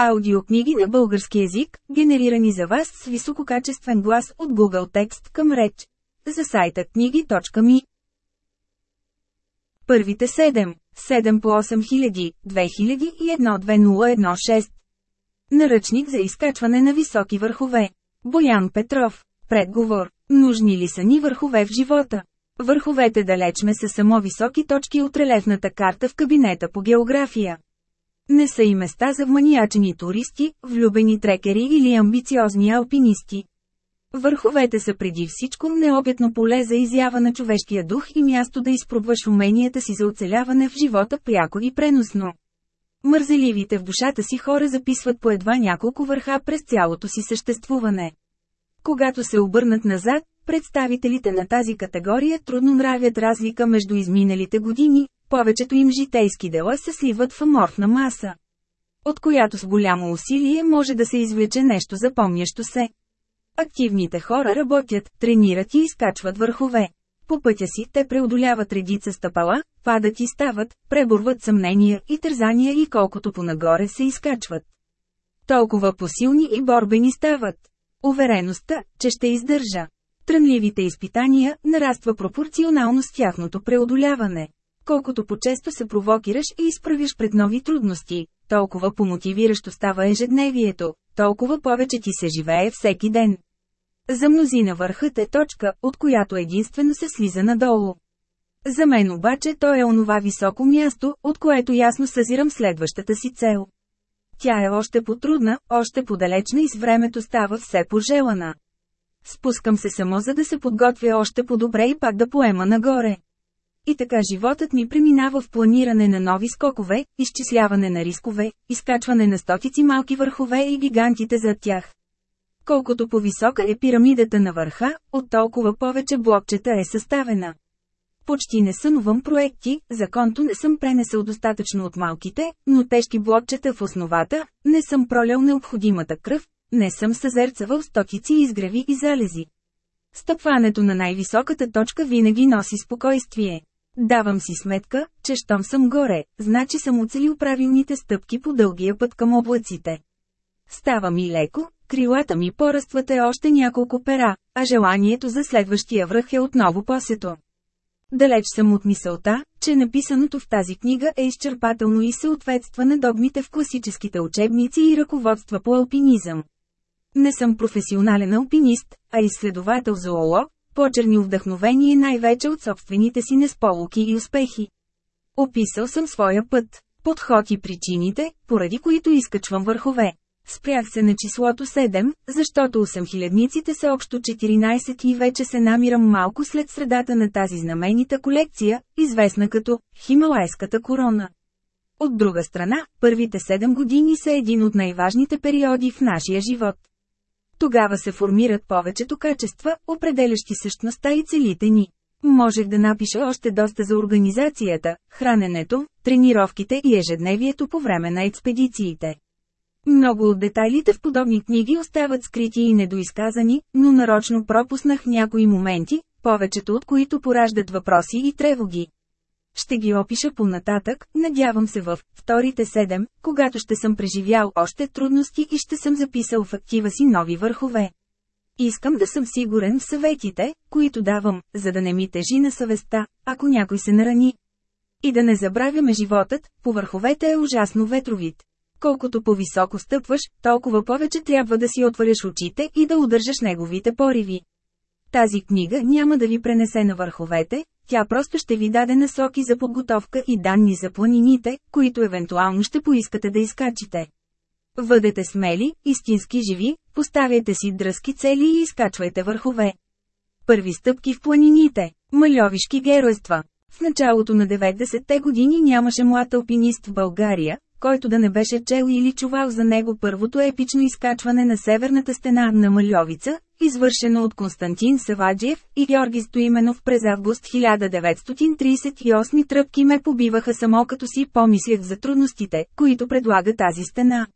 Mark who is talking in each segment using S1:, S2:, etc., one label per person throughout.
S1: Аудиокниги на български език, генерирани за вас с висококачествен глас от Google Текст към реч. За сайта книги.ми Първите 7. 7 по 8000, 2001-2016. Наръчник за изкачване на високи върхове. Боян Петров. Предговор. Нужни ли са ни върхове в живота? Върховете далеч ме са само високи точки от релефната карта в кабинета по география. Не са и места за вманиачени туристи, влюбени трекери или амбициозни алпинисти. Върховете са преди всичко необятно поле за изява на човешкия дух и място да изпробваш уменията си за оцеляване в живота пряко и преносно. Мързеливите в душата си хора записват по едва няколко върха през цялото си съществуване. Когато се обърнат назад, Представителите на тази категория трудно нравят разлика между изминалите години, повечето им житейски дела се сливат в аморфна маса, от която с голямо усилие може да се извлече нещо запомнящо се. Активните хора работят, тренират и изкачват върхове. По пътя си те преодоляват редица стъпала, падат и стават, преборват съмнения и тързания и колкото понагоре се изкачват. Толкова посилни и борбени стават. Увереността, че ще издържа тръмливите изпитания, нараства пропорционално с тяхното преодоляване. Колкото по-често се провокираш и изправиш пред нови трудности, толкова помотивиращо става ежедневието, толкова повече ти се живее всеки ден. За мнозина върхът е точка, от която единствено се слиза надолу. За мен обаче то е онова високо място, от което ясно съзирам следващата си цел. Тя е още по-трудна, още по-далечна и с времето става все пожелана. Спускам се само за да се подготвя още по-добре и пак да поема нагоре. И така животът ми преминава в планиране на нови скокове, изчисляване на рискове, изкачване на стотици малки върхове и гигантите зад тях. Колкото по-висока е пирамидата на върха, от толкова повече блокчета е съставена. Почти не сънувам проекти, за конто не съм пренесъл достатъчно от малките, но тежки блокчета в основата, не съм пролял необходимата кръв, не съм съзерцавал стотици изгреви и залези. Стъпването на най-високата точка винаги носи спокойствие. Давам си сметка, че щом съм горе, значи съм оцелил правилните стъпки по дългия път към облаците. Става ми леко, крилата ми поръстват е още няколко пера, а желанието за следващия връх е отново посето. Далеч съм от мисълта, че написаното в тази книга е изчерпателно и съответства на догмите в класическите учебници и ръководства по алпинизъм. Не съм професионален алпинист, а изследовател-зоолог, почерни вдъхновение най-вече от собствените си несполуки и успехи. Описал съм своя път, подход и причините, поради които изкачвам върхове. Спрях се на числото 7, защото 8000-ниците са общо 14 и вече се намирам малко след средата на тази знаменита колекция, известна като «Хималайската корона». От друга страна, първите 7 години са един от най-важните периоди в нашия живот. Тогава се формират повечето качества, определящи същността и целите ни. Можех да напиша още доста за организацията, храненето, тренировките и ежедневието по време на експедициите. Много от детайлите в подобни книги остават скрити и недоизказани, но нарочно пропуснах някои моменти, повечето от които пораждат въпроси и тревоги ще ги опиша по-нататък, надявам се в вторите седем, когато ще съм преживял още трудности и ще съм записал в актива си нови върхове. Искам да съм сигурен в съветите, които давам, за да не ми тежи на съвестта, ако някой се нарани. И да не забравяме животът, по върховете е ужасно ветровит. Колкото по-високо стъпваш, толкова повече трябва да си отваряш очите и да удържаш неговите пориви. Тази книга няма да ви пренесе на върховете, тя просто ще ви даде насоки за подготовка и данни за планините, които евентуално ще поискате да изкачите. Бъдете смели, истински живи, поставяйте си дръзки цели и изкачвайте върхове. Първи стъпки в планините – мальовишки геройства. В началото на 90-те години нямаше млад алпинист в България, който да не беше чел или чувал за него първото епично изкачване на северната стена на Мальовица, извършено от Константин Саваджиев и Георги Стоименов през август 1938 тръпки ме побиваха само като си помислях за трудностите, които предлага тази стена.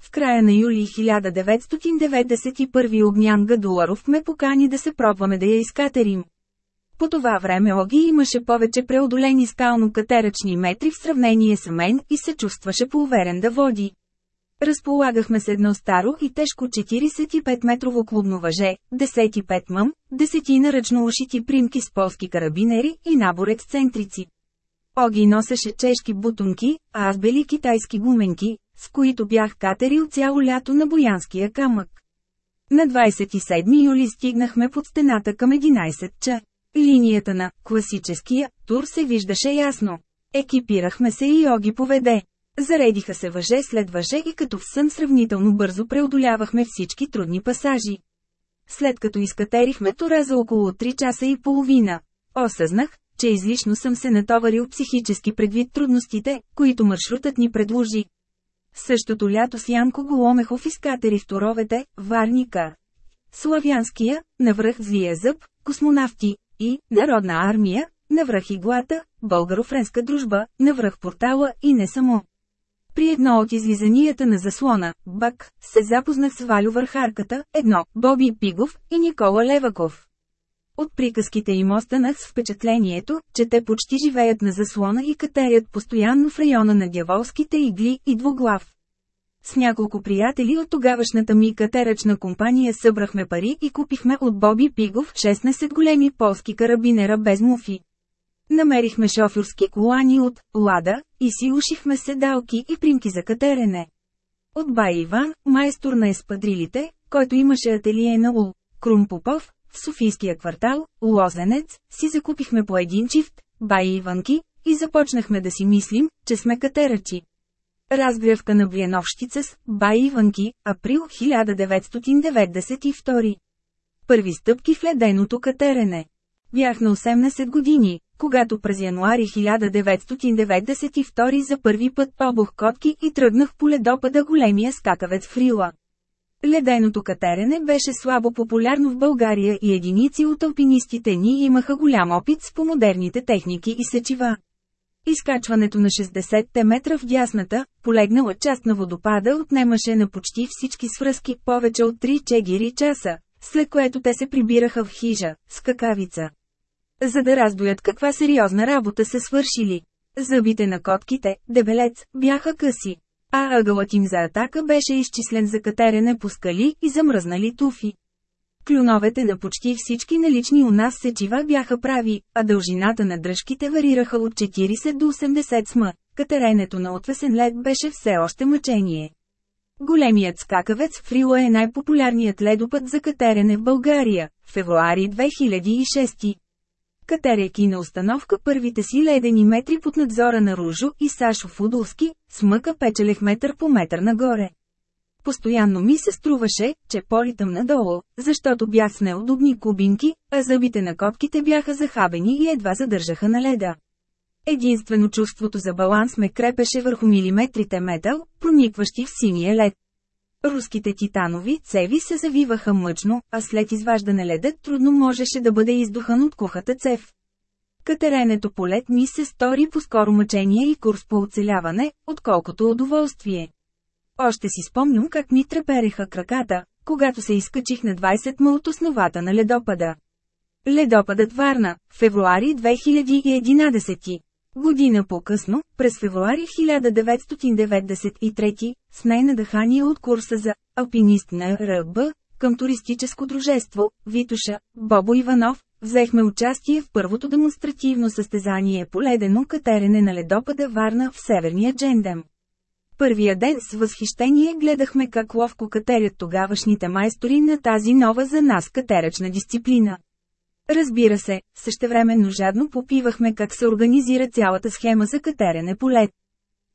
S1: В края на юли 1991 Огнян Гадуларов ме покани да се пробваме да я изкатерим. По това време Оги имаше повече преодолени скално катерачни метри в сравнение с мен и се чувстваше поуверен да води. Разполагахме с едно старо и тежко 45-метрово клубно въже, 10-5 мъм, 10 ръчно ушити примки с полски карабинери и набор ексцентрици. Оги носеше чешки бутунки, а аз бели китайски гуменки, с които бях катерил цяло лято на Боянския камък. На 27 юли стигнахме под стената към 11 ча. Линията на класическия тур се виждаше ясно. Екипирахме се и Йоги поведе. Заредиха се въже след въже и като в сън сравнително бързо преодолявахме всички трудни пасажи. След като изкатерихме тура за около 3 часа и половина, осъзнах, че излишно съм се натоварил психически предвид трудностите, които маршрутът ни предложи. Същото лято с Янко Голомехов изкатери в туровете, Варника. Славянския, навръх Злия зъб, космонавти, и Народна армия, навръх иглата, българо-френска дружба, навръх портала и не само. При едно от излизанията на заслона, Бак, се запознах с Валю Върхарката, едно, Боби Пигов и Никола Леваков. От приказките им останах с впечатлението, че те почти живеят на заслона и катерят постоянно в района на дяволските игли и двуглав. С няколко приятели от тогавашната ми катерачна компания събрахме пари и купихме от Боби Пигов 16 големи полски карабинера без муфи. Намерихме шофьорски колани от «Лада» и си ушихме седалки и примки за катерене. От Бай Иван, майстор на еспадрилите, който имаше ателие на ул, Крум Попов, в Софийския квартал, Лозенец, си закупихме по един чифт, бай Иванки, и започнахме да си мислим, че сме катерачи. Разгрявка на Бляновщица с Бай Иванки, април 1992. Първи стъпки в леденото катерене. Бях на 18 години, когато през януари 1992 за първи път побох котки и тръгнах по ледопада големия скакавец в Рила. Леденото катерене беше слабо популярно в България и единици от алпинистите ни имаха голям опит с по модерните техники и сечива. Изкачването на 60-те метра в дясната, полегнала част на водопада отнемаше на почти всички свръзки повече от 3-4 часа, след което те се прибираха в хижа, с какавица. За да раздоят каква сериозна работа се свършили. Зъбите на котките, дебелец, бяха къси, а ъгълът им за атака беше изчислен за катерене по скали и замръзнали туфи. Клюновете на почти всички налични у нас сечива бяха прави, а дължината на дръжките варираха от 40 до 80 см. Катеренето на отвесен лед беше все още мъчение. Големият скакавец в Рила е най-популярният ледопът за катерене в България, февруари 2006. Катеряки на установка първите си ледени метри под надзора на Ружо и Сашо Фудовски, смъка печелех метър по метър нагоре. Постоянно ми се струваше, че политам надолу, защото бях с неудобни кубинки, а зъбите на копките бяха захабени и едва задържаха на леда. Единствено чувството за баланс ме крепеше върху милиметрите метал, проникващи в синия лед. Руските титанови цеви се завиваха мъчно, а след изваждане ледът трудно можеше да бъде издухан от кухата цев. Катеренето по лед ми се стори по-скоро мъчение и курс по оцеляване, отколкото удоволствие. Още си спомням как ми трепереха краката, когато се изкачих на 20 ма от основата на ледопада. Ледопадът Варна, февруари 2011 Година по-късно, през февруари 1993, с най-надъхание от курса за «Алпинист на РБ» към туристическо дружество, Витуша, Бобо Иванов, взехме участие в първото демонстративно състезание по ледено катерене на ледопада Варна в Северния Джендем. Първия ден с възхищение гледахме как ловко катерят тогавашните майстори на тази нова за нас катерачна дисциплина. Разбира се, същевременно жадно попивахме как се организира цялата схема за катерене по лед.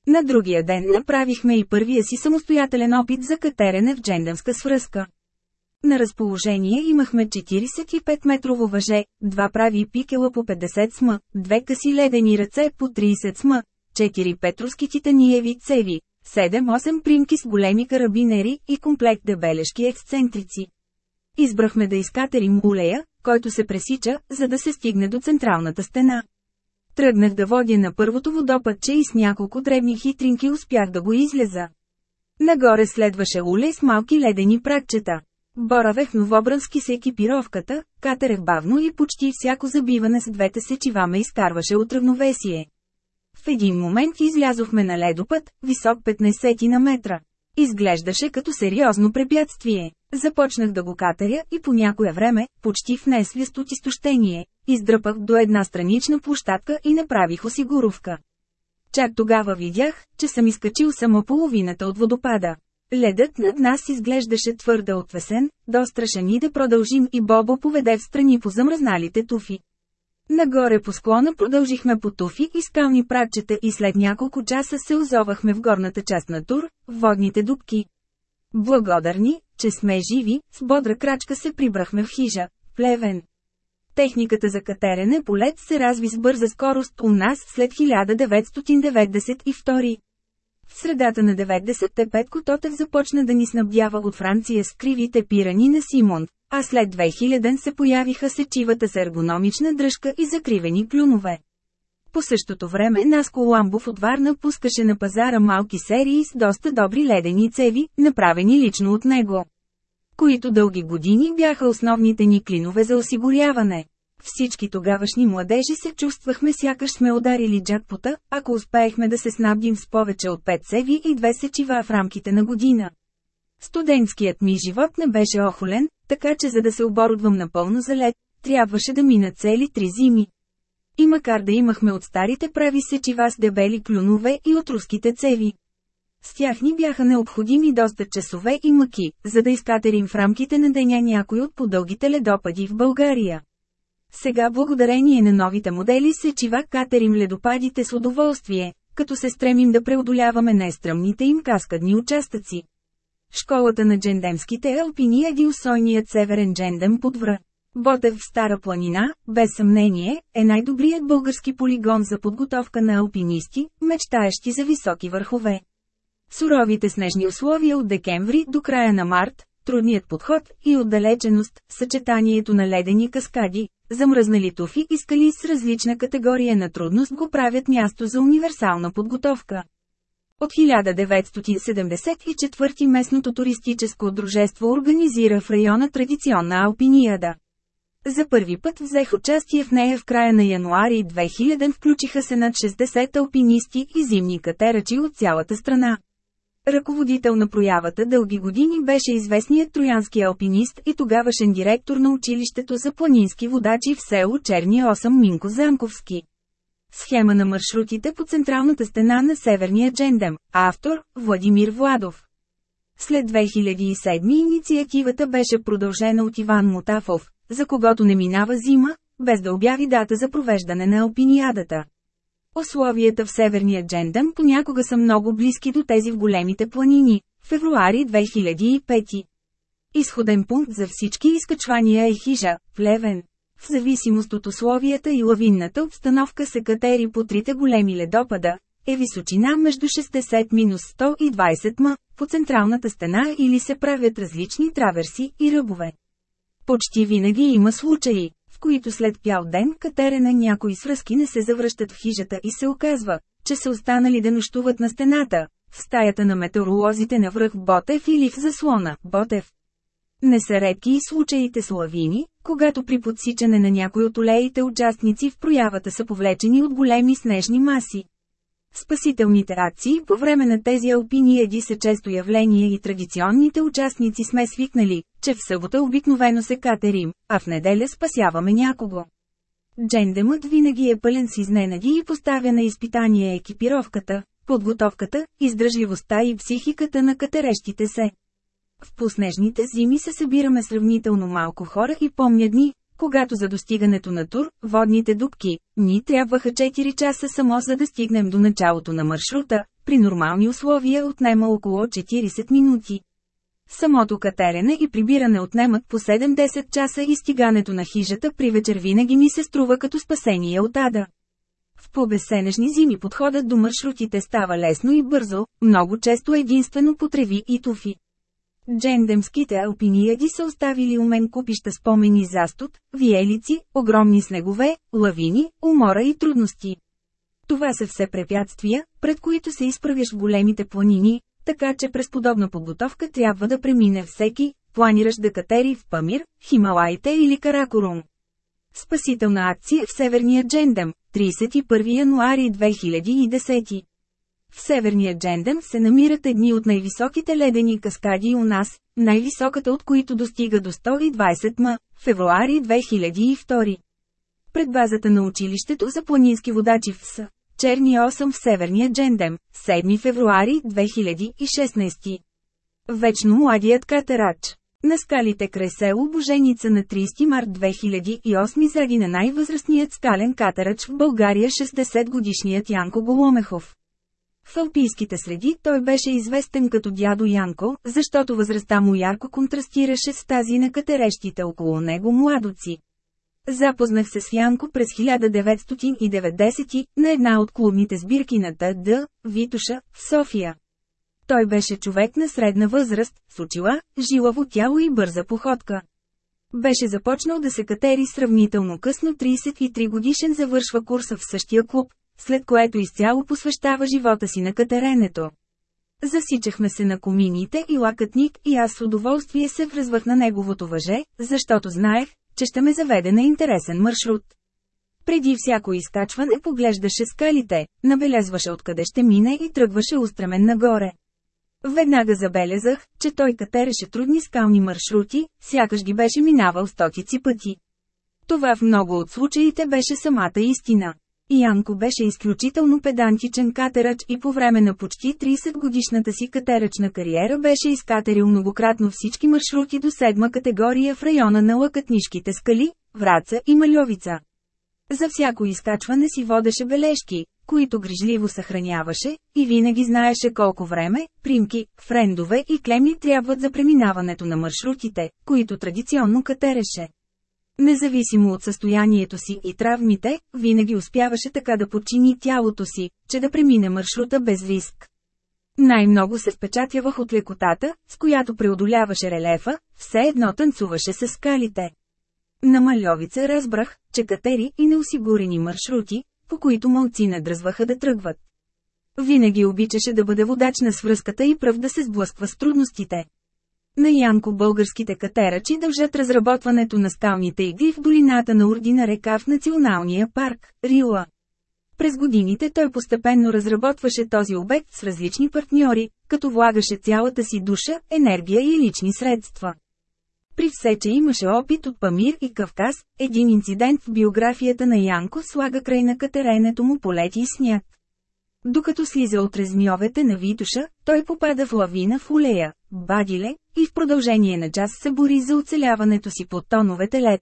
S1: На другия ден направихме и първия си самостоятелен опит за катерене в джендамска свръзка. На разположение имахме 45-метрово въже, два прави пикела по 50 см, две къси ледени ръце по 30 см, 4 петруски титаниеви цеви, 7-8 примки с големи карабинери и комплект дебелешки ексцентрици. Избрахме да изкатерим улея, който се пресича, за да се стигне до централната стена. Тръгнах да водя на първото водопътче и с няколко дребни хитринки успях да го излеза. Нагоре следваше улей с малки ледени пракчета. Боравех новобрански с екипировката, катерех бавно и почти всяко забиване с двете сечива ме изкарваше от равновесие. В един момент излязохме на ледопът, висок 15 на метра. Изглеждаше като сериозно препятствие. Започнах да го катеря и по някое време, почти в несвист от изтощение, издръпах до една странична площадка и направих осигуровка. Чак тогава видях, че съм изкачил само половината от водопада. Ледът над нас изглеждаше твърде отвесен, дострашен и да продължим и Бобо поведе в страни по замръзналите туфи. Нагоре по склона продължихме по туфи и скални пратчета и след няколко часа се озовахме в горната част на Тур, в водните дубки. Благодарни, че сме живи, с бодра крачка се прибрахме в хижа, плевен. Техниката за катерене по лед се разви с бърза скорост у нас след 1992. В средата на 90-те Петко Тотев започна да ни снабдява от Франция с кривите пирани на Симон, а след 2000 се появиха сечивата с ергономична дръжка и закривени клюнове. По същото време Наско Ламбов от Варна пускаше на пазара малки серии с доста добри ледени цеви, направени лично от него. Които дълги години бяха основните ни клинове за осигуряване. Всички тогавашни младежи се чувствахме сякаш сме ударили джакпота, ако успеехме да се снабдим с повече от 5 севи и 2 сечива в рамките на година. Студентският ми живот не беше охолен, така че за да се оборудвам напълно за лед, трябваше да мина цели три зими. И макар да имахме от старите прави сечива с дебели клюнове и от руските цеви. С тях ни бяха необходими доста часове и мъки, за да изкатерим в рамките на деня някой от подългите ледопади в България. Сега благодарение на новите модели се чива катерим ледопадите с удоволствие, като се стремим да преодоляваме най-стръмните им каскадни участъци. Школата на джендемските алпини е диосойният северен джендем под вра. Ботев в Стара планина, без съмнение, е най-добрият български полигон за подготовка на алпинисти, мечтаещи за високи върхове. Суровите снежни условия от декември до края на март, трудният подход и отдалеченост, съчетанието на ледени каскади, Замръзнали туфи и скали с различна категория на трудност го правят място за универсална подготовка. От 1974 местното туристическо дружество организира в района традиционна алпинияда. За първи път взех участие в нея в края на януари 2000 включиха се над 60 алпинисти и зимни катерачи от цялата страна. Ръководител на проявата дълги години беше известният троянски алпинист и тогавашен директор на училището за планински водачи в село Черни 8 Минко Замковски. Схема на маршрутите по централната стена на Северния Джендем. Автор – Владимир Владов. След 2007 инициативата беше продължена от Иван Мотафов, за когото не минава зима, без да обяви дата за провеждане на алпиниадата. Условията в северния Джендан понякога са много близки до тези в големите планини. Февруари 2005 Изходен пункт за всички изкачвания е хижа, плевен. В зависимост от условията и лавинната обстановка се катери по трите големи ледопада, е височина между 60-100 и 20 м, по централната стена или се правят различни траверси и ръбове. Почти винаги има случаи, в които след пял ден катерена някои свръзки не се завръщат в хижата и се оказва, че са останали да нощуват на стената, в стаята на метеоролозите на връх Ботев или в заслона Ботев. Не са редки и случаите с лавини, когато при подсичане на някой от олеите участници в проявата са повлечени от големи снежни маси. Спасителните акции по време на тези алпини еди са често явление и традиционните участници сме свикнали, че в събота обикновено се катерим, а в неделя спасяваме някого. Джендемът винаги е пълен с изненади и поставя на изпитание екипировката, подготовката, издръжливостта и психиката на катерещите се. В поснежните зими се събираме сравнително малко хора и помня дни, когато за достигането на тур, водните дубки, ни трябваха 4 часа само за да стигнем до началото на маршрута, при нормални условия отнема около 40 минути. Самото катерене и прибиране отнемат по 7-10 часа и стигането на хижата при вечер винаги ми се струва като спасение от ада. В побесенежни зими подходът до маршрутите става лесно и бързо, много често единствено потреви и туфи. Джендемските алпинияди са оставили у мен купища спомени за студ, виелици, огромни снегове, лавини, умора и трудности. Това са все препятствия, пред които се изправяш в големите планини, така че през подобна подготовка трябва да премине всеки, планираш да катери в Памир, Хималаите или Каракорум. Спасителна акция в Северния Джендем, 31 януари 2010 в северния Джендън се намират едни от най-високите ледени каскади у нас, най-високата от които достига до 120 м, февруари 2002. Пред базата на училището за планински водачи в С. Черни 8 в северния Джендем, 7 февруари 2016. Вечно младият катерач. На скалите край село Боженица на 30 март 2008 на най-възрастният скален катерач в България 60 годишният Янко Голомехов. В алпийските среди той беше известен като дядо Янко, защото възрастта му ярко контрастираше с тази на катерещите около него младоци. Запознах се с Янко през 1990 на една от клубните сбирки на ТД, Витуша, в София. Той беше човек на средна възраст, с очила, жилаво тяло и бърза походка. Беше започнал да се катери сравнително късно 33 годишен завършва курса в същия клуб, след което изцяло посвещава живота си на катеренето. Засичахме се на комините и лакътник и аз с удоволствие се връзвах на неговото въже, защото знаех, че ще ме заведе на интересен маршрут. Преди всяко изкачване поглеждаше скалите, набелезваше откъде ще мине и тръгваше устремен нагоре. Веднага забелязах, че той катереше трудни скални маршрути, сякаш ги беше минавал стотици пъти. Това в много от случаите беше самата истина. Янко беше изключително педантичен катерач и по време на почти 30 годишната си катерачна кариера беше изкатерил многократно всички маршрути до седма категория в района на Лъкътнишките скали, Враца и Малевица. За всяко изкачване си водеше бележки, които грижливо съхраняваше, и винаги знаеше колко време, примки, френдове и клеми трябват за преминаването на маршрутите, които традиционно катереше. Независимо от състоянието си и травмите, винаги успяваше така да подчини тялото си, че да премине маршрута без риск. Най-много се впечатлявах от лекотата, с която преодоляваше релефа, все едно танцуваше с скалите. На Мальовица разбрах, че катери и неосигурени маршрути, по които мълци надръзваха да тръгват. Винаги обичаше да бъде водач на свръзката и пръв да се сблъсква с трудностите. На Янко българските катерачи дължат разработването на скалните игли в долината на Урдина река в Националния парк, Рила. През годините той постепенно разработваше този обект с различни партньори, като влагаше цялата си душа, енергия и лични средства. При все, че имаше опит от Памир и Кавказ, един инцидент в биографията на Янко слага край на катеренето му полети и сняг. Докато слиза от резмьовете на Витуша, той попада в лавина в улея, бадиле, и в продължение на час се бори за оцеляването си под тоновете лед.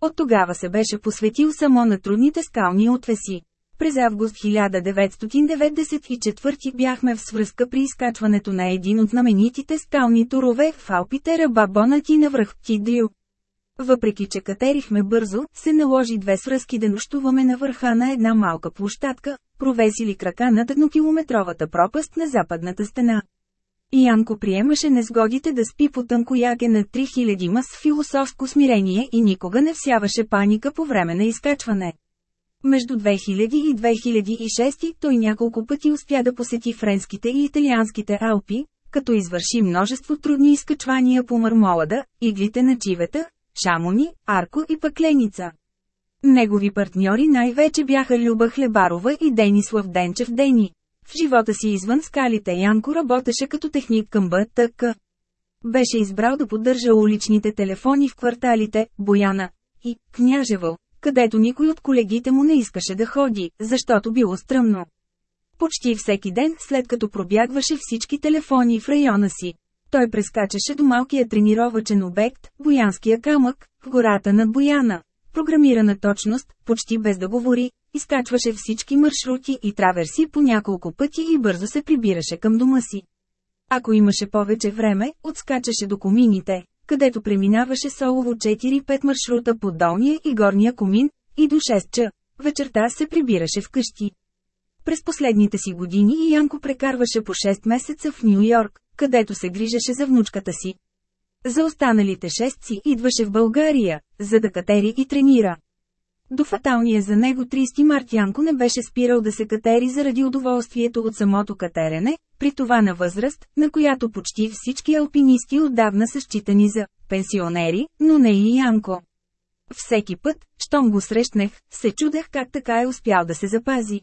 S1: От тогава се беше посветил само на трудните скални отвеси. През август 1994 бяхме в свръзка при изкачването на един от знаменитите скални турове в Алпите Раба Бонати на връх Тидрил. Въпреки че катерихме бързо, се наложи две свръзки да нощуваме на върха на една малка площадка, провесили крака над еднокилометровата пропаст на западната стена. Янко приемаше незгодите да спи по тънко яге на 3000 мъс с философско смирение и никога не всяваше паника по време на изкачване. Между 2000 и 2006 той няколко пъти успя да посети френските и италианските Алпи, като извърши множество трудни изкачвания по Мармолада, иглите на Чивета, Шамони, Арко и Пъкленица. Негови партньори най-вече бяха Люба Хлебарова и Денислав Денчев Дени. В живота си извън скалите Янко работеше като техник към БТК. Беше избрал да поддържа уличните телефони в кварталите Бояна и Княжево, където никой от колегите му не искаше да ходи, защото било стръмно. Почти всеки ден, след като пробягваше всички телефони в района си, той прескачаше до малкия тренировачен обект, Боянския камък, в гората над Бояна. Програмирана точност, почти без да говори, изкачваше всички маршрути и траверси по няколко пъти и бързо се прибираше към дома си. Ако имаше повече време, отскачаше до комините, където преминаваше солово 4-5 маршрута по долния и горния комин, и до 6 ча. Вечерта се прибираше вкъщи. През последните си години Янко прекарваше по 6 месеца в Нью Йорк, където се грижеше за внучката си. За останалите 6 си идваше в България, за да катери и тренира. До фаталния за него 30 март Янко не беше спирал да се катери заради удоволствието от самото катерене, при това на възраст, на която почти всички алпинисти отдавна са считани за пенсионери, но не и Янко. Всеки път, щом го срещнах, се чудех как така е успял да се запази.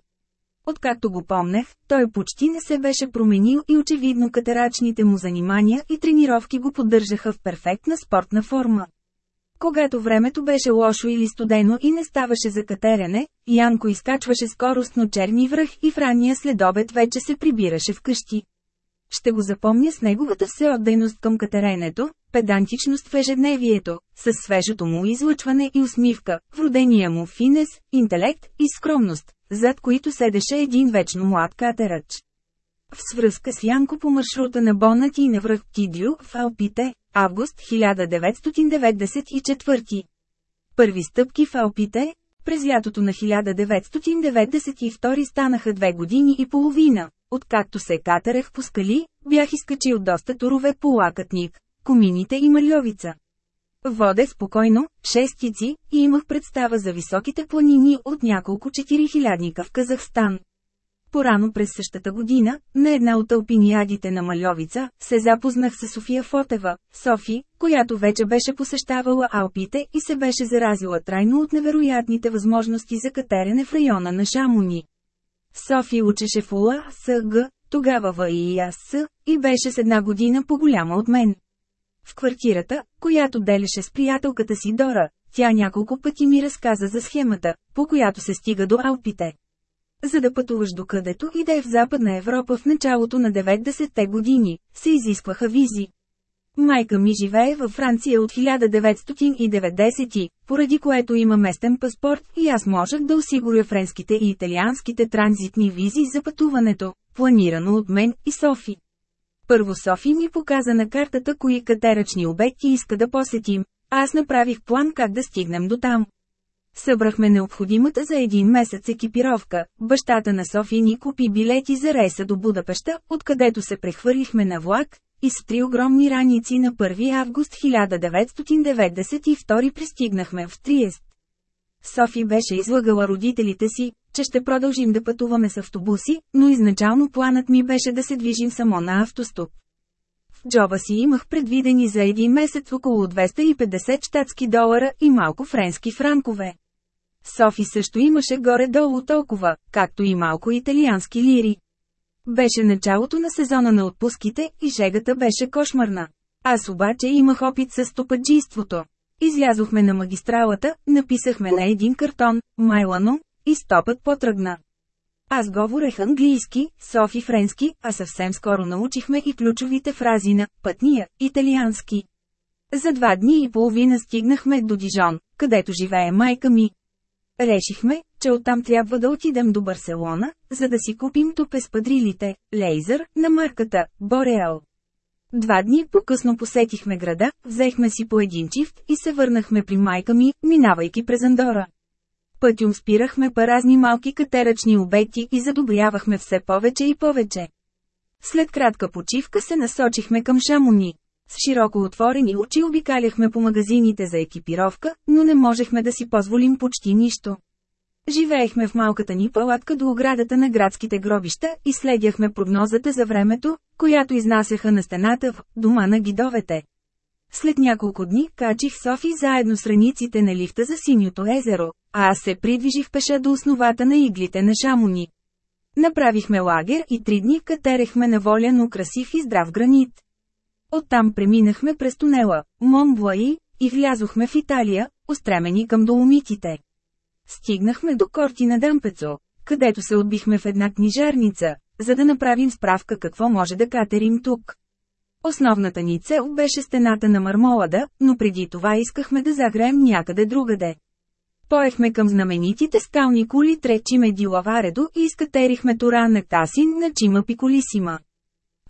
S1: Откакто го помнех, той почти не се беше променил и очевидно катерачните му занимания и тренировки го поддържаха в перфектна спортна форма. Когато времето беше лошо или студено и не ставаше за катерене, Янко изкачваше скоростно черни връх и в ранния следобед вече се прибираше вкъщи. Ще го запомня с неговата всеотдайност към катеренето, педантичност в ежедневието, с свежото му излъчване и усмивка, вродения му финес, интелект и скромност, зад които седеше един вечно млад катерач. В свръзка с Янко по маршрута на Бонат и на връх Тидю в Алпите, Август 1994. Първи стъпки в Алпите. През лятото на 1992 станаха две години и половина. Откакто се катерех по скали, бях изкачил доста турове по лакътник, комините и мальовица. Воде спокойно, шестици, и имах представа за високите планини от няколко четирихилядника в Казахстан. Порано през същата година, на една от алпиниадите на Мальовица, се запознах с София Фотева, Софи, която вече беше посещавала Алпите и се беше заразила трайно от невероятните възможности за катерене в района на Шамони. Софи учеше в УЛА, СГ, тогава ВИАС, и беше с една година по-голяма от мен. В квартирата, която делеше с приятелката си Дора, тя няколко пъти ми разказа за схемата, по която се стига до Алпите. За да пътуваш докъдето и да е в Западна Европа в началото на 90-те години, се изискваха визи. Майка ми живее във Франция от 1990, поради което има местен паспорт и аз можех да осигуря френските и италианските транзитни визи за пътуването, планирано от мен и Софи. Първо Софи ми показа на картата кои катерачни обекти иска да посетим, а аз направих план как да стигнем до там. Събрахме необходимата за един месец екипировка, бащата на Софи ни купи билети за рейса до Будапеща, откъдето се прехвърлихме на влак, и с три огромни раници на 1 август 1992 пристигнахме в Триест. Софи беше излагала родителите си, че ще продължим да пътуваме с автобуси, но изначално планът ми беше да се движим само на автостоп. В джоба си имах предвидени за един месец около 250 штатски долара и малко френски франкове. Софи също имаше горе-долу толкова, както и малко италиански лири. Беше началото на сезона на отпуските и жегата беше кошмарна. Аз обаче имах опит с стопаджийството. Излязохме на магистралата, написахме на един картон, Майлано, и стопът потръгна. Аз говорех английски, софи френски, а съвсем скоро научихме и ключовите фрази на «пътния» италиански. За два дни и половина стигнахме до Дижон, където живее майка ми. Решихме, че оттам трябва да отидем до Барселона, за да си купим тупе с падрилите, лейзър, на марката Бореал. Два дни по-късно посетихме града, взехме си по един чифт и се върнахме при майка ми, минавайки през Андора. Пътюм спирахме паразни малки катерачни обекти и задобрявахме все повече и повече. След кратка почивка се насочихме към Шамони. С широко отворени очи обикаляхме по магазините за екипировка, но не можехме да си позволим почти нищо. Живеехме в малката ни палатка до оградата на градските гробища и следяхме прогнозата за времето, която изнасяха на стената в дома на гидовете. След няколко дни качих Софи заедно с раниците на лифта за синьото езеро, а аз се придвижих пеша до основата на иглите на Шамони. Направихме лагер и три дни катерехме на воля, но красив и здрав гранит. Оттам преминахме през тунела Монблаи, и влязохме в Италия, устремени към доломитите. Стигнахме до корти на Дампецо, където се отбихме в една книжарница, за да направим справка какво може да катерим тук. Основната ни цел беше стената на Мармолада, но преди това искахме да загреем някъде другаде. Поехме към знаменитите скални кули Тречиме Дилаваредо и изкатерихме Тора на Тасин на Чима Пиколисима.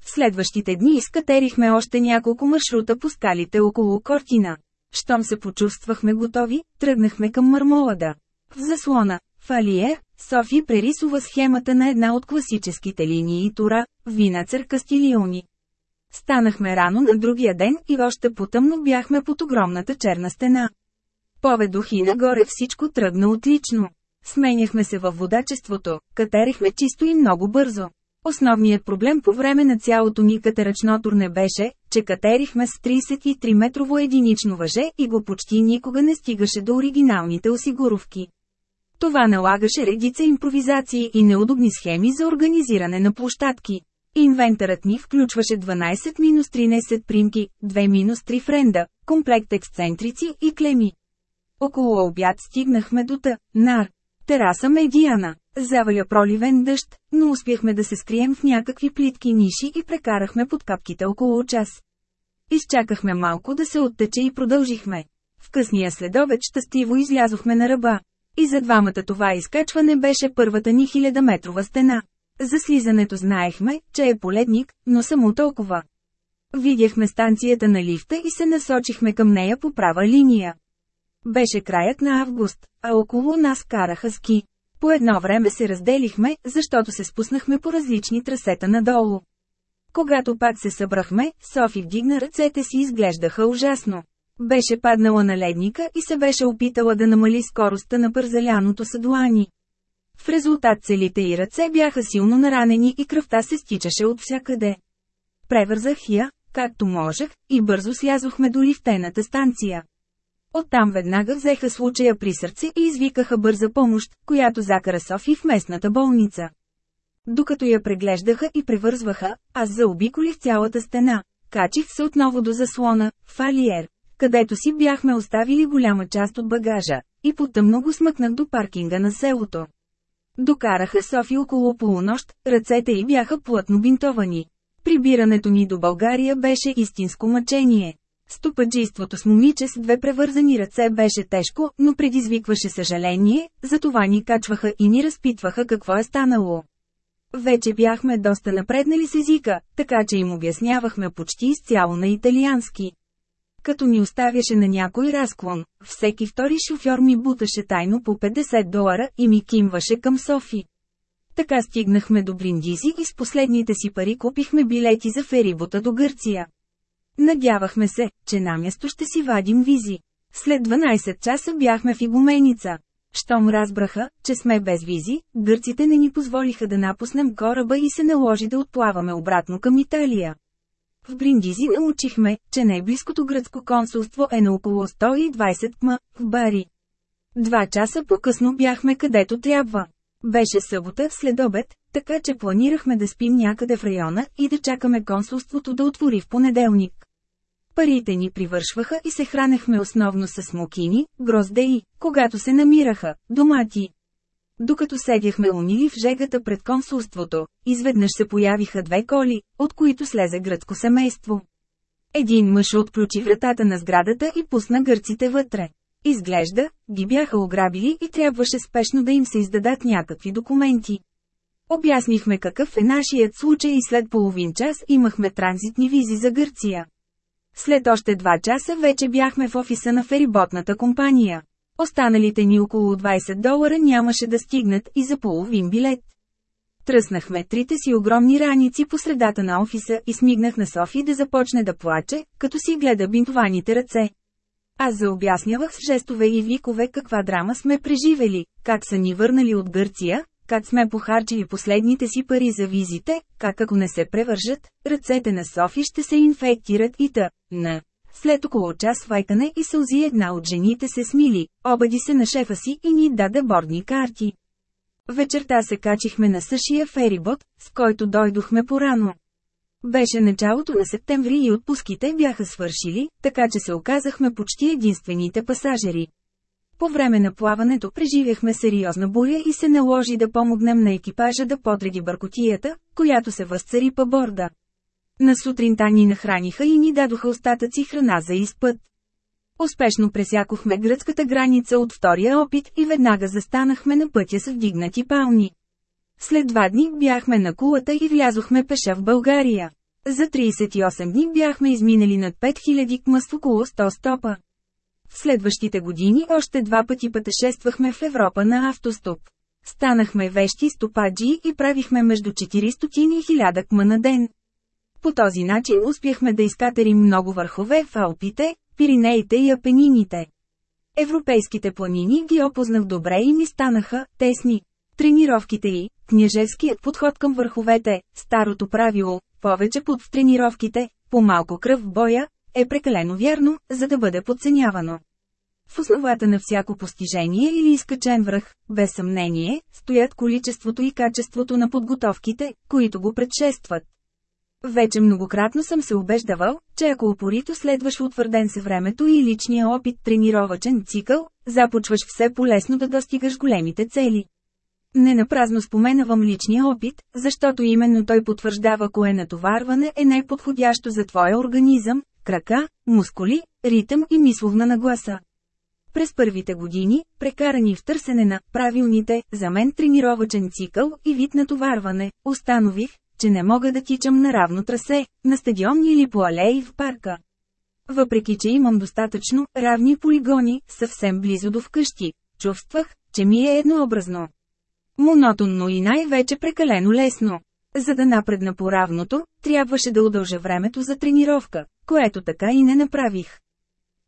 S1: Следващите дни изкатерихме още няколко маршрута по скалите около Кортина. Щом се почувствахме готови, тръгнахме към Мармолада. В заслона, в Алиер, Софи прерисува схемата на една от класическите линии Тура, вина Стилиони. Станахме рано на другия ден и още потъмно бяхме под огромната черна стена. Поведох и нагоре всичко тръгна отлично. Сменяхме се във водачеството, катерихме чисто и много бързо. Основният проблем по време на цялото ни катерачно турне беше, че катерихме с 33-метрово единично въже и го почти никога не стигаше до оригиналните осигуровки. Това налагаше редица импровизации и неудобни схеми за организиране на площадки. Инвентарът ни включваше 12-13 примки, 2-3 френда, комплект ексцентрици и клеми. Около обяд стигнахме до Та, Нар, тераса Медиана. Заваля проливен дъжд, но успяхме да се скрием в някакви плитки ниши и прекарахме под капките около час. Изчакахме малко да се оттече и продължихме. В късния следобед щастиво излязохме на ръба. И за двамата това изкачване беше първата ни хилядаметрова стена. За слизането знаехме, че е поледник, но само толкова. Видяхме станцията на лифта и се насочихме към нея по права линия. Беше краят на август, а около нас караха ски. По едно време се разделихме, защото се спуснахме по различни трасета надолу. Когато пак се събрахме, Софи вдигна ръцете си и изглеждаха ужасно. Беше паднала на ледника и се беше опитала да намали скоростта на пързеляното съдлани. В резултат целите и ръце бяха силно наранени и кръвта се стичаше от всякъде. Превързах я, както можех, и бързо слязохме до лифтената станция. Оттам веднага взеха случая при сърце и извикаха бърза помощ, която закара Софи в местната болница. Докато я преглеждаха и превързваха, аз заобиколих цялата стена. Качих се отново до заслона, фалиер, където си бяхме оставили голяма част от багажа, и потъмно го смъкнах до паркинга на селото. Докараха Софи около полунощ, ръцете й бяха плътно бинтовани. Прибирането ни до България беше истинско мъчение. Стопаджийството с момиче с две превързани ръце беше тежко, но предизвикваше съжаление, затова ни качваха и ни разпитваха какво е станало. Вече бяхме доста напреднали с езика, така че им обяснявахме почти изцяло на италиански. Като ни оставяше на някой разклон, всеки втори шофьор ми буташе тайно по 50 долара и ми кимваше към Софи. Така стигнахме до Бриндизи и с последните си пари купихме билети за ферибота до Гърция. Надявахме се, че на място ще си вадим визи. След 12 часа бяхме в Игуменица. Щом разбраха, че сме без визи, гърците не ни позволиха да напуснем кораба и се наложи да отплаваме обратно към Италия. В Бриндизи научихме, че най-близкото гръцко консулство е на около 120 км, в Бари. Два часа по-късно бяхме където трябва. Беше събота след обед, така че планирахме да спим някъде в района и да чакаме консулството да отвори в понеделник. Парите ни привършваха и се хранехме основно с мукини, и когато се намираха, домати. Докато седяхме унили в жегата пред консулството, изведнъж се появиха две коли, от които слезе гръцко семейство. Един мъж отключи вратата на сградата и пусна гърците вътре. Изглежда, ги бяха ограбили и трябваше спешно да им се издадат някакви документи. Обяснихме какъв е нашият случай и след половин час имахме транзитни визи за Гърция. След още два часа вече бяхме в офиса на фериботната компания. Останалите ни около 20 долара нямаше да стигнат и за половин билет. Тръснахме трите си огромни раници по средата на офиса и смигнах на Софи да започне да плаче, като си гледа бинтованите ръце. Аз заобяснявах с жестове и викове каква драма сме преживели, как са ни върнали от Гърция, как сме похарчили последните си пари за визите, как ако не се превържат, ръцете на Софи ще се инфектират и та, на. След около час вайкане и сълзи една от жените се смили, обади се на шефа си и ни даде бордни карти. Вечерта се качихме на същия ферибот, с който дойдохме порано. Беше началото на септември и отпуските бяха свършили, така че се оказахме почти единствените пасажери. По време на плаването преживяхме сериозна буря и се наложи да помогнем на екипажа да подреди бъркотията, която се възцари по борда. На сутринта ни нахраниха и ни дадоха остатъци храна за изпът. Успешно пресякохме гръцката граница от втория опит и веднага застанахме на пътя с вдигнати пални. След два дни бяхме на кулата и влязохме пеша в България. За 38 дни бяхме изминали над 5000 км с около 100 стопа. В следващите години още два пъти пътешествахме в Европа на автостоп. Станахме вещи стопаджи и правихме между 400 и 1000 км на ден. По този начин успяхме да изкатерим много върхове в Алпите, Пиринеите и Апенините. Европейските планини ги опознах добре и ми станаха тесни. Тренировките и княжеският подход към върховете, старото правило, повече под в тренировките, по-малко кръв в боя, е прекалено вярно, за да бъде подценявано. В основата на всяко постижение или изкачен връх, без съмнение, стоят количеството и качеството на подготовките, които го предшестват. Вече многократно съм се убеждавал, че ако опорито следваш утвърден се времето и личния опит тренировачен цикъл, започваш все полесно да достигаш големите цели. Не напразно споменавам личния опит, защото именно той потвърждава кое натоварване е най-подходящо за твоя организъм, крака, мускули, ритъм и мисловна нагласа. През първите години, прекарани в търсене на правилните, за мен тренировачен цикъл и вид натоварване, установих, че не мога да тичам на равно трасе, на стадион или по алеи в парка. Въпреки, че имам достатъчно равни полигони, съвсем близо до вкъщи, чувствах, че ми е еднообразно. Монотонно и най-вече прекалено лесно. За да напредна по равното, трябваше да удължа времето за тренировка, което така и не направих.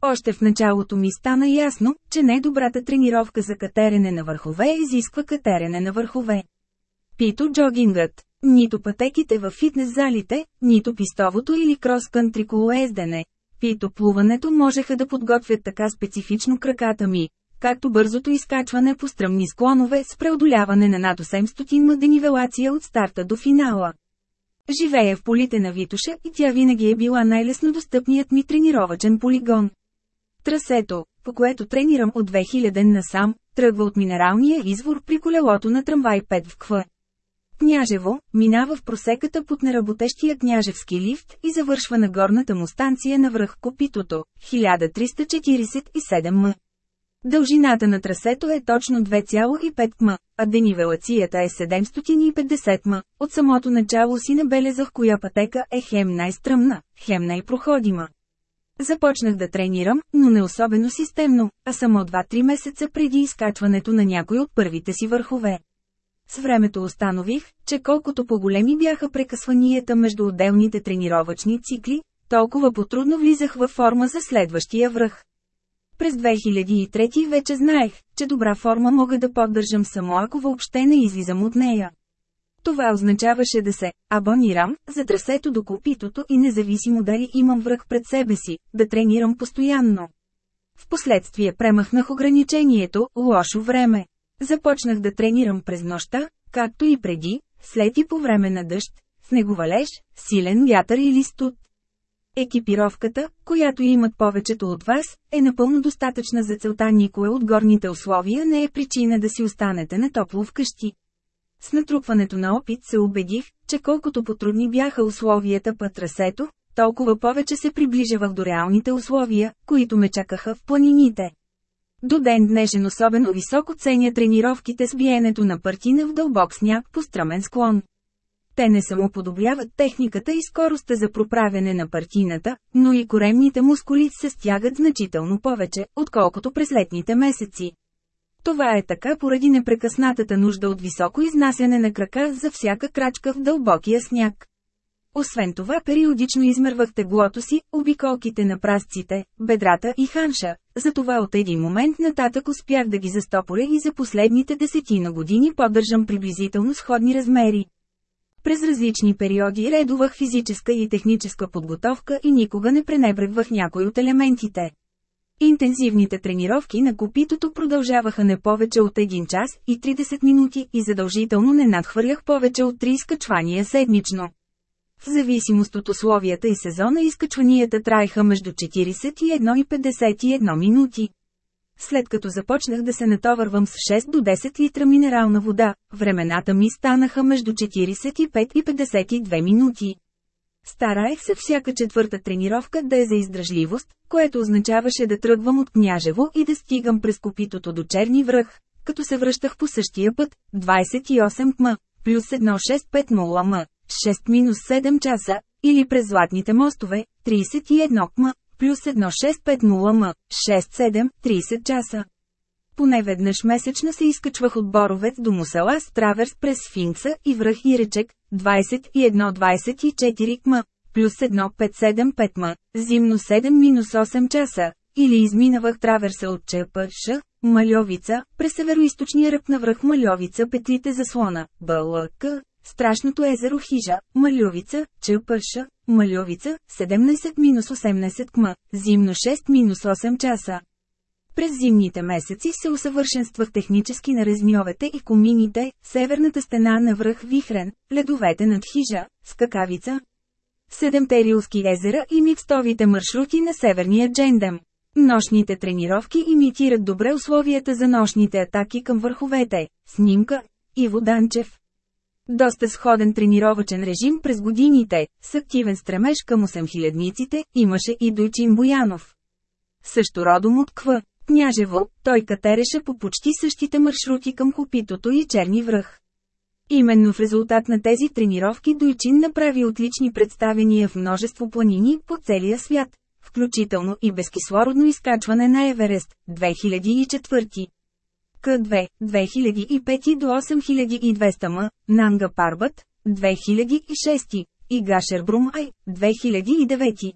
S1: Още в началото ми стана ясно, че най-добрата тренировка за катерене на върхове изисква катерене на върхове. Пито джогингът, нито пътеките във фитнес-залите, нито пистовото или крос-кънтри колоездене, пито плуването можеха да подготвят така специфично краката ми, както бързото изкачване по стръмни склонове с преодоляване на над 800 мъденивелация от старта до финала. Живея в полите на Витоша и тя винаги е била най-лесно достъпният ми тренировачен полигон. Трасето, по което тренирам от 2000 насам, тръгва от минералния извор при колелото на трамвай 5 в КВ. Княжево, минава в просеката под неработещия княжевски лифт и завършва на горната му станция на връх Копитото, 1347 м. Дължината на трасето е точно 2,5 км, а денивелацията е 750 км. От самото начало си набелезах коя пътека е хем най-стръмна, хем най-проходима. Започнах да тренирам, но не особено системно, а само 2-3 месеца преди изкачването на някой от първите си върхове. С времето установих, че колкото по-големи бяха прекъсванията между отделните тренировъчни цикли, толкова потрудно влизах във форма за следващия връх. През 2003 вече знаех, че добра форма мога да поддържам само ако въобще не излизам от нея. Това означаваше да се абонирам за трасето до копитото и независимо дали имам връх пред себе си, да тренирам постоянно. Впоследствие премахнах ограничението «лошо време». Започнах да тренирам през нощта, както и преди, след и по време на дъжд, снеговалеж, силен вятър или студ. Екипировката, която имат повечето от вас, е напълно достатъчна за целта никое от горните условия не е причина да си останете на топло вкъщи. С натрупването на опит се убедих, че колкото потрудни бяха условията по трасето, толкова повече се приближавах до реалните условия, които ме чакаха в планините. До ден днешен особено високо ценя тренировките с биенето на партина в дълбок сняг по стръмен склон. Те не само подобряват техниката и скоростта за проправяне на партината, но и коремните мускули се стягат значително повече, отколкото през летните месеци. Това е така поради непрекъснатата нужда от високо изнасяне на крака за всяка крачка в дълбокия сняг. Освен това периодично измервах теглото си, обиколките на прасците, бедрата и ханша, затова от един момент нататък успях да ги застопоря и за последните десетина години поддържам приблизително сходни размери. През различни периоди редувах физическа и техническа подготовка и никога не пренебрегвах някой от елементите. Интензивните тренировки на копитото продължаваха не повече от 1 час и 30 минути и задължително не надхвърлях повече от 3 изкачвания седмично. В зависимост от условията и сезона изкачванията траеха между 41 и 51 минути. След като започнах да се натоварвам с 6 до 10 литра минерална вода, времената ми станаха между 45 и 52 минути. Стараех се всяка четвърта тренировка да е за издръжливост, което означаваше да тръгвам от Княжево и да стигам през копитото до Черни връх, като се връщах по същия път, 28 км, плюс 1650 м, 6 минус 7 часа, или през Златните мостове, 31 км, плюс 1650 м, 6-7, 30 часа. Поне веднъж месечно се изкачвах от Боровец до Мусала с траверс през Сфинкса и връх речек, 21-24 км, плюс 1 5 7 м, зимно 7-8 часа, или изминавах траверса от Чепърша, Малевица, през североисточния ръб на връх Малевица петлите заслона, БЛК, Страшното езеро Хижа, Малювица, Чепърша, Малювица, 17-18 км, зимно 6-8 часа. През зимните месеци се усъвършенствах технически на резньовете и комините, северната стена на връх Вихрен, ледовете над Хижа, Скакавица, Седемте рилски езера и микстовите маршрути на северния джендем. Нощните тренировки имитират добре условията за нощните атаки към върховете. Снимка Иво Данчев доста сходен тренировачен режим през годините, с активен стремеж към 8000-ниците, имаше и Дойчин Боянов. Също родом от Кв. Княжево, той катереше по почти същите маршрути към Копитото и Черни връх. Именно в резултат на тези тренировки Дойчин направи отлични представения в множество планини по целия свят, включително и безкислородно изкачване на Еверест, 2004. К2, 2005 до 8200 м, Нанга Парбат, 2006, и Гашер Брумай, 2009.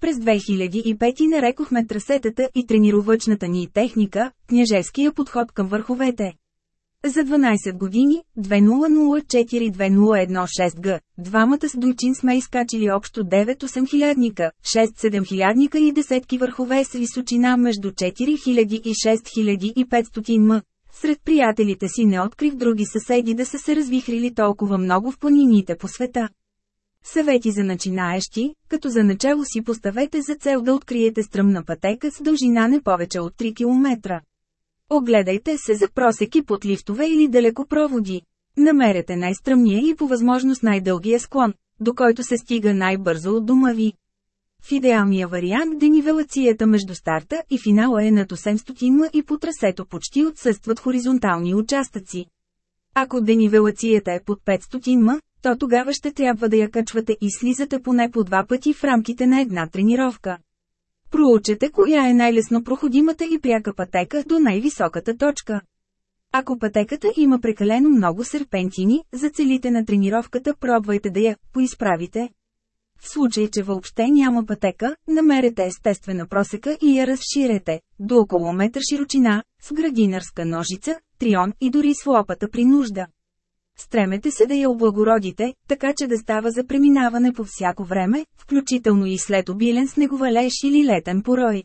S1: През 2005 нарекохме трасетата и тренировъчната ни техника, княжеския подход към върховете. За 12 години, 2004-2016г, двамата с дойчин сме изкачили общо 9-8 хилядника, 6-7 хилядника и десетки върхове с височина между 4000 и 6500 м. Сред приятелите си не открих други съседи да са се развихрили толкова много в планините по света. Съвети за начинаещи, като за начало си поставете за цел да откриете стръмна пътека с дължина не повече от 3 км. Огледайте се за просеки под лифтове или далекопроводи. Намерете най-стръмния и по възможност най-дългия склон, до който се стига най-бързо от дома ви. В идеалния вариант денивелацията между старта и финала е над 800 ма и по трасето почти отсъстват хоризонтални участъци. Ако денивелацията е под 500 ма, то тогава ще трябва да я качвате и слизате поне по два пъти в рамките на една тренировка. Проучете коя е най-лесно проходимата и пряка пътека до най-високата точка. Ако пътеката има прекалено много серпентини, за целите на тренировката пробвайте да я поизправите. В случай, че въобще няма пътека, намерете естествена просека и я разширете, до около метър широчина, с градинарска ножица, трион и дори с лопата при нужда. Стремете се да я облагородите, така че да става за преминаване по всяко време, включително и след обилен снеговалеж или летен порой.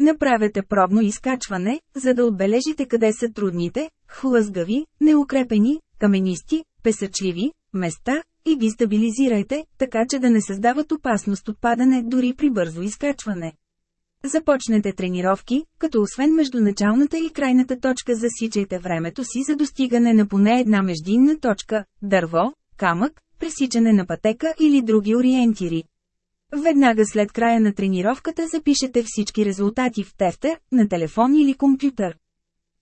S1: Направете пробно изкачване, за да отбележите къде са трудните, хлъзгави, неукрепени, каменисти, песъчливи, места, и ги стабилизирайте, така че да не създават опасност от падане дори при бързо изкачване. Започнете тренировки, като освен между началната и крайната точка засичайте времето си за достигане на поне една междинна точка – дърво, камък, пресичане на пътека или други ориентири. Веднага след края на тренировката запишете всички резултати в тефтер, на телефон или компютър.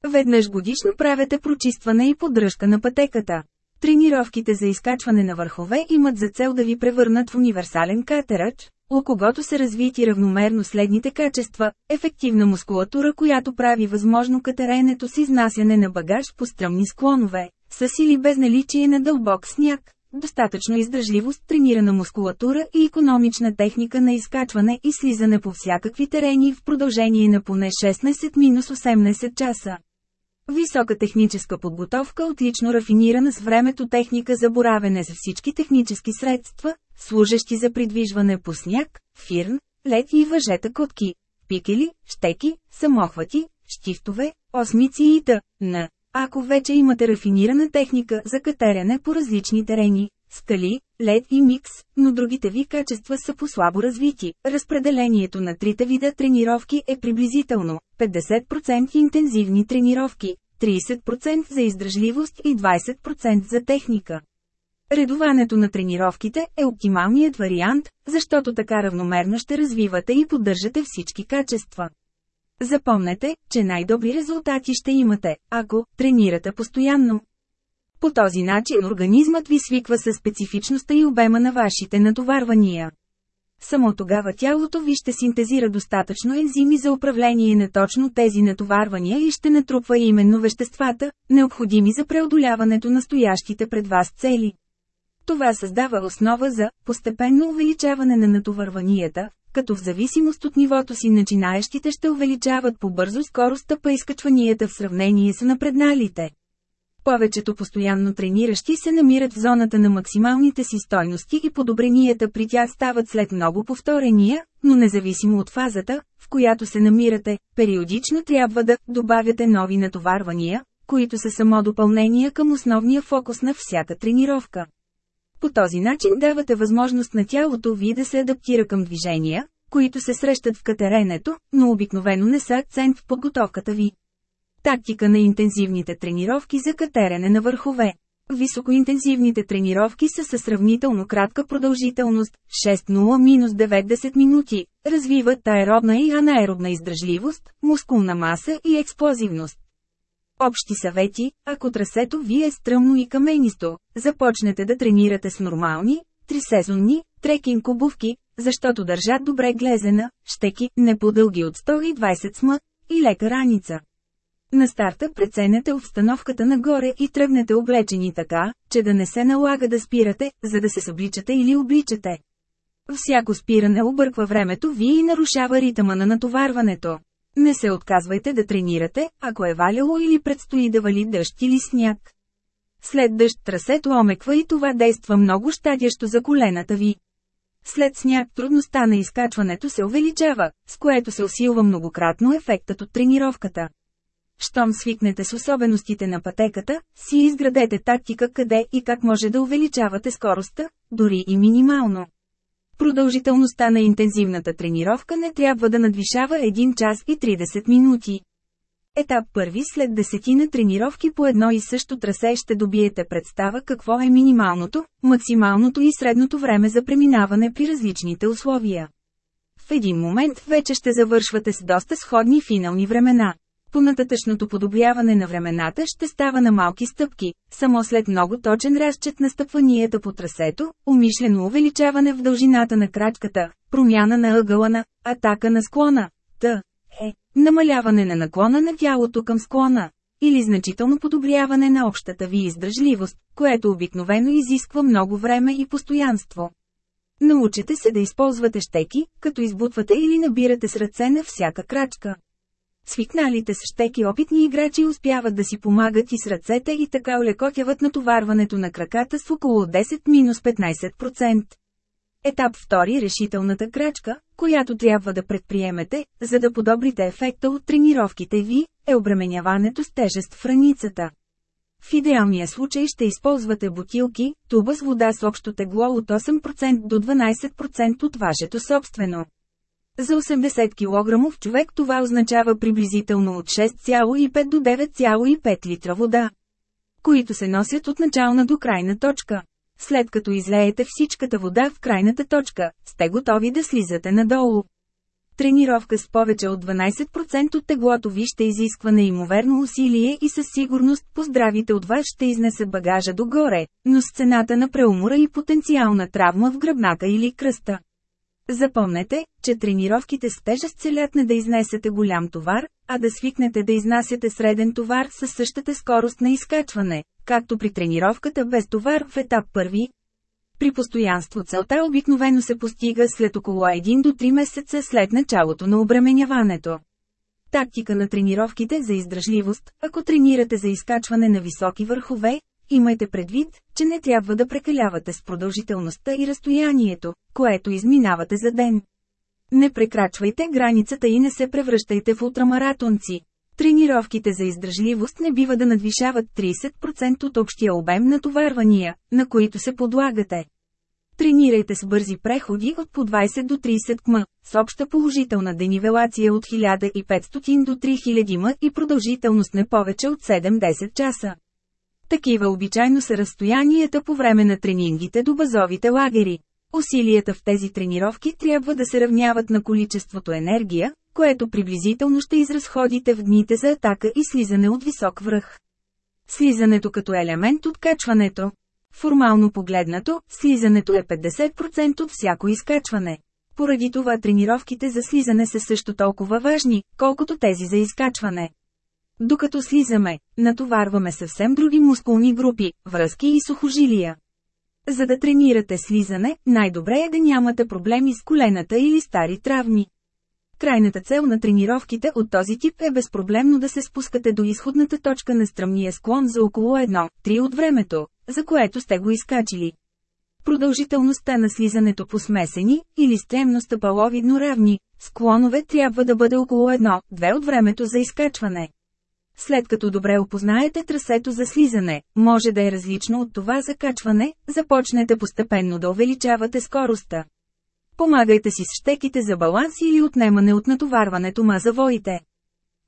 S1: Веднъж годишно правете прочистване и поддръжка на пътеката. Тренировките за изкачване на върхове имат за цел да ви превърнат в универсален катерач, у когото са развити равномерно следните качества – ефективна мускулатура, която прави възможно катеренето с изнасяне на багаж по стръмни склонове, с или без наличие на дълбок сняг, достатъчно издържливост тренирана мускулатура и економична техника на изкачване и слизане по всякакви терени в продължение на поне 16-18 часа. Висока техническа подготовка отлично рафинирана с времето техника за боравене за всички технически средства, служещи за придвижване по сняг, фирн, лед и въжета котки, пикели, щеки, самохвати, щифтове, осмици и т.н. Ако вече имате рафинирана техника за катеряне по различни терени, стали, лед и микс, но другите ви качества са по-слабо развити. Разпределението на трите вида тренировки е приблизително 50% интензивни тренировки, 30% за издръжливост и 20% за техника. Редуването на тренировките е оптималният вариант, защото така равномерно ще развивате и поддържате всички качества. Запомнете, че най-добри резултати ще имате, ако тренирате постоянно. По този начин организмът ви свиква със специфичността и обема на вашите натоварвания. Само тогава тялото ви ще синтезира достатъчно ензими за управление на точно тези натоварвания и ще натрупва именно веществата, необходими за преодоляването на стоящите пред вас цели. Това създава основа за постепенно увеличаване на натоварванията, като в зависимост от нивото си начинаещите ще увеличават по-бързо скоростта по изкачванията в сравнение с напредналите. Повечето постоянно трениращи се намират в зоната на максималните си стойности и подобренията при тях стават след много повторения, но независимо от фазата, в която се намирате, периодично трябва да добавяте нови натоварвания, които са само допълнения към основния фокус на всяка тренировка. По този начин давате възможност на тялото ви да се адаптира към движения, които се срещат в катеренето, но обикновено не са акцент в подготовката ви. Тактика на интензивните тренировки за катерене на върхове. Високоинтензивните тренировки са със сравнително кратка продължителност 6 – 90 минути, развиват аеробна и анаеробна издръжливост, мускулна маса и експлозивност. Общи съвети, ако трасето ви е стръмно и каменисто, започнете да тренирате с нормални, трисезонни, трекинг обувки, защото държат добре глезена, щеки, не по-дълги от 120 см, и лека раница. На старта преценете обстановката нагоре и тръгнете облечени така, че да не се налага да спирате, за да се събличате или обличате. Всяко спиране обърква времето ви и нарушава ритъма на натоварването. Не се отказвайте да тренирате, ако е валяло или предстои да вали дъжд или сняг. След дъжд трасето омеква и това действа много щадящо за колената ви. След сняг трудността на изкачването се увеличава, с което се усилва многократно ефектът от тренировката щом свикнете с особеностите на пътеката, си изградете тактика къде и как може да увеличавате скоростта, дори и минимално. Продължителността на интензивната тренировка не трябва да надвишава 1 час и 30 минути. Етап първи след десетина тренировки по едно и също трасе ще добиете представа какво е минималното, максималното и средното време за преминаване при различните условия. В един момент вече ще завършвате с доста сходни финални времена. Понататъчното подобряване на времената ще става на малки стъпки, само след много точен разчет на стъпванията по трасето, умишлено увеличаване в дължината на крачката, промяна на ъгъла на атака на склона, т. е, намаляване на наклона на тялото към склона, или значително подобряване на общата ви издръжливост, което обикновено изисква много време и постоянство. Научете се да използвате щеки, като избутвате или набирате с ръце на всяка крачка. Свикналите с щеки опитни играчи успяват да си помагат и с ръцете и така улекотяват натоварването на краката с около 10-15%. Етап 2 – решителната крачка, която трябва да предприемете, за да подобрите ефекта от тренировките ви, е обременяването с тежест в раницата. В идеалния случай ще използвате бутилки, туба с вода с общо тегло от 8% до 12% от вашето собствено. За 80 кг човек това означава приблизително от 6,5 до 9,5 литра вода, които се носят от начална до крайна точка. След като излеете всичката вода в крайната точка, сте готови да слизате надолу. Тренировка с повече от 12% от теглото ви ще изисква неимоверно усилие и със сигурност поздравите от вас ще изнесе багажа догоре, но с цената на преумора и потенциална травма в гръбнака или кръста. Запомнете, че тренировките с тежест целят не да изнесете голям товар, а да свикнете да изнасяте среден товар със същата скорост на изкачване, както при тренировката без товар в етап първи. При постоянство целта обикновено се постига след около 1 до 3 месеца след началото на обременяването. Тактика на тренировките за издръжливост Ако тренирате за изкачване на високи върхове, Имайте предвид, че не трябва да прекалявате с продължителността и разстоянието, което изминавате за ден. Не прекрачвайте границата и не се превръщайте в ултрамаратонци. Тренировките за издържливост не бива да надвишават 30% от общия обем на товарвания, на които се подлагате. Тренирайте с бързи преходи от по 20 до 30 км, с обща положителна денивелация от 1500 до 3000 м и продължителност не повече от 7-10 часа. Такива обичайно са разстоянията по време на тренингите до базовите лагери. Усилията в тези тренировки трябва да се равняват на количеството енергия, което приблизително ще изразходите в дните за атака и слизане от висок връх. Слизането като елемент от качването. Формално погледнато, слизането е 50% от всяко изкачване. Поради това тренировките за слизане са също толкова важни, колкото тези за изкачване. Докато слизаме, натоварваме съвсем други мускулни групи, връзки и сухожилия. За да тренирате слизане, най-добре е да нямате проблеми с колената или стари травми. Крайната цел на тренировките от този тип е безпроблемно да се спускате до изходната точка на стръмния склон за около 1-3 от времето, за което сте го изкачили. Продължителността на слизането по смесени или стремно стъпаловидно равни склонове трябва да бъде около 1-2 от времето за изкачване. След като добре опознаете трасето за слизане, може да е различно от това за качване, започнете постепенно да увеличавате скоростта. Помагайте си с щеките за баланс или отнемане от натоварването мазавоите.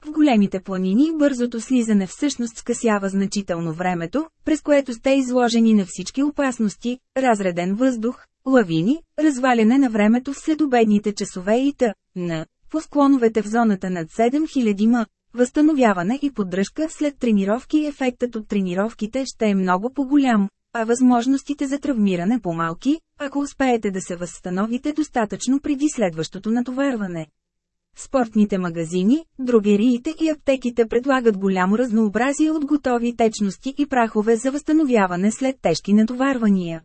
S1: В големите планини бързото слизане всъщност скъсява значително времето, през което сте изложени на всички опасности, разреден въздух, лавини, разваляне на времето в следобедните часове и т.н. По склоновете в зоната над 7000 м, Възстановяване и поддръжка след тренировки ефектът от тренировките ще е много по-голям, а възможностите за травмиране по-малки, ако успеете да се възстановите достатъчно преди следващото натоварване. Спортните магазини, дрогериите и аптеките предлагат голямо разнообразие от готови течности и прахове за възстановяване след тежки натоварвания.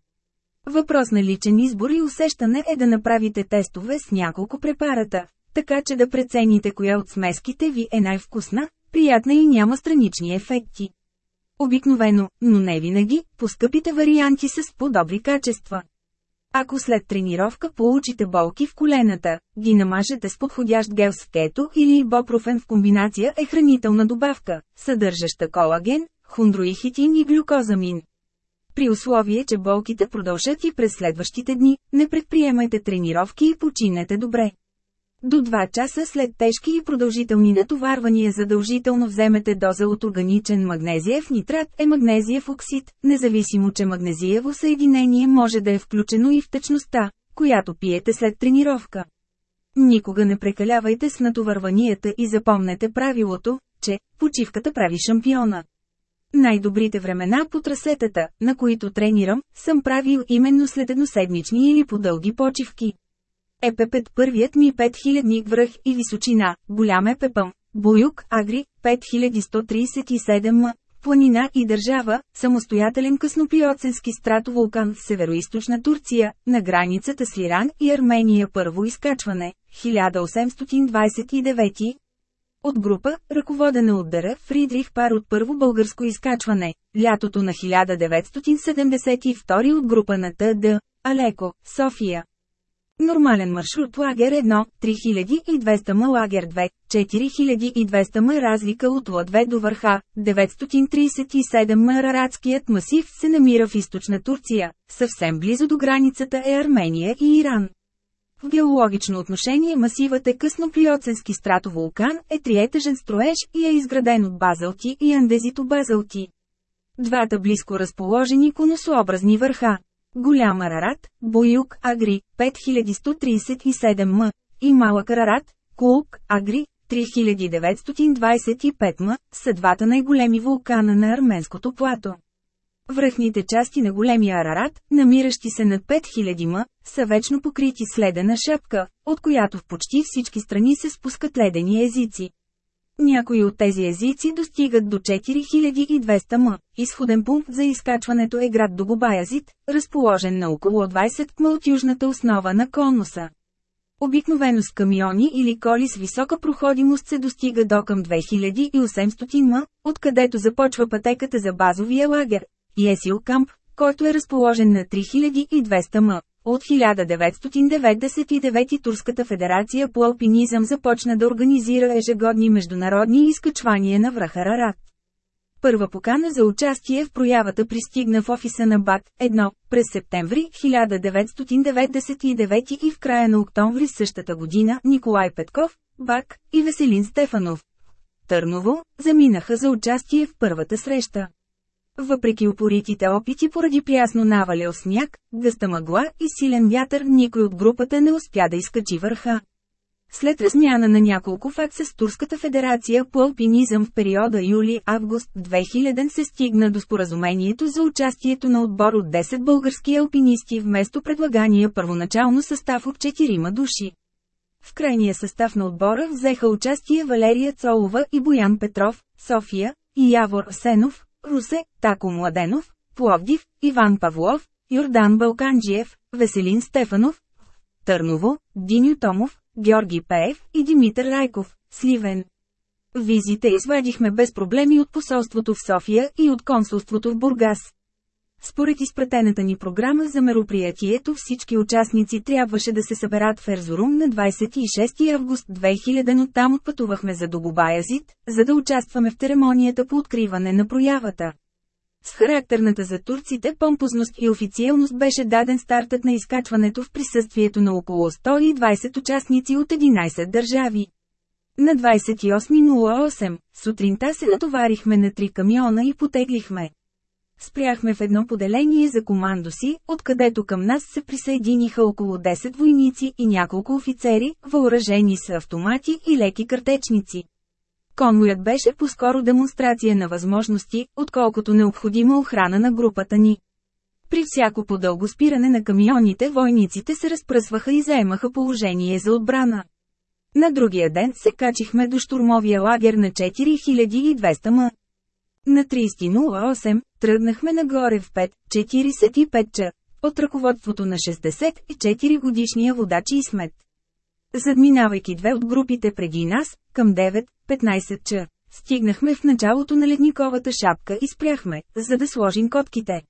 S1: Въпрос на личен избор и усещане е да направите тестове с няколко препарата, така че да прецените коя от смеските ви е най-вкусна, приятна и няма странични ефекти. Обикновено, но не винаги, по скъпите варианти са с подобри качества. Ако след тренировка получите болки в колената, ги намажете с подходящ гел с кето или бопрофен в комбинация е хранителна добавка, съдържаща колаген, хундроихитин и глюкозамин. При условие, че болките продължат и през следващите дни, не предприемайте тренировки и починете добре. До 2 часа след тежки и продължителни натоварвания задължително вземете доза от органичен магнезиев нитрат е магнезиев оксид, независимо че магнезиево съединение може да е включено и в течността, която пиете след тренировка. Никога не прекалявайте с натоварванията и запомнете правилото, че почивката прави шампиона. Най-добрите времена по трасетата, на които тренирам, съм правил именно след едноседмични или по дълги почивки е пепет първият ми 5000 връх и височина, голям е пепъм, Боюк, Агри, 5137 м, планина и държава, самостоятелен къснопиоценски стратовулкан в североизточна Турция, на границата с Иран и Армения първо изкачване, 1829 от група, ръководена от Дъра Фридрих Пар от първо българско изкачване, лятото на 1972 от група на ТД, Алеко, София, Нормален маршрут лагер 1, 3200 м лагер 2, 4200 м разлика от 2 до върха, 937 м Арадският масив се намира в източна Турция, съвсем близо до границата е Армения и Иран. В геологично отношение масивът е късно плиоценски стратовулкан, е триетъжен строеж и е изграден от базалти и андезито базалти. Двата близко разположени конусообразни върха, Голям Арарат, Боюк, Агри, 5137 м. И Малък Арарат, Кулк, Агри, 3925 м. са двата най-големи вулкана на арменското плато. Връхните части на големия Арарат, намиращи се над 5000 м, са вечно покрити с ледена шапка, от която в почти всички страни се спускат ледени езици. Някои от тези езици достигат до 4200 м. Изходен пункт за изкачването е град Догобаязит, разположен на около 20 км от южната основа на конуса. Обикновено с камиони или коли с висока проходимост се достига до към 2800 м, откъдето започва пътеката за базовия лагер – Есил Камп, който е разположен на 3200 м. От 1999 Турската федерация по алпинизъм започна да организира ежегодни международни изкачвания на връха Рарат. Първа покана за участие в проявата пристигна в офиса на БАТ 1 през септември 1999 и в края на октомври същата година Николай Петков, Бак и Веселин Стефанов. Търново заминаха за участие в първата среща. Въпреки упоритите опити поради прясно навалял сняг, гъста мъгла и силен вятър, никой от групата не успя да изкачи върха. След размяна на няколко факса с Турската федерация по алпинизъм в периода юли-август 2000 се стигна до споразумението за участието на отбор от 10 български алпинисти вместо предлагания първоначално състав от 4 души. В крайния състав на отбора взеха участие Валерия Цолова и Боян Петров, София, и Явор Сенов, Русе, Тако Младенов, Пловдив, Иван Павлов, Йордан Балканджиев, Веселин Стефанов, Търново, Диню Томов, Георги Пеев и Димитър Райков, Сливен. Визите извадихме без проблеми от посолството в София и от консулството в Бургас. Според изпратената ни програма за мероприятието всички участници трябваше да се съберат в Ерзорум на 26 август 2000, но там отпътувахме за Добобаязит, за да участваме в церемонията по откриване на проявата. С характерната за турците помпозност и официалност беше даден стартът на изкачването в присъствието на около 120 участници от 11 държави. На 28.08 сутринта се натоварихме на три камиона и потеглихме. Спряхме в едно поделение за командо си, откъдето към нас се присъединиха около 10 войници и няколко офицери, въоръжени с автомати и леки картечници. Конвоят беше по-скоро демонстрация на възможности, отколкото необходима охрана на групата ни. При всяко подълго спиране на камионите войниците се разпръсваха и заемаха положение за отбрана. На другия ден се качихме до штурмовия лагер на 4200 м. На 30.08 тръгнахме нагоре в 5.45 ча, от ръководството на 64 годишния водач смет. Задминавайки две от групите преди нас, към 9.15 ча, стигнахме в началото на ледниковата шапка и спряхме, за да сложим котките.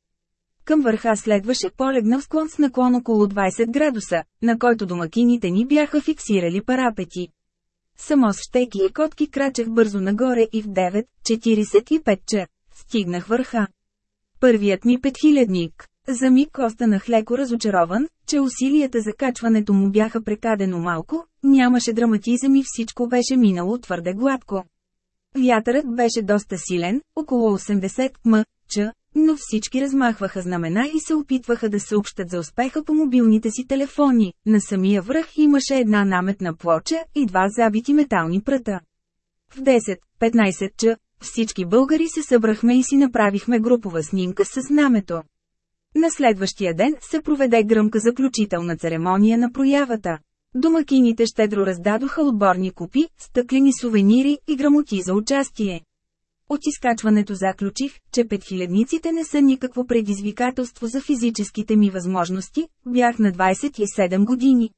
S1: Към върха следваше полегнал склон с наклон около 20 градуса, на който домакините ни бяха фиксирали парапети. Само с щеки и котки крачех бързо нагоре и в 9.45 ч. Стигнах върха. Първият ми петхилядник. За миг останах леко разочарован, че усилията за качването му бяха прекадено малко, нямаше драматизъм и всичко беше минало твърде гладко. Вятърът беше доста силен, около 80 км, но всички размахваха знамена и се опитваха да съобщат за успеха по мобилните си телефони. На самия връх имаше една наметна плоча и два забити метални пръта. В 10-15 ч. всички българи се събрахме и си направихме групова снимка с знамето. На следващия ден се проведе гръмка заключителна церемония на проявата. Домакините щедро раздадоха отборни купи, стъклени сувенири и грамоти за участие. От изкачването заключих, че петхилядниците не са никакво предизвикателство за физическите ми възможности, бях на 27 години.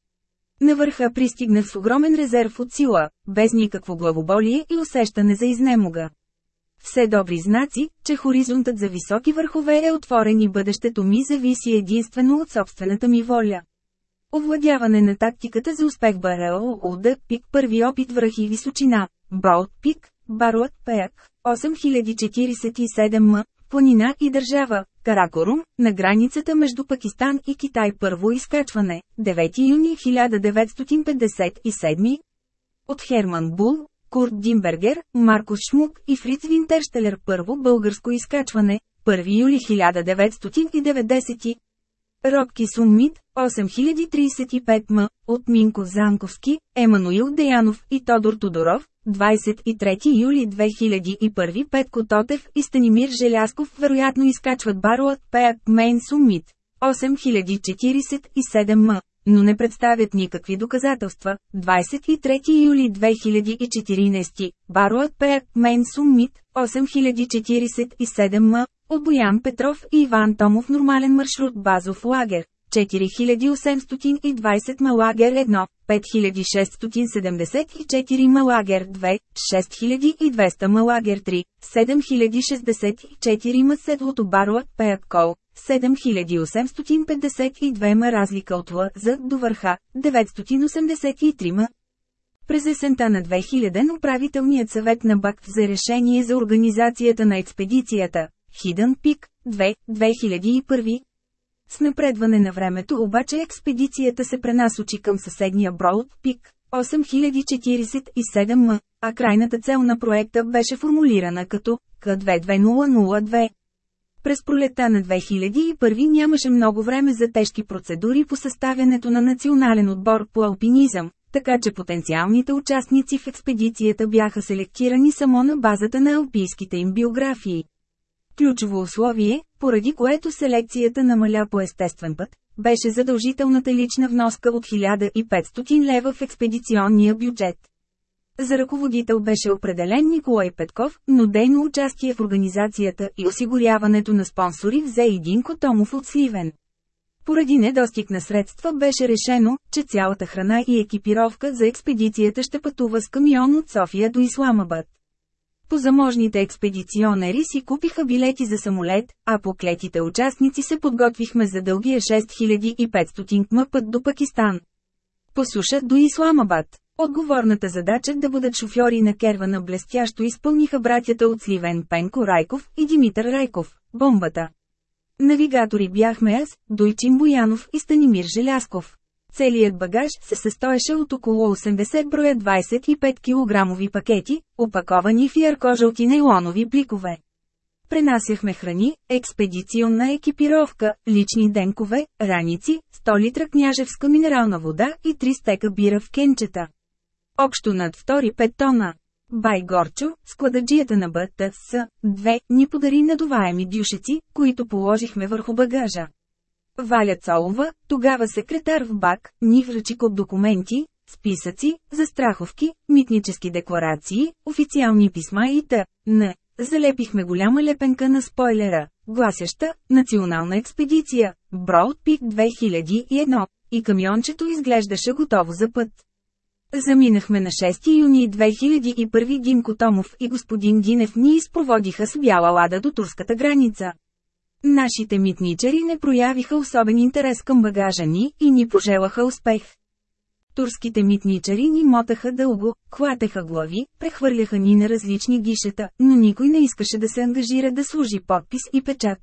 S1: На върха пристигнах с огромен резерв от сила, без никакво главоболие и усещане за изнемога. Все добри знаци, че хоризонтът за високи върхове е отворен и бъдещето ми зависи единствено от собствената ми воля. Овладяване на тактиката за успех Барел Олдък пик първи опит връх и височина, Болт пик, Баруат пеяк. 8047 м, планина и държава, Каракорум, на границата между Пакистан и Китай първо изкачване, 9 юни 1957 от Херман Бул, Курт Димбергер, Маркус Шмук и Фриц Винтерштелер първо българско изкачване, 1 юли 1990 Робки Суммит, 8035 м, от Минко Занковски, Емануил Деянов и Тодор Тодоров, 23 юли 2001 Петко Тотев и Станимир Желясков вероятно изкачват барола Пеак Мейн Суммит, 8047 м, но не представят никакви доказателства. 23 юли 2014 Баруат Пеак Мейн Сумит, 8047 м, от Боян Петров и Иван Томов нормален маршрут базов лагер. 4820 малагер 1, 5674 малагер 2, 6200 малагер 3, 7064 ма седлото Барла, Пеяткол, 7852 ма разлика от Лъза до върха, 983 ма. През есента на 2000 управителният съвет на БАК за решение за организацията на експедицията, Хидън пик, 2, 2001. С напредване на времето обаче експедицията се пренасочи към съседния Броуд пик, 8047 м, а крайната цел на проекта беше формулирана като К22002. През пролета на 2001 нямаше много време за тежки процедури по съставянето на национален отбор по алпинизъм, така че потенциалните участници в експедицията бяха селектирани само на базата на алпийските им биографии. Ключово условие, поради което селекцията намаля по естествен път, беше задължителната лична вноска от 1500 лева в експедиционния бюджет. За ръководител беше определен Николай Петков, но дейно участие в организацията и осигуряването на спонсори взе един Котомов от Сливен. Поради недостиг на средства беше решено, че цялата храна и екипировка за експедицията ще пътува с камион от София до Исламабад. Позаможните експедиционери си купиха билети за самолет, а поклетите участници се подготвихме за дългия 6500 км път до Пакистан. По суша до Исламабад. Отговорната задача е да бъдат шофьори на кервана блестящо изпълниха братята от Сливен Пенко Райков и Димитър Райков – бомбата. Навигатори бяхме аз, Дойчин Боянов и Станимир Желясков. Целият багаж се състоеше от около 80 броя 25 кг пакети, опаковани в ярко-жълти нейлонови пликове. Пренасяхме храни, експедиционна екипировка, лични денкове, раници, 100 литра княжевска минерална вода и 3 стека бира в кенчета. Общо над втори 5 тона. Бай Горчо, склададжията на БТС, 2, ни подари надуваеми дюшеци, които положихме върху багажа. Валя Цолова, тогава секретар в БАК, ни връчи куп документи, списъци, застраховки, митнически декларации, официални писма и т. Не. Залепихме голяма лепенка на спойлера, гласяща «Национална експедиция», Броуд Пик 2001, и камиончето изглеждаше готово за път. Заминахме на 6 юни 2001 Димко Томов и господин Динев ни изпроводиха с бяла лада до турската граница. Нашите митничери не проявиха особен интерес към багажа ни и ни пожелаха успех. Турските митничари ни мотаха дълго, клатеха глави, прехвърляха ни на различни гишета, но никой не искаше да се ангажира да служи подпис и печат.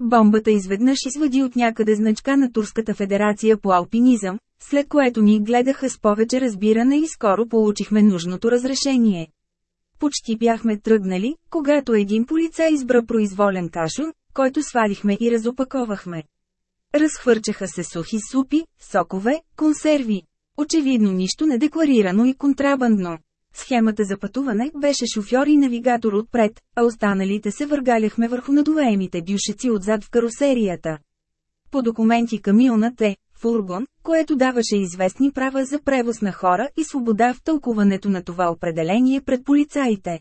S1: Бомбата изведнъж извади от някъде значка на Турската федерация по алпинизъм, след което ни гледаха с повече разбиране и скоро получихме нужното разрешение. Почти бяхме тръгнали, когато един полицай избра произволен кашун, който свалихме и разопаковахме. Разхвърчаха се сухи супи, сокове, консерви. Очевидно нищо недекларирано и контрабандно. Схемата за пътуване беше шофьор и навигатор отпред, а останалите се въргаляхме върху надуваемите дюшеци отзад в карусерията. По документи камилнат е фургон, което даваше известни права за превоз на хора и свобода в тълкуването на това определение пред полицаите.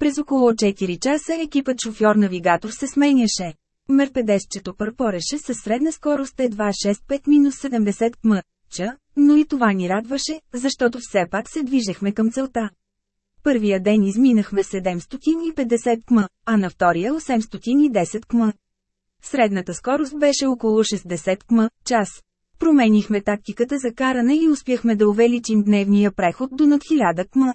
S1: През около 4 часа екипът шофьор-навигатор се сменяше. Мерпедесчето пърпореше със средна скорост едва 5 70 км, ча, но и това ни радваше, защото все пак се движехме към целта. Първия ден изминахме 750 км, а на втория 810 км. Средната скорост беше около 60 км час. Променихме тактиката за каране и успяхме да увеличим дневния преход до над 1000 км.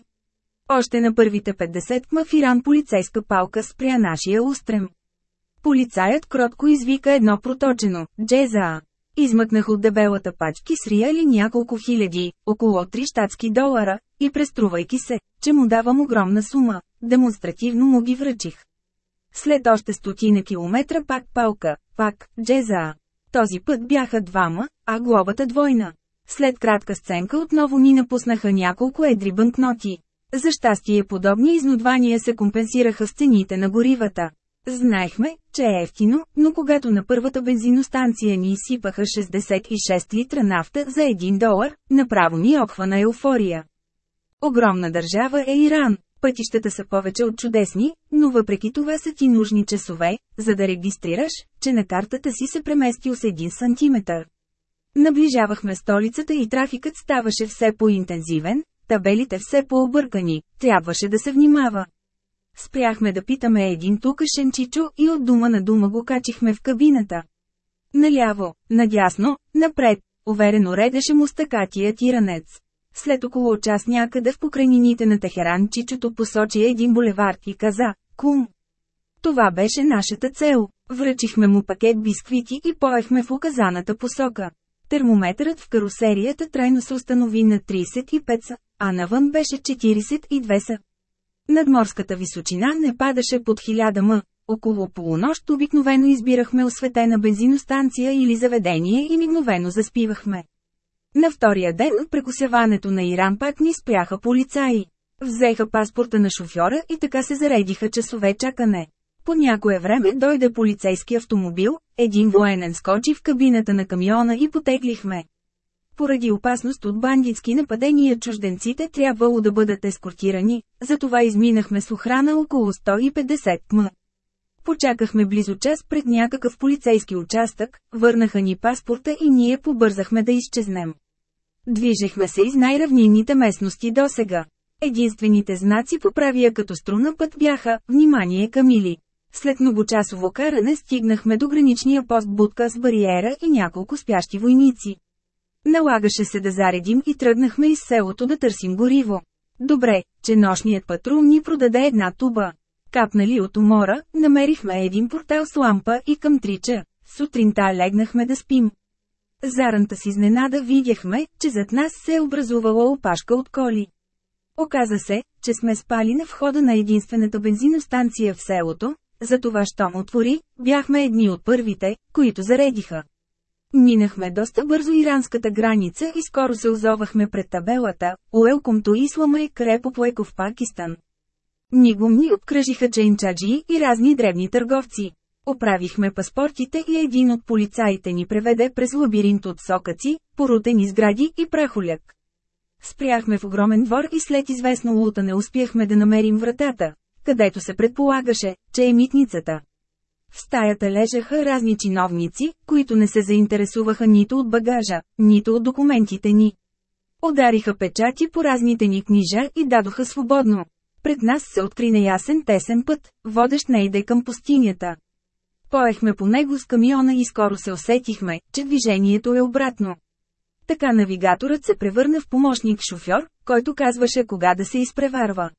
S1: Още на първите 50 мафиран полицейска палка спря нашия устрем. Полицаят кротко извика едно проточено – джеза. Измъкнах от дебелата пачки с риали няколко хиляди, около 3 штатски долара, и преструвайки се, че му давам огромна сума, демонстративно му ги връчих. След още стотина километра пак палка, пак джеза. Този път бяха двама, а глобата двойна. След кратка сценка отново ни напуснаха няколко едри банкноти. За щастие подобни изнудвания се компенсираха с цените на горивата. Знаехме, че е ефтино, но когато на първата бензиностанция ни изсипаха 66 литра нафта за 1 долар, направо ни охвана еуфория. Огромна държава е Иран. Пътищата са повече от чудесни, но въпреки това са ти нужни часове, за да регистрираш, че на картата си се преместил с 1 сантиметр. Наближавахме столицата и трафикът ставаше все по-интензивен, табелите все пообъркани, трябваше да се внимава. Спряхме да питаме един тукашен чичо и от дума на дума го качихме в кабината. Наляво, надясно, напред, уверено редеше му стъкатия тиранец. След около час някъде в покрайнините на Техеран чичото посочи един булевард и каза «Кум». Това беше нашата цел. Връчихме му пакет бисквити и поехме в указаната посока. Термометърът в карусерията трайно се установи на 35 са, а навън беше 42 са. Надморската височина не падаше под 1000 м. Около полунощ обикновено избирахме осветена бензиностанция или заведение и мигновено заспивахме. На втория ден от прекусяването на Иран пак ни спряха полицаи. Взеха паспорта на шофьора и така се заредиха часове чакане. По някое време дойде полицейски автомобил, един военен скочи в кабината на камиона и потеглихме. Поради опасност от бандитски нападения чужденците трябвало да бъдат ескортирани, затова изминахме с охрана около 150 км. Почакахме близо час пред някакъв полицейски участък, върнаха ни паспорта и ние побързахме да изчезнем. Движехме се из най-равнинните местности досега. Единствените знаци по правия като струна път бяха «Внимание, камили!». След многочасово каране стигнахме до граничния пост будка с бариера и няколко спящи войници. Налагаше се да заредим и тръгнахме из селото да търсим гориво. Добре, че нощният патрул ни продаде една туба. Капнали от умора, намерихме един портал с лампа и към трича. Сутринта легнахме да спим. Заранта с изненада видяхме, че зад нас се е образувала опашка от коли. Оказа се, че сме спали на входа на единствената бензиностанция в селото, затова щом отвори, бяхме едни от първите, които заредиха. Минахме доста бързо иранската граница и скоро се озовахме пред табелата «Уелком то Ислама и е Крепо Плеко в Пакистан». Нигом ни обкръжиха джейнчаджи и разни дребни търговци. Оправихме паспортите и един от полицаите ни преведе през лабиринт от сокаци, порутени сгради и прахоляк. Спряхме в огромен двор и след известно лута не успяхме да намерим вратата, където се предполагаше, че е митницата. В стаята лежаха разни чиновници, които не се заинтересуваха нито от багажа, нито от документите ни. Удариха печати по разните ни книжа и дадоха свободно. Пред нас се откри неясен тесен път, водещ нейде към пустинята. Поехме по него с камиона и скоро се усетихме, че движението е обратно. Така навигаторът се превърна в помощник шофьор, който казваше кога да се изпреварва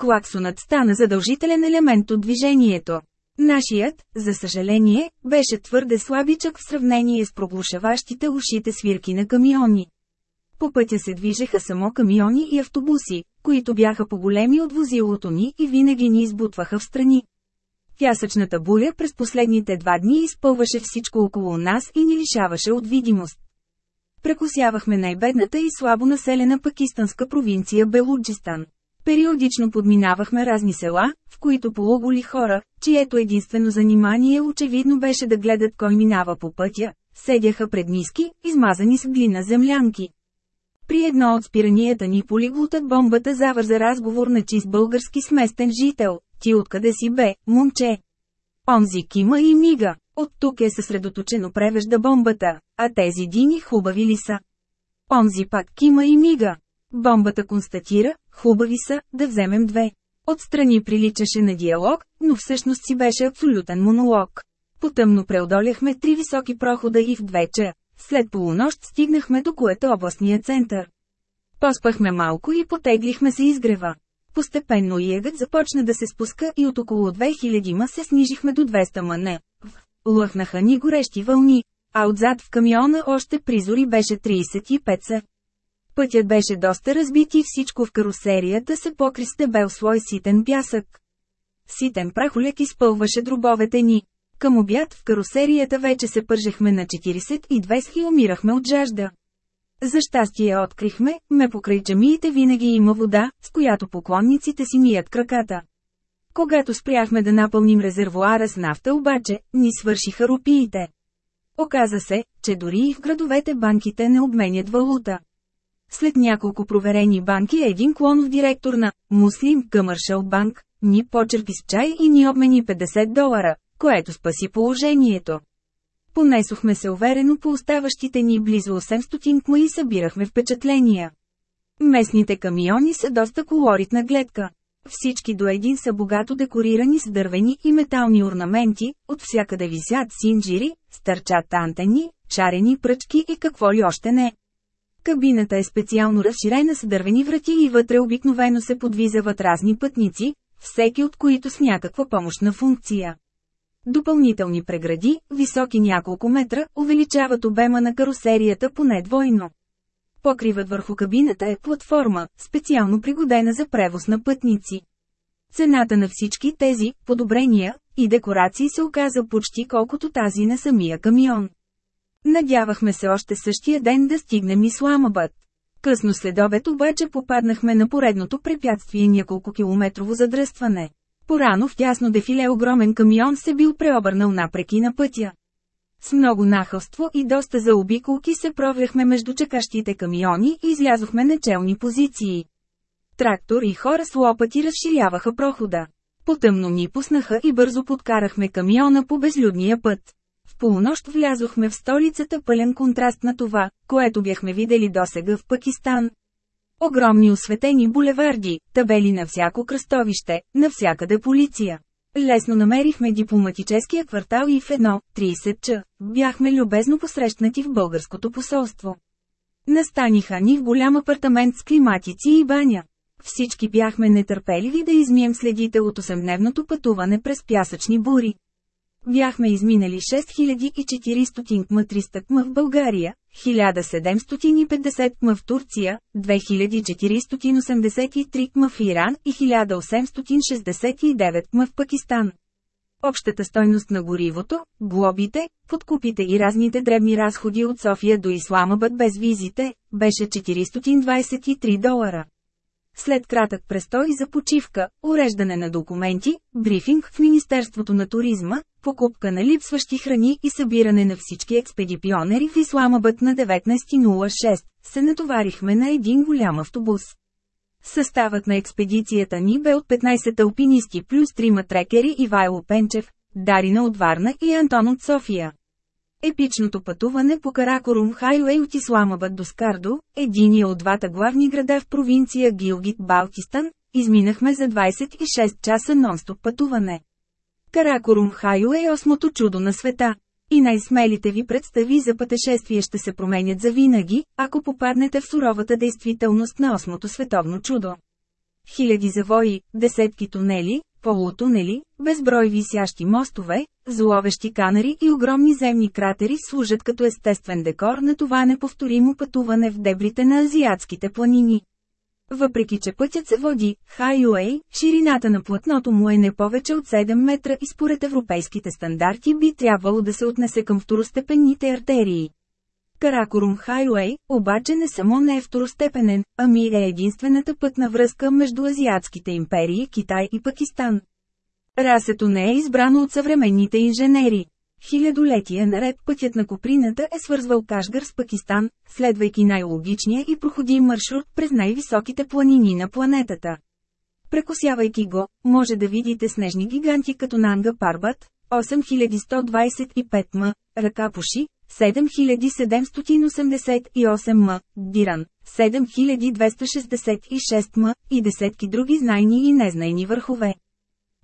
S1: клаксонът стана задължителен елемент от движението. Нашият, за съжаление, беше твърде слабичък в сравнение с проглушаващите ушите свирки на камиони. По пътя се движеха само камиони и автобуси, които бяха по-големи от возилото ни и винаги ни избутваха в страни. Пясъчната буря през последните два дни изпълваше всичко около нас и ни лишаваше от видимост. Прекосявахме най-бедната и слабо населена пакистанска провинция Белуджистан. Периодично подминавахме разни села, в които полуголи хора, чието единствено занимание очевидно беше да гледат кой минава по пътя, седяха пред ниски, измазани с глина землянки. При едно от спиранията ни полиглутът бомбата завърза разговор на чист български сместен жител. Ти откъде си бе, момче? Онзи кима и мига. От тук е съсредоточено превежда бомбата, а тези дини хубави ли са? Онзи пак кима и мига. Бомбата констатира, хубави са, да вземем две. Отстрани приличаше на диалог, но всъщност си беше абсолютен монолог. Потъмно преодоляхме три високи прохода и в двеча. След полунощ стигнахме до което областния център. Поспахме малко и потеглихме се изгрева. Постепенно ягът започна да се спуска и от около 2000 ма се снижихме до 200 мане. Лъхнаха ни горещи вълни, а отзад в камиона още призори беше 35 са. Пътят беше доста разбит и всичко в карусерията се покри с дебел слой ситен пясък. Ситен прахоляк изпълваше дробовете ни. Към обяд в карусерията вече се пържехме на 20 и умирахме от жажда. За щастие открихме, ме покрай джамиите винаги има вода, с която поклонниците си мият краката. Когато спряхме да напълним резервуара с нафта обаче, ни свършиха рупиите. Оказа се, че дори и в градовете банките не обменят валута. След няколко проверени банки е един клонов директор на Муслим Къмършъл Банк, ни почерпи с чай и ни обмени 50 долара, което спаси положението. Понесохме се уверено по оставащите ни близо 800 кма и събирахме впечатления. Местните камиони са доста колоритна гледка. Всички до един са богато декорирани с дървени и метални орнаменти, от всякъде висят синджири, стърчат антени, чарени пръчки и какво ли още не. Кабината е специално разширена с дървени врати и вътре обикновено се подвизават разни пътници, всеки от които с някаква помощна функция. Допълнителни прегради, високи няколко метра, увеличават обема на карусерията поне двойно. Покривът върху кабината е платформа, специално пригодена за превоз на пътници. Цената на всички тези подобрения и декорации се оказа почти колкото тази на самия камион. Надявахме се още същия ден да стигнем Исламабад. Късно след обед обаче попаднахме на поредното препятствие няколко километрово задръстване. Порано в тясно дефиле огромен камион се бил преобърнал напреки на пътя. С много нахълство и доста заобиколки се провяхме между чекащите камиони и излязохме на челни позиции. Трактор и хора с лопати разширяваха прохода. Потъмно ни пуснаха и бързо подкарахме камиона по безлюдния път. В полунощ влязохме в столицата пълен контраст на това, което бяхме видели досега в Пакистан. Огромни осветени булеварди, табели на всяко кръстовище, навсякъде полиция. Лесно намерихме дипломатическия квартал и в 30 ч. бяхме любезно посрещнати в българското посолство. Настаниха ни в голям апартамент с климатици и баня. Всички бяхме нетърпеливи да измием следите от 8-дневното пътуване през пясъчни бури. Бяхме изминали 6400 км 300 км в България, 1750 км в Турция, 2483 км в Иран и 1869 км в Пакистан. Общата стойност на горивото, глобите, подкупите и разните дребни разходи от София до Исламабад без визите, беше 423 долара. След кратък престой за почивка, уреждане на документи, брифинг в Министерството на туризма, покупка на липсващи храни и събиране на всички експедипионери в Исламабът на 19.06, се натоварихме на един голям автобус. Съставът на експедицията ни бе от 15 алпинисти плюс 3 трекери Ивайло Пенчев, Дарина от Варна и Антон от София. Епичното пътуване по Каракорум Хайлей от Исламабад до Скардо, единия от двата главни града в провинция Гилгит Балтистан, изминахме за 26 часа нон-стоп пътуване. Каракорум Хайлей е осмото чудо на света. И най-смелите ви представи за пътешествие ще се променят за винаги, ако попаднете в суровата действителност на осмото световно чудо. Хиляди завои, десетки тунели, Полутунели, безброй висящи мостове, зловещи канари и огромни земни кратери служат като естествен декор на това неповторимо пътуване в дебрите на азиатските планини. Въпреки че пътят се води Хайуей, ширината на платното му е не повече от 7 метра и според европейските стандарти би трябвало да се отнесе към второстепенните артерии. Каракорум Хайуей, обаче не само не е второстепенен, ами е единствената пътна връзка между азиатските империи Китай и Пакистан. Расето не е избрано от съвременните инженери. Хилядолетия наред пътят на Коприната е свързвал Кашгар с Пакистан, следвайки най-логичния и проходим маршрут през най-високите планини на планетата. Прекосявайки го, може да видите снежни гиганти като Нанга Парбат, 8125 м, Ръкапуши, 7788 м, Диран, 7266 м и десетки други знайни и незнайни върхове.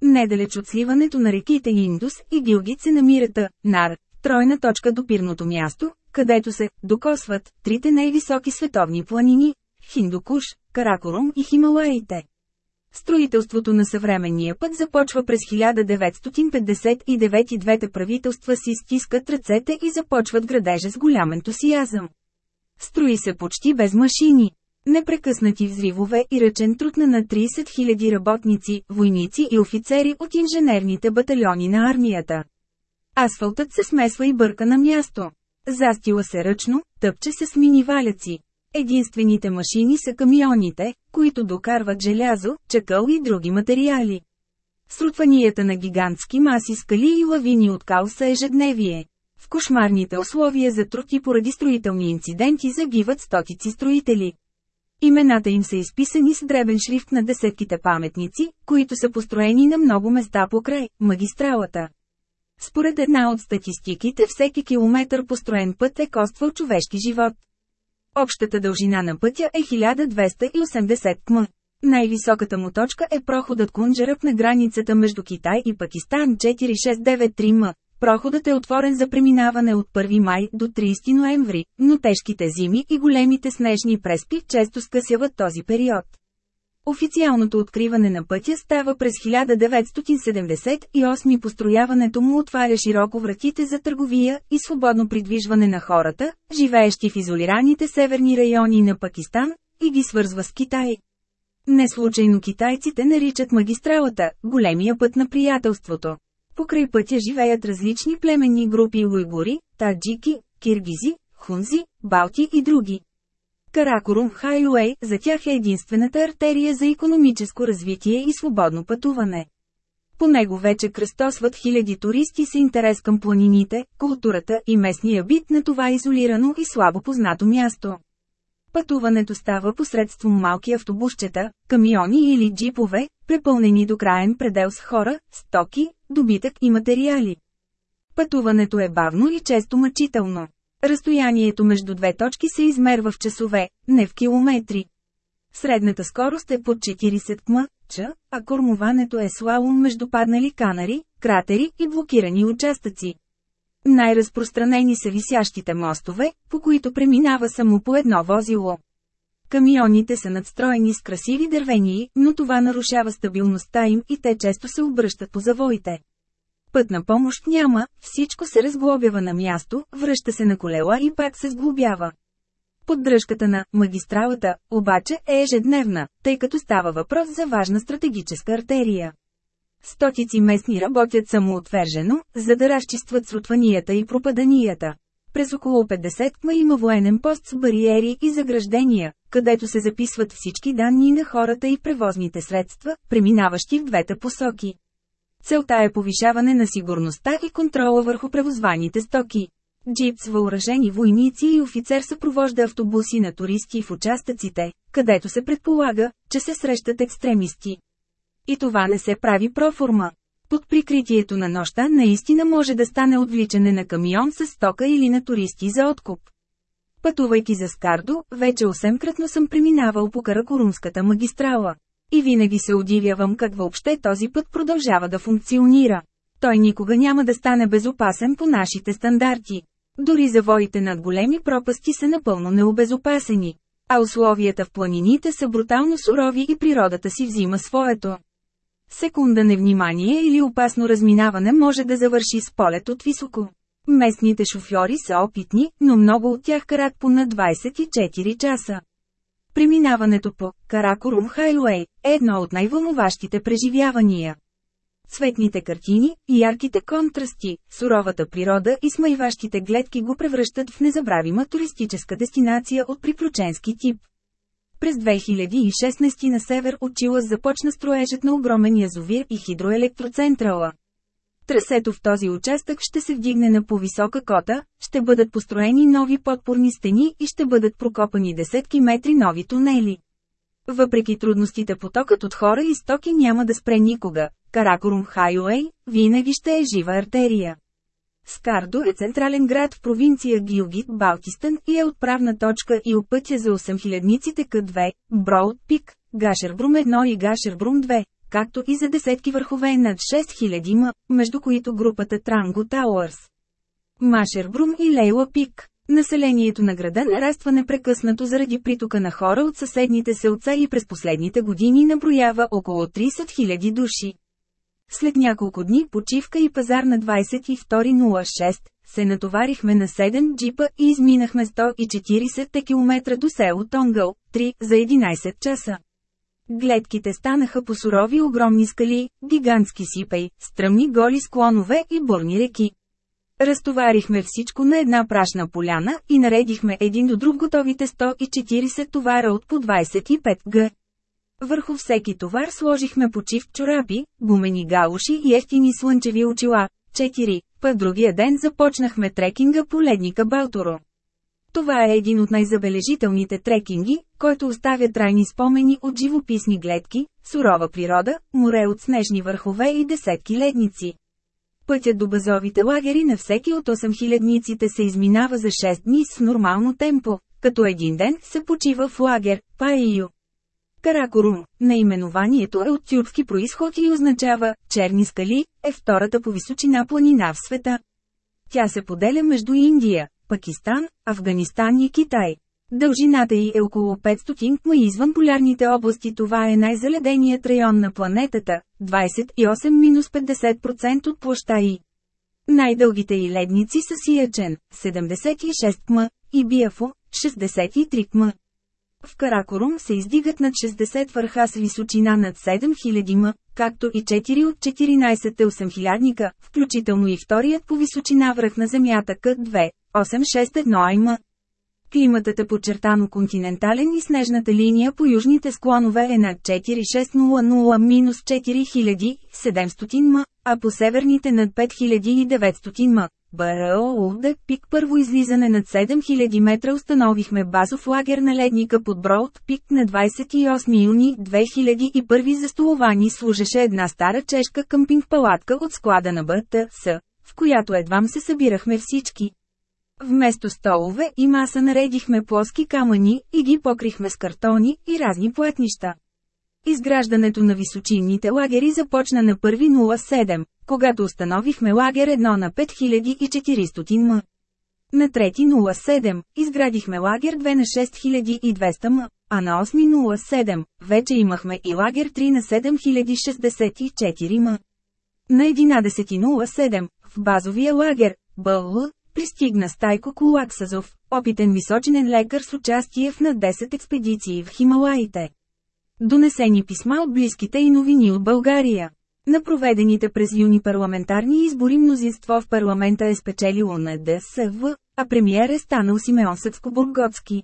S1: Недалеч от сливането на реките Индус и Гилгит се намирата, Нар, тройна точка до пирното място, където се докосват трите най-високи световни планини – Хиндукуш, Каракорум и Хималаите. Строителството на съвременния път започва през 1959 и двете правителства си стискат ръцете и започват градежа с голям ентусиазъм. Строи се почти без машини. Непрекъснати взривове и ръчен труд на на 30 000 работници, войници и офицери от инженерните батальони на армията. Асфалтът се смесва и бърка на място. Застила се ръчно, тъпче се с миниваляци. Единствените машини са камионите, които докарват желязо, чакъл и други материали. Срутванията на гигантски маси скали и лавини от кал са ежедневие. В кошмарните условия за труд и поради строителни инциденти загиват стотици строители. Имената им са изписани с дребен шрифт на десетките паметници, които са построени на много места покрай магистралата. Според една от статистиките всеки километър построен път е коствал човешки живот. Общата дължина на пътя е 1280 км. Най-високата му точка е проходът Кунджеръп на границата между Китай и Пакистан 4693 м. Проходът е отворен за преминаване от 1 май до 30 ноември, но тежките зими и големите снежни преспи често скъсяват този период. Официалното откриване на пътя става през 1978 построяването му отваря широко вратите за търговия и свободно придвижване на хората, живеещи в изолираните северни райони на Пакистан, и ги свързва с Китай. Неслучайно китайците наричат магистралата – големия път на приятелството. Покрай пътя живеят различни племенни групи уйгури, таджики, киргизи, хунзи, балти и други. Каракорум Хайлуей за тях е единствената артерия за економическо развитие и свободно пътуване. По него вече кръстосват хиляди туристи с интерес към планините, културата и местния бит на това изолирано и слабо познато място. Пътуването става посредством малки автобусчета, камиони или джипове, препълнени до краен предел с хора, стоки, добитък и материали. Пътуването е бавно и често мъчително. Разстоянието между две точки се измерва в часове, не в километри. Средната скорост е под 40 км, ч, а кормуването е слалом между паднали канари, кратери и блокирани участъци. Най-разпространени са висящите мостове, по които преминава само по едно возило. Камионите са надстроени с красиви дървени, но това нарушава стабилността им и те често се обръщат по завоите. Път на помощ няма, всичко се разглобява на място, връща се на колела и пак се сглобява. Поддръжката на магистралата, обаче, е ежедневна, тъй като става въпрос за важна стратегическа артерия. Стотици местни работят самоотвержено, за да разчистват срутванията и пропаданията. През около 50 ма има военен пост с бариери и заграждения, където се записват всички данни на хората и превозните средства, преминаващи в двете посоки. Целта е повишаване на сигурността и контрола върху превозваните стоки. Джип с въоръжени войници и офицер съпровожда автобуси на туристи в участъците, където се предполага, че се срещат екстремисти. И това не се прави проформа. Под прикритието на нощта наистина може да стане отвличане на камион с стока или на туристи за откуп. Пътувайки за Скардо, вече 8-кратно съм преминавал по Каракорумската магистрала. И винаги се удивявам как въобще този път продължава да функционира. Той никога няма да стане безопасен по нашите стандарти. Дори завоите над големи пропасти са напълно необезопасени. А условията в планините са брутално сурови и природата си взима своето. Секунда невнимание или опасно разминаване може да завърши с полет от високо. Местните шофьори са опитни, но много от тях карат по на 24 часа. Преминаването по Каракорум Хайлуей е едно от най-вълнуващите преживявания. Цветните картини, ярките контрасти, суровата природа и смайващите гледки го превръщат в незабравима туристическа дестинация от приключенски тип. През 2016 на север от Чила започна строежът на огромен язовир и хидроелектроцентрала. Трасето в този участък ще се вдигне на повисока кота, ще бъдат построени нови подпорни стени и ще бъдат прокопани десетки метри нови тунели. Въпреки трудностите потокът от хора и стоки няма да спре никога. Каракорум Хайуей винаги ще е жива артерия. Скардо е централен град в провинция Гилгит, Балтистън и е отправна точка и опътя за 8000-ниците К2, Броуд Пик, Гашербрум 1 и Гашербрум 2 както и за десетки върхове над 6000 м, между които групата Транго Тауърс. Машербрум и Лейла Пик. Населението на града нараства непрекъснато заради притока на хора от съседните селца и през последните години наброява около 30 000 души. След няколко дни почивка и пазар на 22.06, се натоварихме на 7 джипа и изминахме 140 км до село Тонгъл, 3 за 11 часа. Гледките станаха по сурови огромни скали, гигантски сипей, стръмни голи склонове и бурни реки. Разтоварихме всичко на една прашна поляна и наредихме един до друг готовите 140 товара от по 25 г. Върху всеки товар сложихме почив чорапи, гумени галуши и ефтини слънчеви очила. 4. Па другия ден започнахме трекинга по ледника Балторо. Това е един от най-забележителните трекинги, който оставя трайни спомени от живописни гледки, сурова природа, море от снежни върхове и десетки ледници. Пътят до базовите лагери на всеки от 8000-ниците се изминава за 6 дни с нормално темпо, като един ден се почива в лагер Паию. Каракорум, наименованието е от тюркски происход и означава «Черни скали», е втората по височина планина в света. Тя се поделя между Индия, Пакистан, Афганистан и Китай. Дължината й е около 500 км извън полярните области. Това е най-заледеният район на планетата, 28-50% от площа й. Най-дългите й ледници са Сиячен, 76 км, и Биафо, 63 км. В Каракорум се издигат над 60 върха с височина над 7000 м, както и 4 от 14 8000 включително и вторият по височина връх на Земята К2, 861 м. Климатът е подчертано континентален и снежната линия по южните склонове е над 4600-4700 м, а по северните над 5900 м. БРО Улдък пик първо излизане над 7000 метра установихме базов лагер на ледника под Броуд пик на 28 юни 2001 за столовани служеше една стара чешка къмпинг палатка от склада на БТС, в която едвам се събирахме всички. Вместо столове и маса наредихме плоски камъни и ги покрихме с картони и разни платнища. Изграждането на височинните лагери започна на 1.07, когато установихме лагер 1 на 5400 м. На 3.07 изградихме лагер 2 на 6200 м, а на 8.07 вече имахме и лагер 3 на 7064 м. На 11.07 в базовия лагер БЛ Пристигна Стайко Колаксазов, опитен височенен лекар с участие в над 10 експедиции в Хималаите. Донесени писма от близките и новини от България. На проведените през юни парламентарни избори мнозинство в парламента е спечелило на ДСВ, а премиер е станал Симеон Съцко-Бургоцки.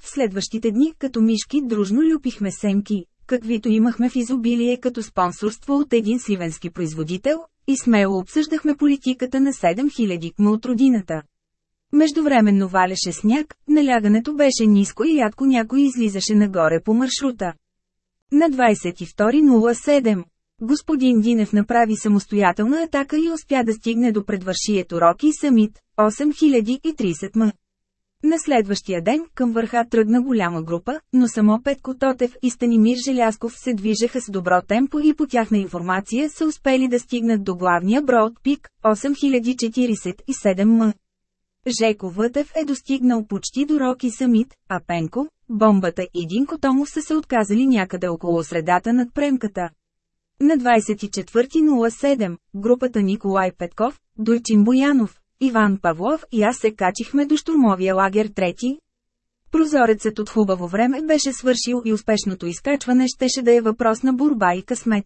S1: В следващите дни, като мишки, дружно люпихме семки, каквито имахме в изобилие като спонсорство от един сливенски производител, и смело обсъждахме политиката на 7000 км от родината. Междувременно валеше сняг, налягането беше ниско и рядко някой излизаше нагоре по маршрута. На 22.07 господин Динев направи самостоятелна атака и успя да стигне до предвършието Роки Самит, 8030 м. На следващия ден към върха тръгна голяма група, но само Петко Тотев и Станимир Желясков се движеха с добро темпо и по тяхна информация са успели да стигнат до главния брод пик 8047 м. Жеко Вътев е достигнал почти до Роки Самит, а Пенко, бомбата и Динко Томов са се отказали някъде около средата над премката. На 24.07 групата Николай Петков, Дойчин Боянов, Иван Павлов и аз се качихме до штурмовия лагер трети. Прозорецът от хубаво време беше свършил и успешното изкачване щеше да е въпрос на борба и късмет.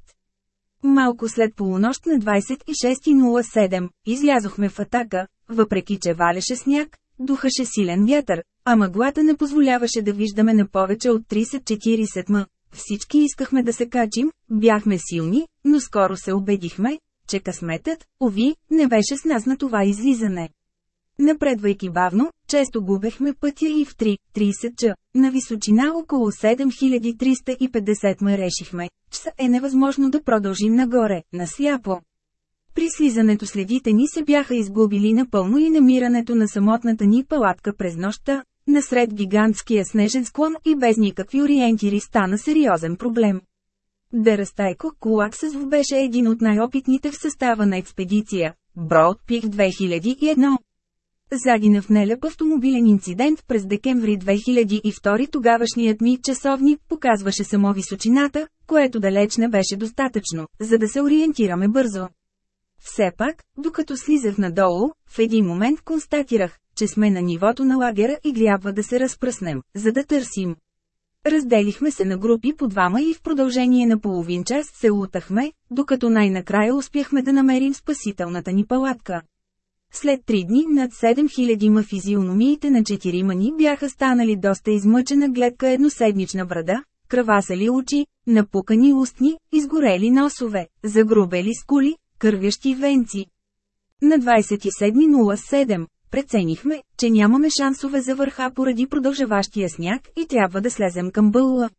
S1: Малко след полунощ на 26.07, излязохме в атака, въпреки че валеше сняг, духаше силен вятър, а мъглата не позволяваше да виждаме на повече от 30-40 м. Всички искахме да се качим, бяхме силни, но скоро се убедихме, че късметът, ови, не беше с нас на това излизане. Напредвайки бавно, често губехме пътя и в 3.30 ч. на височина около 7350 ме решихме, че е невъзможно да продължим нагоре, на сляпо. При слизането следите ни се бяха изгубили напълно и намирането на самотната ни палатка през нощта, насред гигантския снежен склон и без никакви ориентири стана сериозен проблем. Дерастайко Кулаксезов беше един от най-опитните в състава на експедиция, Броуд Пик 2001. Загина в нелеп автомобилен инцидент през декември 2002 тогавашният ми часовник показваше само височината, което далеч не беше достатъчно, за да се ориентираме бързо. Все пак, докато слизах надолу, в един момент констатирах, че сме на нивото на лагера и трябва да се разпръснем, за да търсим. Разделихме се на групи по двама и в продължение на половин час се лутахме, докато най-накрая успяхме да намерим спасителната ни палатка. След три дни над 7000 ма физиономиите на четирима ни бяха станали доста измъчена гледка едноседнична брада, кръвасали очи, напукани устни, изгорели носове, загрубели скули, кървящи венци. На 27.07, Преценихме, че нямаме шансове за върха поради продължаващия сняг и трябва да слезем към бълла.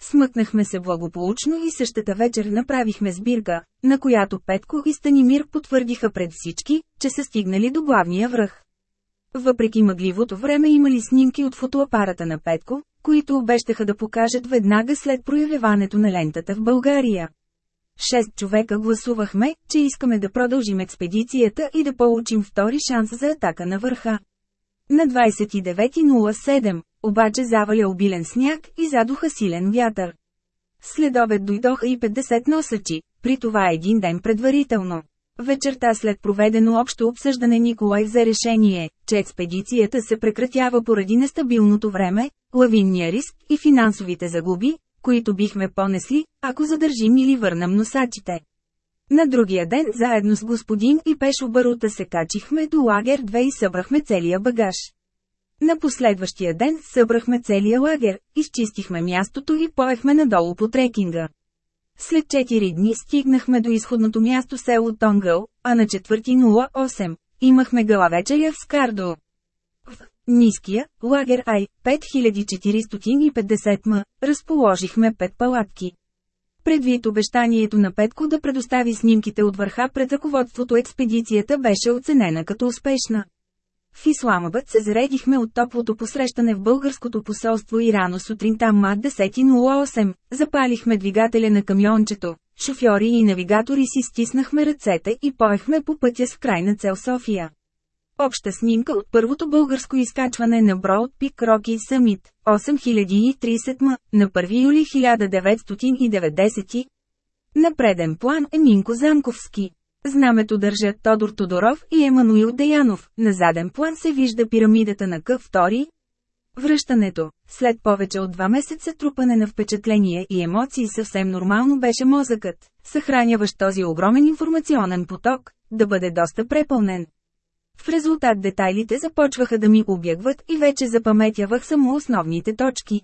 S1: Смъкнахме се благополучно и същата вечер направихме сбирка, на която Петко и Станимир потвърдиха пред всички, че са стигнали до главния връх. Въпреки мъгливото време имали снимки от фотоапарата на Петко, които обещаха да покажат веднага след проявяването на лентата в България. Шест човека гласувахме, че искаме да продължим експедицията и да получим втори шанс за атака на върха. На 29.07, обаче заваля обилен сняг и задуха силен вятър. След обед дойдоха и 50 носачи, при това един ден предварително. Вечерта след проведено общо обсъждане Николай взе решение, че експедицията се прекратява поради нестабилното време, лавинния риск и финансовите загуби, които бихме понесли, ако задържим или върнем носачите. На другия ден заедно с господин и Пешо Барута се качихме до лагер 2 и събрахме целия багаж. На последващия ден събрахме целия лагер, изчистихме мястото и поехме надолу по трекинга. След 4 дни стигнахме до изходното място село Тонгъл, а на 4.08 имахме гала вечеря в Скардо. Ниския, лагер Ай, 5450 м, разположихме пет палатки. Предвид обещанието на Петко да предостави снимките от върха пред ръководството експедицията беше оценена като успешна. В Исламабът се заредихме от топлото посрещане в българското посолство и рано сутринта мат 10.08, запалихме двигателя на камиончето, шофьори и навигатори си стиснахме ръцете и поехме по пътя с крайна цел София. Обща снимка от първото българско изкачване на Broad Peak Rocky Summit, 8030 м, на 1 юли 1990. На преден план е Минко Замковски. Знамето държат Тодор Тодоров и Емануил Деянов, на заден план се вижда пирамидата на К2. Връщането, след повече от два месеца трупане на впечатления и емоции съвсем нормално беше мозъкът, съхраняващ този огромен информационен поток, да бъде доста препълнен. В резултат детайлите започваха да ми обягват и вече запаметявах само основните точки.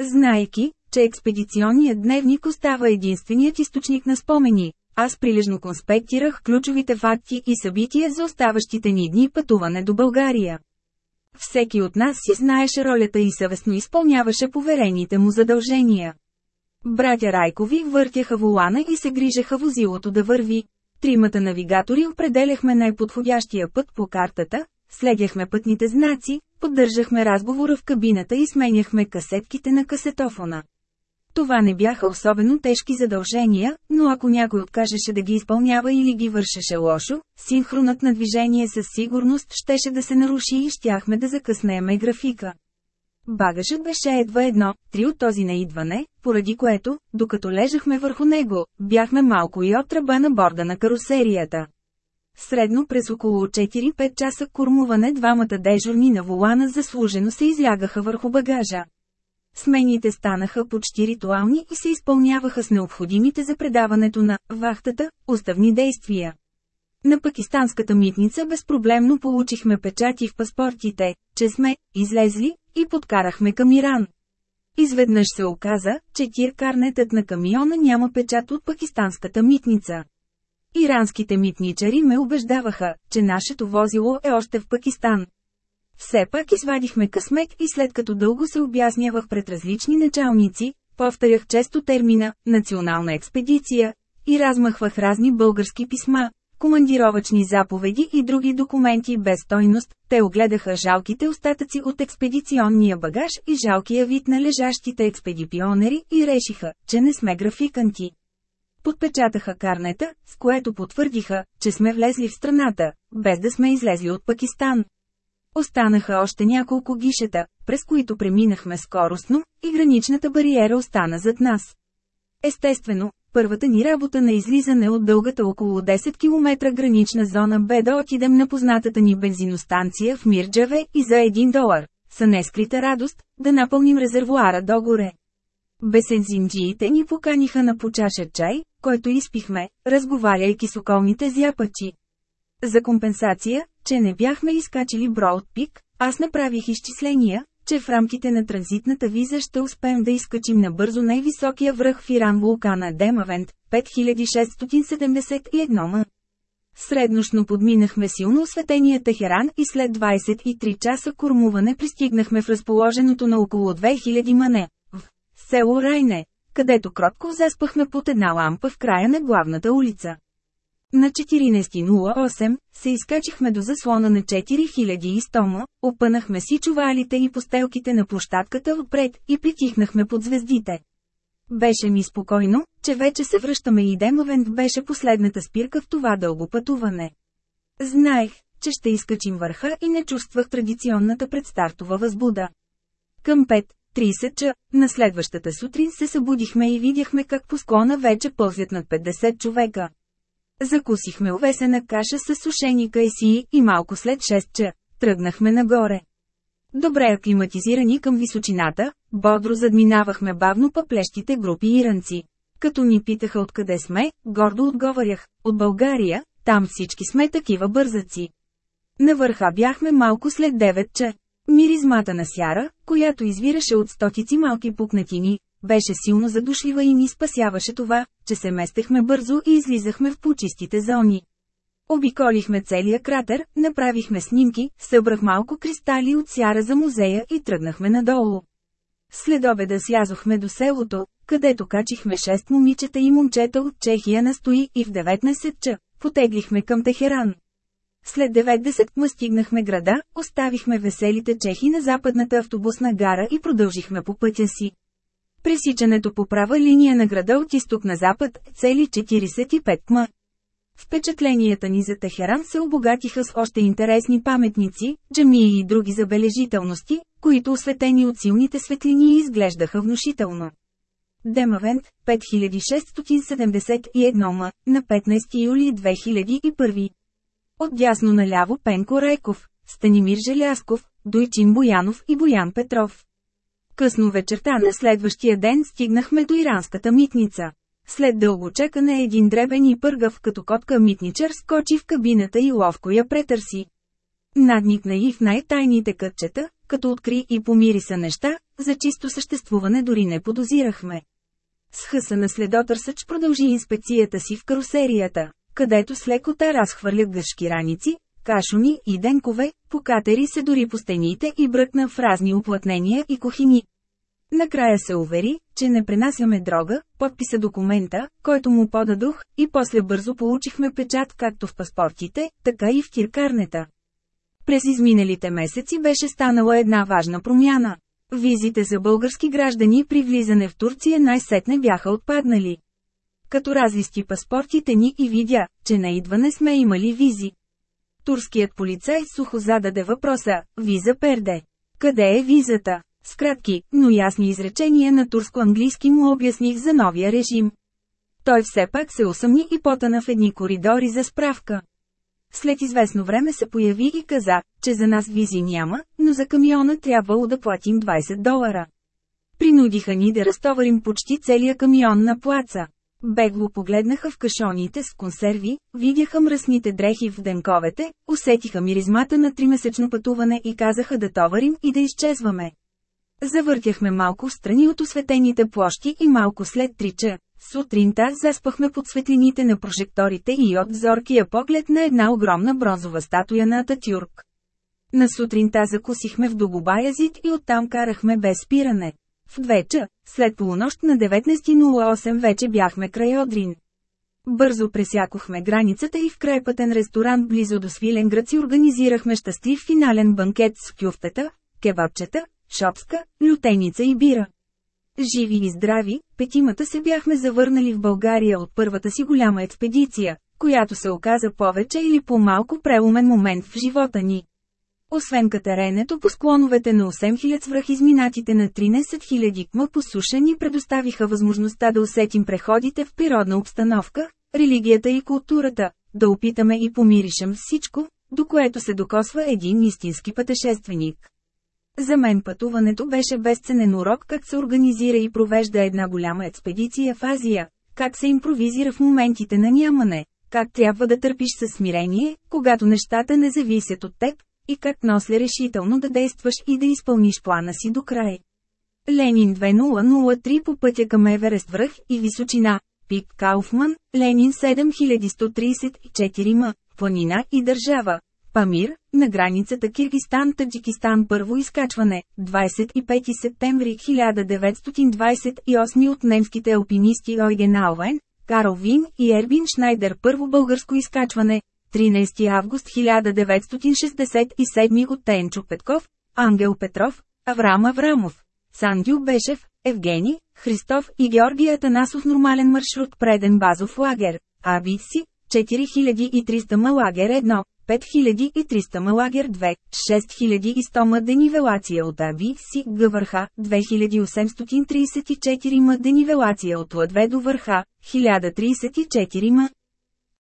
S1: Знайки, че експедиционният дневник остава единственият източник на спомени, аз прилежно конспектирах ключовите факти и събития за оставащите ни дни пътуване до България. Всеки от нас си знаеше ролята и съвестно изпълняваше поверените му задължения. Братя Райкови въртяха волана и се грижеха возилото да върви тримата навигатори определяхме най-подходящия път по картата, следяхме пътните знаци, поддържахме разговора в кабината и сменяхме касетките на касетофона. Това не бяха особено тежки задължения, но ако някой откажеше да ги изпълнява или ги вършеше лошо, синхронът на движение със сигурност щеше да се наруши и щяхме да закъснеме графика. Багажът беше едва едно, три от този наидване, поради което, докато лежахме върху него, бяхме малко и от тръба на борда на карусерията. Средно през около 4-5 часа кормуване двамата дежурни на волана заслужено се излягаха върху багажа. Смените станаха почти ритуални и се изпълняваха с необходимите за предаването на «вахтата» уставни действия. На пакистанската митница безпроблемно получихме печати в паспортите, че сме излезли и подкарахме към Иран. Изведнъж се оказа, че тиркарнетът на камиона няма печат от пакистанската митница. Иранските митничари ме убеждаваха, че нашето возило е още в Пакистан. Все пак извадихме късмет и след като дълго се обяснявах пред различни началници, повторях често термина «национална експедиция» и размахвах разни български писма, командировъчни заповеди и други документи без стойност, те огледаха жалките остатъци от експедиционния багаж и жалкия вид на лежащите експедипионери и решиха, че не сме графиканти. Подпечатаха карнета, с което потвърдиха, че сме влезли в страната, без да сме излезли от Пакистан. Останаха още няколко гишета, през които преминахме скоростно, и граничната бариера остана зад нас. Естествено, Първата ни работа на излизане от дългата около 10 км гранична зона бе да отидем на познатата ни бензиностанция в Мирджаве и за 1 долар, са нескрита радост, да напълним резервуара догоре. Бесензинджиите ни поканиха на почаша чай, който изпихме, разговаряйки с околните зяпачи. За компенсация, че не бяхме изкачили Броуд пик, аз направих изчисления, че в рамките на транзитната виза ще успеем да изкачим набързо най-високия връх в Иран вулкана Демавент, 5671 м. Средношно подминахме силно осветения Техеран и след 23 часа кормуване пристигнахме в разположеното на около 2000 мане, в село Райне, където кротко заспахме под една лампа в края на главната улица. На 14.08 се изкачихме до заслона на 4100 ма, опънахме си чувалите и постелките на площадката отпред и притихнахме под звездите. Беше ми спокойно, че вече се връщаме и Демовент беше последната спирка в това дълго пътуване. Знаех, че ще изкачим върха и не чувствах традиционната предстартова възбуда. Към 5.30 ча, на следващата сутрин се събудихме и видяхме как по склона вече пълзят над 50 човека. Закусихме овесена каша с сушени кайси и малко след 6 ча, тръгнахме нагоре. Добре аклиматизирани към височината, бодро задминавахме бавно пъплещите групи иранци. Като ни питаха откъде сме, гордо отговарях, от България, там всички сме такива бързаци. На върха бяхме малко след 9 ча. Миризмата на сяра, която извираше от стотици малки пукнатини, беше силно задушлива и ни спасяваше това, че се местехме бързо и излизахме в почистите зони. Обиколихме целия кратер, направихме снимки, събрах малко кристали от сяра за музея и тръгнахме надолу. След обеда слязохме до селото, където качихме шест момичета и момчета от Чехия настои и в 19 ча, потеглихме към Техеран. След 90 ма стигнахме града, оставихме веселите чехи на западната автобусна гара и продължихме по пътя си. Пресичането по права линия на града от изток на запад, цели 45 км. Впечатленията ни за Техеран се обогатиха с още интересни паметници, джамии и други забележителности, които осветени от силните светлини изглеждаха внушително. Демавент, 5671 м, на 15 юли 2001. От дясно наляво Пенко Райков, Станимир Желясков, Дойчин Боянов и Боян Петров. Късно вечерта на следващия ден стигнахме до иранската митница. След дълго чекане един дребен и пъргав като котка митничар скочи в кабината и ловко я претърси. Надникна и в най-тайните кътчета, като откри и помириса неща, за чисто съществуване дори не подозирахме. С на следотърсъч продължи инспекцията си в карусерията, където с лекота разхвърля гъшки раници, кашони и денкове, покатери се дори по стените и бръкна в разни оплътнения и кухини. Накрая се увери, че не пренасяме дрога, подписа документа, който му подадох, и после бързо получихме печат както в паспортите, така и в киркарнета. През изминалите месеци беше станала една важна промяна. Визите за български граждани при влизане в Турция най-сетне бяха отпаднали. Като развисти паспортите ни и видя, че на идване сме имали визи. Турският полицай сухо зададе въпроса – виза перде. Къде е визата? С кратки, но ясни изречения на турско-английски му обясних за новия режим. Той все пак се усъмни и потъна в едни коридори за справка. След известно време се появи и каза, че за нас визи няма, но за камиона трябвало да платим 20 долара. Принудиха ни да разтоварим почти целия камион на плаца. Бегло погледнаха в кашоните с консерви, видяха мръсните дрехи в денковете, усетиха миризмата на тримесечно пътуване и казаха да товарим и да изчезваме. Завъртяхме малко страни от осветените площи и малко след трича. Сутринта заспахме под светлините на прожекторите и от зоркия поглед на една огромна бронзова статуя на Ататюрк. На сутринта закусихме в Догобая и оттам карахме без спиране. В двеча, след полунощ на 19.08 вече бяхме край Одрин. Бързо пресякохме границата и в крайпътен ресторант близо до Свиленград си организирахме щастлив финален банкет с кюфтета, кебабчета, шопска, лютеница и бира. Живи и здрави, петимата се бяхме завърнали в България от първата си голяма експедиция, която се оказа повече или по-малко преломен момент в живота ни. Освен катеренето по склоновете на 8000 свръх изминатите на 13 000 км по суша ни предоставиха възможността да усетим преходите в природна обстановка, религията и културата, да опитаме и помиришем всичко, до което се докосва един истински пътешественик. За мен пътуването беше безценен урок как се организира и провежда една голяма експедиция в Азия, как се импровизира в моментите на нямане, как трябва да търпиш със смирение, когато нещата не зависят от теб, и как носли решително да действаш и да изпълниш плана си до край. Ленин 2003 по пътя към Еверест връх и височина, Пип Кауфман, Ленин 7134 м, планина и държава, Памир, на границата Киргистан-Таджикистан първо изкачване, 25 септември 1928 от немските алпинисти Ойген Алвен, Карл Вин и Ербин Шнайдер първо българско изкачване, 13 август 1967 от Тенчо Петков, Ангел Петров, Аврам Аврамов, Сандю Бешев, Евгений, Христов и Георгия Атанасов нормален маршрут преден базов лагер, ABC, 4300 лагер 1, 5300 малагер 2, 6100 ма денивелация от ABC Г върха, 2834 ма денивелация от Ладве до върха, 1034 ма,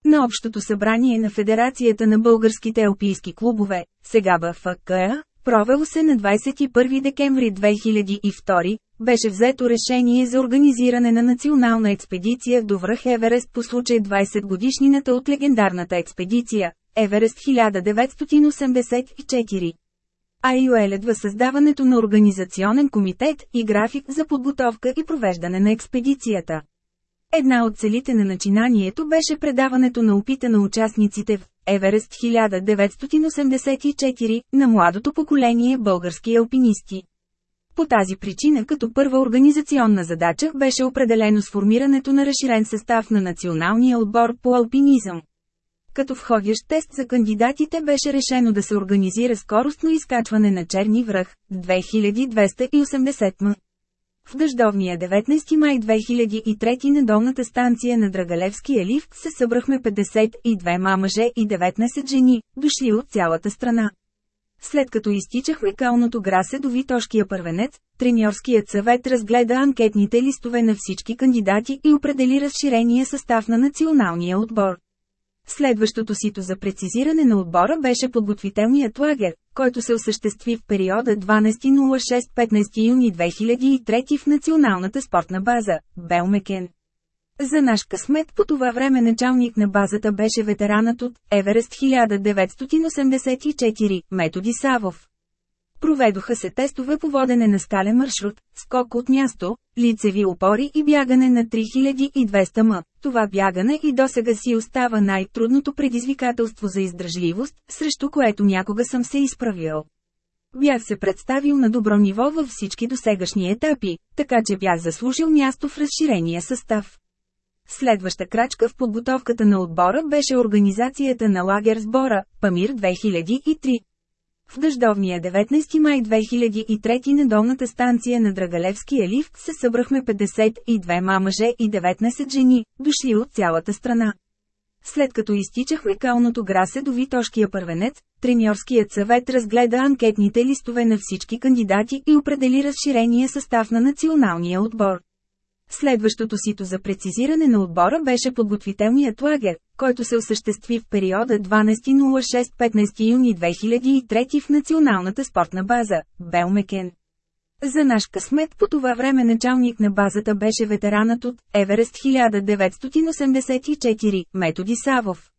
S1: на Общото събрание на Федерацията на българските алпийски клубове, сега БФКА, провело се на 21 декември 2002, беше взето решение за организиране на национална експедиция до връх Еверест по случай 20 годишнината от легендарната експедиция Еверест 1984. А и е създаването на организационен комитет и график за подготовка и провеждане на експедицията. Една от целите на начинанието беше предаването на опита на участниците в Еверест 1984 на младото поколение български алпинисти. По тази причина като първа организационна задача беше определено сформирането на разширен състав на националния отбор по алпинизъм. Като входящ тест за кандидатите беше решено да се организира скоростно изкачване на Черни връх 2280 м. В дъждовния 19 май 2003 на долната станция на Драгалевския лифт се събрахме 52 мъже и 19 жени, дошли от цялата страна. След като изтичахме калното грасе до Витошкия първенец, треньорският съвет разгледа анкетните листове на всички кандидати и определи разширения състав на националния отбор. Следващото сито за прецизиране на отбора беше подготвителният лагер, който се осъществи в периода 12.06-15 юни 2003 в Националната спортна база, Белмекен. За наш късмет по това време началник на базата беше ветеранът от Еверест 1984, Методи Савов. Проведоха се тестове по водене на скален маршрут, скок от място, лицеви опори и бягане на 3200 м. Това бягане и досега си остава най-трудното предизвикателство за издръжливост, срещу което някога съм се изправил. Бях се представил на добро ниво във всички досегашни етапи, така че бях заслужил място в разширения състав. Следваща крачка в подготовката на отбора беше организацията на лагер сбора, Памир 2003. В дъждовния 19 май 2003 на долната станция на Драгалевския лифт се събрахме 52 мъже и 19 жени, дошли от цялата страна. След като изтичахме калното грасе до Витошкия първенец, треньорският съвет разгледа анкетните листове на всички кандидати и определи разширения състав на националния отбор. Следващото сито за прецизиране на отбора беше подготвителният лагер, който се осъществи в периода 12.06-15 юни 2003 в Националната спортна база, Белмекен. За наш късмет по това време началник на базата беше ветеранът от Еверест 1984, Методи Савов.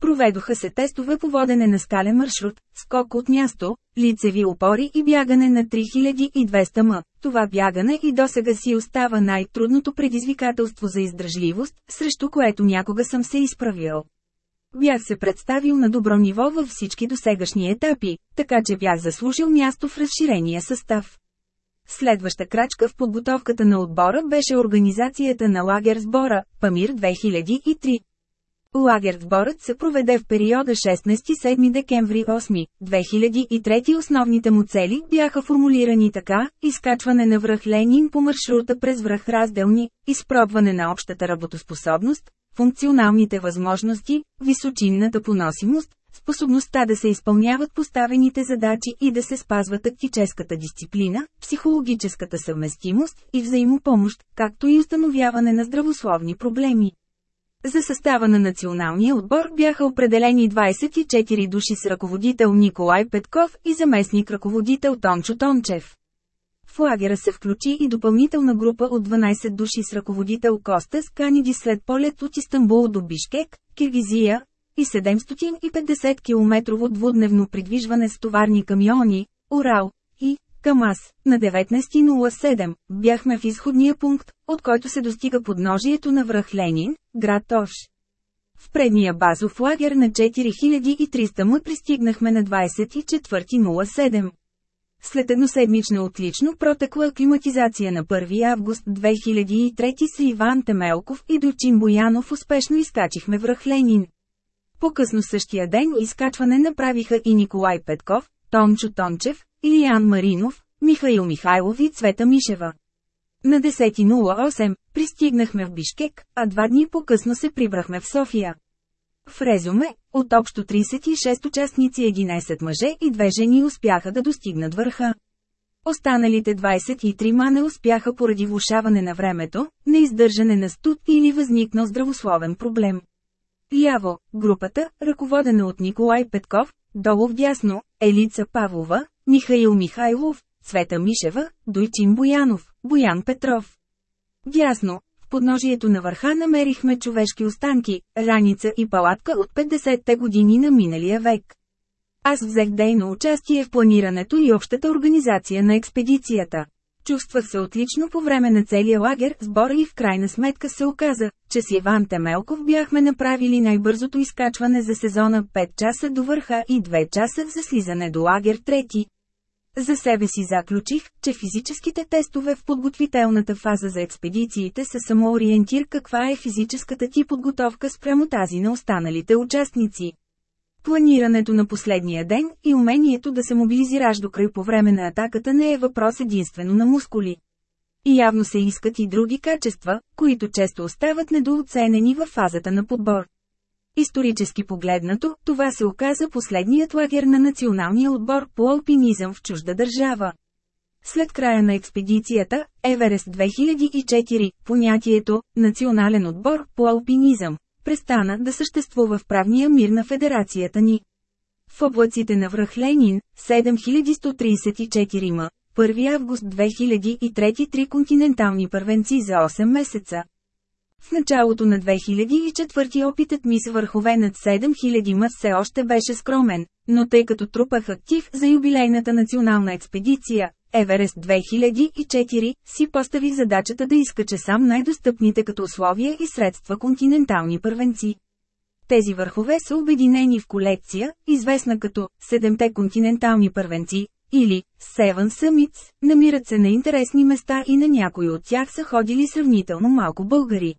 S1: Проведоха се тестове по водене на скален маршрут, скок от място, лицеви опори и бягане на 3200 м. Това бягане и досега си остава най-трудното предизвикателство за издръжливост, срещу което някога съм се изправил. Бях се представил на добро ниво във всички досегашни етапи, така че бях заслужил място в разширения състав. Следваща крачка в подготовката на отбора беше организацията на лагер сбора, Памир 2003 борът се проведе в периода 16-7 декември 8, 2003 основните му цели бяха формулирани така – изкачване на връх Ленин по маршрута през връх Разделни, изпробване на общата работоспособност, функционалните възможности, височинната поносимост, способността да се изпълняват поставените задачи и да се спазва тактическата дисциплина, психологическата съвместимост и взаимопомощ, както и установяване на здравословни проблеми. За състава на националния отбор бяха определени 24 души с ръководител Николай Петков и заместник ръководител Тончо Тончев. В лагера се включи и допълнителна група от 12 души с ръководител Коста Сканиди след полет от Истанбул до Бишкек, Киргизия, и 750 км двудневно придвижване с товарни камиони, Урал, аз, на 19.07, бяхме в изходния пункт, от който се достига подножието на връх Ленин, град Тош. В предния базов лагер на 4300 му пристигнахме на 24.07. След едноседмична отлично протекла аклиматизация на 1 август 2003 с Иван Темелков и Дочин Боянов успешно изкачихме връх Ленин. По-късно същия ден изкачване направиха и Николай Петков, Тончо Тончев, Илиан Маринов, Михаил Михайлов и Цвета Мишева. На 10.08 пристигнахме в Бишкек, а два дни по-късно се прибрахме в София. В резюме, от общо 36 участници 11 мъже и две жени успяха да достигнат върха. Останалите 23 ма не успяха поради влушаване на времето, неиздържане на студ или възникнал здравословен проблем. Ляво, групата, ръководена от Николай Петков, долу в дясно, Елица Павлова, Михаил Михайлов, Цвета Мишева, Дойчин Боянов, Боян Петров. Вясно, в подножието на върха намерихме човешки останки, раница и палатка от 50-те години на миналия век. Аз взех дейно участие в планирането и общата организация на експедицията. Чувствах се отлично по време на целия лагер сбор и в крайна сметка се оказа, че с Иван Темелков бяхме направили най-бързото изкачване за сезона 5 часа до върха и 2 часа за слизане до лагер 3. За себе си заключих, че физическите тестове в подготвителната фаза за експедициите са само ориентир каква е физическата ти подготовка спрямо тази на останалите участници. Планирането на последния ден и умението да се мобилизираш до край по време на атаката не е въпрос единствено на мускули. И явно се искат и други качества, които често остават недооценени във фазата на подбор. Исторически погледнато, това се оказа последният лагер на националния отбор по алпинизъм в чужда държава. След края на експедицията, Еверест 2004, понятието «национален отбор по алпинизъм» престана да съществува в правния мир на федерацията ни. В облаците на връх Ленин, 7134 м, 1 август 2003 три континентални първенци за 8 месеца. В началото на 2004 опитът ми с върхове над 7000 мъс все още беше скромен, но тъй като трупах актив за юбилейната национална експедиция, Еверест 2004, си постави задачата да изкача сам най-достъпните като условия и средства континентални първенци. Тези върхове са обединени в колекция, известна като «Седемте континентални първенци» или «Севън Съмиц, намират се на интересни места и на някои от тях са ходили сравнително малко българи.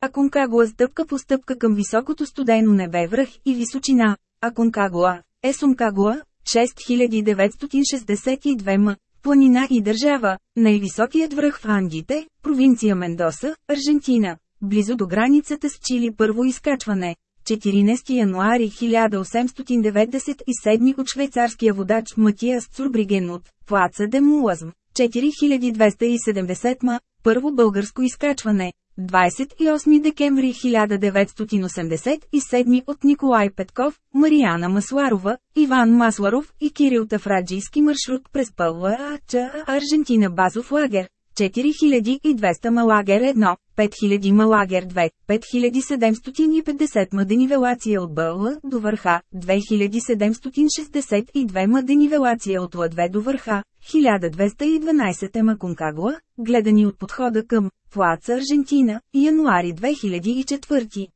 S1: А Конкагуа стъпка по стъпка към високото студено небе връх и височина. А Конкагуа е Сумкагуа, 6962 м, планина и държава, най-високият връх в ангите, провинция Мендоса, Аржентина, близо до границата с Чили първо изкачване. 14 януари 1897 от швейцарския водач Матиас Цурбриген от Плаца де Мулазм, 4270 ма, първо българско изкачване, 28 декември 1987 от Николай Петков, Марияна Масларова, Иван Масларов и Кирил Тафраджийски маршрут през Пълла АЧА Аржентина базов лагер, 4200 Малагер 1, 5000 Малагер 2, 5750 маденивелация от Бълла до върха, 2762 мъденивелация е от 2 до върха, 1212 е Маконкагуа, гледани от подхода към Плаца Аржентина, януари 2004.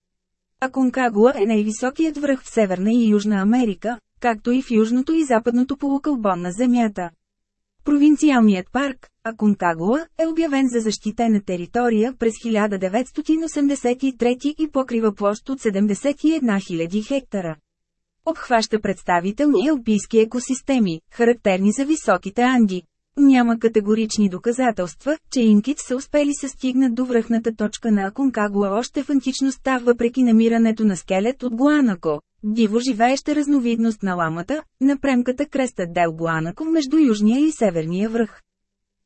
S1: Аконкагуа е най-високият връх в Северна и Южна Америка, както и в южното и западното полукълбон на Земята. Провинциалният парк, Аконтагуа, е обявен за защитена територия през 1983 и покрива площ от 71 000 хектара. Обхваща представителни алпийски екосистеми, характерни за високите анди. Няма категорични доказателства, че инкит са успели се стигнат до връхната точка на Аконкагуа още в античността въпреки намирането на скелет от Гуанако, диво живееща разновидност на ламата, на премката креста Дел Гуанако между южния и северния връх.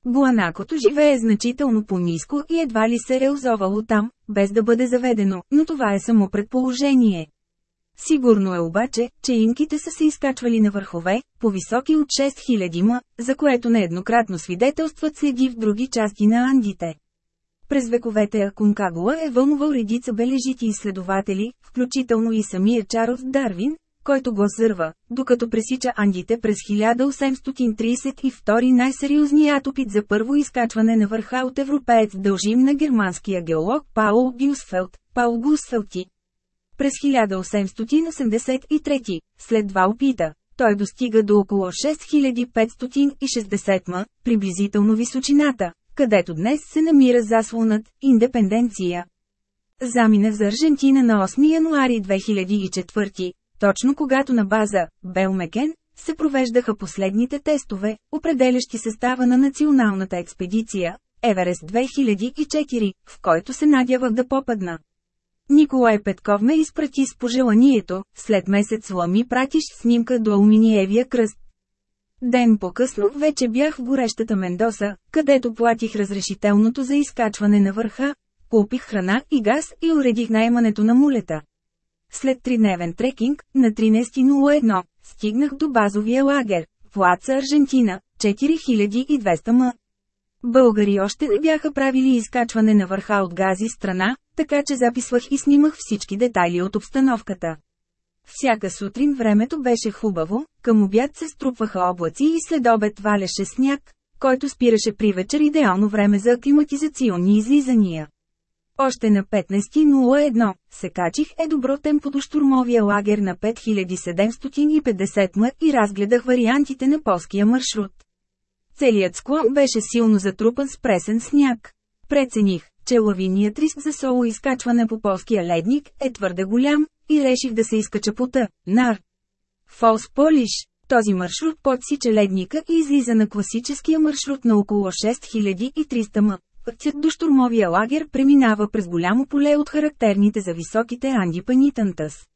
S1: Гуанакото живее значително по-низко и едва ли се е озовало там, без да бъде заведено, но това е само предположение. Сигурно е обаче, че инките са се изкачвали на върхове, по-високи от 6000 ма, за което нееднократно свидетелстват следи в други части на Андите. През вековете Аконкагуа е вълнувал редица бележити изследователи, включително и самия Чарлз Дарвин, който го зърва, докато пресича Андите през 1832 най-сериозният опит за първо изкачване на върха от европеец дължим на германския геолог Паул Гюсфелд, Паул Гюсфелти. През 1883, след два опита, той достига до около 6560 м, приблизително височината, където днес се намира заслонът «Индепенденция». Замине за Аржентина на 8 януари 2004, точно когато на база «Белмекен» се провеждаха последните тестове, определящи състава на националната експедиция «Еверест 2004», в който се надявах да попадна. Николай Петков ме изпрати с пожеланието, след месец лами пратиш снимка до Алминиевия кръст. Ден по-късно вече бях в горещата Мендоса, където платих разрешителното за изкачване на върха, купих храна и газ и уредих наймането на мулета. След тридневен трекинг, на 13.01, стигнах до базовия лагер, плаца Аржентина, 4200 м. Българи още не бяха правили изкачване на върха от гази страна, така че записвах и снимах всички детайли от обстановката. Всяка сутрин времето беше хубаво, към обяд се струпваха облаци и след обед валеше сняг, който спираше при вечер идеално време за аклиматизационни излизания. Още на 15.01 се качих е добро темпо до штурмовия лагер на 5750 м и разгледах вариантите на полския маршрут. Целият склон беше силно затрупан с пресен сняг. Прецених, че лавиният риск за соло изкачване по полския ледник е твърде голям, и реших да се изкача пота, нар. Фолс Полиш, този маршрут подсича ледника и излиза на класическия маршрут на около 6300 м. Пътят до штурмовия лагер преминава през голямо поле от характерните за високите Анди Панитантас.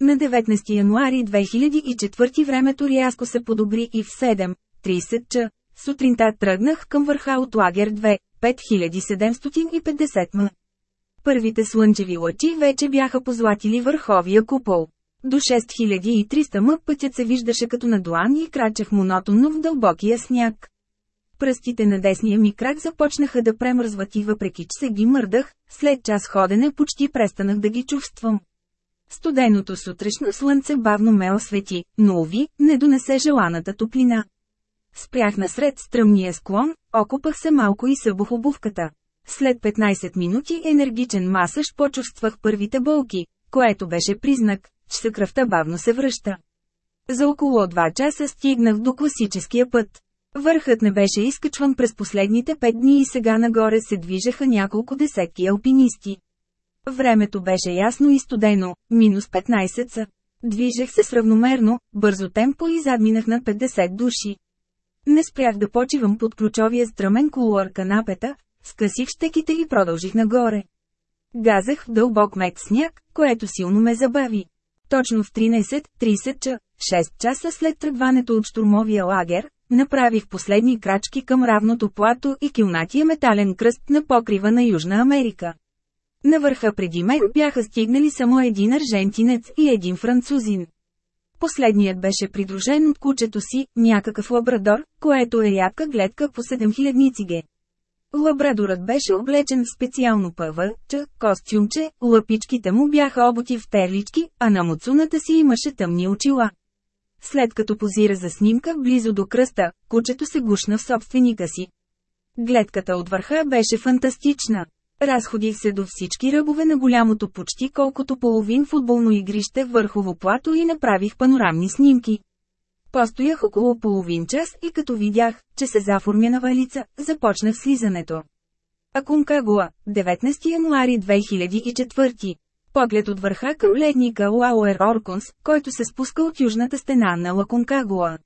S1: На 19 януари 2004 времето рязко се подобри и в 7.30 ч. Сутринта тръгнах към върха от лагер 2, 5750 м. Първите слънчеви лъчи вече бяха позлатили върховия купол. До 6300 м пътят се виждаше като на длан и крачех монотонно в дълбокия сняг. Пръстите на десния ми крак започнаха да премръзват и въпреки че се ги мърдах, след час ходене почти престанах да ги чувствам. Студеното сутрешно слънце бавно ме освети, но уви, не донесе желаната топлина. Спрях насред стръмния склон, окупах се малко и събух обувката. След 15 минути енергичен масаж почувствах първите болки, което беше признак, че съкръвта бавно се връща. За около 2 часа стигнах до класическия път. Върхът не беше изкачван през последните 5 дни и сега нагоре се движеха няколко десетки алпинисти. Времето беше ясно и студено, минус 15 са. Движех се с равномерно, бързо темпо и задминах над 50 души. Не спрях да почивам под ключовия стръмен колор канапета, скъсих щеките и продължих нагоре. Газах в дълбок мек сняг, което силно ме забави. Точно в 13.30 ча, 6 часа след тръгването от штурмовия лагер, направих последни крачки към равното плато и килнатия метален кръст на покрива на Южна Америка. На върха преди мен бяха стигнали само един аржентинец и един французин. Последният беше придружен от кучето си, някакъв лабрадор, което е рядка гледка по 7000 циге. Лабрадорът беше облечен в специално че, костюмче, лъпичките му бяха обути в терлички, а на муцуната си имаше тъмни очила. След като позира за снимка близо до кръста, кучето се гушна в собственика си. Гледката от върха беше фантастична. Разходих се до всички ръбове на голямото почти колкото половин футболно игрище върхово плато и направих панорамни снимки. Постоях около половин час и като видях, че се заформя на валица, започнах слизането. Акункагуа, 19 януари 2004 Поглед от върха към ледника Лауер Орконс, който се спуска от южната стена на Лакункагуа.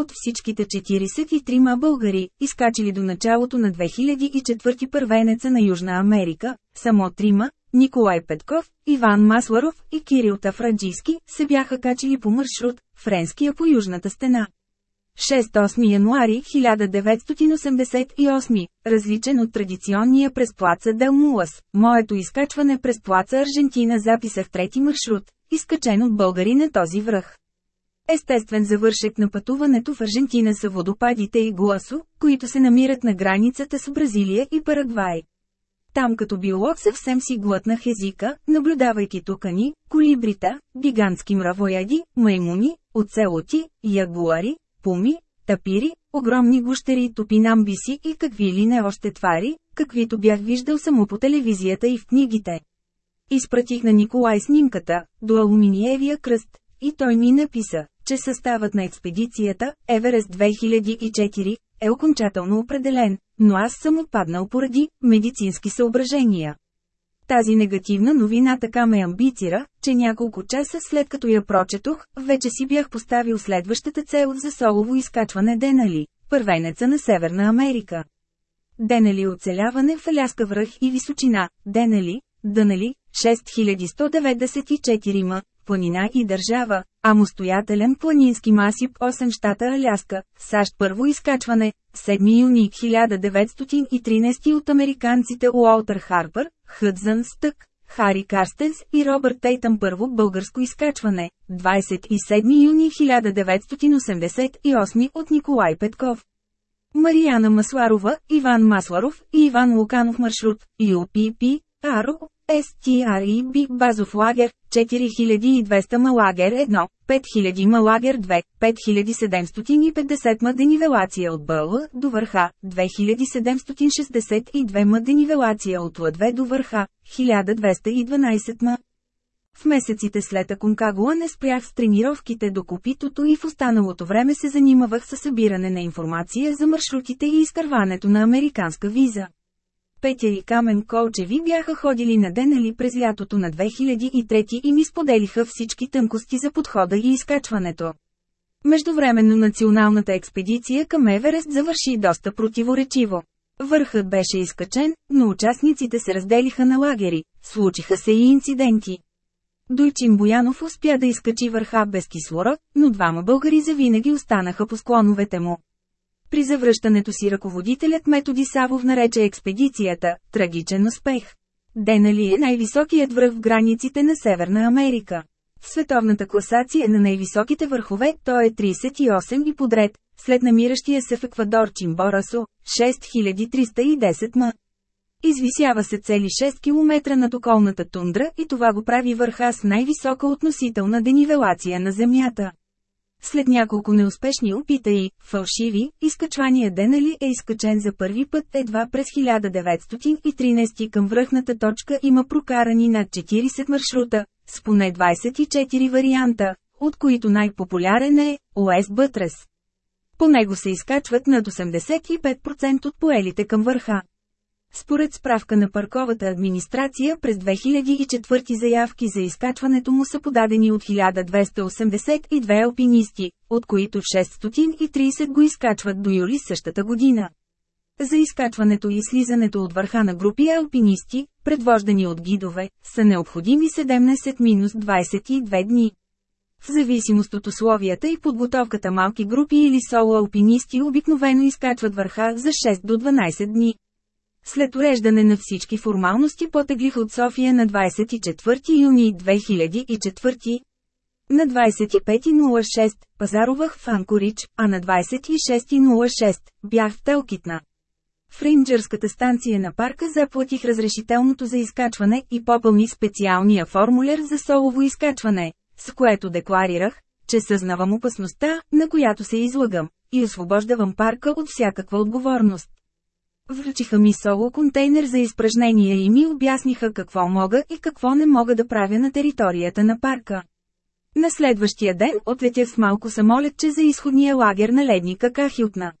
S1: От всичките 43 българи, изкачили до началото на 2004 първенеца на Южна Америка, само трима, Николай Петков, Иван Масларов и Кирил Тафраджийски, се бяха качили по маршрут, френския по Южната стена. 6-8 януари 1988, различен от традиционния през плаца Дел Мулас, моето изкачване през плаца Аржентина записах трети маршрут, изкачен от българи на този връх. Естествен завършек на пътуването в Аржентина са водопадите и гласо, които се намират на границата с Бразилия и Парагвай. Там като биолог съвсем си глътнах езика, наблюдавайки тукани, колибрита, гигантски мравояди, маймуни, оцелоти, ягуари, пуми, тапири, огромни гущери, топинамбиси и какви ли не още твари, каквито бях виждал само по телевизията и в книгите. Изпратих на Николай снимката, до алуминиевия кръст, и той ми написа, че съставът на експедицията Еверес 2004 е окончателно определен, но аз съм отпаднал поради медицински съображения. Тази негативна новина така ме амбицира, че няколко часа след като я прочетох, вече си бях поставил следващата цел за солово изкачване Денали, първенеца на Северна Америка. Денали е оцеляване в Аляска връх и височина, Денали, Дънали, 6194 м, планина и държава, а мостоятелен планински масив 8 щата Аляска, САЩ първо изкачване, 7 юни 1913 от американците Уолтер Харпър, Хъдзън Стък, Хари Карстенс и Робърт Тейтън първо българско изкачване, 27 юни 1988 от Николай Петков. Марияна Масларова, Иван Масларов и Иван Луканов маршрут, UPP, АРО, STRI Биг Базов лагер, 4200 малагер 1, 5000 малагер 2, 5750 денивелация от Бълла до върха, 2762 денивелация от Л2 до върха, 1212 ма. В месеците след Аконкагуа не спрях с тренировките до копитото и в останалото време се занимавах с събиране на информация за маршрутите и изкърването на американска виза. Петя и Камен Колчеви бяха ходили на Денали през лятото на 2003 и ми споделиха всички тънкости за подхода и изкачването. Междувременно националната експедиция към Еверест завърши доста противоречиво. Върхът беше изкачен, но участниците се разделиха на лагери, случиха се и инциденти. Дойчин Боянов успя да изкачи върха без кислород, но двама българи завинаги останаха по склоновете му. При завръщането си ръководителят Методи Савов нарече експедицията «трагичен успех». Денали е най-високият връх в границите на Северна Америка. В световната класация на най-високите върхове той е 38 и подред, след намиращия се в Еквадор Чимборасо, 6310 м. Извисява се цели 6 км над околната тундра и това го прави върха с най-висока относителна денивелация на Земята. След няколко неуспешни опита и, фалшиви, изкачвания Денали е изкачен за първи път едва през 1913 към връхната точка има прокарани над 40 маршрута, с поне 24 варианта, от които най-популярен е Уест Бътрес. По него се изкачват над 85% от поелите към върха. Според справка на парковата администрация през 2004 заявки за изкачването му са подадени от 1282 алпинисти, от които 630 го изкачват до юли същата година. За изкачването и слизането от върха на групи алпинисти, предвождани от гидове, са необходими 17-22 дни. В зависимост от условията и подготовката малки групи или соло алпинисти обикновено изкачват върха за 6 до 12 дни. След уреждане на всички формалности потеглих от София на 24 юни 2004. На 25.06 пазарувах в Анкорич, а на 26.06 бях в Телкитна. В рейнджерската станция на парка заплатих разрешителното за изкачване и попълни специалния формуляр за солово изкачване, с което декларирах, че съзнавам опасността, на която се излагам, и освобождавам парка от всякаква отговорност. Връчиха ми соло контейнер за изпражнения и ми обясниха какво мога и какво не мога да правя на територията на парка. На следващия ден отлетя с малко самолетче за изходния лагер на ледника Кахилтна.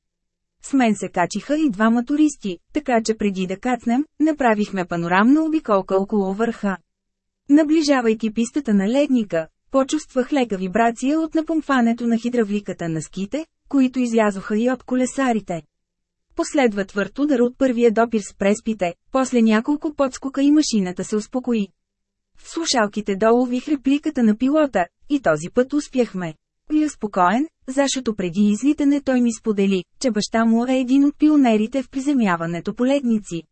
S1: С мен се качиха и двама туристи, така че преди да кацнем, направихме панорамна обиколка около върха. Наближавайки пистата на ледника, почувствах лека вибрация от напомпването на хидравликата на ските, които излязоха и от колесарите. Последва твърд удар от първия допир с преспите, после няколко подскока и машината се успокои. В слушалките долу вих репликата на пилота, и този път успяхме. Бил спокоен, защото преди излитане той ми сподели, че баща му е един от пионерите в приземяването по ледници.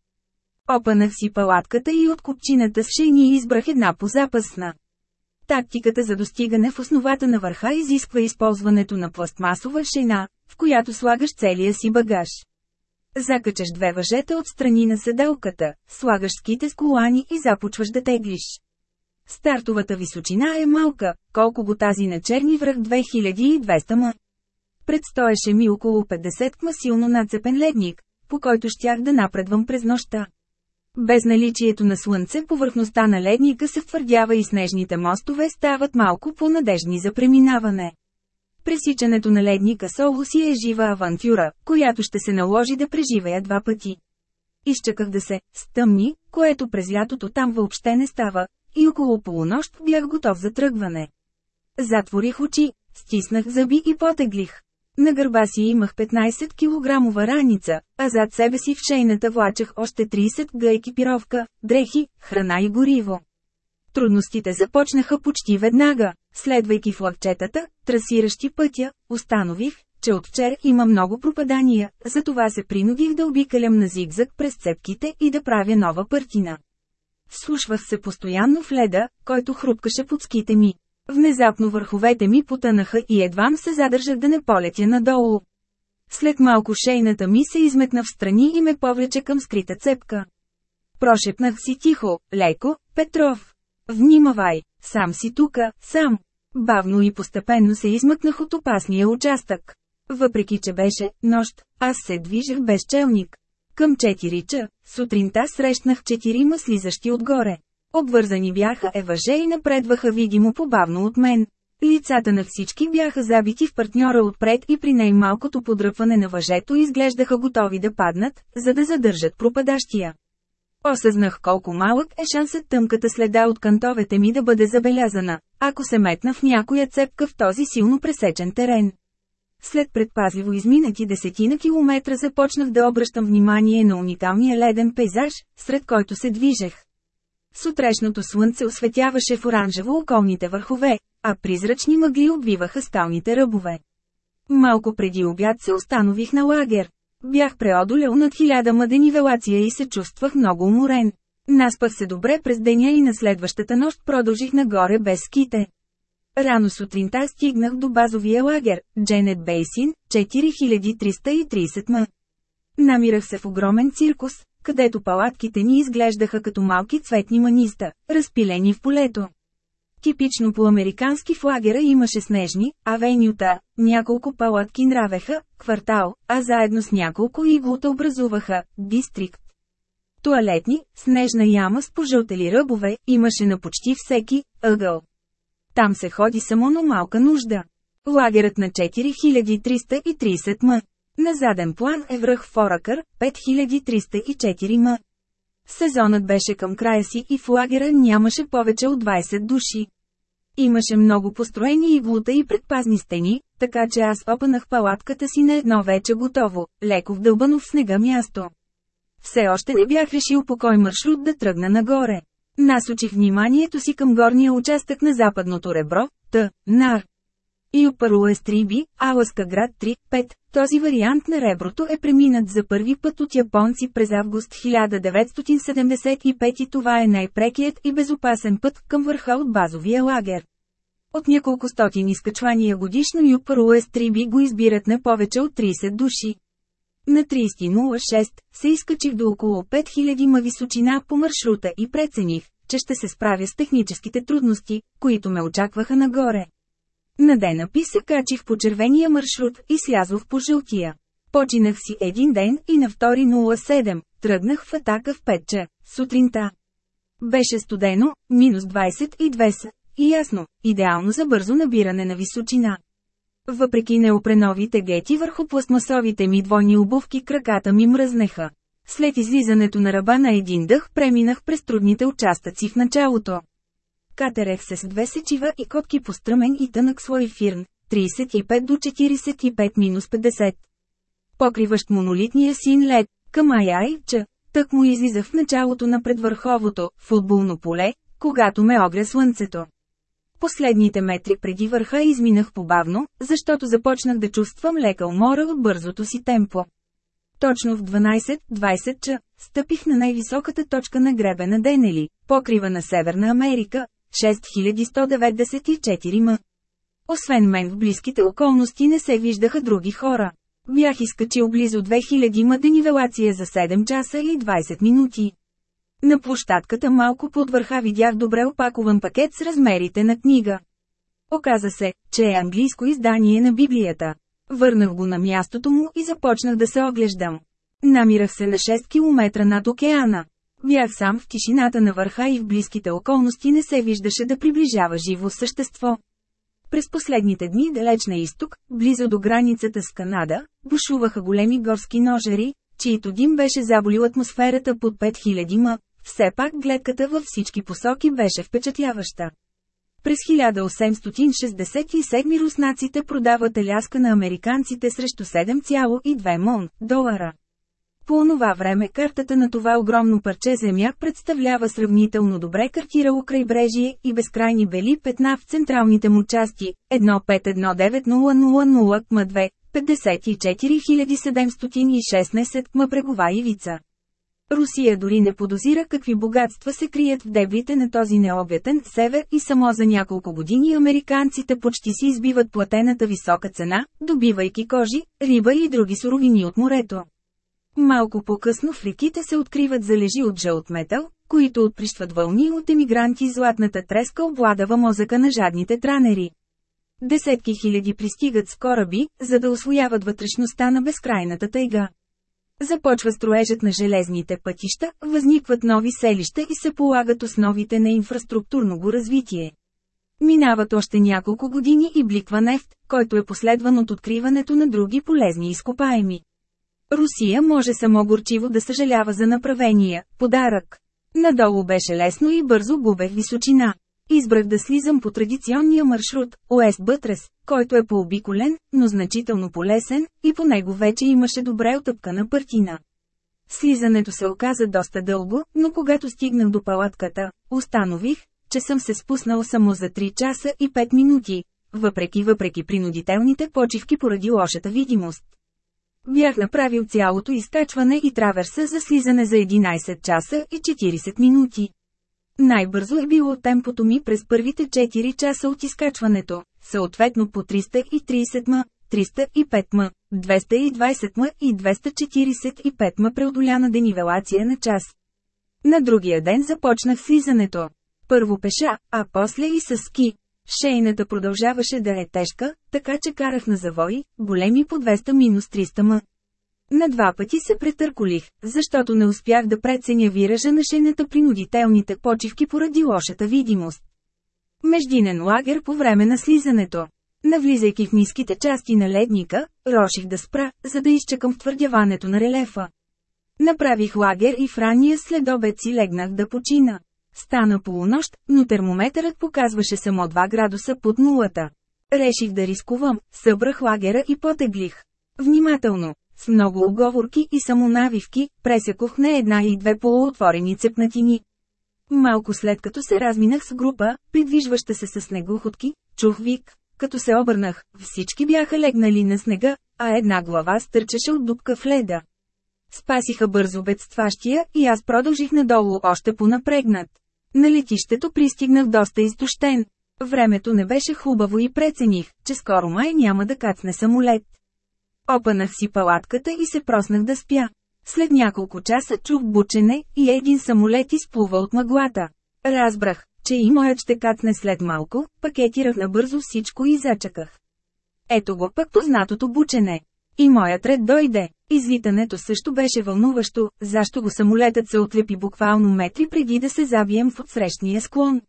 S1: Опанах си палатката и от копчината с шейни избрах една позапасна. Тактиката за достигане в основата на върха изисква използването на пластмасова шейна, в която слагаш целия си багаж. Закачаш две въжета от страни на седелката, слагаш ските с колани и започваш да теглиш. Стартовата височина е малка, колко го тази на черни връх 2200 м. Предстоеше ми около 50 км силно нацепен ледник, по който щях да напредвам през нощта. Без наличието на слънце повърхността на ледника се втвърдява и снежните мостове стават малко по-надежни за преминаване. Пресичането на ледника Соло си е жива авантюра, която ще се наложи да преживея два пъти. Изчаках да се стъмни, което през лятото там въобще не става, и около полунощ бях готов за тръгване. Затворих очи, стиснах зъби и потеглих. На гърба си имах 15 кг раница, а зад себе си в шейната влачах още 30 г екипировка, дрехи, храна и гориво. Трудностите започнаха почти веднага. Следвайки флагчетата, трасиращи пътя, установих, че от вчера има много пропадания, затова се принудих да обикалям на зигзаг през цепките и да правя нова пъртина. Слушвах се постоянно в леда, който хрупкаше под ските ми. Внезапно върховете ми потънаха и едвам се задържах да не полетя надолу. След малко шейната ми се изметна в страни и ме повлече към скрита цепка. Прошепнах си тихо, леко, Петров, Внимавай, сам си тука, сам. Бавно и постепенно се измъкнах от опасния участък. Въпреки, че беше нощ, аз се движех без челник. Към 4 ча, сутринта срещнах четири слизащи отгоре. Обвързани бяха еваже и напредваха видимо побавно от мен. Лицата на всички бяха забити в партньора отпред и при най-малкото подръпване на въжето изглеждаха готови да паднат, за да задържат пропадащия. Осъзнах колко малък е шансът тъмката следа от кантовете ми да бъде забелязана, ако се метна в някоя цепка в този силно пресечен терен. След предпазливо изминати десетина километра започнах да обръщам внимание на уникалния леден пейзаж, сред който се движех. Сутрешното слънце осветяваше в оранжево околните върхове, а призрачни мъгли обвиваха сталните ръбове. Малко преди обяд се установих на лагер. Бях преодолял над хиляда мъдени велация и се чувствах много уморен. Наспах се добре през деня и на следващата нощ продължих нагоре без ските. Рано сутринта стигнах до базовия лагер, Дженет Бейсин, 4330 м. Намирах се в огромен циркус, където палатките ни изглеждаха като малки цветни маниста, разпилени в полето. Типично по-американски в лагера имаше снежни, авенюта, няколко палатки нравеха, квартал, а заедно с няколко иглота образуваха, дистрикт. Туалетни, снежна яма с пожълтели ръбове, имаше на почти всеки ъгъл. Там се ходи само на малка нужда. Лагерът на 4330 м. На заден план е връх Форакър, 5304 м. Сезонът беше към края си и в лагера нямаше повече от 20 души. Имаше много построени иглута и предпазни стени, така че аз опънах палатката си на едно вече готово, леко вдълбано в снега място. Все още не бях решил по кой маршрут да тръгна нагоре. Насочих вниманието си към горния участък на западното ребро, Т, Нар, Юпаруа е Стриби, Аласка град 3-5. Този вариант на реброто е преминат за първи път от японци през август 1975 и това е най-прекият и безопасен път към върха от базовия лагер. От няколко стотин изкачвания годишно Юпаруа е Стриби го избират на повече от 30 души. На 30.06 се изкачих до около 5000 ма височина по маршрута и прецених, че ще се справя с техническите трудности, които ме очакваха нагоре. На денапи се качих по червения маршрут и слязох по жълтия. Починах си един ден и на 2.07, тръгнах в атака в 5 ча, сутринта. Беше студено, минус 20 и 20 и ясно, идеално за бързо набиране на височина. Въпреки неопреновите гети върху пластмасовите ми двойни обувки краката ми мръзнеха. След излизането на ръба на един дъх преминах през трудните участъци в началото катерев с две сечива и котки по стръмен и тънък слой фирн, 35 до 45-50. минус Покриващ монолитния син лед, към Аяйча, тък му излизах в началото на предвърховото, футболно поле, когато ме огря слънцето. Последните метри преди върха изминах побавно, защото започнах да чувствам лека умора от бързото си темпо. Точно в 12-20 ча, стъпих на най-високата точка на гребена Денели, покрива на Северна Америка, 6194 м. Освен мен в близките околности не се виждаха други хора. Бях изкачил близо 2000 м денивелация за 7 часа и 20 минути. На площадката малко под върха видях добре опакован пакет с размерите на книга. Оказа се, че е английско издание на Библията. Върнах го на мястото му и започнах да се оглеждам. Намирах се на 6 км над океана. Бях сам в тишината на върха и в близките околности не се виждаше да приближава живо същество. През последните дни далеч на изток, близо до границата с Канада, бушуваха големи горски ножери, чието дим беше заболил атмосферата под 5000 м. Все пак гледката във всички посоки беше впечатляваща. През 1867 руснаците продават аляска на американците срещу 7,2 мон долара. По онова време картата на това огромно парче земя представлява сравнително добре картирало крайбрежие и безкрайни бели петна в централните му части 1519000 2, 54716 ма брегова ивица. Русия дори не подозира какви богатства се крият в дебрите на този необятен север и само за няколко години американците почти си избиват платената висока цена, добивайки кожи, риба и други суровини от морето. Малко по-късно в реките се откриват залежи от жълт метал, които отприщват вълни от емигранти и златната треска обладава мозъка на жадните транери. Десетки хиляди пристигат с кораби, за да освояват вътрешността на безкрайната тайга. Започва строежът на железните пътища, възникват нови селища и се полагат основите на инфраструктурно го развитие. Минават още няколко години и бликва нефт, който е последван от откриването на други полезни изкопаеми. Русия може само горчиво да съжалява за направения подарък. Надолу беше лесно и бързо губех височина. Избрах да слизам по традиционния маршрут, Уест Бътрес, който е пообиколен, но значително полесен, и по него вече имаше добре отъпкана партина. Слизането се оказа доста дълго, но когато стигнах до палатката, установих, че съм се спуснал само за 3 часа и 5 минути, въпреки въпреки принудителните почивки поради лошата видимост. Бях направил цялото изкачване и траверса за слизане за 11 часа и 40 минути. Най-бързо е било темпото ми през първите 4 часа от изкачването, съответно по 330 м, 305 м, 220 м и 245 м преодоляна денивелация на час. На другия ден започнах слизането. Първо пеша, а после и с ски. Шейната продължаваше да е тежка, така че карах на завои, големи по 200-300 минус м. На два пъти се претърколих, защото не успях да преценя виража на шейната принудителните почивки поради лошата видимост. Междинен лагер по време на слизането. Навлизайки в ниските части на ледника, роших да спра, за да изчакам втвърдяването на релефа. Направих лагер и в ранния следобед си легнах да почина. Стана полунощ, но термометърът показваше само 2 градуса под нулата. Реших да рискувам, събрах лагера и потеглих. Внимателно, с много оговорки и самонавивки, пресекох не една и две полуотворени цепнатини. Малко след като се разминах с група, придвижваща се с снегоходки, чух вик. Като се обърнах, всички бяха легнали на снега, а една глава стърчеше от дупка в леда. Спасиха бързо бедстващия и аз продължих надолу още понапрегнат. На летището пристигнах доста изтощен. Времето не беше хубаво и прецених, че скоро май няма да кацне самолет. Опанах си палатката и се проснах да спя. След няколко часа чух бучене и един самолет изплува от мъглата. Разбрах, че и моят ще кацне след малко, пакетирах набързо всичко и зачаках. Ето го пък познатото бучене. И моят ред дойде. Излитането също беше вълнуващо, защо го самолетът се отлепи буквално метри преди да се забием в отсрещния склон.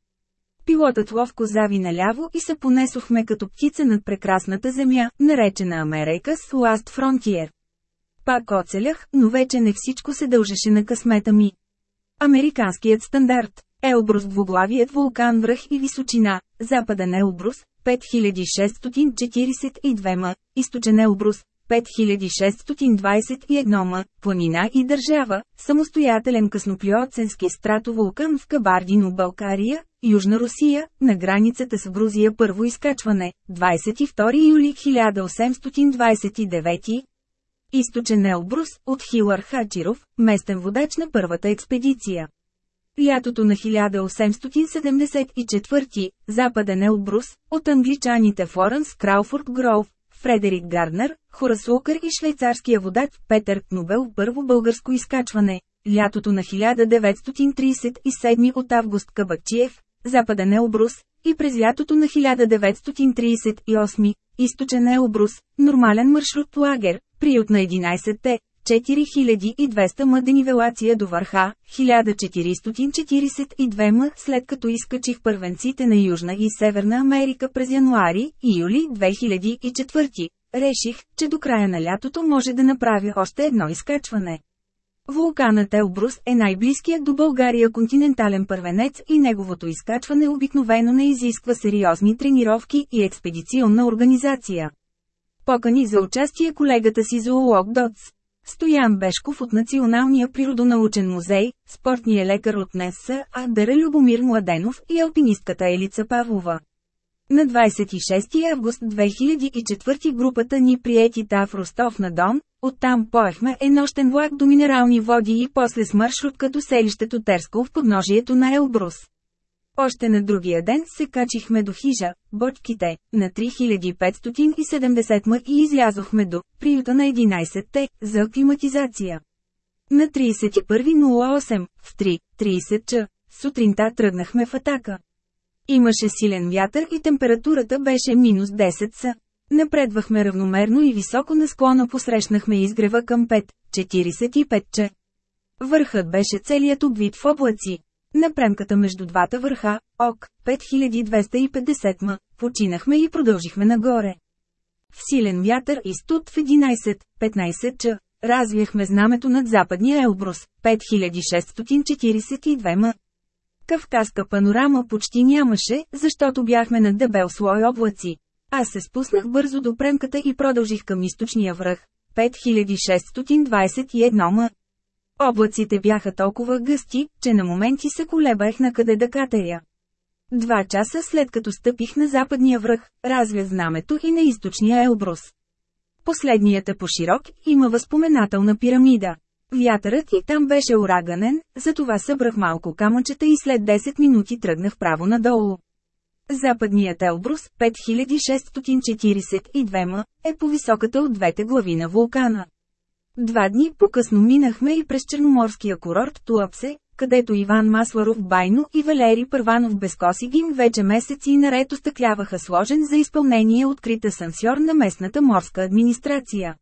S1: Пилотът ловко зави наляво и се понесохме като птица над прекрасната земя, наречена Америка с Last Frontier. Пак оцелях, но вече не всичко се дължеше на късмета ми. Американският стандарт Елбрус двуглавият вулкан връх и височина, западен Елбрус, 5642 м, източен Елбрус, 5621 м, планина и държава, самостоятелен късноплиоценски стратовулкан в Кабардино, Балкария, Южна Русия, на границата с Грузия първо изкачване, 22 юли 1829 Източен Елбрус, от Хилар Хаджиров, местен водач на първата експедиция. Лятото на 1874, западен Елбрус, от англичаните Флоренс Крауфорд Гроув, Фредерик Гарнер, Хорас и швейцарския водач Петър Кнобел първо българско изкачване. Лятото на 1937 от август Кабакчиев, западен Елбрус, и през лятото на 1938, източен Елбрус, нормален маршрут лагер, приют на 11-те, 4200 м денивелация до върха, 1442 м след като изкачих първенците на Южна и Северна Америка през януари и юли 2004. Реших, че до края на лятото може да направя още едно изкачване. Вулканът Елбрус е най-близкият до България континентален първенец и неговото изкачване обикновено не изисква сериозни тренировки и експедиционна организация. Покани за участие колегата си зоолог Доц. Стоян Бешков от Националния природонаучен музей, спортния лекар от НЕСА, Адера Любомир Младенов и алпинистката Елица Павлова. На 26 август 2004 групата ни приети та в Ростов на Дон, оттам поехме е нощен влак до минерални води и после с маршрутка до селището Терско в подножието на Елбрус. Още на другия ден се качихме до хижа, бочките, на 3570 м и излязохме до приюта на 11-те за аклиматизация. На 31.08, в 3.30 ч. сутринта тръгнахме в атака. Имаше силен вятър и температурата беше минус 10 са. Напредвахме равномерно и високо на склона посрещнахме изгрева към 5.45 ч. Върхът беше целият обвит в облаци. На премката между двата върха, ОК, 5250 м, починахме и продължихме нагоре. В силен вятър и студ в 11.15 ч. Развяхме знамето над западния Елбрус, 5642 м. Кавказка панорама почти нямаше, защото бяхме над дебел слой облаци. Аз се спуснах бързо до премката и продължих към източния връх, 5621 м. Облаците бяха толкова гъсти, че на моменти се колебах на къде да катеря. Два часа след като стъпих на западния връх, развя знамето и на източния Елбрус. Последният е по-широк, има възпоменателна пирамида. Вятърът и там беше ураганен, затова събрах малко камъчета и след 10 минути тръгнах право надолу. Западният Елбрус, 5642 м, е по-високата от двете глави на вулкана. Два дни по-късно минахме и през черноморския курорт Туапсе, където Иван Масларов Байно и Валери Първанов Безкосигин вече месеци наред остъкляваха сложен за изпълнение открит асансьор на местната морска администрация.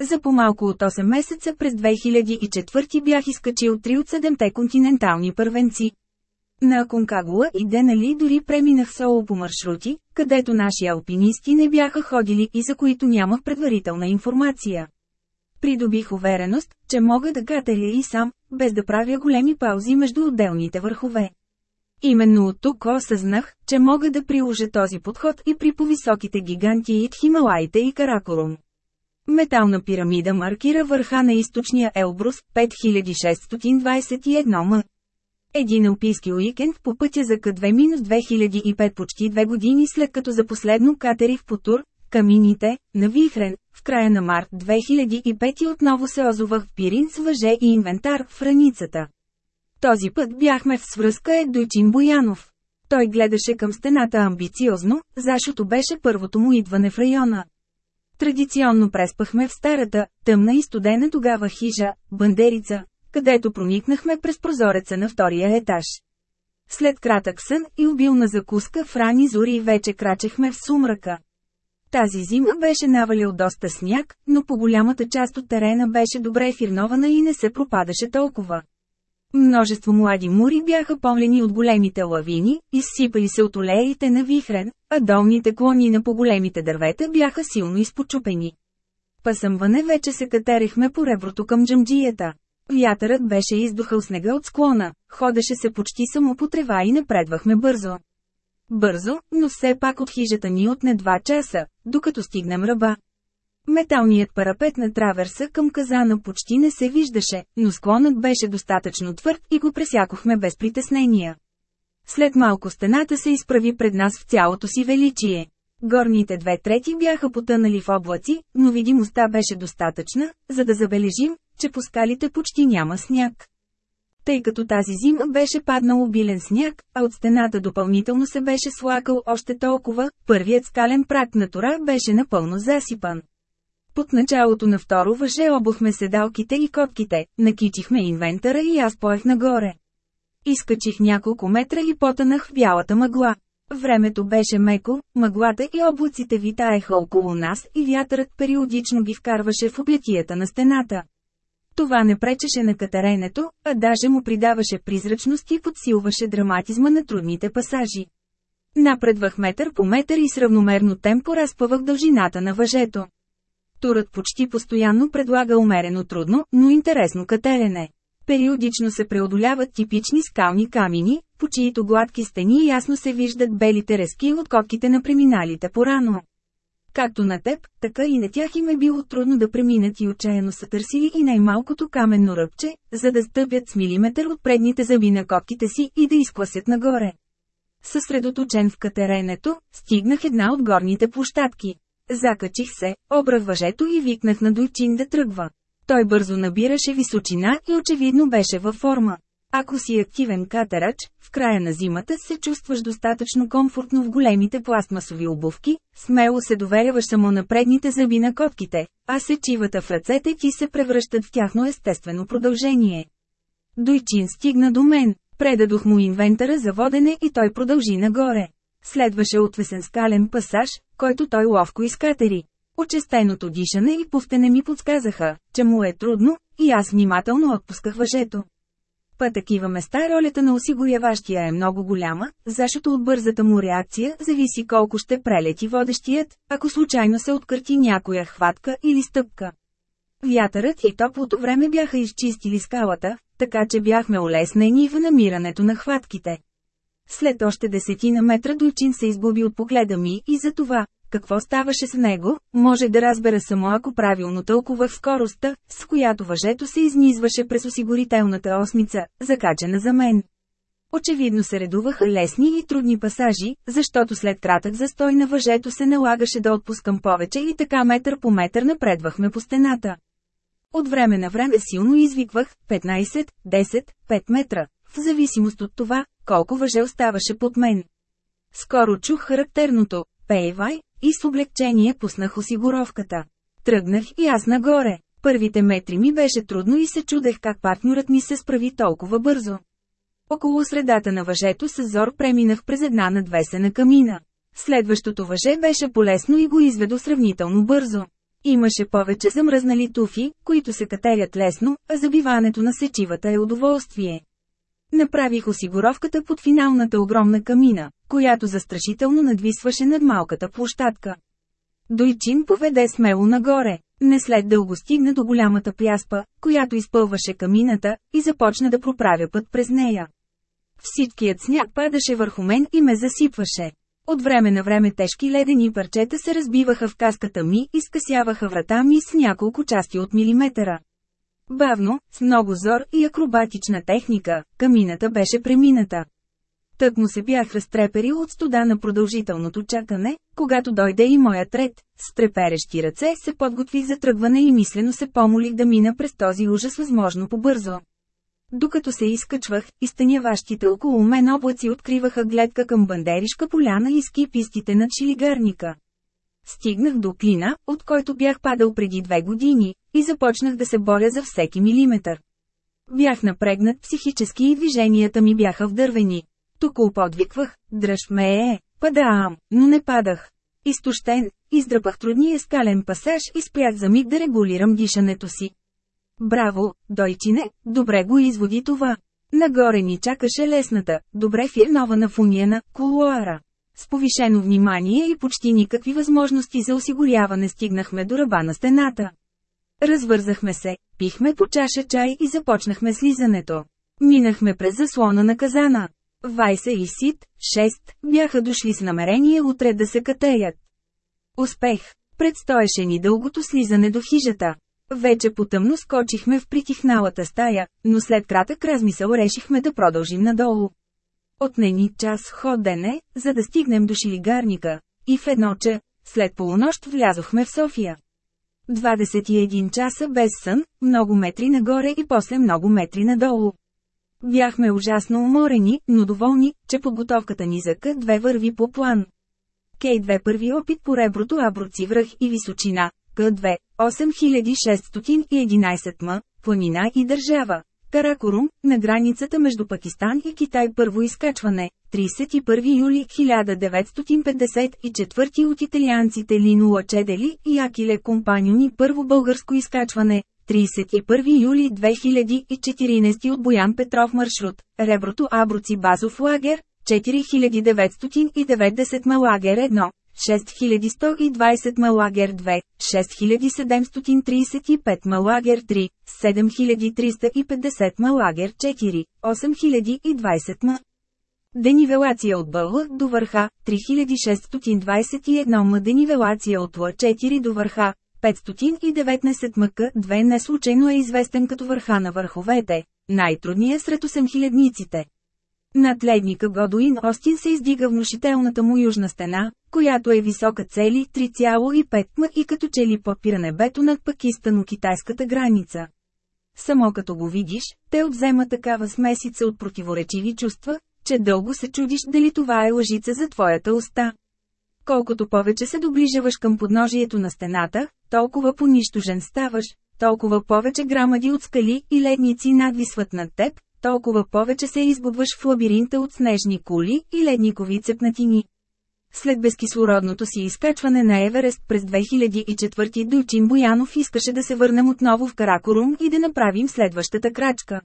S1: За по-малко от 8 месеца през 2004 бях изкачил три от седемте континентални първенци. На Аконкагула и Денали дори преминах соло по маршрути, където наши алпинисти не бяха ходили и за които нямах предварителна информация. Придобих увереност, че мога да катеря и сам, без да правя големи паузи между отделните върхове. Именно от тук осъзнах, че мога да приложа този подход и при повисоките гиганти и Тхималаите и Каракорум. Метална пирамида маркира върха на източния Елбрус 5621 м. Един алпийски уикенд по пътя за К2-2005 почти две години след като за последно катери в потур. Камините, на Вихрен, в края на март 2005 отново се озовах в Пирин с въже и инвентар в раницата. Този път бяхме в свръзка Едучин Боянов. Той гледаше към стената амбициозно, защото беше първото му идване в района. Традиционно преспахме в старата, тъмна и студена тогава хижа, бандерица, където проникнахме през прозореца на втория етаж. След кратък сън и обилна закуска в рани зори вече крачехме в сумрака. Тази зима беше навалил доста сняг, но по голямата част от терена беше добре фирнована и не се пропадаше толкова. Множество млади мури бяха помлени от големите лавини, изсипали се от олеите на вихрен, а долните клони на по-големите дървета бяха силно изпочупени. Пасъмване вече се катерихме по реброто към джамджията. Вятърът беше издухал снега от склона, ходеше се почти само по трева и напредвахме бързо. Бързо, но все пак от хижата ни отне два часа, докато стигнем ръба. Металният парапет на траверса към казана почти не се виждаше, но склонът беше достатъчно твърд и го пресякохме без притеснения. След малко стената се изправи пред нас в цялото си величие. Горните две трети бяха потънали в облаци, но видимостта беше достатъчна, за да забележим, че по скалите почти няма сняг тъй като тази зима беше паднал обилен сняг, а от стената допълнително се беше слакал още толкова, първият скален прак на Тора беше напълно засипан. Под началото на второ въже обухме седалките и копките, накичихме инвентара и аз поех нагоре. Изкачих няколко метра и потънах в бялата мъгла. Времето беше меко, мъглата и облаците витаеха около нас и вятърът периодично ги вкарваше в облетията на стената. Това не пречеше на катеренето, а даже му придаваше призрачност и подсилваше драматизма на трудните пасажи. Напредвах метър по метър и с равномерно темпо разпъвах дължината на въжето. Турът почти постоянно предлага умерено трудно, но интересно катерене. Периодично се преодоляват типични скални камини, по чието гладки стени ясно се виждат белите резки от котките на преминалите порано. Както на теб, така и на тях им е било трудно да преминат и отчаяно са търсили и най-малкото каменно ръбче, за да стъпят с милиметър от предните зъби на копките си и да изкласят нагоре. Съсредоточен в катеренето, стигнах една от горните площадки. Закачих се, обрах въжето и викнах на дойчин да тръгва. Той бързо набираше височина и очевидно беше във форма. Ако си активен катарач, в края на зимата се чувстваш достатъчно комфортно в големите пластмасови обувки, смело се доверяваш само на предните зъби на котките, а сечивата в ръцете ти се превръщат в тяхно естествено продължение. Дойчин стигна до мен, предадох му инвентара за водене и той продължи нагоре. Следваше отвесен скален пасаж, който той ловко изкатери. Очестеното дишане и пуфтене ми подсказаха, че му е трудно, и аз внимателно отпусках въжето. Па такива места ролята на осигуряващия е много голяма, защото от бързата му реакция зависи колко ще прелети водещият, ако случайно се откърти някоя хватка или стъпка. Вятърът и топлото време бяха изчистили скалата, така че бяхме улеснени в намирането на хватките. След още десетина метра Дойчин се изгуби от погледа ми и за това какво ставаше с него, може да разбера само ако правилно тълкувах скоростта, с която въжето се изнизваше през осигурителната осмица, закачена за мен. Очевидно се редуваха лесни и трудни пасажи, защото след кратък застой на въжето се налагаше да отпускам повече и така метър по метър напредвахме по стената. От време на време силно извиквах 15, 10, 5 метра, в зависимост от това, колко въже оставаше под мен. Скоро чух характерното «Пейвай», и с облегчение пуснах осигуровката. Тръгнах и аз нагоре. Първите метри ми беше трудно и се чудех как партньорът ми се справи толкова бързо. Около средата на въжето с зор преминах през една надвесена камина. Следващото въже беше полезно и го изведо сравнително бързо. Имаше повече замръзнали туфи, които се катерят лесно, а забиването на сечивата е удоволствие. Направих осигуровката под финалната огромна камина, която застрашително надвисваше над малката площадка. Дойчин поведе смело нагоре, не след дълго стигна до голямата пяспа, която изпълваше камината, и започна да проправя път през нея. Всичкият сняг падаше върху мен и ме засипваше. От време на време тежки ледени парчета се разбиваха в каската ми и скъсяваха врата ми с няколко части от милиметъра. Бавно, с много зор и акробатична техника, камината беше премината. Тък му се бях разтреперил от студа на продължителното чакане, когато дойде и моят ред, с треперещи ръце се подготви за тръгване и мислено се помолих да мина през този ужас възможно побързо. Докато се изкачвах, изтъняващите около мен облаци откриваха гледка към Бандеришка поляна и скипистите на над Стигнах до клина, от който бях падал преди две години, и започнах да се боря за всеки милиметър. Бях напрегнат психически и движенията ми бяха вдървени. Тук подвиквах, дръж ме е, падаам, но не падах. Изтощен, издръпах трудния скален пасаж и спрях за миг да регулирам дишането си. Браво, дойчине, добре го изводи това. Нагоре ни чакаше лесната, добре фирнована фуния на кулуара. С повишено внимание и почти никакви възможности за осигуряване стигнахме до ръба на стената. Развързахме се, пихме по чаша чай и започнахме слизането. Минахме през заслона на казана. Вайса и Сид, 6, бяха дошли с намерение утре да се катеят. Успех! Предстоеше ни дългото слизане до хижата. Вече потъмно скочихме в притихналата стая, но след кратък размисъл решихме да продължим надолу. Отнени час ходене, за да стигнем до шилигарника, и в едно че, след полунощ влязохме в София. 21 часа без сън, много метри нагоре и после много метри надолу. Бяхме ужасно уморени, но доволни, че подготовката ни за К2 върви по план. К2 първи опит по реброто Аброци връх и височина, К2 8611 м, планина и държава, Каракорум, на границата между Пакистан и Китай първо изкачване, 31 юли 1954 от италианците Лино Лачедели и Акиле Компаньони. първо българско изкачване, 31 юли 2014 от Боян Петров маршрут, Реброто Аброци базов лагер, 4990 Малагер 1, 6120 Малагер 2, 6735 Малагер 3, 7350 Малагер 4, 8020 М. Денивелация от бълла до върха 3621 М. Денивелация от ла 4 до върха 519 мъка 2 не случайно е известен като върха на върховете, най-трудният сред 8000-ниците. Над ледника Годуин Остин се издига внушителната му южна стена, която е висока цели 3,5 м и като че ли попира небето над пакистано-китайската граница. Само като го видиш, те обзема такава смесица от противоречиви чувства, че дълго се чудиш дали това е лъжица за твоята уста. Колкото повече се доближаваш към подножието на стената, толкова понищожен ставаш, толкова повече грамади от скали и ледници надвисват над теб, толкова повече се избудваш в лабиринта от снежни кули и ледникови цепнатини. След безкислородното си изкачване на Еверест през 2004 Дучин Боянов искаше да се върнем отново в Каракорум и да направим следващата крачка.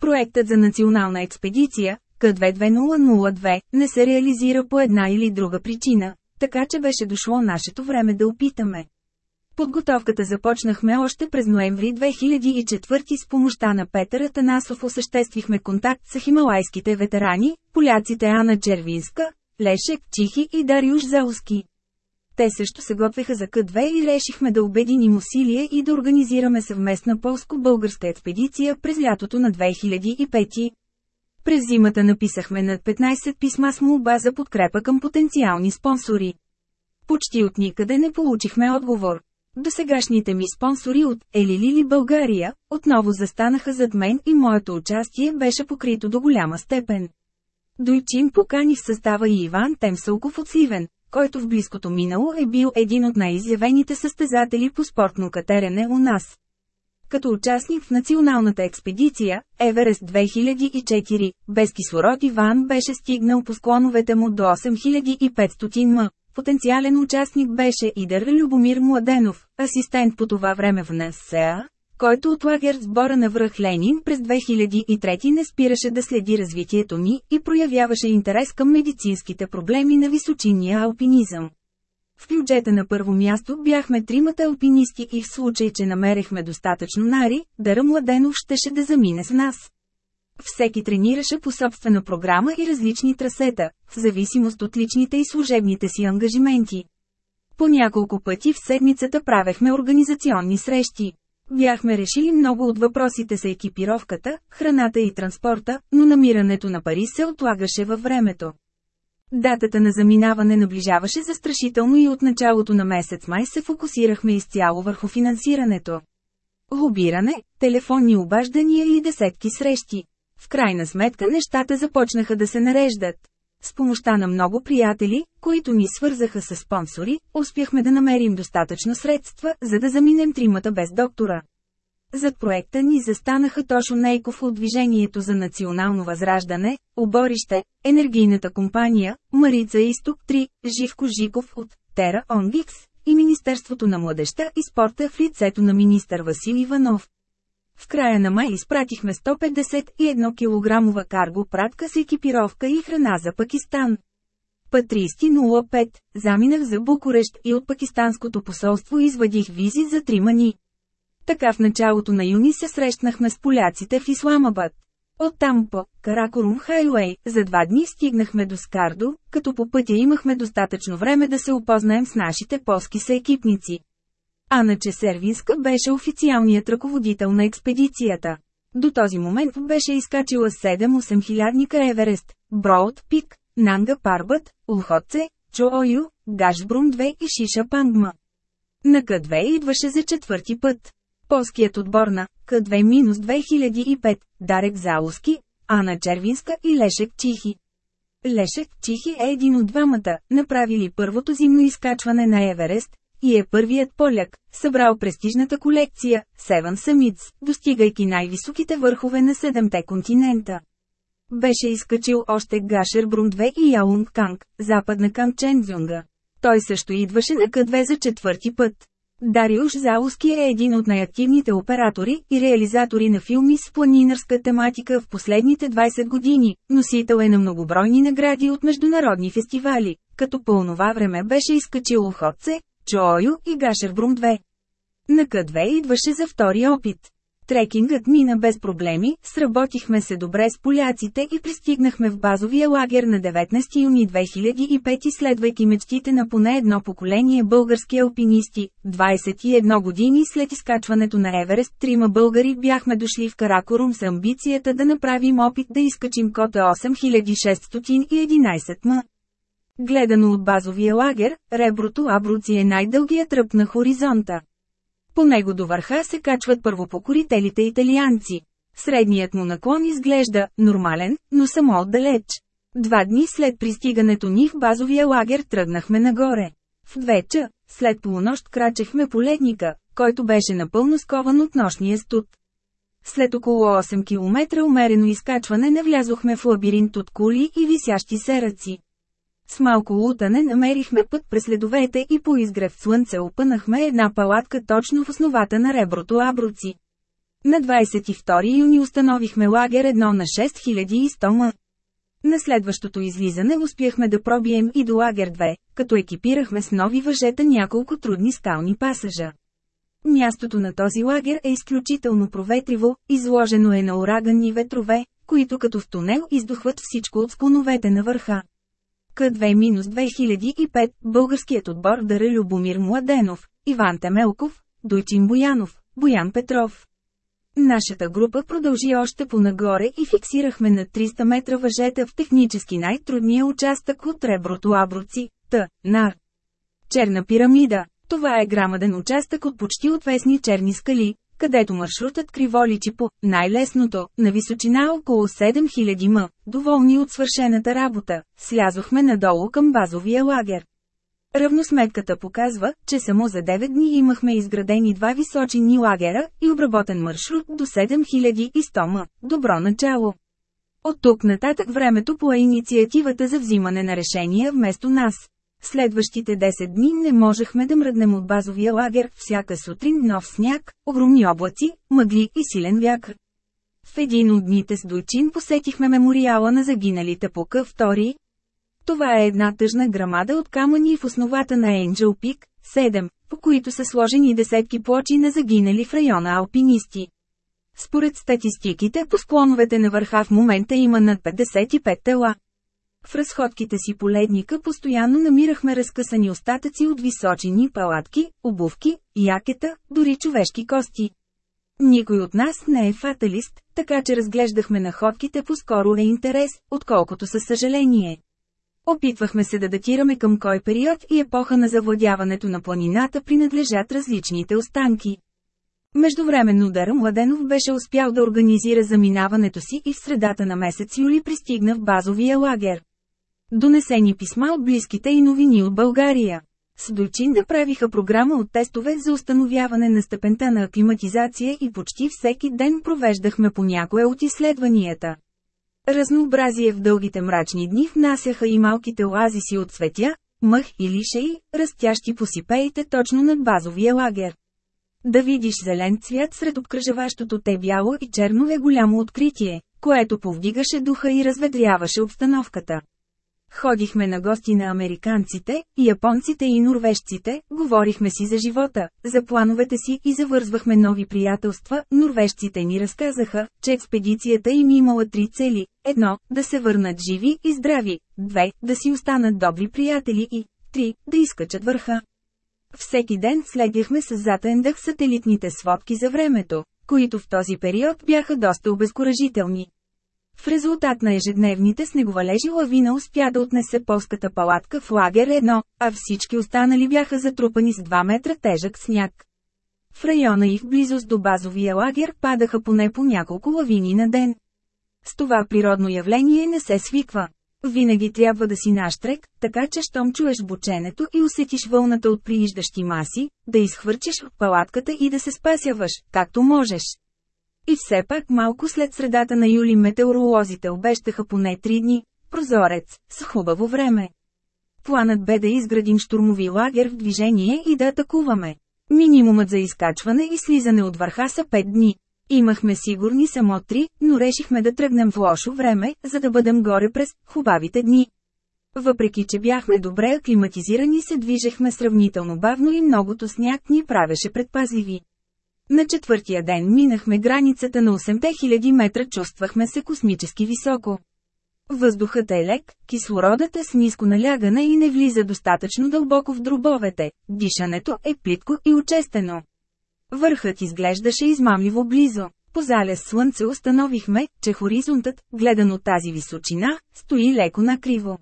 S1: Проектът за национална експедиция, к 2002 не се реализира по една или друга причина, така че беше дошло нашето време да опитаме. Подготовката започнахме още през ноември 2004 с помощта на Петър Атанасов осъществихме контакт с хималайските ветерани, поляците Ана Червинска, Лешек Чихи и Дариуш Зауски. Те също се готвеха за К2 и решихме да обединим усилия и да организираме съвместна полско-българска експедиция през лятото на 2005. През зимата написахме над 15 писма с молба за подкрепа към потенциални спонсори. Почти от никъде не получихме отговор. Досегашните ми спонсори от Елилили България отново застанаха зад мен и моето участие беше покрито до голяма степен. Дойчин покани в състава и Иван Темсълков от Сивен, който в близкото минало е бил един от най-изявените състезатели по спортно катерене у нас. Като участник в националната експедиция, Еверест 2004, без кислород Иван беше стигнал по склоновете му до 8500 м, Потенциален участник беше Идър Любомир Младенов, асистент по това време в НСА, който от лагер сбора на връх Ленин през 2003 не спираше да следи развитието ни и проявяваше интерес към медицинските проблеми на височиния алпинизъм. В бюджета на първо място бяхме тримата алпинисти и в случай, че намерихме достатъчно нари, Дъра Младенов щеше да замине с нас. Всеки тренираше по собствена програма и различни трасета, в зависимост от личните и служебните си ангажименти. По няколко пъти в седмицата правехме организационни срещи. Бяхме решили много от въпросите с екипировката, храната и транспорта, но намирането на пари се отлагаше във времето. Датата на заминаване наближаваше застрашително и от началото на месец май се фокусирахме изцяло върху финансирането. Лобиране, телефонни обаждания и десетки срещи. В крайна сметка нещата започнаха да се нареждат. С помощта на много приятели, които ни свързаха с спонсори, успяхме да намерим достатъчно средства, за да заминем тримата без доктора. Зад проекта ни застанаха Тошо Нейков от Движението за национално възраждане, Оборище, Енергийната компания, Марица Исток 3, Живко Жиков от Тера Онгикс и Министерството на младеща и спорта в лицето на министър Васил Иванов. В края на май изпратихме 151 кг карго пратка с екипировка и храна за Пакистан. Път 30.05, заминах за Букурещ и от пакистанското посолство извадих визи за три мани. Така в началото на юни се срещнахме с поляците в Исламабад. Оттам по Каракорум Хайлуей за два дни стигнахме до Скардо, като по пътя имахме достатъчно време да се опознаем с нашите полски съекипници. Ана Чесервинска беше официалният ръководител на експедицията. До този момент беше изкачила 7-8 хилядника Еверест, Броуд Пик, Нанга Парбът, Улхотце, Чоою, Гашбрун 2 и Шиша Пангма. На К2 идваше за четвърти път. Полският отбор на К2-2005, Дарек Залуски, Ана Червинска и Лешек Чихи. Лешек Чихи е един от двамата, направили първото зимно изкачване на Еверест, и е първият поляк, събрал престижната колекция, Seven Summits, достигайки най-високите върхове на седемте континента. Беше изкачил още Гашер 2 и Яунг Канг, западна към Чензюнга. Той също идваше на К2 за четвърти път. Дариуш Зауски е един от най-активните оператори и реализатори на филми с планинарска тематика в последните 20 години, носител е на многобройни награди от международни фестивали, като по онова време беше изкачил охотце, Чоою и Гашербрум 2. На К2 идваше за втори опит. Трекингът мина без проблеми, сработихме се добре с поляците и пристигнахме в базовия лагер на 19 юни 2005 следвайки мечтите на поне едно поколение български алпинисти. 21 години след изкачването на Еверест, трима българи бяхме дошли в Каракорум с амбицията да направим опит да изкачим кота 8611 м. Гледано от базовия лагер, реброто Абруци е най-дългият ръб на хоризонта. По него до върха се качват първопокорителите италианци. Средният му наклон изглежда нормален, но само отдалеч. Два дни след пристигането ни в базовия лагер тръгнахме нагоре. В двеча, след полунощ крачехме по ледника, който беше напълно скован от нощния студ. След около 8 км умерено изкачване навлязохме в лабиринт от кули и висящи серъци. С малко лутане намерихме път през следовете и по изгрев слънце опънахме една палатка точно в основата на реброто Абруци. На 22 юни установихме лагер едно на 6100 м. На следващото излизане успяхме да пробием и до лагер 2, като екипирахме с нови въжета няколко трудни скални пасажа. Мястото на този лагер е изключително проветриво, изложено е на ураганни ветрове, които като в тунел издухват всичко от склоновете на върха точка 2 2005 българският отбор дара Любомир Младенов, Иван Темелков, Дойчин Боянов, Боян Петров. Нашата група продължи още по-нагоре и фиксирахме на 300 метра въжета в технически най-трудния участък от реброто Абруци, Т, на Черна пирамида. Това е грамаден участък от почти отвесни черни скали, където маршрутът криволичи по най-лесното, на височина около 7000 м. Доволни от свършената работа, слязохме надолу към базовия лагер. Равносметката показва, че само за 9 дни имахме изградени два височини лагера и обработен маршрут до 7100 м. Добро начало. От тук нататък времето пое инициативата за взимане на решения вместо нас. Следващите 10 дни не можехме да мръднем от базовия лагер, всяка сутрин нов сняг, огромни облаци, мъгли и силен вятър. В един от дните с Дойчин посетихме мемориала на загиналите по къв втори. Това е една тъжна грамада от камъни в основата на Angel Пик, 7, по които са сложени десетки плочи на загинали в района алпинисти. Според статистиките по склоновете на върха в момента има над 55 тела. В разходките си по ледника постоянно намирахме разкъсани остатъци от височини палатки, обувки, якета, дори човешки кости. Никой от нас не е фаталист, така че разглеждахме находките по-скоро е интерес, отколкото със съжаление. Опитвахме се да датираме към кой период и епоха на завладяването на планината принадлежат различните останки. Междувременно Дара Младенов беше успял да организира заминаването си и в средата на месец юли пристигна в базовия лагер. Донесени писма от близките и новини от България. С Дольчин направиха програма от тестове за установяване на степента на аклиматизация и почти всеки ден провеждахме по някое от изследванията. Разнообразие в дългите мрачни дни внасяха и малките оазиси от светя, мъх и лишеи, растящи по сипеите точно над базовия лагер. Да видиш зелен цвят сред обкръжаващото те бяло и черно е голямо откритие, което повдигаше духа и разведряваше обстановката. Ходихме на гости на американците, японците и норвежците, говорихме си за живота, за плановете си и завързвахме нови приятелства. Норвежците ни разказаха, че експедицията им имала три цели. Едно, да се върнат живи и здрави. Две, да си останат добри приятели и три, да изкачат върха. Всеки ден следяхме с затен дъх сателитните сводки за времето, които в този период бяха доста обезкуражителни. В резултат на ежедневните снеговалежи лавина успя да отнесе полската палатка в лагер 1, а всички останали бяха затрупани с 2 метра тежък сняг. В района и в близост до базовия лагер падаха поне по няколко лавини на ден. С това природно явление не се свиква. Винаги трябва да си наштрек, така че щом чуеш бученето и усетиш вълната от прииждащи маси, да изхвърчиш от палатката и да се спасяваш, както можеш. И все пак малко след средата на юли метеоролозите обещаха поне три дни, прозорец, с хубаво време. Планът бе да изградим штурмови лагер в движение и да атакуваме. Минимумът за изкачване и слизане от върха са 5 дни. Имахме сигурни само 3, но решихме да тръгнем в лошо време, за да бъдем горе през хубавите дни. Въпреки, че бяхме добре аклиматизирани, се движехме сравнително бавно и многото сняг ни правеше предпазливи. На четвъртия ден минахме границата на 8000 метра чувствахме се космически високо. Въздухът е лек, кислородът е с ниско налягане и не влиза достатъчно дълбоко в дробовете, дишането е плитко и очестено. Върхът изглеждаше измамливо близо. По заля слънце установихме, че хоризонтът, гледан от тази височина, стои леко накриво.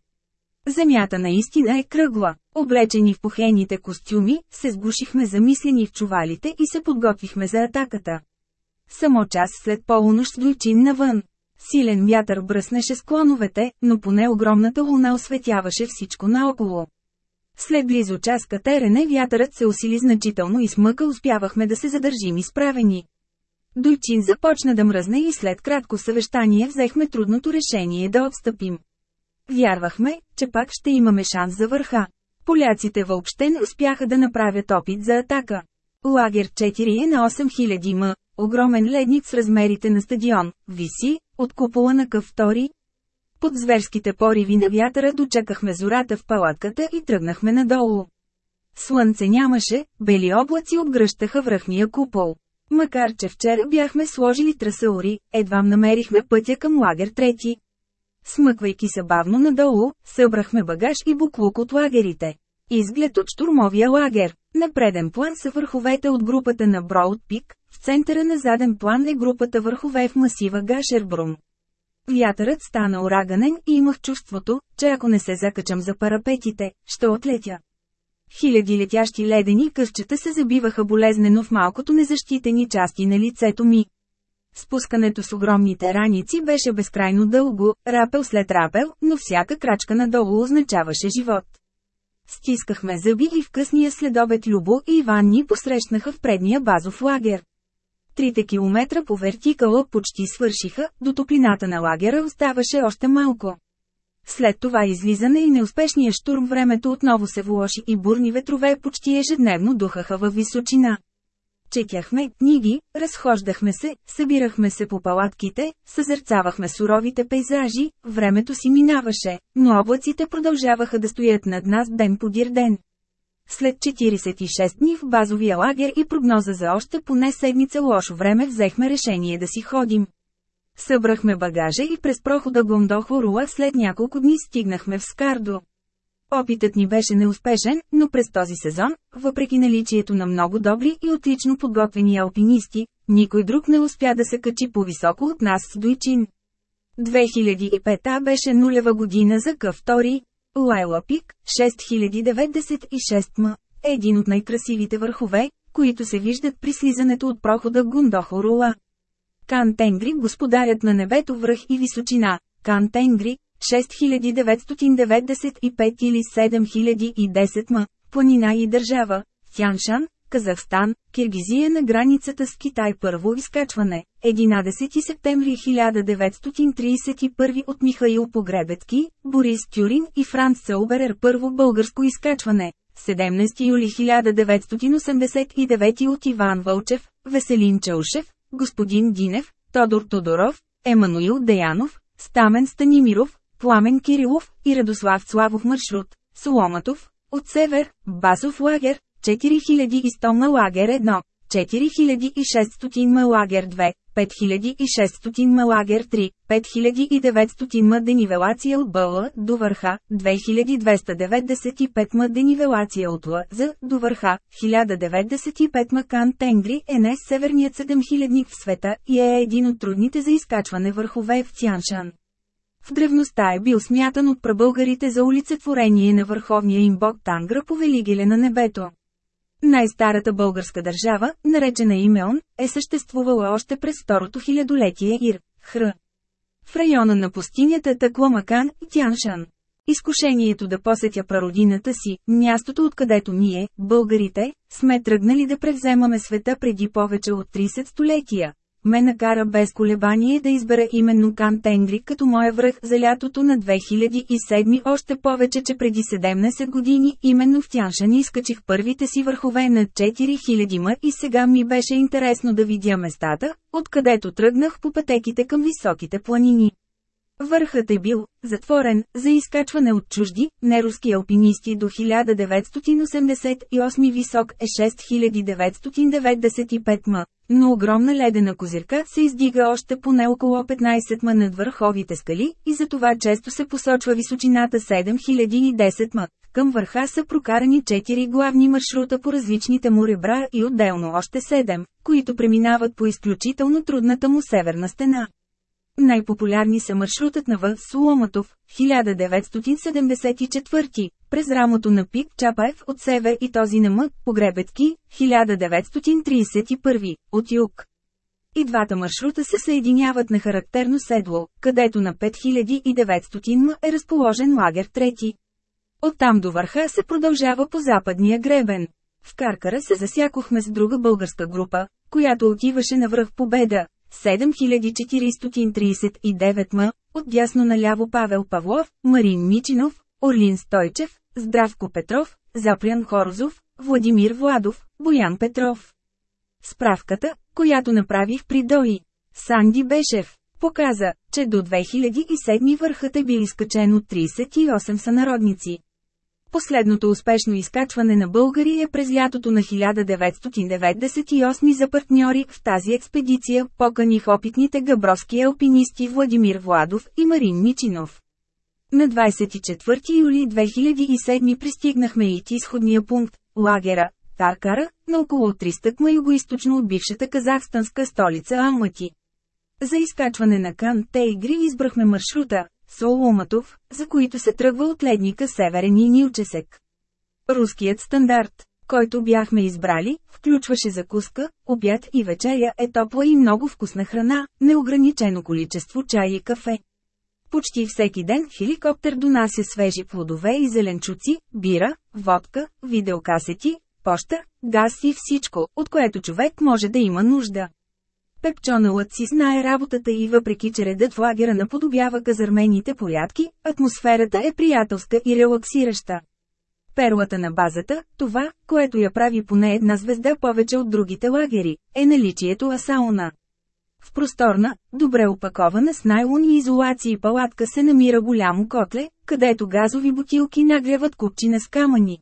S1: Земята наистина е кръгла. Облечени в пухените костюми, се сгушихме замислени в чувалите и се подготвихме за атаката. Само час след полунощ дойчин навън. Силен вятър бръснеше склоновете, но поне огромната луна осветяваше всичко наоколо. След близо час катерене вятърът се усили значително и с мъка успявахме да се задържим изправени. Дойчин започна да мръзне и след кратко съвещание взехме трудното решение да отстъпим. Вярвахме, че пак ще имаме шанс за върха. Поляците въобще не успяха да направят опит за атака. Лагер 4 е на 8000 м, огромен ледник с размерите на стадион, виси, от купола на къв втори. Под зверските пориви на вятъра дочекахме зората в палатката и тръгнахме надолу. Слънце нямаше, бели облаци обгръщаха връхния купол. Макар че вчера бяхме сложили трасаури, едвам намерихме пътя към лагер Смъквайки се бавно надолу, събрахме багаж и буклук от лагерите. Изглед от штурмовия лагер. На преден план са върховете от групата на Броуд Пик, в центъра на заден план е групата върхове в масива Гашербрум. Вятърът стана ураганен и имах чувството, че ако не се закачам за парапетите, ще отлетя. Хиляди летящи ледени късчета се забиваха болезнено в малкото незащитени части на лицето ми. Спускането с огромните раници беше безкрайно дълго, рапел след рапел, но всяка крачка надолу означаваше живот. Стискахме зъби и в късния следобед Любо и Иван ни посрещнаха в предния базов лагер. Трите километра по вертикала почти свършиха, до топлината на лагера оставаше още малко. След това излизане и неуспешния штурм времето отново се влоши и бурни ветрове почти ежедневно духаха във височина. Четяхме книги, разхождахме се, събирахме се по палатките, съзерцавахме суровите пейзажи, времето си минаваше, но облаците продължаваха да стоят над нас ден подир ден. След 46 дни в базовия лагер и прогноза за още поне седмица лошо време взехме решение да си ходим. Събрахме багажа и през прохода Гондохорула след няколко дни стигнахме в Скардо. Опитът ни беше неуспешен, но през този сезон, въпреки наличието на много добри и отлично подготвени алпинисти, никой друг не успя да се качи по-високо от нас с Дойчин. 2005 беше нулева година за къв втори. Лайла Пик, 6096 м, е един от най-красивите върхове, които се виждат при слизането от прохода Гундохорула. Кан Тенгри, господарят на небето връх и височина, Кан Тенгри, 6995 или 7010 м, планина и държава, Тяншан, Казахстан, Киргизия на границата с Китай първо изкачване, 11 септември 1931 от Михаил Погребетки, Борис Тюрин и Франц Сауберер първо българско изкачване, 17 юли 1989 от Иван Вълчев, Веселин Чаушев, господин Динев, Тодор Тодоров, Емануил Деянов, Стамен Станимиров, Пламен Кирилов и Радослав Славов маршрут, Соломатов, от север, Басов лагер, 4100 ма лагер 1, 4600 ма лагер 2, 5600 ма лагер 3, 5900 ма денивелация от Бъла до върха, 2295 ма денивелация от Лъза до върха, 1095 ма Кан Тенгри е не северният 7000 в света и е един от трудните за изкачване върхове в Тяншан. В древността е бил смятан от прабългарите за улицетворение на върховния им бог Тангра по повелигиле на небето. Най-старата българска държава, наречена Имеон, е съществувала още през второто хилядолетие Ир, Хр. В района на пустинята Такломакан и Тяншан. Изкушението да посетя прародината си, мястото откъдето ние, българите, сме тръгнали да превземаме света преди повече от 30 столетия, ме накара без колебание да избера именно Кан Тенгри като моя връх за лятото на 2007 още повече, че преди 17 години именно в Тяншан изкачих първите си върхове на 4000 ма и сега ми беше интересно да видя местата, откъдето тръгнах по пътеките към високите планини. Върхът е бил затворен за изкачване от чужди, неруски алпинисти до 1988 висок е 6995 м, но огромна ледена козирка се издига още поне около 15 ма над върховите скали и за това често се посочва височината 7010 ма. Към върха са прокарани 4 главни маршрута по различните му ребра и отделно още 7, които преминават по изключително трудната му северна стена. Най-популярни са маршрутът на В. Суломатов, 1974, през рамото на Пик Чапаев от Севе и този на М. Погребетки, 1931, от юг. И двата маршрута се съединяват на характерно седло, където на 5900 м е разположен лагер трети. Оттам до върха се продължава по западния гребен. В Каркара се засякохме с друга българска група, която отиваше на връх Победа, 7439 м, дясно наляво Павел Павлов, Марин Мичинов, Орлин Стойчев, Здравко Петров, Запрян Хорзов, Владимир Владов, Боян Петров. Справката, която направих при ДОИ. Санди Бешев показа, че до 2007 върхът е бил изкачен от 38 сънародници. Последното успешно изкачване на българи е през лятото на 1998 за партньори в тази експедиция, поканих опитните габровски алпинисти Владимир Владов и Марин Мичинов. На 24 юли 2007 пристигнахме и изходния пункт, лагера, Таркара, на около 300 км югоисточно от бившата казахстанска столица Алмати. За изкачване на Кан Тейгри избрахме маршрута Соломатов, за които се тръгва от ледника Северен и Нилчесек. Руският стандарт, който бяхме избрали, включваше закуска, обяд и вечеря е топла и много вкусна храна, неограничено количество чай и кафе. Почти всеки ден хеликоптер донася свежи плодове и зеленчуци, бира, водка, видеокасети, поща, газ и всичко, от което човек може да има нужда. Пекчоналът си знае работата и въпреки че редът в лагера наподобява казармените порядки, атмосферата е приятелска и релаксираща. Перлата на базата, това, което я прави поне една звезда повече от другите лагери, е наличието асауна. В просторна, добре опакована с найлон и изолации палатка се намира голямо котле, където газови бутилки нагряват купчина с камъни.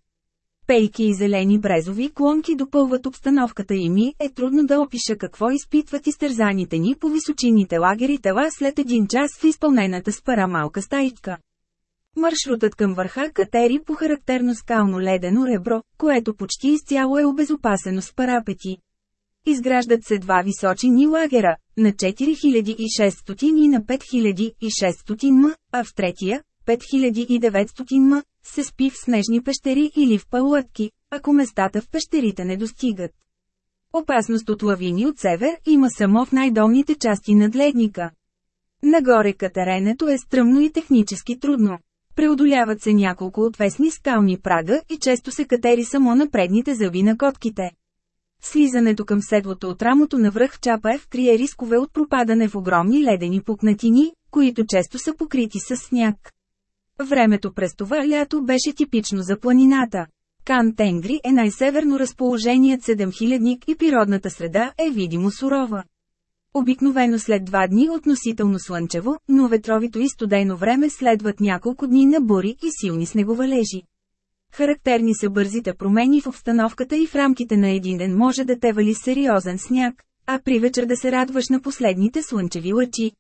S1: Пейки и зелени брезови клонки допълват обстановката и ми е трудно да опиша какво изпитват изтързаните ни по височините лагери тела след един час в изпълнената с пара малка стаичка. Маршрутът към върха катери по характерно скално-ледено ребро, което почти изцяло е обезопасено с парапети. Изграждат се два височини лагера, на 4600 и на 5600 м, а в третия – 5900 м, се спи в снежни пещери или в палатки, ако местата в пещерите не достигат. Опасност от лавини от север има само в най-долните части на ледника. Нагоре катеренето е стръмно и технически трудно. Преодоляват се няколко отвесни скални прага и често се катери само на предните зъби на котките. Слизането към седлото от рамото на връх Чапаев крие рискове от пропадане в огромни ледени пукнатини, които често са покрити с сняг. Времето през това лято беше типично за планината. Кан Тенгри е най-северно разположеният седемхилядник и природната среда е видимо сурова. Обикновено след два дни относително слънчево, но ветровито и студено време следват няколко дни на бури и силни снеговалежи. Характерни са бързите промени в обстановката и в рамките на един ден може да те вали сериозен сняг, а при вечер да се радваш на последните слънчеви лъчи.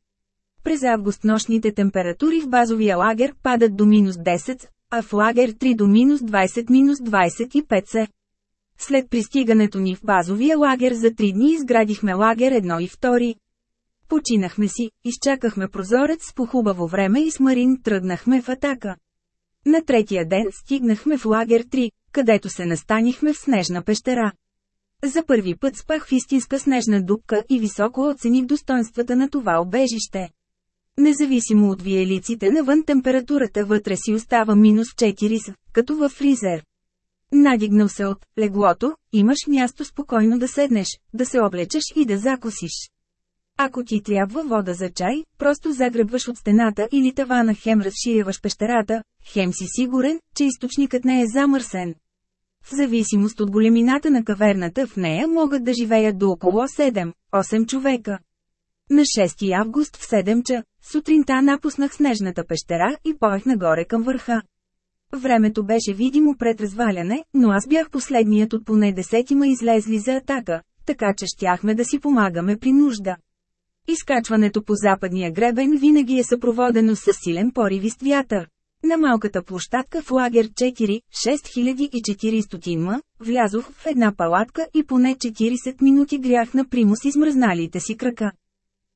S1: През август нощните температури в базовия лагер падат до минус 10, а в лагер 3 до минус 20 минус 25 се. След пристигането ни в базовия лагер за 3 дни изградихме лагер 1 и 2. Починахме си, изчакахме прозорец по хубаво време и с Марин тръгнахме в атака. На третия ден стигнахме в лагер 3, където се настанихме в снежна пещера. За първи път спах в истинска снежна дупка и високо оцених достоинствата на това обежище. Независимо от виелиците навън температурата вътре си остава минус 4 като във фризер. Надигнал се от леглото, имаш място спокойно да седнеш, да се облечеш и да закусиш. Ако ти трябва вода за чай, просто загребваш от стената или тавана хем разширяваш пещерата, хем си сигурен, че източникът не е замърсен. В зависимост от големината на каверната в нея могат да живеят до около 7-8 човека. На 6 август в 7 ча, Сутринта напуснах снежната пещера и поех нагоре към върха. Времето беше видимо пред разваляне, но аз бях последният от поне десетима излезли за атака, така че щяхме да си помагаме при нужда. Изкачването по западния гребен винаги е съпроводено с силен поривист вятър. На малката площадка в лагер 4, 6400 м, влязох в една палатка и поне 40 минути грях на примус измръзналите си крака.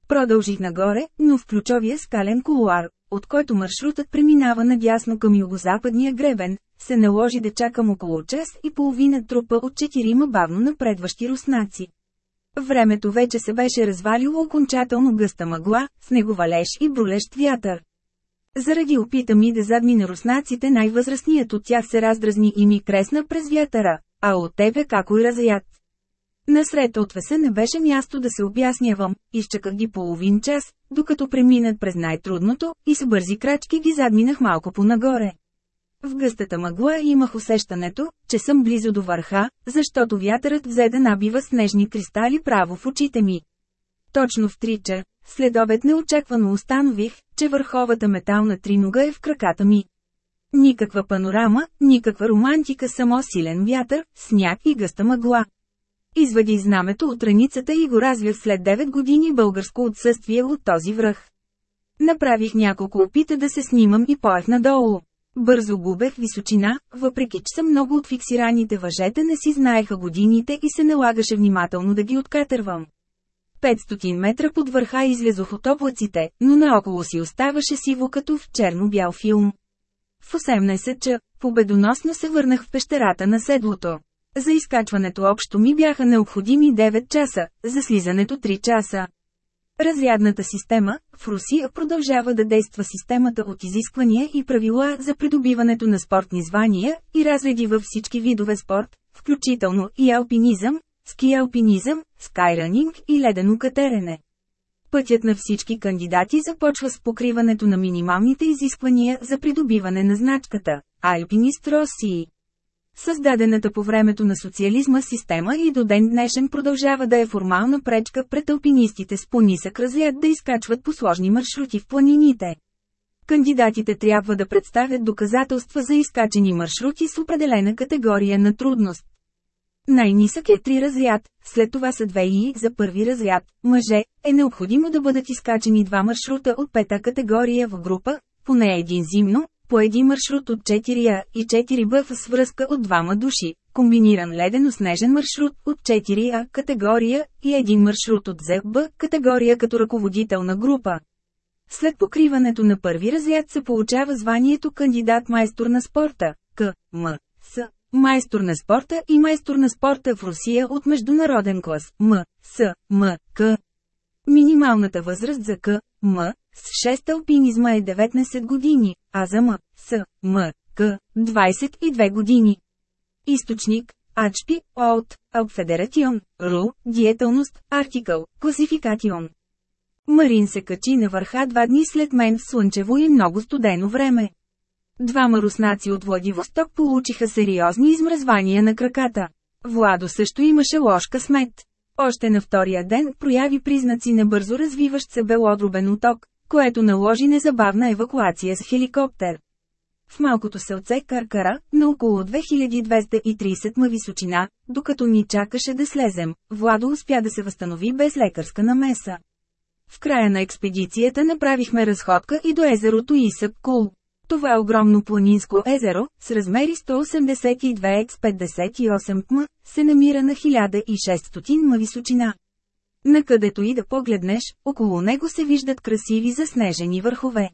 S1: Продължих нагоре, но в ключовия скален колуар, от който маршрутът преминава надясно към югозападния гребен, се наложи да чакам около час и половина трупа от четирима бавно напредващи руснаци. Времето вече се беше развалило окончателно гъста мъгла, с него валеж и брулещ вятър. Заради опита ми да на руснаците най-възрастният от тях се раздразни и ми кресна през вятъра, а от тебе како и разят. Насред отвеса не беше място да се обяснявам, изчаках ги половин час, докато преминат през най-трудното, и с бързи крачки ги задминах малко по-нагоре. В гъстата мъгла имах усещането, че съм близо до върха, защото вятърът взе да набива снежни кристали право в очите ми. Точно в трича, след обед неочаквано установих, че върховата метална тринога е в краката ми. Никаква панорама, никаква романтика, само силен вятър, сняг и гъста мъгла. Извади знамето от раницата и го развя след 9 години българско отсъствие от този връх. Направих няколко опита да се снимам и поех надолу. Бързо губех височина, въпреки че съм много от фиксираните въжета не си знаеха годините и се налагаше внимателно да ги откатървам. 500 метра под върха излезох от облаците, но наоколо си оставаше сиво като в черно-бял филм. В 18 ча, победоносно се върнах в пещерата на седлото. За изкачването общо ми бяха необходими 9 часа, за слизането 3 часа. Разрядната система в Русия продължава да действа системата от изисквания и правила за придобиването на спортни звания и разреди във всички видове спорт, включително и алпинизъм, ски-алпинизъм, скайранинг и ледено катерене. Пътят на всички кандидати започва с покриването на минималните изисквания за придобиване на значката – Alpinist Rossi. Създадената по времето на социализма система и до ден днешен продължава да е формална пречка пред алпинистите с понисък разряд да изкачват по сложни маршрути в планините. Кандидатите трябва да представят доказателства за изкачени маршрути с определена категория на трудност. Най-нисък е три разряд, след това са две и за първи разряд, мъже, е необходимо да бъдат изкачени два маршрута от пета категория в група, поне един зимно, по един маршрут от 4А и 4Б в свръзка от двама души, комбиниран ледено-снежен маршрут от 4А категория и един маршрут от ЗБ категория като ръководител на група. След покриването на първи разряд се получава званието кандидат-майстор на спорта, К. М. С. Майстор на спорта и майстор на спорта в Русия от международен клас, М. С. М. К. Минималната възраст за К, М, с 6 алпинизма е 19 години, а за М, С, М, К, 22 години. Източник Ачпи, Олт, Алпфедератион Ру, Диеталност, Артикъл, Класификатион. Марин се качи на върха два дни след мен в слънчево и много студено време. Двама руснаци от Владивосток получиха сериозни измръзвания на краката. Владо също имаше лошка смет. Още на втория ден прояви признаци на бързо развиващ се белодробен уток, което наложи незабавна евакуация с хеликоптер. В малкото селце Каркара, на около 2230 ма височина, докато ни чакаше да слезем, Владо успя да се възстанови без лекарска намеса. В края на експедицията направихме разходка и до езерото Исък Кул. Това е огромно планинско езеро, с размери 182 x 58 м, се намира на 1600 м височина. Накъдето и да погледнеш, около него се виждат красиви заснежени върхове.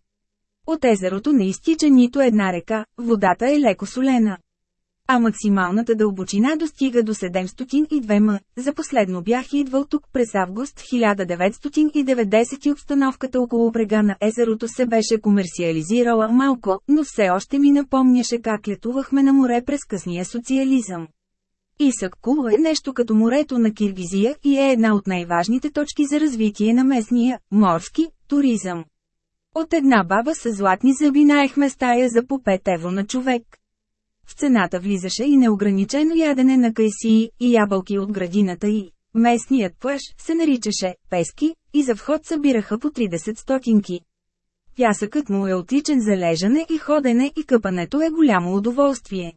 S1: От езерото не изтича нито една река, водата е леко солена а максималната дълбочина достига до 702 м. За последно бях идвал тук през август 1990 и обстановката около брега на езерото се беше комерциализирала малко, но все още ми напомняше как летувахме на море през късния социализъм. Исък Исаккул е нещо като морето на Киргизия и е една от най-важните точки за развитие на местния, морски, туризъм. От една баба с златни зъби наехме стая за по 5 евро на човек. В цената влизаше и неограничено ядене на кайсии и ябълки от градината и местният плаш се наричаше «пески» и за вход събираха по 30 стотинки. Пясъкът му е отличен за лежане и ходене и къпането е голямо удоволствие.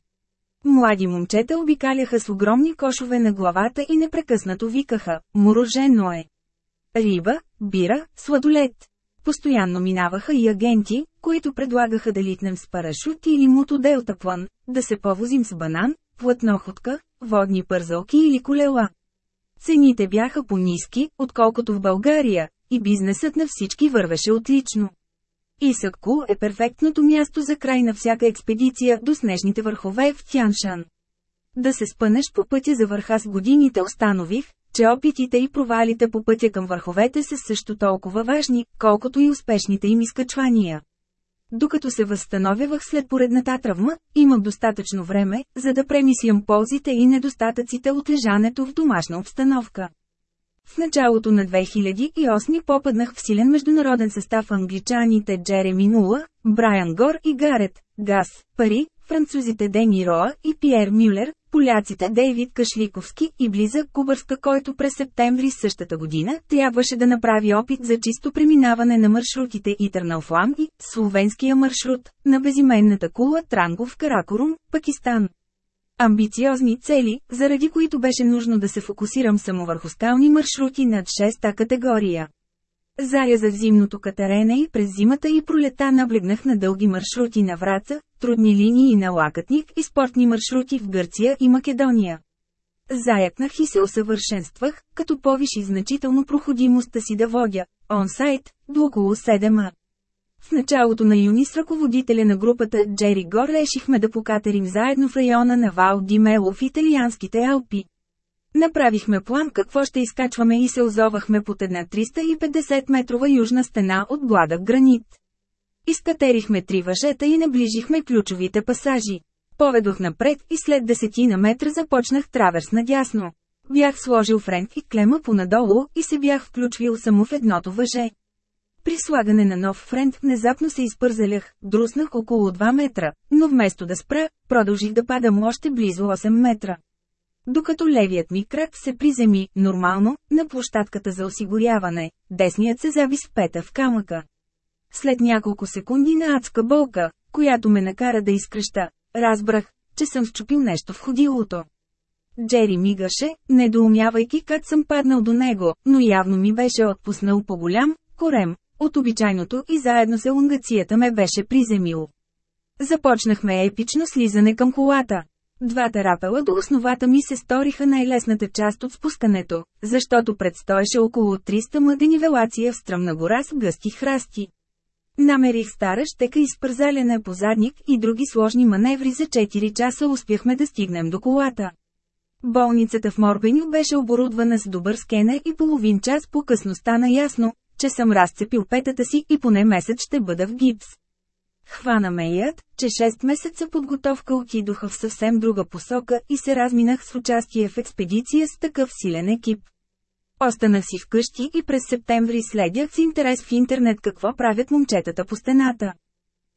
S1: Млади момчета обикаляха с огромни кошове на главата и непрекъснато викаха «Морожено е!» Риба, бира, сладолет. Постоянно минаваха и агенти, които предлагаха да литнем с парашут или План, да се повозим с банан, плътноходка, водни пързалки или колела. Цените бяха по-низки, отколкото в България, и бизнесът на всички вървеше отлично. Исъкко е перфектното място за край на всяка експедиция до снежните върхове в Тяншан. Да се спънеш по пътя за върха с годините установих, че опитите и провалите по пътя към върховете са също толкова важни, колкото и успешните им изкачвания. Докато се възстановявах след поредната травма, имах достатъчно време, за да премислям ползите и недостатъците от лежането в домашна обстановка. В началото на 2008 попаднах в силен международен състав англичаните Джереми Нула, Брайан Гор и Гарет, Гас, Пари, французите Дени Роа и Пьер Мюлер, Поляците Дейвид Кашликовски и близък Кубърска, който през септември същата година трябваше да направи опит за чисто преминаване на маршрутите Итърнал и словенския маршрут на безименната кула Трангов Каракорум, Пакистан. Амбициозни цели, заради които беше нужно да се фокусирам само върху скални маршрути над 6-та категория. Зая за зимното катерене и през зимата и пролета наблегнах на дълги маршрути на Враца, трудни линии на лакътник и спортни маршрути в Гърция и Македония. Заякнах и се усъвършенствах, като повиши значително проходимостта си да водя, онсайт, до около 7 а. В началото на юни с ръководителя на групата Джери Гор решихме да покатерим заедно в района на Вал Димело в италианските Алпи. Направихме план какво ще изкачваме и се озовахме под една 350 метрова южна стена от гладък гранит. Изкатерихме три въжета и наближихме ключовите пасажи. Поведох напред и след десетина метра започнах траверс надясно. Бях сложил френк и клема понадолу и се бях включвил само в едното въже. При слагане на нов френд внезапно се изпързалях, друснах около 2 метра, но вместо да спра, продължих да падам още близо 8 метра. Докато левият ми крак се приземи, нормално, на площадката за осигуряване, десният се завис в пета в камъка. След няколко секунди на адска болка, която ме накара да изкръща, разбрах, че съм щупил нещо в ходилото. Джери мигаше, недоумявайки как съм паднал до него, но явно ми беше отпуснал по-голям корем от обичайното и заедно с елонгацията ме беше приземил. Започнахме епично слизане към колата. Двата рапела до основата ми се сториха най-лесната част от спускането, защото предстоеше около 300 мъдени велация в стръмна гора с гъсти храсти. Намерих стара щека изпързалена по задник и други сложни маневри за 4 часа успяхме да стигнем до колата. Болницата в Морбеню беше оборудвана с добър скенер и половин час по-късно стана ясно, че съм разцепил петата си и поне месец ще бъда в гипс. Хвана ме яд, че 6 месеца подготовка отидоха в съвсем друга посока и се разминах с участие в експедиция с такъв силен екип. Остана си вкъщи и през септември следях с интерес в интернет какво правят момчетата по стената.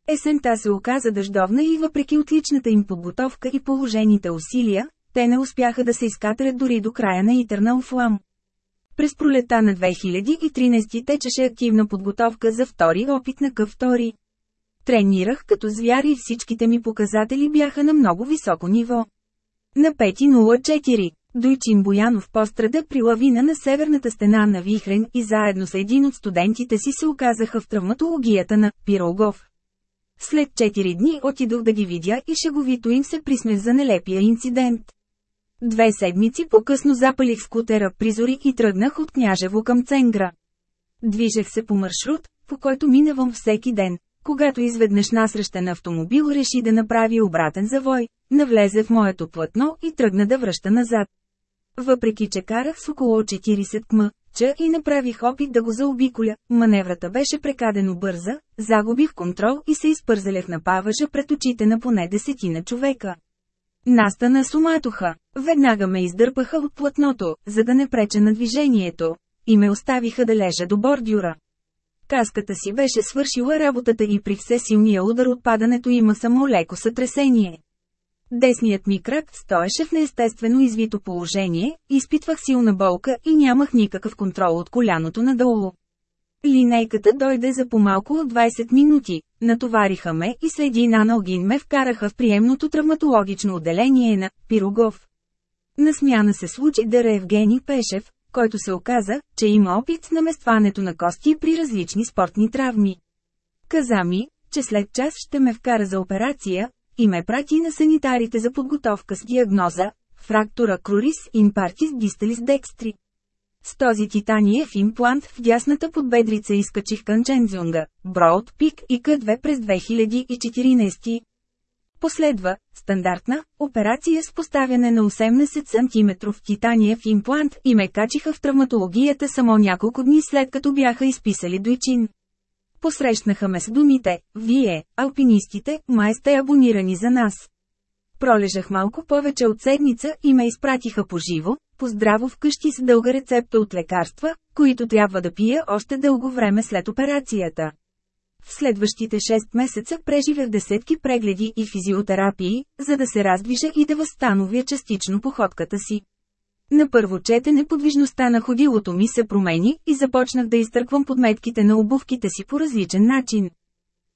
S1: Есента се оказа дъждовна и въпреки отличната им подготовка и положените усилия, те не успяха да се изкатрят дори до края на Eternal Flame. През пролета на 2013 течеше активна подготовка за втори опит на къв втори. Тренирах като звяр и всичките ми показатели бяха на много високо ниво. На 5.04 Дойчин Боянов пострада при лавина на северната стена на Вихрен и заедно с един от студентите си се оказаха в травматологията на Пирогов. След 4 дни отидох да ги видя и шеговито им се присмех за нелепия инцидент. Две седмици по-късно запалих скутера призори и тръгнах от Княжево към Ценгра. Движех се по маршрут, по който минавам всеки ден. Когато изведнъж насрещен автомобил реши да направи обратен завой, навлезе в моето платно и тръгна да връща назад. Въпреки че карах с около 40 км, че и направих опит да го заобиколя, маневрата беше прекадено бърза, загубих контрол и се изпързалях на паважа пред очите на поне десетина човека. Настана суматоха. Веднага ме издърпаха от платното, за да не преча на движението, и ме оставиха да лежа до бордюра. Каската си беше свършила работата и при все силния удар от падането има само леко сътресение. Десният ми крак стоеше в неестествено извито положение, изпитвах силна болка и нямах никакъв контрол от коляното надолу. Линейката дойде за по-малко от 20 минути, натовариха ме и след един аналгин ме вкараха в приемното травматологично отделение на Пирогов. На смяна се случи Дера Евгений Пешев, който се оказа, че има опит с наместването на кости при различни спортни травми. Каза ми, че след час ще ме вкара за операция, и ме прати на санитарите за подготовка с диагноза – фрактура крорис инпартис дисталис декстри. С този титаниев имплант в дясната подбедрица изкачих Канчензунга, Броуд Пик и К2 през 2014. Последва стандартна операция с поставяне на 18 см титаниев имплант и ме качиха в травматологията само няколко дни след като бяха изписали дойчин. Посрещнаха ме с думите, вие, алпинистите, май сте абонирани за нас. Пролежах малко повече от седмица и ме изпратиха по живо, поздраво вкъщи с дълга рецепта от лекарства, които трябва да пия още дълго време след операцията. В следващите 6 месеца преживях десетки прегледи и физиотерапии, за да се раздвижа и да възстановя частично походката си. На първо четене подвижността на ходилото ми се промени и започнах да изтърквам подметките на обувките си по различен начин.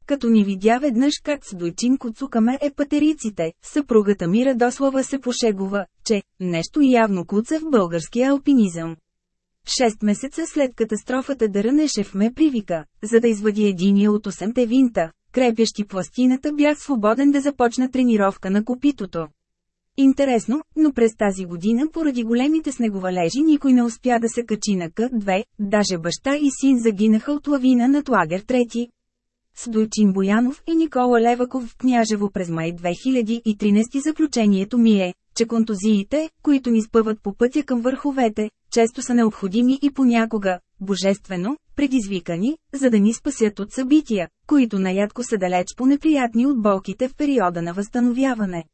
S1: Като ни видя веднъж как с дойчин куцукаме е патериците, съпругата ми Радослава се пошегува, че нещо явно куца в българския алпинизъм. Шест месеца след катастрофата в ме привика, за да извади единия от осемте винта, крепящи пластината бях свободен да започна тренировка на копитото. Интересно, но през тази година поради големите снеговалежи никой не успя да се качи на К2, даже баща и син загинаха от лавина над лагер 3. С Дойчин Боянов и Никола Леваков в Княжево през май 2013 заключението ми е, че контузиите, които ни спъват по пътя към върховете, често са необходими и понякога, божествено, предизвикани, за да ни спасят от събития, които наядко са далеч по неприятни от болките в периода на възстановяване.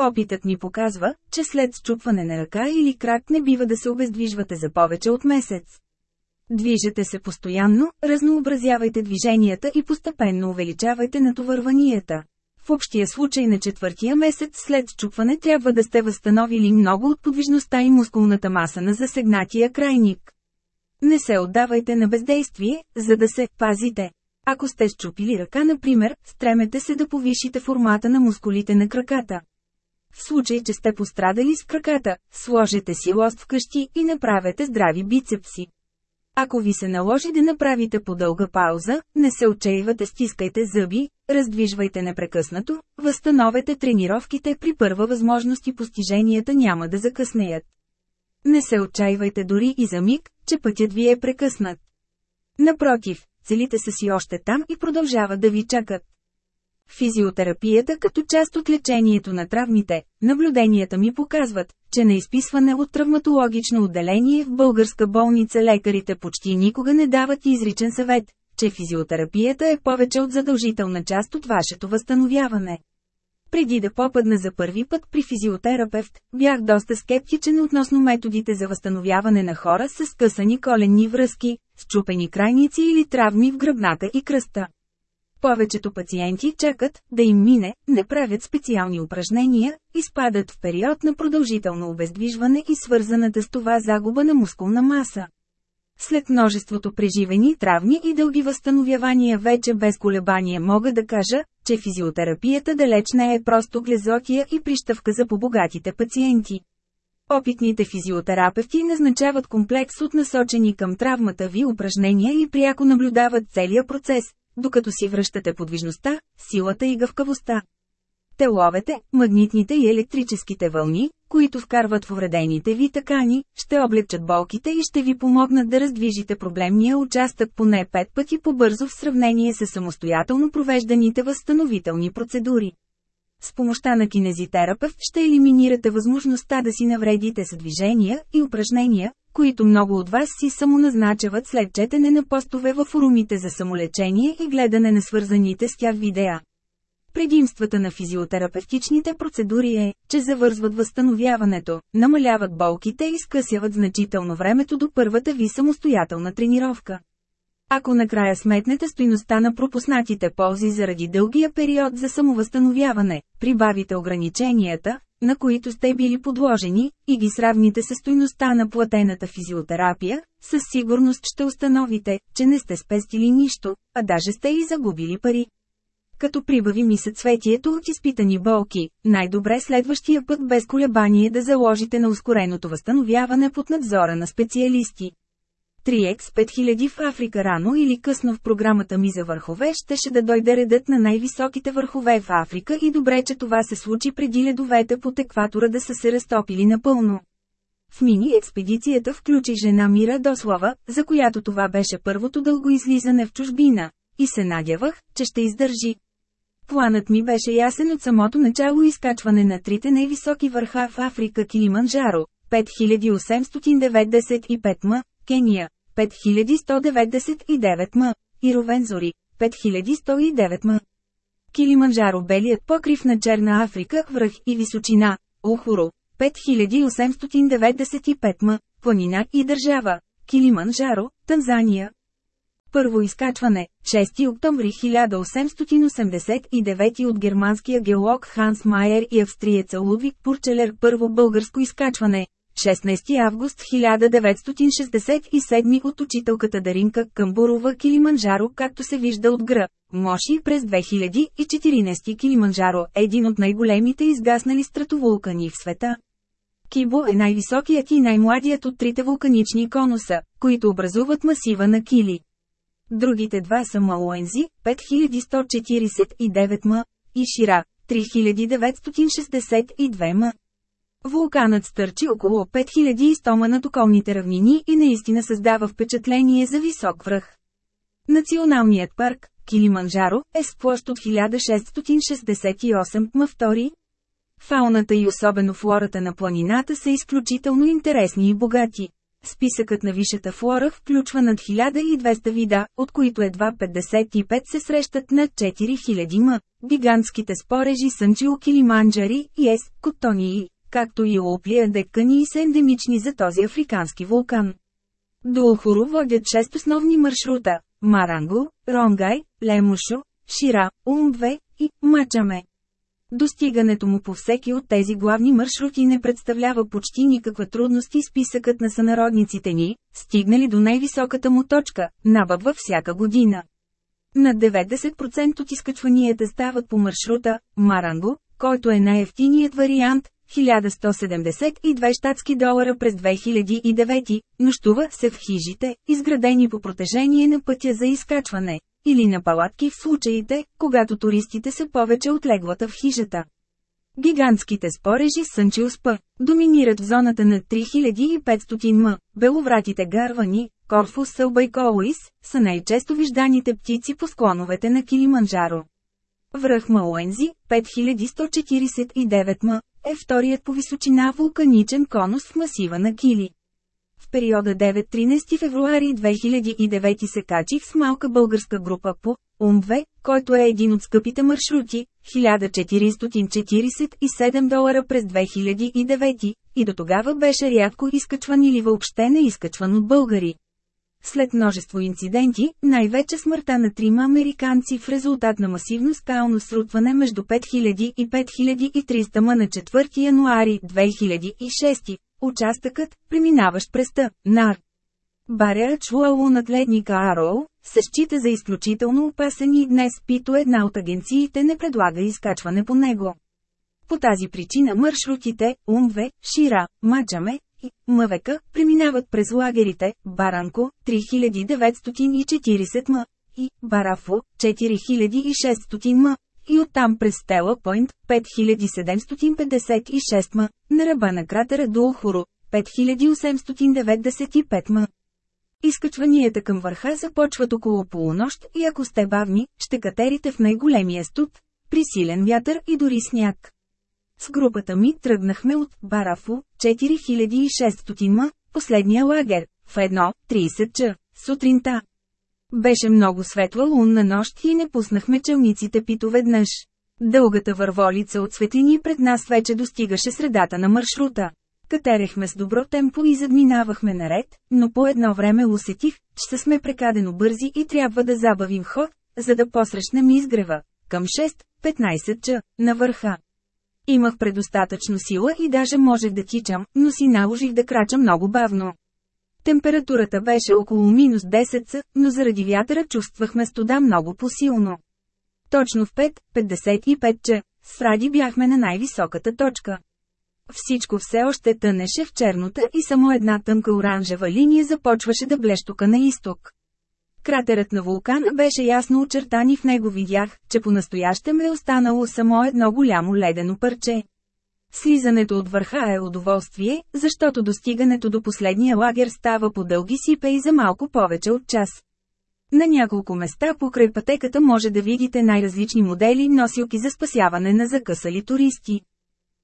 S1: Опитът ни показва, че след счупване на ръка или крак не бива да се обездвижвате за повече от месец. Движете се постоянно, разнообразявайте движенията и постепенно увеличавайте натовърванията. В общия случай на четвъртия месец след счупване трябва да сте възстановили много от подвижността и мускулната маса на засегнатия крайник. Не се отдавайте на бездействие, за да се пазите. Ако сте счупили ръка, например, стремете се да повишите формата на мускулите на краката. В случай, че сте пострадали с краката, сложете си лост вкъщи и направете здрави бицепси. Ако ви се наложи да направите по-дълга пауза, не се отчаивате, стискайте зъби, раздвижвайте непрекъснато, възстановете тренировките при първа възможност и постиженията няма да закъснеят. Не се отчаивайте дори и за миг, че пътят ви е прекъснат. Напротив, целите са си още там и продължават да ви чакат. Физиотерапията като част от лечението на травмите, наблюденията ми показват, че на изписване от травматологично отделение в българска болница лекарите почти никога не дават изричен съвет, че физиотерапията е повече от задължителна част от вашето възстановяване. Преди да попадна за първи път при физиотерапевт, бях доста скептичен относно методите за възстановяване на хора с скъсани коленни връзки, счупени крайници или травми в гръбната и кръста. Повечето пациенти чакат да им мине, не правят специални упражнения, изпадат в период на продължително обездвижване и свързаната с това загуба на мускулна маса. След множеството преживени травни и дълги възстановявания вече без колебание мога да кажа, че физиотерапията далеч не е просто глезокия и прищавка за побогатите пациенти. Опитните физиотерапевти назначават комплекс от насочени към травмата ви упражнения и пряко наблюдават целия процес, докато си връщате подвижността, силата и гъвкавостта. Те ловете, магнитните и електрическите вълни, които вкарват в вредените ви такани, ще облегчат болките и ще ви помогнат да раздвижите проблемния участък поне 5 пъти по-бързо в сравнение с самостоятелно провежданите възстановителни процедури. С помощта на кинезитерапевт ще елиминирате възможността да си навредите с движения и упражнения, които много от вас си самоназначават след четене на постове във форумите за самолечение и гледане на свързаните с тях видеа. Предимствата на физиотерапевтичните процедури е, че завързват възстановяването, намаляват болките и скъсяват значително времето до първата ви самостоятелна тренировка. Ако накрая сметнете стоиността на пропуснатите ползи заради дългия период за самовъзстановяване, прибавите ограниченията, на които сте били подложени, и ги сравните с стоиността на платената физиотерапия, със сигурност ще установите, че не сте спестили нищо, а даже сте и загубили пари. Като прибави ми съцветието от изпитани болки, най-добре следващия път без колебание да заложите на ускореното възстановяване под надзора на специалисти. 3x5000 в Африка рано или късно в програмата ми за върхове щеше да дойде редът на най-високите върхове в Африка и добре, че това се случи преди ледовете под екватора да са се разтопили напълно. В мини-експедицията включи жена Мира Дослава, за която това беше първото дълго излизане в чужбина, и се надявах, че ще издържи. Планът ми беше ясен от самото начало изкачване на трите най-високи върха в Африка Килиманджаро, 5895 м, Кения, 5199 м. И Ровензори, 5109 м. Килиманджаро белият покрив на Черна Африка, връх и височина, Охуро, 5895 м. Планина и държава, Килиманджаро, Танзания. Първо изкачване, 6 октомври 1889 от германския геолог Ханс Майер и австриеца Лувик Пурчелер Първо българско изкачване, 16 август 1967 от учителката Даринка Камбурова Килиманджаро както се вижда от гръб. Моши през 2014 Килиманджаро е един от най-големите изгаснали стратовулкани в света. Кибо е най-високият и най-младият от трите вулканични конуса, които образуват масива на Кили. Другите два са Малуензи, 5149 м, и Шира, 3962 м. Вулканът стърчи около 5100 ма над околните равнини и наистина създава впечатление за висок връх. Националният парк, Килиманджаро, е с площ от 1668 ма втори. Фауната и особено флората на планината са изключително интересни и богати. Списъкът на висшата флора включва над 1200 вида, от които едва 55 се срещат над 4000 м. Гигантските спорежи Санджио Килиманджари и Ес, Котонии както и оплия, декани и са ендемични за този африкански вулкан. До Охуру водят 6 основни маршрута – Маранго, Ронгай, Лемушо, Шира, Умбве и Мачаме. Достигането му по всеки от тези главни маршрути не представлява почти никаква трудност и списъкът на сънародниците ни, стигнали до най-високата му точка, набъбва всяка година. На 90% от изкачванията стават по маршрута Маранго, който е най-ефтиният вариант, 1172 щатски долара през 2009, нощува се в хижите, изградени по протежение на пътя за изкачване, или на палатки в случаите, когато туристите са повече от леглата в хижата. Гигантските спорежи Сънчил Спа доминират в зоната на 3500 м. Беловратите гарвани, Корфус Сълбайколуис и Колуис са най-често вижданите птици по склоновете на Килиманджаро. Връх Малуензи 5149 м е вторият по височина вулканичен конус в масива на Кили. В периода 9-13 февруари 2009 се качих с малка българска група по УМВЕ, който е един от скъпите маршрути, 1447 долара през 2009, и до тогава беше рядко изкачван или въобще не изкачван от българи. След множество инциденти, най-вече смъртта на трима американци в резултат на масивно скално срутване между 5000 и 5300 м на 4 януари 2006, участъкът, преминаващ през Т. Нар. Баря над ледника Ароу, се счита за изключително опасен и днес Пито една от агенциите не предлага изкачване по него. По тази причина маршрутите Умве, Шира, Маджаме, и мъвека, преминават през лагерите Баранко 3940 м и Барафо 4600 м и оттам през Стела Пойнт 5756 м на ръба на кратера Дулхуру 5895 м. Изкачванията към върха започват около полунощ и ако сте бавни, ще катерите в най-големия студ, при силен вятър и дори сняг. С групата ми тръгнахме от Барафо, 4600 ма, последния лагер, в 1.30 ч. сутринта. Беше много светла лунна нощ и не пуснахме челниците пито веднъж. Дългата върволица от светлини пред нас вече достигаше средата на маршрута. Катерехме с добро темпо и задминавахме наред, но по едно време усетих, че сме прекадено бързи и трябва да забавим ход, за да посрещнем изгрева, към 6-15 ч. на върха. Имах предостатъчно сила и даже можех да тичам, но си наложих да крача много бавно. Температурата беше около минус 10 но заради вятъра чувствахме студа много посилно. Точно в 5.55 че, с Ради бяхме на най-високата точка. Всичко все още тънеше в черната и само една тънка оранжева линия започваше да блещука на изток. Кратерът на вулкана беше ясно очертан и в него видях, че по-настоящем е останало само едно голямо ледено парче. Слизането от върха е удоволствие, защото достигането до последния лагер става по дълги сипе и за малко повече от час. На няколко места покрай пътеката може да видите най-различни модели носилки за спасяване на закъсали туристи.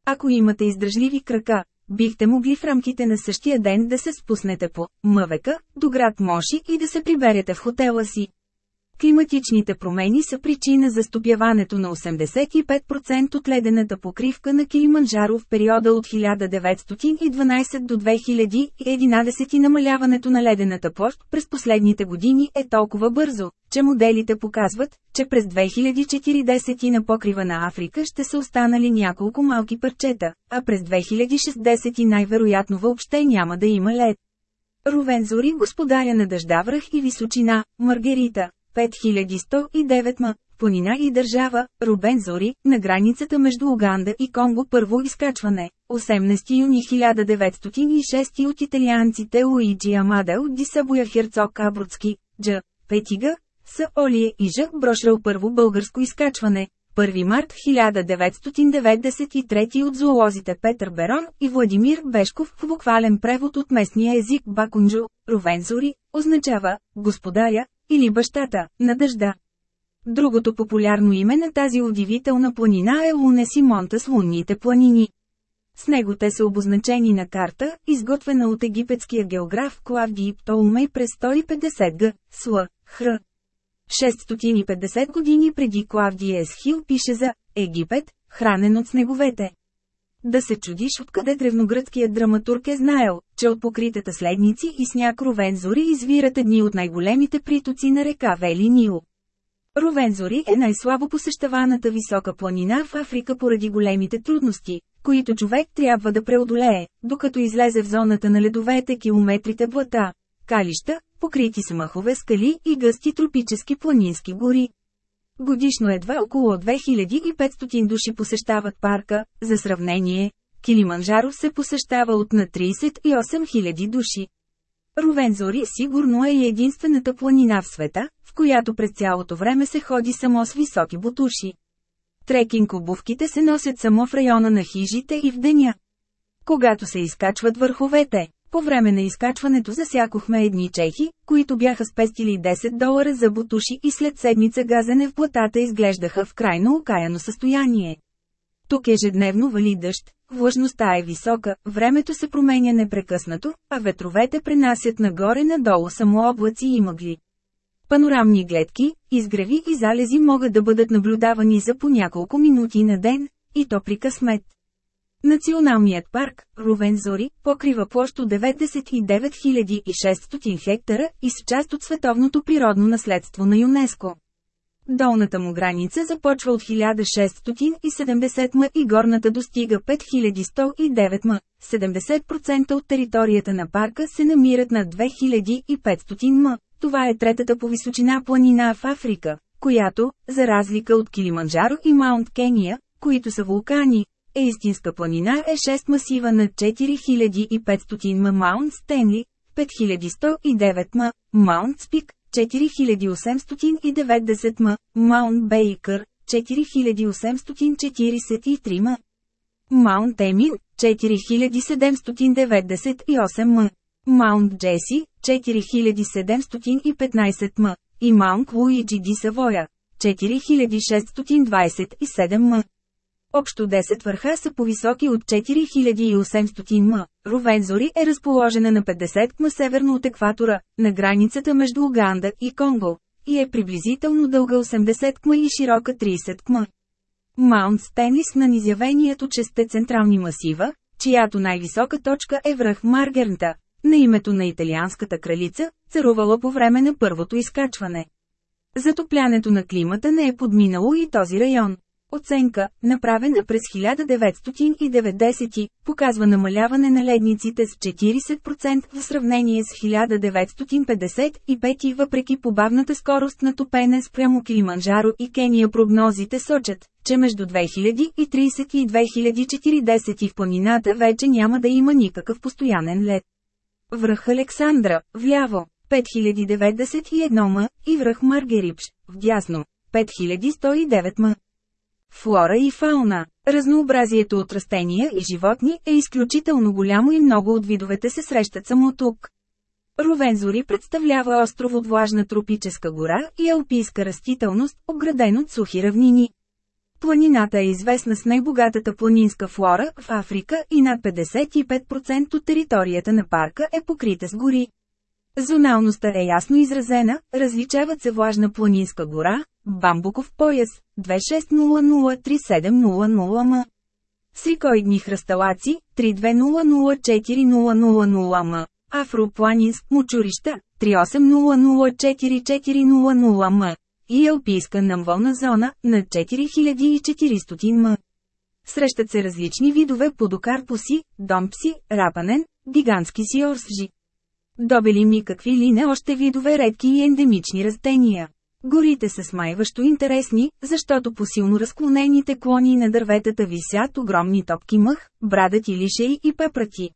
S1: Ако имате издръжливи крака, бихте могли в рамките на същия ден да се спуснете по Мъвека до град Моши и да се приберете в хотела си. Климатичните промени са причина за стопяването на 85% от ледената покривка на Килиманджаро в периода от 1912 до 2011 и намаляването на ледената площ през последните години е толкова бързо, че моделите показват, че през 2040 на покрива на Африка ще са останали няколко малки парчета, а през 2060 най-вероятно въобще няма да има лед. Ровензори господаря на дъждавръх и височина, Маргерита. 5109 м, планина и държава, Рубензори, на границата между Уганда и Конго първо изкачване, 18 юни 1906 от италианците Луиджи Амада от Дисабуя Херцог Кабруцки, Дж. Петига, С. Олие и Ж. Брошрал първо българско изкачване, 1 март 1993 от зоолозите Петър Берон и Владимир Бешков в буквален превод от местния език Бакунджо, Ровензори, означава «господаря», или бащата, на дъжда. Другото популярно име на тази удивителна планина е Лунесимонта с лунните планини. С него те са обозначени на карта, изготвена от египетския географ Клавдий Птолмей през 150 г. сл. хр. 650 години преди Клавдий Есхил пише за Египет, хранен от снеговете. Да се чудиш откъде древногръцкият драматург е знаел, че от покритата следници и сняг Ровензори извират едни от най-големите притоци на река Вели Нил. Ровензори е най-слабо посещаваната висока планина в Африка поради големите трудности, които човек трябва да преодолее, докато излезе в зоната на ледовете километрите блата, калища, покрити с махове скали и гъсти тропически планински гори. Годишно едва около 2500 души посещават парка, за сравнение, Килиманджаро се посещава от на 38 000 души. Ровензори сигурно е и единствената планина в света, в която през цялото време се ходи само с високи бутуши. Трекинг обувките се носят само в района на хижите и в деня. Когато се изкачват върховете, по време на изкачването засякохме едни чехи, които бяха спестили 10 долара за бутуши и след седмица газене в платата изглеждаха в крайно окаяно състояние. Тук ежедневно вали дъжд, влажността е висока, времето се променя непрекъснато, а ветровете пренасят нагоре-надолу само облаци и мъгли. Панорамни гледки, изгреви и залези могат да бъдат наблюдавани за по няколко минути на ден, и то при късмет. Националният парк, Рувензори, покрива площ от 99 600 хектара и с част от световното природно наследство на ЮНЕСКО. Долната му граница започва от 1670 м и горната достига 5109 м. 70% от територията на парка се намират на 2500 м. Това е третата по височина планина в Африка, която, за разлика от Килиманджаро и Маунт Кения, които са вулкани, е истинска планина е 6 масива на 4500 м Маунт Стенли, 5109 м, Маунт Спик, 4890 м, Маунт Бейкър, 4843 м, Маунт Емин, 4798 м, Маунт Джеси, 4715 м, и Маунт Луиджи Ди Савоя, 4627 м. Общо 10 върха са повисоки от 4800 м. Ровензори е разположена на 50 км северно от екватора, на границата между Уганда и Конго, и е приблизително дълга 80 км и широка 30 км. Маунт Стенис на низявеният от шесте централни масива, чиято най-висока точка е връх Маргернта, на името на италианската кралица, царувала по време на първото изкачване. Затоплянето на климата не е подминало и този район. Оценка, направена през 1990, показва намаляване на ледниците с 40% в сравнение с 1955 и въпреки побавната скорост на топене спрямо Килиманджаро и Кения прогнозите сочат, че между 2030 и 2040 в планината вече няма да има никакъв постоянен лед. Връх Александра, вляво, 5091 м, и връх Маргерипш, вдясно, 5109 м. Флора и фауна Разнообразието от растения и животни е изключително голямо и много от видовете се срещат само тук. Ровензори представлява остров от влажна тропическа гора и алпийска растителност, обграден от сухи равнини. Планината е известна с най-богатата планинска флора в Африка и над 55% от територията на парка е покрита с гори. Зоналността е ясно изразена, различават се влажна планинска гора, Бамбуков пояс 26003700М. Срикоидни хръсталаци 3200400 м Афропланинск мучурища 3800400 м И Алпийска намволна зона на 4400 М. Срещат се различни видове подокарпуси, домпси, рапанен, гигантски сиорсжи. Добили ми какви ли не още видове редки и ендемични растения. Горите са смайващо интересни, защото по силно разклонените клони на дърветата висят огромни топки мъх, брадати лишеи и пепрати.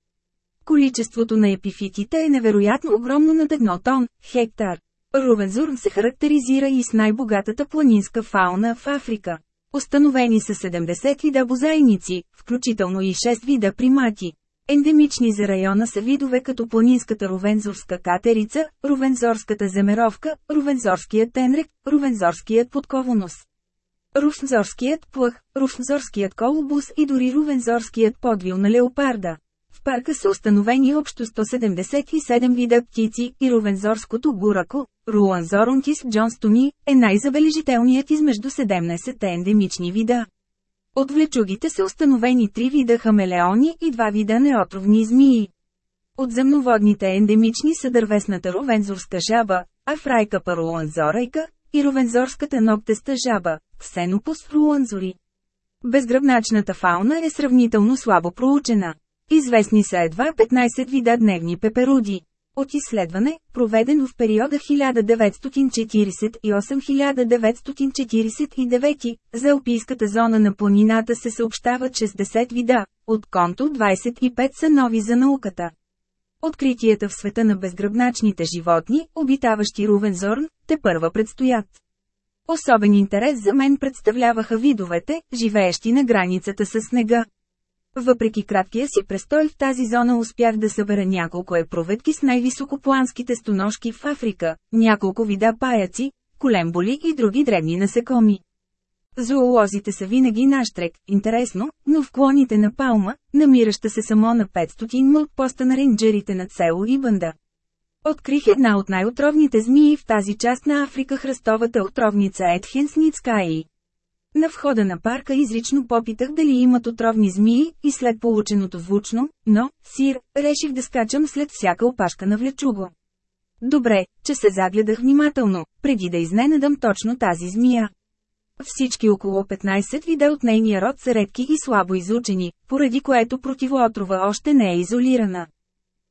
S1: Количеството на епифитите е невероятно огромно над едно тон, хектар. Рувензурн се характеризира и с най-богатата планинска фауна в Африка. Остановени са 70 вида бозайници, включително и 6 вида примати. Ендемични за района са видове като планинската ровензорска катерица, ровензорската земеровка, ровензорският тенрек, ровензорският подковонос. Рушнзорският плъх, рушнзорският колобус и дори рувензорският подвил на леопарда. В парка са установени общо 177 вида птици и рувензорското бурако, Руанзорунтис джонстони, е най-забележителният измежду 17 ендемични вида. От влечугите са установени три вида хамелеони и два вида неотровни змии. От земноводните ендемични са дървесната ровензорска жаба, афрайка паруланзорайка и ровензорската ноктеста жаба, ксенопус руланзори. Безгръбначната фауна е сравнително слабо проучена. Известни са едва 15 вида дневни пеперуди. От изследване, проведено в периода 1948-1949, за Алпийската зона на планината се съобщава 60 вида, от конто 25 са нови за науката. Откритията в света на безгръбначните животни, обитаващи Рувензорн, те първа предстоят. Особен интерес за мен представляваха видовете, живеещи на границата с снега. Въпреки краткия си престой в тази зона успях да събера няколко епроветки с най-високопланските стоножки в Африка, няколко вида паяци, колемболи и други древни насекоми. Зоолозите са винаги трек, интересно, но в клоните на Палма, намираща се само на 500 м поста на рейнджерите на село Ибанда. Открих една от най-отровните змии в тази част на Африка хръстовата отровница Едхенсницкаи. На входа на парка изрично попитах дали имат отровни змии и след полученото звучно, но, сир, реших да скачам след всяка опашка на влечуго. Добре, че се загледах внимателно, преди да изненадам точно тази змия. Всички около 15 вида от нейния род са редки и слабо изучени, поради което противоотрова още не е изолирана.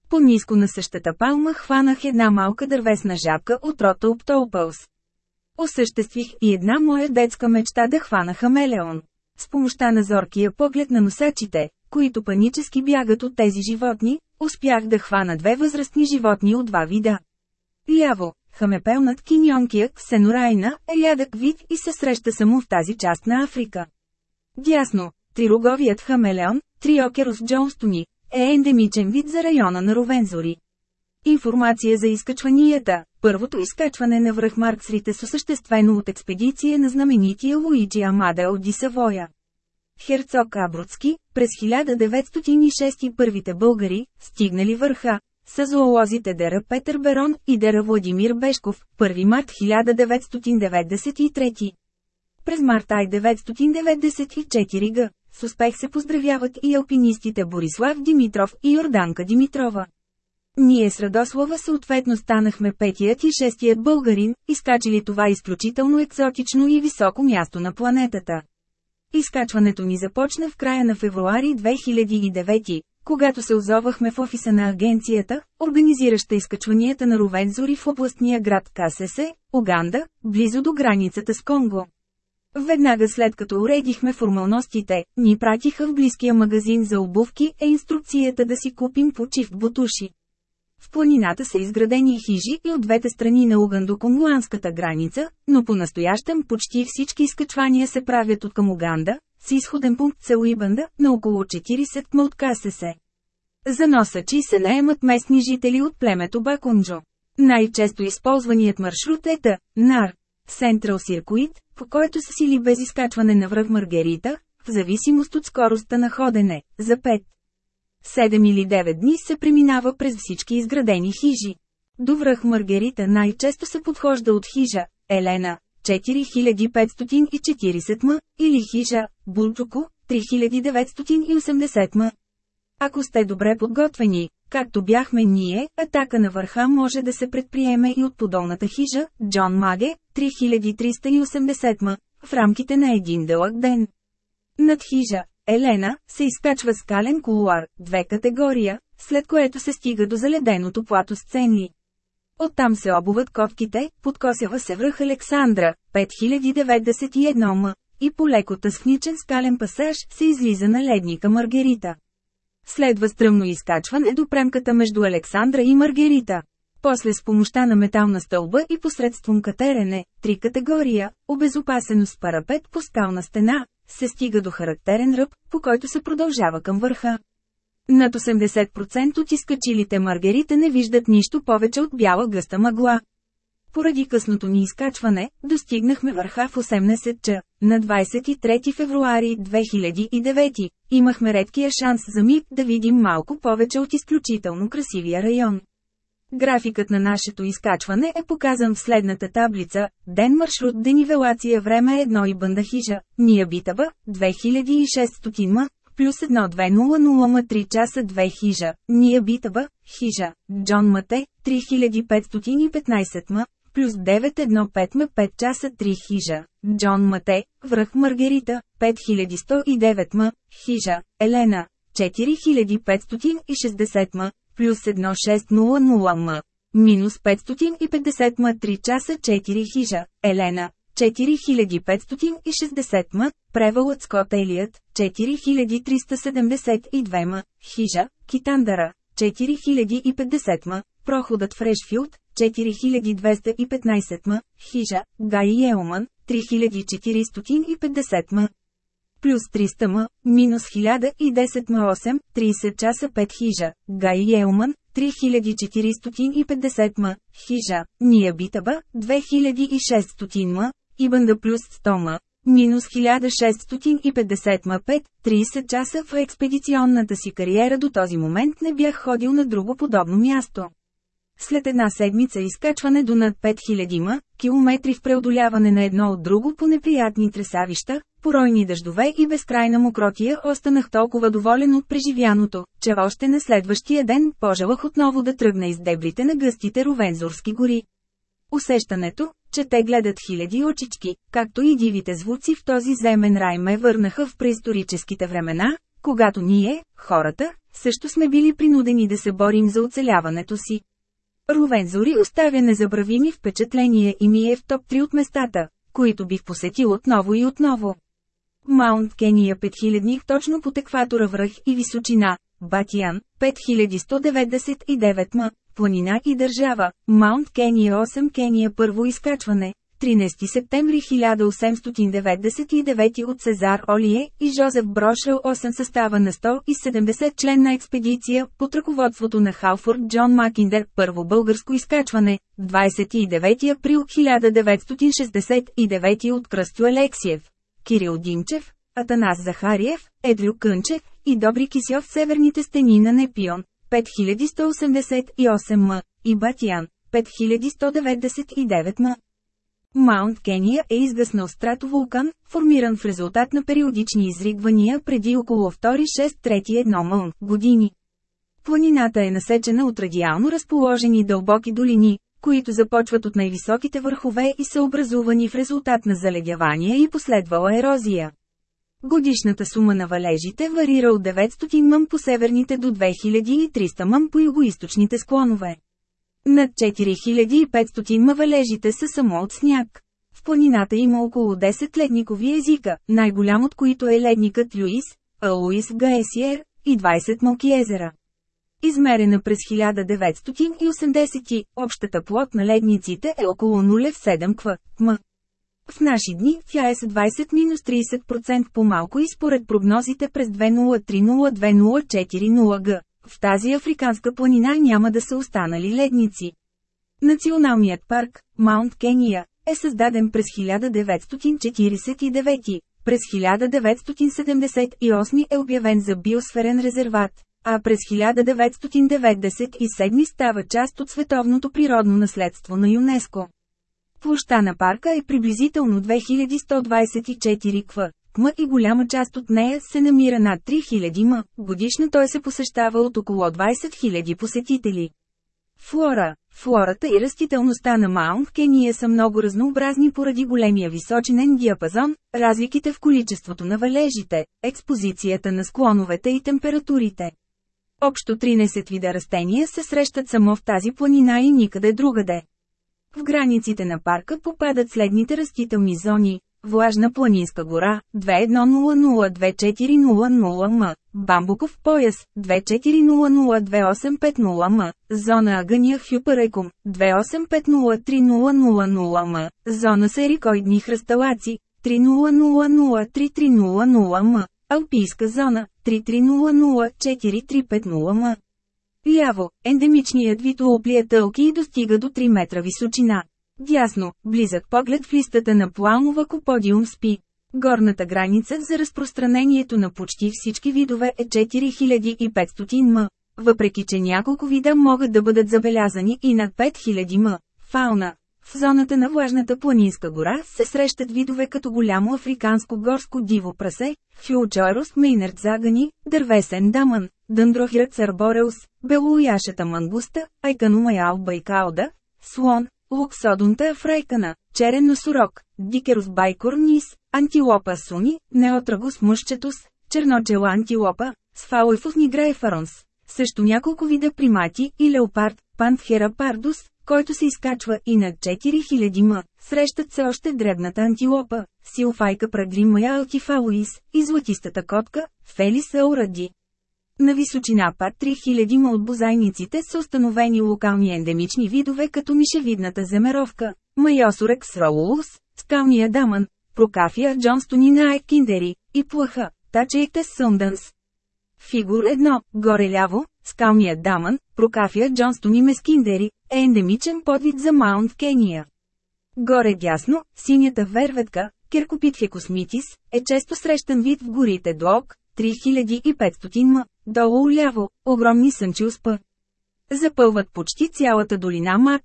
S1: по ниско на същата палма хванах една малка дървесна жабка от рота Оптоупълс, Осъществих и една моя детска мечта да хвана хамелеон. С помощта на зоркия поглед на носачите, които панически бягат от тези животни, успях да хвана две възрастни животни от два вида. Ляво, хамепелнат киньонкия ксенорайна е рядък вид и се среща само в тази част на Африка. Дясно, трироговият хамелеон, триокерус джонстони, е ендемичен вид за района на Ровензори. Информация за изкачванията Първото изкачване на връх Марксрите е осъществено от експедиция на знаменития Луиджи Амада от Дисавоя. Херцог Абруцки, през 1906 първите българи, стигнали върха, са зоолозите Дера Петър Берон и Дера Владимир Бешков, 1 март 1993. През март 1994 994 г. С успех се поздравяват и алпинистите Борислав Димитров и Йорданка Димитрова. Ние с Радослава съответно станахме петият и шестият българин, изкачили това изключително екзотично и високо място на планетата. Изкачването ни започна в края на февруари 2009, когато се озовахме в офиса на агенцията, организираща изкачванията на Ровензори в областния град Касесе, Оганда, близо до границата с Конго. Веднага след като уредихме формалностите, ни пратиха в близкия магазин за обувки е инструкцията да си купим почив бутуши. В планината са изградени хижи и от двете страни на до конлуанската граница, но по-настоящем почти всички изкачвания се правят от към Уганда, с изходен пункт Целуибанда, на около 40 км от Касесе. За носачи се наемат местни жители от племето Бакунджо. Най-често използваният маршрут е Та, Нар, Сентрал Сиркуит, по който са сили без изкачване на връх Маргарита, в зависимост от скоростта на ходене, за 5 7 или 9 дни се преминава през всички изградени хижи. До връх Маргарита най-често се подхожда от хижа Елена 4540 м или хижа Бултуко 3980 м. Ако сте добре подготвени, както бяхме ние, атака на върха може да се предприеме и от подолната хижа Джон Маге 3380 м в рамките на един дълъг ден. Над хижа Елена, се изкачва скален кулуар, две категория, след което се стига до заледеното плато сцени. Оттам се обуват ковките, подкосява се връх Александра, 5091 м, и по леко тъсхничен скален пасаж се излиза на ледника Маргерита. Следва стръмно изкачване до премката между Александра и Маргерита. После с помощта на метална стълба и посредством катерене, три категория, обезопасено с парапет по скална стена, се стига до характерен ръб, по който се продължава към върха. Над 80% от изкачилите маргарите не виждат нищо повече от бяла гъста мъгла. Поради късното ни изкачване, достигнахме върха в 18 ча. На 23 февруари 2009 имахме редкия шанс за миг да видим малко повече от изключително красивия район. Графикът на нашето изкачване е показан в следната таблица – ден маршрут денивелация време 1 е и бънда хижа, битаба 2600 ма, плюс 1200 ма 3 часа 2 хижа, битаба хижа, Джон Мате, 3515 ма, плюс 915 ме 5 часа 3 хижа, Джон Мате, връх Маргарита, 5109 ма, хижа, Елена, 4560 ма, плюс 1600 м. Минус 550 м 3 часа 4 хижа, Елена, 4560 м, превалът Елият. 4372 м, хижа, Китандара, 4050 м, проходът Фрешфилд, 4215 м, хижа, Гай Елман, 3450 м, плюс 300 м, минус 1010 м 8, 30 часа 5 хижа, Гай Елман, 3450 м, хижа, Ния Битаба, 2600 м, Ибанда плюс 100 м, минус 1650 м 5, 30 часа в експедиционната си кариера до този момент не бях ходил на друго подобно място. След една седмица изкачване до над 5000 км километри в преодоляване на едно от друго по неприятни тресавища, поройни дъждове и безкрайна мокротия останах толкова доволен от преживяното, че още на следващия ден пожелах отново да тръгна из дебрите на гъстите ровензорски гори. Усещането, че те гледат хиляди очички, както и дивите звуци в този земен рай ме върнаха в преисторическите времена, когато ние, хората, също сме били принудени да се борим за оцеляването си. Ровензори оставя незабравими впечатления и ми е в топ 3 от местата, които бих посетил отново и отново. Маунт Кения 5000 точно под екватора връх и височина, Батиян, 5199 м, планина и държава, Маунт Кения 8 Кения първо изкачване, 13 септември 1899 от Сезар Олие и Жозеф Брошел 8 състава на 170 членна експедиция под ръководството на Халфорд Джон Макиндер първо българско изкачване, 29 април 1969 от Кръстю Алексиев. Кирил Димчев, Атанас Захариев, Едрю Кънчев и Добри Кисьов северните стени на Непион, 5188 м, и Батиян 5199 м. Маунт Кения е изгъснал стратовулкан, формиран в резултат на периодични изригвания преди около 2-6-3-1 мълн години. Планината е насечена от радиално разположени дълбоки долини, които започват от най-високите върхове и са образувани в резултат на заледявания и последвала ерозия. Годишната сума на валежите варира от 900 мъм по северните до 2300 мъм по югоисточните склонове. Над 4500 мъм валежите са само от сняг. В планината има около 10 ледникови езика, най-голям от които е ледникът Люис, а Луис Гаесиер и 20 малки езера. Измерена през 1980, общата плод на ледниците е около 0,7 кв.м. В наши дни тя е с 20-30% по-малко и според прогнозите през 2030-2040 г. В тази африканска планина няма да са останали ледници. Националният парк, Маунт Кения, е създаден през 1949. През 1978 е обявен за биосферен резерват а през 1997 става част от световното природно наследство на ЮНЕСКО. Площа на парка е приблизително 2124 кв. м и голяма част от нея се намира над 3000 м. Годишно той се посещава от около 20 000 посетители. Флора Флората и растителността на Маунт Кения са много разнообразни поради големия височинен диапазон, разликите в количеството на валежите, експозицията на склоновете и температурите. Общо 13 вида растения се срещат само в тази планина и никъде другаде. В границите на парка попадат следните растителни зони – Влажна планинска гора 2100 2400 м, Бамбуков пояс 2400-2850 м, зона Агъния Хюпарекум 28503000 м, зона Серикоидни хръсталаци 3300 м, Алпийска зона 3300-4350 м. Ляво, ендемичният вид облия тълки и достига до 3 метра височина. Дясно, близък поглед в листата на планова коподиум спи. Горната граница за разпространението на почти всички видове е 4500 м. Въпреки че няколко вида могат да бъдат забелязани и над 5000 м, фауна, в зоната на влажната планинска гора се срещат видове като голямо африканско горско диво прасе, фюлчойрус мейнерт загани, дървесен дамън, дъндрохирец арбореус, белояшата мангуста, айканумаял байкаода, слон, Луксодунта афрайкана, черен носорог, дикерус байкорнис, антилопа суни, неотрагус мъщетус, черночела антилопа, сфалойфус ниграйфаронс, също няколко вида примати и леопард, пантхера пардус, който се изкачва и над 4000 м, срещат се още дребната антилопа, силфайка прагримая алтифалуис и златистата котка, фелис Уради. На височина пад 3000 м от бозайниците са установени локални ендемични видове като мишевидната земеровка, с роулус, скалния дамън, прокафия джонстонина киндери и плаха, тачейте сънданс. Фигур 1, горе ляво, Скалният дамън, Прокафия и Мескиндери, е ендемичен подвид за Маунт Кения. Горе дясно, синята верветка, Хекосмитис, е често срещан вид в горите Дуок, 3500 м, долу уляво, огромни сънчилспа. Запълват почти цялата долина Мак.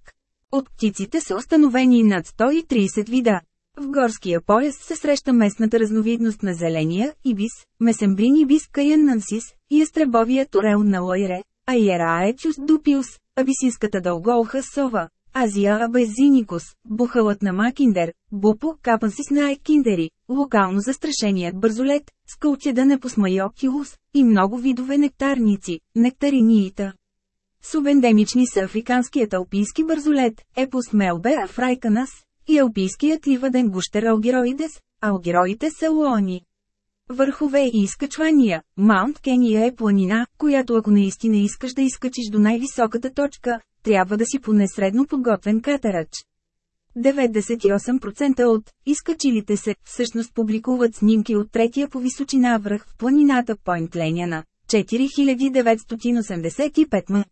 S1: От птиците са установени над 130 вида. В горския пояс се среща местната разновидност на зеления ибис, месембрин ибис нансис и естребовия турел на лойре, айера аечус дупиус, абисинската дълголха сова, Азия абезиникус, бухалът на макиндер, бупо, капансис на екиндери, локално застрашеният бързолет, скълчеда непосмайоптилус и много видове нектарници, нектариниита. Субендемични са африканският алпийски бързолет, епос мелбе афрайканас, и алпийският ливаден гущер Алгероидес, Алгероите са луони. Върхове и изкачвания Маунт Кения е планина, която ако наистина искаш да изкачиш до най-високата точка, трябва да си поне средно подготвен катерач. 98% от изкачилите се всъщност публикуват снимки от третия по височина връх в планината Пойнт Леняна, 4985 м.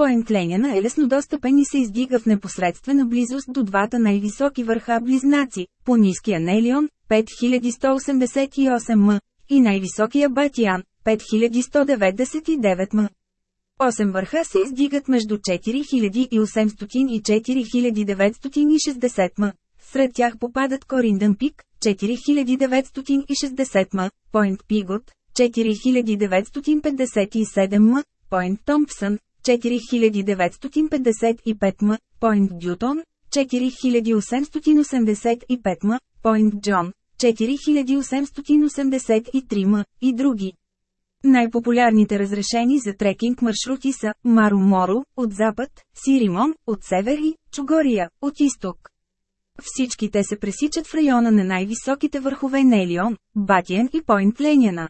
S1: Поинт Леняна е лесно достъпен и се издига в непосредствена близост до двата най-високи върха близнаци, по ниския Нелион, 5188 м, и най-високия Батиан, 5199 м. Осем върха се издигат между 4800 и 4960 м. Сред тях попадат Кориндън пик, 4960 м, Пойнт Пигот, 4957 м, Пойнт Томпсън, 4955 м, Пойнт Дютон, 4885 м, Пойнт Джон, 4883 м и други. Най-популярните разрешени за трекинг маршрути са Мару Моро от запад, Сиримон от север и Чугория от изток. Всички те се пресичат в района на най-високите върхове Нелион, Батиен и Пойнт Леняна.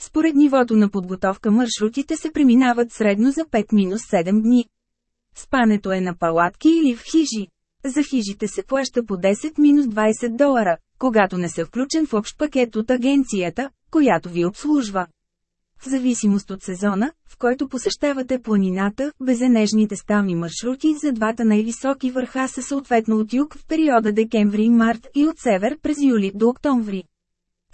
S1: Според нивото на подготовка маршрутите се преминават средно за 5-7 дни. Спането е на палатки или в хижи. За хижите се плаща по 10-20 долара, когато не са включен в общ пакет от агенцията, която ви обслужва. В зависимост от сезона, в който посещавате планината, безенежните стални маршрути за двата най-високи върха са съответно от юг в периода декември-март и от север през юли до октомври.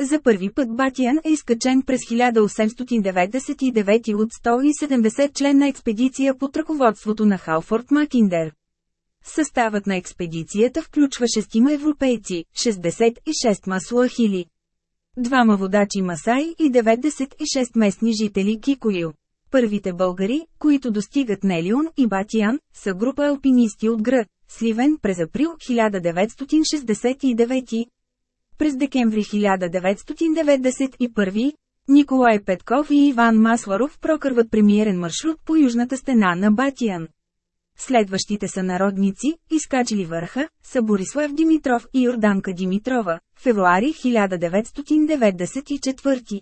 S1: За първи път Батиян е изкачен през 1899 от 170 членна експедиция под ръководството на Халфорд Макиндер. Съставът на експедицията включва 6 европейци, 66 масуахили, двама водачи Масай и 96 местни жители Кикоил. Първите българи, които достигат Нелион и Батиян, са група алпинисти от Гръ, Сливен през април 1969. През декември 1991, Николай Петков и Иван Масларов прокърват премиерен маршрут по южната стена на Батиян. Следващите са народници, изкачили върха, са Борислав Димитров и Йорданка Димитрова, февруари 1994.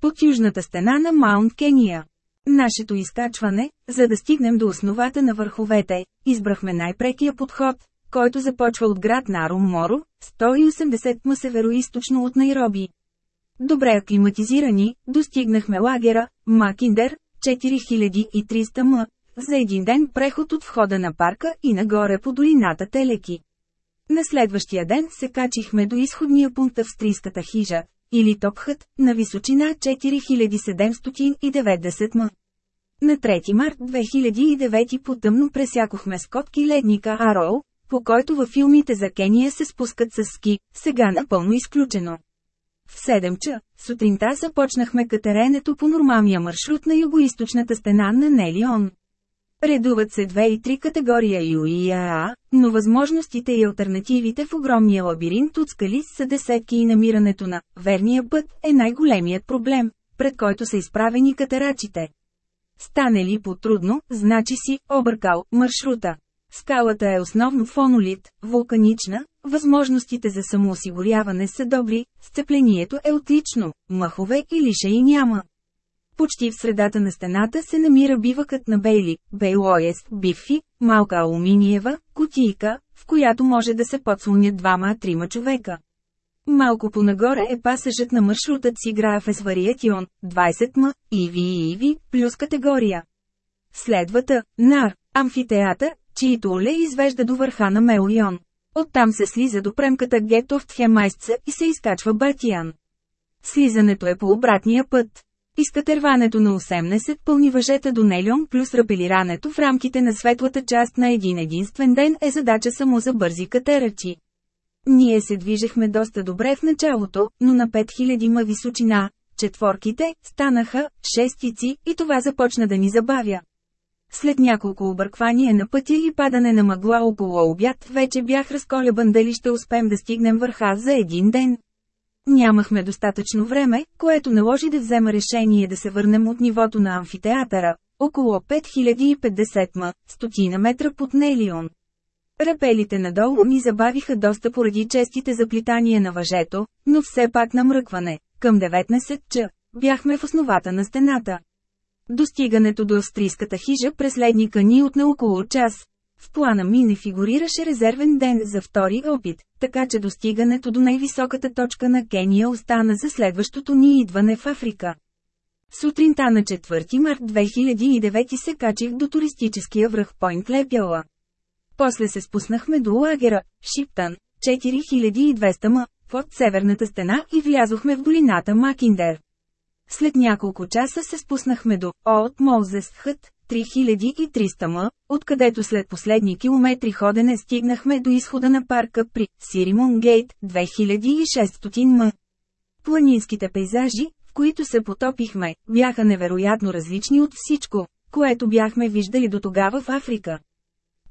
S1: Под южната стена на Маунт Кения. Нашето изкачване, за да стигнем до основата на върховете, избрахме най-прекия подход, който започва от град Нарум Моро, 180 ма североисточно от Найроби. Добре аклиматизирани, достигнахме лагера, Макиндер, 4300 м, за един ден преход от входа на парка и нагоре по долината Телеки. На следващия ден се качихме до изходния пункт австрийската хижа, или Топхът, на височина 4790 м. На 3 март 2009 потъмно пресякохме Скотки ледника Арол, по който във филмите за Кения се спускат с ски, сега напълно изключено. В 7 ча, сутринта започнахме катеренето по нормалния маршрут на югоисточната стена на Нелион. Редуват се две и три категория ЮИАА, но възможностите и альтернативите в огромния лабиринт от скали са десетки и намирането на «верния път» е най-големият проблем, пред който са изправени катерачите. Стане ли по-трудно, значи си «объркал» маршрута. Скалата е основно фонолит, вулканична, възможностите за самоосигуряване са добри, сцеплението е отлично, махове и и няма. Почти в средата на стената се намира бивъкът на Бейли, Бейлоест, Бифи, малка алуминиева, кутийка, в която може да се подслонят двама-трима човека. Малко понагоре е пасажът на маршрута си Графес Вариатион, 20 м, Иви и Иви, плюс категория. Следвата, нар, амфитеатър, чието оле извежда до върха на Меойон. Оттам се слиза до премката Гетов Тхемайсца и се изкачва Бартиян. Слизането е по обратния път. Изкатерването на 18 пълни въжета до Нелион плюс рапелирането в рамките на светлата част на един единствен ден е задача само за бързи катерачи. Ние се движехме доста добре в началото, но на 5000 ма височина, четворките, станаха, шестици и това започна да ни забавя. След няколко обърквания на пътя и падане на мъгла около обяд, вече бях разколебан дали ще успеем да стигнем върха за един ден. Нямахме достатъчно време, което наложи да взема решение да се върнем от нивото на амфитеатъра, около 5050 м, стотина метра под Нелион. Рапелите надолу ни забавиха доста поради честите заплитания на въжето, но все пак намръкване. Към 19 ч. бяхме в основата на стената. Достигането до австрийската хижа през ледника ни е отне около час. В плана ми не фигурираше резервен ден за втори опит, така че достигането до най-високата точка на Кения остана за следващото ни идване в Африка. Сутринта на 4 март 2009 се качих до туристическия връх Пойнт Лепяла. После се спуснахме до лагера, Шиптан, 4200 м, под северната стена и влязохме в долината Макиндер. След няколко часа се спуснахме до Олд Молзес Хът, 3300 м, откъдето след последни километри ходене стигнахме до изхода на парка при Сиримон Гейт, 2600 м. Планинските пейзажи, в които се потопихме, бяха невероятно различни от всичко, което бяхме виждали до тогава в Африка.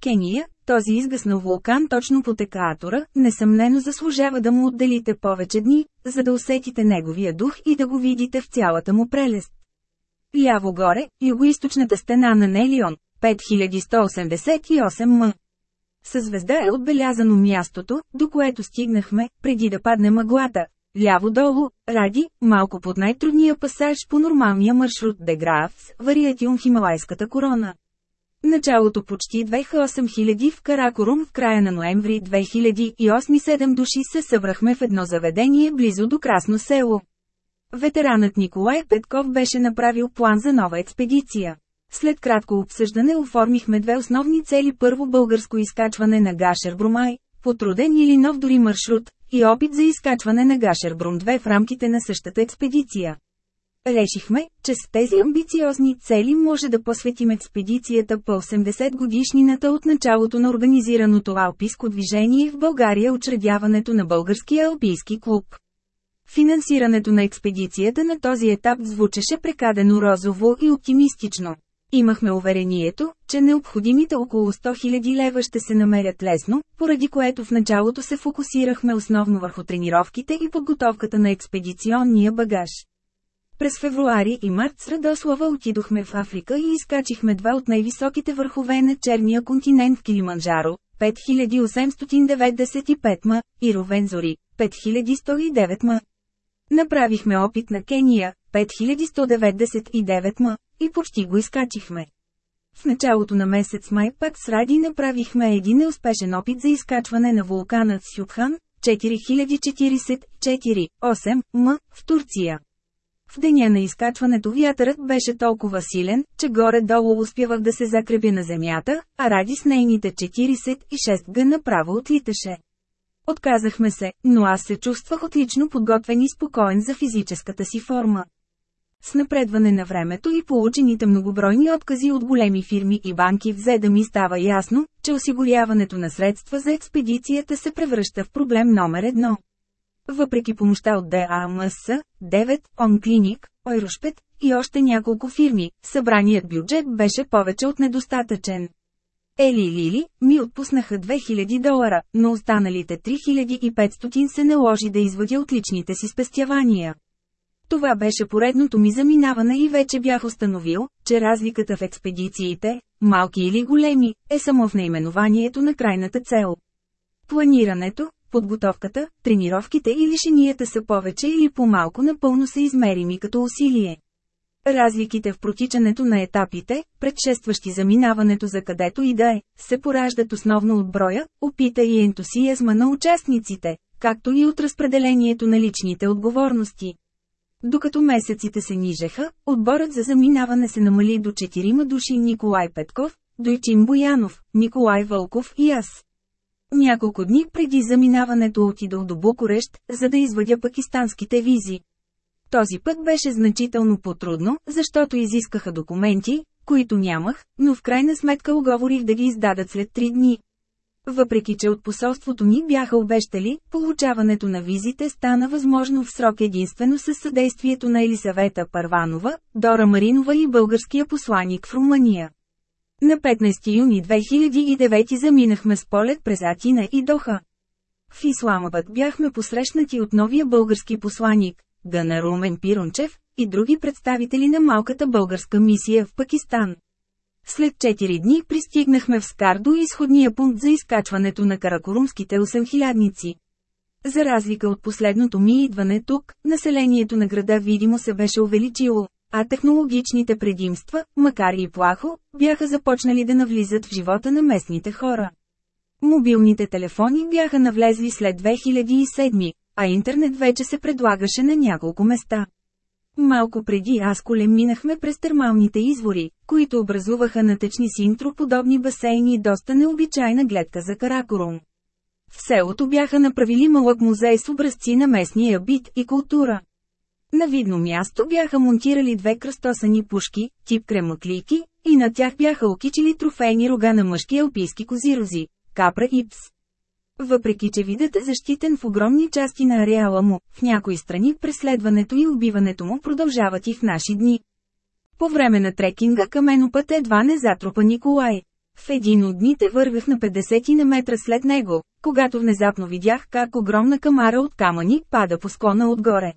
S1: Кения, този изгъснал вулкан точно по текаатора, несъмнено заслужава да му отделите повече дни, за да усетите неговия дух и да го видите в цялата му прелест. Ляво горе, югоисточната стена на Нелион, 5188 м. Със звезда е отбелязано мястото, до което стигнахме, преди да падне мъглата. Ляво долу, ради, малко под най-трудния пасаж по нормалния маршрут Деграфс, вариатиум Хималайската корона. Началото почти 28000 в Каракорум в края на ноември 2008-7 души се събрахме в едно заведение близо до Красно село. Ветеранът Николай Петков беше направил план за нова експедиция. След кратко обсъждане оформихме две основни цели първо българско изкачване на Гашер Брумай, потруден или нов дори маршрут, и опит за изкачване на Гашер Брум 2 в рамките на същата експедиция. Решихме, че с тези амбициозни цели може да посветим експедицията по 80 годишнината от началото на организираното алпийско движение в България учредяването на Българския алпийски клуб. Финансирането на експедицията на този етап звучеше прекадено розово и оптимистично. Имахме уверението, че необходимите около 100 000 лева ще се намерят лесно, поради което в началото се фокусирахме основно върху тренировките и подготовката на експедиционния багаж. През февруари и март с Радослава отидохме в Африка и изкачихме два от най-високите върхове на черния континент в Килиманджаро, 5895 м, и Ровензори, 5109 м. Направихме опит на Кения, 5199 м, и почти го изкачихме. В началото на месец май пак с Ради направихме един неуспешен опит за изкачване на вулкана Сюбхан, 4044-8 м, в Турция. В деня на изкачването вятърът беше толкова силен, че горе-долу успявах да се закрепя на земята, а ради с нейните 46 г направо отлиташе. Отказахме се, но аз се чувствах отлично подготвен и спокоен за физическата си форма. С напредване на времето и получените многобройни откази от големи фирми и банки взе да ми става ясно, че осигуряването на средства за експедицията се превръща в проблем номер едно въпреки помощта от ДАМС, 9, Онклиник, Ойрушпет и още няколко фирми, събраният бюджет беше повече от недостатъчен. Ели и Лили ми отпуснаха 2000 долара, но останалите 3500 се наложи да извадя от личните си спестявания. Това беше поредното ми заминаване и вече бях установил, че разликата в експедициите, малки или големи, е само в наименованието на крайната цел. Планирането, подготовката, тренировките и лишенията са повече или по-малко напълно са измерими като усилие. Разликите в протичането на етапите, предшестващи заминаването за където и да е, се пораждат основно от броя, опита и ентусиазма на участниците, както и от разпределението на личните отговорности. Докато месеците се нижеха, отборът за заминаване се намали до четирима души Николай Петков, Дойчин Боянов, Николай Вълков и аз. Няколко дни преди заминаването отидох до Букурещ, за да извадя пакистанските визи. Този път беше значително по-трудно, защото изискаха документи, които нямах, но в крайна сметка оговорих да ги издадат след три дни. Въпреки, че от посолството ни бяха обещали, получаването на визите стана възможно в срок единствено с съдействието на Елисавета Парванова, Дора Маринова и българския посланик в Румъния. На 15 юни 2009 заминахме с полет през Атина и Доха. В Исламабад бяхме посрещнати от новия български посланик, Гана Румен Пирончев, и други представители на малката българска мисия в Пакистан. След 4 дни пристигнахме в Скардо изходния пункт за изкачването на каракорумските 8000-ници. За разлика от последното ми идване тук, населението на града видимо се беше увеличило а технологичните предимства, макар и плахо, бяха започнали да навлизат в живота на местните хора. Мобилните телефони бяха навлезли след 2007, а интернет вече се предлагаше на няколко места. Малко преди аз коле минахме през термалните извори, които образуваха натечни подобни басейни и доста необичайна гледка за Каракорум. В селото бяха направили малък музей с образци на местния бит и култура. На видно място бяха монтирали две кръстосани пушки, тип кремотлики, и на тях бяха окичили трофейни рога на мъжки алпийски козирози – капра и пс. Въпреки че видът е защитен в огромни части на ареала му, в някои страни преследването и убиването му продължават и в наши дни. По време на трекинга каменопът едва не затрупа Николай. В един от дните вървях на 50 на метра след него, когато внезапно видях как огромна камара от камъни пада по склона отгоре.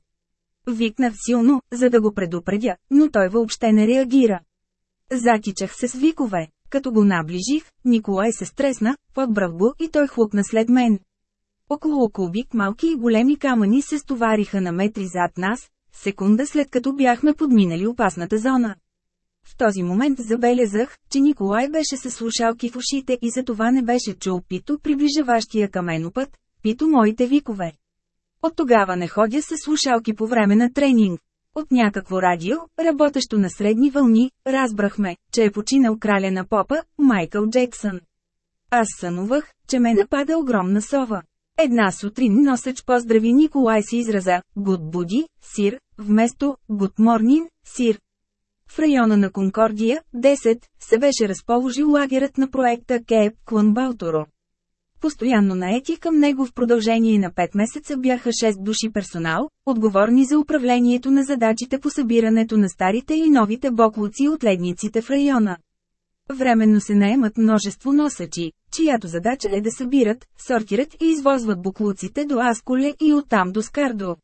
S1: Викнах силно, за да го предупредя, но той въобще не реагира. Закичах се с викове. Като го наближих, Николай се стресна, подбрав го и той хлопна след мен. Около кубик малки и големи камъни се стовариха на метри зад нас, секунда след като бяхме подминали опасната зона. В този момент забелязах, че Николай беше с слушалки в ушите и затова не беше чул пито приближаващия каменопът, пито моите викове. От тогава не ходя с слушалки по време на тренинг. От някакво радио, работещо на средни вълни, разбрахме, че е починал краля на попа, Майкъл Джексън. Аз сънувах, че ме напада огромна сова. Една сутрин носеч поздрави Николай си израза «Good Buddy, Сир», вместо «Good Morning, Сир». В района на Конкордия, 10, се беше разположил лагерът на проекта Кейп Клън Балторо. Постоянно наети към него в продължение на 5 месеца бяха 6 души персонал, отговорни за управлението на задачите по събирането на старите и новите боклуци от ледниците в района. Временно се наемат множество носачи, чиято задача е да събират, сортират и извозват боклуците до Асколе и оттам до Скардо.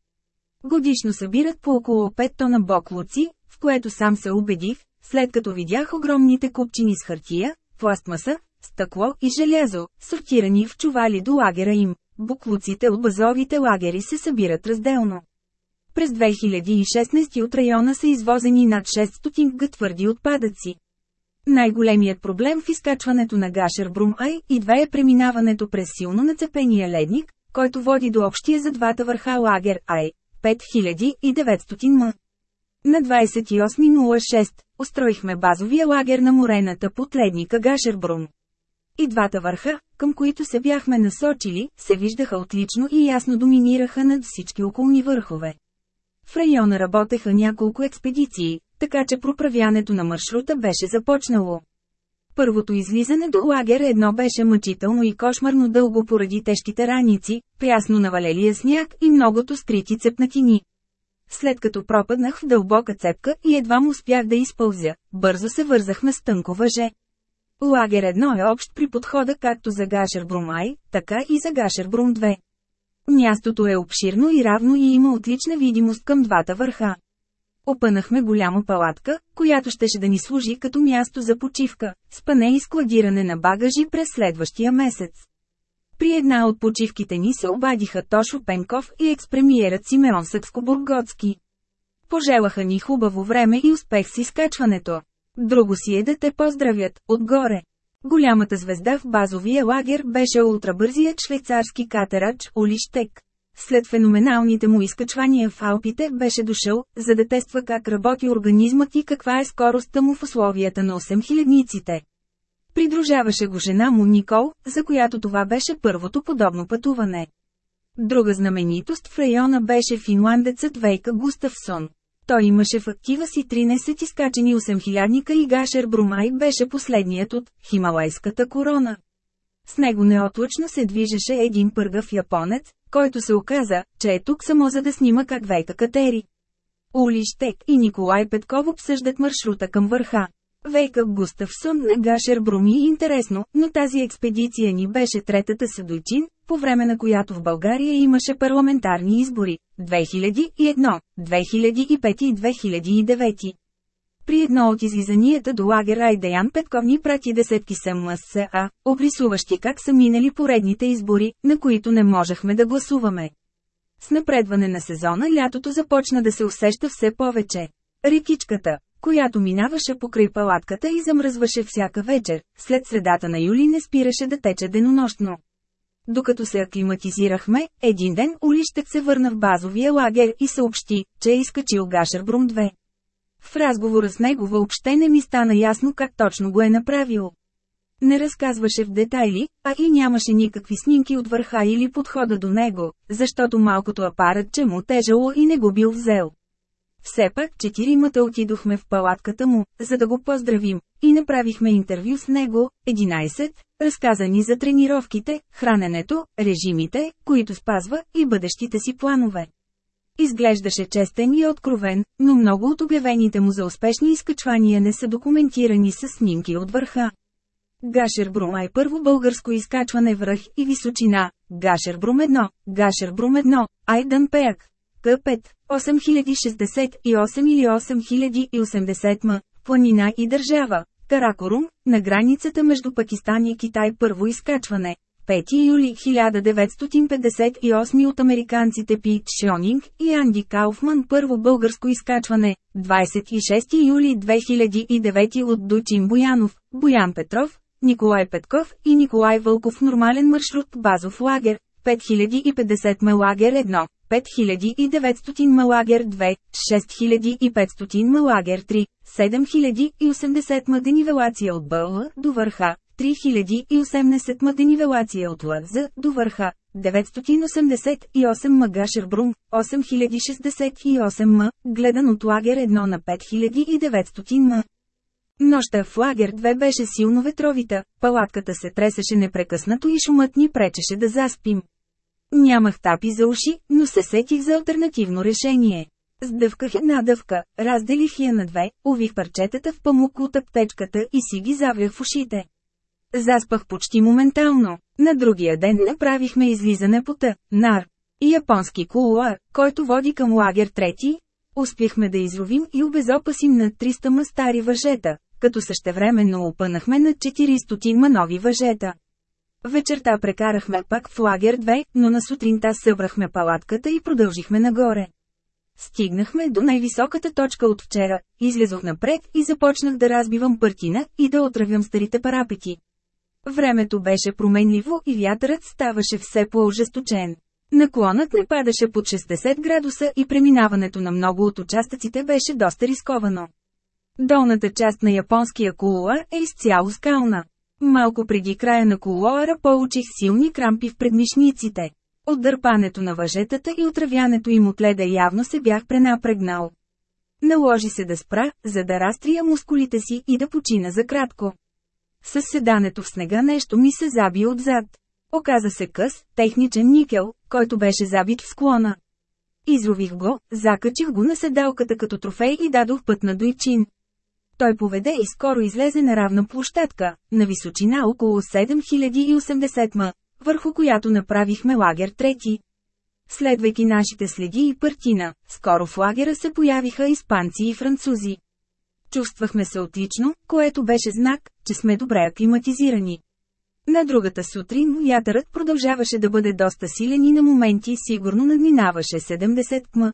S1: Годишно събират по около 5 тона боклуци, в което сам се убедих, след като видях огромните купчини с хартия, пластмаса, стъкло и желязо, сортирани в чували до лагера им. Буклуците от базовите лагери се събират разделно. През 2016 от района са извозени над 600 г твърди отпадъци. Най-големият проблем в изкачването на Гашер Брумай идва е преминаването през силно нацепения ледник, който води до общия за двата върха лагер Ай 5900 м. На 28.06 устроихме базовия лагер на морената под ледника Гашербрум. И двата върха, към които се бяхме насочили, се виждаха отлично и ясно доминираха над всички околни върхове. В района работеха няколко експедиции, така че проправянето на маршрута беше започнало. Първото излизане до лагер едно беше мъчително и кошмарно дълго поради тежките раници, прясно навалелия сняг и многото скрити цепнатини. След като пропаднах в дълбока цепка и едва му успях да изпълзя, бързо се вързахме с тънко въже. Лагер 1 е общ при подхода както за Гашербрум Ай, така и за Гашербрум 2. Мястото е обширно и равно и има отлична видимост към двата върха. Опънахме голяма палатка, която щеше да ни служи като място за почивка, спане и складиране на багажи през следващия месец. При една от почивките ни се обадиха Тошо Пенков и експремиерът Симеон Съкско-Бургоцки. Пожелаха ни хубаво време и успех с изкачването. Друго си е да те поздравят, отгоре. Голямата звезда в базовия лагер беше ултрабързият швейцарски катерач Ули Штек. След феноменалните му изкачвания в Алпите беше дошъл, за да тества как работи организмът и каква е скоростта му в условията на 8000-ниците. Придружаваше го жена му Никол, за която това беше първото подобно пътуване. Друга знаменитост в района беше финландецът Вейка Густавсон. Той имаше в актива си 13 изкачени 8000-ника и Гашер Брумай беше последният от Хималайската корона. С него неотлъчно се движеше един пъргав японец, който се оказа, че е тук само за да снима как вейка катери. Ули Штек и Николай Петков обсъждат маршрута към върха. Вейка Густав Сон на Гашер Бруми е интересно, но тази експедиция ни беше третата Садучин, по време на която в България имаше парламентарни избори 2001, 2005 и 2009. При едно от излизанията до лагера Айдеян Петков ни прати десетки СМСА, обрисуващи как са минали поредните избори, на които не можехме да гласуваме. С напредване на сезона лятото започна да се усеща все повече. Рекичката, която минаваше покрай палатката и замръзваше всяка вечер, след средата на юли не спираше да тече денонощно. Докато се аклиматизирахме, един ден Олищек се върна в базовия лагер и съобщи, че е изкачил Брум 2. В разговора с него въобще не ми стана ясно как точно го е направил. Не разказваше в детайли, а и нямаше никакви снимки от върха или подхода до него, защото малкото апаратче му тежало и не го бил взел. Все пак четиримата отидохме в палатката му, за да го поздравим, и направихме интервю с него, 11, разказани за тренировките, храненето, режимите, които спазва и бъдещите си планове. Изглеждаше честен и откровен, но много от обявените му за успешни изкачвания не са документирани с снимки от върха. Гашер Брум е първо българско изкачване връх и височина, Брум 1, Брум 1, Айдан Пеяк, К5, 8068 или 8080 м, планина и държава, Каракорум, на границата между Пакистан и Китай първо изкачване. 5 юли 1958 от американците Пит Шонинг и Анди Кауфман първо българско изкачване, 26 юли 2009 от Дучин Боянов, Боян Петров, Николай Петков и Николай Вълков нормален маршрут базов лагер, 5050 ме лагер 1, 5900 Малагер 2, 6500 Малагер 3, 7080 денивелация от БЛ до върха, 3080 денивелация от ЛЗ до върха, 988 м Гашербрум, 8068 м, гледан от лагер 1 на 5900 м. Нощта в лагер 2 беше силно ветровита, палатката се тресеше непрекъснато и шумът ни пречеше да заспим. Нямах тапи за уши, но се сетих за альтернативно решение. Сдъвках една дъвка, разделих я на две, увих парчетата в памук от аптечката и си ги завлях в ушите. Заспах почти моментално. На другия ден направихме излизане по Та, Нар, японски кулуар, който води към лагер трети. Успяхме да изровим и обезопасим на 300 ма стари въжета, като същевременно опънахме на 400 ма нови въжета. Вечерта прекарахме пак в лагер 2, но на сутринта събрахме палатката и продължихме нагоре. Стигнахме до най-високата точка от вчера, излязох напред и започнах да разбивам пъртина и да отравям старите парапети. Времето беше променливо и вятърът ставаше все по-ожесточен. Наклонът не падаше под 60 градуса и преминаването на много от участъците беше доста рисковано. Долната част на японския кулуар е изцяло скална. Малко преди края на колоара получих силни крампи в предмишниците. От дърпането на въжетата и отравянето им от леда явно се бях пренапрегнал. Наложи се да спра, за да разтрия мускулите си и да почина за кратко. С седането в снега нещо ми се заби отзад. Оказа се къс, техничен никел, който беше забит в склона. Изрових го, закачих го на седалката като трофей и дадох път на дойчин той поведе и скоро излезе на равна площадка, на височина около 7080 м, върху която направихме лагер трети. Следвайки нашите следи и партина, скоро в лагера се появиха испанци и французи. Чувствахме се отлично, което беше знак, че сме добре аклиматизирани. На другата сутрин вятърът продължаваше да бъде доста силен и на моменти сигурно надминаваше 70 км.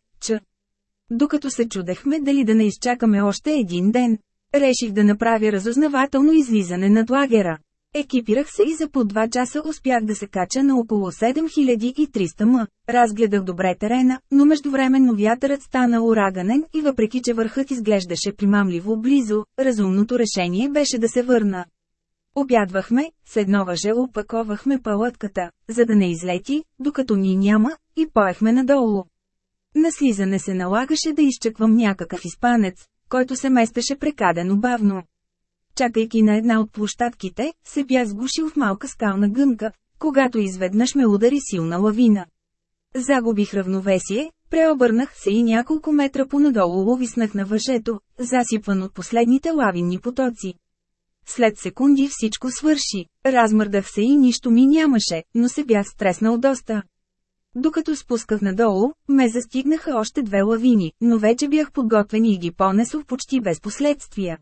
S1: Докато се чудехме дали да не изчакаме още един ден реших да направя разузнавателно излизане над лагера. Екипирах се и за по 2 часа успях да се кача на около 7300 м. Разгледах добре терена, но междувременно вятърът стана ураганен и въпреки че върхът изглеждаше примамливо близо, разумното решение беше да се върна. Обядвахме, с едно въже опаковахме палатката, за да не излети, докато ни няма, и поехме надолу. На слизане се налагаше да изчаквам някакъв изпанец, който се местеше прекадено бавно. Чакайки на една от площадките, се бя сгушил в малка скална гънка, когато изведнъж ме удари силна лавина. Загубих равновесие, преобърнах се и няколко метра понадолу Ловиснах на въжето, засипван от последните лавинни потоци. След секунди всичко свърши, размърдах се и нищо ми нямаше, но се бях стреснал доста. Докато спусках надолу, ме застигнаха още две лавини, но вече бях подготвен и ги понесох почти без последствия.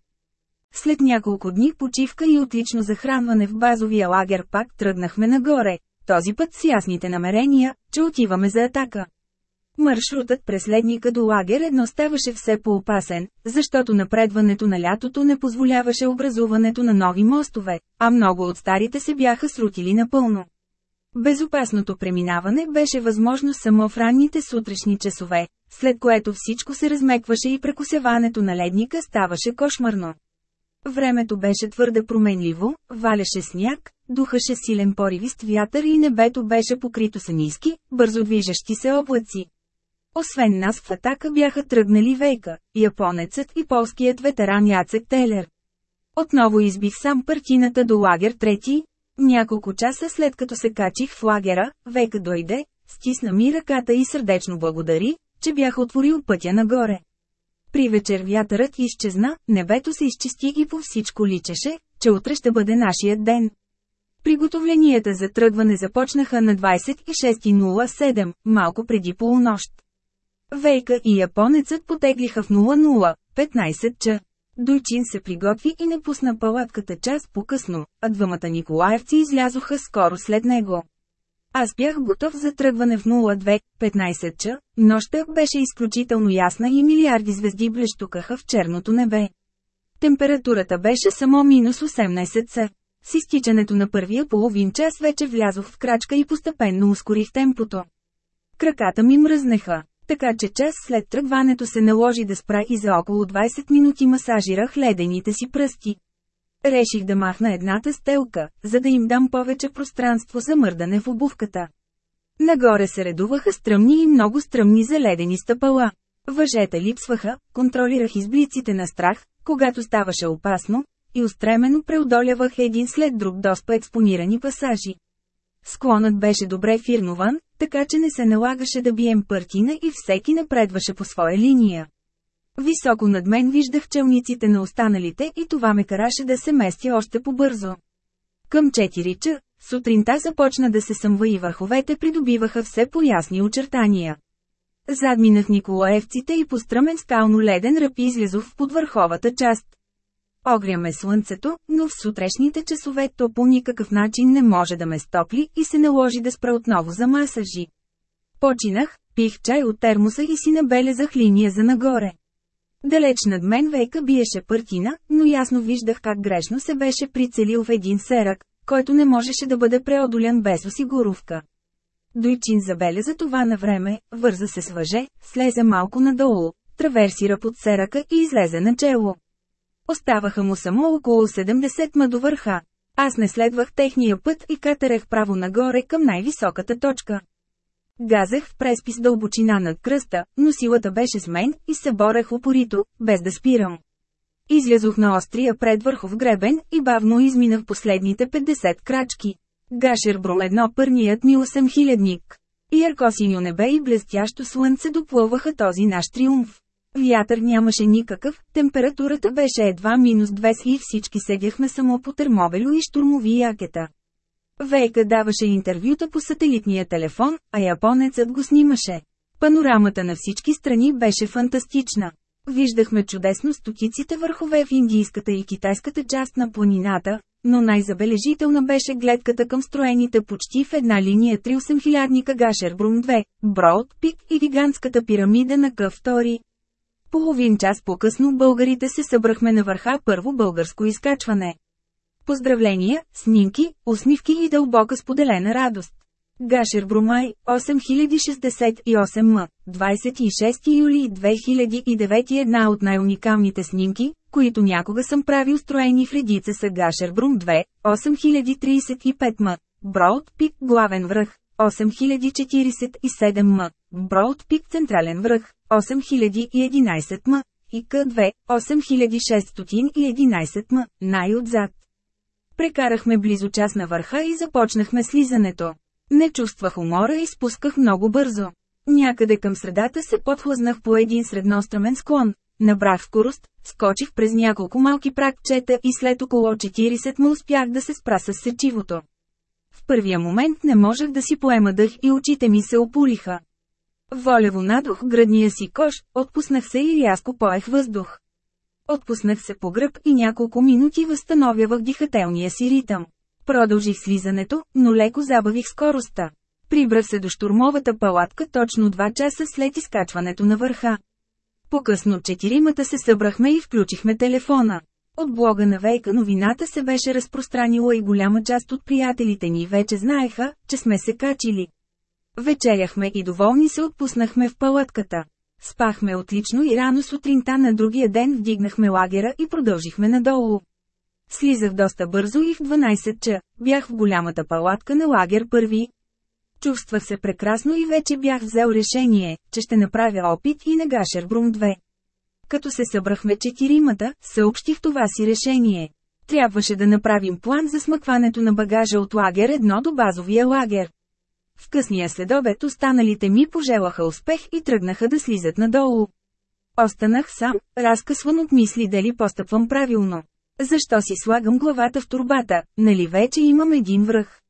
S1: След няколко дни почивка и отлично захранване в базовия лагер пак тръгнахме нагоре, този път с ясните намерения, че отиваме за атака. Маршрутът през ледника до лагер едно ставаше все по-опасен, защото напредването на лятото не позволяваше образуването на нови мостове, а много от старите се бяха срутили напълно. Безопасното преминаване беше възможно само в ранните сутрешни часове, след което всичко се размекваше и прекосяването на ледника ставаше кошмарно. Времето беше твърде променливо, валеше сняг, духаше силен поривист вятър и небето беше покрито с ниски, бързо движещи се облаци. Освен нас в атака бяха тръгнали Вейка, японецът и полският ветеран Яцек Телер. Отново избих сам партината до лагер трети, няколко часа след като се качих в лагера, Века дойде, стисна ми ръката и сърдечно благодари, че бях отворил пътя нагоре. При вечер вятърът изчезна, небето се изчисти и по всичко личеше, че утре ще бъде нашият ден. Приготовленията за тръгване започнаха на 26.07, малко преди полунощ. Вейка и японецът потеглиха в 00.15 ч. Дойчин се приготви и не пусна палатката час по-късно, а двамата николаевци излязоха скоро след него. Аз бях готов за тръгване в 02.15 ча, нощта беше изключително ясна и милиарди звезди блещукаха в черното небе. Температурата беше само минус 18 ц. С изтичането на първия половин час вече влязох в крачка и постепенно ускорих темпото. Краката ми мръзнеха така че час след тръгването се наложи да спра и за около 20 минути масажирах ледените си пръсти. Реших да махна едната стелка, за да им дам повече пространство за мърдане в обувката. Нагоре се редуваха стръмни и много стръмни заледени стъпала. Въжета липсваха, контролирах изблиците на страх, когато ставаше опасно, и устремено преодолявах един след друг доста експонирани пасажи. Склонът беше добре фирнован, така че не се налагаше да бием партина и всеки напредваше по своя линия. Високо над мен виждах челниците на останалите и това ме караше да се мести още по-бързо. Към 4 ча, сутринта започна да се съмва и върховете придобиваха все по-ясни очертания. Задминах Николаевците и по стръмен скално леден ръб излязох в подвърховата част. Огряме слънцето, но в сутрешните часове то по никакъв начин не може да ме стопли и се наложи да спра отново за масажи. Починах, пих чай от термоса и си набелязах линия за нагоре. Далеч над мен века биеше партина, но ясно виждах как грешно се беше прицелил в един серък, който не можеше да бъде преодолян без осигуровка. Дойчин забеляза това на време, върза се с въже, слезе малко надолу, траверсира под серъка и излезе начело. Оставаха му само около 70 ма до върха. Аз не следвах техния път и катерех право нагоре към най-високата точка. Газех в преспис дълбочина над кръста, но силата беше с мен и се борех упорито, без да спирам. Излязох на острия предвърхов гребен и бавно изминах последните 50 крачки. Гашер бром едно пърният ми 8000-ник. Ярко синьо небе и блестящо слънце доплъваха този наш триумф. Вятър нямаше никакъв, температурата беше едва минус 2 и всички седяхме само по термобелю и штурмови якета. Вейка даваше интервюта по сателитния телефон, а японецът го снимаше. Панорамата на всички страни беше фантастична. Виждахме чудесно стотиците върхове в индийската и китайската част на планината, но най-забележителна беше гледката към строените почти в една линия 38000 8000-ника Гашербрум 2, Броуд пик и гигантската пирамида на Къв 2. Половин час по-късно българите се събрахме на върха първо българско изкачване. Поздравления, снимки, усмивки и дълбока споделена радост. Гашер Брумай, 8068 м, 26 юли 2009 една от най-уникалните снимки, които някога съм правил строени в редица са Гашер Брум 2, 8035 м, Броуд Пик главен връх, 8047 м, Броуд пик Централен връх, 8011 м, и К2, 8611 м, най-отзад. Прекарахме близо час на върха и започнахме слизането. Не чувствах умора и спусках много бързо. Някъде към средата се подхлъзнах по един средностръмен склон, набрах скорост, скочих през няколко малки пракчета и след около 40 му успях да се спра с сечивото. В първия момент не можех да си поема дъх и очите ми се опулиха. Волево надух градния си кош, отпуснах се и рязко поех въздух. Отпуснах се по гръб и няколко минути възстановявах дихателния си ритъм. Продължих слизането, но леко забавих скоростта. Прибрах се до штурмовата палатка точно 2 часа след изкачването на върха. По-късно четиримата се събрахме и включихме телефона. От блога на Вейка новината се беше разпространила и голяма част от приятелите ни вече знаеха, че сме се качили. Вечеряхме и доволни се отпуснахме в палатката. Спахме отлично и рано сутринта на другия ден вдигнахме лагера и продължихме надолу. Слизах доста бързо и в 12 ча, бях в голямата палатка на лагер първи. Чувствах се прекрасно и вече бях взел решение, че ще направя опит и на Гашербрум 2. Като се събрахме четиримата, съобщих това си решение. Трябваше да направим план за смъкването на багажа от лагер 1 до базовия лагер. В късния следобед останалите ми пожелаха успех и тръгнаха да слизат надолу. Останах сам, разкъсван от мисли дали постъпвам правилно. Защо си слагам главата в турбата, нали вече имам един връх?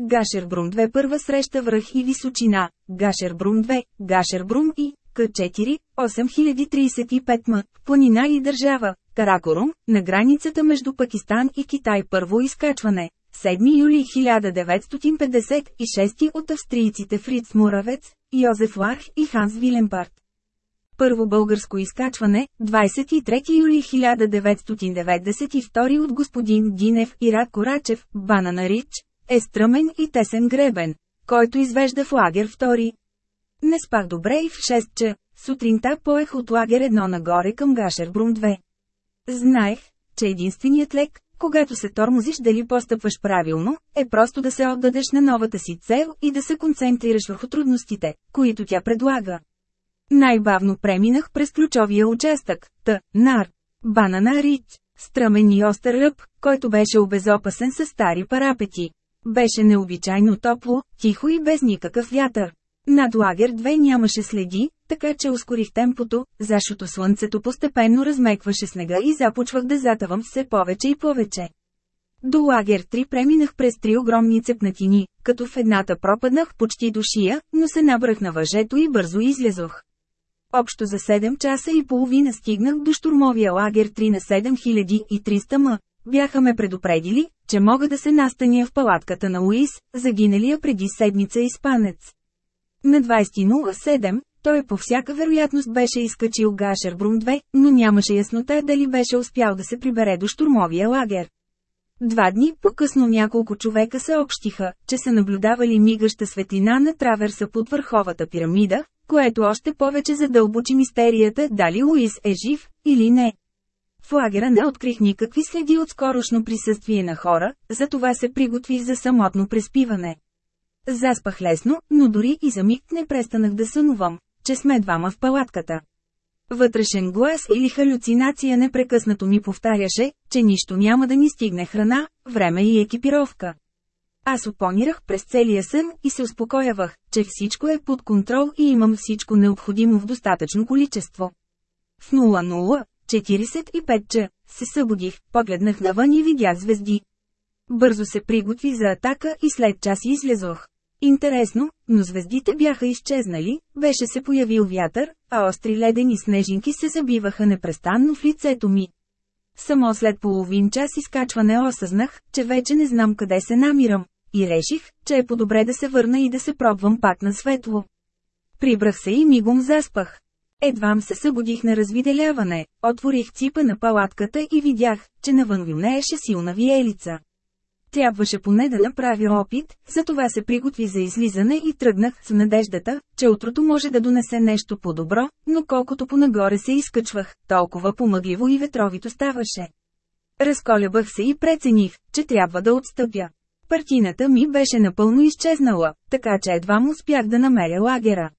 S1: Гашер брум 2 първа среща връх и височина, гашер брум 2, гашер брум и К4, 8035 м, планина и държава, Каракорум, на границата между Пакистан и Китай първо изкачване, 7 юли 1956 от австрийците Фриц Муравец, Йозеф Ларх и Ханс Виленпарт. Първо българско изкачване, 23 юли 1992 от господин Динев и Рад Корачев, Бана на Рич, е стръмен и тесен гребен, който извежда в лагер 2. Не спах добре и в 6 ча, сутринта поех от лагер 1 нагоре към Гашербрум 2. Знаех, че единственият лек, когато се тормозиш дали постъпваш правилно, е просто да се отдадеш на новата си цел и да се концентрираш върху трудностите, които тя предлага. Най-бавно преминах през ключовия участък, Т, Нар, Банана Рич, стръмен и остър ръб, който беше обезопасен с стари парапети. Беше необичайно топло, тихо и без никакъв вятър. Над лагер 2 нямаше следи, така че ускорих темпото, защото слънцето постепенно размекваше снега и започвах да затъвам все повече и повече. До лагер 3 преминах през три огромни цепнатини, като в едната пропаднах почти до шия, но се набрах на въжето и бързо излязох. Общо за 7 часа и половина стигнах до штурмовия лагер 3 на 7300 м. Бяха ме предупредили, че мога да се настаня в палатката на Луис, загиналия преди седмица испанец. На 20.07, той по всяка вероятност беше изкачил Гашер Брум 2, но нямаше яснота дали беше успял да се прибере до штурмовия лагер. Два дни по-късно няколко човека се общиха, че са наблюдавали мигаща светлина на траверса под върховата пирамида, което още повече задълбочи мистерията дали Луис е жив или не. В лагера не открих никакви следи от скорошно присъствие на хора, затова се приготвих за самотно преспиване. Заспах лесно, но дори и за миг не престанах да сънувам, че сме двама в палатката. Вътрешен глас или халюцинация непрекъснато ми повтаряше, че нищо няма да ни стигне храна, време и екипировка. Аз опонирах през целия сън и се успокоявах, че всичко е под контрол и имам всичко необходимо в достатъчно количество. В 00.45 ч. се събудих, погледнах навън и видях звезди. Бързо се приготви за атака и след час излезох. Интересно, но звездите бяха изчезнали, беше се появил вятър, а остри ледени снежинки се забиваха непрестанно в лицето ми. Само след половин час изкачване осъзнах, че вече не знам къде се намирам, и реших, че е по-добре да се върна и да се пробвам пак на светло. Прибрах се и мигом заспах. Едвам се събудих на развиделяване, отворих ципа на палатката и видях, че навън вилнееше силна виелица. Трябваше поне да направя опит, затова се приготви за излизане и тръгнах с надеждата, че утрото може да донесе нещо по-добро, но колкото понагоре се изкачвах, толкова помъгливо и ветровито ставаше. Разколебах се и прецених, че трябва да отстъпя. Партината ми беше напълно изчезнала, така че едва му успях да намеря лагера.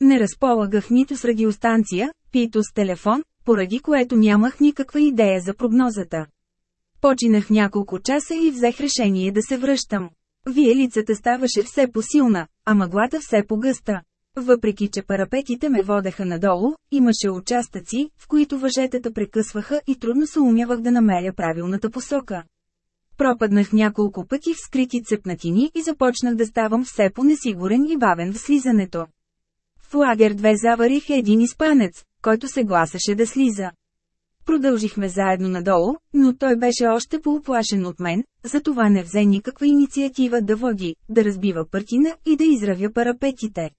S1: Не разполагах нито с радиостанция, пито с телефон, поради което нямах никаква идея за прогнозата. Починах няколко часа и взех решение да се връщам. Виелицата ставаше все по-силна, а мъглата все по-гъста. Въпреки, че парапетите ме водеха надолу, имаше участъци, в които въжетата прекъсваха и трудно се умявах да намеря правилната посока. Пропаднах няколко пъти в скрити цепнатини и започнах да ставам все по-несигурен и бавен в слизането. В лагер 2 заварих един изпанец, който се гласаше да слиза. Продължихме заедно надолу, но той беше още по-оплашен от мен, затова не взе никаква инициатива да води, да разбива пъртина и да изравя парапетите.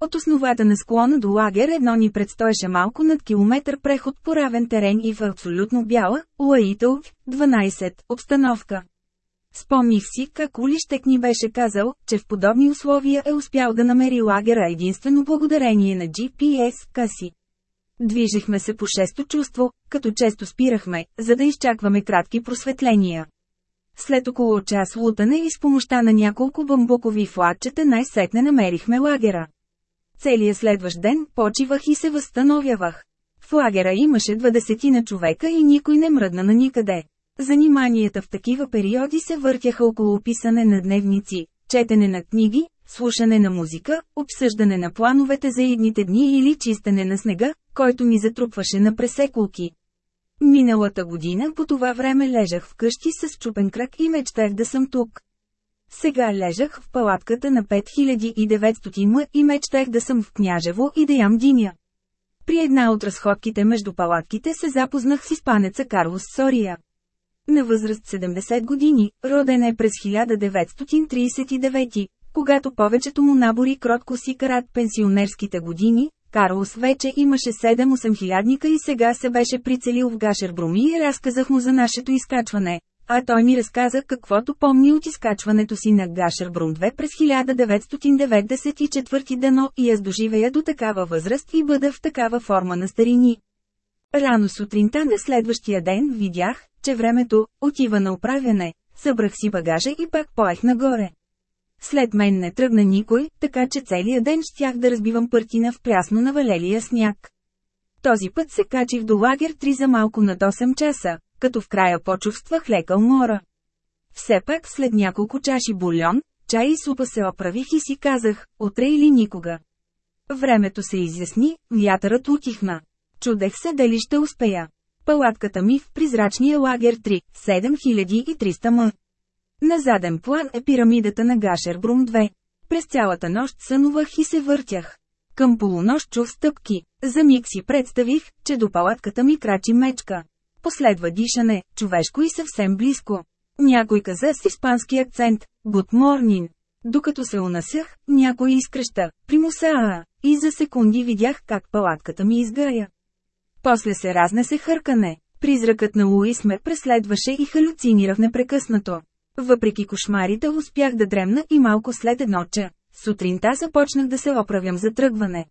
S1: От основата на склона до лагер едно ни предстоеше малко над километър преход по равен терен и в абсолютно бяла, Лаитъл, 12, обстановка. Спомних си как Улищек ни беше казал, че в подобни условия е успял да намери лагера единствено благодарение на GPS-каси. Движихме се по шесто чувство, като често спирахме, за да изчакваме кратки просветления. След около час лутане и с помощта на няколко бамбукови флатчета най-сетне намерихме лагера. Целият следващ ден почивах и се възстановявах. В лагера имаше 20 на човека и никой не мръдна на никъде. Заниманията в такива периоди се въртяха около писане на дневници, четене на книги, слушане на музика, обсъждане на плановете за едните дни или чистене на снега, който ни затрупваше на пресеколки. Миналата година по това време лежах вкъщи с чупен крак и мечтах да съм тук. Сега лежах в палатката на 5900 м и мечтах да съм в Княжево и да ям диня. При една от разходките между палатките се запознах с испанеца Карлос Сория. На възраст 70 години, роден е през 1939, когато повечето му набори кротко си карат пенсионерските години, Карлос вече имаше 7-8 хилядника и сега се беше прицелил в Гашер Бруми и разказах му за нашето изкачване. А той ми разказа каквото помни от изкачването си на Гашер Брум 2 през 1994 дано и аз доживея до такава възраст и бъда в такава форма на старини. Рано сутринта на следващия ден видях, че времето отива на управяне, събрах си багажа и пак поех нагоре. След мен не тръгна никой, така че целия ден щях да разбивам пъртина в прясно навалелия сняг. Този път се качих до лагер 3 за малко над 8 часа, като в края почувствах лека умора. Все пак след няколко чаши бульон, чай и супа се оправих и си казах, утре или никога. Времето се изясни, вятърът утихна. Чудех се дали ще успея. Палатката ми в призрачния лагер 3, 7300 м. На заден план е пирамидата на гашер Брум 2. През цялата нощ сънувах и се въртях. Към полунощ чух стъпки. За миг си представих, че до палатката ми крачи мечка. Последва дишане, човешко и съвсем близко. Някой каза с испански акцент «Good morning». Докато се унасях, някой изкръща «Примусаа» и за секунди видях как палатката ми изгая. После се разнесе хъркане. Призракът на Луис ме преследваше и халюцинирах непрекъснато. Въпреки кошмарите успях да дремна и малко след едноча. Сутринта започнах да се оправям за тръгване.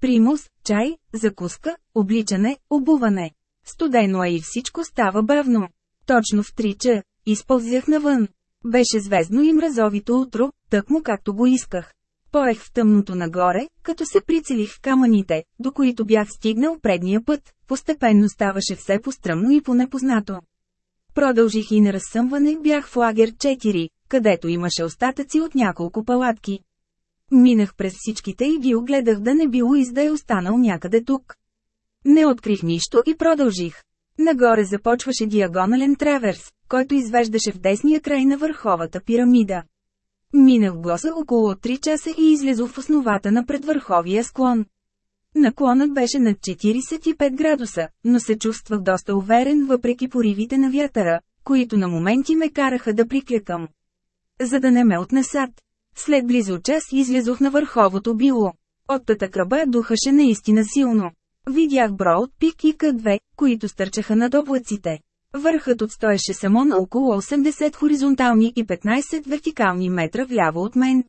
S1: Примус, чай, закуска, обличане, обуване. Студено е и всичко става бавно. Точно в три ча, използях навън. Беше звездно и мразовито утро, тъкмо както го исках. Поех в тъмното нагоре, като се прицелих в камъните, до които бях стигнал предния път, постепенно ставаше все постръмно и понепознато. Продължих и на разсъмване бях в лагер 4, където имаше остатъци от няколко палатки. Минах през всичките и ги огледах да не било изда да е останал някъде тук. Не открих нищо и продължих. Нагоре започваше диагонален траверс, който извеждаше в десния край на върховата пирамида. Минах гласа около 3 часа и излезох в основата на предвърховия склон. Наклонът беше над 45 градуса, но се чувствах доста уверен въпреки поривите на вятъра, които на моменти ме караха да прикликам. За да не ме отнесат. След близо час излязох на върховото било. Оттата кръба духаше наистина силно. Видях Броуд Пик и К2, които стърчаха над облаците. Върхът отстоеше само на около 80 хоризонтални и 15 вертикални метра вляво от мен.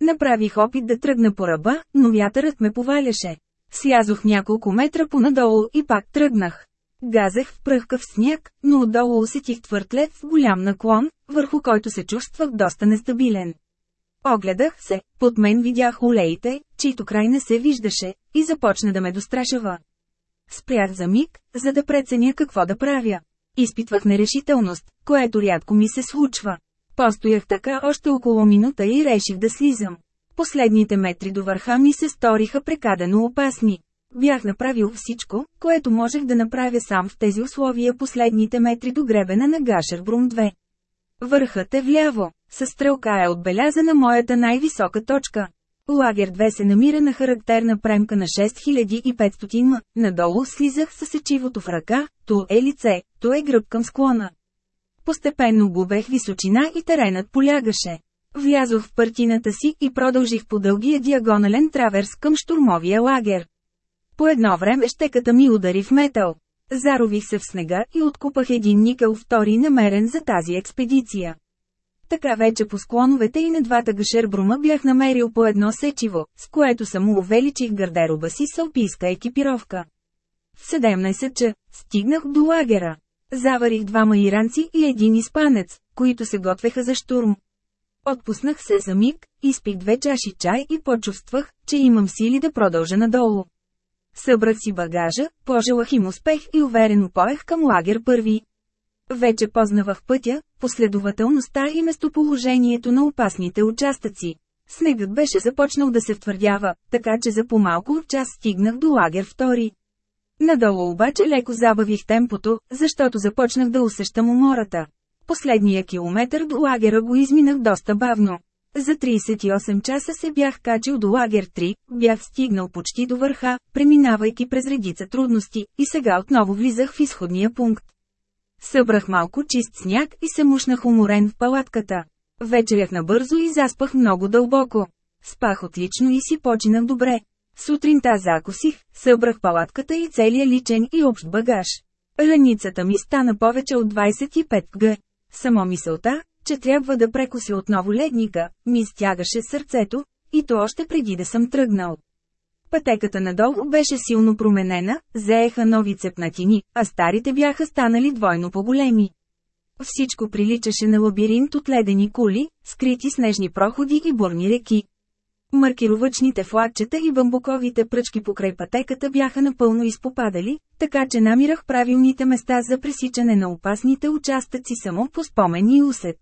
S1: Направих опит да тръгна по ръба, но вятърът ме поваляше. Слязох няколко метра понадолу и пак тръгнах. Газех в пръхкав сняг, но отдолу усетих твърд лед в голям наклон, върху който се чувствах доста нестабилен. Огледах се, под мен видях улеите, чието край не се виждаше, и започна да ме дострашава. Спрях за миг, за да преценя какво да правя. Изпитвах нерешителност, което рядко ми се случва. Постоях така още около минута и реших да слизам. Последните метри до върха ми се сториха прекадено опасни. Бях направил всичко, което можех да направя сам в тези условия последните метри до гребена на Гашербрум 2. Върхът е вляво. Със стрелка е отбелязана моята най-висока точка. Лагер 2 се намира на характерна премка на 6500 м. Надолу слизах със сечивото в ръка, то е лице, то е гръб към склона. Постепенно губех височина и теренът полягаше. Влязох в партината си и продължих по дългия диагонален траверс към штурмовия лагер. По едно време щеката ми удари в метал. Зарових се в снега и откупах един никъл втори намерен за тази експедиция. Така вече по склоновете и на двата гашербрума бях намерил по едно сечиво, с което само увеличих гардероба си с алпийска екипировка. В 17 ча, стигнах до лагера. Заварих двама иранци и един испанец, които се готвеха за штурм. Отпуснах се за миг, изпих две чаши чай и почувствах, че имам сили да продължа надолу. Събрах си багажа, пожелах им успех и уверено поех към лагер първи. Вече познавах пътя, последователността и местоположението на опасните участъци. Снегът беше започнал да се втвърдява, така че за по-малко от час стигнах до лагер втори. Надолу обаче леко забавих темпото, защото започнах да усещам умората. Последния километър до лагера го изминах доста бавно. За 38 часа се бях качил до лагер 3, бях стигнал почти до върха, преминавайки през редица трудности, и сега отново влизах в изходния пункт. Събрах малко чист сняг и се мушнах уморен в палатката. Вечерях набързо и заспах много дълбоко. Спах отлично и си починах добре. Сутринта закусих, събрах палатката и целия личен и общ багаж. Раницата ми стана повече от 25 г. Само мисълта, че трябва да прекуси отново ледника, ми стягаше сърцето, и то още преди да съм тръгнал. Пътеката надолу беше силно променена, заеха нови цепнатини, а старите бяха станали двойно по-големи. Всичко приличаше на лабиринт от ледени кули, скрити снежни проходи и бурни реки. Маркировъчните флагчета и бамбуковите пръчки покрай пътеката бяха напълно изпопадали, така че намирах правилните места за пресичане на опасните участъци само по спомен и усет.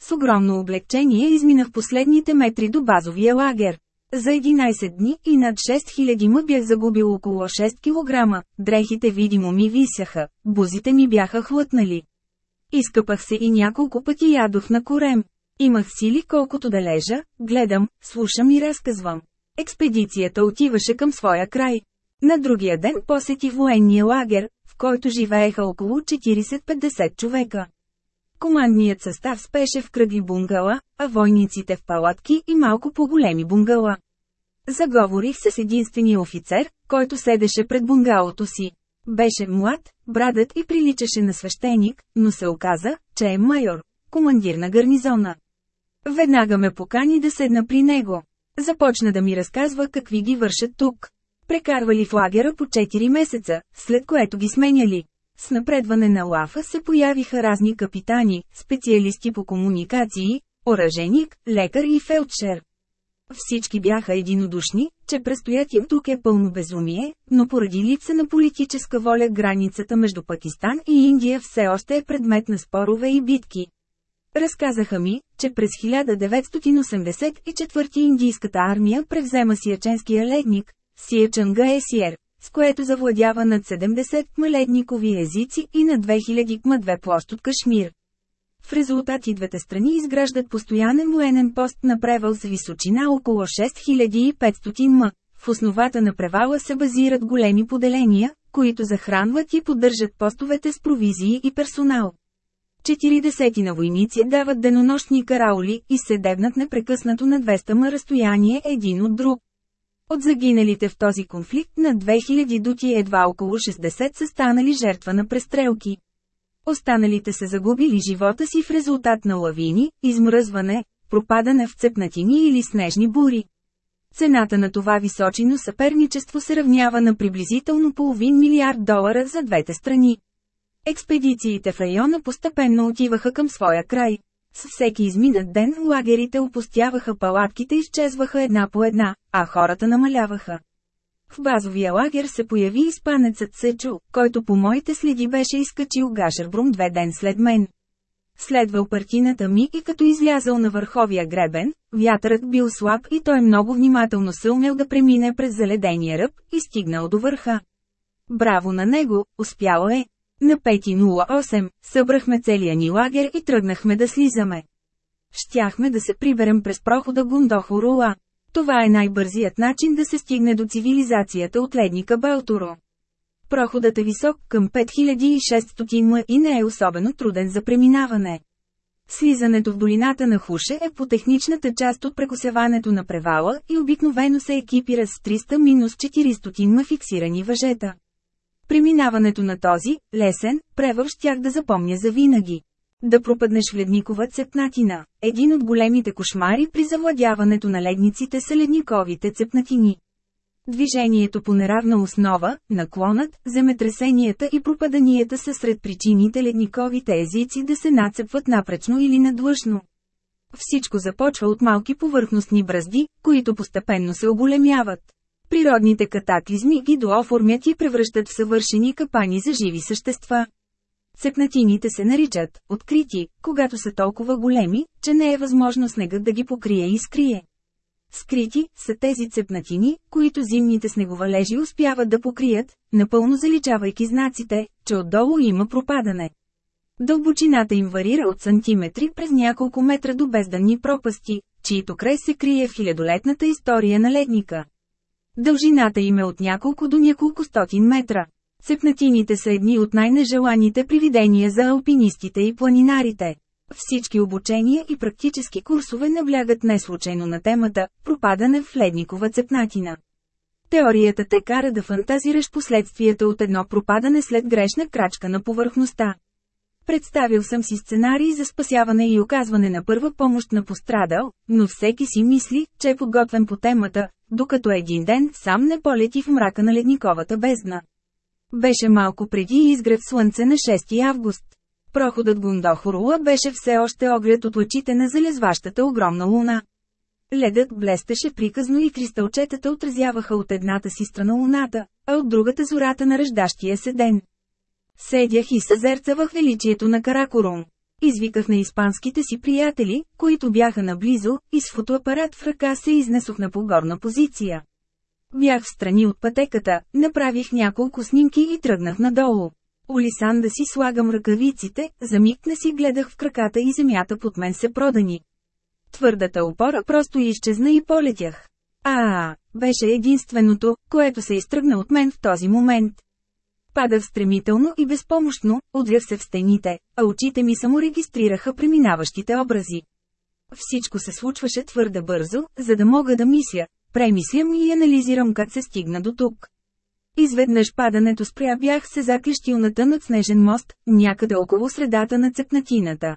S1: С огромно облегчение изминах последните метри до базовия лагер. За 11 дни и над 6000 мъ бях загубил около 6 кг, дрехите видимо ми висяха, бузите ми бяха хлътнали. Изкъпах се и няколко пъти ядох на корем. Имах сили колкото да лежа, гледам, слушам и разказвам. Експедицията отиваше към своя край. На другия ден посети военния лагер, в който живееха около 40-50 човека. Командният състав спеше в кръгли бунгала, а войниците в палатки и малко по-големи бунгала. Заговорих с единствения офицер, който седеше пред бунгалото си. Беше млад, брадът и приличаше на свещеник, но се оказа, че е майор, командир на гарнизона. Веднага ме покани да седна при него. Започна да ми разказва какви ги вършат тук. Прекарвали в лагера по 4 месеца, след което ги сменяли. С напредване на лафа се появиха разни капитани, специалисти по комуникации, оръженик, лекар и фелдшер. Всички бяха единодушни, че престоятие тук е пълно безумие, но поради липса на политическа воля границата между Пакистан и Индия все още е предмет на спорове и битки. Разказаха ми, че през 1984 индийската армия превзема сиеченския ледник, Сиечанга Есиер, с което завладява над 70 мледникови езици и на 2000 кма две площ от Кашмир. В резултат и двете страни изграждат постоянен военен пост на превал с височина около 6500 м. В основата на превала се базират големи поделения, които захранват и поддържат постовете с провизии и персонал на войници дават денонощни караули и се дебнат непрекъснато на 200 ма разстояние един от друг. От загиналите в този конфликт на 2000 дути едва около 60 са станали жертва на престрелки. Останалите са загубили живота си в резултат на лавини, измръзване, пропадане в цепнатини или снежни бури. Цената на това височино съперничество се равнява на приблизително половин милиард долара за двете страни. Експедициите в района постепенно отиваха към своя край. С всеки изминат ден лагерите опустяваха палатките изчезваха една по една, а хората намаляваха. В базовия лагер се появи испанецът Сечо, който по моите следи беше изкачил Гашербрум две ден след мен. Следвал партината ми и като излязал на върховия гребен, вятърът бил слаб и той много внимателно се умел да премине през заледения ръб и стигнал до върха. Браво на него, успяло е, на 5.08, събрахме целия ни лагер и тръгнахме да слизаме. Щяхме да се приберем през прохода Гундохорула. Това е най-бързият начин да се стигне до цивилизацията от ледника Белторо. Проходът е висок към 5600 м и не е особено труден за преминаване. Слизането в долината на Хуше е по техничната част от прекосяването на превала и обикновено се екипира с 300-400 м фиксирани въжета. Преминаването на този, лесен, превърш щях да запомня за винаги. Да пропаднеш в ледникова цепнатина. Един от големите кошмари при завладяването на ледниците са ледниковите цепнатини. Движението по неравна основа, наклонът, земетресенията и пропаданията са сред причините ледниковите езици да се нацепват напречно или надлъжно. Всичко започва от малки повърхностни бръзди, които постепенно се оголемяват. Природните катаклизми ги дооформят и превръщат в съвършени капани за живи същества. Цепнатините се наричат открити, когато са толкова големи, че не е възможно снегът да ги покрие и скрие. Скрити са тези цепнатини, които зимните снеговалежи успяват да покрият, напълно заличавайки знаците, че отдолу има пропадане. Дълбочината им варира от сантиметри през няколко метра до бездънни пропасти, чието край се крие в хилядолетната история на ледника. Дължината им е от няколко до няколко стотин метра. Цепнатините са едни от най-нежеланите привидения за алпинистите и планинарите. Всички обучения и практически курсове наблягат случайно на темата «Пропадане в ледникова цепнатина». Теорията те кара да фантазираш последствията от едно пропадане след грешна крачка на повърхността. Представил съм си сценарий за спасяване и оказване на първа помощ на пострадал, но всеки си мисли, че е подготвен по темата, докато един ден сам не полети в мрака на ледниковата бездна. Беше малко преди изгрев слънце на 6 август. Проходът Гундохорула беше все още огрят от лъчите на залезващата огромна луна. Ледът блестеше приказно и кристалчетата отразяваха от едната си страна луната, а от другата зората на ръждащия се ден. Седях и съзерцавах величието на Каракорум. Извиках на испанските си приятели, които бяха наблизо, и с фотоапарат в ръка се изнесох на погорна позиция. Бях в страни от пътеката, направих няколко снимки и тръгнах надолу. Олисан да си слагам ръкавиците, за миг не си гледах в краката и земята под мен се продани. Твърдата опора просто изчезна и полетях. А, беше единственото, което се изтръгна от мен в този момент. Падах стремително и безпомощно, удрях се в стените, а очите ми само регистрираха преминаващите образи. Всичко се случваше твърде бързо, за да мога да мисля, премислям и анализирам как се стигна до тук. Изведнъж падането спря бях се заклещил на тънът снежен мост, някъде около средата на цъкнатината.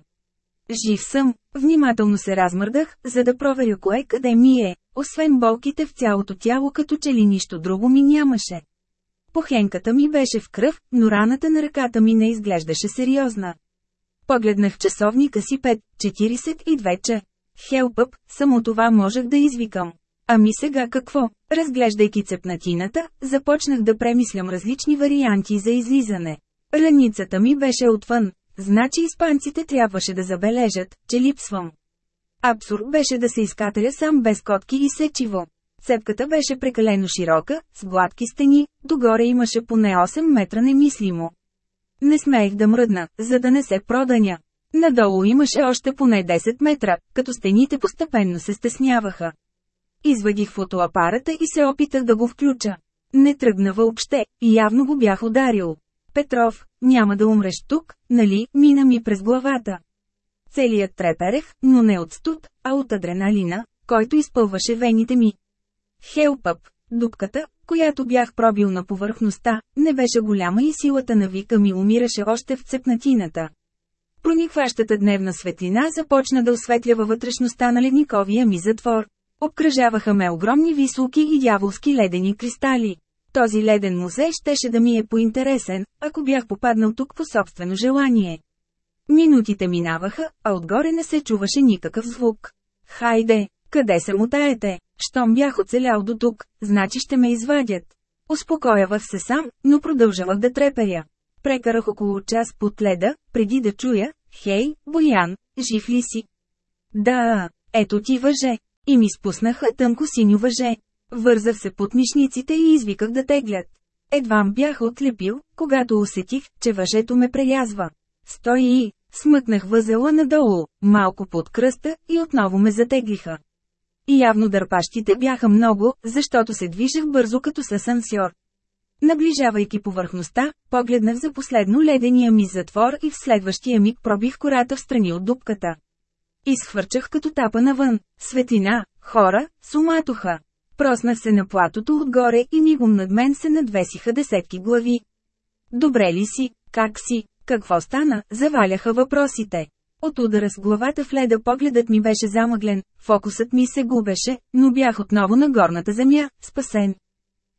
S1: Жив съм, внимателно се размърдах, за да проверя кое къде ми е, освен болките в цялото тяло като че ли нищо друго ми нямаше. Похенката ми беше в кръв, но раната на ръката ми не изглеждаше сериозна. Погледнах часовника си 5.42 ча. Хелпъп, само това можех да извикам. Ами сега какво? Разглеждайки цепнатината, започнах да премислям различни варианти за излизане. Раницата ми беше отвън, значи испанците трябваше да забележат, че липсвам. Абсурд беше да се изкатаря сам без котки и сечиво. Цепката беше прекалено широка, с гладки стени, догоре имаше поне 8 метра немислимо. Не смеех да мръдна, за да не се проданя. Надолу имаше още поне 10 метра, като стените постепенно се стесняваха. Извадих фотоапарата и се опитах да го включа. Не тръгна въобще, и явно го бях ударил. Петров, няма да умреш тук, нали, мина ми през главата. Целият треперех, но не от студ, а от адреналина, който изпълваше вените ми. Хелпъп, дупката, която бях пробил на повърхността, не беше голяма и силата на вика ми умираше още в цепнатината. Проникващата дневна светлина започна да осветлява вътрешността на ледниковия ми затвор. Обкръжаваха ме огромни високи и дяволски ледени кристали. Този леден музей щеше да ми е поинтересен, ако бях попаднал тук по собствено желание. Минутите минаваха, а отгоре не се чуваше никакъв звук. Хайде, къде се мутаете? Щом бях оцелял до тук, значи ще ме извадят. Успокоявах се сам, но продължавах да треперя. Прекарах около час под леда, преди да чуя, хей, Боян, жив ли си? Да, ето ти въже. И ми спуснаха тънко синьо въже. Вързах се под мишниците и извиках да теглят. Едвам бях отлепил, когато усетих, че въжето ме прелязва. Стои и, смъкнах възела надолу, малко под кръста и отново ме затеглиха. И явно дърпащите бяха много, защото се движех бързо като с асансьор. Наближавайки повърхността, погледнах за последно ледения ми затвор и в следващия миг пробих кората в страни от дупката. Изхвърчах като тапа навън. Светлина, хора, суматоха. Проснах се на платото отгоре и мигом над мен се надвесиха десетки глави. Добре ли си? Как си? Какво стана? Заваляха въпросите. От удара с главата в леда погледът ми беше замъглен, фокусът ми се губеше, но бях отново на горната земя, спасен.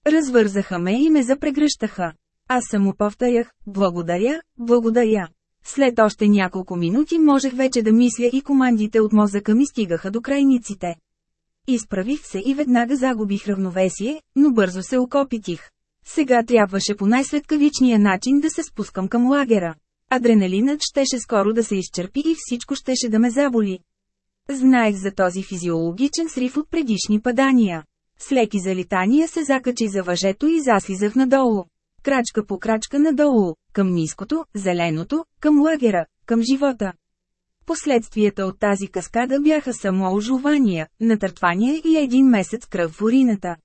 S1: Развързаха ме и ме запрегръщаха. Аз само повторях, благодаря, благодаря. След още няколко минути можех вече да мисля и командите от мозъка ми стигаха до крайниците. Изправих се и веднага загубих равновесие, но бързо се окопитих. Сега трябваше по най-светкавичния начин да се спускам към лагера. Адреналинът щеше скоро да се изчерпи и всичко щеше да ме заболи. Знаех за този физиологичен срив от предишни падания. С леки залитания се закачи за въжето и заслизах надолу. Крачка по крачка надолу, към ниското, зеленото, към лагера, към живота. Последствията от тази каскада бяха само ожувания, натъртвания и един месец кръв в урината.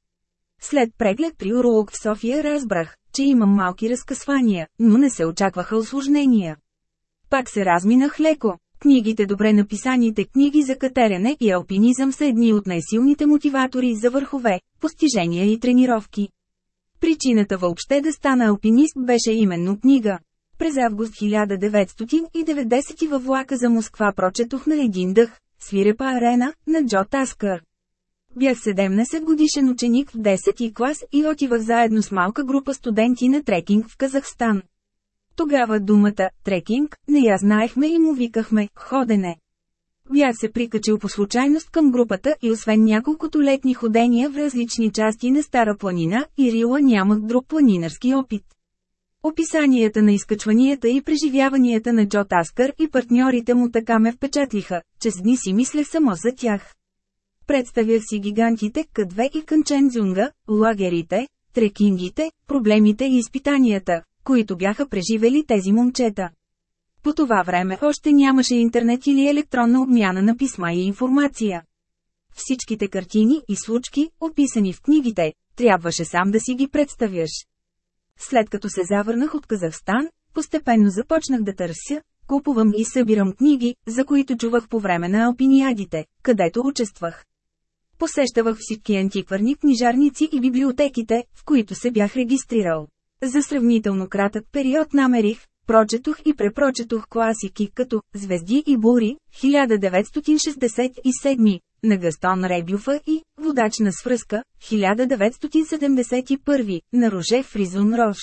S1: След преглед при уролог в София разбрах, че имам малки разкъсвания, но не се очакваха осложнения. Пак се разминах леко. Книгите добре написаните книги за катерене и алпинизъм са едни от най-силните мотиватори за върхове, постижения и тренировки. Причината въобще да стана алпинист беше именно книга. През август 1990 във влака за Москва прочетох на един дъх, свирепа арена, на Джо Таскър. Бях 17 годишен ученик в 10 ти клас и отивах заедно с малка група студенти на трекинг в Казахстан. Тогава думата «трекинг» не я знаехме и му викахме «ходене». Бях се прикачил по случайност към групата и освен няколкото летни ходения в различни части на Стара планина и Рила нямах друг планинарски опит. Описанията на изкачванията и преживяванията на Джо Таскър и партньорите му така ме впечатлиха, че с дни си мисля само за тях. Представя си гигантите К2 и Кънчензунга, лагерите, трекингите, проблемите и изпитанията, които бяха преживели тези момчета. По това време още нямаше интернет или електронна обмяна на писма и информация. Всичките картини и случки, описани в книгите, трябваше сам да си ги представяш. След като се завърнах от Казахстан, постепенно започнах да търся, купувам и събирам книги, за които чувах по време на алпиниадите, където участвах. Посещавах всички антикварни книжарници и библиотеките, в които се бях регистрирал. За сравнително кратък период намерих, прочетох и препрочетох класики като «Звезди и бури» 1967 на Гастон Ребюфа и «Водач на свръзка» 1971 на Роже Фризон Рош.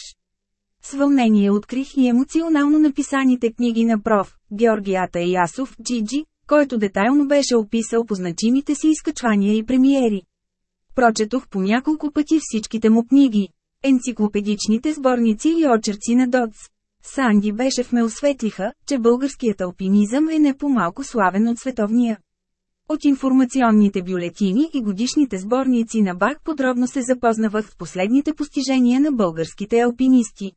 S1: С вълнение открих и емоционално написаните книги на проф. Георги Ясов Джиджи, който детайлно беше описал по значимите си изкачвания и премиери. Прочетох по няколко пъти всичките му книги. Енциклопедичните сборници и очерци на Доц. Санди Бешев ме осветлиха, че българският алпинизъм е не по-малко славен от световния. От информационните бюлетини и годишните сборници на Бак подробно се запознавах в последните постижения на българските алпинисти.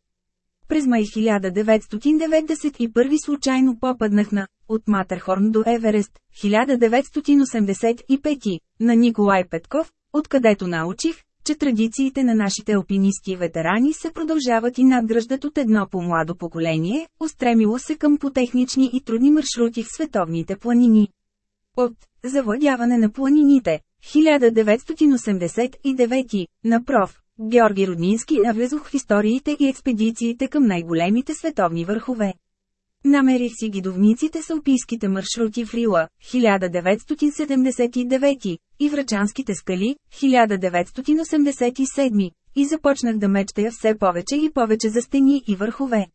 S1: През май 1991 случайно попаднах на «От Матерхорн до Еверест» 1985 на Николай Петков, откъдето научих, че традициите на нашите алпинисти ветерани се продължават и надграждат от едно по-младо поколение, устремило се към потехнични и трудни маршрути в световните планини. От «Завладяване на планините» 1989 на проф. Георги Руднински навлезох в историите и експедициите към най-големите световни върхове. Намерих си гидовниците с алпийските маршрути в Рила, 1979, и Врачанските скали, 1987, и започнах да мечтая все повече и повече за стени и върхове.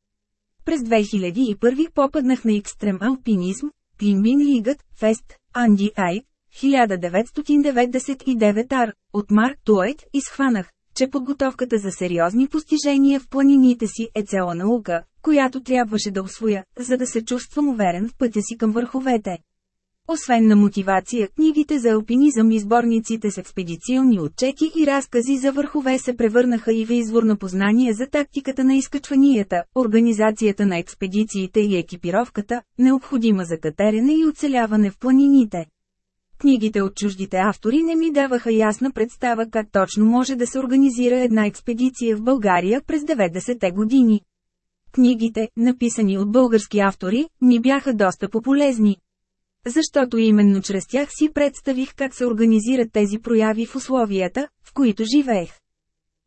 S1: През 2001 попаднах на екстрем алпинизм, Клинбин Лигът, Фест, Анди Айк, 1999 ар, от Марк Туайт и схванах, че подготовката за сериозни постижения в планините си е цела наука, която трябваше да освоя, за да се чувствам уверен в пътя си към върховете. Освен на мотивация, книгите за алпинизъм и сборниците с експедиционни отчети и разкази за върхове се превърнаха и в извор на познание за тактиката на изкачванията, организацията на експедициите и екипировката, необходима за катерене и оцеляване в планините. Книгите от чуждите автори не ми даваха ясна представа как точно може да се организира една експедиция в България през 90-те години. Книгите, написани от български автори, ми бяха доста пополезни. Защото именно чрез тях си представих как се организират тези прояви в условията, в които живеех.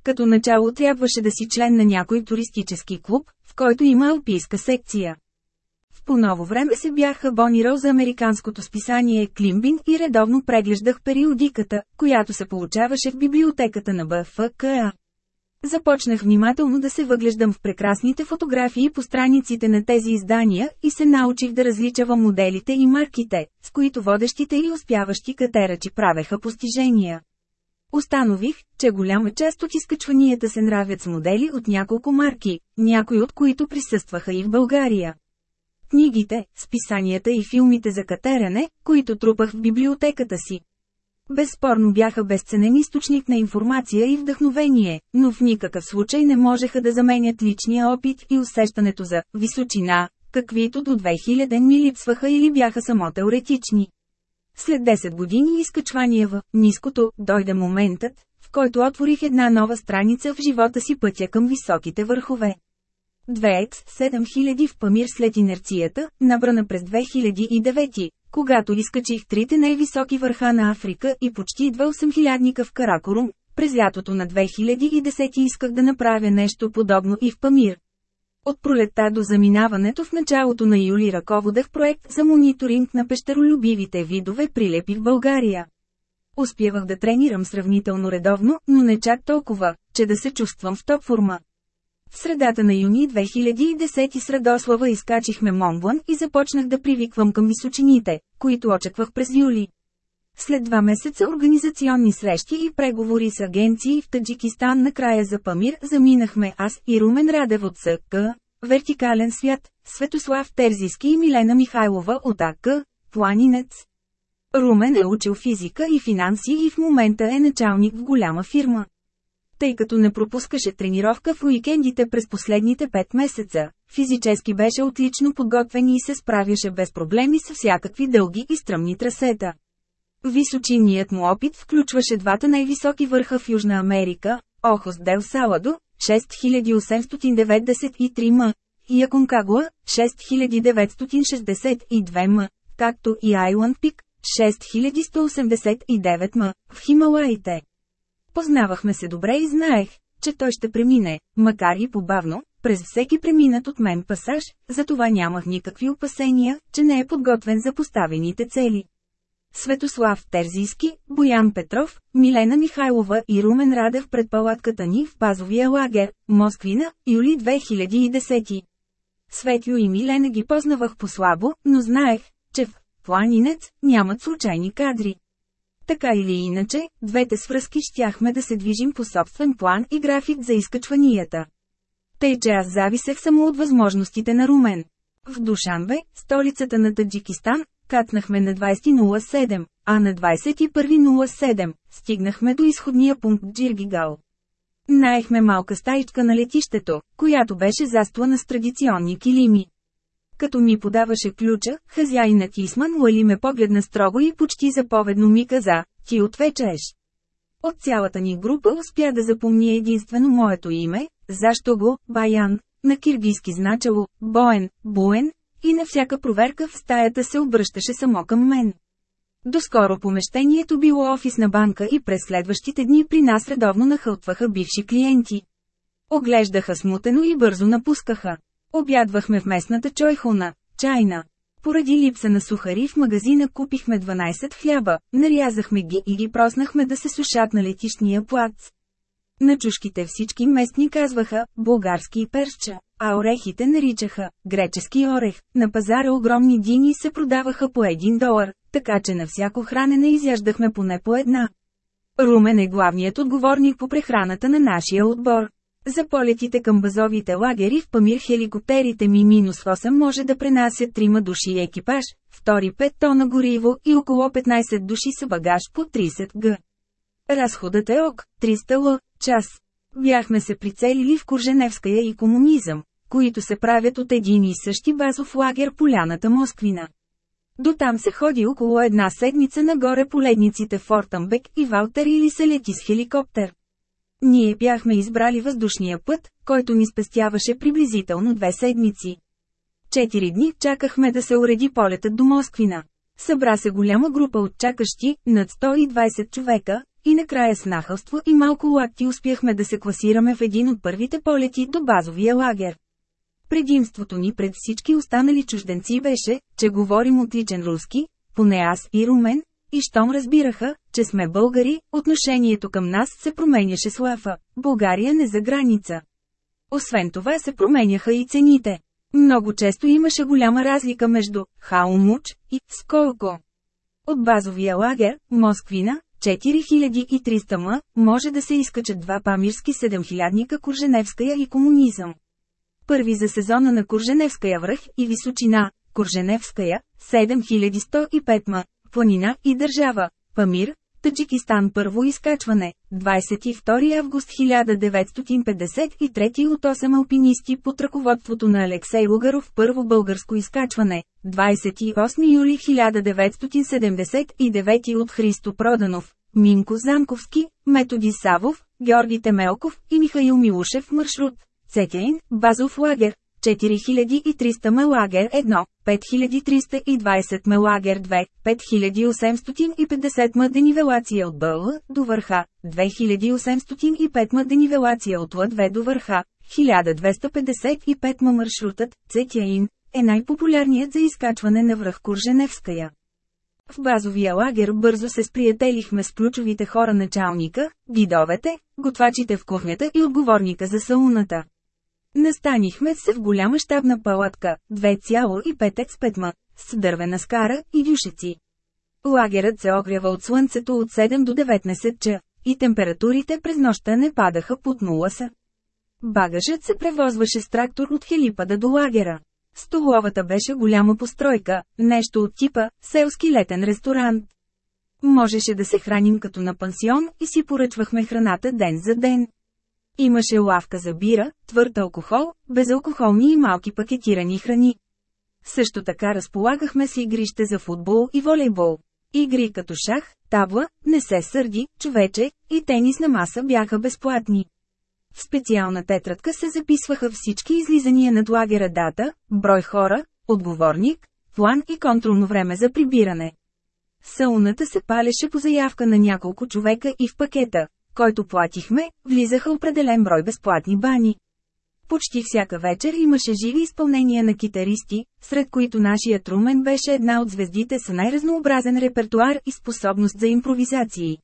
S1: Като начало трябваше да си член на някой туристически клуб, в който има алпийска секция. В поново време се бях абонирал за американското списание Климбин и редовно преглеждах периодиката, която се получаваше в библиотеката на БФКА. Започнах внимателно да се въглеждам в прекрасните фотографии по страниците на тези издания и се научих да различавам моделите и марките, с които водещите и успяващи катерачи правеха постижения. Останових, че голяма част от изкачванията се нравят с модели от няколко марки, някои от които присъстваха и в България книгите, списанията и филмите за катеране, които трупах в библиотеката си. Безспорно бяха безценен източник на информация и вдъхновение, но в никакъв случай не можеха да заменят личния опит и усещането за «височина», каквито до 2000 ми липсваха или бяха само теоретични. След 10 години изкачвания в «ниското» дойде моментът, в който отворих една нова страница в живота си пътя към високите върхове. 2X 7000 в Памир след инерцията, набрана през 2009, когато изкачих трите най-високи върха на Африка и почти 28000 в Каракорум, през лятото на 2010 исках да направя нещо подобно и в Памир. От пролетта до заминаването в началото на юли ръководех проект за мониторинг на пещеролюбивите видове прилепи в България. Успявах да тренирам сравнително редовно, но не чак толкова, че да се чувствам в топ форма. В средата на юни 2010 с Радослава изкачихме Монблан и започнах да привиквам към височините, които очаквах през юли. След два месеца организационни срещи и преговори с агенции в Таджикистан на края за Памир заминахме аз и Румен Радев от СК, Вертикален свят, Светослав Терзиски и Милена Михайлова от АК, Планинец. Румен е учил физика и финанси и в момента е началник в голяма фирма тъй като не пропускаше тренировка в уикендите през последните 5 месеца. Физически беше отлично подготвен и се справяше без проблеми с всякакви дълги и стръмни трасета. Височинният му опит включваше двата най-високи върха в Южна Америка – Охос Дел Саладо, 6893 м, и Аконкагуа, 6962 м, както и Айланд Пик, 6189 м, в Хималаите. Познавахме се добре и знаех, че той ще премине, макар и побавно, през всеки преминат от мен пасаж, затова нямах никакви опасения, че не е подготвен за поставените цели. Светослав Терзийски, Боян Петров, Милена Михайлова и Румен Радев пред палатката ни в базовия лагер, Москвина, юли 2010. Светлю и Милена ги познавах по-слабо, но знаех, че в планинец нямат случайни кадри. Така или иначе, двете свръзки щяхме да се движим по собствен план и график за изкачванията. Тъй, че аз зависех само от възможностите на Румен. В Душанбе, столицата на Таджикистан, катнахме на 20.07, а на 21.07 стигнахме до изходния пункт Джиргигал. Наехме малка стаичка на летището, която беше застлана с традиционни килими като ми подаваше ключа, хазяйнат Исман Лали ме погледна строго и почти заповедно ми каза, ти отвечеш. От цялата ни група успя да запомни единствено моето име, защо го, Баян, на киргийски значало, Боен, Буен, и на всяка проверка в стаята се обръщаше само към мен. Доскоро помещението било офисна банка и през следващите дни при нас редовно нахълтваха бивши клиенти. Оглеждаха смутено и бързо напускаха. Обядвахме в местната чойхуна, чайна. Поради липса на сухари в магазина купихме 12 хляба, нарязахме ги и ги проснахме да се сушат на летишния плац. На чушките всички местни казваха «български перща», а орехите наричаха «гречески орех». На пазара огромни дини се продаваха по един долар, така че на всяко хранене изяждахме поне по една. Румен е главният отговорник по прехраната на нашия отбор. За полетите към базовите лагери в Памир хеликоптерите Ми-8 може да пренасят трима души екипаж, втори 5 тона гориво и около 15 души с багаж по 30 г. Разходът е ок, 300 л, час. Бяхме се прицелили в Курженевская и комунизъм, които се правят от един и същи базов лагер Поляната Москвина. До там се ходи около една седмица нагоре по ледниците Фортамбек и Валтер или се лети с хеликоптер. Ние бяхме избрали въздушния път, който ни спестяваше приблизително две седмици. Четири дни чакахме да се уреди полетът до Москвина. Събра се голяма група от чакащи, над 120 човека, и накрая с нахалство и малко лакти успяхме да се класираме в един от първите полети до базовия лагер. Предимството ни пред всички останали чужденци беше, че говорим отличен руски, поне аз и румен, и щом разбираха, че сме българи, отношението към нас се променяше с лафа. България не за граница. Освен това се променяха и цените. Много често имаше голяма разлика между «Хаумуч» и «Сколко». От базовия лагер, Москвина, 4300 м, може да се изкачат два памирски седемхилядника Курженевская и комунизъм. Първи за сезона на Курженевская връх и височина, Курженевская, 7105 м, планина и държава, Памир, Таджикистан първо изкачване, 22 август 1953 от 8 алпинисти под ръководството на Алексей Лугаров първо българско изкачване, 28 юли 1979 от Христо Проданов, Минко Замковски, Методи Савов, Георги Темелков и Михаил Милушев маршрут. Цетяин, базов лагер, 4300 Мелагер 1, 5320 Мелагер 2, 5850 ма денивелация от БЛ до върха, 2805 ма денивелация от ла 2 до върха, 1255 ма маршрутът Цетяин е най-популярният за изкачване на връх Курженевская. В базовия лагер бързо се сприятелихме с ключовите хора началника, гидовете, готвачите в кухнята и отговорника за сауната. Настанихме се в голяма щабна палатка, 2,5 експетма, петма, с дървена скара и дюшеци. Лагерът се огрява от слънцето от 7 до 19 ча, и температурите през нощта не падаха под нуласа. Багажът се превозваше с трактор от хелипада до лагера. Столовата беше голяма постройка, нещо от типа селски летен ресторант. Можеше да се храним като на пансион и си поръчвахме храната ден за ден. Имаше лавка за бира, твърд алкохол, безалкохолни и малки пакетирани храни. Също така разполагахме с игрище за футбол и волейбол. Игри като шах, табла, не се сърди, човече и тенис на маса бяха безплатни. В специална тетрадка се записваха всички излизания над лагера дата, брой хора, отговорник, план и контролно време за прибиране. Сауната се палеше по заявка на няколко човека и в пакета който платихме, влизаха определен брой безплатни бани. Почти всяка вечер имаше живи изпълнения на китаристи, сред които нашия Трумен беше една от звездите с най-разнообразен репертуар и способност за импровизации.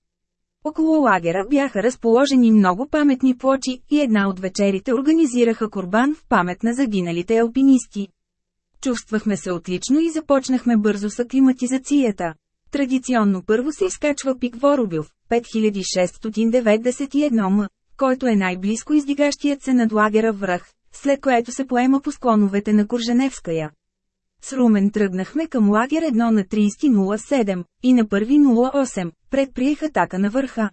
S1: Около лагера бяха разположени много паметни плочи и една от вечерите организираха корбан в памет на загиналите алпинисти. Чувствахме се отлично и започнахме бързо с аклиматизацията. Традиционно първо се изкачва пик Воробюв, 5691 м, който е най-близко издигащият се над лагера връх, след което се поема по склоновете на Курженевская. С Румен тръгнахме към лагер 1 на 30.07 и на 1.08, предприех атака на върха.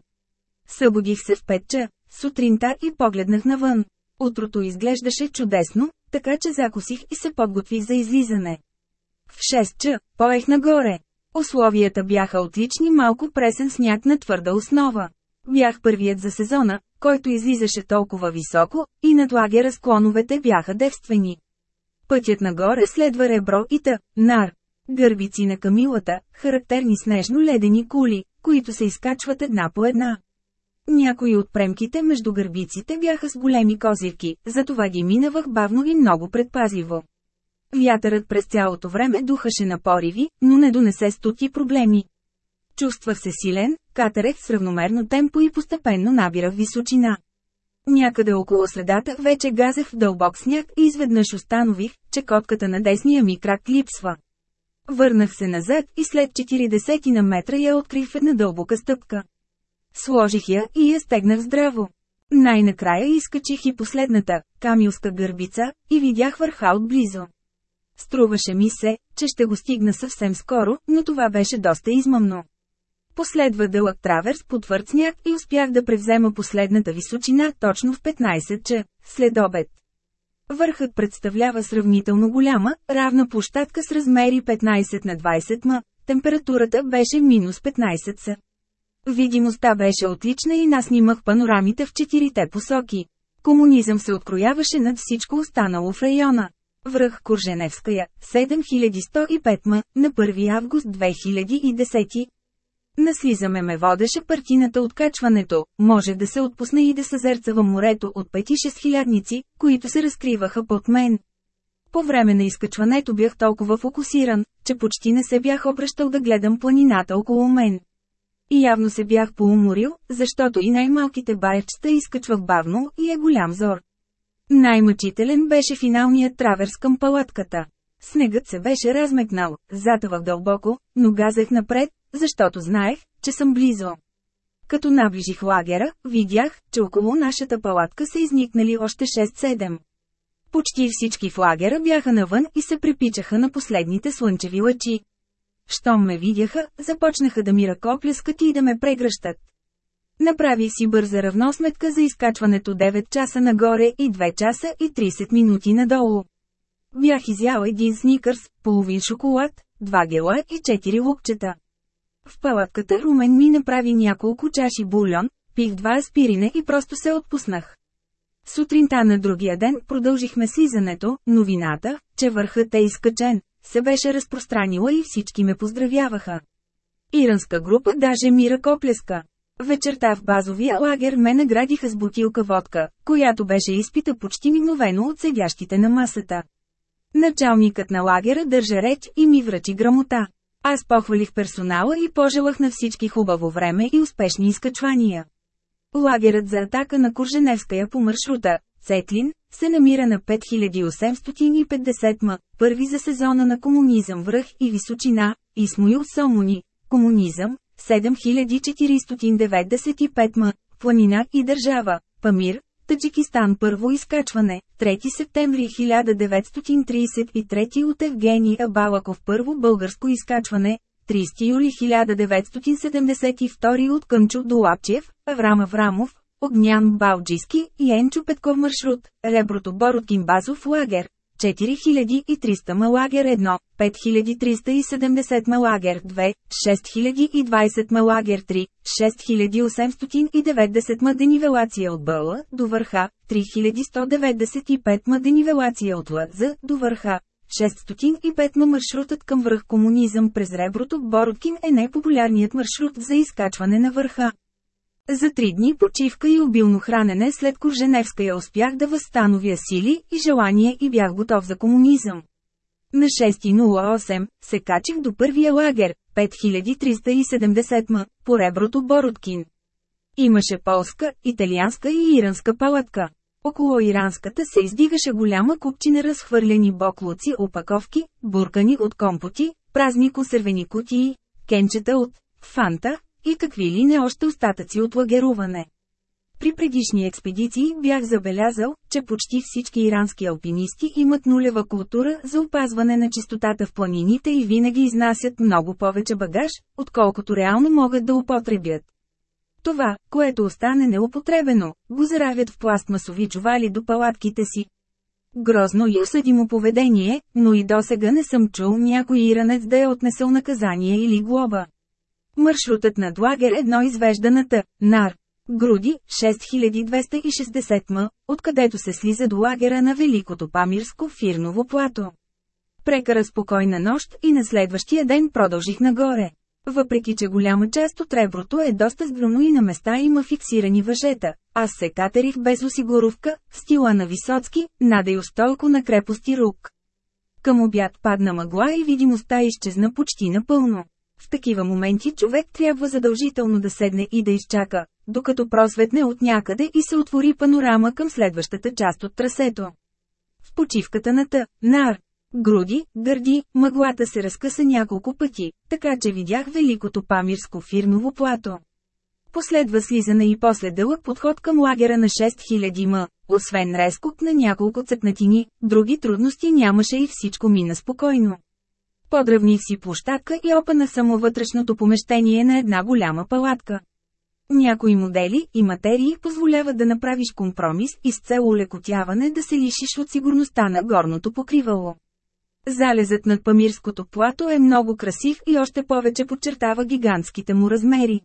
S1: Събудих се в 5 ча, сутринта и погледнах навън. Утрото изглеждаше чудесно, така че закусих и се подготвих за излизане. В 6 ча, поех нагоре, Условията бяха отлични малко пресен сняг на твърда основа. Бях първият за сезона, който излизаше толкова високо, и над лагера склоновете бяха девствени. Пътят нагоре следва ребро и та, нар. Гърбици на камилата, характерни снежно-ледени кули, които се изкачват една по една. Някои от премките между гърбиците бяха с големи козирки, затова ги минавах бавно и много предпазливо. Вятърът през цялото време духаше на пориви, но не донесе стоти проблеми. Чувствах се силен, катерех с равномерно темпо и постепенно набирах височина. Някъде около средата вече газех в дълбок сняг и изведнъж установих, че котката на десния ми крак липсва. Върнах се назад и след 40 на метра я открих в една дълбока стъпка. Сложих я и я стегнах здраво. Най-накрая изкачих и последната, камилска гърбица, и видях върха отблизо. Струваше ми се, че ще го стигна съвсем скоро, но това беше доста измъмно. Последва дълъг траверс по твърд сняг и успях да превзема последната височина точно в 15 ча, след обед. Върхът представлява сравнително голяма, равна площадка с размери 15 на 20 м, температурата беше минус 15 са. Видимостта беше отлична и нас снимах панорамите в четирите посоки. Комунизъм се открояваше над всичко останало в района. Връх Курженевская, 7105 м, на 1 август 2010. Наслизаме ме водеше партината от качването, може да се отпусне и да съзерцава морето от 5-6 хилядници, които се разкриваха под мен. По време на изкачването бях толкова фокусиран, че почти не се бях обръщал да гледам планината около мен. И явно се бях поуморил, защото и най-малките баечета изкачвах бавно и е голям зор. Най-мъчителен беше финалният траверс към палатката. Снегът се беше размекнал, затъвах дълбоко, но газех напред, защото знаех, че съм близо. Като наближих лагера, видях, че около нашата палатка са изникнали още 6-7. Почти всички в лагера бяха навън и се припичаха на последните слънчеви лъчи. Щом ме видяха, започнаха да ми ръкопляскат и да ме прегръщат. Направи си бърза равносметка за изкачването 9 часа нагоре и 2 часа и 30 минути надолу. Бях изял един сникърс, половин шоколад, два гела и 4 лукчета. В палатката Румен ми направи няколко чаши бульон, пих два аспирина и просто се отпуснах. Сутринта на другия ден продължихме слизането, новината, че върхът е изкачен, се беше разпространила и всички ме поздравяваха. Иранска група даже ми ръкоплеска. Вечерта в базовия лагер ме наградиха с бутилка водка, която беше изпита почти мигновено от седящите на масата. Началникът на лагера държа реч и ми връчи грамота. Аз похвалих персонала и пожелах на всички хубаво време и успешни изкачвания. Лагерът за атака на Курженевская по маршрута Цетлин се намира на 5850 м, първи за сезона на комунизъм връх и височина, Исмоил Сомони, комунизъм, 7495 м. Планина и държава. Памир, Таджикистан първо изкачване, 3 септември 1933 от Евгений Абалаков първо българско изкачване, 30 юли 1972 от Кънчо Долапчев, Аврам Аврамов, Огнян Балджиски и Енчо Петков маршрут, Реброто Борот базов лагер, 4300 малагер 1, 5370 малагер 2, 6020 малагер 3, 6890 маденивелация от бъла до върха, 3195 маденивелация от лъза до върха, 605 ма маршрутът към връх комунизъм през реброто Бородкин е най-популярният маршрут за изкачване на върха. За три дни почивка и обилно хранене след Курженевска я успях да възстановя сили и желание и бях готов за комунизъм. На 6.08 се качих до първия лагер, 5370 м, по реброто Бородкин. Имаше полска, италианска и иранска палатка. Около иранската се издигаше голяма купчина разхвърлени боклуци, опаковки, буркани от компоти, празни консервени кутии, кенчета от фанта, и какви ли не още остатъци от лагеруване. При предишни експедиции бях забелязал, че почти всички ирански алпинисти имат нулева култура за опазване на чистотата в планините и винаги изнасят много повече багаж, отколкото реално могат да употребят. Това, което остане неупотребено, го заравят в пластмасови чували до палатките си. Грозно и осъдимо поведение, но и досега не съм чул някой иранец да е отнесъл наказание или глоба. Маршрутът над лагер едно извежданата. Нар. Груди, 6260 м, откъдето се слиза до лагера на Великото Памирско Фирново плато. Прекара спокойна нощ и на следващия ден продължих нагоре. Въпреки, че голяма част от реброто е доста сгръмно и на места има фиксирани въжета, аз се катерих без осигуровка, в стила на Висоцки, надей стойко на крепости рук. Към обяд падна мъгла и видимостта изчезна почти напълно. В такива моменти човек трябва задължително да седне и да изчака, докато просветне от някъде и се отвори панорама към следващата част от трасето. В почивката на Та, нар, груди, гърди, мъглата се разкъса няколко пъти, така че видях великото памирско фирново плато. Последва слизане и после дълъг подход към лагера на 6000 м, освен рескок на няколко цъкнатини, други трудности нямаше и всичко мина спокойно. Подравних си площадка и опана само вътрешното помещение на една голяма палатка. Някои модели и материи позволяват да направиш компромис и с цел улекотяване да се лишиш от сигурността на горното покривало. Залезът над Памирското плато е много красив и още повече подчертава гигантските му размери.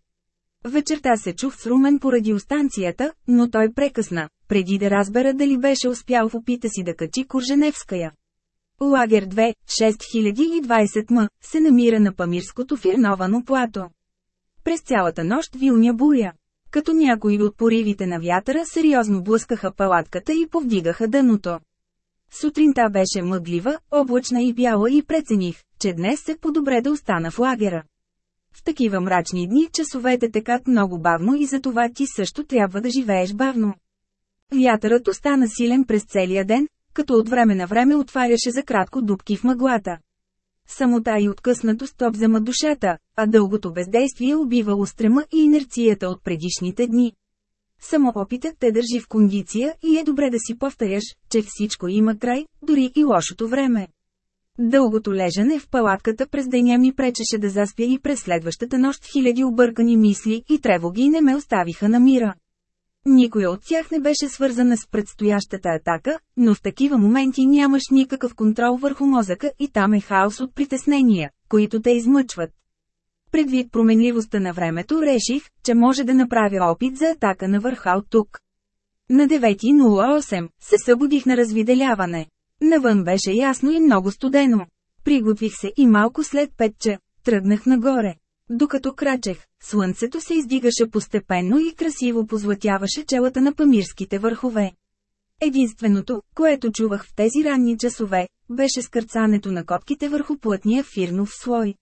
S1: Вечерта се чух с румен поради останцията, но той прекъсна, преди да разбера дали беше успял в опита си да качи Курженевская. Лагер 2, 6020 м, се намира на Памирското фирновано плато. През цялата нощ вилня буя. Като някои от поривите на вятъра сериозно блъскаха палатката и повдигаха дъното. Сутринта беше мъглива, облачна и бяла и прецених, че днес се по-добре да остана в лагера. В такива мрачни дни часовете текат много бавно и затова ти също трябва да живееш бавно. Вятърът остана силен през целия ден, като от време на време отваряше за кратко дубки в мъглата. Самота и откъснато стоп взема душата, а дългото бездействие убива устрема и инерцията от предишните дни. Само опитът те държи в кондиция и е добре да си повтаряш, че всичко има край, дори и лошото време. Дългото лежане в палатката през деня ми пречеше да заспя и през следващата нощ хиляди объркани мисли и тревоги не ме оставиха на мира. Никой от тях не беше свързана с предстоящата атака, но в такива моменти нямаш никакъв контрол върху мозъка и там е хаос от притеснения, които те измъчват. Предвид променливостта на времето реших, че може да направя опит за атака на върха от тук. На 9.08 се събудих на развиделяване. Навън беше ясно и много студено. Приготвих се и малко след 5 че, тръгнах нагоре. Докато крачех, слънцето се издигаше постепенно и красиво позлатяваше челата на памирските върхове. Единственото, което чувах в тези ранни часове, беше скърцането на копките върху плътния фирнов слой.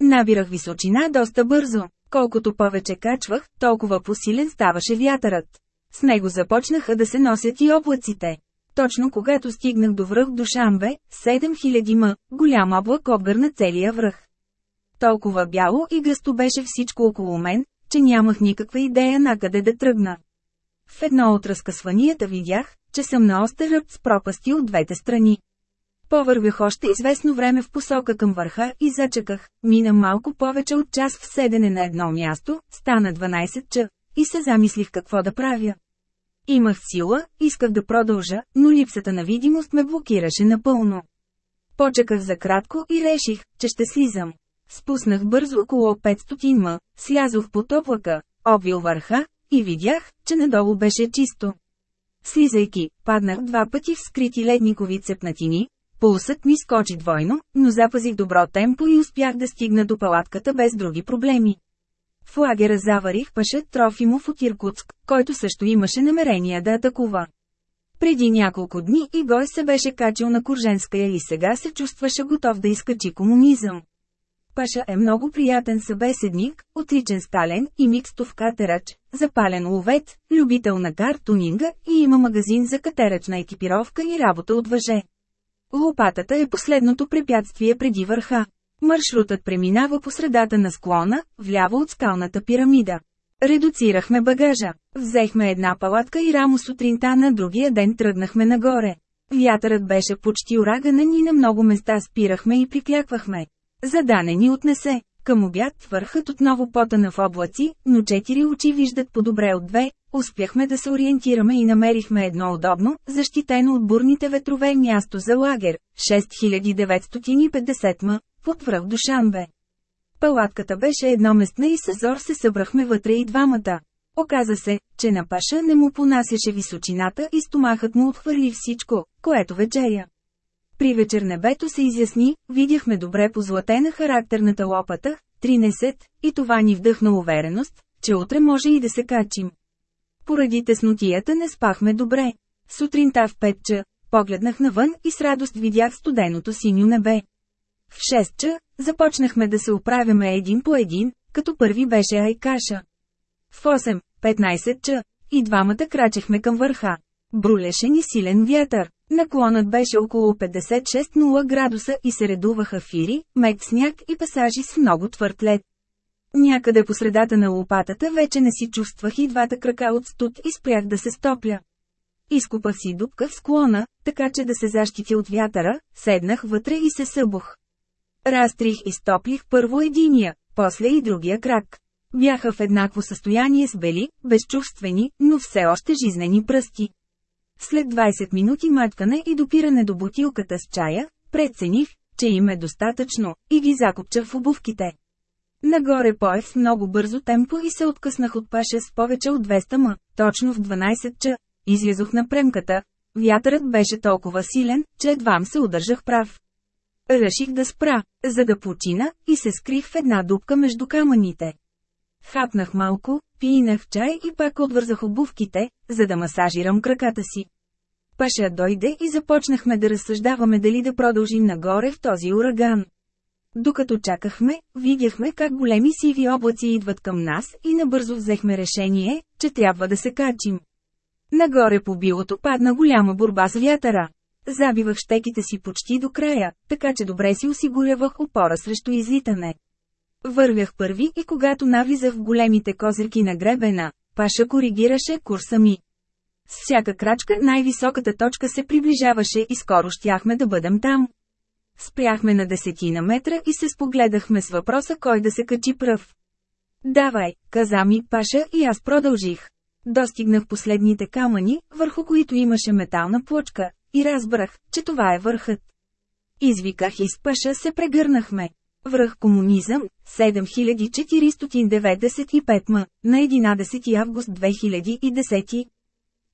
S1: Набирах височина доста бързо. Колкото повече качвах, толкова посилен ставаше вятърът. С него започнаха да се носят и облаците. Точно когато стигнах до връх до Шамбе, 7000 м, голям облак обгърна целия връх. Толкова бяло и гъсто беше всичко около мен, че нямах никаква идея къде да тръгна. В едно от разкъсванията видях, че съм на остър ръб с пропасти от двете страни. Повървях още известно време в посока към върха и зачеках, мина малко повече от час в седене на едно място, стана 12 ча, и се замислих какво да правя. Имах сила, исках да продължа, но липсата на видимост ме блокираше напълно. Почеках за кратко и реших, че ще слизам. Спуснах бързо около 500 ма, слязох по топлака, обвил върха, и видях, че надолу беше чисто. Слизайки, паднах два пъти в скрити ледникови цепнатини, пулсът ми скочи двойно, но запазих добро темпо и успях да стигна до палатката без други проблеми. В лагера заварих паше Трофимов от Иркутск, който също имаше намерение да атакува. Преди няколко дни и Игой се беше качил на Курженская и сега се чувстваше готов да изкачи комунизъм. Паша е много приятен събеседник, отличен стален и микстов катерач, запален ловец, любител на картунинга и има магазин за катерачна екипировка и работа от въже. Лопатата е последното препятствие преди върха. Маршрутът преминава по средата на склона, вляво от скалната пирамида. Редуцирахме багажа. Взехме една палатка и рамо сутринта на другия ден тръгнахме нагоре. Вятърът беше почти ураганен и на много места спирахме и прикляквахме. За да не ни отнесе, към обяд върхът отново потъна в облаци, но четири очи виждат по-добре от две, успяхме да се ориентираме и намерихме едно удобно, защитено от бурните ветрове място за лагер, 6950 м, под до Шанбе. Палатката беше едноместна и с зор се събрахме вътре и двамата. Оказа се, че на паша не му понасяше височината и стомахът му отхвърли всичко, което вечеря. При вечер небето се изясни, видяхме добре позлатена характерната лопата, 13, и това ни вдъхна увереност, че утре може и да се качим. Поради теснотията не спахме добре. Сутринта в 5 ча, погледнах навън и с радост видях студеното синьо небе. В 6 ча, започнахме да се оправяме един по един, като първи беше Айкаша. В 8, 15 ча, и двамата крачехме към върха. Брулеше ни силен вятър. Наклонът беше около 56-0 градуса и се редуваха фири, мек сняг и пасажи с много твърд лед. Някъде по средата на лопатата вече не си чувствах и двата крака от студ и спрях да се стопля. Изкупах си дупка в склона, така че да се защити от вятъра, седнах вътре и се събух. Растрих и стоплих първо единия, после и другия крак. Бяха в еднакво състояние с бели, безчувствени, но все още жизнени пръсти. След 20 минути мъткане и допиране до бутилката с чая, прецених, че им е достатъчно, и ги закопча в обувките. Нагоре поев с много бързо темпо и се откъснах от паша с повече от 200 м, точно в 12 ча. Излязох на премката. Вятърът беше толкова силен, че едвам се удържах прав. Реших да спра, за да почина, и се скрих в една дупка между камъните. Хапнах малко, пинах чай и пак отвързах обувките, за да масажирам краката си. Паша дойде и започнахме да разсъждаваме дали да продължим нагоре в този ураган. Докато чакахме, видяхме как големи сиви облаци идват към нас и набързо взехме решение, че трябва да се качим. Нагоре по билото падна голяма борба с вятъра. Забивах щеките си почти до края, така че добре си осигурявах опора срещу излитане. Вървях първи и когато навлизах в големите козирки на гребена, Паша коригираше курса ми. С всяка крачка най-високата точка се приближаваше и скоро щяхме да бъдем там. Спряхме на десетина метра и се спогледахме с въпроса кой да се качи пръв. Давай, каза ми Паша и аз продължих. Достигнах последните камъни, върху които имаше метална плочка, и разбрах, че това е върхът. Извиках и с Паша се прегърнахме. Връх комунизъм, 7495 м, на 11 август 2010.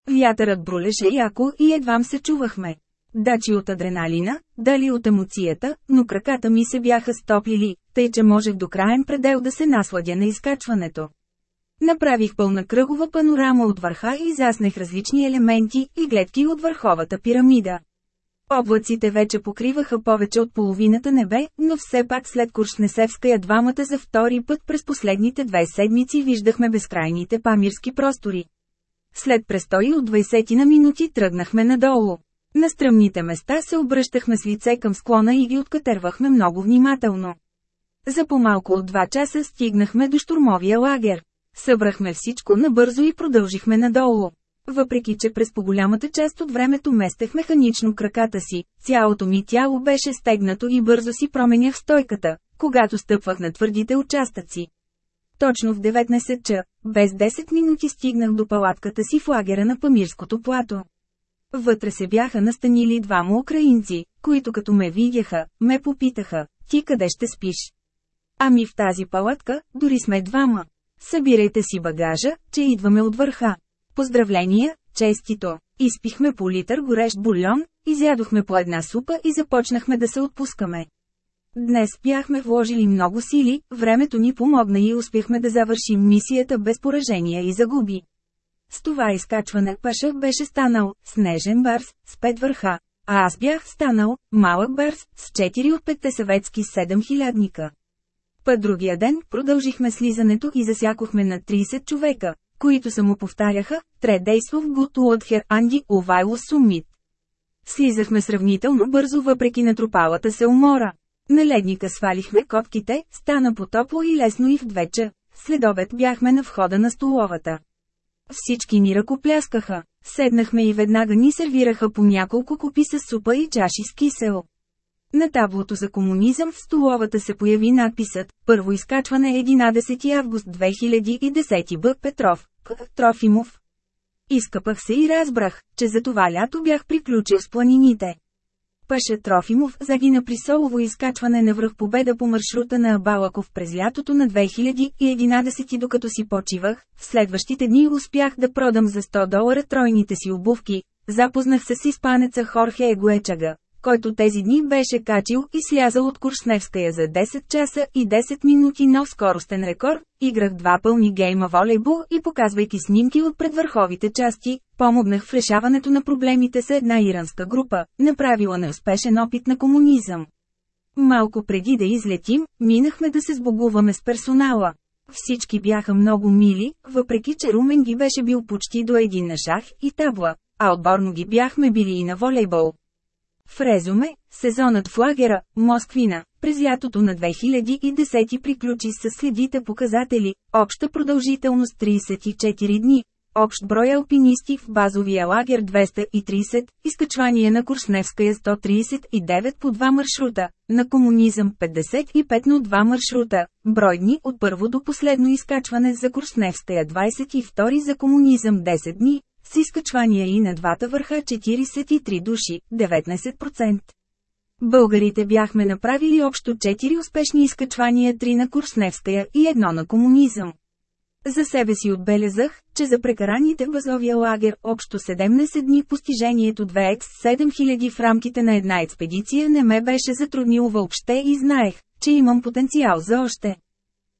S1: Вятърът брулеше яко и едвам се чувахме. Дачи от адреналина, дали от емоцията, но краката ми се бяха стоплили, тъй че можех до краен предел да се насладя на изкачването. Направих пълна кръгова панорама от върха и заснех различни елементи и гледки от върховата пирамида. Облаците вече покриваха повече от половината небе, но все пак след Куршнесевская двамата за втори път през последните две седмици виждахме безкрайните памирски простори. След престои от 20 на минути тръгнахме надолу. На стръмните места се обръщахме с лице към склона и ги откатервахме много внимателно. За по-малко от 2 часа стигнахме до штурмовия лагер. Събрахме всичко набързо и продължихме надолу. Въпреки, че през по-голямата част от времето местех механично краката си, цялото ми тяло беше стегнато и бързо си променях стойката, когато стъпвах на твърдите участъци. Точно в 19 ча, без 10 минути стигнах до палатката си в лагера на Памирското плато. Вътре се бяха настанили двама украинци, които като ме видяха, ме попитаха, ти къде ще спиш? Ами в тази палатка, дори сме двама. Събирайте си багажа, че идваме от върха. Поздравления, честито! Изпихме по литър горещ бульон, изядохме по една супа и започнахме да се отпускаме. Днес бяхме вложили много сили, времето ни помогна и успяхме да завършим мисията без поражения и загуби. С това изкачване Пашах беше станал снежен барс с пет върха, а аз бях станал малък барс с 4 от 5 съветски 7000-ника. Път другия ден продължихме слизането и засякохме на 30 човека, които само повтаряха, тре действов го Туадхер Анди Овайло Сумит. Слизахме сравнително бързо въпреки натрупалата се умора. На ледника свалихме копките, стана потопло и лесно и в двеча. След обед бяхме на входа на столовата. Всички ни ръкопляскаха. Седнахме и веднага ни сервираха по няколко купи с супа и чаши с кисело. На таблото за комунизъм в столовата се появи надписът «Първо изкачване 11 август 2010 Б. Петров, К. Трофимов. Изкъпах се и разбрах, че за това лято бях приключил с планините. Паша Трофимов загина при солово изкачване на връх Победа по маршрута на Абалаков през лятото на 2011 докато си почивах, в следващите дни успях да продам за 100 долара тройните си обувки, запознах се с изпанеца Хорхе Егуечага, който тези дни беше качил и слязал от Куршневская за 10 часа и 10 минути нов скоростен рекорд, играх два пълни гейма волейбол и показвайки снимки от предвърховите части, помогнах в решаването на проблемите с една иранска група, направила неуспешен опит на комунизъм. Малко преди да излетим, минахме да се сбогуваме с персонала. Всички бяха много мили, въпреки че Румен ги беше бил почти до един на шах и табла, а отборно ги бяхме били и на волейбол. В резуме, сезонът в лагера, Москвина, през лятото на 2010 приключи с следите показатели, обща продължителност 34 дни, общ брой алпинисти в базовия лагер 230, изкачвание на Куршневская 139 по два маршрута, на комунизъм 55 на два маршрута, брой дни от първо до последно изкачване за Куршневская 22 за комунизъм 10 дни, с изкачвания и на двата върха 43 души, 19%. Българите бяхме направили общо 4 успешни изкачвания, 3 на Курсневская и едно на комунизъм. За себе си отбелязах, че за прекараните базовия лагер общо 17 дни постижението 2x7000 в рамките на една експедиция не ме беше затруднило въобще и знаех, че имам потенциал за още.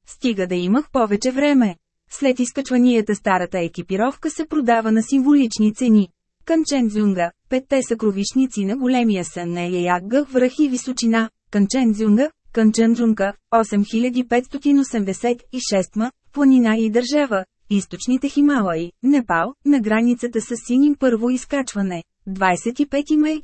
S1: Стига да имах повече време. След изкачванията старата екипировка се продава на символични цени. Канчензюнга – петте съкровищници на големия сън на Яяга, връх и височина. Канчензюнга, Канченджунка, 8586 ма, планина и държава, източните Хималаи, Непал, на границата с синим първо изкачване. 25 май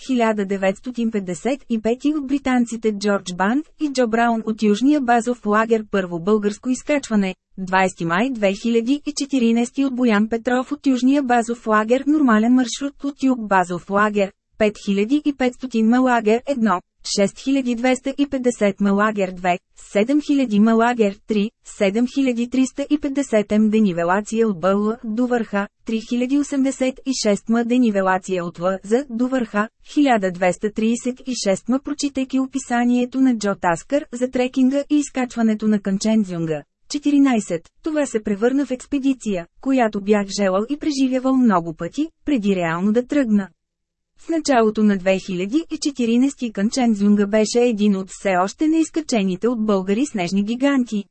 S1: 1955 от британците Джордж Банд и Джо Браун от южния базов лагер първо българско изкачване, 20 май 2014 от Боян Петров от Южния базов лагер Нормален маршрут от Юг базов лагер 5500 малагер 1, 6250 малагер 2, 7000 малагер 3, 7350 м денивелация от БЛ до върха, 3086 м денивелация от ЛЗ до върха, 1236 м прочитайки описанието на Джо Таскър за трекинга и изкачването на Канчензюнга. 14. Това се превърна в експедиция, която бях желал и преживявал много пъти, преди реално да тръгна. В началото на 2014 Канчензюнга беше един от все още неизкачените от българи снежни гиганти.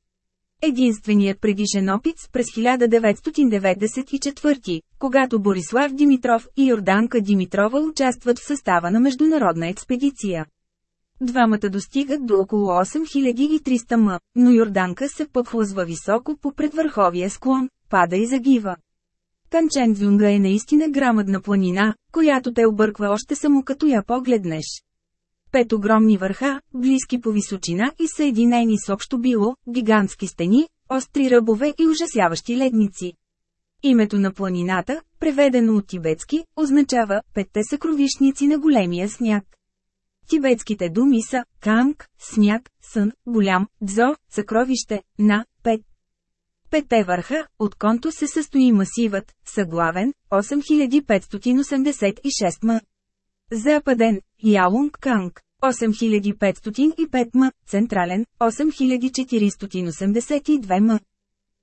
S1: Единственият предишен опит през 1994, когато Борислав Димитров и Йорданка Димитрова участват в състава на международна експедиция. Двамата достигат до около 8300 м, но Йорданка се пъхлъзва високо по предвърховия склон, пада и загива. Канченджунга е наистина грамадна планина, която те обърква още само като я погледнеш. Пет огромни върха, близки по височина и съединени с общо било, гигантски стени, остри ръбове и ужасяващи ледници. Името на планината, преведено от тибетски, означава «петте съкровищници на големия сняг». Тибетските думи са камк, сняг, сън, голям, дзо, съкровище, на, пет. Петте върха, от конто се състои масивът, съглавен, 8586 м. Западен, Ялунг Канг, 8505 м, централен, 8482 м.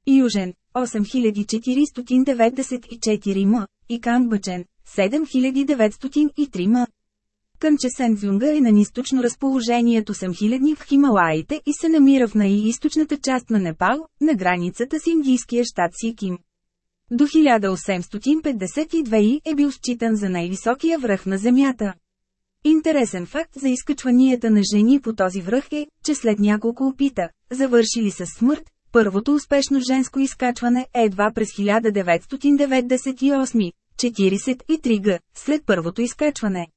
S1: Южен, 8494 м, и Камбъчен, 7903 м. Къмче Вюнга е на източно разположението съм хилядни в Хималаите и се намира в най-източната част на Непал, на границата с индийския щат Сиким. До 1852 е бил считан за най-високия връх на Земята. Интересен факт за изкачванията на жени по този връх е, че след няколко опита, завършили с смърт, първото успешно женско изкачване е едва през 1998, 43 г, след първото изкачване.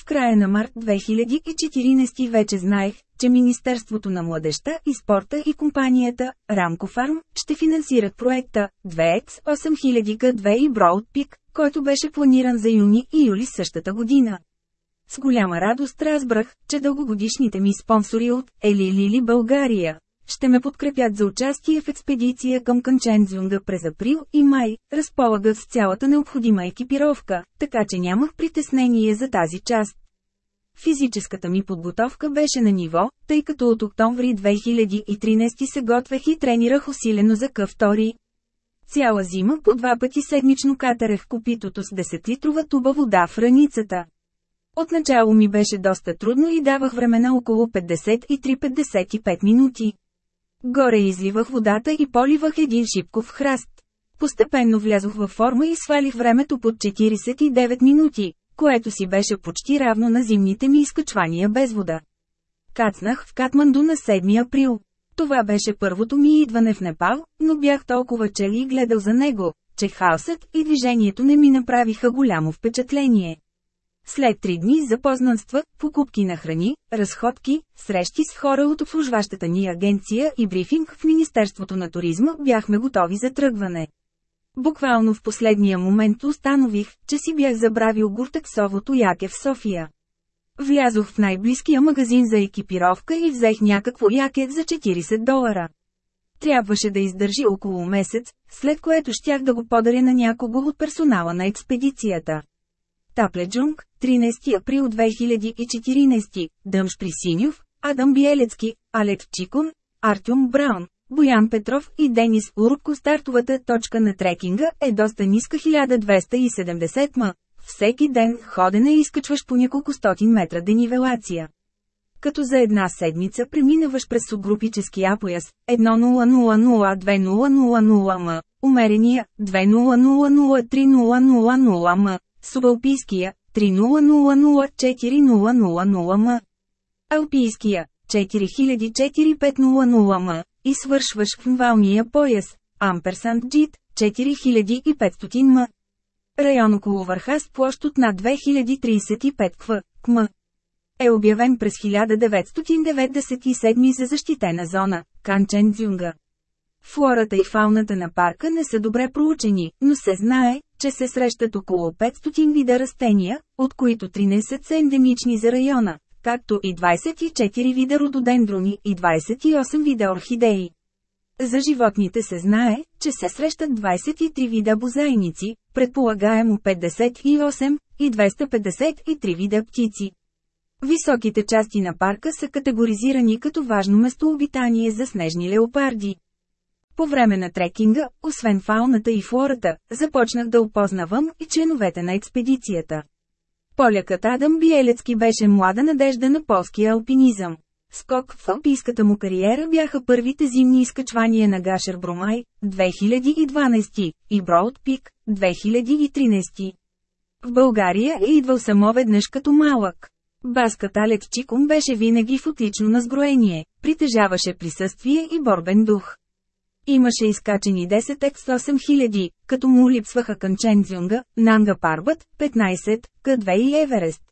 S1: В края на март 2014 вече знаех, че Министерството на младеща и спорта и компанията Рамко Фарм ще финансират проекта 2X 8000G2 и Broad Peak, който беше планиран за юни и юли същата година. С голяма радост разбрах, че дългогодишните ми спонсори от Ели Лили България, ще ме подкрепят за участие в експедиция към Канчензюнга през април и май, разполагат с цялата необходима екипировка, така че нямах притеснение за тази част. Физическата ми подготовка беше на ниво, тъй като от октомври 2013 се готвех и тренирах усилено за къв втори. Цяла зима по два пъти седмично катарех копитото с 10-литрова туба вода в раницата. Отначало ми беше доста трудно и давах време на около 53-55 минути. Горе изливах водата и поливах един шипков храст. Постепенно влязох във форма и свалих времето под 49 минути, което си беше почти равно на зимните ми изкачвания без вода. Кацнах в Катманду на 7 април. Това беше първото ми идване в Непал, но бях толкова чели и гледал за него, че хаосът и движението не ми направиха голямо впечатление. След три дни запознанства, покупки на храни, разходки, срещи с хора от обслужващата ни агенция и брифинг в Министерството на туризма бяхме готови за тръгване. Буквално в последния момент установих, че си бях забравил гуртексовото яке в София. Влязох в най-близкия магазин за екипировка и взех някакво яке за 40 долара. Трябваше да издържи около месец, след което щях да го подаря на някого от персонала на експедицията. Тапледжунг, 13 април 2014, Дъмш Присиньов, Адам Биелецки, Алек Чикун, Артюм Браун, Боян Петров и Денис Урбко стартовата точка на трекинга е доста ниска 1270 м. Всеки ден ходене изкачваш по няколко стотин метра денивелация. Като за една седмица преминаваш през субгрупически апояс 1000 м, умерения 2000 м, Субалпийския 30004000 м. Алпийския 4450 м. И свършваш в валния пояс, амперсант джит 4500 м. Район около върха с площ от над 2035 кв. км е обявен през 1997 за защитена зона – Канчен Дзюнга. Флората и фауната на парка не са добре проучени, но се знае, че се срещат около 500 вида растения, от които 13 са ендемични за района, както и 24 вида рододендрони и 28 вида орхидеи. За животните се знае, че се срещат 23 вида бозайници, предполагаемо 58 и 253 вида птици. Високите части на парка са категоризирани като важно местообитание за снежни леопарди. По време на трекинга, освен фауната и флората, започнах да опознавам и членовете на експедицията. Полякът Адам Биелецки беше млада надежда на полския алпинизъм. Скок в алпийската му кариера бяха първите зимни изкачвания на Гашер Бромай, 2012, и Броуд Пик, 2013. В България е идвал само веднъж като малък. Баскът Алек Чикум беше винаги в отлично назгроение, притежаваше присъствие и борбен дух. Имаше изкачени 10 екс 8000, като му липсваха Канчензюнга, Нанга Парбът, 15, К2 и Еверест.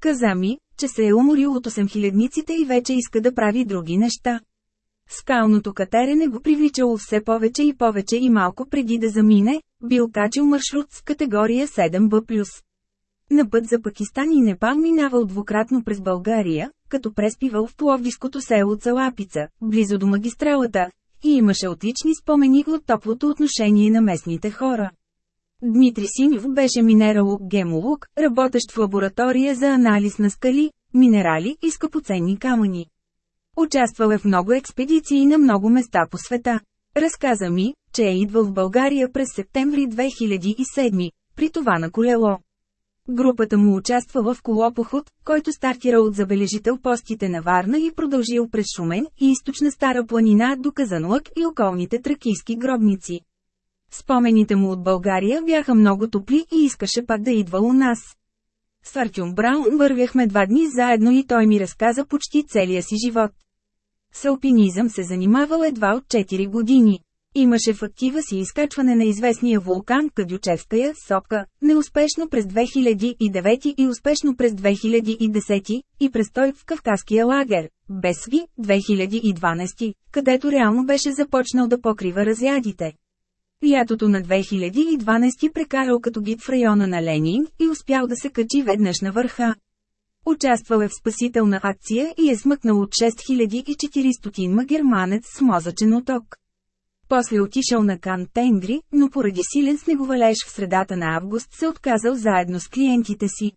S1: Каза ми, че се е уморил от 8000-ниците и вече иска да прави други неща. Скалното катерене го привличало все повече и повече и малко преди да замине, бил качил маршрут с категория 7B+. На път за Пакистан и Непал минавал двукратно през България, като преспивал в Пловдиското село Цалапица, близо до магистралата, и имаше отлични спомени от топлото отношение на местните хора. Дмитри Синьов беше минералог-гемолог, работещ в лаборатория за анализ на скали, минерали и скъпоценни камъни. Участвал е в много експедиции на много места по света. Разказа ми, че е идвал в България през септември 2007, при това на колело. Групата му участва в колопоход, който стартира от забележител постите на Варна и продължил през Шумен и източна Стара планина до Казанлък и околните тракийски гробници. Спомените му от България бяха много топли и искаше пак да идва у нас. С Артюм Браун вървяхме два дни заедно и той ми разказа почти целия си живот. С алпинизъм се занимавал едва от 4 години. Имаше в актива си изкачване на известния вулкан Кадючевская сопка, неуспешно през 2009 и успешно през 2010, и престой в Кавказския лагер, Бесви, 2012, където реално беше започнал да покрива разядите. Лятото на 2012 прекарал като гид в района на Ленин и успял да се качи веднъж на върха. Участвал е в спасителна акция и е смъкнал от 6400 германец с мозъчен оток. После отишъл на Кан Тенгри, но поради силен снеговалеж в средата на август се отказал заедно с клиентите си.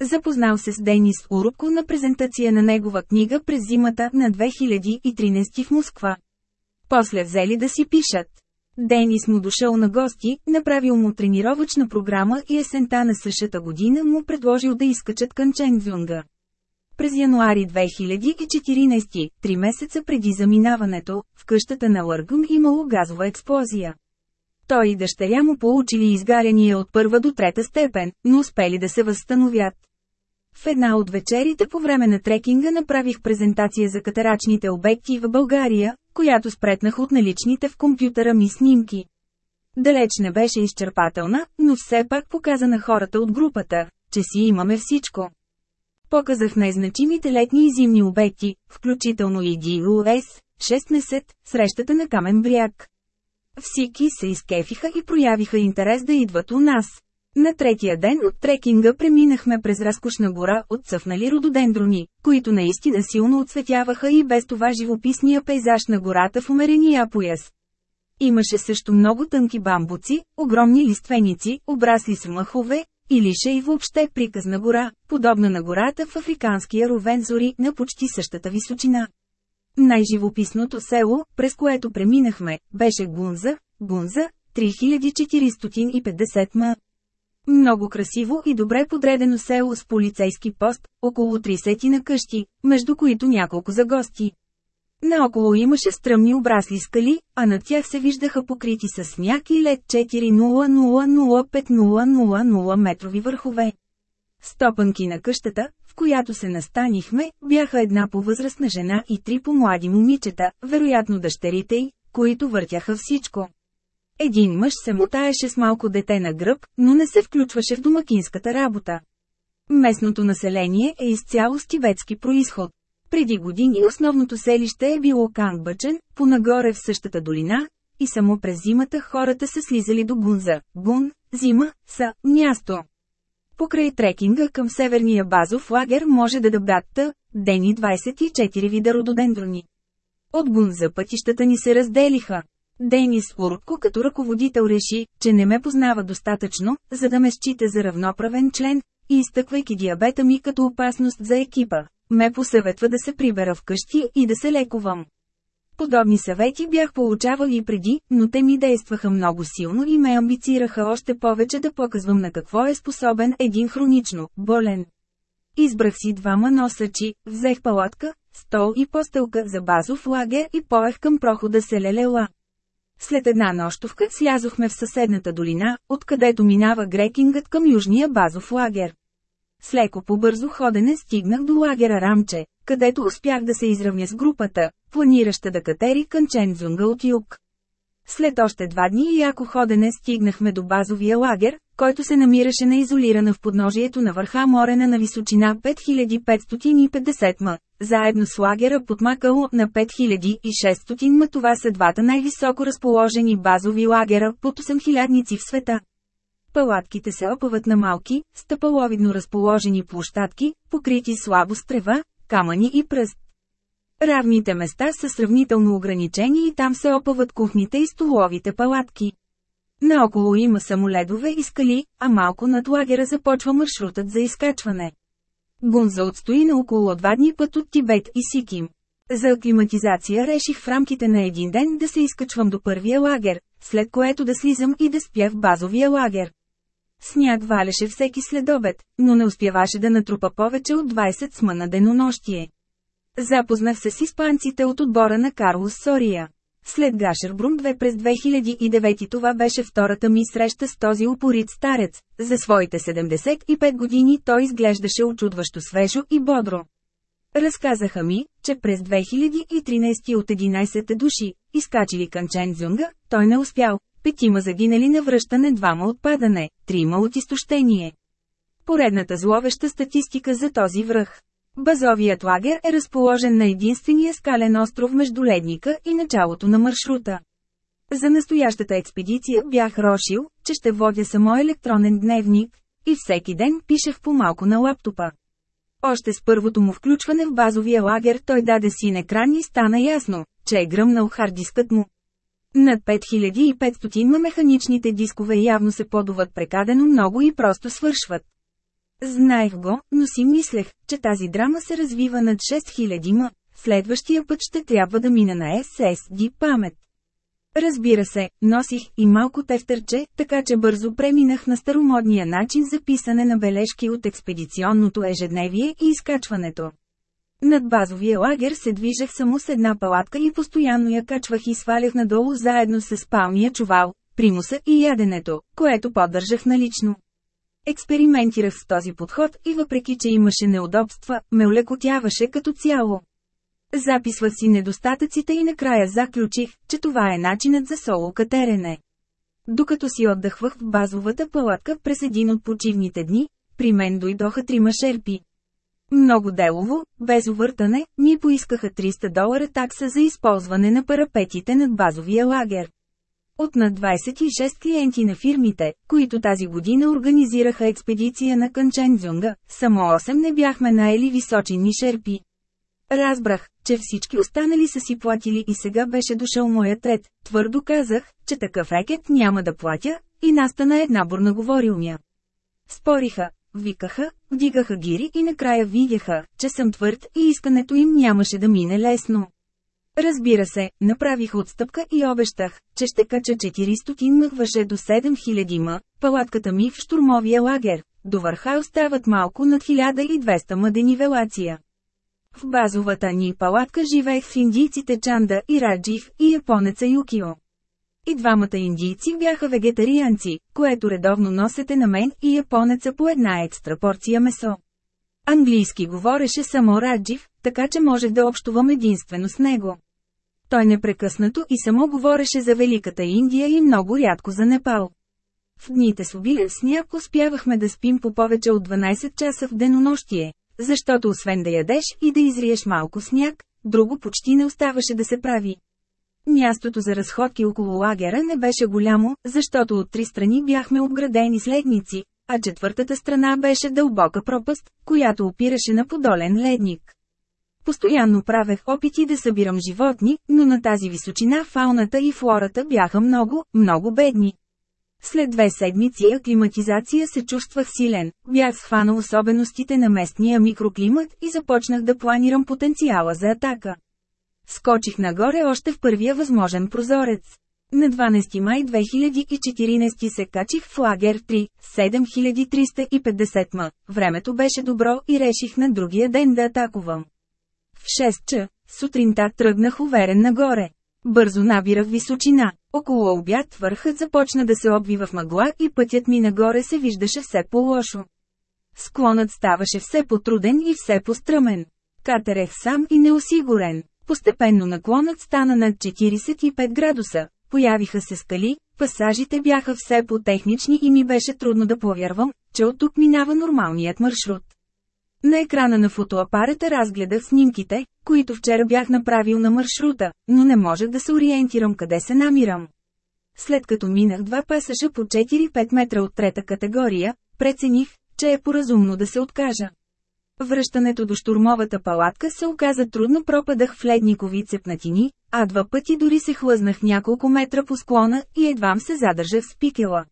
S1: Запознал се с Денис Урубко на презентация на негова книга през зимата на 2013 в Москва. После взели да си пишат. Денис му дошъл на гости, направил му тренировъчна програма и есента на същата година му предложил да изкачат Канченджунга. През януари 2014, три месеца преди заминаването, в къщата на Лъргън имало газова експлозия. Той и дъщеря му получили изгаряния от първа до трета степен, но успели да се възстановят. В една от вечерите по време на трекинга направих презентация за катерачните обекти в България, която спретнах от наличните в компютъра ми снимки. Далеч не беше изчерпателна, но все пак показа на хората от групата, че си имаме всичко. Показах най-значимите летни и зимни обекти, включително и GUS, 16, срещата на Камен бряг. Всички се изкефиха и проявиха интерес да идват у нас. На третия ден от трекинга преминахме през разкошна гора от цъфнали рододендрони, които наистина силно отсветяваха и без това живописния пейзаж на гората в умерения пояс. Имаше също много тънки бамбуци, огромни лиственици, обрасли с мъхове, или ще и въобще приказна гора, подобна на гората в африканския Ровензори на почти същата височина. Най-живописното село, през което преминахме, беше Гунза, Гунза, 3450 м. Много красиво и добре подредено село с полицейски пост, около 30 на къщи, между които няколко за гости. Наоколо имаше стръмни обрасли скали, а на тях се виждаха покрити с сняг и лед 40005000 метрови върхове. Стопанки на къщата, в която се настанихме, бяха една повъзрастна жена и три по млади момичета, вероятно дъщерите й, които въртяха всичко. Един мъж се мутаеше с малко дете на гръб, но не се включваше в домакинската работа. Местното население е изцяло с тибетски происход. Преди години основното селище е било Кангбачен, понагоре в същата долина, и само през зимата хората са слизали до Гунза. Гун, зима, са, място. Покрай трекинга към северния базов лагер може да дъбдатта, дени 24 вида рододендрони. От Гунза пътищата ни се разделиха. Денис Урко като ръководител реши, че не ме познава достатъчно, за да ме счита за равноправен член, и изтъквайки диабета ми като опасност за екипа ме посъветва да се прибера вкъщи и да се лекувам. Подобни съвети бях получавал и преди, но те ми действаха много силно и ме амбицираха още повече да показвам на какво е способен един хронично болен. Избрах си двама носачи, взех палатка, стол и постелка за базов лагер и поех към прохода се лелела. След една нощовка слязохме в съседната долина, откъдето минава грекингът към южния базов лагер. С леко побързо ходене стигнах до лагера Рамче, където успях да се изравня с групата, планираща да катери Канчензунга от юг. След още два дни и яко ходене стигнахме до базовия лагер, който се намираше на изолирана в подножието на върха Морена на височина 5550 м, заедно с лагера под Макало на 5600 м. Това са двата най-високо разположени базови лагера под 8000 в света. Палатките се опъват на малки, стъпаловидно разположени площадки, покрити слабо с трева, камъни и пръст. Равните места са сравнително ограничени и там се опъват кухните и столовите палатки. Наоколо има само ледове и скали, а малко над лагера започва маршрутът за изкачване. Гунза отстои на около два дни път от Тибет и Сиким. За аклиматизация реших в рамките на един ден да се изкачвам до първия лагер, след което да слизам и да спя в базовия лагер. Сняг валеше всеки следобед, но не успяваше да натрупа повече от 20 сма на денонощие. Запознах се с испанците от отбора на Карлос Сория. След Гашербрум 2 през 2009 това беше втората ми среща с този упорит старец. За своите 75 години той изглеждаше очудващо свежо и бодро. Разказаха ми, че през 2013 от 11 души, изкачили Канчензюнга, той не успял, петима загинали на връщане, двама от падане, трима от изтощение. Поредната зловеща статистика за този връх. Базовият лагер е разположен на единствения скален остров между ледника и началото на маршрута. За настоящата експедиция бях рошил, че ще водя само електронен дневник, и всеки ден пишех по малко на лаптопа. Още с първото му включване в базовия лагер той даде син екран и стана ясно, че е гръмнал хардискът му. Над 5500 на механичните дискове явно се подуват прекадено много и просто свършват. Знаех го, но си мислех, че тази драма се развива над 6000 ма. Следващия път ще трябва да мина на SSD памет. Разбира се, носих и малко тефтърче, така че бързо преминах на старомодния начин за писане на бележки от експедиционното ежедневие и изкачването. Над базовия лагер се движех само с една палатка и постоянно я качвах и свалях надолу заедно с спалния чувал, примуса и яденето, което поддържах налично. Експериментирах с този подход и въпреки, че имаше неудобства, ме улекотяваше като цяло. Записвах си недостатъците и накрая заключих, че това е начинът за соло катерене. Докато си отдъхвах в базовата палатка през един от почивните дни, при мен дойдоха трима шерпи. Много делово, без увъртане, ни поискаха 300 долара такса за използване на парапетите над базовия лагер. От над 26 клиенти на фирмите, които тази година организираха експедиция на Канчензюнга, само 8 не бяхме наели височини шерпи. Разбрах, че всички останали са си платили и сега беше дошъл моят ред. Твърдо казах, че такъв рекет няма да платя, и настана една бурна говорилня. Спориха, Викаха, вдигаха гири и накрая видяха, че съм твърд и искането им нямаше да мине лесно. Разбира се, направих отстъпка и обещах, че ще кача 400 мъхваше до 7000 ма, палатката ми в штурмовия лагер. До върха остават малко над 1200 ма денивелация. В базовата ни палатка живеех в индийците Чанда и Раджив и японеца Юкио. И двамата индийци бяха вегетарианци, което редовно носете на мен и японеца по една екстра порция месо. Английски говореше само Раджив, така че можех да общувам единствено с него. Той непрекъснато и само говореше за Великата Индия и много рядко за Непал. В дните с обилен сняг успявахме да спим по повече от 12 часа в денонощие, защото освен да ядеш и да изриеш малко сняг, друго почти не оставаше да се прави. Мястото за разходки около лагера не беше голямо, защото от три страни бяхме обградени следници, а четвъртата страна беше дълбока пропаст, която опираше на подолен ледник. Постоянно правех опити да събирам животни, но на тази височина фауната и флората бяха много, много бедни. След две седмици аклиматизация се чувствах силен, бях схванал особеностите на местния микроклимат и започнах да планирам потенциала за атака. Скочих нагоре още в първия възможен прозорец. На 12 май 2014 се качих в лагер 3, 7350 м. Времето беше добро и реших на другия ден да атакувам. В 6 ча, сутринта тръгнах уверен нагоре. Бързо набирах височина. Около обяд върхът започна да се обвива в мъгла и пътят ми нагоре се виждаше все по-лошо. Склонът ставаше все по-труден и все по-стръмен. Катерех сам и неосигурен. Постепенно наклонът стана над 45 градуса, появиха се скали, пасажите бяха все по-технични и ми беше трудно да повярвам, че от тук минава нормалният маршрут. На екрана на фотоапарата разгледах снимките, които вчера бях направил на маршрута, но не можех да се ориентирам къде се намирам. След като минах два пасажа по 4-5 метра от трета категория, прецених, че е поразумно да се откажа. Връщането до штурмовата палатка се оказа трудно пропадах в ледникови цепнатини, а два пъти дори се хлъзнах няколко метра по склона и едвам се задържах в спикела.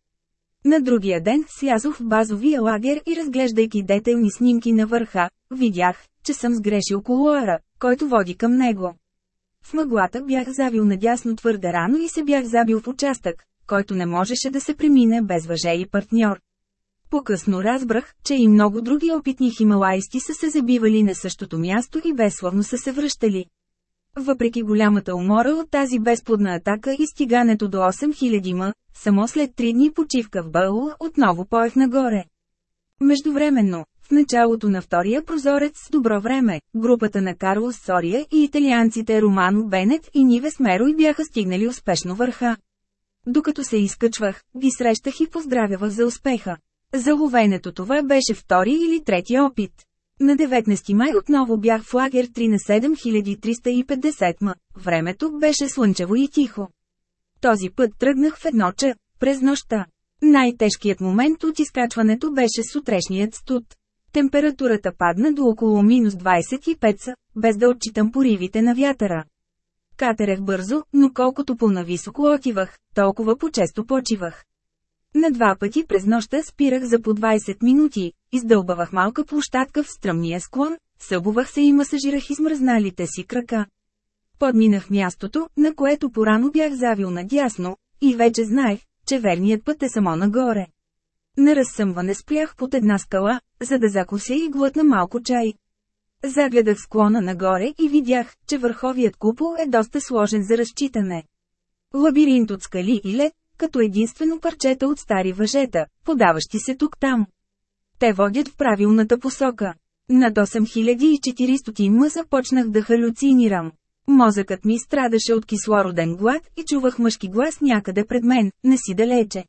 S1: На другия ден слязох в базовия лагер и разглеждайки детайлни снимки на върха, видях, че съм сгрешил колуара, който води към него. В мъглата бях завил надясно твърде рано и се бях забил в участък, който не можеше да се премине без въже и партньор. По-късно разбрах, че и много други опитни хималайски са се забивали на същото място и безславно са се връщали. Въпреки голямата умора от тази безплодна атака и стигането до 8000 ма, само след три дни почивка в Бълла отново поех нагоре. Междувременно, в началото на втория прозорец с добро време, групата на Карлос Сория и италианците Романо Бенет и Ниве Смерой бяха стигнали успешно върха. Докато се изкачвах, ги срещах и поздравявах за успеха. За ловенето това беше втори или трети опит. На 19 май отново бях в лагер 3 на 7350 м. Времето беше слънчево и тихо. Този път тръгнах в че, през нощта. Най-тежкият момент от изкачването беше сутрешният студ. Температурата падна до около минус 25 са, без да отчитам поривите на вятъра. Катерех бързо, но колкото по-нависоко отивах, толкова по-често почивах. На два пъти през нощта спирах за по 20 минути, издълбавах малка площадка в стръмния склон, събувах се и масажирах измръзналите си крака. Подминах мястото, на което порано бях завил надясно, и вече знаех, че верният път е само нагоре. На разсъмване спрях под една скала, за да закуся и глътна малко чай. Загледах склона нагоре и видях, че върховият купол е доста сложен за разчитане. Лабиринт от скали и лед, като единствено парчета от стари въжета, подаващи се тук-там. Те водят в правилната посока. Над 8400 мъса започнах да халюцинирам. Мозъкът ми страдаше от кислороден глад и чувах мъжки глас някъде пред мен, не си далече.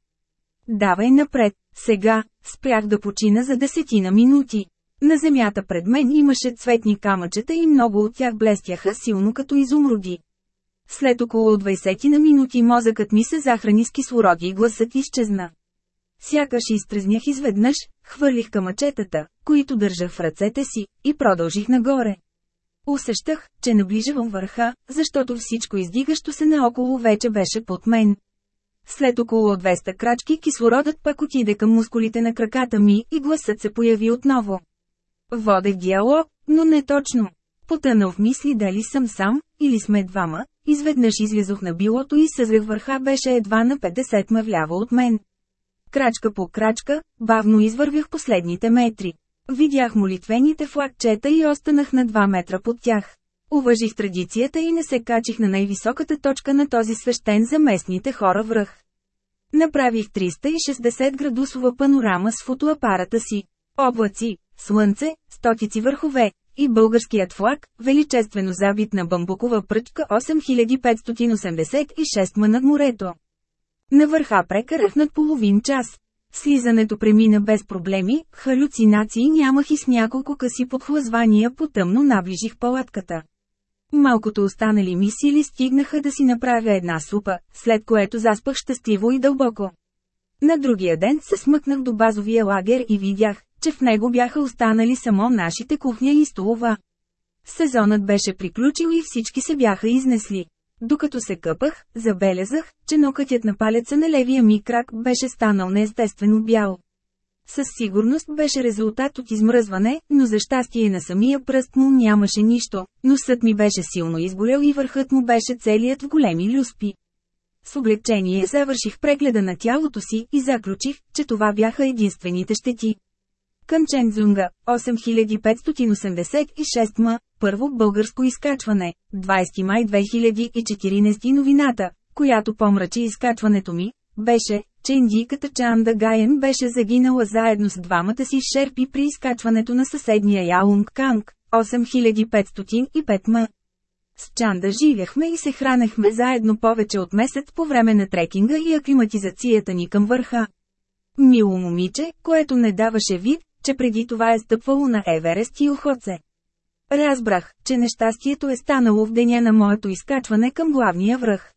S1: Давай напред, сега, спрях да почина за десетина минути. На земята пред мен имаше цветни камъчета и много от тях блестяха силно като изумруди. След около 20 на минути мозъкът ми се захрани с кислород и гласът изчезна. Сякаш изтръзнях изведнъж, хвърлих камъчетата, които държах в ръцете си, и продължих нагоре. Усещах, че наближавам върха, защото всичко издигащо се наоколо вече беше под мен. След около 200 крачки кислородът пък отиде към мускулите на краката ми и гласът се появи отново. Водех диалог, но не точно. Потънал в мисли дали съм сам, или сме двама, Изведнъж излизох на билото и съзрех върха беше едва на 50 ма вляво от мен. Крачка по крачка, бавно извървях последните метри. Видях молитвените флагчета и останах на 2 метра под тях. Уважих традицията и не се качих на най-високата точка на този свещен за местните хора връх. Направих 360 градусова панорама с фотоапарата си. Облаци, слънце, стотици върхове, и българският флаг, величествено забит на бамбукова пръчка 8586 ма над морето. На върха прекарах над половин час. Слизането премина без проблеми, халюцинации нямах и с няколко къси подхлъзвания потъмно наближих палатката. Малкото останали ми сили стигнаха да си направя една супа, след което заспах щастливо и дълбоко. На другия ден се смъкнах до базовия лагер и видях, че в него бяха останали само нашите кухня и столова. Сезонът беше приключил и всички се бяха изнесли. Докато се къпах, забелязах, че нокътят на палеца на левия ми крак беше станал неестествено бял. Със сигурност беше резултат от измръзване, но за щастие на самия пръст му нямаше нищо, носът ми беше силно изболел и върхът му беше целият в големи люспи. С облегчение завърших прегледа на тялото си и заключих, че това бяха единствените щети. Към Чензунга, 8586 м, първо българско изкачване, 20 май 2014 новината, която помрачи изкачването ми, беше, че индийката Чанда Гайен беше загинала заедно с двамата си шерпи при изкачването на съседния Яунг Канг, 8505 м. С Чанда живяхме и се хранехме заедно повече от месец по време на трекинга и аклиматизацията ни към върха. Мило момиче, което не даваше вид, че преди това е стъпвало на Еверест и Охоце. Разбрах, че нещастието е станало в деня на моето изкачване към главния връх.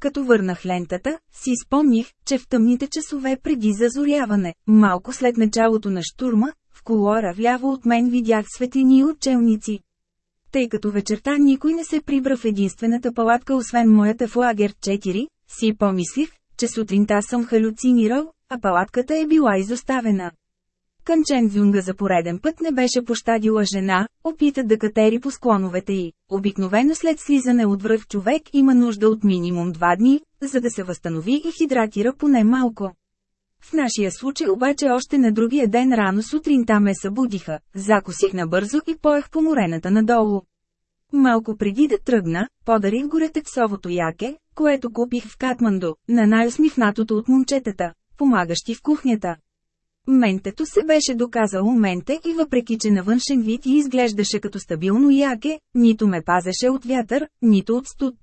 S1: Като върнах лентата, си спомних, че в тъмните часове преди зазоряване, малко след началото на штурма, в колора вляво от мен видях светлини от челници. Тъй като вечерта никой не се прибра в единствената палатка освен моята в лагер 4, си помислих, че сутринта съм халюцинирал, а палатката е била изоставена. Кънчен Зюнга за пореден път не беше пощадила жена, опита да катери по склоновете й. Обикновено след слизане от връх човек има нужда от минимум два дни, за да се възстанови и хидратира поне малко. В нашия случай обаче още на другия ден рано сутринта ме събудиха, закусих набързо и поех по морената надолу. Малко преди да тръгна, подарих тексовото яке, което купих в Катманду, на най-усмихнатото от момчетата, помагащи в кухнята. Ментето се беше доказало менте и въпреки че на външен вид и изглеждаше като стабилно яке, нито ме пазеше от вятър, нито от студ.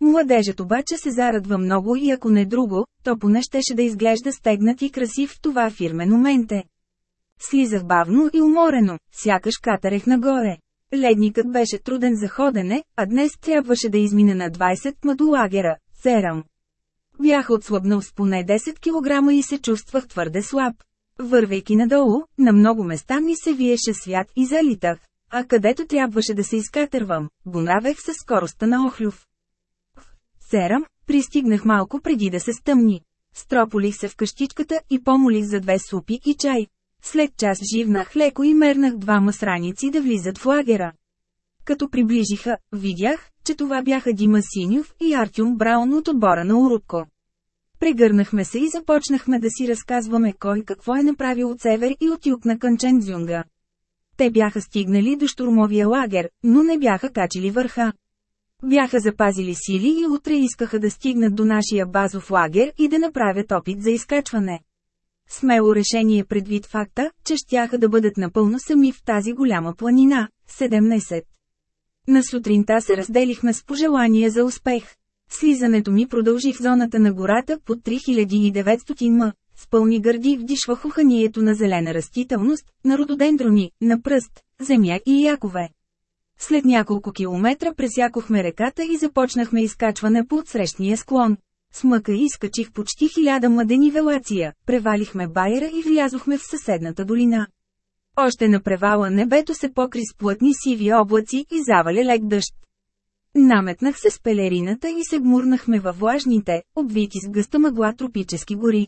S1: Младежът обаче се зарадва много и ако не друго, то поне щеше да изглежда стегнат и красив в това фирмено менте. Слизах бавно и уморено, сякаш катарех нагоре. Ледникът беше труден за ходене, а днес трябваше да измина на 20 мадулагера, серам. Бях отслабнал с поне 10 кг и се чувствах твърде слаб. Вървейки надолу, на много места ми се виеше свят и залитах, а където трябваше да се изкатървам, бунавех със скоростта на Охлюв. В Серам, пристигнах малко преди да се стъмни. Строполих се в къщичката и помолих за две супи и чай. След час живнах леко и мернах двама сраници да влизат в лагера. Като приближиха, видях, че това бяха Дима Синьов и Артюм Браун от отбора на Урубко. Прегърнахме се и започнахме да си разказваме кой какво е направил от север и от юг на Канчензюнга. Те бяха стигнали до штурмовия лагер, но не бяха качили върха. Бяха запазили сили и утре искаха да стигнат до нашия базов лагер и да направят опит за изкачване. Смело решение предвид факта, че щяха да бъдат напълно сами в тази голяма планина. 17. На сутринта се разделихме с пожелания за успех. Слизането ми продължи в зоната на гората под 3900 м. С пълни гърди вдишвах уханието на зелена растителност, на рододендрони, на пръст, земя и якове. След няколко километра пресякохме реката и започнахме изкачване по отсрещния склон. С мъка изкачих почти хиляда мъдени велация, превалихме байера и влязохме в съседната долина. Още на превала небето се покри с плътни сиви облаци и заваля лек дъжд. Наметнах се с пелерината и се гмурнахме във влажните, обвити с гъста мъгла тропически гори.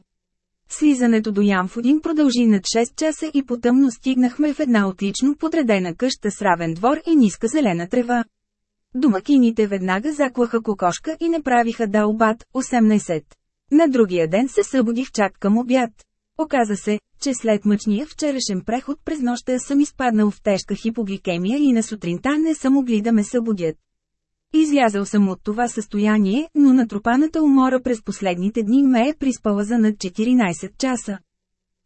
S1: Слизането до Ямфудин продължи над 6 часа и потъмно стигнахме в една отлично подредена къща с равен двор и ниска зелена трева. Домакините веднага заклаха кокошка и направиха далбат, 18. На другия ден се събудих чак към обяд. Оказа се, че след мъчния вчерашен преход през нощта съм изпаднал в тежка хипогликемия и на сутринта не са могли да ме събудят. Излязъл съм от това състояние, но натрупаната умора през последните дни ме е приспала за над 14 часа.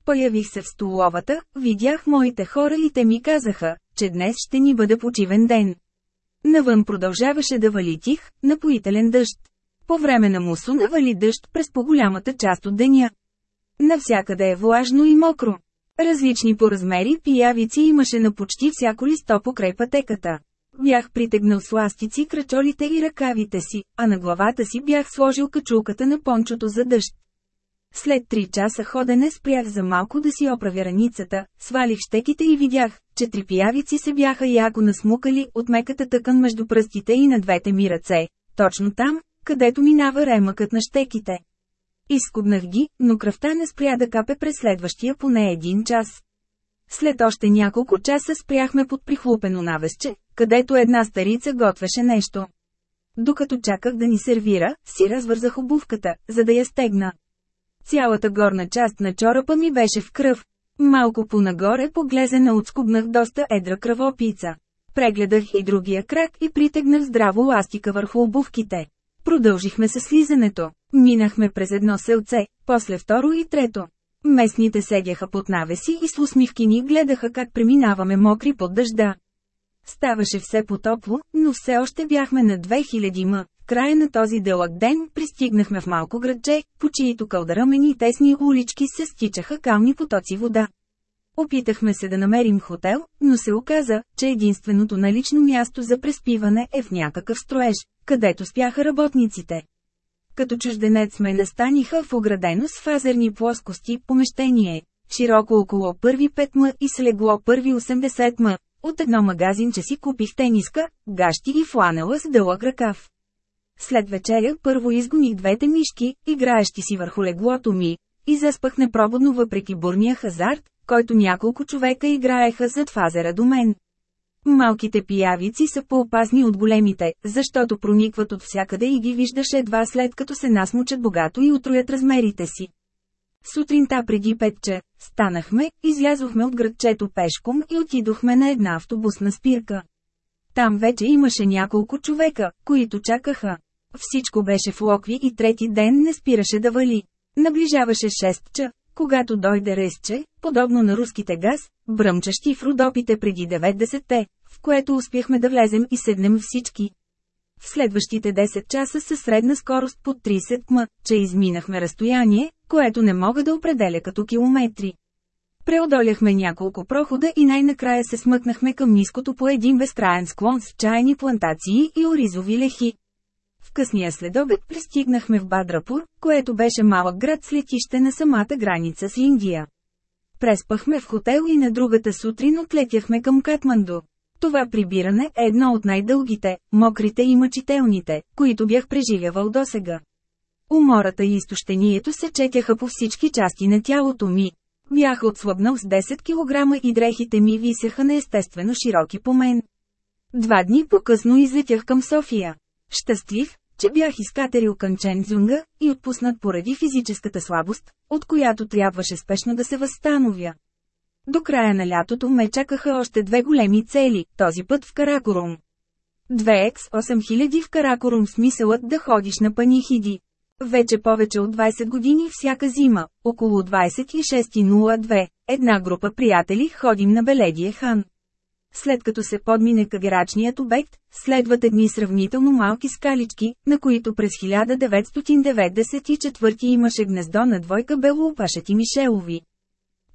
S1: Появих се в столовата, видях моите хора и те ми казаха, че днес ще ни бъде почивен ден. Навън продължаваше да вали тих, напоителен дъжд. По време на Мусуна вали дъжд през по-голямата част от деня. Навсякъде е влажно и мокро. Различни по размери пиявици имаше на почти всяко листо покрай пътеката. Бях притегнал сластици крачолите и ръкавите си, а на главата си бях сложил качулката на пончото за дъжд. След три часа ходене спрях за малко да си оправя раницата, свалих щеките и видях, че три пиявици се бяха яко насмукали от меката тъкан между пръстите и на двете ми ръце, точно там, където минава ремъкът на щеките. Изкубнах ги, но кръвта не спря да капе през следващия поне един час. След още няколко часа спряхме под прихлупено навесче, където една старица готвеше нещо. Докато чаках да ни сервира, си развързах обувката, за да я стегна. Цялата горна част на чорапа ми беше в кръв. Малко понагоре поглезена отскубнах доста едра кръвопица. Прегледах и другия крак и притегнах здраво ластика върху обувките. Продължихме със слизането. Минахме през едно селце, после второ и трето. Местните седяха под навеси и с усмивки ни гледаха как преминаваме мокри под дъжда. Ставаше все потопло, но все още бяхме на 2000 м. Края на този дълъг ден пристигнахме в малко градче, по чието кълдарамени тесни улички се стичаха кални потоци вода. Опитахме се да намерим хотел, но се оказа, че единственото налично място за преспиване е в някакъв строеж, където спяха работниците като чужденец ме настаниха в оградено с фазерни плоскости помещение, широко около първи 5 м и с легло първи 80 м. От едно магазинче си купих тениска, гащи и фланела с дълъг ръкав. След вечеря първо изгоних двете мишки, играещи си върху леглото ми, и заспах непрободно въпреки бурния хазарт, който няколко човека играеха зад фазера до мен. Малките пиявици са по-опасни от големите, защото проникват от всякъде и ги виждаш едва след като се насмучат богато и утроят размерите си. Сутринта преди петче, станахме, излязохме от градчето пешком и отидохме на една автобусна спирка. Там вече имаше няколко човека, които чакаха. Всичко беше в локви и трети ден не спираше да вали. Наближаваше 6 ча, когато дойде резче, подобно на руските газ, бръмчащи в родопите преди 90-те, в което успяхме да влезем и седнем всички. В следващите 10 часа със средна скорост под 30 км, че изминахме разстояние, което не мога да определя като километри. Преодоляхме няколко прохода и най-накрая се смъкнахме към ниското по един безкраен склон с чайни плантации и оризови лехи. В късния следобед пристигнахме в Бадрапур, което беше малък град с летище на самата граница с Индия. Преспахме в хотел и на другата сутрин отлетяхме към Катманду. Това прибиране е едно от най-дългите, мокрите и мъчителните, които бях преживявал досега. Умората и изтощението се четяха по всички части на тялото ми. Бях отслабнал с 10 кг и дрехите ми висяха неестествено широки по мен. Два дни по-късно излетях към София. Щастлив, че бях изкатерил към зунга и отпуснат поради физическата слабост, от която трябваше спешно да се възстановя. До края на лятото ме чакаха още две големи цели, този път в Каракорум. 2x8000 в Каракорум смисълът да ходиш на панихиди. Вече повече от 20 години всяка зима, около 26.02, една група приятели ходим на беледия хан. След като се подмине кагерачният обект, следват едни сравнително малки скалички, на които през 1994 имаше гнездо на двойка белоопашети Мишелови.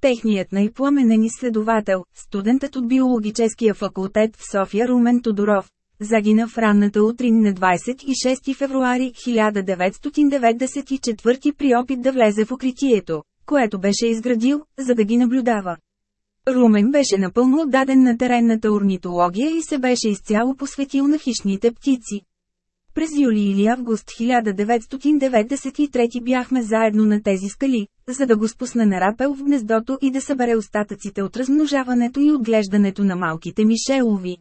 S1: Техният най-пламенен изследовател, студентът от биологическия факултет в София Румен Тодоров, загина в ранната утрин на 26 февруари 1994 при опит да влезе в укритието, което беше изградил, за да ги наблюдава. Румен беше напълно отдаден на теренната орнитология и се беше изцяло посветил на хищните птици. През юли или август 1993 бяхме заедно на тези скали, за да го спусне на рапел в гнездото и да събере остатъците от размножаването и отглеждането на малките мишелови.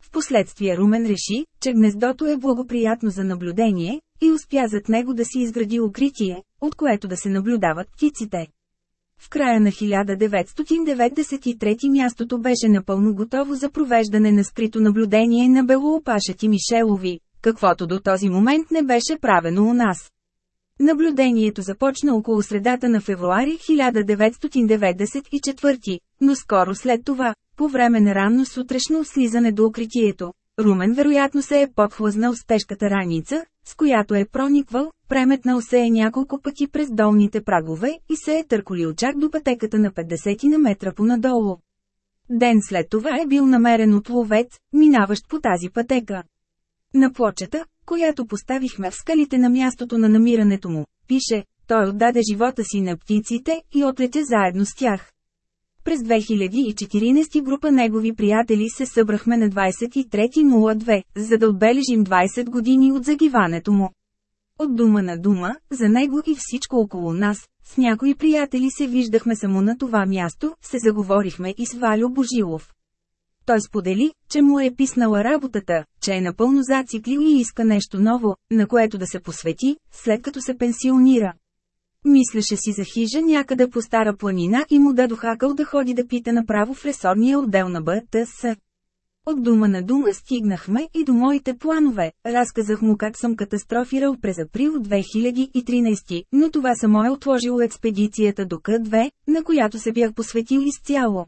S1: Впоследствие Румен реши, че гнездото е благоприятно за наблюдение, и успя зад него да си изгради укритие, от което да се наблюдават птиците. В края на 1993 мястото беше напълно готово за провеждане на скрито наблюдение на белоопашети Мишелови, каквото до този момент не беше правено у нас. Наблюдението започна около средата на февруари 1994, но скоро след това, по време на ранно сутрешно слизане до укритието, Румен вероятно се е подхлъзнал с тежката раница, с която е прониквал, преметнал се е няколко пъти през долните прагове и се е търколил чак до пътеката на 50 на метра понадолу. Ден след това е бил намерен от ловец, минаващ по тази пътека. На плочата, която поставихме в скалите на мястото на намирането му, пише, той отдаде живота си на птиците и отлете заедно с тях. През 2014 група негови приятели се събрахме на 23.02, за да отбележим 20 години от загиването му. От дума на дума, за него и всичко около нас, с някои приятели се виждахме само на това място, се заговорихме и с Валю Божилов. Той сподели, че му е писнала работата, че е напълно зациклил и иска нещо ново, на което да се посвети, след като се пенсионира. Мислеше си за хижа някъде по стара планина и му дадох акъл да ходи да пита направо в ресорния отдел на БТС. От дума на дума стигнахме и до моите планове, разказах му как съм катастрофирал през април 2013, но това само е отложило експедицията до К2, на която се бях посветил изцяло.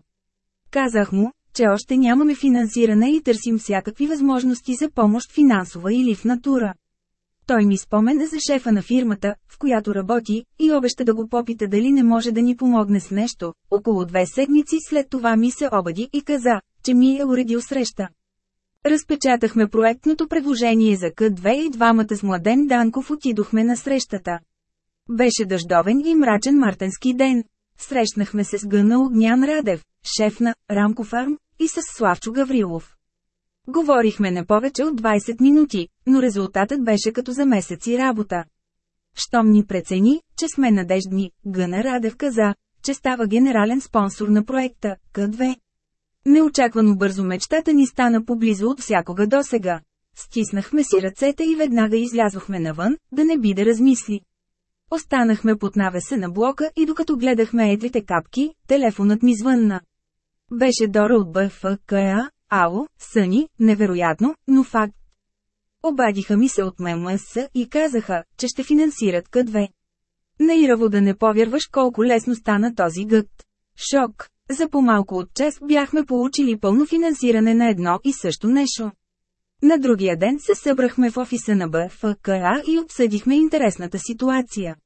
S1: Казах му, че още нямаме финансиране и търсим всякакви възможности за помощ финансова или в натура. Той ми спомена за шефа на фирмата, в която работи, и обеща да го попита дали не може да ни помогне с нещо. Около две седмици след това ми се обади и каза, че ми е уредил среща. Разпечатахме проектното предложение за К2 и двамата с младен Данков отидохме на срещата. Беше дъждовен и мрачен мартенски ден. Срещнахме се с Гъна Огнян Радев, шеф на Рамкофарм и с Славчо Гаврилов. Говорихме не повече от 20 минути, но резултатът беше като за месеци работа. Щом ни прецени, че сме надеждни, Гъна Радев каза, че става генерален спонсор на проекта К2. Неочаквано бързо мечтата ни стана поблизо от всякога досега. Стиснахме си ръцете и веднага излязохме навън, да не би да размисли. Останахме под навеса на блока и докато гледахме едрите капки, телефонът ми звънна. Беше Дора от БФКА, ало, съни, невероятно, но факт. Обадиха ми се от ММС и казаха, че ще финансират К2. Наираво да не повярваш колко лесно стана този гът. Шок. За по-малко от час бяхме получили пълно финансиране на едно и също нещо. На другия ден се събрахме в офиса на БФКА и обсъдихме интересната ситуация.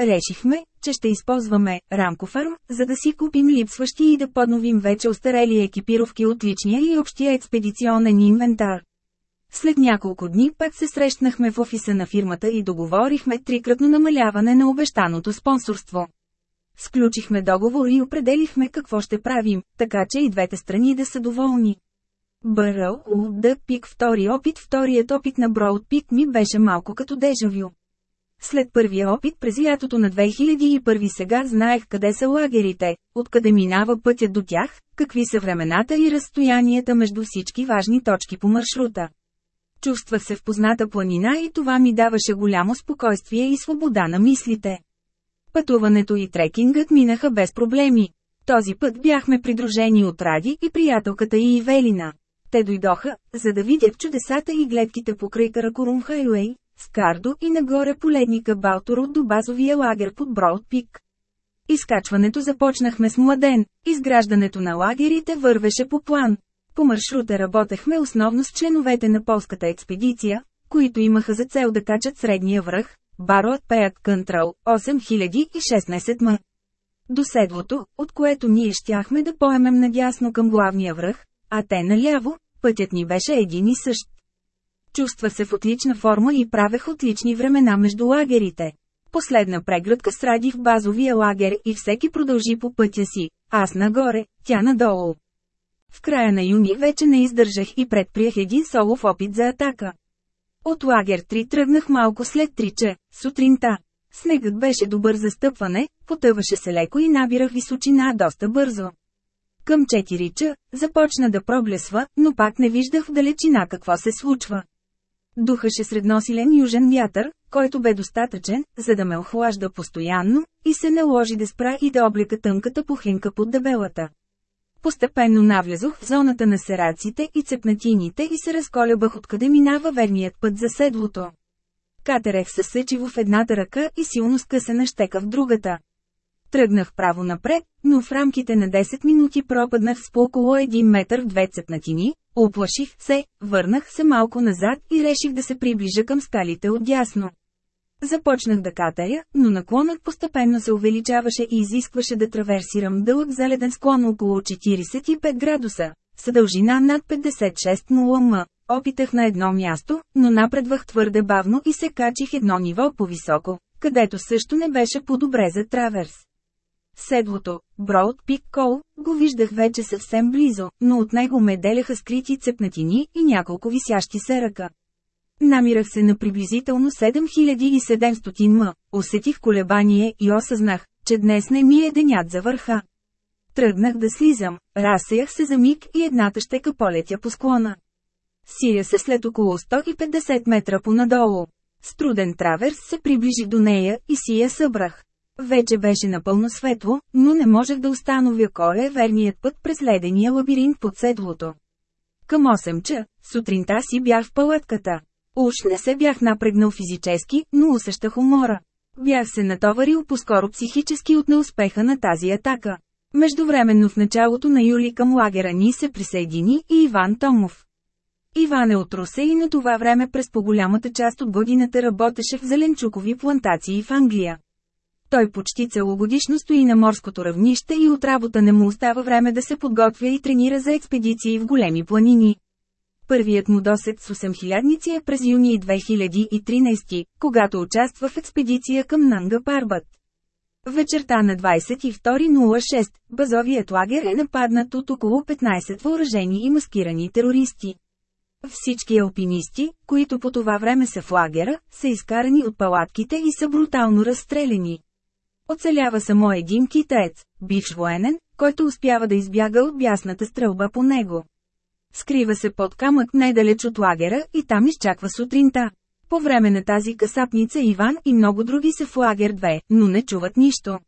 S1: Решихме, че ще използваме рамкофарм, за да си купим липсващи и да подновим вече остарели екипировки от личния и общия експедиционен инвентар. След няколко дни пак се срещнахме в офиса на фирмата и договорихме трикратно намаляване на обещаното спонсорство. Сключихме договор и определихме какво ще правим, така че и двете страни да са доволни. Бърл, да пик втори опит Вторият опит на Броуд пик ми беше малко като дежавю. След първия опит през лятото на 2001 сега знаех къде са лагерите, откъде минава пътя до тях, какви са времената и разстоянията между всички важни точки по маршрута. Чувствах се в позната планина и това ми даваше голямо спокойствие и свобода на мислите. Пътуването и трекингът минаха без проблеми. Този път бяхме придружени от Ради и приятелката и Ивелина. Те дойдоха, за да видят чудесата и гледките покрай Каракорум Хайлей, Скардо и нагоре по ледника до базовия лагер под Броуд Пик. Изкачването започнахме с младен, изграждането на лагерите вървеше по план. По маршрута работехме основно с членовете на полската експедиция, които имаха за цел да качат средния връх, Бароът Пеят Кънтрал, 8016 м. До седлото, от което ние щяхме да поемем надясно към главния връх, а те наляво, пътят ни беше един и същ. Чувства се в отлична форма и правех отлични времена между лагерите. Последна преградка срадих в базовия лагер и всеки продължи по пътя си, аз нагоре, тя надолу. В края на юни вече не издържах и предприех един солов опит за атака. От лагер 3 тръгнах малко след 3 че, сутринта. Снегът беше добър за стъпване, потъваше се леко и набирах височина доста бързо. Към 4 ча, започна да проблесва, но пак не виждах в далечина какво се случва. Духаше средносилен южен вятър, който бе достатъчен, за да ме охлажда постоянно, и се наложи да спра и да облека тънката пухлинка под дебелата. Постепенно навлязох в зоната на сераците и цепнатините и се разколебах откъде минава верният път за седлото. Катерех със сечиво в едната ръка и силно скъсена щека в другата. Тръгнах право напред, но в рамките на 10 минути пропаднах с по около 1 метър в две цепнатини, оплаших се, върнах се малко назад и реших да се приближа към скалите отдясно. Започнах да катая, но наклонът постепенно се увеличаваше и изискваше да траверсирам дълъг заледен склон около 45 градуса, с дължина над 56 м. Опитах на едно място, но напредвах твърде бавно и се качих едно ниво по-високо, където също не беше по-добре за траверс. Седлото, Броуд Пик Кол, го виждах вече съвсем близо, но от него ме деляха скрити цепнатини и няколко висящи се ръка. Намирах се на приблизително 7700 м, усетих колебание и осъзнах, че днес не ми е денят за върха. Тръгнах да слизам, разсеях се за миг и едната щека полетя по склона. Сия се след около 150 метра понадолу. С труден траверс се приближи до нея и си я събрах. Вече беше напълно светло, но не можех да установя кой е верният път през ледения лабиринт под седлото. Към 8 ча, сутринта си бях в палатката. Уж не се бях напрегнал физически, но усещах умора. Бях се натоварил по-скоро психически от неуспеха на тази атака. Междувременно в началото на юли към лагера ни се присъедини и Иван Томов. Иван е от Русе и на това време през по-голямата част от годината работеше в зеленчукови плантации в Англия. Той почти целогодишно стои на морското равнище и от работа не му остава време да се подготвя и тренира за експедиции в големи планини. Първият му досет с 8000-ници е през юни 2013, когато участва в експедиция към Нанга Парбат. Вечерта на 22.06, базовият лагер е нападнат от около 15 въоръжени и маскирани терористи. Всички алпинисти, които по това време са в лагера, са изкарани от палатките и са брутално разстреляни. Оцелява само един китаец, бивш военен, който успява да избяга от бясната стрелба по него. Скрива се под камък недалеч от лагера и там изчаква сутринта. По време на тази касапница Иван и много други са в лагер 2, но не чуват нищо.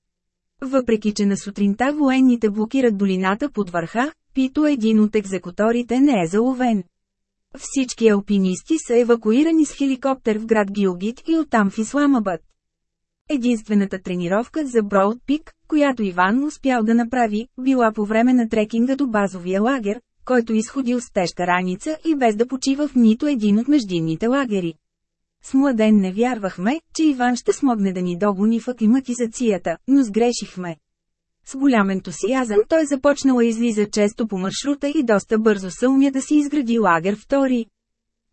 S1: Въпреки, че на сутринта военните блокират долината под върха, Пито един от екзекуторите не е заловен. Всички алпинисти са евакуирани с хеликоптер в град Гилгит и оттам в Исламабад. Единствената тренировка за Броуд Пик, която Иван успял да направи, била по време на трекинга до базовия лагер, който изходил с тежка раница и без да почива в нито един от междинните лагери. С младен не вярвахме, че Иван ще смогне да ни догони в аклиматизацията, но сгрешихме. С голям ентусиазъм той започнала излиза често по маршрута и доста бързо се умя да си изгради лагер втори.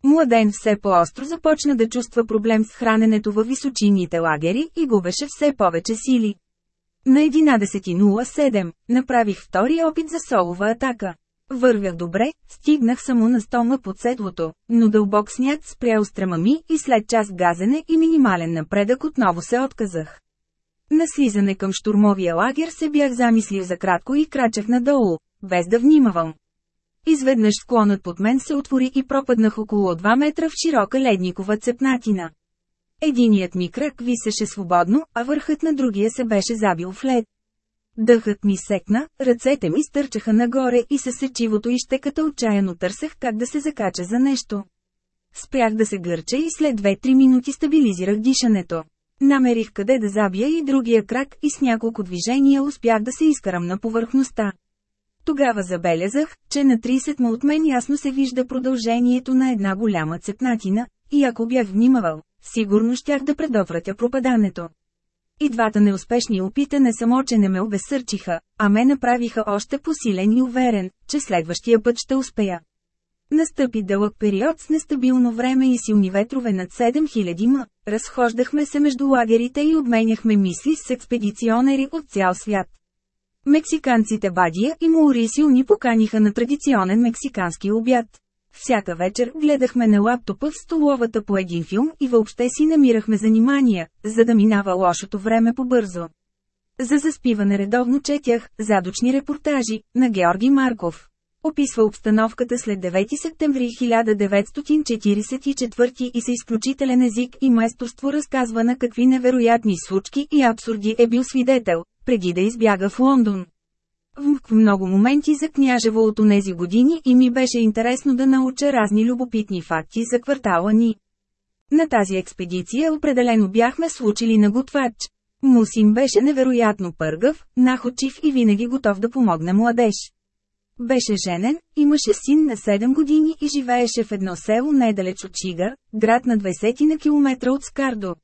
S1: Младен все по-остро започна да чувства проблем с храненето във височинните лагери и губеше все повече сили. На 11.07 направих втори опит за солова атака. Вървях добре, стигнах само на стома под седлото, но дълбок сняг спря устрема ми и след час газене и минимален напредък отново се отказах. На слизане към штурмовия лагер се бях замислил за кратко и крачех надолу, без да внимавам. Изведнъж склонът под мен се отвори и пропаднах около 2 метра в широка ледникова цепнатина. Единият ми кръг висеше свободно, а върхът на другия се беше забил в лед. Дъхът ми секна, ръцете ми стърчаха нагоре и със сечивото щеката отчаяно търсех как да се закача за нещо. Спрях да се гърча и след 2-3 минути стабилизирах дишането. Намерих къде да забия и другия крак и с няколко движения успях да се изкарам на повърхността. Тогава забелязах, че на 30 му от мен ясно се вижда продължението на една голяма цепнатина, и ако бях внимавал, сигурно щях да предотвратя пропадането. И двата неуспешни опита не само, че не ме обесърчиха, а ме направиха още посилен и уверен, че следващия път ще успея. Настъпи дълъг период с нестабилно време и силни ветрове над 7000 м. Разхождахме се между лагерите и обменяхме мисли с експедиционери от цял свят. Мексиканците Бадия и Маурисио ни поканиха на традиционен мексикански обяд. Всяка вечер гледахме на лаптопа в столовата по един филм и въобще си намирахме занимания, за да минава лошото време побързо. За заспиване редовно четях задочни репортажи на Георги Марков. Описва обстановката след 9 септември 1944 и се изключителен език и майсторство разказва на какви невероятни случки и абсурди е бил свидетел, преди да избяга в Лондон. в много моменти за княжево от онези години и ми беше интересно да науча разни любопитни факти за квартала ни. На тази експедиция определено бяхме случили на готвач. Мусин беше невероятно пъргав, находчив и винаги готов да помогне младеж. Беше женен, имаше син на 7 години и живееше в едно село недалеч от Чига, град на 20 на километра от Скардо.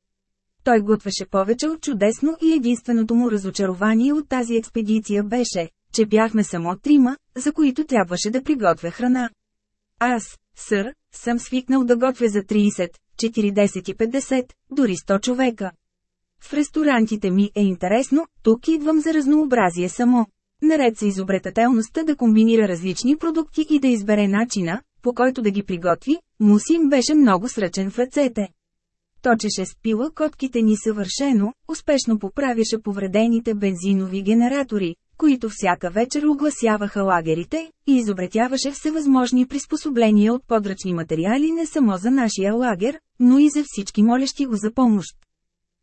S1: Той готвеше повече от чудесно и единственото му разочарование от тази експедиция беше, че бяхме само трима, за които трябваше да приготвя храна. Аз, сър, съм свикнал да готвя за 30, 40 и 50, дори 100 човека. В ресторантите ми е интересно, тук идвам за разнообразие само. Наред се изобретателността да комбинира различни продукти и да избере начина, по който да ги приготви, Мусим беше много сръчен в ръцете. Точеше с пила котките ни съвършено, успешно поправяше повредените бензинови генератори, които всяка вечер огласяваха лагерите, и изобретяваше всевъзможни приспособления от подръчни материали не само за нашия лагер, но и за всички молещи го за помощ.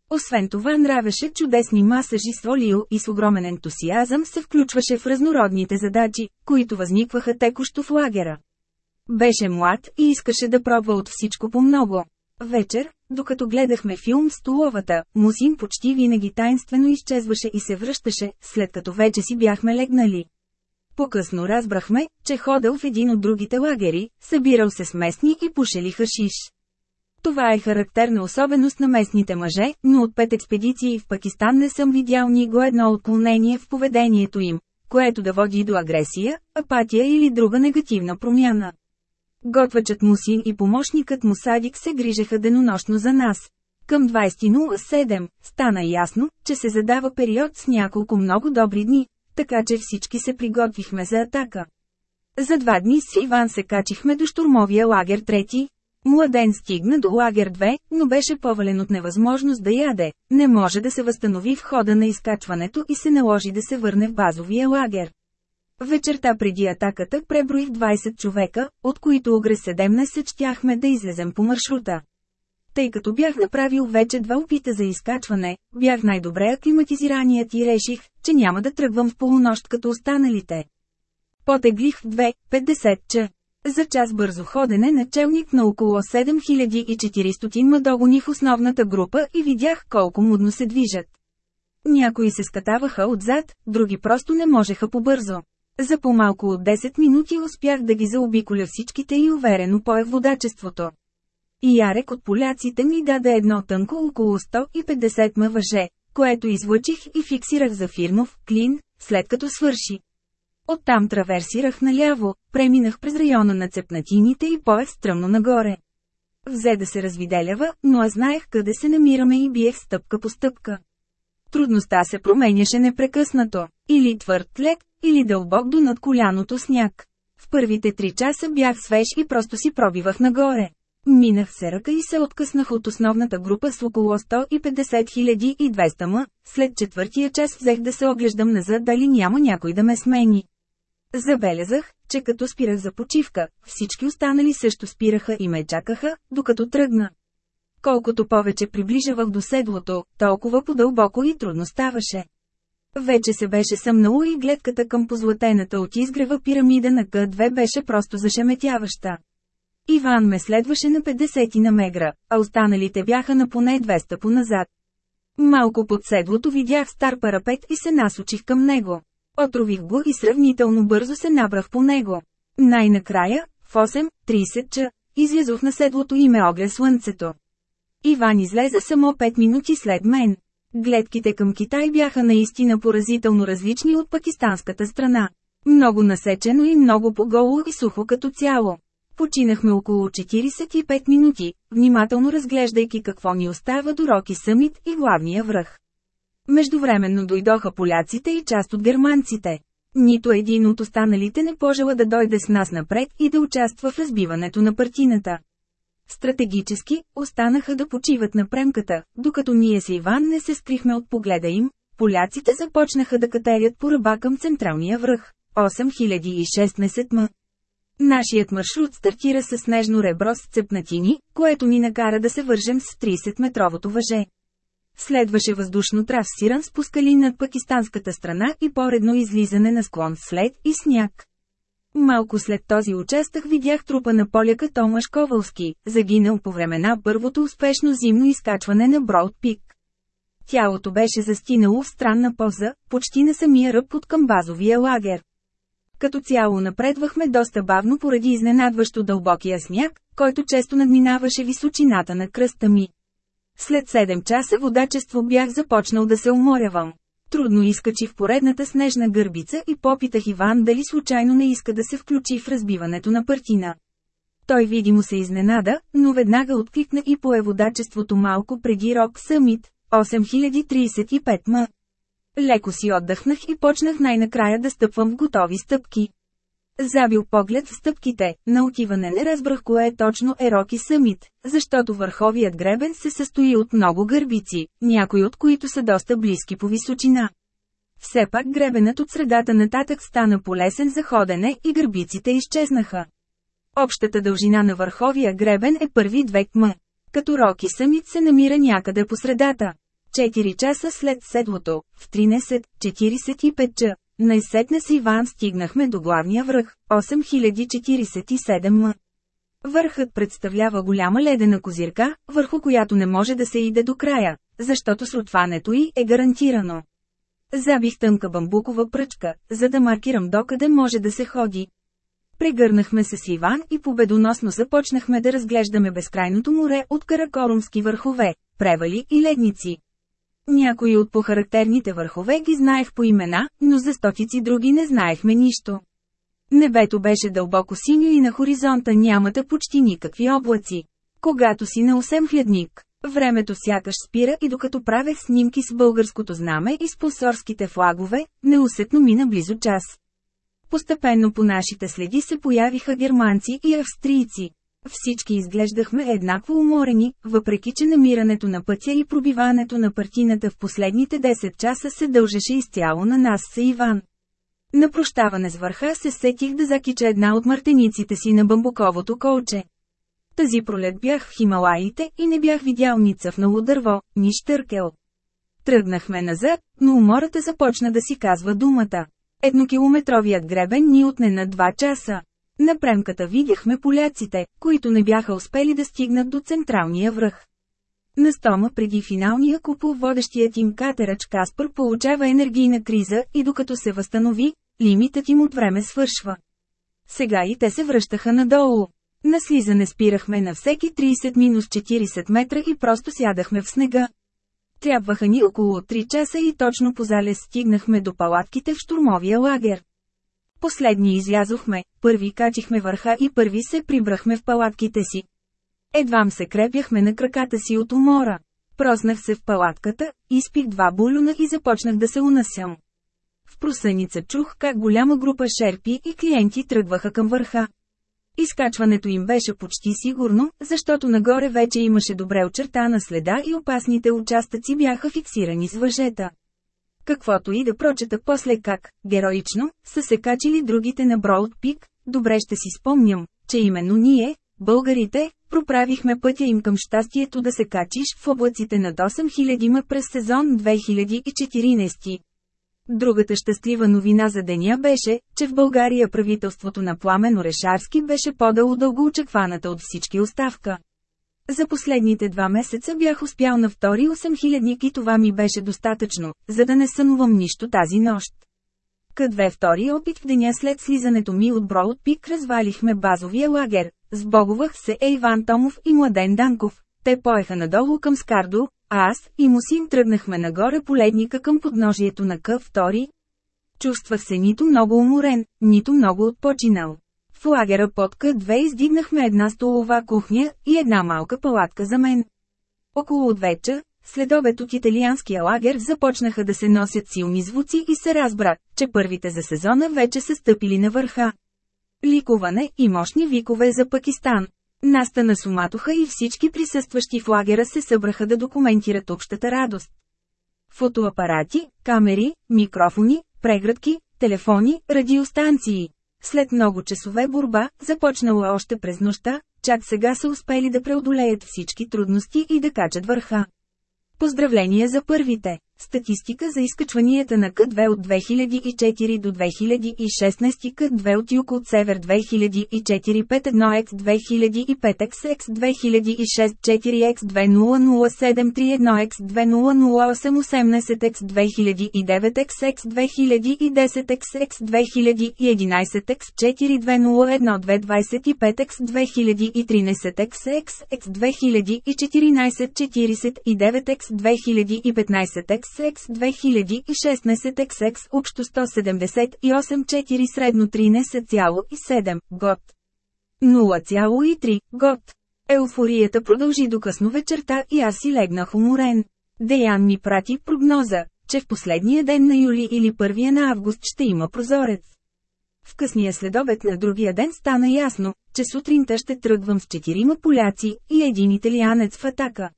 S1: Освен това нравеше чудесни масажи с олио и с огромен ентусиазъм се включваше в разнородните задачи, които възникваха текощо в лагера. Беше млад и искаше да пробва от всичко по много. Вечер, докато гледахме филм в столовата, Мусин почти винаги тайнствено изчезваше и се връщаше, след като вече си бяхме легнали. По-късно разбрахме, че ходел в един от другите лагери, събирал се с местни и пушели хашиш. Това е характерна особеност на местните мъже, но от пет експедиции в Пакистан не съм видял ни го едно отклонение в поведението им, което да води до агресия, апатия или друга негативна промяна. Готвачът му син и помощникът му Садик се грижаха денонощно за нас. Към 20.07 стана ясно, че се задава период с няколко много добри дни, така че всички се приготвихме за атака. За два дни с Иван се качихме до штурмовия лагер 3. Младен стигна до лагер 2, но беше повален от невъзможност да яде, не може да се възстанови в хода на изкачването и се наложи да се върне в базовия лагер. Вечерта преди атаката преброих 20 човека, от които огре 17 щяхме да излезем по маршрута. Тъй като бях направил вече два опита за изкачване, бях най-добре аклиматизираният и реших, че няма да тръгвам в полунощ като останалите. Потеглих в 2.50 ч. За час бързо ходене началник на около 7400 ма догоних основната група и видях колко мудно се движат. Някои се скатаваха отзад, други просто не можеха побързо. За по-малко от 10 минути успях да ги заобиколя всичките и уверено поех водачеството. И Ярек от поляците ми даде едно тънко около 150 ма въже, което излъчих и фиксирах за фирмов клин, след като свърши. Оттам траверсирах наляво, преминах през района на цепнатините и поех стръмно нагоре. Взе да се развиделява, но аз знаех къде се намираме и биех стъпка по стъпка. Трудността се променяше непрекъснато. Или твърд лед, или дълбок до над коляното сняг. В първите три часа бях свеж и просто си пробивах нагоре. Минах се ръка и се откъснах от основната група с около 150 200 м, след четвъртия час взех да се оглеждам назад дали няма някой да ме смени. Забелязах, че като спирах за почивка, всички останали също спираха и ме чакаха, докато тръгна. Колкото повече приближавах до седлото, толкова подълбоко и трудно ставаше. Вече се беше съмнало и гледката към позлатената от изгрева пирамида на К2 беше просто зашеметяваща. Иван ме следваше на 50 на мегра, а останалите бяха на поне 200 поназад. Малко под седлото видях стар парапет и се насочих към него. Отрових го и сравнително бързо се набрах по него. Най-накрая, в 8.30 ча, излязох на седлото и ме огля слънцето. Иван излезе само 5 минути след мен. Гледките към Китай бяха наистина поразително различни от пакистанската страна. Много насечено и много по-голо и сухо като цяло. Починахме около 45 минути, внимателно разглеждайки какво ни остава до Роки Съмит и главния връх. Междувременно дойдоха поляците и част от германците. Нито един от останалите не пожела да дойде с нас напред и да участва в разбиването на партината. Стратегически, останаха да почиват на премката, докато ние с Иван не се скрихме от погледа им, поляците започнаха да катерят по ръба към централния връх. 8016 м. Нашият маршрут стартира с снежно ребро с цепнатини, което ни накара да се вържем с 30-метровото въже. Следваше въздушно трассиран с пускали над пакистанската страна и поредно излизане на склон след и сняг. Малко след този участък видях трупа на поляка Томаш Ковалски, загинал по време на първото успешно зимно изкачване на Броуд Пик. Тялото беше застинало в странна поза, почти на самия ръб от към базовия лагер. Като цяло напредвахме доста бавно поради изненадващо дълбокия сняг, който често надминаваше височината на кръста ми. След 7 часа водачество бях започнал да се уморявам трудно изкачи в поредната снежна гърбица и попитах Иван дали случайно не иска да се включи в разбиването на партина. Той видимо се изненада, но веднага откликна и по еводачеството малко преди Рок Съмит, 8035 м. Леко си отдъхнах и почнах най-накрая да стъпвам в готови стъпки. Забил поглед в стъпките, на отиване не разбрах кое е точно е Роки Съмит, защото върховият гребен се състои от много гърбици, някои от които са доста близки по височина. Все пак гребенът от средата нататък стана полесен за ходене и гърбиците изчезнаха. Общата дължина на върховия гребен е първи две км, като Роки Съмит се намира някъде по средата. 4 часа след седлото, в 13.45 ч. Най-сетне с Иван стигнахме до главния връх, 8047 м. Върхът представлява голяма ледена козирка, върху която не може да се иде до края, защото срутването й е гарантирано. Забих тънка бамбукова пръчка, за да маркирам докъде може да се ходи. Прегърнахме се с Иван и победоносно започнахме да разглеждаме безкрайното море от каракорумски върхове, превали и ледници. Някои от похарактерните върхове ги знаех по имена, но за стотици други не знаехме нищо. Небето беше дълбоко синьо и на хоризонта нямата почти никакви облаци. Когато си на 8 хлядник, времето сякаш спира и докато правех снимки с българското знаме и с посорските флагове, неусетно мина близо час. Постепенно по нашите следи се появиха германци и австрийци. Всички изглеждахме еднакво уморени, въпреки че намирането на пътя и пробиването на партината в последните 10 часа се дължеше изцяло на нас с Иван. На прощаване с върха се сетих да закича една от мартениците си на бамбуковото колче. Тази пролет бях в Хималаите и не бях видял ни цъфнало дърво, ни штъркел. Тръгнахме назад, но умората започна да си казва думата. Еднокилометровият гребен ни отне на 2 часа. На премката видяхме поляците, които не бяха успели да стигнат до централния връх. На стома преди финалния купол водещият им катерач Каспър получава енергийна криза и докато се възстанови, лимитът им от време свършва. Сега и те се връщаха надолу. На слизане спирахме на всеки 30-40 метра и просто сядахме в снега. Трябваха ни около 3 часа и точно по залез стигнахме до палатките в штурмовия лагер. Последни излязохме, първи качихме върха и първи се прибрахме в палатките си. Едвам се крепяхме на краката си от умора. Проснах се в палатката, изпих два булюна и започнах да се унасям. В просъница чух как голяма група шерпи и клиенти тръгваха към върха. Изкачването им беше почти сигурно, защото нагоре вече имаше добре очертана следа и опасните участъци бяха фиксирани с въжета. Каквото и да прочета после как, героично, са се качили другите на Броуд Пик, добре ще си спомням, че именно ние, българите, проправихме пътя им към щастието да се качиш в облаците над 8000 ма през сезон 2014. Другата щастлива новина за деня беше, че в България правителството на Пламен Орешарски беше подало дългоочекваната от всички оставка. За последните два месеца бях успял на втори 8000 и това ми беше достатъчно, за да не сънувам нищо тази нощ. две втори опит в деня след слизането ми от от Пик развалихме базовия лагер, сбоговах се е Иван Томов и Младен Данков. Те поеха надолу към Скардо, а аз и Мусин тръгнахме нагоре по ледника към подножието на К2. Чувствах се нито много уморен, нито много отпочинал. В лагера под К2 издигнахме една столова кухня и една малка палатка за мен. Около отвеча, след обед от италианския лагер започнаха да се носят силни звуци и се разбра, че първите за сезона вече са стъпили на върха. Ликуване и мощни викове за Пакистан. Наста суматоха и всички присъстващи в лагера се събраха да документират общата радост. Фотоапарати, камери, микрофони, преградки, телефони, радиостанции. След много часове борба, започнала още през нощта, чак сега са успели да преодолеят всички трудности и да качат върха. Поздравления за първите! Статистика за изкачванията на К2 от 2004 до 2016 К2 от юг от север 2004 51 x 2005 xx 2006 4 x 2007 x 2008 x 2009 xx 2010 xx 2011 x 4201 x 2013 xx x 2014 49 x 2015 x XX 2016 XX общо 178,4 средно 13,7 год. 0,3 год. Еуфорията продължи до късно вечерта и аз си легнах уморен. Деян ми прати прогноза, че в последния ден на юли или първия на август ще има прозорец. В късния следобед на другия ден стана ясно, че сутринта ще тръгвам с четирима поляци и един италианец в атака.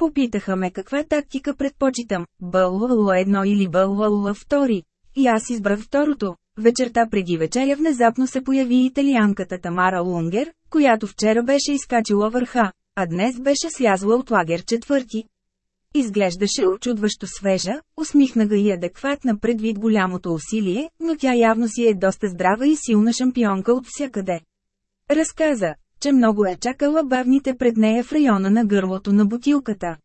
S1: Попитаха ме каква тактика предпочитам, БЛЛ-1 или БЛЛ-2. И аз избрах второто. Вечерта преди вечеря внезапно се появи италианката Тамара Лунгер, която вчера беше изкачила върха, а днес беше слязла от лагер четвърти. Изглеждаше очудващо свежа, усмихнага и адекватна предвид голямото усилие, но тя явно си е доста здрава и силна шампионка от всякъде. Разказа, че много е чакала бавните пред нея в района на гърлото на бутилката.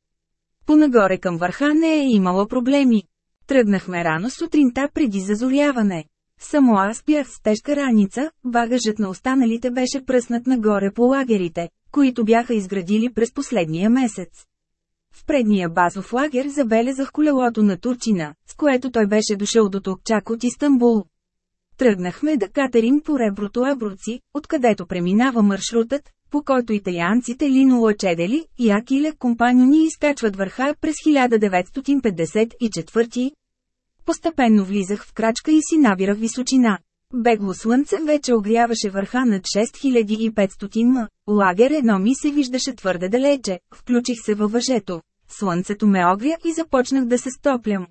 S1: Понагоре към върха не е имала проблеми. Тръгнахме рано сутринта преди зазоряване. Само аз бях с тежка раница, багажът на останалите беше пръснат нагоре по лагерите, които бяха изградили през последния месец. В предния базов лагер забелязах колелото на Турчина, с което той беше дошъл до тук чак от Истанбул. Тръгнахме да катерим по реброто Абруци, откъдето преминава маршрутът, по който италианците Линула Чедели и Акиле ни изкачват върха през 1954. Постепенно влизах в крачка и си набирах височина. Бегло слънце вече огряваше върха над 6500 м. Лагер едно ми се виждаше твърде далече, включих се във въжето. Слънцето ме огря и започнах да се стоплям.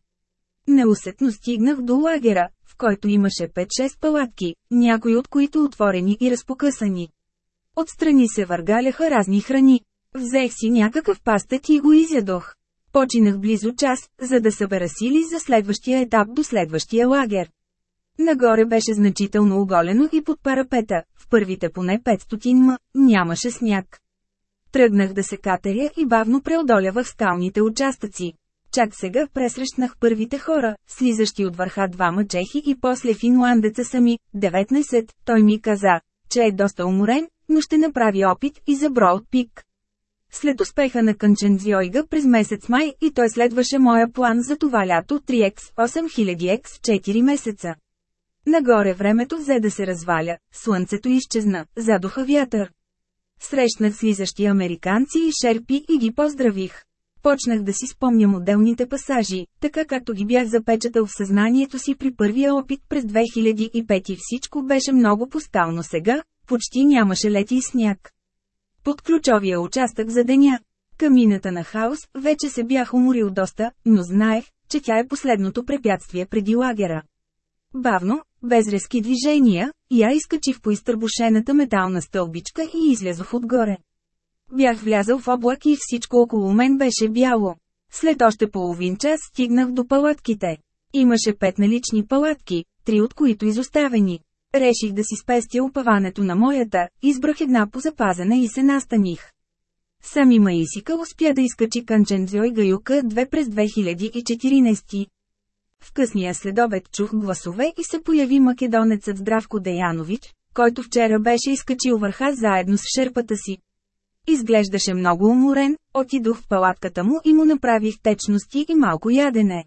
S1: Неусетно стигнах до лагера, в който имаше 5-6 палатки, някои от които отворени и разпокъсани. Отстрани се въргаляха разни храни. Взех си някакъв пастет и го изядох. Починах близо час, за да събера сили за следващия етап до следващия лагер. Нагоре беше значително оголено и под парапета, в първите поне 500 м, нямаше сняг. Тръгнах да се катеря и бавно преодолявах скалните участъци. Чак сега пресрещнах първите хора, слизащи от върха двама чехи и после финландеца сами, 19, той ми каза, че е доста уморен, но ще направи опит и за от пик. След успеха на Кънчензиойга през месец май и той следваше моя план за това лято 3x8000x 4 месеца. Нагоре времето взе да се разваля, слънцето изчезна, задуха вятър. Срещнах слизащи американци и шерпи и ги поздравих. Почнах да си спомням отделните пасажи, така както ги бях запечатал в съзнанието си при първия опит през 2005 и всичко беше много постално сега, почти нямаше лети и сняг. Под ключовия участък за деня. Камината на хаос вече се бях уморил доста, но знаех, че тя е последното препятствие преди лагера. Бавно, без резки движения, я изкачих по изтърбушената метална стълбичка и излязох отгоре. Бях влязъл в облак и всичко около мен беше бяло. След още половин час стигнах до палатките. Имаше пет налични палатки, три от които изоставени. Реших да си спестя опаването на моята, избрах една по запазена и се настаних. Сами Маисика успя да изкачи Канчензо и Гаюка 2 през 2014. В късния следобед чух гласове и се появи македонецът Здравко Деянович, който вчера беше изкачил върха заедно с шерпата си. Изглеждаше много уморен, отидох в палатката му и му направих течности и малко ядене.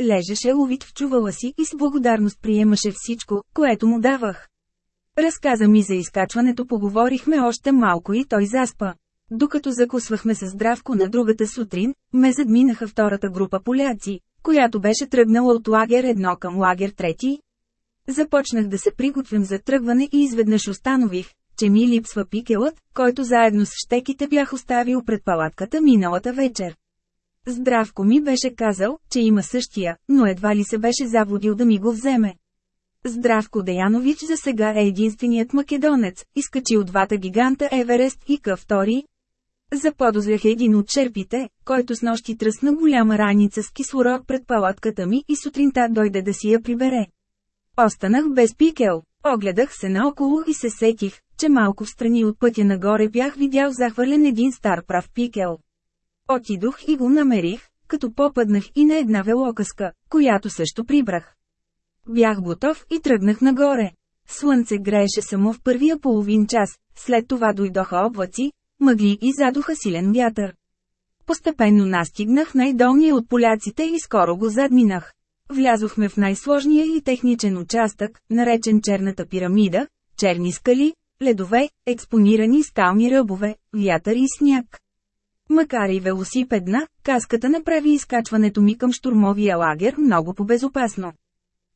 S1: Лежеше ловит в чувала си и с благодарност приемаше всичко, което му давах. Разказа ми за изкачването поговорихме още малко и той заспа. Докато закусвахме със здравко на другата сутрин, ме задминаха втората група поляци, която беше тръгнала от лагер едно към лагер трети. Започнах да се приготвям за тръгване и изведнъж останових че ми липсва пикелът, който заедно с щеките бях оставил пред палатката миналата вечер. Здравко ми беше казал, че има същия, но едва ли се беше заводил да ми го вземе. Здравко Деянович за сега е единственият македонец, изкачил двата гиганта Еверест и къв втори. Заподозрях един от черпите, който с нощи тръсна голяма раница с кислород пред палатката ми и сутринта дойде да си я прибере. Останах без пикел, огледах се наоколо и се сетих, че малко в страни от пътя нагоре бях видял захвърлен един стар прав пикел. Отидох и го намерих, като попаднах и на една велокаска, която също прибрах. Бях готов и тръгнах нагоре. Слънце грееше само в първия половин час, след това дойдоха облаци, мъгли и задуха силен вятър. Постепенно настигнах най-долния от поляците и скоро го задминах. Влязохме в най-сложния и техничен участък, наречен Черната пирамида, черни скали, ледове, експонирани скални ръбове, вятър и сняг. Макар и велосипедна, каската направи изкачването ми към штурмовия лагер много по-безопасно.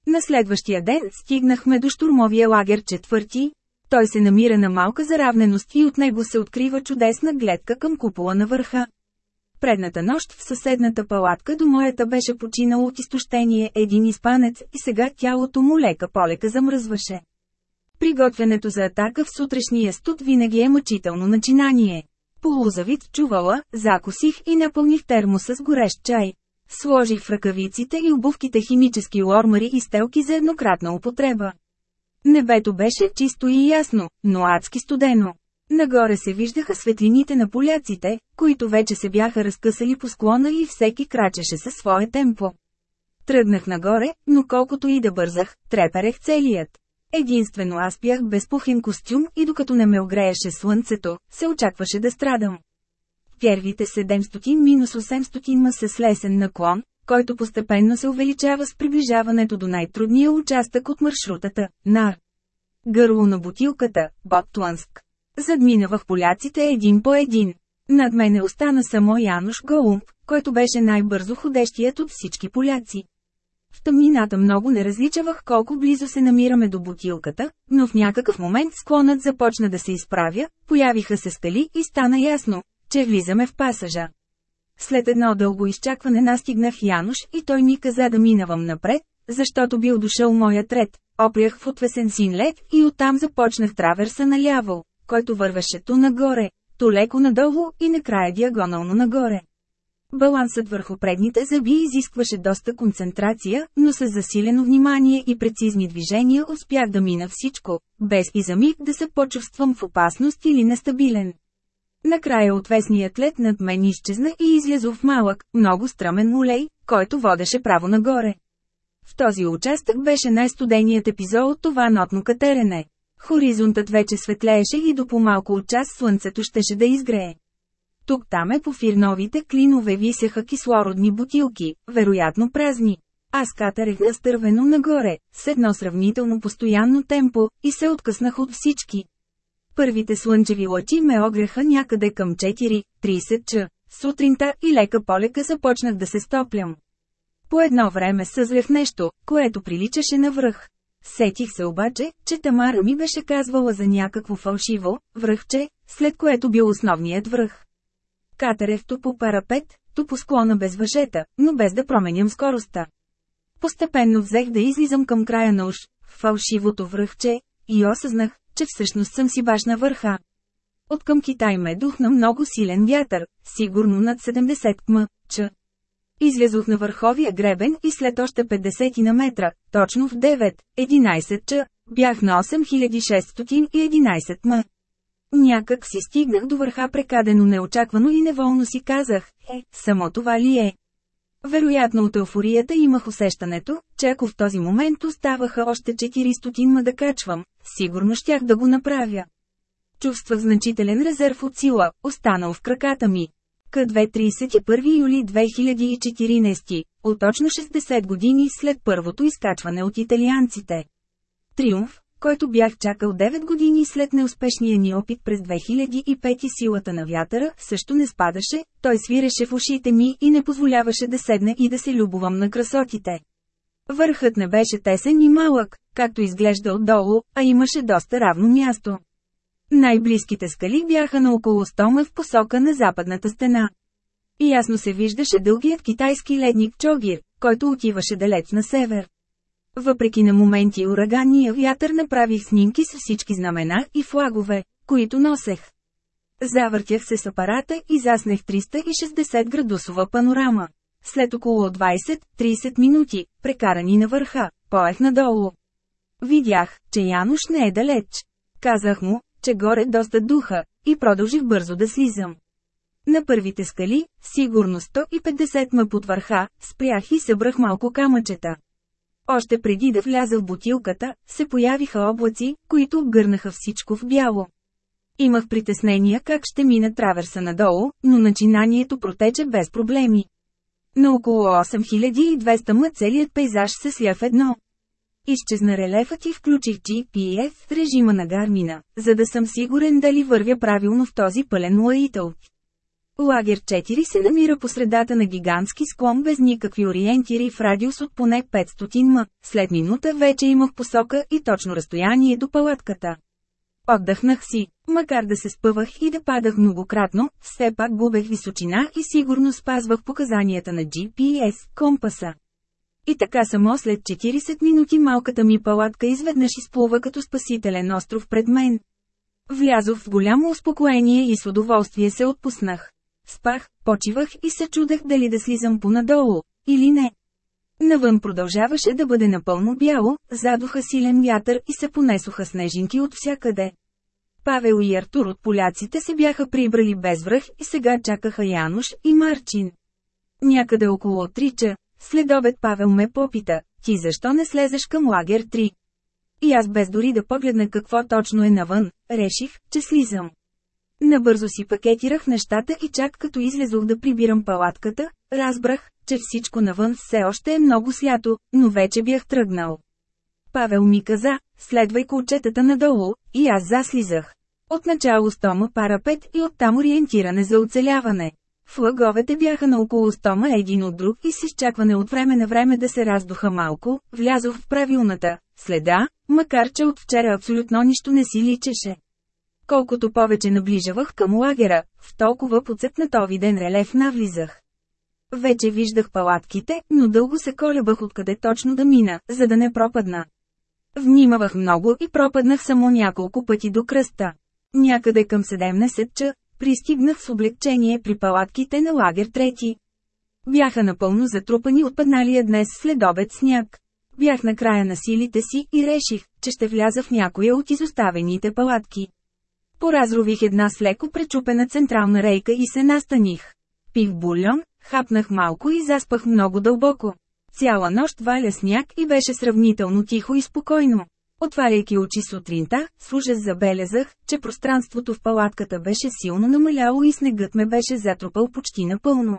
S1: На следващия ден стигнахме до штурмовия лагер четвърти. Той се намира на малка заравненост и от него се открива чудесна гледка към купола на върха. Предната нощ в съседната палатка до моята беше починал от изтощение един изпанец и сега тялото му лека полека замръзваше. Приготвянето за атака в сутрешния студ винаги е мъчително начинание. Полузавит чувала, закусих и напълних термоса с горещ чай. Сложих в ръкавиците и обувките химически лормари и стелки за еднократна употреба. Небето беше чисто и ясно, но адски студено. Нагоре се виждаха светлините на поляците, които вече се бяха разкъсали по склона и всеки крачеше със свое темпо. Тръгнах нагоре, но колкото и да бързах, треперех целият. Единствено аз пях без пухлин костюм и докато не ме огрееше слънцето, се очакваше да страдам. Первите 700-800 ма се с лесен наклон, който постепенно се увеличава с приближаването до най-трудния участък от маршрутата – Нар. Гърло на бутилката – Боттланск. Задминавах поляците един по един. Над мене остана само Януш Голумб, който беше най-бързо ходещият от всички поляци. В тъмнината много не различавах колко близо се намираме до бутилката, но в някакъв момент склонът започна да се изправя, появиха се скали и стана ясно, че влизаме в пасажа. След едно дълго изчакване настигнах Януш и той ми каза да минавам напред, защото бил дошъл моят ред. Опрях в отвесен син лед и оттам започнах траверса наляво, който вървеше ту нагоре, то леко надолу и накрая диагонално нагоре. Балансът върху предните зъби изискваше доста концентрация, но с засилено внимание и прецизни движения успях да мина всичко, без и за миг да се почувствам в опасност или нестабилен. Накрая отвесният лед над мен изчезна и излязох в малък, много стръмен улей, който водеше право нагоре. В този участък беше най-студеният епизод от това нотно катерене. Хоризонтът вече светлееше и до по-малко от час слънцето щеше да изгрее. Тук-там е по фирновите клинове висеха кислородни бутилки, вероятно празни. Аз катарех настървено нагоре, с едно сравнително постоянно темпо, и се откъснах от всички. Първите слънчеви лъчи ме огреха някъде към 4.30 ч. Сутринта и лека полека започнах да се стоплям. По едно време съзрях нещо, което приличаше на връх. Сетих се обаче, че Тамара ми беше казвала за някакво фалшиво връхче, след което бил основният връх. Катерехто по парапет, то по склона без въжета, но без да променям скоростта. Постепенно взех да излизам към края на уш, в фалшивото връхче, и осъзнах, че всъщност съм си баш на върха. От към Китай ме духна много силен вятър, сигурно над 70 км, ч. Излязох на върховия гребен и след още 50 на метра, точно в 9, 11 ч, бях на 8611 м. Някак си стигнах до върха прекадено неочаквано и неволно си казах, е, само това ли е? Вероятно от еуфорията имах усещането, че ако в този момент оставаха още 400 ма да качвам, сигурно щях да го направя. Чувствах значителен резерв от сила, останал в краката ми. К2 31 юли 2014, от точно 60 години след първото изкачване от италианците. Триумф, който бях чакал 9 години след неуспешния ни опит през 2005 и силата на вятъра, също не спадаше, той свиреше в ушите ми и не позволяваше да седне и да се любовам на красотите. Върхът не беше тесен и малък, както изглежда отдолу, а имаше доста равно място. Най-близките скали бяха на около 100 м в посока на западната стена. И ясно се виждаше дългият китайски ледник Чогир, който отиваше далеч на север. Въпреки на моменти урагания вятър направих снимки с всички знамена и флагове, които носех. Завъртях се с апарата и заснех 360 градусова панорама. След около 20-30 минути, прекарани на върха, поех надолу. Видях, че Януш не е далеч. Казах му, че горе доста духа, и продължих бързо да слизам. На първите скали, сигурно 150 ма под върха, спрях и събрах малко камъчета. Още преди да вляза в бутилката, се появиха облаци, които обгърнаха всичко в бяло. Имах притеснения как ще мина траверса надолу, но начинанието протече без проблеми. На около 8200 ма целият пейзаж се сля в едно. Изчезна релефът и включих GPS режима на Гармина, за да съм сигурен дали вървя правилно в този пълен лаител. Лагер 4 се намира по средата на гигантски склон без никакви ориентири в радиус от поне 500 м. След минута вече имах посока и точно разстояние до палатката. Отдъхнах си, макар да се спъвах и да падах многократно, все пак губех височина и сигурно спазвах показанията на GPS компаса. И така само след 40 минути малката ми палатка изведнъж изплува като спасителен остров пред мен. Влязох в голямо успокоение и с удоволствие се отпуснах. Спах, почивах и се чудех дали да слизам понадолу, или не. Навън продължаваше да бъде напълно бяло, задуха силен вятър и се понесоха снежинки от всякъде. Павел и Артур от поляците се бяха прибрали без връх и сега чакаха Януш и Марчин. Някъде около трича, след обед Павел ме попита, ти защо не слезеш към лагер 3? И аз без дори да погледна какво точно е навън, реших, че слизам. Набързо си пакетирах нещата и чак като излезох да прибирам палатката, разбрах, че всичко навън все още е много свято, но вече бях тръгнал. Павел ми каза, следвай колчетата надолу, и аз заслизах. Отначало стома парапет и оттам ориентиране за оцеляване. Флаговете бяха на около стома един от друг и с изчакване от време на време да се раздуха малко, влязох в правилната следа, макар че от вчера абсолютно нищо не си личеше. Колкото повече наближавах към лагера, в толкова подцепнатови ден релеф навлизах. Вече виждах палатките, но дълго се колебах откъде точно да мина, за да не пропадна. Внимавах много и пропаднах само няколко пъти до кръста. Някъде към 17 ча, пристигнах с облегчение при палатките на лагер трети. Бяха напълно затрупани от падналия днес след обед сняг. Бях на края на силите си и реших, че ще вляза в някоя от изоставените палатки. Поразрових една с леко пречупена централна рейка и се настаних. Пив бульон, хапнах малко и заспах много дълбоко. Цяла нощ валя сняг и беше сравнително тихо и спокойно. Отваряйки очи сутринта, с ужас забелязах, че пространството в палатката беше силно намаляло и снегът ме беше затрупал почти напълно.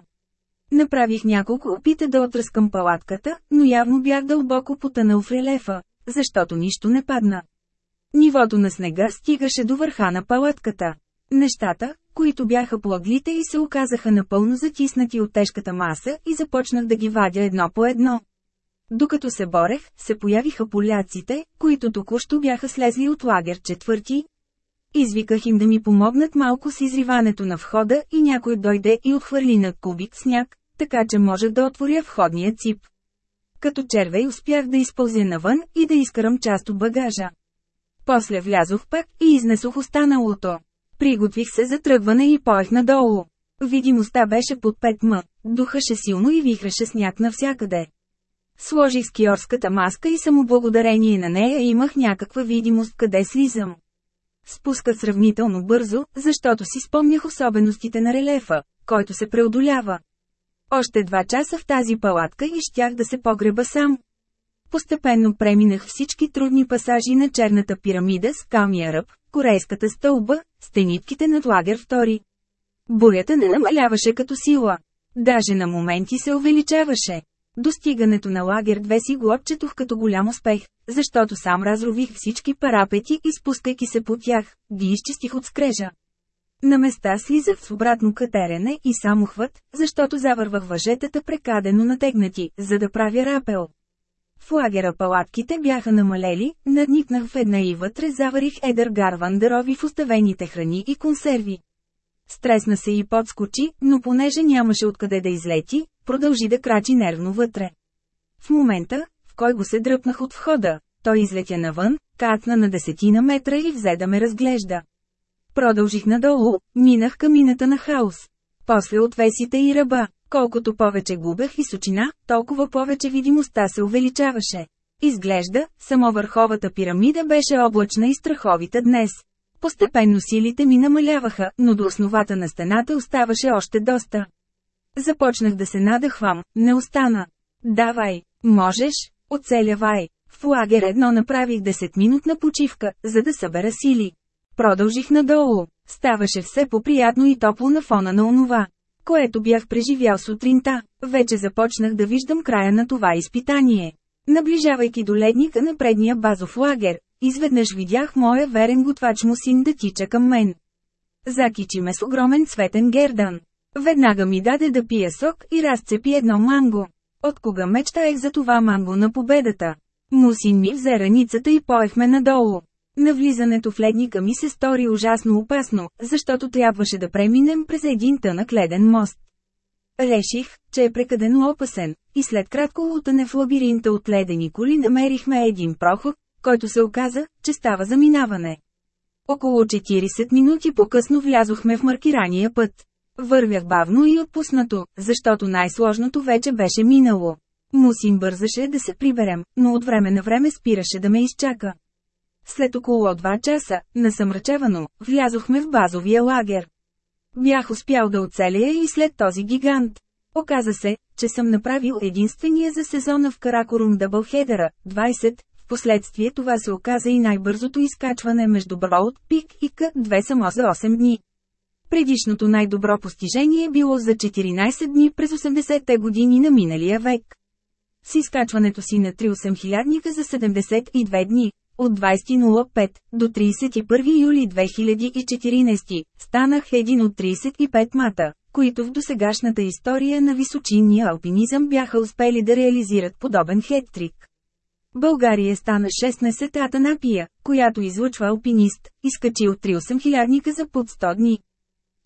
S1: Направих няколко опита да отръскам палатката, но явно бях дълбоко потънал в релефа, защото нищо не падна. Нивото на снега стигаше до върха на палатката. Нещата, които бяха плъглите и се оказаха напълно затиснати от тежката маса и започнах да ги вадя едно по едно. Докато се борех, се появиха поляците, които току-що бяха слезли от лагер четвърти. Извиках им да ми помогнат малко с изриването на входа и някой дойде и отхвърли на кубик сняг, така че може да отворя входния цип. Като червей успях да изпълзя навън и да изкарам част от багажа. После влязох пак и изнесох останалото. Приготвих се за тръгване и поех надолу. Видимостта беше под 5 м, духаше силно и вихреше сняг навсякъде. Сложих скиорската маска и само благодарение на нея имах някаква видимост къде слизам. Спуска сравнително бързо, защото си спомнях особеностите на релефа, който се преодолява. Още два часа в тази палатка и щях да се погреба сам. Постепенно преминах всички трудни пасажи на черната пирамида с камия ръб, корейската стълба, стенитките над лагер втори. Бурята не намаляваше като сила. Даже на моменти се увеличаваше. Достигането на лагер 2 си го отчетох като голям успех, защото сам разрових всички парапети и спускайки се по тях, ги изчистих от скрежа. На места слизах в обратно катерене и само хват, защото завървах въжетата прекадено натегнати, за да правя рапел. В лагера палатките бяха намалели, надникнах в една и вътре заварих едър гарван дърови в оставените храни и консерви. Стресна се и подскочи, но понеже нямаше откъде да излети, продължи да крачи нервно вътре. В момента, в кой го се дръпнах от входа, той излетя навън, катна на десетина метра и взе да ме разглежда. Продължих надолу, минах камината на хаос. После отвесите и ръба. Колкото повече губех височина, толкова повече видимостта се увеличаваше. Изглежда, само върховата пирамида беше облачна и страховита днес. Постепенно силите ми намаляваха, но до основата на стената оставаше още доста. Започнах да се надъхвам, не остана. Давай, можеш, оцелявай. В лагер едно направих 10-минутна почивка, за да събера сили. Продължих надолу. Ставаше все по-приятно и топло на фона на онова, което бях преживял сутринта, вече започнах да виждам края на това изпитание. Наближавайки до ледника на предния базов лагер, изведнъж видях моя верен готвач му син да тича към мен. Закичи ме с огромен цветен гердан. Веднага ми даде да пия сок и разцепи едно манго. От кога мечтаех за това манго на победата. Мусин ми взе раницата и поехме надолу. Навлизането в ледника ми се стори ужасно опасно, защото трябваше да преминем през един тънък леден мост. Реших, че е прекадено опасен, и след кратко лутане в лабиринта от ледени коли намерихме един проход, който се оказа, че става заминаване. Около 40 минути по-късно влязохме в маркирания път. Вървях бавно и отпуснато, защото най-сложното вече беше минало. Мусин бързаше да се приберем, но от време на време спираше да ме изчака. След около 2 часа, насъмрачевано, влязохме в базовия лагер. Бях успял да оцелия и след този гигант. Оказа се, че съм направил единствения за сезона в Каракорум Дъбълхедера, 20, в последствие това се оказа и най-бързото изкачване между Броуд Пик и К2 само за 8 дни. Предишното най-добро постижение било за 14 дни през 80-те години на миналия век. С изкачването си на 3 8000 за 72 дни, от 20.05 до 31 юли 2014 станах един от 35 мата, които в досегашната история на височинния алпинизъм бяха успели да реализират подобен хеттрик. България стана 16-та пия, която излъчва алпинист, изкачил 3 хилядника за под 100 дни.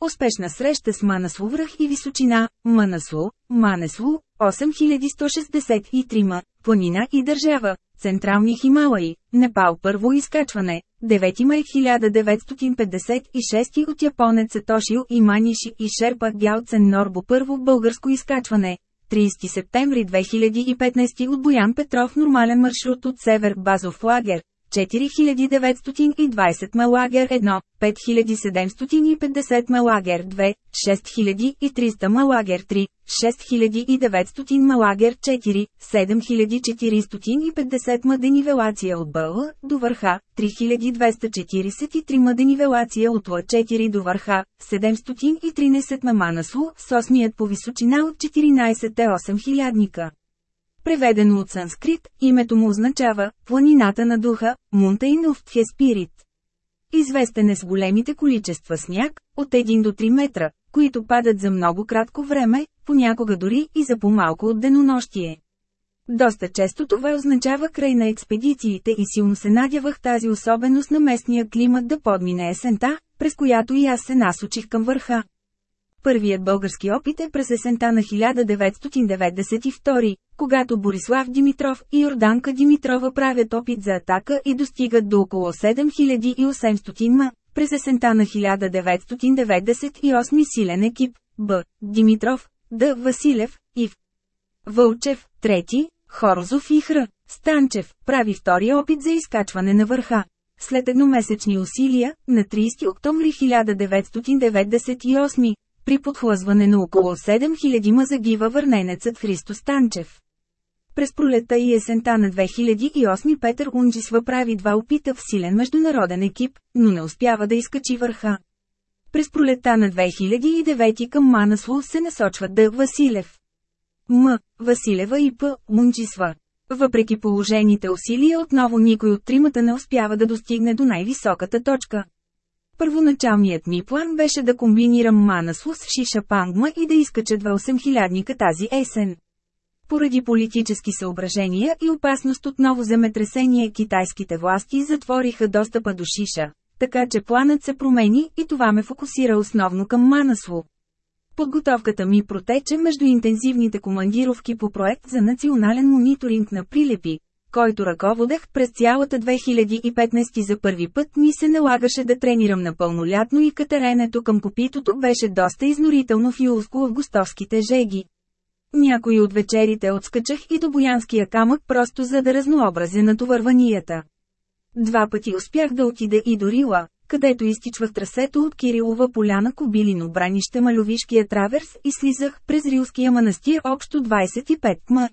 S1: Успешна среща с Манасло връх и височина, Манасло Манесло, 8163, планина и държава, Централни Хималаи, Непал първо изкачване, 9 май 1956 от японец Сатошио Маниши и Шерпа Гялцен Норбо първо българско изкачване, 30 септември 2015 от Боян Петров нормален маршрут от Север Базов лагер, 4920 Малагер 1, 5750 Малагер 2, 6300 Малагер 3, 6900 Малагер 4, 7450 Маденивелация от БЛ до върха, 3243 Маденивелация от Ла 4 до върха, 713 Маманасло с осмият по височина от 14 8000 ника. Преведено от санскрит, името му означава «планината на духа» – Mountain of the Spirit. Известен е с големите количества сняг, от 1 до 3 метра, които падат за много кратко време, понякога дори и за по-малко от денонощие. Доста често това означава край на експедициите и силно се надявах тази особеност на местния климат да подмине есента, през която и аз се насочих към върха. Първият български опит е през есента на 1992, когато Борислав Димитров и Йорданка Димитрова правят опит за атака и достигат до около 7800 ма. През есента на 1998 силен екип Б. Димитров, Д. Василев, Ив. Вълчев, трети, Хорзов и Хр. Станчев прави втори опит за изкачване на върха. След едномесечни усилия, на 30 октомври 1998, при подхлъзване на около 7000 ма загива върненецът Христо Станчев. През пролета и есента на 2008 Петър Унджис прави два опита в силен международен екип, но не успява да изкачи върха. През пролета на 2009 към Манасло се насочва Д. Василев. М. Василева и П. Мунджисва. Въпреки положените усилия отново никой от тримата не успява да достигне до най-високата точка. Първоначалният ми план беше да комбинирам Манасло с Шиша Пангма и да изкача 2800 ника тази есен. Поради политически съображения и опасност от ново земетресение китайските власти затвориха достъпа до Шиша, така че планът се промени и това ме фокусира основно към Манасло. Подготовката ми протече между интензивните командировки по проект за национален мониторинг на прилепи, който ръководех през цялата 2015 за първи път ми се налагаше да тренирам напълно пълнолятно и катеренето към копитото беше доста изнорително в юлско-августовските жеги. Някои от вечерите отскачах и до Боянския камък просто за да разнообразя натовърванията. Два пъти успях да отида и до Рила, където изтичвах трасето от Кирилова поляна Кобилино бранище Малювишкия траверс и слизах през Рилския манастир общо 25 м.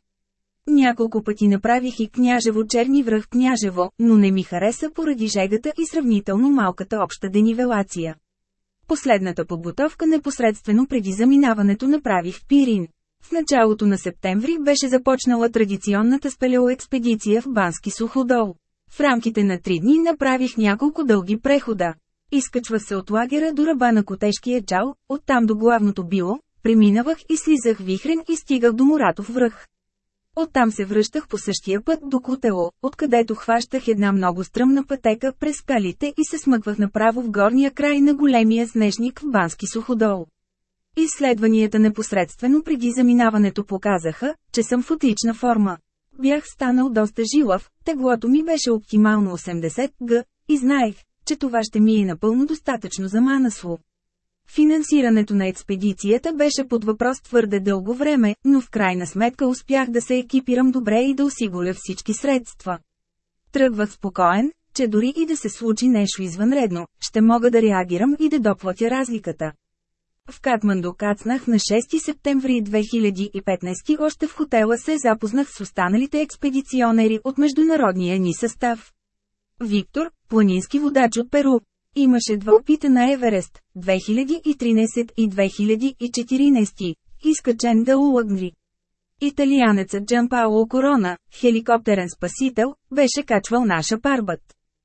S1: Няколко пъти направих и княжево черни връх княжево, но не ми хареса поради жегата и сравнително малката обща денивелация. Последната подготовка непосредствено преди заминаването направих в Пирин. В началото на септември беше започнала традиционната спелеоекспедиция в Бански суходол. В рамките на три дни направих няколко дълги прехода. Изкачвах се от лагера до ръба на Котешкия джал, оттам до главното било, преминавах и слизах вихрен и стигах до Моратов връх. Оттам се връщах по същия път до Кутело, откъдето хващах една много стръмна пътека през скалите и се смъквах направо в горния край на големия снежник в Бански суходол. Изследванията непосредствено преди заминаването показаха, че съм в отлична форма. Бях станал доста жилав, теглото ми беше оптимално 80 г, и знаех, че това ще ми е напълно достатъчно за Манасло. Финансирането на експедицията беше под въпрос твърде дълго време, но в крайна сметка успях да се екипирам добре и да осигуря всички средства. Тръгвах спокоен, че дори и да се случи нещо извънредно, ще мога да реагирам и да доплатя разликата. В Катманду кацнах на 6 септември 2015 още в хотела се запознах с останалите експедиционери от международния ни състав. Виктор, планински водач от Перу, Имаше два опита на Еверест, 2013 и 2014, изкачен да улъгнри. Италианецът Пауло Корона, хеликоптерен спасител, беше качвал наша парбът.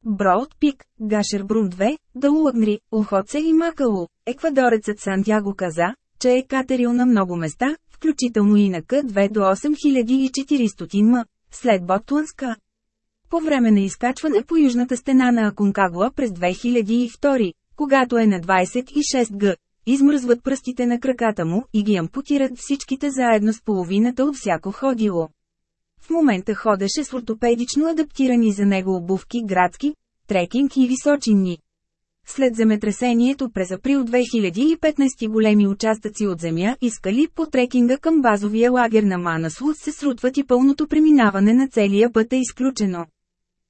S1: Броуд Пик, Гашер Брун 2, Далуагнри, Лхоце и Макало, еквадорецът Сантьяго каза, че е катерил на много места, включително и на К2 до 8400 м, след Ботланска по време на изкачване по южната стена на Аконкагуа през 2002, когато е на 26 г. Измръзват пръстите на краката му и ги ампутират всичките заедно с половината от всяко ходило. В момента ходеше с ортопедично адаптирани за него обувки градски, трекинг и височинни. След земетресението през април 2015 големи участъци от земя и скали по трекинга към базовия лагер на Манаслуд се срутват и пълното преминаване на целия път е изключено.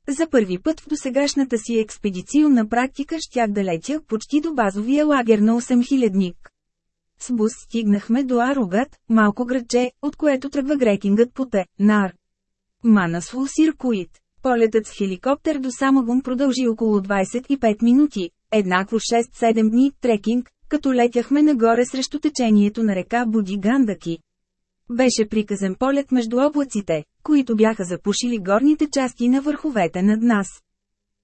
S1: За първи път в досегашната си експедиционна практика щях да летя почти до базовия лагер на 8000-ник. С бус стигнахме до Арогат, малко градче, от което тръгва грекингът по Те, Нар. Манасло Сиркуит. Полетът с хеликоптер до Самогон продължи около 25 минути, еднакво 6-7 дни трекинг, като летяхме нагоре срещу течението на река Буди Гандаки, беше приказан полет между облаците, които бяха запушили горните части на върховете над нас.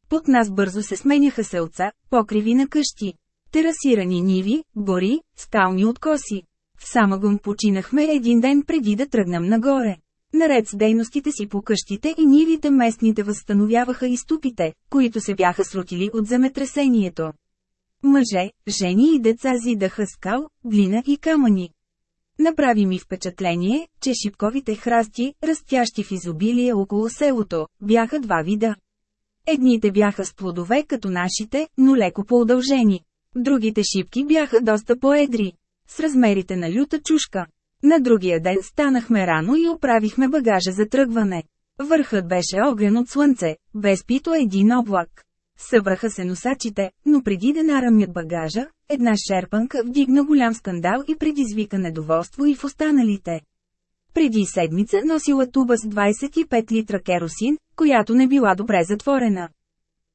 S1: Под нас бързо се сменяха селца, покриви на къщи. Терасирани ниви, гори, скални откоси. В Самагон починахме един ден преди да тръгнем нагоре. Наред с дейностите си по къщите и нивите местните възстановяваха и ступите, които се бяха срутили от земетресението. Мъже, жени и деца зидаха скал, глина и камъни. Направи ми впечатление, че шипковите храсти, растящи в изобилие около селото, бяха два вида. Едните бяха с плодове като нашите, но леко поудължени. Другите шипки бяха доста поедри, с размерите на люта чушка. На другия ден станахме рано и оправихме багажа за тръгване. Върхът беше огрен от слънце, без пито един облак. Събраха се носачите, но преди да нарамят багажа, една шерпанка вдигна голям скандал и предизвика недоволство и в останалите. Преди седмица носила туба с 25 литра керосин, която не била добре затворена.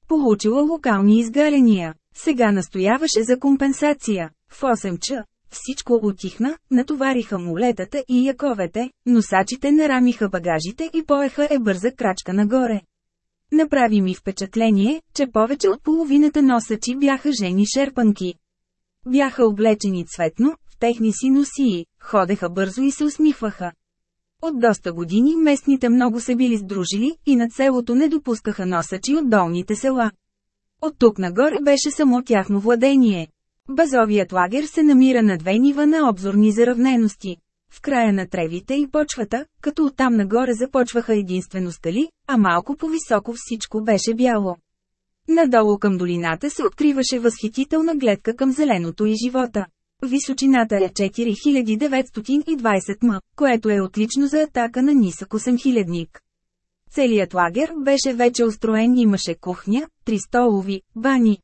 S1: Получила локални изгаряния. Сега настояваше за компенсация. В 8 ча всичко отихна, натовариха мулетата и яковете, носачите нарамиха багажите и поеха е бърза крачка нагоре. Направи ми впечатление, че повече от половината носачи бяха жени шерпанки. Бяха облечени цветно, в техни си носии, ходеха бързо и се усмихваха. От доста години местните много се били сдружили и на селото не допускаха носачи от долните села. От тук нагоре беше само тяхно владение. Базовият лагер се намира на две нива на обзорни заравнености в края на тревите и почвата, като оттам нагоре започваха единствено стали, а малко по-високо всичко беше бяло. Надолу към долината се откриваше възхитителна гледка към зеленото и живота. Височината е 4920 м, което е отлично за атака на нисък 8000-ник. Целият лагер беше вече устроен, и имаше кухня, три столови, бани,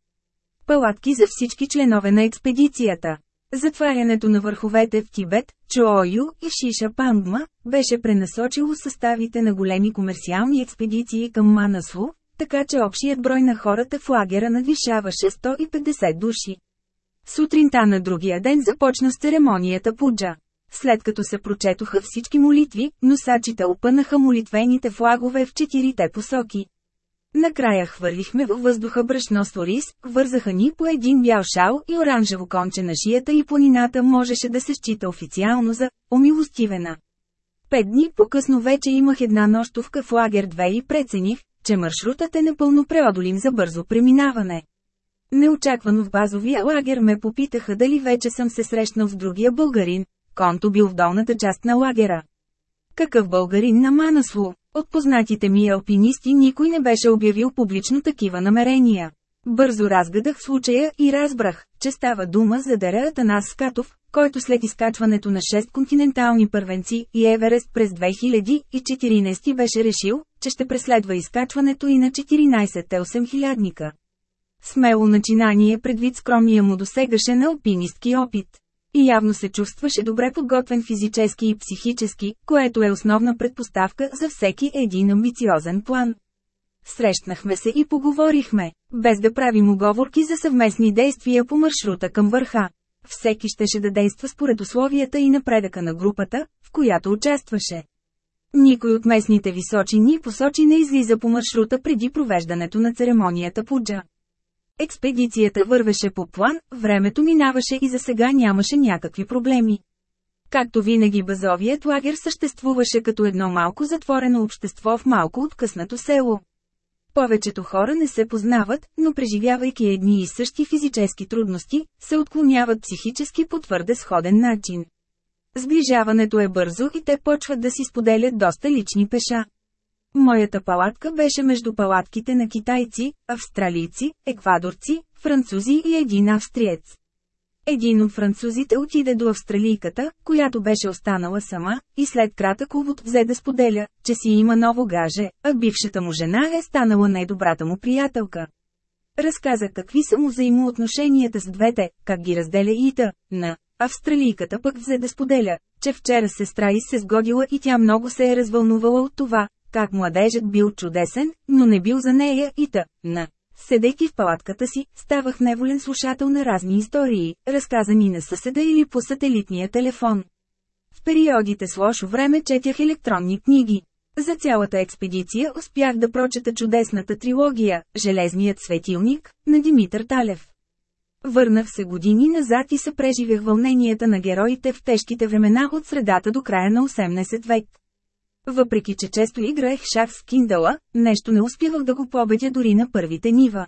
S1: палатки за всички членове на експедицията. Затварянето на върховете в Тибет, Чоою и Шиша Пангма, беше пренасочило съставите на големи комерциални експедиции към Манасло, така че общият брой на хората в лагера надвишаваше 150 души. Сутринта на другия ден започна с церемонията Пуджа. След като се прочетоха всички молитви, носачите опънаха молитвените флагове в четирите посоки. Накрая хвърлихме във въздуха брашно с рис, вързаха ни по един бял шал и оранжево конче на шията и планината можеше да се счита официално за «Омилостивена». Пет дни по-късно вече имах една нощовка в лагер 2 и прецених, че маршрутът е напълно преодолим за бързо преминаване. Неочаквано в базовия лагер ме попитаха дали вече съм се срещнал с другия българин, конто бил в долната част на лагера. Какъв българин на Манасло? От познатите ми алпинисти никой не беше обявил публично такива намерения. Бързо разгадах случая и разбрах, че става дума за Дере Атанас Скатов, който след изкачването на 6 континентални първенци и Еверест през 2014 беше решил, че ще преследва изкачването и на 14-те 8000-ника. Смело начинание предвид скромния му досегаше на алпинистки опит и явно се чувстваше добре подготвен физически и психически, което е основна предпоставка за всеки един амбициозен план. Срещнахме се и поговорихме, без да правим оговорки за съвместни действия по маршрута към върха. Всеки щеше да действа според условията и напредъка на групата, в която участваше. Никой от местните височини посочи не излиза по маршрута преди провеждането на церемонията Пуджа. Експедицията вървеше по план, времето минаваше и за сега нямаше някакви проблеми. Както винаги базовият лагер съществуваше като едно малко затворено общество в малко откъснато село. Повечето хора не се познават, но преживявайки едни и същи физически трудности, се отклоняват психически по твърде сходен начин. Сближаването е бързо и те почват да си споделят доста лични пеша. Моята палатка беше между палатките на китайци, австралийци, еквадорци, французи и един австриец. Един от французите отиде до австралийката, която беше останала сама, и след кратък увод взе да споделя, че си има ново гаже, а бившата му жена е станала най-добрата му приятелка. Разказа какви са му взаимоотношенията с двете, как ги разделя Ита, на австралийката пък взе да споделя, че вчера сестра и се сгодила и тя много се е развълнувала от това, как младежът бил чудесен, но не бил за нея и та, на. Седейки в палатката си, ставах неволен слушател на разни истории, разказани на съседа или по сателитния телефон. В периодите с лошо време четях електронни книги. За цялата експедиция успях да прочета чудесната трилогия «Железният светилник» на Димитър Талев. Върнах се години назад и се преживях вълненията на героите в тежките времена от средата до края на 18 век. Въпреки че често играех шах с киндала, нещо не успявах да го победя дори на първите нива.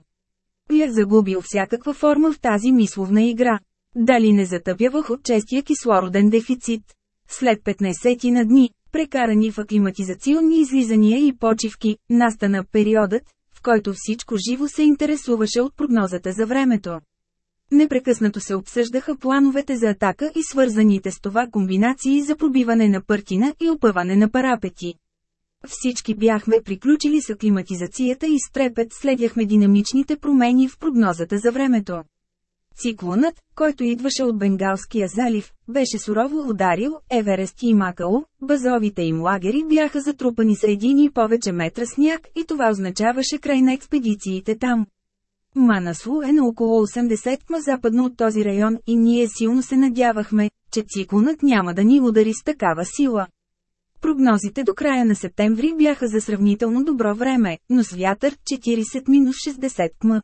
S1: Бях загубил всякаква форма в тази мисловна игра. Дали не затъпявах от честия кислороден дефицит? След 15 на дни, прекарани в аклиматизационни излизания и почивки, настана периодът, в който всичко живо се интересуваше от прогнозата за времето. Непрекъснато се обсъждаха плановете за атака и свързаните с това комбинации за пробиване на пъртина и опъване на парапети. Всички бяхме приключили с аклиматизацията и с трепет следяхме динамичните промени в прогнозата за времето. Циклонът, който идваше от Бенгалския залив, беше сурово ударил Еверест и макало, базовите им лагери бяха затрупани с един и повече метра сняг и това означаваше край на експедициите там. Манасло е на около 80 км западно от този район и ние силно се надявахме, че циклонът няма да ни удари с такава сила. Прогнозите до края на септември бяха за сравнително добро време, но с вятър 40-60 км.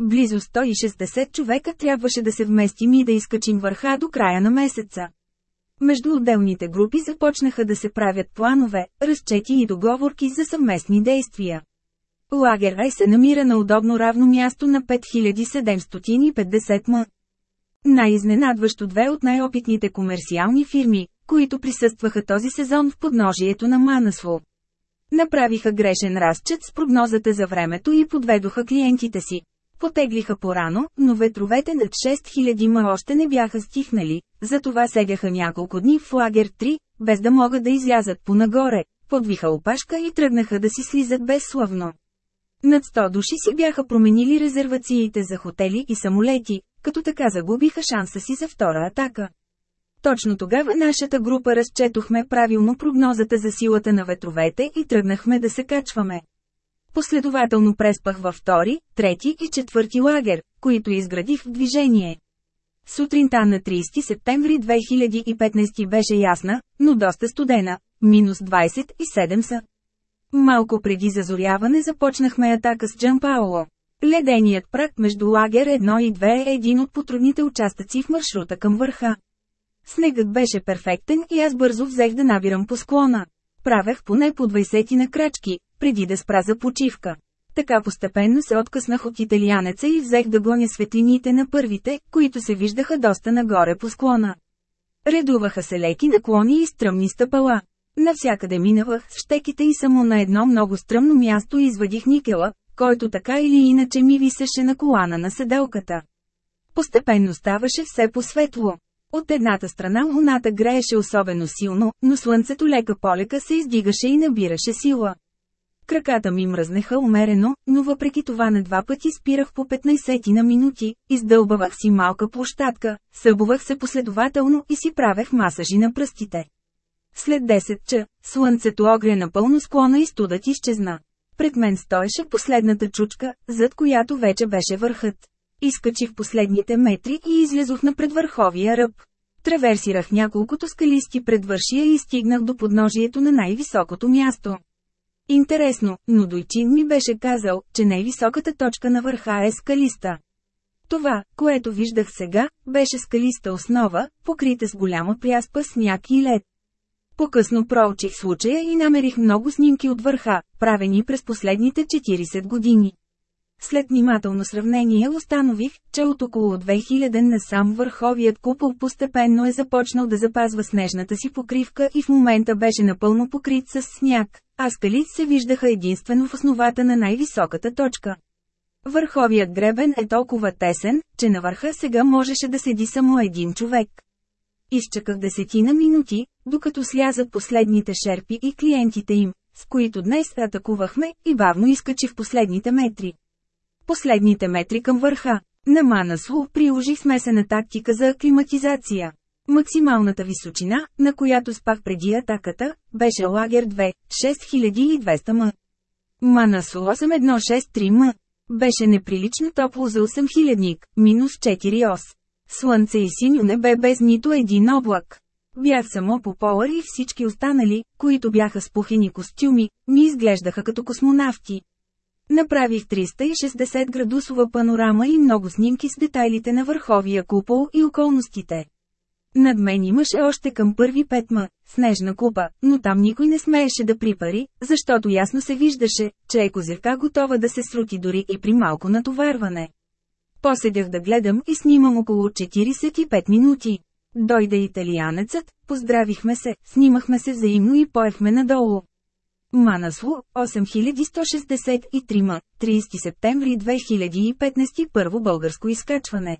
S1: Близо 160 човека трябваше да се вместим и да изкачим върха до края на месеца. Между отделните групи започнаха да се правят планове, разчети и договорки за съвместни действия. Лагер Ай се намира на удобно равно място на 5750 м. Най-изненадващо две от най-опитните комерциални фирми, които присъстваха този сезон в подножието на Манасло. Направиха грешен разчет с прогнозата за времето и подведоха клиентите си. Потеглиха порано, но ветровете над 6000 ма още не бяха стихнали, затова седяха няколко дни в лагер 3, без да могат да излязат по-нагоре, подвиха опашка и тръгнаха да си слизат безславно. Над 100 души си бяха променили резервациите за хотели и самолети, като така загубиха шанса си за втора атака. Точно тогава нашата група разчетохме правилно прогнозата за силата на ветровете и тръгнахме да се качваме. Последователно преспах във втори, трети и четвърти лагер, които изградих в движение. Сутринта на 30 септември 2015 беше ясна, но доста студена, минус 27 са. Малко преди зазоряване започнахме атака с Джан Пауло. Леденият прак между лагер 1 и 2 е един от потрудните участъци в маршрута към върха. Снегът беше перфектен и аз бързо взех да навирам по склона. Правех поне по 20 на крачки, преди да спра за почивка. Така постепенно се откъснах от италианеца и взех да гоня светлините на първите, които се виждаха доста нагоре по склона. Редуваха се леки наклони и стръмни стъпала. Навсякъде минавах с щеките и само на едно много стръмно място извадих никела, който така или иначе ми висеше на колана на седелката. Постепенно ставаше все по-светло. От едната страна луната грееше особено силно, но слънцето лека полека се издигаше и набираше сила. Краката ми мръзнеха умерено, но въпреки това на два пъти спирах по 15 на минути, издълбавах си малка площадка, събувах се последователно и си правех масажи на пръстите. След 10 ча, слънцето огря напълно склона и студът изчезна. Пред мен стоеше последната чучка, зад която вече беше върхът. Изкачих последните метри и излязох на предвърховия ръб. Траверсирах няколкото скалисти предвършия и стигнах до подножието на най-високото място. Интересно, но Дойчин ми беше казал, че най-високата точка на върха е скалиста. Това, което виждах сега, беше скалиста основа, покрита с голяма пряспа сняг и лед. По-късно проучих случая и намерих много снимки от върха, правени през последните 40 години. След внимателно сравнение установих, че от около 2000 насам върховият купол постепенно е започнал да запазва снежната си покривка и в момента беше напълно покрит с сняг, а скали се виждаха единствено в основата на най-високата точка. Върховият гребен е толкова тесен, че на върха сега можеше да седи само един човек. Изчаках десетина минути, докато сляза последните шерпи и клиентите им, с които днес атакувахме и бавно изкачи в последните метри. Последните метри към върха. На Манасло приложи смесена тактика за аклиматизация. Максималната височина, на която спах преди атаката, беше лагер 2, 6200 м. Манасло 8163 м. Беше неприлично топло за 8000 минус 4 ос. Слънце и синьо небе без нито един облак. Бях само по полър и всички останали, които бяха с пухени костюми, ми изглеждаха като космонавти. Направих 360 градусова панорама и много снимки с детайлите на върховия купол и околностите. Над мен имаше още към първи петма, снежна купа, но там никой не смееше да припари, защото ясно се виждаше, че е козирка готова да се срути дори и при малко натоварване. Поседях да гледам и снимам около 45 минути. Дойде италианецът, поздравихме се, снимахме се взаимно и поехме надолу. Манасло, 8163, 30 септември 2015 първо българско изкачване.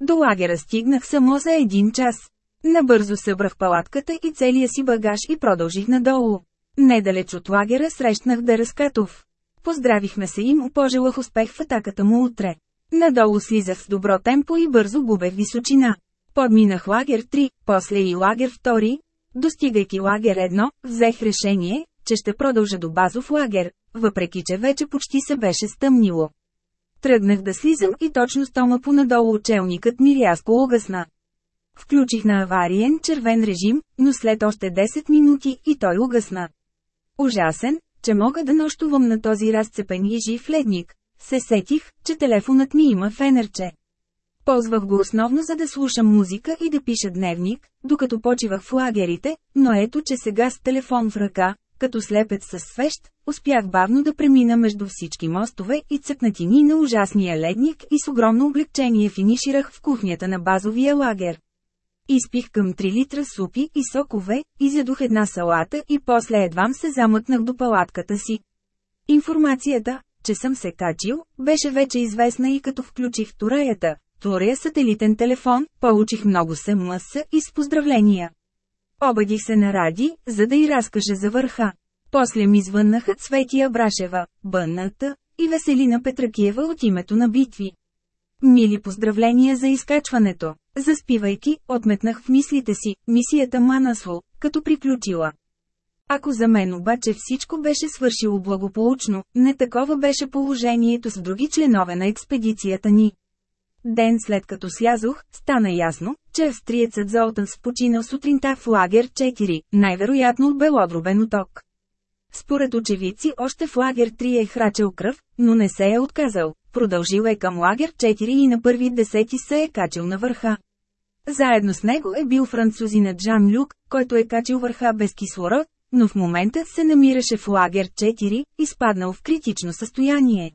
S1: До лагера стигнах само за един час. Набързо събрах палатката и целия си багаж и продължих надолу. Недалеч от лагера срещнах Дараскатов. Поздравихме се им, пожелах успех в атаката му утре. Надолу слизах в добро темпо и бързо губех височина. Подминах лагер 3, после и лагер 2. Достигайки лагер 1, взех решение, че ще продължа до базов лагер, въпреки че вече почти се беше стъмнило. Тръгнах да слизам и точно стома понадолу учелникът ми рязко угасна. Включих на авариен червен режим, но след още 10 минути и той угасна. Ужасен, че мога да нощувам на този разцепен и жив ледник, се сетих, че телефонът ми има фенерче. Ползвах го основно за да слушам музика и да пиша дневник, докато почивах в лагерите, но ето че сега с телефон в ръка, като слепец със свещ, успях бавно да премина между всички мостове и цъкнатини на ужасния ледник и с огромно облегчение финиширах в кухнята на базовия лагер. Изпих към 3 литра супи и сокове, изядох една салата и после едвам се замъкнах до палатката си. Информацията, че съм се качил, беше вече известна и като включих Туреята, втория сателитен телефон, получих много СМС и с поздравления. Обадих се на Ради, за да й разкаже за върха. После ми звъннаха Цветия Брашева, Бънната и Веселина Петракиева от името на битви. Мили поздравления за изкачването. Заспивайки, отметнах в мислите си мисията Манасло, като приключила. Ако за мен обаче всичко беше свършило благополучно, не такова беше положението с други членове на експедицията ни. Ден след като слязох, стана ясно, че австриецът Золтан спочинал сутринта в лагер 4, най-вероятно от белодробен ток. Според очевидци още в лагер 3 е храчал кръв, но не се е отказал, продължил е към лагер 4 и на първи десети се е качил на върха. Заедно с него е бил французинът Жан Люк, който е качил върха без кислород, но в момента се намираше в лагер 4, изпаднал в критично състояние.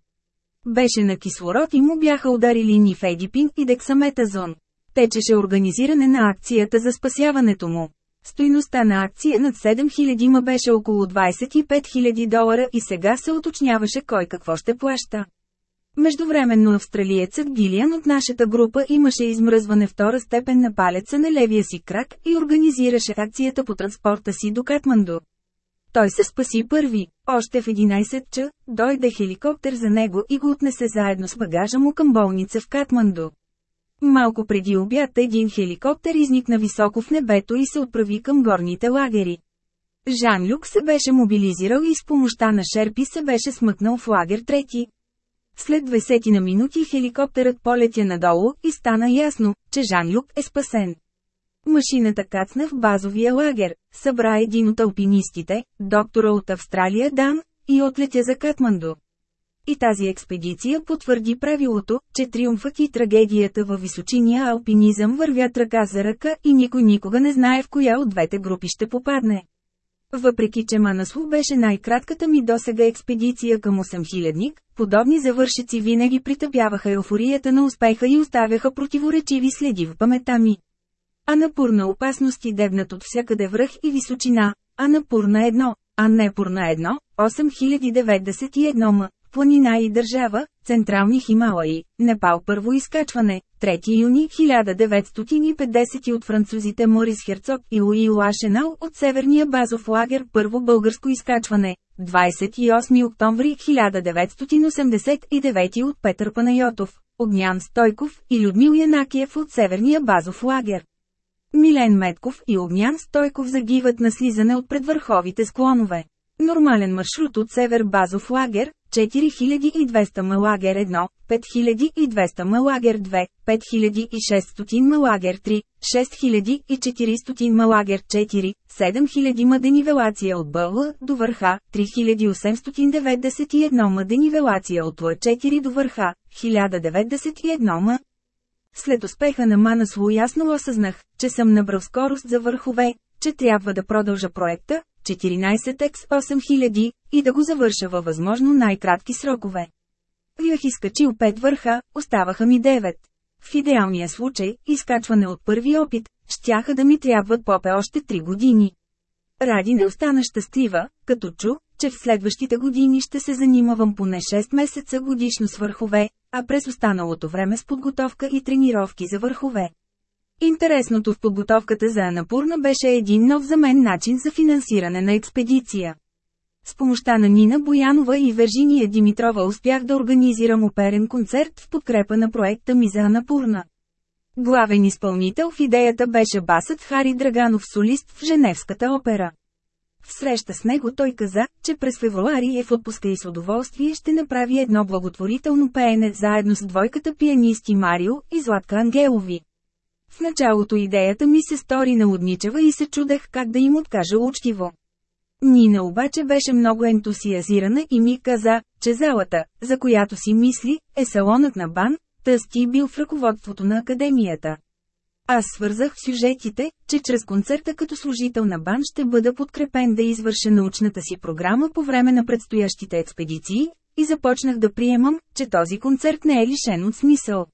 S1: Беше на кислород и му бяха ударили нифедипин и дексаметазон. Течеше организиране на акцията за спасяването му. Стойността на акция над 7000 ма беше около 25 000 долара и сега се уточняваше кой какво ще плаща. Междувременно австралиецът Гилиан от нашата група имаше измръзване втора степен на палеца на левия си крак и организираше акцията по транспорта си до Катманду. Той се спаси първи. Още в 11 ча, дойде хеликоптер за него и го отнесе заедно с багажа му към болница в Катманду. Малко преди обяд един хеликоптер изникна високо в небето и се отправи към горните лагери. Жан Люк се беше мобилизирал и с помощта на Шерпи се беше смъкнал в лагер трети. След 20 на минути хеликоптерът полетя надолу и стана ясно, че Жан Люк е спасен. Машината кацна в базовия лагер, събра един от алпинистите, доктора от Австралия Дан, и отлетя за Катманду. И тази експедиция потвърди правилото, че триумфът и трагедията във височиния алпинизъм вървят ръка за ръка и никой никога не знае в коя от двете групи ще попадне. Въпреки че Манасло беше най-кратката ми досега експедиция към 8000-ник, подобни завършици винаги притъпяваха еуфорията на успеха и оставяха противоречиви следи в памета ми. А напурна опасности дебнат от всякъде връх и височина, а напурна едно, а пурна едно, 8091 м, планина и държава, Централни Хималаи, Непал първо изкачване, 3 юни 1950 от французите Морис Херцог и Луи Лашенал от северния базов лагер първо българско изкачване, 28 октомври 1989 от Петър Панайотов, Огнян Стойков и Людмил Янакиев от северния базов лагер. Милен Метков и Огнян Стойков загиват на слизане от предвърховите склонове. Нормален маршрут от север базов лагер, 4200 малагер 1, 5200 малагер 2, 5600 малагер 3, 6400 малагер 4, 7000 маденивелация от Бълла до върха, 3891 маденивелация от л 4 до върха, 1091 ма, след успеха на Манасло ясно осъзнах, че съм набрал скорост за върхове, че трябва да продължа проекта 14x8000 и да го завърша във възможно най-кратки срокове. Бях изкачил 5 върха, оставаха ми 9. В идеалния случай, изкачване от първи опит, щяха да ми трябват попе още 3 години. Ради не остана щастлива, като чу, че в следващите години ще се занимавам поне 6 месеца годишно с върхове, а през останалото време с подготовка и тренировки за върхове. Интересното в подготовката за Анапурна беше един нов за мен начин за финансиране на експедиция. С помощта на Нина Боянова и Вержиния Димитрова успях да организирам оперен концерт в подкрепа на проекта ми за Анапурна. Главен изпълнител в идеята беше басът Хари Драганов солист в Женевската опера. В среща с него той каза, че през февруари е в отпуска и с удоволствие ще направи едно благотворително пеене заедно с двойката пианисти Марио и Златка Ангелови. В началото идеята ми се стори наудничава и се чудех как да им откажа учтиво. Нина обаче беше много ентусиазирана и ми каза, че залата, за която си мисли, е салонът на Бан, тъсти бил в ръководството на академията. Аз свързах сюжетите, че чрез концерта като служител на БАН ще бъда подкрепен да извърша научната си програма по време на предстоящите експедиции, и започнах да приемам, че този концерт не е лишен от смисъл.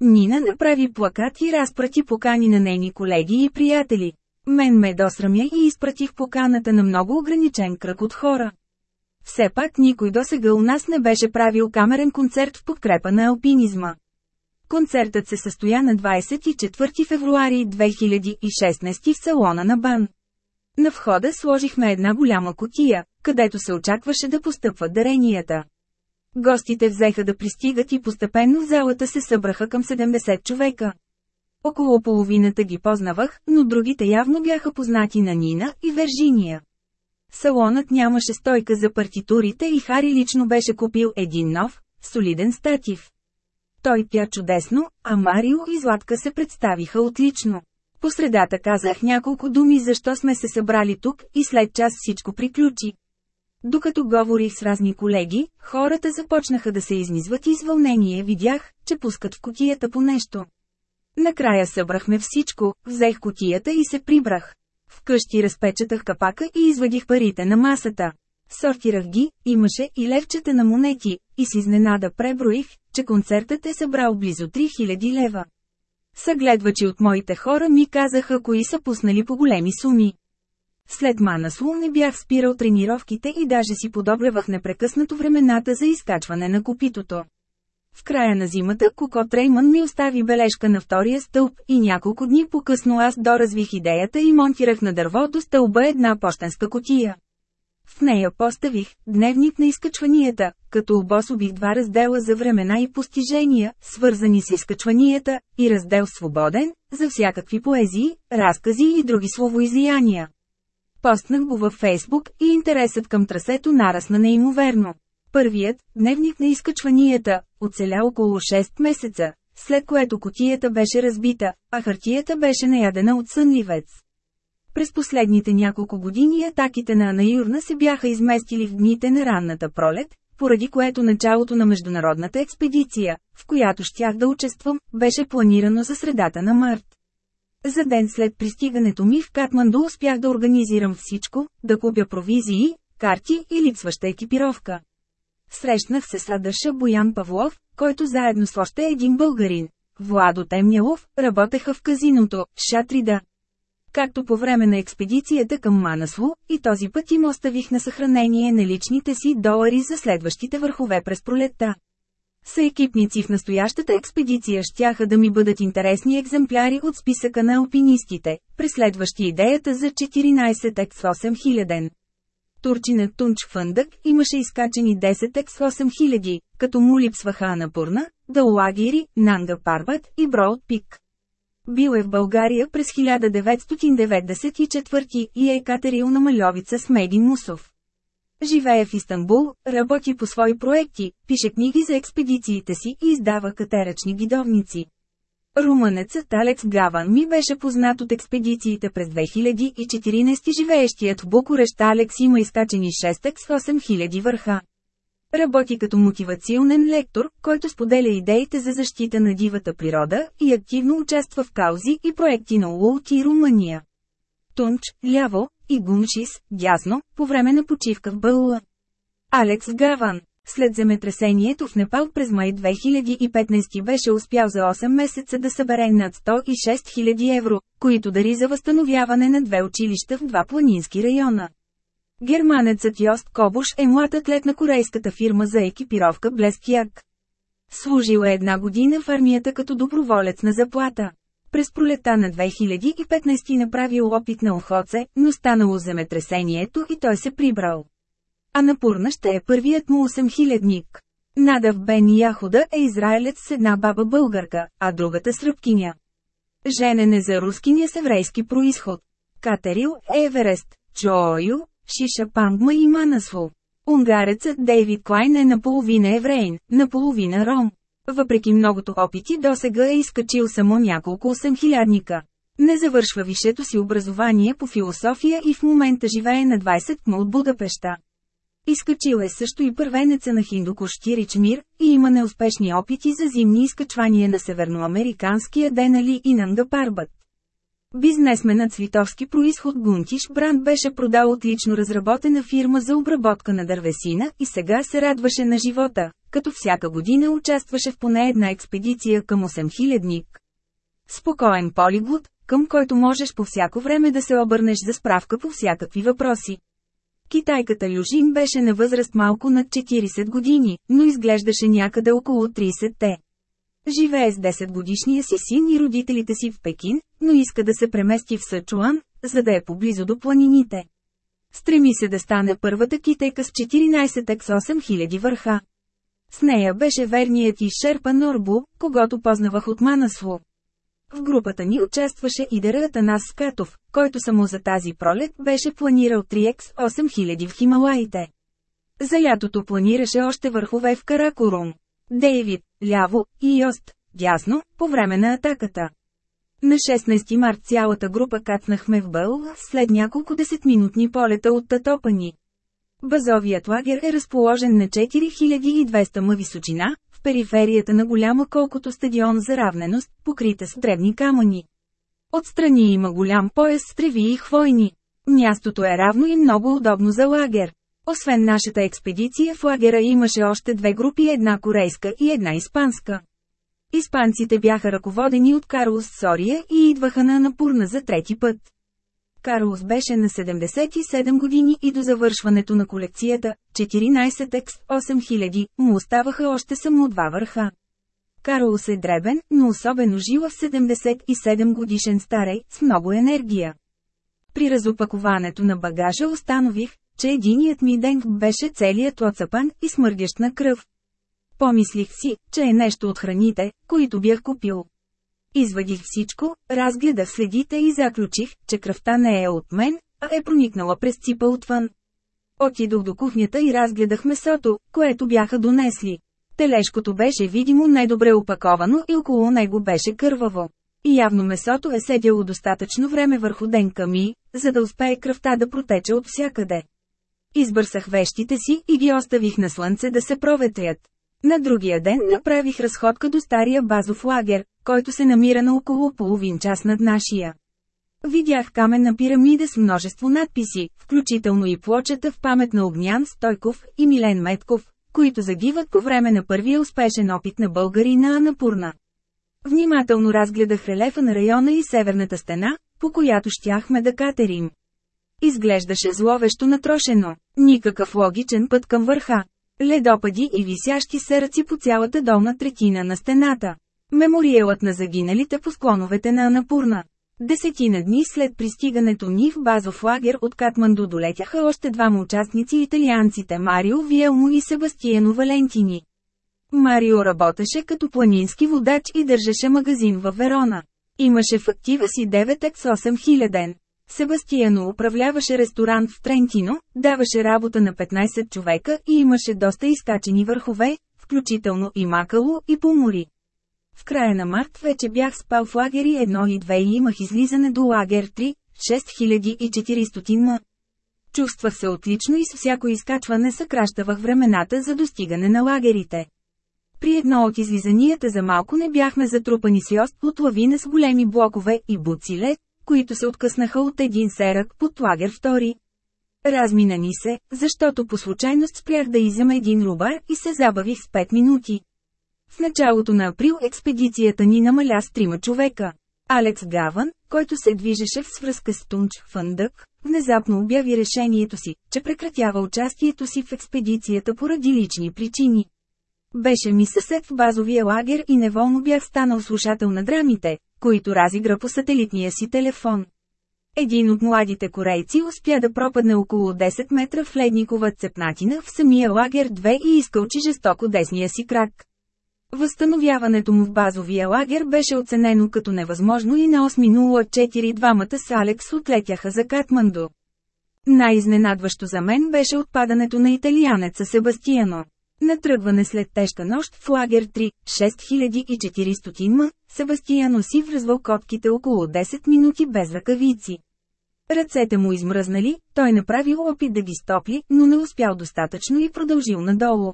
S1: Нина направи плакат и разпрати покани на нейни колеги и приятели. Мен ме досрамя и изпратих поканата на много ограничен кръг от хора. Все пак никой досега у нас не беше правил камерен концерт в подкрепа на алпинизма. Концертът се състоя на 24 февруари 2016 в салона на Бан. На входа сложихме една голяма котия, където се очакваше да постъпват даренията. Гостите взеха да пристигат и постепенно в залата се събраха към 70 човека. Около половината ги познавах, но другите явно бяха познати на Нина и Вержиния. Салонът нямаше стойка за партитурите и Хари лично беше купил един нов, солиден статив. Той пя чудесно, а Марио и Златка се представиха отлично. По средата казах няколко думи защо сме се събрали тук и след час всичко приключи. Докато говорих с разни колеги, хората започнаха да се изнизват и с вълнение видях, че пускат в котията по нещо. Накрая събрахме всичко, взех котията и се прибрах. Вкъщи разпечатах капака и извадих парите на масата. Сортирах ги, имаше и левчета на монети, и с изненада преброих, че концертът е събрал близо 3000 лева. Съгледвачи от моите хора ми казаха кои са пуснали по големи суми. След Мана Слун не бях спирал тренировките и даже си подобрявах непрекъснато времената за изкачване на копитото. В края на зимата Коко Трейман ми остави бележка на втория стълб и няколко дни по-късно аз доразвих идеята и монтирах на дърво до стълба една почтенска котия. В нея поставих дневник на изкачванията, като обособих два раздела за времена и постижения, свързани с изкачванията, и раздел свободен, за всякакви поезии, разкази и други словоизлияния. Постнах го във Фейсбук и интересът към трасето нарасна неимоверно. Първият, дневник на изкачванията, оцеля около 6 месеца, след което котията беше разбита, а хартията беше наядена от сънливец. През последните няколко години атаките на Анаюрна се бяха изместили в дните на ранната пролет, поради което началото на международната експедиция, в която щях да участвам, беше планирано за средата на март. За ден след пристигането ми в Катманду успях да организирам всичко, да купя провизии, карти и липсваща екипировка. Срещнах се с Адаша Боян Павлов, който заедно с още един българин, Владо Темнялов, работеха в казиното, Шатрида, Както по време на експедицията към Манасло, и този път им оставих на съхранение на личните си долари за следващите върхове през пролетта. екипници в настоящата експедиция щяха да ми бъдат интересни екземпляри от списъка на алпинистите, преследващи идеята за 14 екс 8000. Турчинът Тунч Фъндък имаше изкачени 10 екс 8000, като му липсваха Анапурна, Далагири, Нанга Парбат и Броуд Пик. Бил е в България през 1994 и е катерил на малевица с Медин Мусов. Живее в Истанбул, работи по свои проекти, пише книги за експедициите си и издава катерачни гидовници. Румънецът Алекс Гаван ми беше познат от експедициите през 2014 живеещият в Букурещ Алекс има изкачени 6 с 8000 върха. Работи като мотивационен лектор, който споделя идеите за защита на дивата природа и активно участва в каузи и проекти на Улт и Румъния. Тунч, ляво, и Гумшис, дясно, по време на почивка в Бълла. Алекс Гаван След земетресението в Непал през май 2015 беше успял за 8 месеца да събере над 106 000 евро, които дари за възстановяване на две училища в два планински района. Германецът Йост Кобуш е млад атлет на корейската фирма за екипировка Блеск Як. Служил е една година в армията като доброволец на заплата. През пролета на 2015 направил опит на Охоце, но станало земетресението и той се прибрал. А на Пурна ще е първият му 8000-ник. Надав Бен Яхуда е израелец с една баба българка, а другата сръбкиня. Женен е за рускиня с еврейски происход. Катерил е Еверест, Чоою, Шиша Пангма и Манасвол. Унгарецът Дейвид Клайн е наполовина евреин, наполовина ром. Въпреки многото опити досега е изкачил само няколко 8000-ника. Не завършва висшето си образование по философия и в момента живее на 20 км от Будапеща. Изкачил е също и първенеца на хиндукуштирич Мир и има неуспешни опити за зимни изкачвания на северноамериканския Денали и Нангапарбът. Бизнесменът с происход Гунтиш Бранд беше продал отлично разработена фирма за обработка на дървесина и сега се радваше на живота, като всяка година участваше в поне една експедиция към 8000-ник. Спокоен полиглот, към който можеш по всяко време да се обърнеш за справка по всякакви въпроси. Китайката Люжин беше на възраст малко над 40 години, но изглеждаше някъде около 30-те. Живее с 10 годишния си син и родителите си в Пекин, но иска да се премести в Сачуан, за да е поблизо до планините. Стреми се да стане първата китайка с 14x8 върха. С нея беше верният и Шерпа Норбу, когато познавах от Манасло. В групата ни участваше и Дера Атанас Скатов, който само за тази пролет беше планирал 3x8000 в Хималаите. За лятото планираше още върхове в Каракорум. Дейвид, ляво, и Йост, дясно, по време на атаката. На 16 март цялата група кацнахме в Бъл, след няколко десетминутни полета от Татопани. Базовият лагер е разположен на 4200 м височина, в периферията на голяма колкото стадион за равненост, покрита с древни камъни. Отстрани има голям пояс с треви и хвойни. Мястото е равно и много удобно за лагер. Освен нашата експедиция в лагера имаше още две групи, една корейска и една испанска. Испанците бяха ръководени от Карлос Сория и идваха на Анапурна за трети път. Карлос беше на 77 години и до завършването на колекцията, 14 екс 8000, му оставаха още само два върха. Карлос е дребен, но особено жила в 77 годишен старей, с много енергия. При разопаковането на багажа установих, че единият ми ден беше целият оцапан и смъргещ на кръв. Помислих си, че е нещо от храните, които бях купил. Извадих всичко, разгледах следите и заключих, че кръвта не е от мен, а е проникнала през ципа отвън. Отидох до кухнята и разгледах месото, което бяха донесли. Телешкото беше видимо недобре опаковано и около него беше кърваво. И явно месото е седяло достатъчно време върху денка ми, за да успее кръвта да протече от всякъде. Избърсах вещите си и ги оставих на слънце да се проветрят. На другия ден направих разходка до стария базов лагер, който се намира на около половин час над нашия. Видях каменна пирамида с множество надписи, включително и плочата в памет на Огнян Стойков и Милен Метков, които загиват по време на първия успешен опит на българи на Анапурна. Внимателно разгледах релефа на района и северната стена, по която щяхме да катерим. Изглеждаше зловещо натрошено. Никакъв логичен път към върха. Ледопади и висящи сърци по цялата долна третина на стената. Мемориалът на загиналите по склоновете на Анапурна. Десетина дни след пристигането ни в базов лагер от Катманду долетяха още двама участници италианците Марио Виелмо и Себастиено Валентини. Марио работеше като планински водач и държеше магазин във Верона. Имаше в актива си 9X8000. Себастияно управляваше ресторант в Трентино, даваше работа на 15 човека и имаше доста изкачени върхове, включително и макало и помори. В края на март вече бях спал в лагери 1 и 2 и имах излизане до лагер 3, 6400 м. Чувствах се отлично и с всяко изкачване съкращавах времената за достигане на лагерите. При едно от излизанията за малко не бяхме затрупани с йост от лавина с големи блокове и буцилет, които се откъснаха от един серък под лагер втори. Размина ни се, защото по случайност спрях да изям един рубар и се забавих с 5 минути. В началото на април експедицията ни намаля с трима човека. Алекс Гаван, който се движеше в свръзка с Тунч Фъндък, внезапно обяви решението си, че прекратява участието си в експедицията поради лични причини. Беше ми съсед в базовия лагер и неволно бях станал слушател на драмите, които разигра по сателитния си телефон. Един от младите корейци успя да пропадне около 10 метра в ледникова цепнатина в самия лагер 2 и изкълчи жестоко десния си крак. Възстановяването му в базовия лагер беше оценено като невъзможно и на 8.04 двамата с Алекс отлетяха за Катманду. Най-изненадващо за мен беше отпадането на италианеца Себастиано. Натръгване след тежка нощ в лагер 3, 6400 м, Себастияно си връзвал котките около 10 минути без ръкавици. Ръцете му измръзнали, той направил опит да ги стопли, но не успял достатъчно и продължил надолу.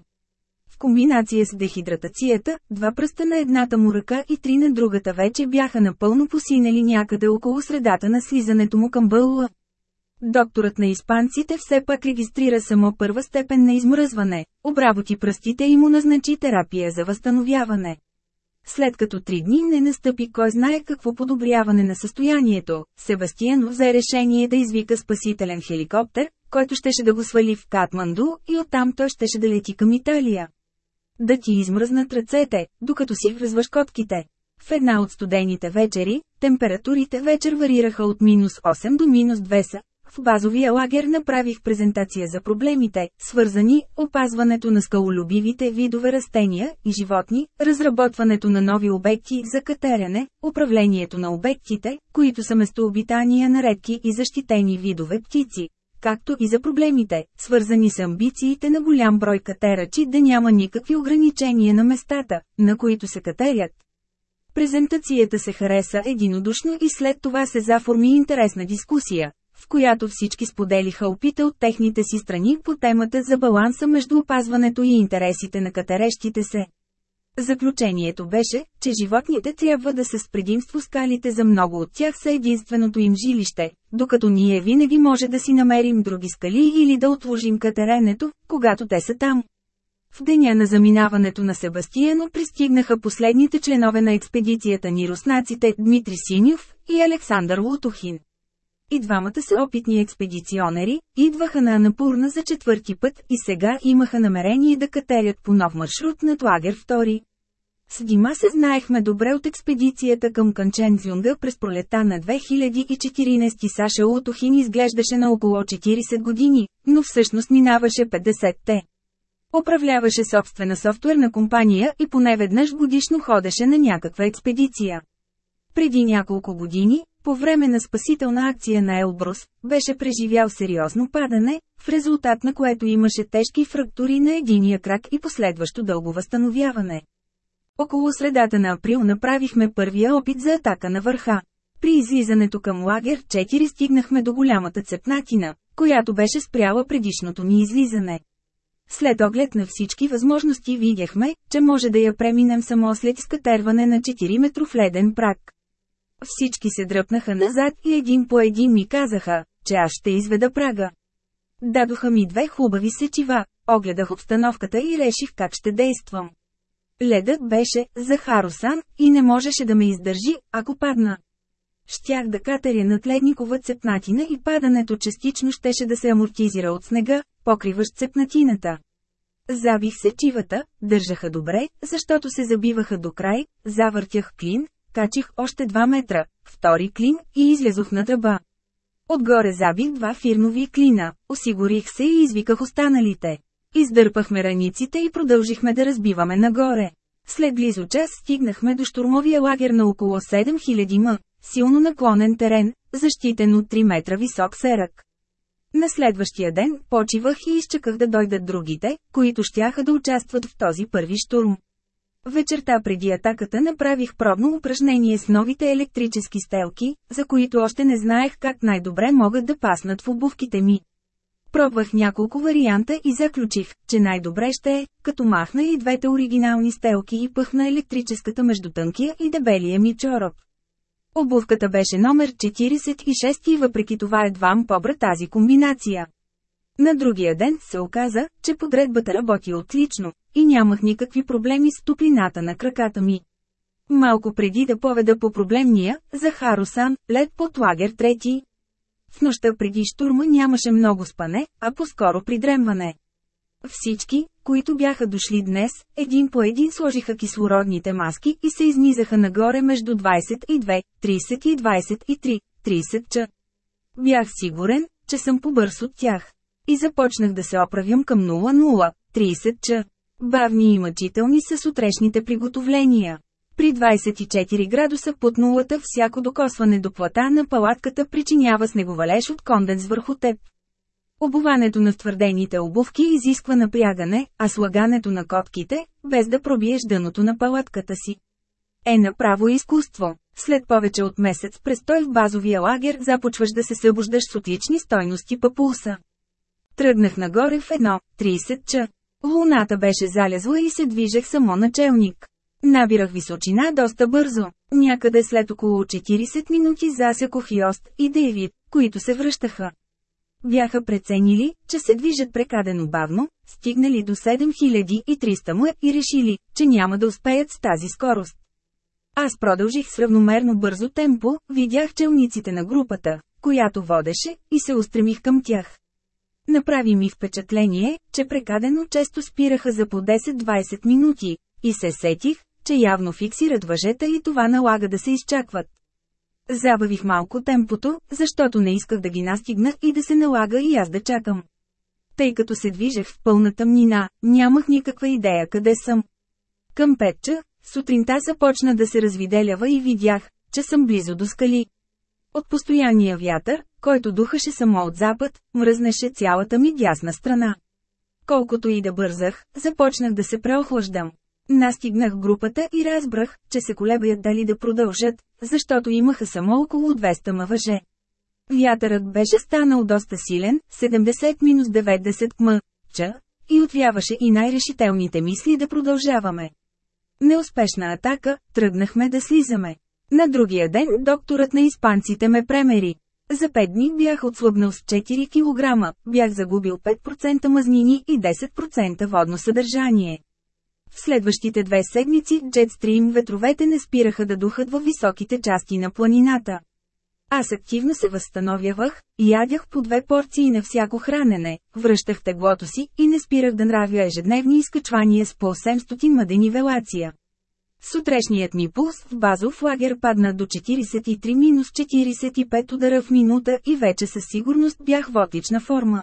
S1: В комбинация с дехидратацията, два пръста на едната му ръка и три на другата вече бяха напълно посинели някъде около средата на слизането му към бълла. Докторът на испанците все пак регистрира само първа степен на измръзване, обработи пръстите и му назначи терапия за възстановяване. След като три дни не настъпи кой знае какво подобряване на състоянието, Себастиен взе решение да извика спасителен хеликоптер, който щеше да го свали в Катманду и оттам той щеше да лети към Италия. Да ти измръзнат ръцете, докато си връзваш котките. В една от студените вечери, температурите вечер варираха от минус 8 до минус 2 са, в базовия лагер направих презентация за проблемите, свързани опазването на скалолюбивите видове растения и животни, разработването на нови обекти за катеряне, управлението на обектите, които са местообитания на редки и защитени видове птици, както и за проблемите, свързани с амбициите на голям брой катерачи да няма никакви ограничения на местата, на които се катерят. Презентацията се хареса единодушно и след това се заформи интересна дискусия, в която всички споделиха опита от техните си страни по темата за баланса между опазването и интересите на катерещите се. Заключението беше, че животните трябва да са с предимство скалите за много от тях са единственото им жилище, докато ние винаги може да си намерим други скали или да отложим катеренето, когато те са там. В деня на заминаването на Себастияно пристигнаха последните членове на експедицията ни руснаците Дмитрий Синьов и Александър Лутухин и двамата са опитни експедиционери, идваха на Анапурна за четвърти път и сега имаха намерение да катерят по нов маршрут над лагер втори. С Дима се знаехме добре от експедицията към Канчензюнга през пролета на 2014 Саша Лотохин изглеждаше на около 40 години, но всъщност минаваше 50-те. Управляваше собствена софтуерна компания и поне веднъж годишно ходеше на някаква експедиция. Преди няколко години, по време на спасителна акция на Елбрус, беше преживял сериозно падане, в резултат на което имаше тежки фрактури на единия крак и последващо дълго възстановяване. Около средата на април направихме първия опит за атака на върха. При излизането към лагер 4 стигнахме до голямата цепнатина, която беше спряла предишното ни излизане. След оглед на всички възможности видяхме, че може да я преминем само след скатерване на 4-метров леден прак. Всички се дръпнаха назад и един по един ми казаха, че аз ще изведа прага. Дадоха ми две хубави сечива, огледах обстановката и реших как ще действам. Ледът беше за Харусан и не можеше да ме издържи, ако падна. Щях да катеря над ледникова цепнатина и падането частично щеше да се амортизира от снега, покриващ цепнатината. Забих сечивата, държаха добре, защото се забиваха до край, завъртях клин, Качих още 2 метра, втори клин и излезох на дъба. Отгоре забих два фирнови клина, осигурих се и извиках останалите. Издърпахме раниците и продължихме да разбиваме нагоре. След близо час стигнахме до штурмовия лагер на около 7000 м, силно наклонен терен, защитен от 3 метра висок серък. На следващия ден почивах и изчаках да дойдат другите, които щяха да участват в този първи штурм. Вечерта преди атаката направих пробно упражнение с новите електрически стелки, за които още не знаех как най-добре могат да паснат в обувките ми. Пробвах няколко варианта и заключих, че най-добре ще е, като махна и двете оригинални стелки и пъхна електрическата между тънкия и дебелия ми чороп. Обувката беше номер 46 и въпреки това едвам побра тази комбинация. На другия ден се оказа, че подредбата работи отлично, и нямах никакви проблеми с топлината на краката ми. Малко преди да поведа по проблемния, за Харусан, лед под лагер трети. В нощта преди штурма нямаше много спане, а по-скоро придремване. Всички, които бяха дошли днес, един по един сложиха кислородните маски и се изнизаха нагоре между 22, 30 и 23, 30 ча. Бях сигурен, че съм побърз от тях. И започнах да се оправям към 00, 30 ча. Бавни и мъчителни са сутрешните приготовления. При 24 градуса под нулата всяко докосване до плата на палатката причинява снеговалеж от конденс върху теб. Обуването на твърдените обувки изисква напрягане, а слагането на котките, без да пробиеш дъното на палатката си. Е направо изкуство. След повече от месец престой в базовия лагер започваш да се събуждаш с отлични стойности по пулса. Тръгнах нагоре в едно, 30 ча. Луната беше залязла и се движех само началник. Набирах височина доста бързо. Някъде след около 40 минути засекох Йост и Дейвид, които се връщаха. Бяха преценили, че се движат прекадено бавно, стигнали до 7300 му е и решили, че няма да успеят с тази скорост. Аз продължих с равномерно бързо темпо, видях челниците на групата, която водеше, и се устремих към тях. Направи ми впечатление, че прекадено често спираха за по 10-20 минути, и се сетих, че явно фиксират въжета и това налага да се изчакват. Забавих малко темпото, защото не исках да ги настигна и да се налага и аз да чакам. Тъй като се движех в пълна тъмнина, нямах никаква идея къде съм. Към петча, сутринта започна да се развиделява и видях, че съм близо до скали. От постоянния вятър, който духаше само от запад, мръзнеше цялата ми дясна страна. Колкото и да бързах, започнах да се преохлаждам. Настигнах групата и разбрах, че се колебаят дали да продължат, защото имаха само около 200 мъже. Вятърът беше станал доста силен, 70-90 км, ча, и отвяваше и най-решителните мисли да продължаваме. Неуспешна атака, тръгнахме да слизаме. На другия ден докторът на испанците ме премери. За 5 дни бях отслабнал с 4 кг, бях загубил 5% мазнини и 10% водно съдържание. В следващите две седмици джетстрим ветровете не спираха да духат във високите части на планината. Аз активно се възстановявах, ядях по две порции на всяко хранене, връщах теглото си и не спирах да нравя ежедневни изкачвания с по 800 мъдени велация. Сутрешният ми пулс в базов лагер падна до 43-45 удара в минута и вече със сигурност бях в отлична форма.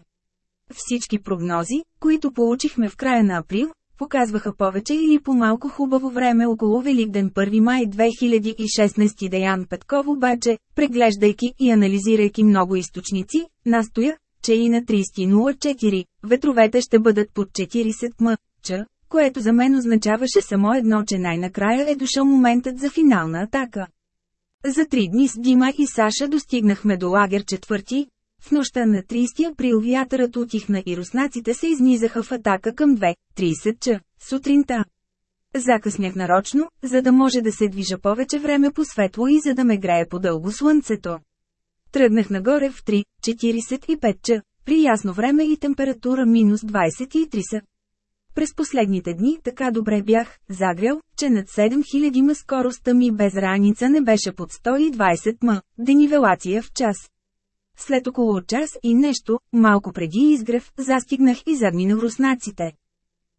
S1: Всички прогнози, които получихме в края на април, показваха повече или по-малко хубаво време около Великден 1 май 2016 Деян Петков обаче, преглеждайки и анализирайки много източници, настоя, че и на 30.04 ветровете ще бъдат под 40 м, ч, което за мен означаваше само едно, че най-накрая е дошъл моментът за финална атака. За три дни с Дима и Саша достигнахме до лагер четвърти. В нощта на 30 април вятърът отихна и руснаците се изнизаха в атака към 2.30 ч. сутринта. Закъснях нарочно, за да може да се движа повече време по светло и за да ме грее по-дълго слънцето. Тръгнах нагоре в 3.45 ч. при ясно време и температура минус 23 са. През последните дни така добре бях загрял, че над 7000 м скоростта ми без раница не беше под 120 м, денивелация в час. След около час и нещо, малко преди изгрев, застигнах и задминах руснаците.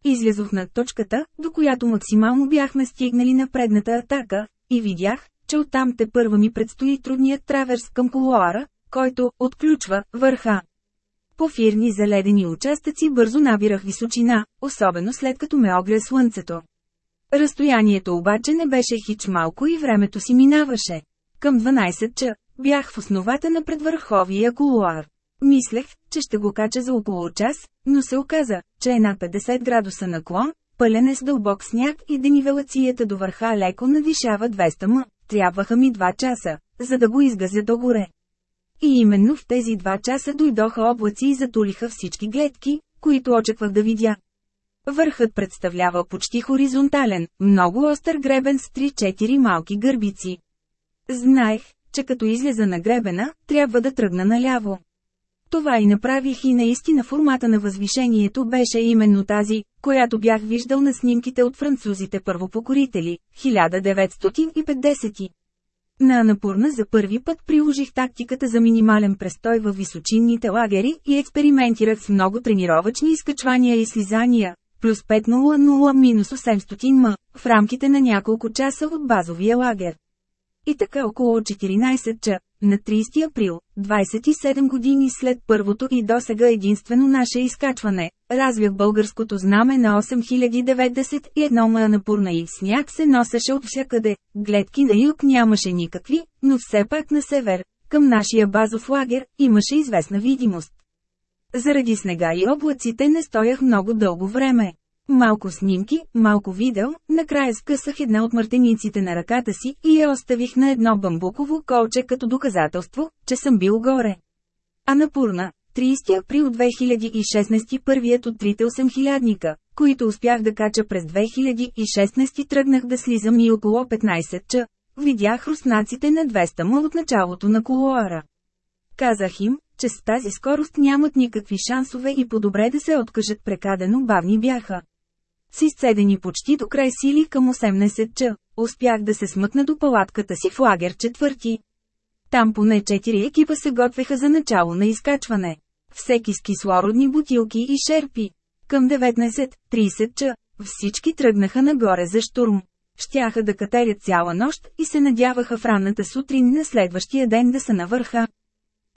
S1: Излязох на точката, до която максимално бяхме стигнали на предната атака, и видях, че оттам те първа ми предстои трудният траверс към колоара, който отключва върха фирни заледени участъци бързо набирах височина, особено след като ме огря слънцето. Разстоянието обаче не беше хич малко и времето си минаваше. Към 12 ча, бях в основата на предвърховия кулуар. Мислех, че ще го кача за около час, но се оказа, че е на 50 градуса наклон, пълен е с дълбок сняг и денивелацията до върха леко надвишава 200 м. Трябваха ми 2 часа, за да го изгазя догоре. И именно в тези два часа дойдоха облаци и затулиха всички гледки, които очаквах да видя. Върхът представлява почти хоризонтален, много остър гребен с 3-4 малки гърбици. Знаех, че като излеза на гребена, трябва да тръгна наляво. Това и направих и наистина формата на възвишението беше именно тази, която бях виждал на снимките от французите първопокорители, 1950. На Анапурна за първи път приложих тактиката за минимален престой във височинните лагери и експериментирах с много тренировъчни изкачвания и слизания, плюс 500-800 м, в рамките на няколко часа от базовия лагер. И така около 14 ча, на 30 април, 27 години след първото и досега единствено наше изкачване, развях българското знаме на 8091 ма напурна и сняг се носеше от всякъде, гледки на юг нямаше никакви, но все пак на север, към нашия базов лагер, имаше известна видимост. Заради снега и облаците не стоях много дълго време. Малко снимки, малко видео, накрая скъсах една от мартениците на ръката си и я оставих на едно бамбуково колче като доказателство, че съм бил горе. Анапурна, 30 април 2016 първият от трите 8000 които успях да кача през 2016 тръгнах да слизам и около 15 ча. Видях руснаците на 200 му от началото на колуара. Казах им, че с тази скорост нямат никакви шансове и по-добре да се откажат прекадено бавни бяха с изцедени почти до край сили към 18 ч. Успях да се смъкна до палатката си в лагер четвърти. Там поне четири екипа се готвеха за начало на изкачване. Всеки с кислородни бутилки и шерпи. Към 19.30 ч. всички тръгнаха нагоре за штурм. Щяха да катерят цяла нощ и се надяваха в ранната сутрин на следващия ден да са на върха.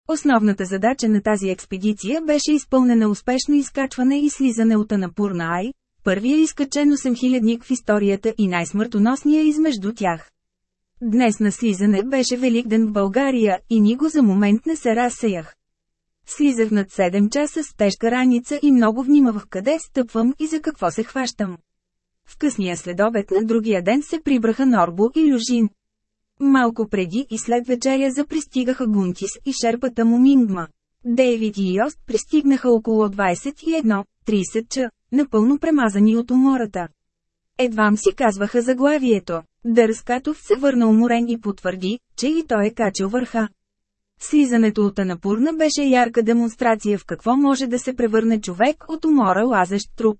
S1: Основната задача на тази експедиция беше изпълнена успешно изкачване и слизане от Анапурна Ай, Първия изкачен 8000-ник в историята и най-смъртоносния е измежду тях. Днес на слизане беше Великден в България и ни го за момент не се разсеях. Слизах над 7 часа с тежка раница и много внимавах къде стъпвам и за какво се хващам. В късния следобед на другия ден се прибраха Норбо и Люжин. Малко преди и след вечеря запристигаха Гунтис и шерпата му Мингма. Дейвид и Йост пристигнаха около 21-30 напълно премазани от умората. Едвам си казваха заглавието. Дърскатов се върна уморен и потвърди, че и той е качил върха. Слизането от Анапурна беше ярка демонстрация в какво може да се превърне човек от умора лазещ труп.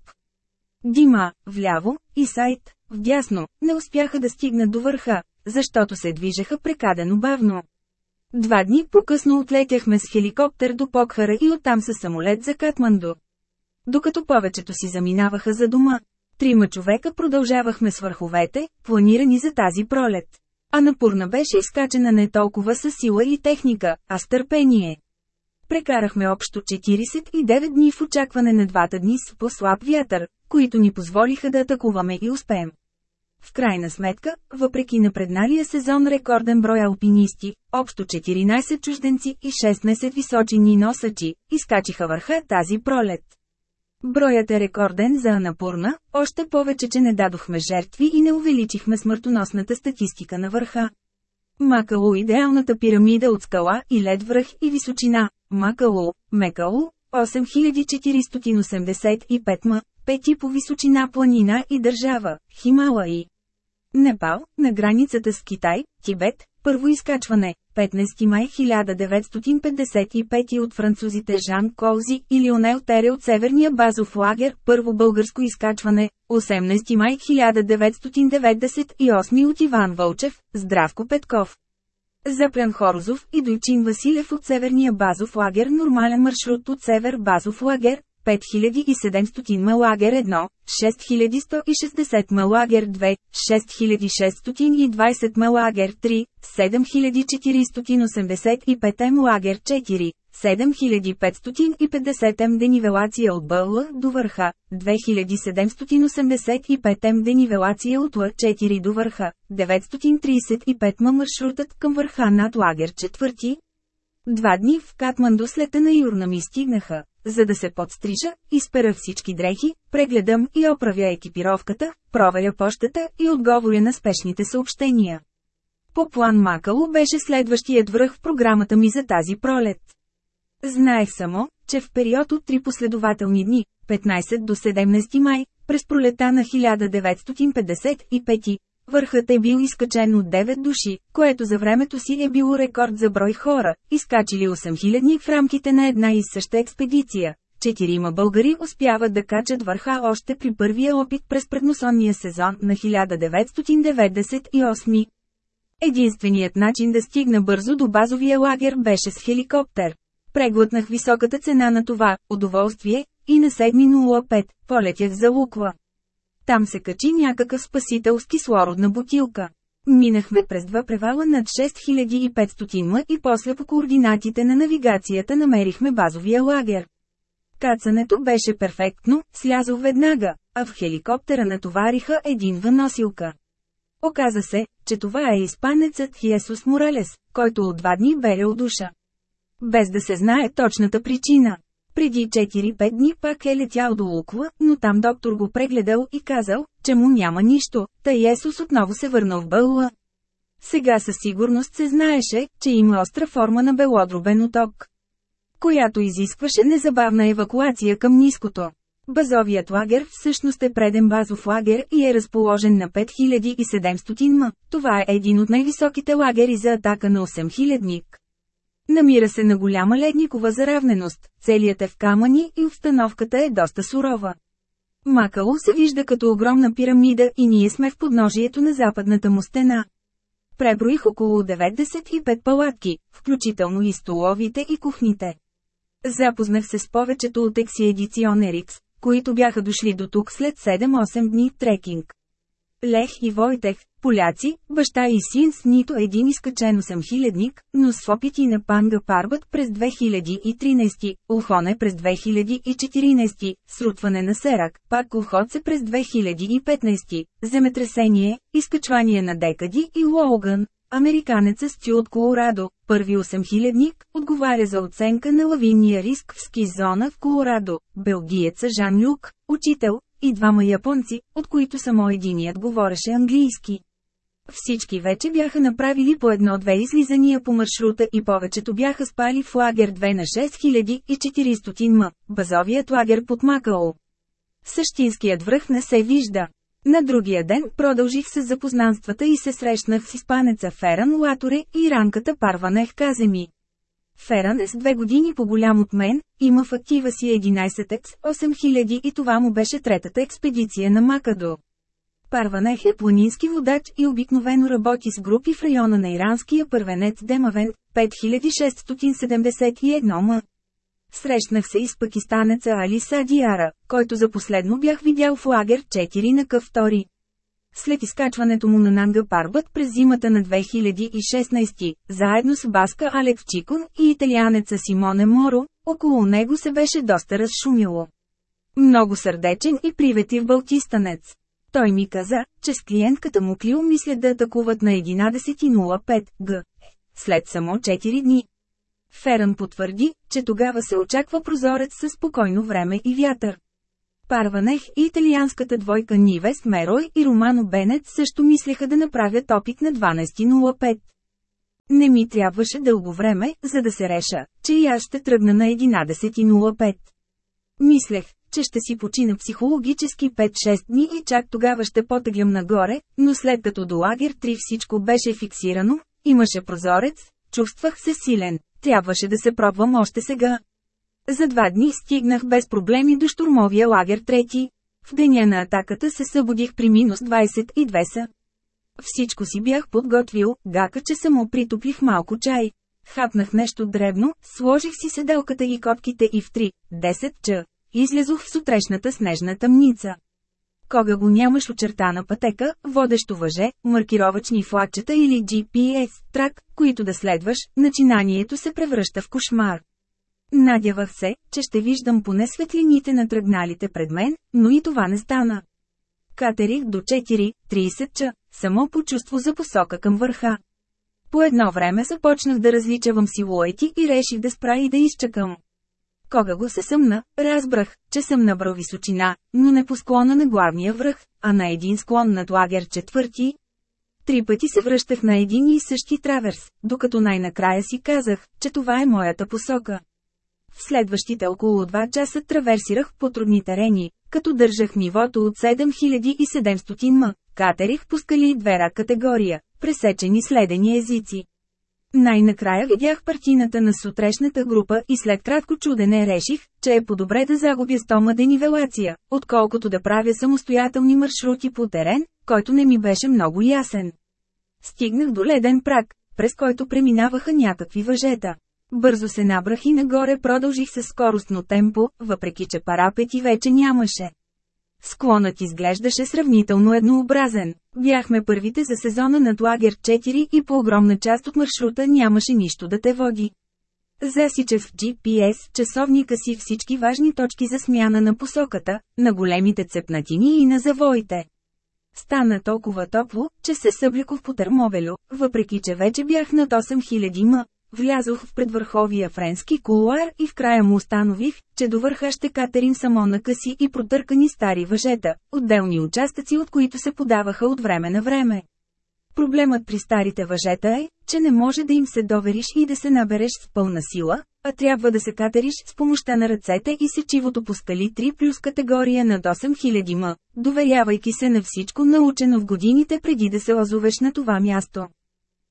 S1: Дима, вляво, и Сайт, вдясно, не успяха да стигнат до върха, защото се движеха прекадено бавно. Два дни по-късно отлетяхме с хеликоптер до Покхара и оттам със самолет за Катманду. Докато повечето си заминаваха за дома, трима човека продължавахме с върховете, планирани за тази пролет. А напурна беше изкачена не толкова с сила и техника, а с търпение. Прекарахме общо 49 дни в очакване на двата дни с по-слаб вятър, които ни позволиха да атакуваме и успеем. В крайна сметка, въпреки напредналия сезон рекорден брой алпинисти, общо 14 чужденци и 16 височини носачи, изкачиха върха тази пролет. Броят е рекорден за Анапурна, още повече, че не дадохме жертви и не увеличихме смъртоносната статистика на върха. Макало – идеалната пирамида от скала и лед връх и височина. Макало, Мекало, 8485 м, пети по височина планина и държава – Хималаи. Непал, на границата с Китай, Тибет, първо изкачване 15 май 1955 от французите Жан Колзи и Лионел Тере от Северния базов лагер, първо българско изкачване, 18 май 1998 от Иван Вълчев, Здравко Петков. Запрян Хорозов и Дойчин Василев от Северния базов лагер Нормален маршрут от Север базов лагер, 5700 Малагер 1, 6160 Малагер 2, 6620 Малагер 3, 7485 Малагер 4, 7550 М денивелация от Бълла до върха, 2785 М денивелация от Ла 4 до върха, 935 М маршрутът към върха над лагер 4. Два дни в Катманду след на Юрна ми стигнаха. За да се подстрижа, изпера всички дрехи, прегледам и оправя екипировката, проверя почтата и отговоря на спешните съобщения. По план Макало беше следващият връх в програмата ми за тази пролет. Знаех само, че в период от три последователни дни, 15 до 17 май, през пролета на 1955, Върхът е бил изкачен от 9 души, което за времето си е било рекорд за брой хора, изкачили 8000 в рамките на една и съща експедиция. Четирима българи успяват да качат върха още при първия опит през предносонния сезон на 1998. Единственият начин да стигна бързо до базовия лагер беше с хеликоптер. Преглътнах високата цена на това удоволствие и на 7.05 полетях за Луква. Там се качи някакъв спасител с кислородна бутилка. Минахме през два превала над 6500 м и после по координатите на навигацията намерихме базовия лагер. Кацането беше перфектно, слязох веднага, а в хеликоптера натовариха един въносилка. Оказа се, че това е испанецът Хиесус Моралес, който от два дни бере от душа. Без да се знае точната причина. Преди 4-5 дни пак е летял до луква, но там доктор го прегледал и казал, че му няма нищо, тъй Есус отново се върна в Бълла. Сега със сигурност се знаеше, че има остра форма на белодробен отток, която изискваше незабавна евакуация към ниското. Базовият лагер всъщност е преден базов лагер и е разположен на 5700 м. Това е един от най-високите лагери за атака на 8000-ник. Намира се на голяма ледникова заравненост, целият е в камъни и обстановката е доста сурова. Макало се вижда като огромна пирамида и ние сме в подножието на западната му стена. Преброих около 95 палатки, включително и столовите и кухните. Запознах се с повечето от ексиедиционерикс, които бяха дошли до тук след 7-8 дни трекинг. Лех и Войтех, поляци, баща и син с нито един изкачен съм хилядник но с опити на Панга Парбът през 2013, Олхоне през 2014, срутване на Серак, пак Улхоце през 2015, земетресение, изкачвание на Декади и Лоуган. Американецът Стю от Колорадо, първи 8 ник отговаря за оценка на лавинния риск в ски зона в Колорадо, белгиеца Жан Люк, учител, и двама японци, от които само единият говореше английски. Всички вече бяха направили по едно-две излизания по маршрута и повечето бяха спали в лагер 2 на 6400 м, базовият лагер под Макао. Същинският връх не се вижда. На другия ден продължих с запознанствата и се срещнах с испанеца Феран Латоре и ранката Парванех Каземи. Феран е с две години по-голям от мен, има в актива си 11X, 8000 и това му беше третата експедиция на Макадо. Парванех е планински водач и обикновено работи с групи в района на иранския първенец Демавен, 5671 м. Срещнах се и с пакистанеца Али Садиара, който за последно бях видял в лагер 4 на Къв след изкачването му на Нанга Парбът през зимата на 2016, заедно с баска Алек Чикон и италианеца Симоне Моро, около него се беше доста разшумило. Много сърдечен и приветив балтистанец. Той ми каза, че с клиентката му Клио мислят да атакуват на 11.05 г. След само 4 дни. Ферън потвърди, че тогава се очаква прозорец със спокойно време и вятър. Парванех и италианската двойка Нивес Мерой и Романо Бенет също мислеха да направят опит на 12.05. Не ми трябваше дълго време, за да се реша, че и аз ще тръгна на 11.05. Мислех, че ще си почина психологически 5-6 дни и чак тогава ще потъглям нагоре, но след като до лагер 3 всичко беше фиксирано, имаше прозорец, чувствах се силен, трябваше да се пробвам още сега. За два дни стигнах без проблеми до штурмовия лагер трети. В деня на атаката се събудих при минус 22 са. Всичко си бях подготвил, гака, че само притопих малко чай. Хапнах нещо дребно, сложих си седелката и копките и в 3, 10 ч. Излязох в сутрешната снежна тъмница. Кога го нямаш очертана пътека, водещо въже, маркировачни флагчета или GPS трак, които да следваш, начинанието се превръща в кошмар. Надявах се, че ще виждам поне светлините на тръгналите пред мен, но и това не стана. Катерих до 4.30 ча, само по чувство за посока към върха. По едно време започнах да различавам силуети и реших да спра и да изчакам. Кога го се съмна, разбрах, че съм набрал височина, но не по склона на главния връх, а на един склон над лагер четвърти. Три пъти се връщах на един и същи траверс, докато най-накрая си казах, че това е моята посока. В следващите около 2 часа траверсирах по трудни терени, като държах нивото от 7700 м, катерих пускали и двера категория, пресечени следени езици. Най-накрая видях партината на сутрешната група и след кратко чудене реших, че е по-добре да загубя 100 ма денивелация, отколкото да правя самостоятелни маршрути по терен, който не ми беше много ясен. Стигнах до леден прак, през който преминаваха някакви въжета. Бързо се набрах и нагоре продължих със скоростно темпо, въпреки че парапети вече нямаше. Склонът изглеждаше сравнително еднообразен. Бяхме първите за сезона над лагер 4 и по огромна част от маршрута нямаше нищо да те води. Засичев в GPS часовника си всички важни точки за смяна на посоката, на големите цепнатини и на завоите. Стана толкова топло, че се съблекох по търмовелю, въпреки че вече бях над 8000 м. Влязох в предвърховия френски кулуар и в края му установих, че до върха ще катерим само на къси и протъркани стари въжета, отделни участъци от които се подаваха от време на време. Проблемът при старите въжета е, че не може да им се довериш и да се набереш с пълна сила, а трябва да се катериш с помощта на ръцете и сечивото по скали 3 плюс категория над 8000 м, доверявайки се на всичко научено в годините преди да се озовеш на това място.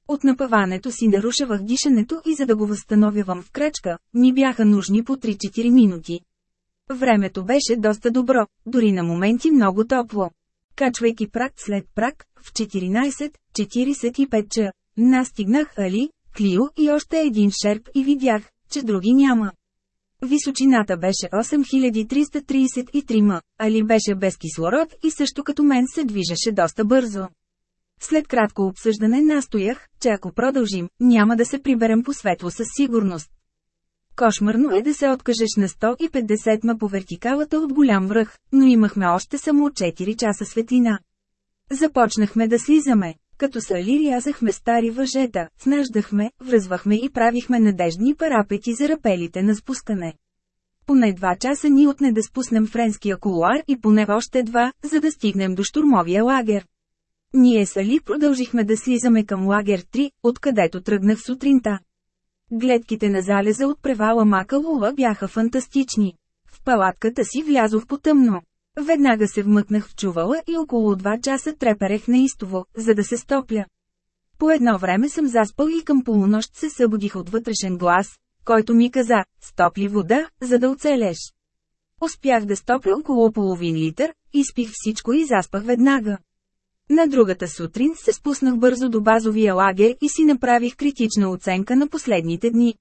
S1: От напаването си нарушавах дишането и за да го възстановявам в крачка, ми бяха нужни по 3-4 минути. Времето беше доста добро, дори на моменти много топло. Качвайки прак след прак, в 14.45 ч. настигнах Али, Клио и още един шерп и видях, че други няма. Височината беше 8333 м, Али беше без кислород и също като мен се движеше доста бързо. След кратко обсъждане настоях, че ако продължим, няма да се приберем по светло със сигурност. Кошмарно е да се откажеш на 150 ма по вертикалата от голям връх, но имахме още само 4 часа светлина. Започнахме да слизаме. Като сали рязахме стари въжета, снаждахме, връзвахме и правихме надеждни парапети за рапелите на спускане. Поне два часа ни отне да спуснем френския колуар и поне още два, за да стигнем до штурмовия лагер. Ние с Али продължихме да слизаме към лагер 3, откъдето тръгнах сутринта. Гледките на залеза от превала Макалова бяха фантастични. В палатката си влязох потъмно. Веднага се вмъкнах в чувала и около 2 часа треперех наистово, за да се стопля. По едно време съм заспал и към полунощ се събудих от вътрешен глас, който ми каза, стопли вода, за да оцелеш. Успях да стопля около половин литър, изпих всичко и заспах веднага. На другата сутрин се спуснах бързо до базовия лагер и си направих критична оценка на последните дни.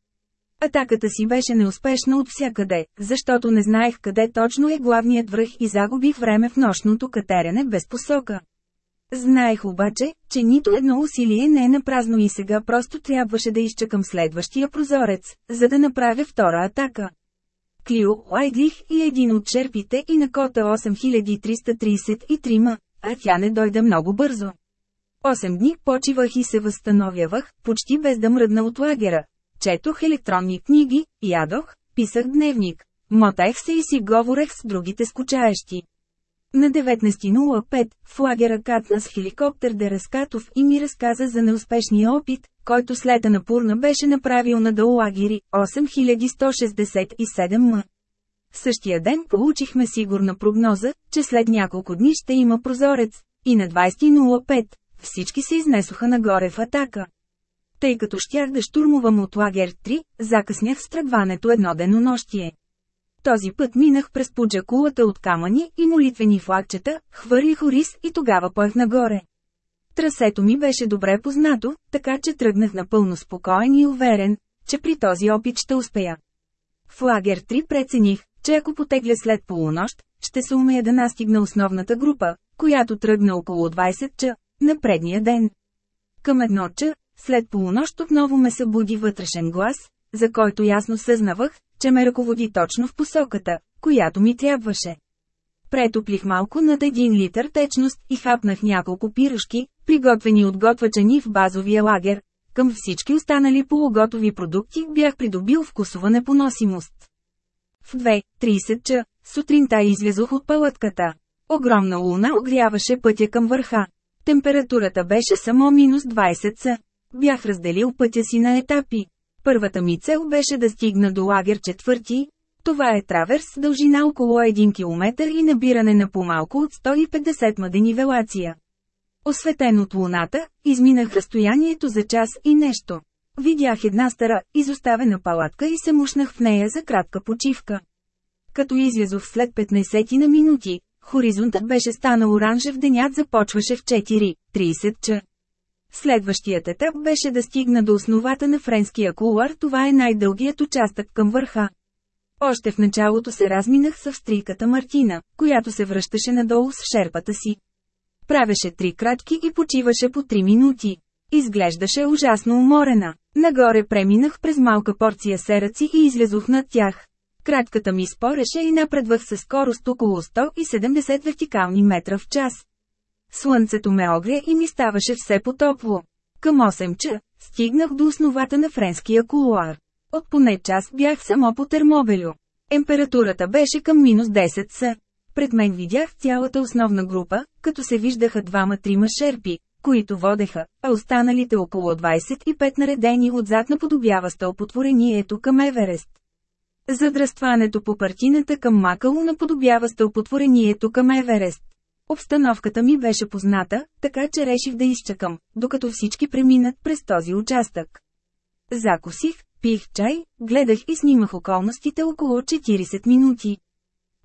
S1: Атаката си беше неуспешна от всякъде, защото не знаех къде точно е главният връх и загубих време в нощното катерене без посока. Знаех обаче, че нито едно усилие не е напразно и сега просто трябваше да изчакам следващия прозорец, за да направя втора атака. Клио Лайдлих и един от черпите и на кота 8333 а тя не дойде много бързо. Осем дни почивах и се възстановявах, почти без да мръдна от лагера. Четох електронни книги, ядох, писах дневник. мотах се и си говорех с другите скучаещи. На 19.05, в лагера катна с хеликоптер Дераскатов и ми разказа за неуспешния опит, който след Анапурна беше направил на Даллагери 8167 м. В същия ден получихме сигурна прогноза, че след няколко дни ще има прозорец, и на 20.05 всички се изнесоха нагоре в атака. Тъй като щях да штурмувам от лагер 3, закъснях с тръгването едно денонощие. Този път минах през поджакулата от камъни и молитвени флагчета, хвърлих ориз и тогава поех нагоре. Трасето ми беше добре познато, така че тръгнах напълно спокоен и уверен, че при този опит ще успея. В лагер 3 прецених, че ако потегля след полунощ, ще се умея да настигна основната група, която тръгна около 20 ча, на предния ден. Към едно ча, след полунощ отново ме събуди вътрешен глас, за който ясно съзнавах, че ме ръководи точно в посоката, която ми трябваше. Претоплих малко над един литър течност и хапнах няколко пирушки, приготвени от готвачани в базовия лагер. Към всички останали полуготови продукти бях придобил вкусова непоносимост. В 2.30 ча, сутринта излязох от палатката. Огромна луна огряваше пътя към върха. Температурата беше само минус 20 са. Бях разделил пътя си на етапи. Първата ми цел беше да стигна до лагер четвърти. Това е траверс с дължина около 1 км и набиране на по-малко от 150 ма денивелация. Осветен от луната, изминах разстоянието за час и нещо. Видях една стара, изоставена палатка и се мушнах в нея за кратка почивка. Като излязох след 15 на минути, хоризонтът беше станал оранжев, денят започваше в 4.30 ча. Следващият етап беше да стигна до основата на френския кулуар, това е най-дългият участък към върха. Още в началото се разминах с австрийката Мартина, която се връщаше надолу с шерпата си. Правеше три крачки и почиваше по три минути. Изглеждаше ужасно уморена. Нагоре преминах през малка порция сераци и излезох над тях. Кратката ми спореше и напредвах със скорост около 170 вертикални метра в час. Слънцето ме огря и ми ставаше все по-топло. Към 8 ча, стигнах до основата на френския кулуар. От поне час бях само по термобелю. Температурата беше към минус 10 с. Пред мен видях цялата основна група, като се виждаха двама-трима шерпи, които водеха, а останалите около 25 наредени отзад наподобява стълпотворението към Еверест. Задръстването по партината към Макало наподобява стълпотворението към Еверест. Обстановката ми беше позната, така че реших да изчакам, докато всички преминат през този участък. Закусих, пих чай, гледах и снимах околностите около 40 минути.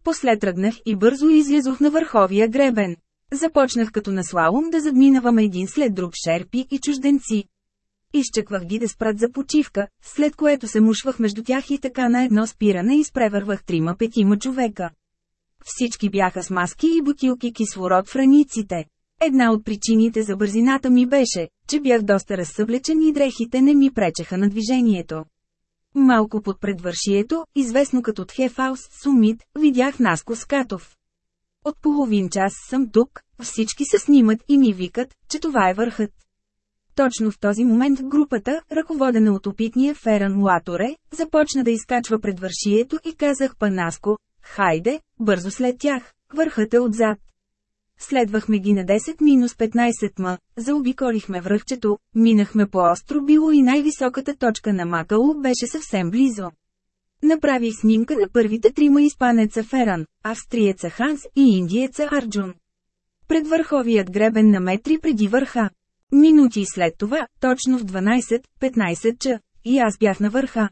S1: После тръгнах и бързо излязох на върховия гребен. Започнах като на слалом да задминавам един след друг шерпи и чужденци. Изчаквах ги да спрат за почивка, след което се мушвах между тях и така на едно спиране изпревървах трима-петима човека. Всички бяха с маски и бутилки кислород в раниците. Една от причините за бързината ми беше, че бях доста разсъблечен и дрехите не ми пречеха на движението. Малко под предвършието, известно като Тхефаус Сумит, видях Наско Скатов. От половин час съм тук, всички се снимат и ми викат, че това е върхът. Точно в този момент групата, ръководена от опитния Феран Латоре, започна да изкачва пред вършието и казах Панаско, хайде, бързо след тях, върхът е отзад. Следвахме ги на 10-15 м, заобиколихме връхчето, минахме по остро било и най-високата точка на Макало беше съвсем близо. Направих снимка на първите трима испанеца Феран, австриеца Ханс и индиеца Арджун. Пред върховият гребен на метри преди върха. Минути след това, точно в 12-15 ч, и аз бях на върха.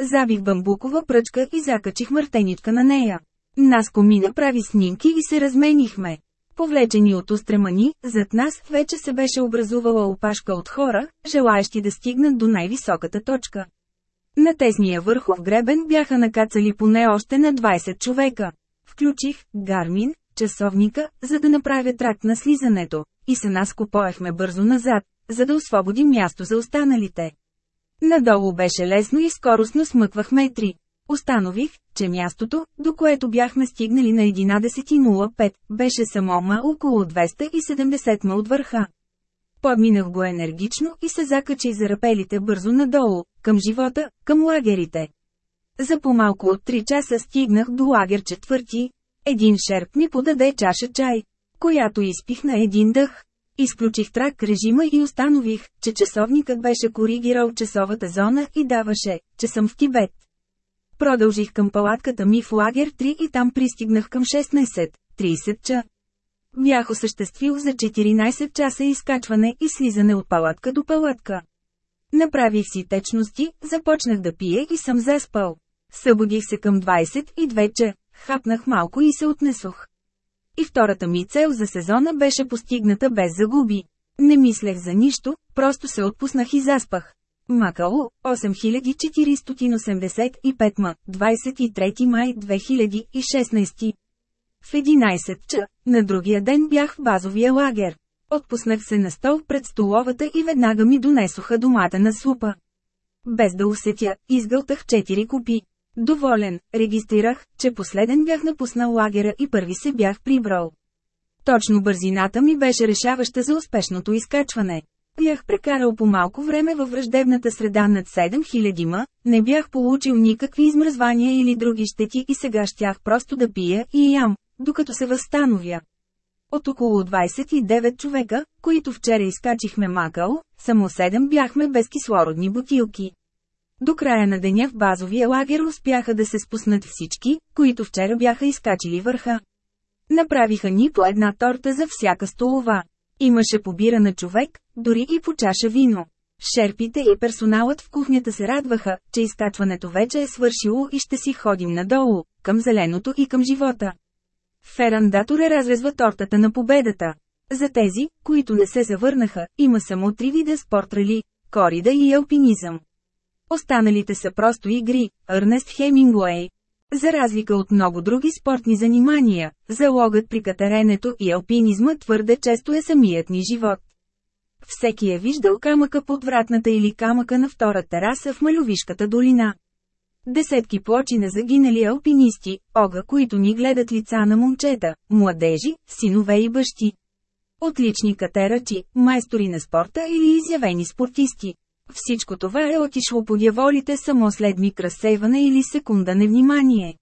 S1: Забих бамбукова пръчка и закачих мъртеничка на нея. Наско ми направи снимки и се разменихме. Повлечени от устремани, зад нас вече се беше образувала опашка от хора, желаящи да стигнат до най-високата точка. На тесния върхов гребен бяха накацали поне още на 20 човека. Включих гармин, часовника, за да направя тракт на слизането, и се наскопоехме бързо назад, за да освободим място за останалите. Надолу беше лесно и скоростно смъквах метри. Останових, че мястото, до което бяхме стигнали на 11.05, беше само ма около 270 ма от върха. Подминах го енергично и се закачи за рапелите бързо надолу, към живота, към лагерите. За по-малко от 3 часа стигнах до лагер четвърти. Един шерп ми подаде чаша чай, която изпих на един дъх. Изключих трак режима и установих, че часовникът беше коригирал часовата зона и даваше, че съм в Тибет. Продължих към палатката ми в лагер 3 и там пристигнах към 16.30 ча. Бях осъществил за 14 часа изкачване и слизане от палатка до палатка. Направих си течности, започнах да пия и съм заспал. Събудих се към 22 ча, хапнах малко и се отнесох. И втората ми цел за сезона беше постигната без загуби. Не мислех за нищо, просто се отпуснах и заспах. Макао, 8485 ма, 23 май 2016 в 11 ча, на другия ден бях в базовия лагер. Отпуснах се на стол пред столовата и веднага ми донесоха домата на супа. Без да усетя, изгълтах 4 купи. Доволен, регистрирах, че последен бях напуснал лагера и първи се бях прибрал. Точно бързината ми беше решаваща за успешното изкачване. Бях прекарал по малко време във враждебната среда над 7000 ма, не бях получил никакви измръзвания или други щети и сега щях просто да пия и ям, докато се възстановя. От около 29 човека, които вчера изкачихме макал, само 7 бяхме без кислородни бутилки. До края на деня в базовия лагер успяха да се спуснат всички, които вчера бяха изкачили върха. Направиха ни по една торта за всяка столова. Имаше побира на човек, дори и по чаша вино. Шерпите и персоналът в кухнята се радваха, че изкачването вече е свършило и ще си ходим надолу, към зеленото и към живота. Ферандатор е разрезва тортата на победата. За тези, които не се завърнаха, има само три вида спорт рали – корида и алпинизъм. Останалите са просто игри – Ернест Хемингуей. За разлика от много други спортни занимания, залогът при катеренето и алпинизма твърде често е самият ни живот. Всеки е виждал камъка под вратната или камъка на втора тераса в Малювишката долина. Десетки плочи на загинали алпинисти, ога които ни гледат лица на момчета, младежи, синове и бащи. Отлични катерачи, майстори на спорта или изявени спортисти. Всичко това е отишло по дяволите само след разсейване или секунда невнимание.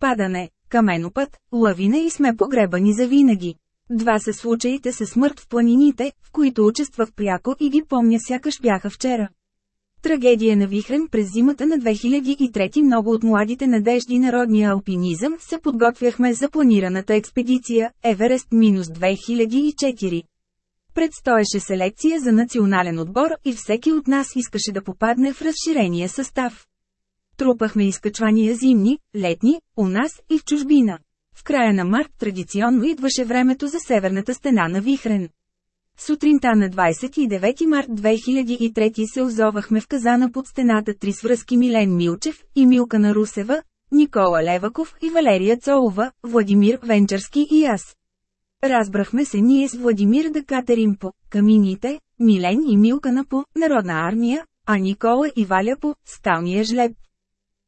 S1: Падане, каменопът, лавина и сме погребани за винаги. Два са случаите със смърт в планините, в които участвах пряко и ги помня сякаш бяха вчера. Трагедия на Вихрен през зимата на 2003 много от младите надежди на родния алпинизъм се подготвяхме за планираната експедиция Еверест минус 2004. Предстоеше селекция за национален отбор и всеки от нас искаше да попадне в разширения състав. Трупахме изкачвания зимни, летни, у нас и в чужбина. В края на март традиционно идваше времето за северната стена на Вихрен. Сутринта на 29 март 2003 се озовахме в казана под стената три свръзки Милен Милчев, и Милка на Русева, Никола Леваков и Валерия Цолова, Владимир Венчарски и аз. Разбрахме се ние с Владимир да катерим по камините, Милен и Милка на по Народна армия, а Никола и Валя по Сталния жлеб.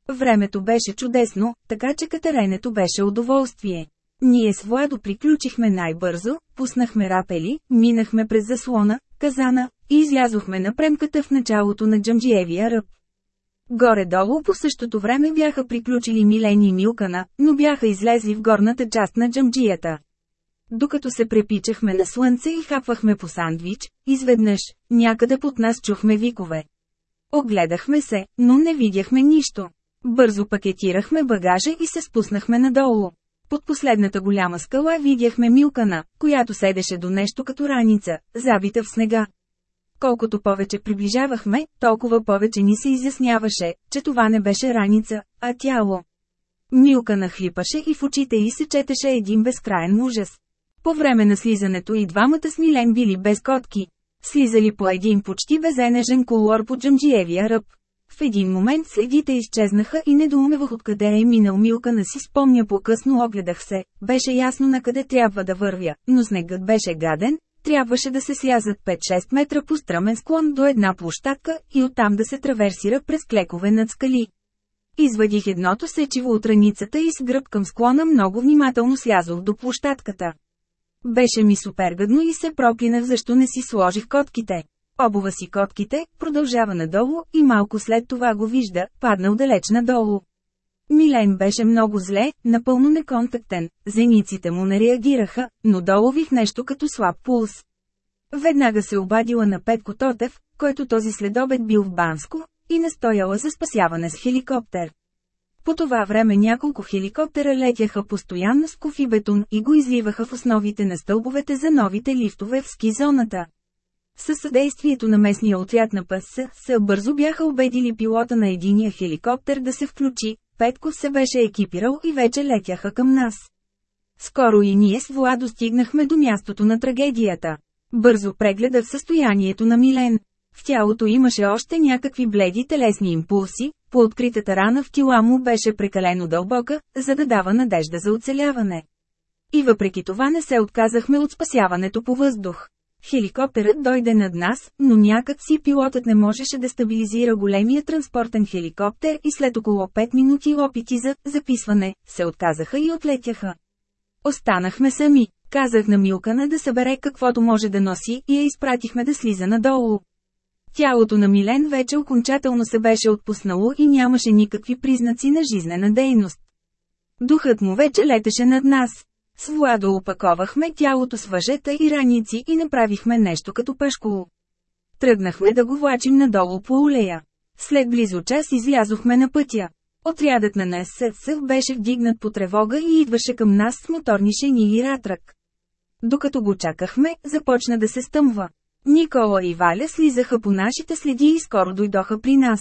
S1: Времето беше чудесно, така че катеренето беше удоволствие. Ние с Владо приключихме най-бързо, пуснахме рапели, минахме през заслона, казана, и излязохме на премката в началото на Джамджиевия ръб. Горе-долу по същото време бяха приключили милени и Милкана, но бяха излезли в горната част на джамджията. Докато се препичахме на слънце и хапвахме по сандвич, изведнъж, някъде под нас чухме викове. Огледахме се, но не видяхме нищо. Бързо пакетирахме багажа и се спуснахме надолу. Под последната голяма скала видяхме милкана, която седеше до нещо като раница, забита в снега. Колкото повече приближавахме, толкова повече ни се изясняваше, че това не беше раница, а тяло. Милка нахлипаше и в очите й се четеше един безкраен ужас. По време на слизането и двамата с Милен били без котки. Слизали по един почти безенежен колор по джамджиевия ръб. В един момент следите изчезнаха и недоумевах откъде е минал Милка не си спомня по-късно огледах се, беше ясно на къде трябва да вървя, но снегът беше гаден, трябваше да се слязат 5-6 метра по стръмен склон до една площадка и оттам да се траверсира през клекове над скали. Извадих едното сечиво от раницата и с гръб към склона много внимателно слязох до площадката. Беше ми супер гадно и се проклинах защо не си сложих котките обува си котките, продължава надолу и малко след това го вижда, паднал далеч надолу. Милен беше много зле, напълно неконтактен, зениците му не реагираха, но долових нещо като слаб пулс. Веднага се обадила на Петко Тотев, който този следобед бил в Банско, и настояла за спасяване с хеликоптер. По това време няколко хеликоптера летяха постоянно с кофибетон и го изливаха в основите на стълбовете за новите лифтове в ски зоната. Със съдействието на местния отряд на ПС, се бързо бяха убедили пилота на единия хеликоптер да се включи, Петков се беше екипирал и вече летяха към нас. Скоро и ние с Вла достигнахме до мястото на трагедията. Бързо прегледах състоянието на Милен. В тялото имаше още някакви бледи телесни импулси, по откритата рана в тила му беше прекалено дълбока, за да дава надежда за оцеляване. И въпреки това не се отказахме от спасяването по въздух. Хеликоптерът дойде над нас, но някак си пилотът не можеше да стабилизира големия транспортен хеликоптер и след около 5 минути опити за записване се отказаха и отлетяха. Останахме сами. Казах на Милкана да събере каквото може да носи и я изпратихме да слиза надолу. Тялото на Милен вече окончателно се беше отпуснало и нямаше никакви признаци на жизнена дейност. Духът му вече летеше над нас. С Владо опаковахме тялото с въжета и раници и направихме нещо като пешколо. Тръгнахме да го влачим надолу по улея. След близо час излязохме на пътя. Отрядът на НСС беше вдигнат по тревога и идваше към нас с моторни шени и ратрък. Докато го чакахме, започна да се стъмва. Никола и Валя слизаха по нашите следи и скоро дойдоха при нас.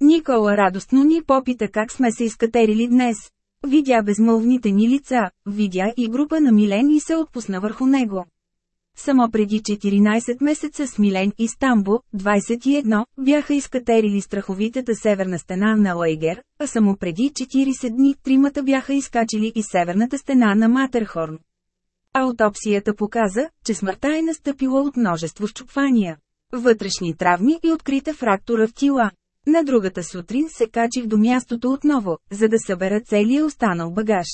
S1: Никола радостно ни попита как сме се изкатерили днес. Видя безмълвните ни лица, видя и група на Милен и се отпусна върху него. Само преди 14 месеца с Милен и Стамбо, 21, бяха изкатерили страховитата северна стена на Лайгер, а само преди 40 дни тримата бяха изкачили и северната стена на Матерхорн. Аутопсията показа, че смъртта е настъпила от множество щупвания, вътрешни травми и открита фрактура в тила. На другата сутрин се качих до мястото отново, за да събера целия останал багаж.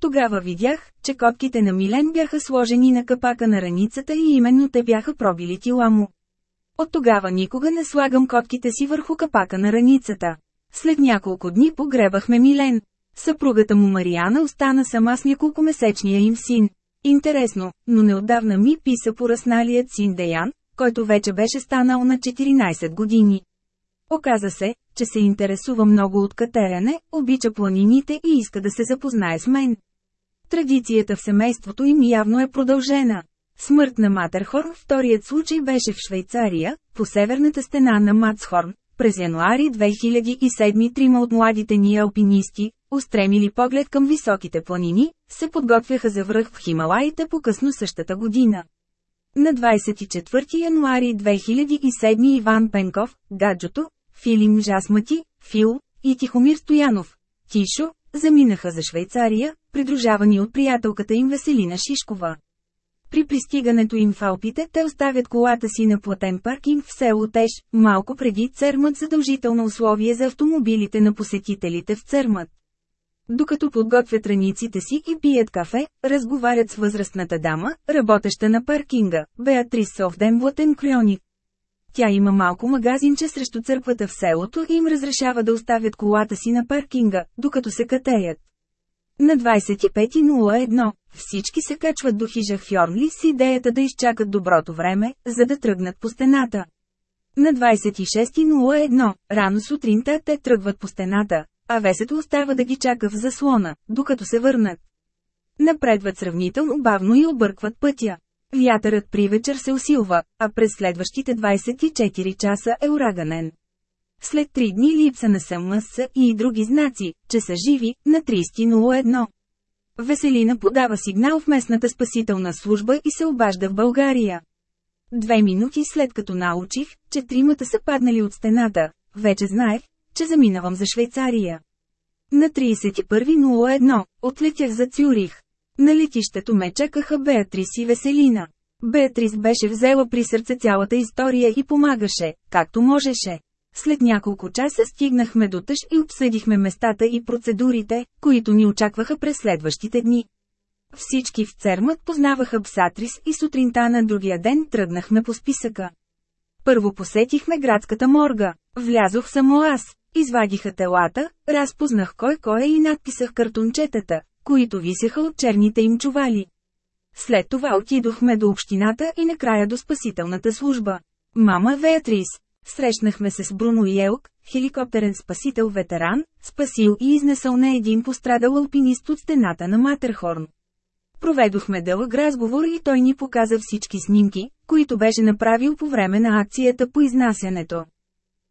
S1: Тогава видях, че котките на Милен бяха сложени на капака на раницата и именно те бяха пробили тила му. От тогава никога не слагам котките си върху капака на раницата. След няколко дни погребахме Милен. Съпругата му Мариана остана сама с няколко месечния им син. Интересно, но неотдавна ми писа порасналият син Деян, който вече беше станал на 14 години. Оказа се, че се интересува много от катеране, обича планините и иска да се запознае с мен. Традицията в семейството им явно е продължена. Смърт на Матерхорн вторият случай беше в Швейцария, по северната стена на Мацхорн. През януари 2007 трима от младите ни алпинисти, устремили поглед към високите планини, се подготвяха за връх в Хималаите по-късно същата година. На 24 януари 2007 Иван Пенков, гаджото, Филим Жасмати, Фил и Тихомир Стоянов, Тишо, заминаха за Швейцария, придружавани от приятелката им Веселина Шишкова. При пристигането им в Алпите те оставят колата си на платен паркинг в село Теж, малко преди Църмът задължително условие за автомобилите на посетителите в Църмът. Докато подготвят раниците си и пият кафе, разговарят с възрастната дама, работеща на паркинга, Беатрис Совден Блатен Крионик, тя има малко магазинче срещу църквата в селото и им разрешава да оставят колата си на паркинга, докато се катеят. На 25.01 всички се качват до хижа Хьорнли с идеята да изчакат доброто време, за да тръгнат по стената. На 26.01 рано сутринта те тръгват по стената, а весето остава да ги чака в заслона, докато се върнат. Напредват сравнително бавно и объркват пътя. Вятърът при вечер се усилва, а през следващите 24 часа е ураганен. След три дни липса на СМС и други знаци, че са живи, на 30.01. Веселина подава сигнал в местната спасителна служба и се обажда в България. Две минути след като научих, че тримата са паднали от стената, вече знаех, че заминавам за Швейцария. На 31.01 отлетях за Цюрих, на летището ме чакаха Беатрис и Веселина. Беатрис беше взела при сърце цялата история и помагаше, както можеше. След няколко часа стигнахме до тъж и обсъдихме местата и процедурите, които ни очакваха през следващите дни. Всички в Цермът познаваха Псатрис и сутринта на другия ден тръгнахме по списъка. Първо посетихме градската морга. Влязох само аз. Извадиха телата, разпознах кой кой е и надписах картончетата, които висеха от черните им чували. След това отидохме до общината и накрая до спасителната служба. Мама Веатрис. Срещнахме се с Бруно Елк, хеликоптерен спасител-ветеран, спасил и изнесъл на един пострадал алпинист от стената на Матерхорн. Проведохме дълъг разговор и той ни показа всички снимки, които беше направил по време на акцията по изнасянето.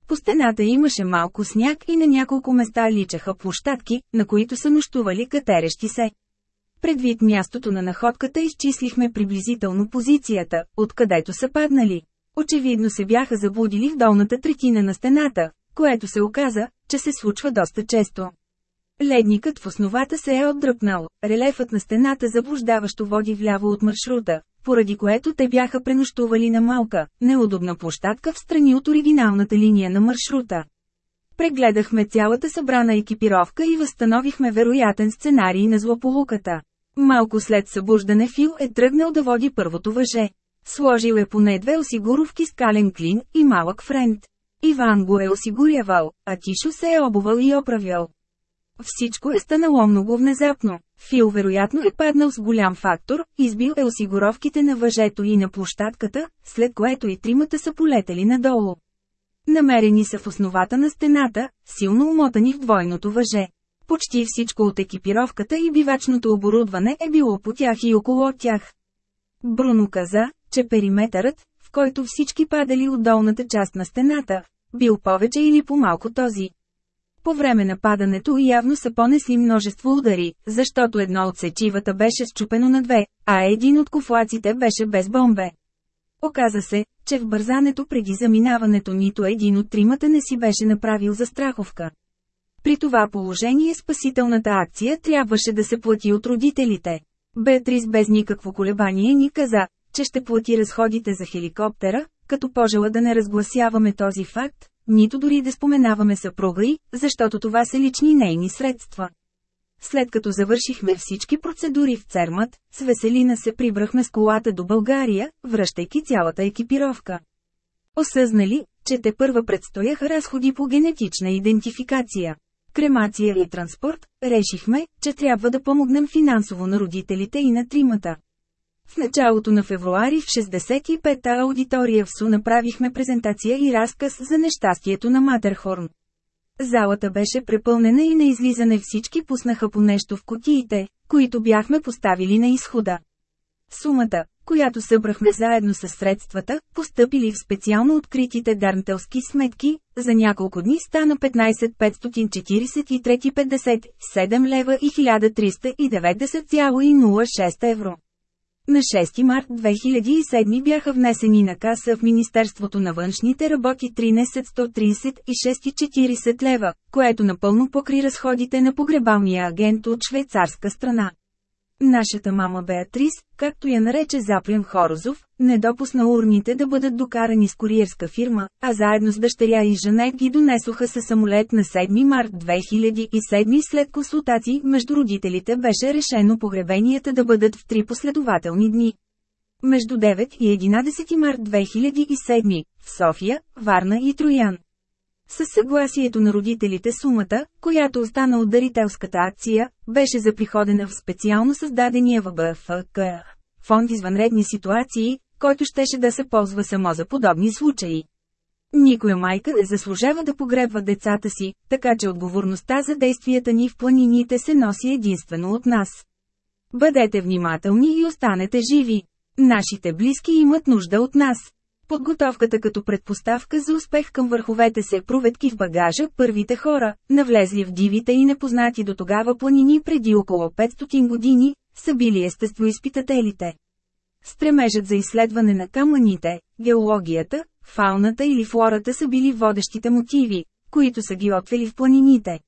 S1: По стената имаше малко сняг и на няколко места личаха площадки, на които са нощували катерещи се. Предвид мястото на находката изчислихме приблизително позицията, откъдето са паднали. Очевидно се бяха заблудили в долната третина на стената, което се оказа, че се случва доста често. Ледникът в основата се е отдръпнал, релефът на стената заблуждаващо води вляво от маршрута, поради което те бяха пренощували на малка, неудобна площадка в страни от оригиналната линия на маршрута. Прегледахме цялата събрана екипировка и възстановихме вероятен сценарий на злополуката. Малко след събуждане Фил е тръгнал да води първото въже. Сложил е поне две осигуровки скален клин и малък френд. Иван го е осигурявал, а Тишо се е обувал и оправял. Всичко е станало много внезапно. Фил вероятно е паднал с голям фактор, избил е осигуровките на въжето и на площадката, след което и тримата са полетели надолу. Намерени са в основата на стената, силно умотани в двойното въже. Почти всичко от екипировката и бивачното оборудване е било по тях и около тях. Бруно каза, че периметърът, в който всички падали от долната част на стената, бил повече или по-малко този, по време на падането явно са понесли множество удари, защото едно от сечивата беше счупено на две, а един от кофлаците беше без бомбе. Оказа се, че в бързането преди заминаването нито един от тримата не си беше направил за страховка. При това положение спасителната акция трябваше да се плати от родителите. Беатрис без никакво колебание ни каза, че ще плати разходите за хеликоптера, като пожела да не разгласяваме този факт, нито дори да споменаваме съпруга защото това са лични нейни средства. След като завършихме всички процедури в Цермат, с Веселина се прибрахме с колата до България, връщайки цялата екипировка. Осъзнали, че те първа предстояха разходи по генетична идентификация. Кремация и транспорт, решихме, че трябва да помогнем финансово на родителите и на тримата. В началото на февруари в 65-та аудитория в СУ направихме презентация и разказ за нещастието на Матерхорн. Залата беше препълнена и на излизане всички пуснаха по нещо в котиите, които бяхме поставили на изхода. Сумата, която събрахме заедно с средствата, постъпили в специално откритите дарнтелски сметки, за няколко дни стана 15 57 лева и 1390,06 евро. На 6 март 2007 бяха внесени на каса в Министерството на външните работи 13 лева, което напълно покри разходите на погребалния агент от швейцарска страна. Нашата мама Беатрис, както я нарече Заплен Хорозов, не допусна урните да бъдат докарани с куриерска фирма, а заедно с дъщеря и Жанет ги донесоха със самолет на 7 март 2007 след консултации между родителите беше решено погребенията да бъдат в три последователни дни. Между 9 и 11 март 2007, в София, Варна и Троян. Със съгласието на родителите сумата, която остана от дарителската акция, беше заприходена в специално създадения ВБФК фонд извънредни ситуации, който щеше да се ползва само за подобни случаи. Никоя майка не заслужава да погребва децата си, така че отговорността за действията ни в планините се носи единствено от нас. Бъдете внимателни и останете живи. Нашите близки имат нужда от нас. Подготовката като предпоставка за успех към върховете се проветки в багажа първите хора, навлезли в дивите и непознати до тогава планини преди около 500 години, са били естествоизпитателите. Стремежът за изследване на камъните, геологията, фауната или флората са били водещите мотиви, които са ги отвели в планините.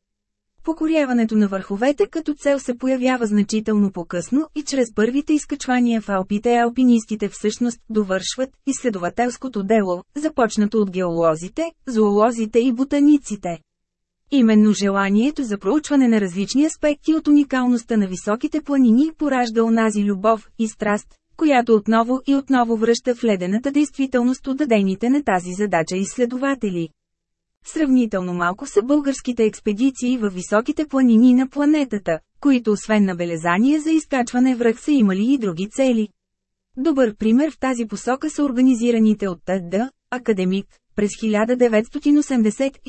S1: Покоряването на върховете като цел се появява значително по-късно и чрез първите изкачвания в Алпите алпинистите всъщност довършват изследователското дело, започнато от геолозите, зоолозите и ботаниците. Именно желанието за проучване на различни аспекти от уникалността на високите планини поражда онази любов и страст, която отново и отново връща в ледената действителност отдадените на тази задача изследователи. Сравнително малко са българските експедиции във високите планини на планетата, които освен набелезание за изкачване връх са имали и други цели. Добър пример в тази посока са организираните от ТД, академик, през 1984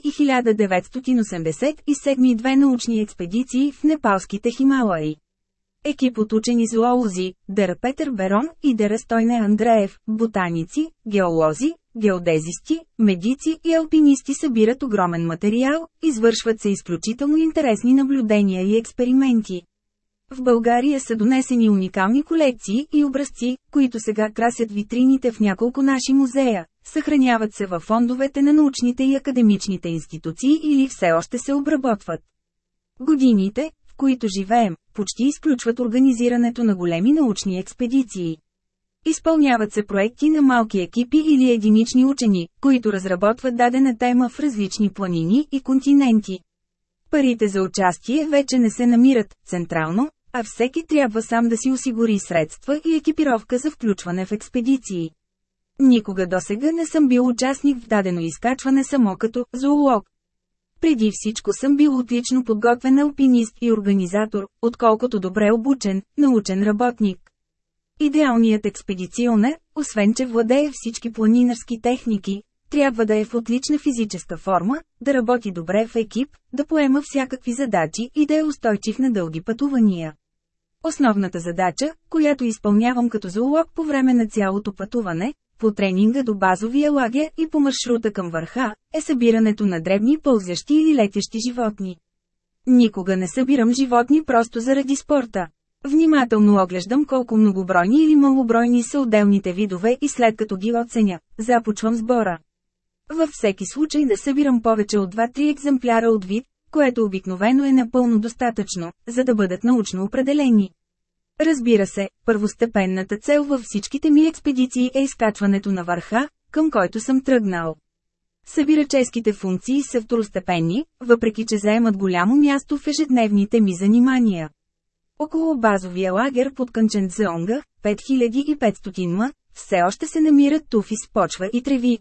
S1: и 1987 две научни експедиции в непалските Хималаи. Екип от учени зоолози, Дера Петър Берон и Дера Стойне Андреев, ботаници, геолози, геодезисти, медици и алпинисти събират огромен материал, извършват се изключително интересни наблюдения и експерименти. В България са донесени уникални колекции и образци, които сега красят витрините в няколко наши музея, съхраняват се във фондовете на научните и академичните институции или все още се обработват. Годините, в които живеем, почти изключват организирането на големи научни експедиции. Изпълняват се проекти на малки екипи или единични учени, които разработват дадена тема в различни планини и континенти. Парите за участие вече не се намират централно, а всеки трябва сам да си осигури средства и екипировка за включване в експедиции. Никога досега не съм бил участник в дадено изкачване само като зоолог. Преди всичко съм бил отлично подготвен алпинист и организатор, отколкото добре обучен, научен работник. Идеалният експедиционер, освен че владее всички планинарски техники, трябва да е в отлична физическа форма, да работи добре в екип, да поема всякакви задачи и да е устойчив на дълги пътувания. Основната задача, която изпълнявам като зоолог по време на цялото пътуване, по тренинга до базовия лагер и по маршрута към върха, е събирането на дребни пълзящи или летящи животни. Никога не събирам животни просто заради спорта. Внимателно оглеждам колко многобройни или малобройни са отделните видове и след като ги оценя, започвам сбора. Във всеки случай да събирам повече от 2-3 екземпляра от вид, което обикновено е напълно достатъчно, за да бъдат научно определени. Разбира се, първостепенната цел във всичките ми експедиции е изкачването на върха, към който съм тръгнал. Събираческите функции са второстепенни, въпреки че заемат голямо място в ежедневните ми занимания. Около базовия лагер под Канченцеонга, 5500 м, все още се намират туфи с почва и треви.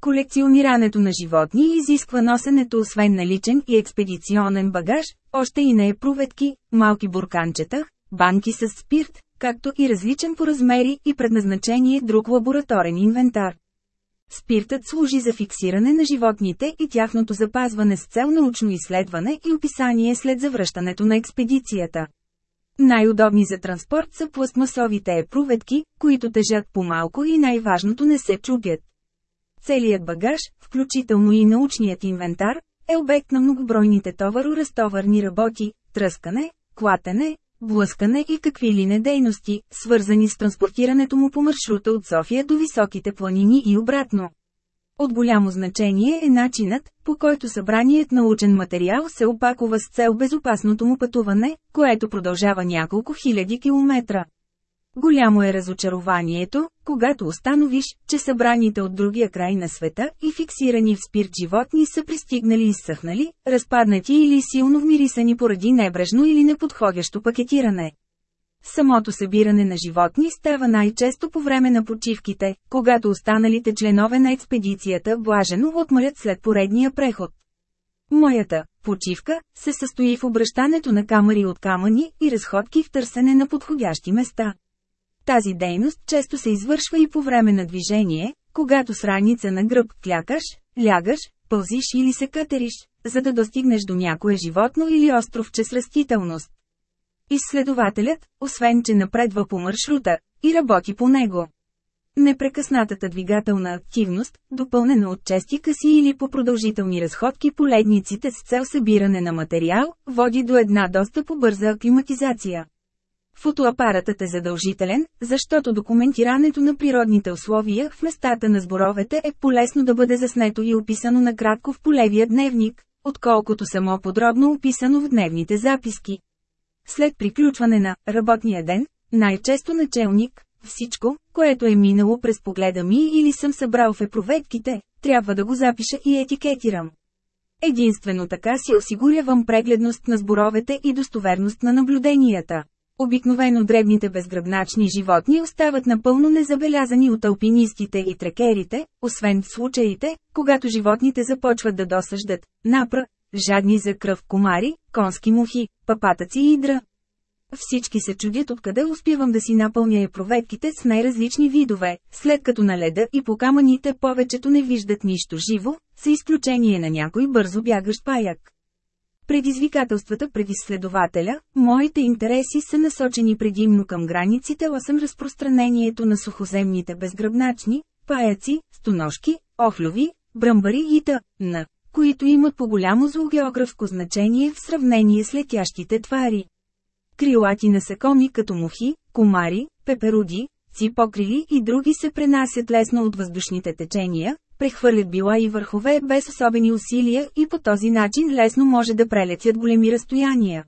S1: Колекционирането на животни изисква носенето освен на личен и експедиционен багаж, още и на епроветки, малки бурканчета, банки с спирт, както и различен по размери и предназначение друг лабораторен инвентар. Спиртът служи за фиксиране на животните и тяхното запазване с цел научно изследване и описание след завръщането на експедицията. Най-удобни за транспорт са пластмасовите епруветки, които тежат по-малко и най-важното не се чупят. Целият багаж, включително и научният инвентар, е обект на многобройните товаро-разтоварни работи, тръскане, клатене, блъскане и какви ли не дейности, свързани с транспортирането му по маршрута от София до високите планини и обратно. От голямо значение е начинът, по който събраният научен материал се опакова с цел безопасното му пътуване, което продължава няколко хиляди километра. Голямо е разочарованието, когато установиш, че събраните от другия край на света и фиксирани в спирт животни са пристигнали изсъхнали, разпаднати или силно вмирисани поради небрежно или неподходящо пакетиране. Самото събиране на животни става най-често по време на почивките, когато останалите членове на експедицията блажено отмърят след поредния преход. Моята почивка се състои в обръщането на камъри от камъни и разходки в търсене на подходящи места. Тази дейност често се извършва и по време на движение, когато с раница на гръб клякаш, лягаш, пълзиш или се катериш, за да достигнеш до някое животно или островче с растителност. Изследователят, освен че напредва по маршрута, и работи по него. Непрекъснатата двигателна активност, допълнена от чести къси или по продължителни разходки по ледниците с цел събиране на материал, води до една доста побърза аклиматизация. Фотоапаратът е задължителен, защото документирането на природните условия в местата на сборовете е полезно да бъде заснето и описано накратко в полевия дневник, отколкото само подробно описано в дневните записки. След приключване на работния ден, най-често началник, всичко, което е минало през погледа ми или съм събрал в епроветките, трябва да го запиша и етикетирам. Единствено така си осигурявам прегледност на сборовете и достоверност на наблюденията. Обикновено дребните безгръбначни животни остават напълно незабелязани от алпинистите и трекерите, освен в случаите, когато животните започват да досъждат напра, жадни за кръв комари, конски мухи, папатъци и идра. Всички се чудят откъде успявам да си напълня и проветките с най-различни видове, след като на леда и по камъните повечето не виждат нищо живо, с изключение на някой бързо бягащ паяк. Предизвикателствата пред изследователя, моите интереси са насочени предимно към границите 8 разпространението на сухоземните безгръбначни, паяци, стоношки, охлюви, бръмбари и т.н които имат по-голямо зоогеографско значение в сравнение с летящите твари. Крилати насекоми като мухи, комари, пеперуди, ципокрили и други се пренасят лесно от въздушните течения, прехвърлят била и върхове без особени усилия и по този начин лесно може да прелетят големи разстояния.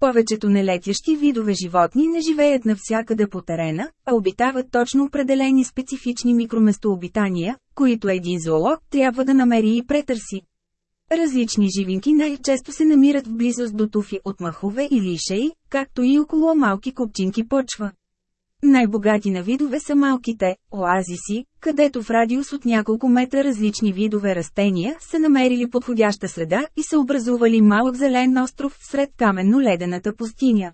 S1: Повечето нелетящи видове животни не живеят навсякъде по терена, а обитават точно определени специфични микроместообитания, които един зоолог трябва да намери и претърси. Различни живинки най-често се намират в близост до туфи от махове и лишеи, както и около малки копчинки почва. Най-богати на видове са малките оазиси, където в радиус от няколко метра различни видове растения са намерили подходяща среда и са образували малък зелен остров сред каменно-ледената пустиня.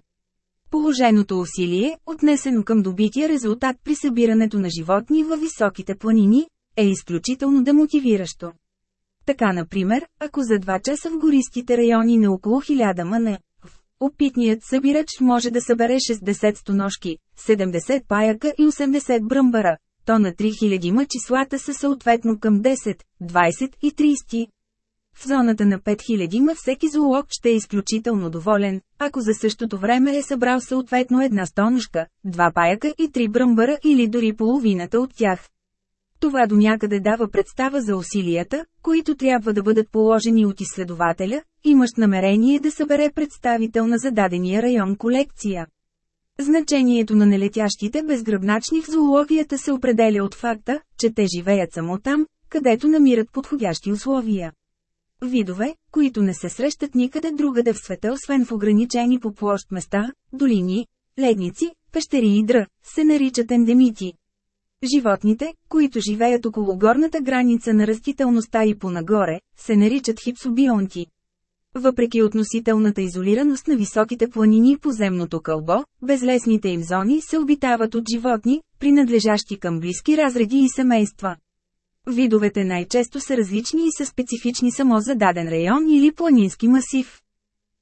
S1: Положеното усилие, отнесено към добития резултат при събирането на животни във високите планини, е изключително демотивиращо. Така, например, ако за два часа в гористите райони на около 1000 мъна Опитният събирач може да събере 60 стоножки, 70 паяка и 80 бръмбара. То на 3000 ма числата са съответно към 10, 20 и 30. В зоната на 5000 ма всеки зоолог ще е изключително доволен, ако за същото време е събрал съответно една стоножка, два паяка и три бръмбара или дори половината от тях. Това до някъде дава представа за усилията, които трябва да бъдат положени от изследователя, имащ намерение да събере представител на зададения район колекция. Значението на нелетящите безгръбначни в зоологията се определя от факта, че те живеят само там, където намират подходящи условия. Видове, които не се срещат никъде другаде в света освен в ограничени по площ места, долини, ледници, пещери и дра, се наричат ендемити. Животните, които живеят около горната граница на растителността и понагоре, се наричат хипсобионти. Въпреки относителната изолираност на високите планини и поземното кълбо, безлесните им зони се обитават от животни, принадлежащи към близки разреди и семейства. Видовете най-често са различни и са специфични само за даден район или планински масив.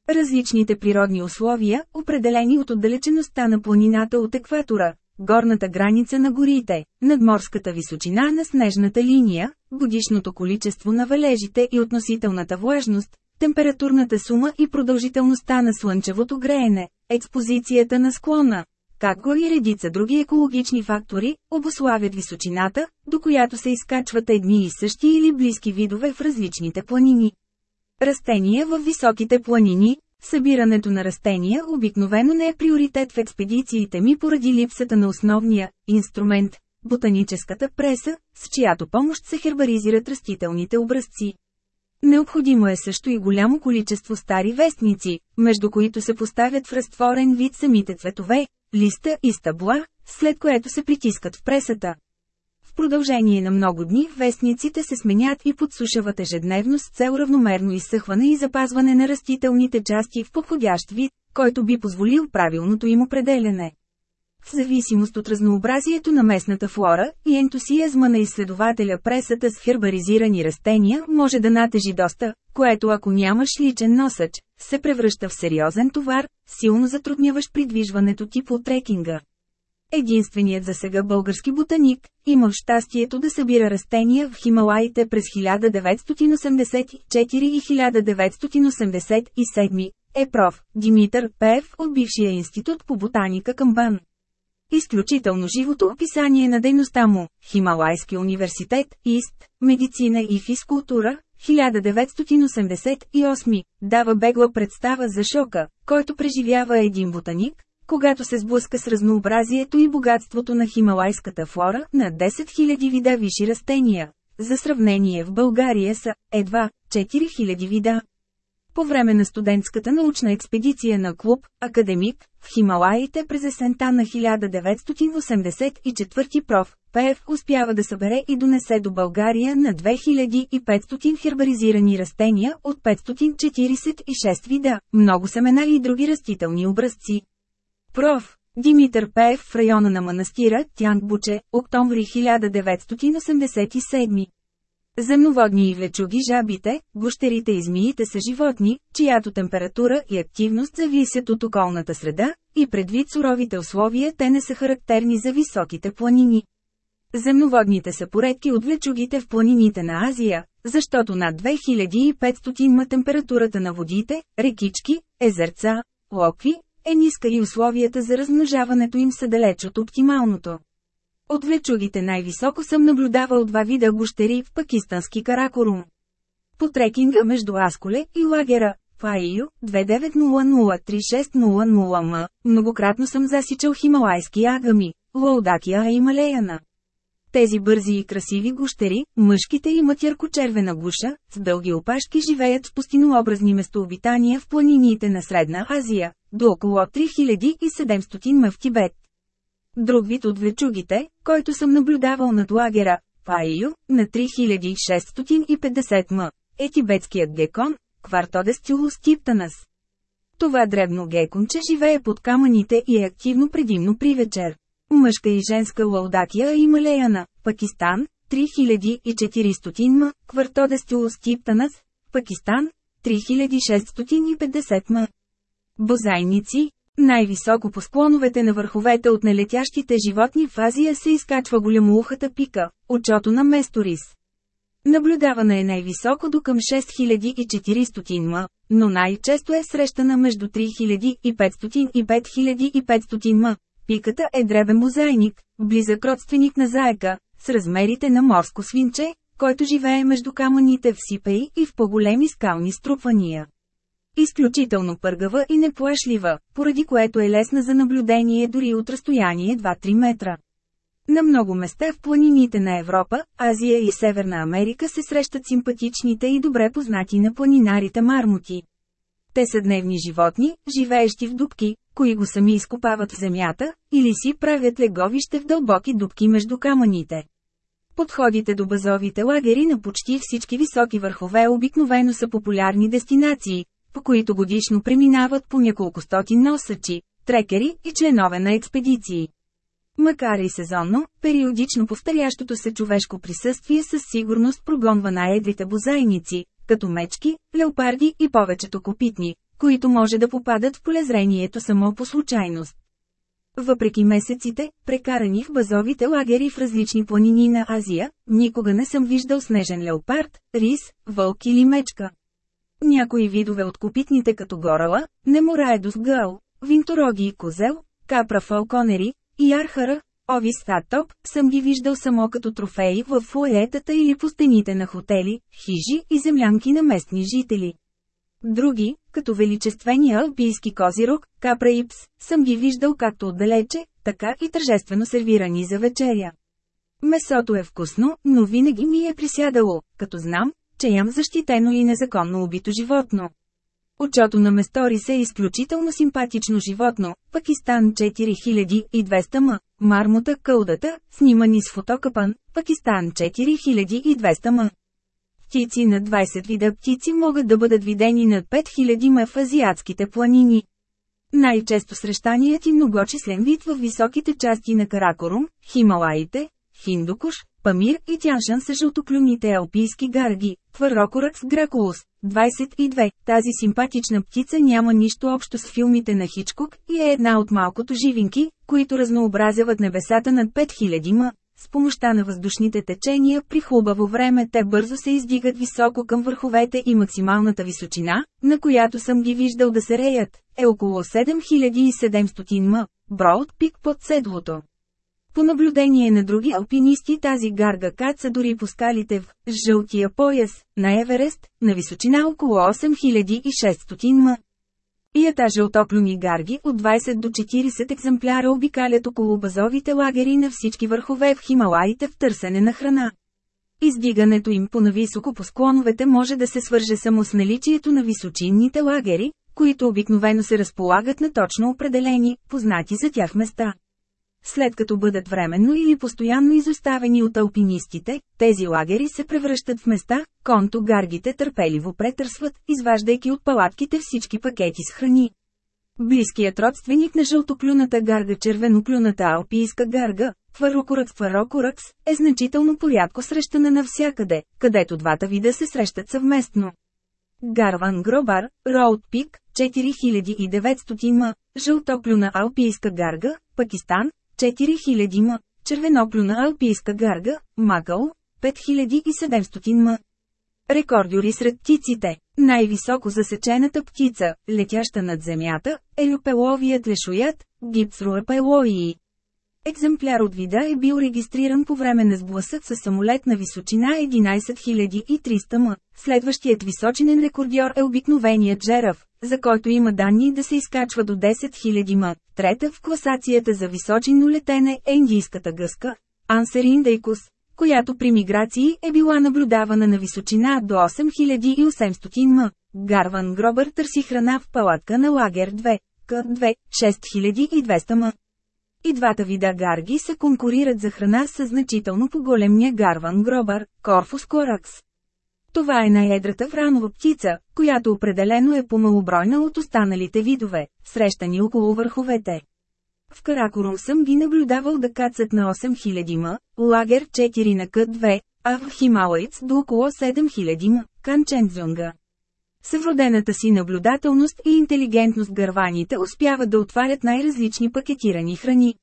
S1: Различните природни условия, определени от отдалечеността на планината от екватора, горната граница на горите, надморската височина на снежната линия, годишното количество на валежите и относителната влажност, температурната сума и продължителността на слънчевото греене, експозицията на склона, както и редица други екологични фактори, обославят височината, до която се изкачват едни и същи или близки видове в различните планини. Растения в високите планини, Събирането на растения обикновено не е приоритет в експедициите ми поради липсата на основния инструмент – ботаническата преса, с чиято помощ се хербаризират растителните образци. Необходимо е също и голямо количество стари вестници, между които се поставят в разтворен вид самите цветове, листа и стъбла, след което се притискат в пресата. В продължение на много дни вестниците се сменят и подсушават ежедневно с цел равномерно изсъхване и запазване на растителните части в подходящ вид, който би позволил правилното им определене. В зависимост от разнообразието на местната флора и ентусиазма на изследователя пресата с хербаризирани растения може да натежи доста, което ако нямаш личен носач, се превръща в сериозен товар, силно затрудняваш придвижването ти по трекинга единственият за сега български ботаник, имал щастието да събира растения в Хималаите през 1984 и 1987, е проф. Димитър Пев от бившия институт по ботаника към БАН. Изключително живото описание на дейността му – Хималайски университет, ИСТ, медицина и физкултура, 1988, дава бегла представа за шока, който преживява един ботаник, когато се сблъска с разнообразието и богатството на хималайската флора на 10 000 вида висши растения. За сравнение в България са едва 4 000 вида. По време на студентската научна експедиция на клуб «Академик» в Хималаите през есента на 1984 проф. ПФ успява да събере и донесе до България на 2500 хербаризирани растения от 546 вида, много семена и други растителни образци. Проф. Димитър Пеев в района на манастира Тянгбуче, октомври 1987. Земноводни и влечуги жабите, гущерите и змиите са животни, чиято температура и активност зависят от околната среда, и предвид суровите условия те не са характерни за високите планини. Земноводните са поредки от влечугите в планините на Азия, защото над 2500 ма температурата на водите, рекички, езерца, локви, е ниска и условията за размножаването им са далеч от оптималното. От влечугите най-високо съм наблюдавал два вида гущери в пакистански Каракорум. По трекинга между Асколе и лагера, Файю, 29003600М, многократно съм засичал хималайски агами, лаудакия и малеяна. Тези бързи и красиви гущери, мъжките имат яркочервена гуша, с дълги опашки живеят в пустинообразни местообитания в планините на Средна Азия, до около 3700 м в Тибет. Друг вид от влечугите, който съм наблюдавал над лагера Пайю, на 3650 м, е тибетският гекон, квартодестилус типтанас. Това дребно геконче живее под камъните и е активно предимно при вечер. Мъжка и женска лаудакия и малеяна, Пакистан, 3400 м, квартодестилус типтанас, Пакистан, 3650 м. Бозайници, най-високо по склоновете на върховете от нелетящите животни в Азия се изкачва голямоухата пика, очото на Месторис. Наблюдавана е най-високо до към 6400 м, но най-често е срещана между 3500 и 5500 м. Пиката е дребен мозайник, близък родственик на заека, с размерите на морско свинче, който живее между камъните в Сипеи и в по-големи скални струпвания. Изключително пъргава и неплашлива, поради което е лесна за наблюдение дори от разстояние 2-3 метра. На много места в планините на Европа, Азия и Северна Америка се срещат симпатичните и добре познати на планинарите мармути. Те са дневни животни, живеещи в дубки, кои го сами изкопават в земята, или си правят леговище в дълбоки дубки между камъните. Подходите до базовите лагери на почти всички високи върхове обикновено са популярни дестинации, по които годишно преминават по няколко стоти носачи, трекери и членове на експедиции. Макар и сезонно, периодично повторящото се човешко присъствие със сигурност прогонва най-едрите бозайници, като мечки, леопарди и повечето копитни, които може да попадат в полезрението само по случайност. Въпреки месеците, прекарани в базовите лагери в различни планини на Азия, никога не съм виждал снежен леопард, рис, вълк или мечка. Някои видове от копитните като горала, немораедос гъл, винтороги и козел, капра фалконери и архара, овис статоп, съм ги виждал само като трофеи в фуаетата или по стените на хотели, хижи и землянки на местни жители. Други, като величествения албийски козирог, капра и пс, съм ги виждал както отдалече, така и тържествено сервирани за вечеря. Месото е вкусно, но винаги ми е присядало, като знам, че ям защитено и незаконно убито животно. Очото на Месторис е изключително симпатично животно, Пакистан 4200 м, мармота кълдата, снимани с фотокапан, Пакистан 4200 м. Птици на 20 вида птици могат да бъдат видени над 5000 м в азиатските планини. Най-често срещаният и многочислен вид в високите части на Каракорум, Хималаите, Хиндокуш, Памир и Тяншан са жълтоклюните алпийски гарги, Твърокоръкс Гракулус, 22. Тази симпатична птица няма нищо общо с филмите на Хичкок и е една от малкото живинки, които разнообразяват небесата над 5000 м. С помощта на въздушните течения при хубаво време те бързо се издигат високо към върховете и максималната височина, на която съм ги виждал да се реят, е около 7700 м. Броуд пик под седлото. По наблюдение на други алпинисти тази гарга каца дори по скалите в жълтия пояс на Еверест, на височина около 8600 м. Ията жълтоплюни гарги от 20 до 40 екземпляра обикалят около базовите лагери на всички върхове в Хималаите в търсене на храна. Издигането им по-нависоко по склоновете може да се свърже само с наличието на височинните лагери, които обикновено се разполагат на точно определени, познати за тях места. След като бъдат временно или постоянно изоставени от алпинистите, тези лагери се превръщат в места, конто гаргите търпеливо претърсват, изваждайки от палатките всички пакети с храни. Близкият родственик на жълтоклюната гарга червеноклюната алпийска гарга, тварокоръкс тварокоръкс, е значително порядко срещана навсякъде, където двата вида се срещат съвместно. Гарван Гробар, Роуд Пик, 4900 м, жълтоклюна алпийска гарга, Пакистан, 4000 м, червеноклюна алпийска гарга, макал, 5700 м. Рекордюри сред птиците. Най-високо засечената птица, летяща над земята, е люпеловият лешоят, гипсруапелоии. Екземпляр от вида е бил регистриран по време на сблъсък с самолет на височина 11300 м. Следващият височинен рекордьор е обикновеният джеръв, за който има данни да се изкачва до 10 000 м. Трета в класацията за височинно летене е индийската гъска, Ансерин Дейкус, която при миграции е била наблюдавана на височина до 8800 м. Гарван Гробър търси храна в палатка на лагер 2, К2, 6200 м. И двата вида гарги се конкурират за храна с значително по-големния гарван гробар, Корфус коракс. Това е най-едрата вранова птица, която определено е по-малобройна от останалите видове, срещани около върховете. В Каракорум съм ги наблюдавал да кацат на 8000 м, лагер 4 на К2, а в Хималайц до около 7000 м, Канчензюнга. С вродената си наблюдателност и интелигентност гърваните успяват да отварят най-различни пакетирани храни.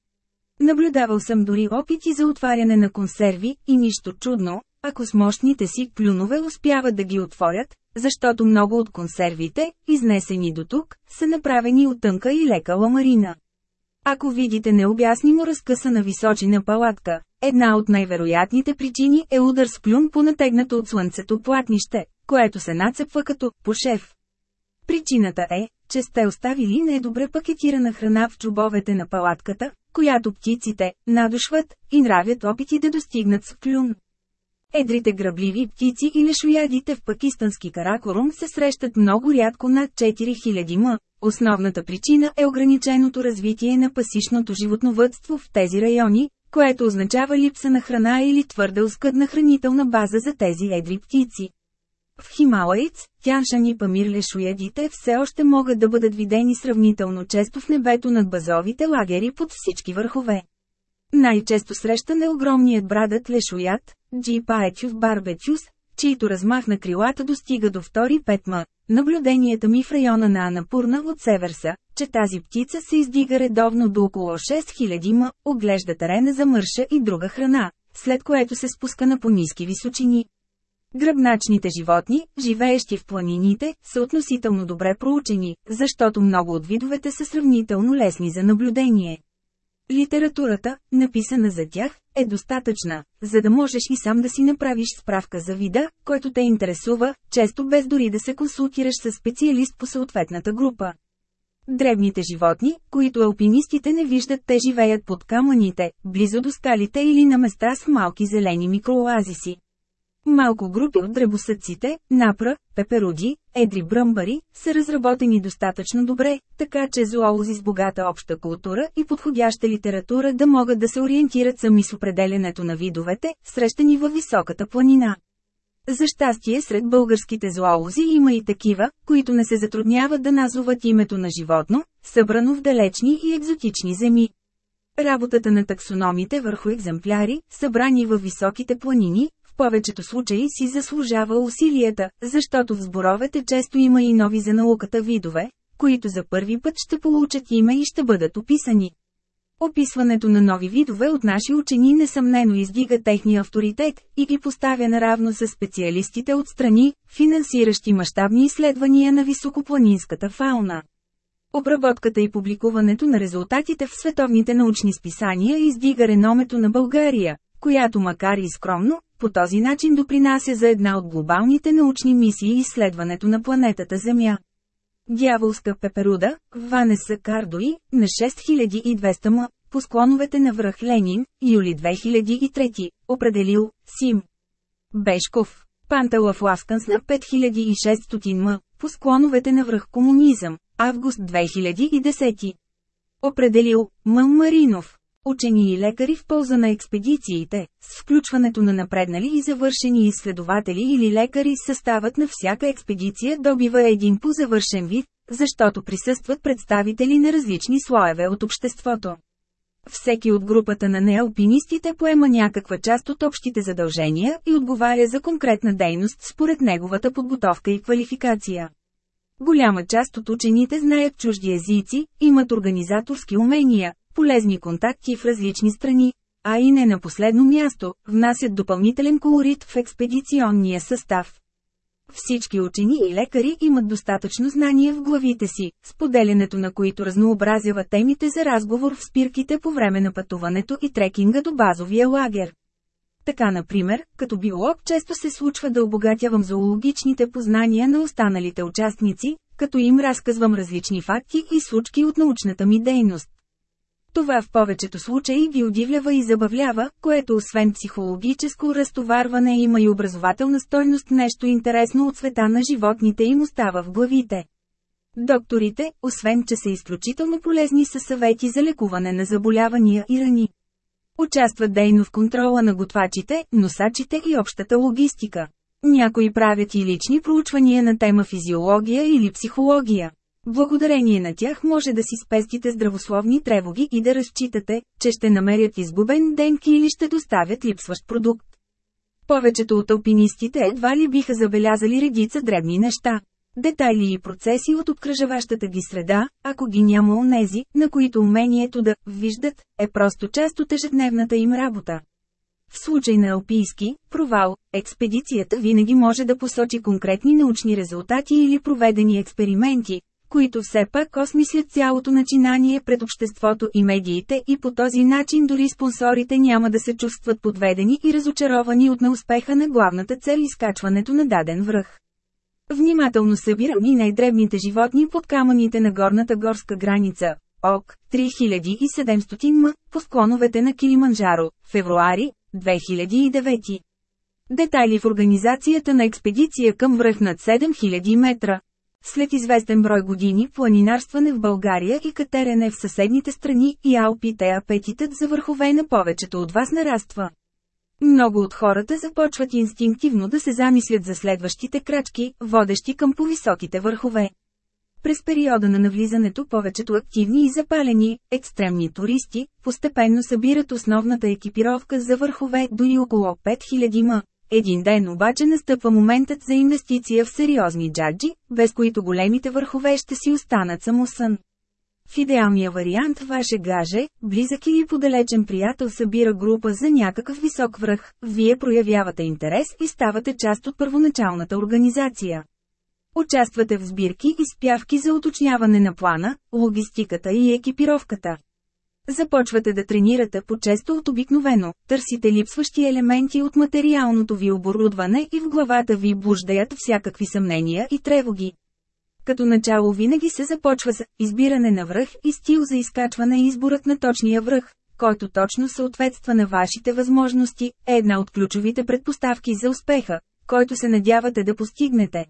S1: Наблюдавал съм дори опити за отваряне на консерви и нищо чудно, ако с мощните си плюнове успяват да ги отворят, защото много от консервите, изнесени до тук, са направени от тънка и лека ламарина. Ако видите необяснимо разкъсана височина палатка, една от най-вероятните причини е удар с клюн по натегнато от слънцето платнище, което се нацепва като пошев. Причината е, че сте оставили недобре пакетирана храна в чубовете на палатката, която птиците надушват и нравят опити да достигнат с клюн. Едрите грабливи птици и лешоядите в пакистански каракорум се срещат много рядко над 4000 м. Основната причина е ограниченото развитие на пасишното животновътство в тези райони, което означава липса на храна или твърде оскъдна хранителна база за тези едри птици. В Хималайц, тяншани и Памир-лешоядите все още могат да бъдат видени сравнително често в небето над базовите лагери под всички върхове. Най-често срещан е огромният брадът лешоят, Етюс барбетюс, чието размах на крилата достига до 2-5 Наблюденията ми в района на Анапурна от север са, че тази птица се издига редовно до около 6000 ма, оглежда терена за мърша и друга храна, след което се спуска на по-низки височини. Гръбначните животни, живеещи в планините, са относително добре проучени, защото много от видовете са сравнително лесни за наблюдение. Литературата, написана за тях, е достатъчна, за да можеш и сам да си направиш справка за вида, който те интересува, често без дори да се консултираш с специалист по съответната група. Дребните животни, които алпинистите не виждат, те живеят под камъните, близо до скалите или на места с малки зелени микрооазиси. Малко групи от дребосъците, напра, пеперуди, едри бръмбари, са разработени достатъчно добре, така че зоолози с богата обща култура и подходяща литература да могат да се ориентират сами с определенето на видовете, срещани във високата планина. За щастие сред българските зоолози има и такива, които не се затрудняват да назоват името на животно, събрано в далечни и екзотични земи. Работата на таксономите върху екземпляри, събрани във високите планини, в повечето случаи си заслужава усилията, защото в сборовете често има и нови за науката видове, които за първи път ще получат име и ще бъдат описани. Описването на нови видове от наши учени несъмнено издига техния авторитет и ги поставя наравно с специалистите от страни, финансиращи мащабни изследвания на високопланинската фауна. Обработката и публикуването на резултатите в световните научни списания издига реномето на България, която макар и скромно, по този начин допринася за една от глобалните научни мисии изследването на планетата Земя. Дяволска пеперуда, Ванеса Кардои, на 6200 м, по склоновете на връх Ленин, юли 2003, определил, Сим. Бешков, Панталав Ласканс на 5600 м, по склоновете на връх Комунизъм, август 2010. Определил, Мъл Маринов, Учени и лекари в полза на експедициите, с включването на напреднали и завършени изследователи или лекари съставът на всяка експедиция добива един по завършен вид, защото присъстват представители на различни слоеве от обществото. Всеки от групата на неалпинистите поема някаква част от общите задължения и отговаря за конкретна дейност според неговата подготовка и квалификация. Голяма част от учените знаят чужди езици, имат организаторски умения, полезни контакти в различни страни, а и не на последно място, внасят допълнителен колорит в експедиционния състав. Всички учени и лекари имат достатъчно знание в главите си, споделянето на които разнообразява темите за разговор в спирките по време на пътуването и трекинга до базовия лагер. Така, например, като биолог често се случва да обогатявам зоологичните познания на останалите участници, като им разказвам различни факти и случки от научната ми дейност. Това в повечето случаи ги удивлява и забавлява, което освен психологическо разтоварване има и образователна стойност нещо интересно от света на животните им остава в главите. Докторите, освен че са изключително полезни са съвети за лекуване на заболявания и рани. Участват дейно в контрола на готвачите, носачите и общата логистика. Някои правят и лични проучвания на тема физиология или психология. Благодарение на тях може да си спестите здравословни тревоги и да разчитате, че ще намерят изгубен денки или ще доставят липсващ продукт. Повечето от алпинистите едва ли биха забелязали редица дребни неща. Детайли и процеси от обкръжаващата ги среда, ако ги няма онези, на които умението да «виждат» е просто част от ежедневната им работа. В случай на алпийски провал, експедицията винаги може да посочи конкретни научни резултати или проведени експерименти, които все пак осмислят цялото начинание пред обществото и медиите и по този начин дори спонсорите няма да се чувстват подведени и разочаровани от неуспеха на главната цел изкачването на даден връх. Внимателно събирам и най-дребните животни под камъните на горната горска граница, ОК, 3700 м, по склоновете на Килиманджаро, февруари, 2009. Детайли в организацията на експедиция към връх над 7000 метра. След известен брой години планинарстване в България и катерене в съседните страни и алпите апетитът за върхове на повечето от вас нараства. Много от хората започват инстинктивно да се замислят за следващите крачки, водещи към повисоките върхове. През периода на навлизането повечето активни и запалени, екстремни туристи, постепенно събират основната екипировка за върхове дори около 5000 м. Един ден обаче настъпва моментът за инвестиция в сериозни джаджи, без които големите върхове ще си останат само сън. В идеалния вариант ваше гаже, близък или подалечен приятел събира група за някакъв висок връх, вие проявявате интерес и ставате част от първоначалната организация. Участвате в сбирки и спявки за уточняване на плана, логистиката и екипировката. Започвате да тренирате по-често от обикновено, търсите липсващи елементи от материалното ви оборудване и в главата ви блуждаят всякакви съмнения и тревоги. Като начало винаги се започва с избиране на връх и стил за изкачване и изборът на точния връх, който точно съответства на вашите възможности, е една от ключовите предпоставки за успеха, който се надявате да постигнете.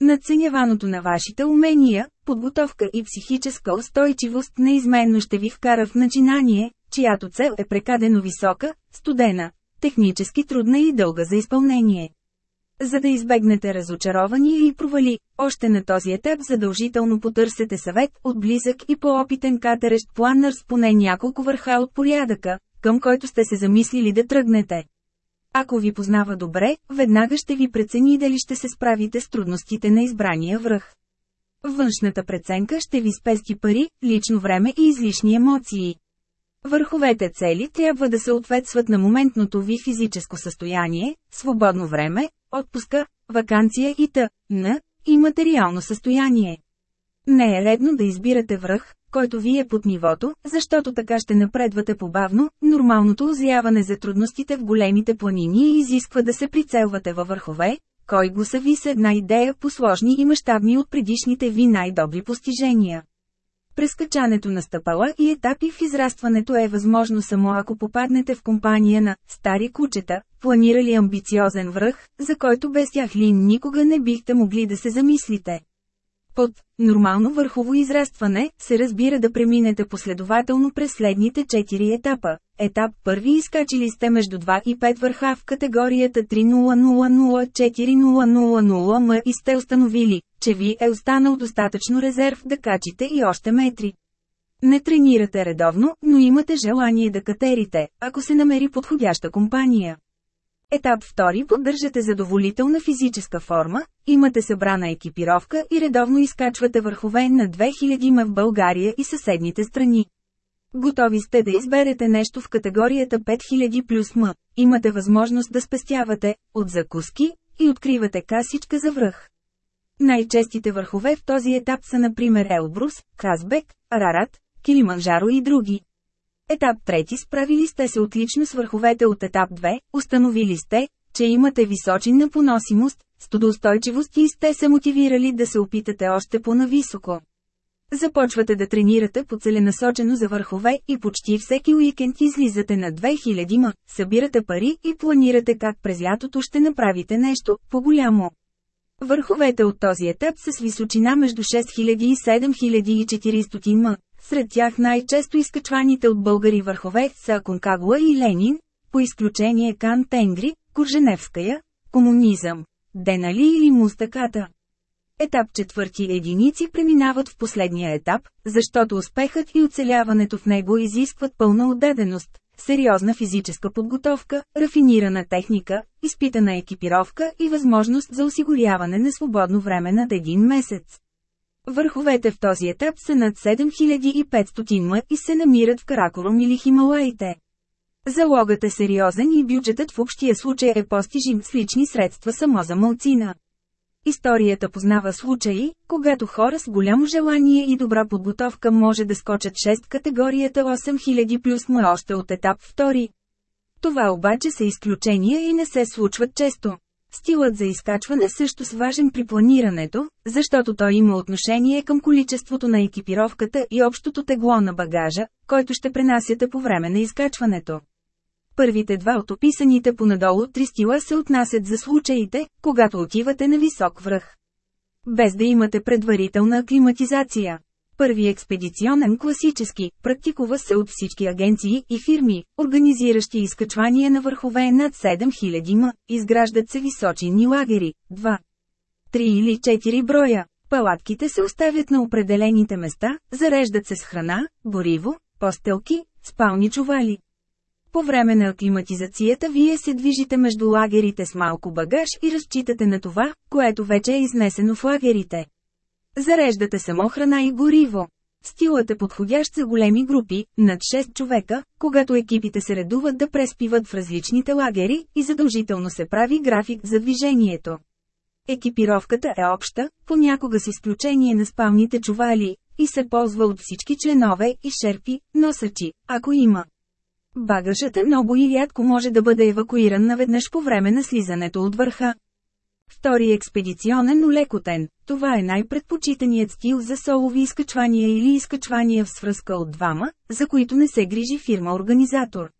S1: Надценяваното на вашите умения, подготовка и психическа устойчивост неизменно ще ви вкара в начинание, чиято цел е прекадено висока, студена, технически трудна и дълга за изпълнение. За да избегнете разочарования или провали, още на този етап задължително потърсете съвет от близък и по-опитен катерещ планър с поне няколко върха от порядъка, към който сте се замислили да тръгнете. Ако ви познава добре, веднага ще ви прецени дали ще се справите с трудностите на избрания връх. Външната преценка ще ви спести пари, лично време и излишни емоции. Върховете цели трябва да се ответстват на моментното ви физическо състояние, свободно време, отпуска, вакансия и т.н. и материално състояние. Не е редно да избирате връх, който ви е под нивото, защото така ще напредвате побавно, нормалното озяване за трудностите в големите планини изисква да се прицелвате във върхове, кой го съви с една идея посложни и мащабни от предишните ви най-добри постижения. Прескачането на стъпала и етапи в израстването е възможно само ако попаднете в компания на «стари кучета», планирали амбициозен връх, за който без тях ли никога не бихте могли да се замислите. Под нормално върхово израстване се разбира да преминете последователно през следните 4 етапа. Етап първи изкачили сте между 2 и 5 върха в категорията 3000-4000 м и сте установили, че ви е останал достатъчно резерв да качите и още метри. Не тренирате редовно, но имате желание да катерите, ако се намери подходяща компания. Етап 2 поддържате задоволителна физическа форма, имате събрана екипировка и редовно изкачвате върхове на 2000 м в България и съседните страни. Готови сте да изберете нещо в категорията 5000 плюс М. Имате възможност да спестявате от закуски и откривате касичка за връх. Най-честите върхове в този етап са например Елбрус, Казбек, Арарат, Килиманжаро и други. Етап 3 справили сте се отлично с върховете от етап 2, установили сте, че имате височинна поносимост, студоустойчивост и сте се мотивирали да се опитате още по-нависоко. Започвате да тренирате по целенасочено за върхове и почти всеки уикенд излизате на 2000 ма, събирате пари и планирате как през лятото ще направите нещо по-голямо. Върховете от този етап са с височина между 6000 и 7400 м, сред тях най-често изкачваните от българи върхове са Конкагуа и Ленин, по изключение Кан Тенгри, Корженевская, Комунизъм, Денали или Мустаката. Етап четвърти единици преминават в последния етап, защото успехът и оцеляването в него изискват пълна отдаденост, сериозна физическа подготовка, рафинирана техника, изпитана екипировка и възможност за осигуряване на свободно време над един месец. Върховете в този етап са над 7500 м и се намират в Каракорум или Хималаите. Залогът е сериозен и бюджетът в общия случай е постижим с лични средства само за малцина. Историята познава случаи, когато хора с голямо желание и добра подготовка може да скочат 6 категорията 8000 плюс ма още от етап 2. Това обаче са изключения и не се случват често. Стилът за изкачване също с важен при планирането, защото той има отношение към количеството на екипировката и общото тегло на багажа, който ще пренасяте по време на изкачването. Първите два от описаните понадолу три стила се отнасят за случаите, когато отивате на висок връх. Без да имате предварителна аклиматизация. Първи експедиционен класически, практикува се от всички агенции и фирми, организиращи изкачвания на върхове над 7000 м, изграждат се височини лагери, 2, 3 или 4 броя. Палатките се оставят на определените места, зареждат се с храна, гориво, постелки, спални чували. По време на аклиматизацията вие се движите между лагерите с малко багаж и разчитате на това, което вече е изнесено в лагерите. Зареждате само храна и гориво. Стилът е подходящ за големи групи, над 6 човека, когато екипите се редуват да преспиват в различните лагери и задължително се прави график за движението. Екипировката е обща, понякога с изключение на спалните чували, и се ползва от всички членове и шерпи, носачи, ако има. Багажът е много и рядко може да бъде евакуиран наведнъж по време на слизането от върха. Втори експедиционен улекотен, това е най-предпочитаният стил за солови изкачвания или изкачвания в свръзка от двама, за които не се грижи фирма-организатор.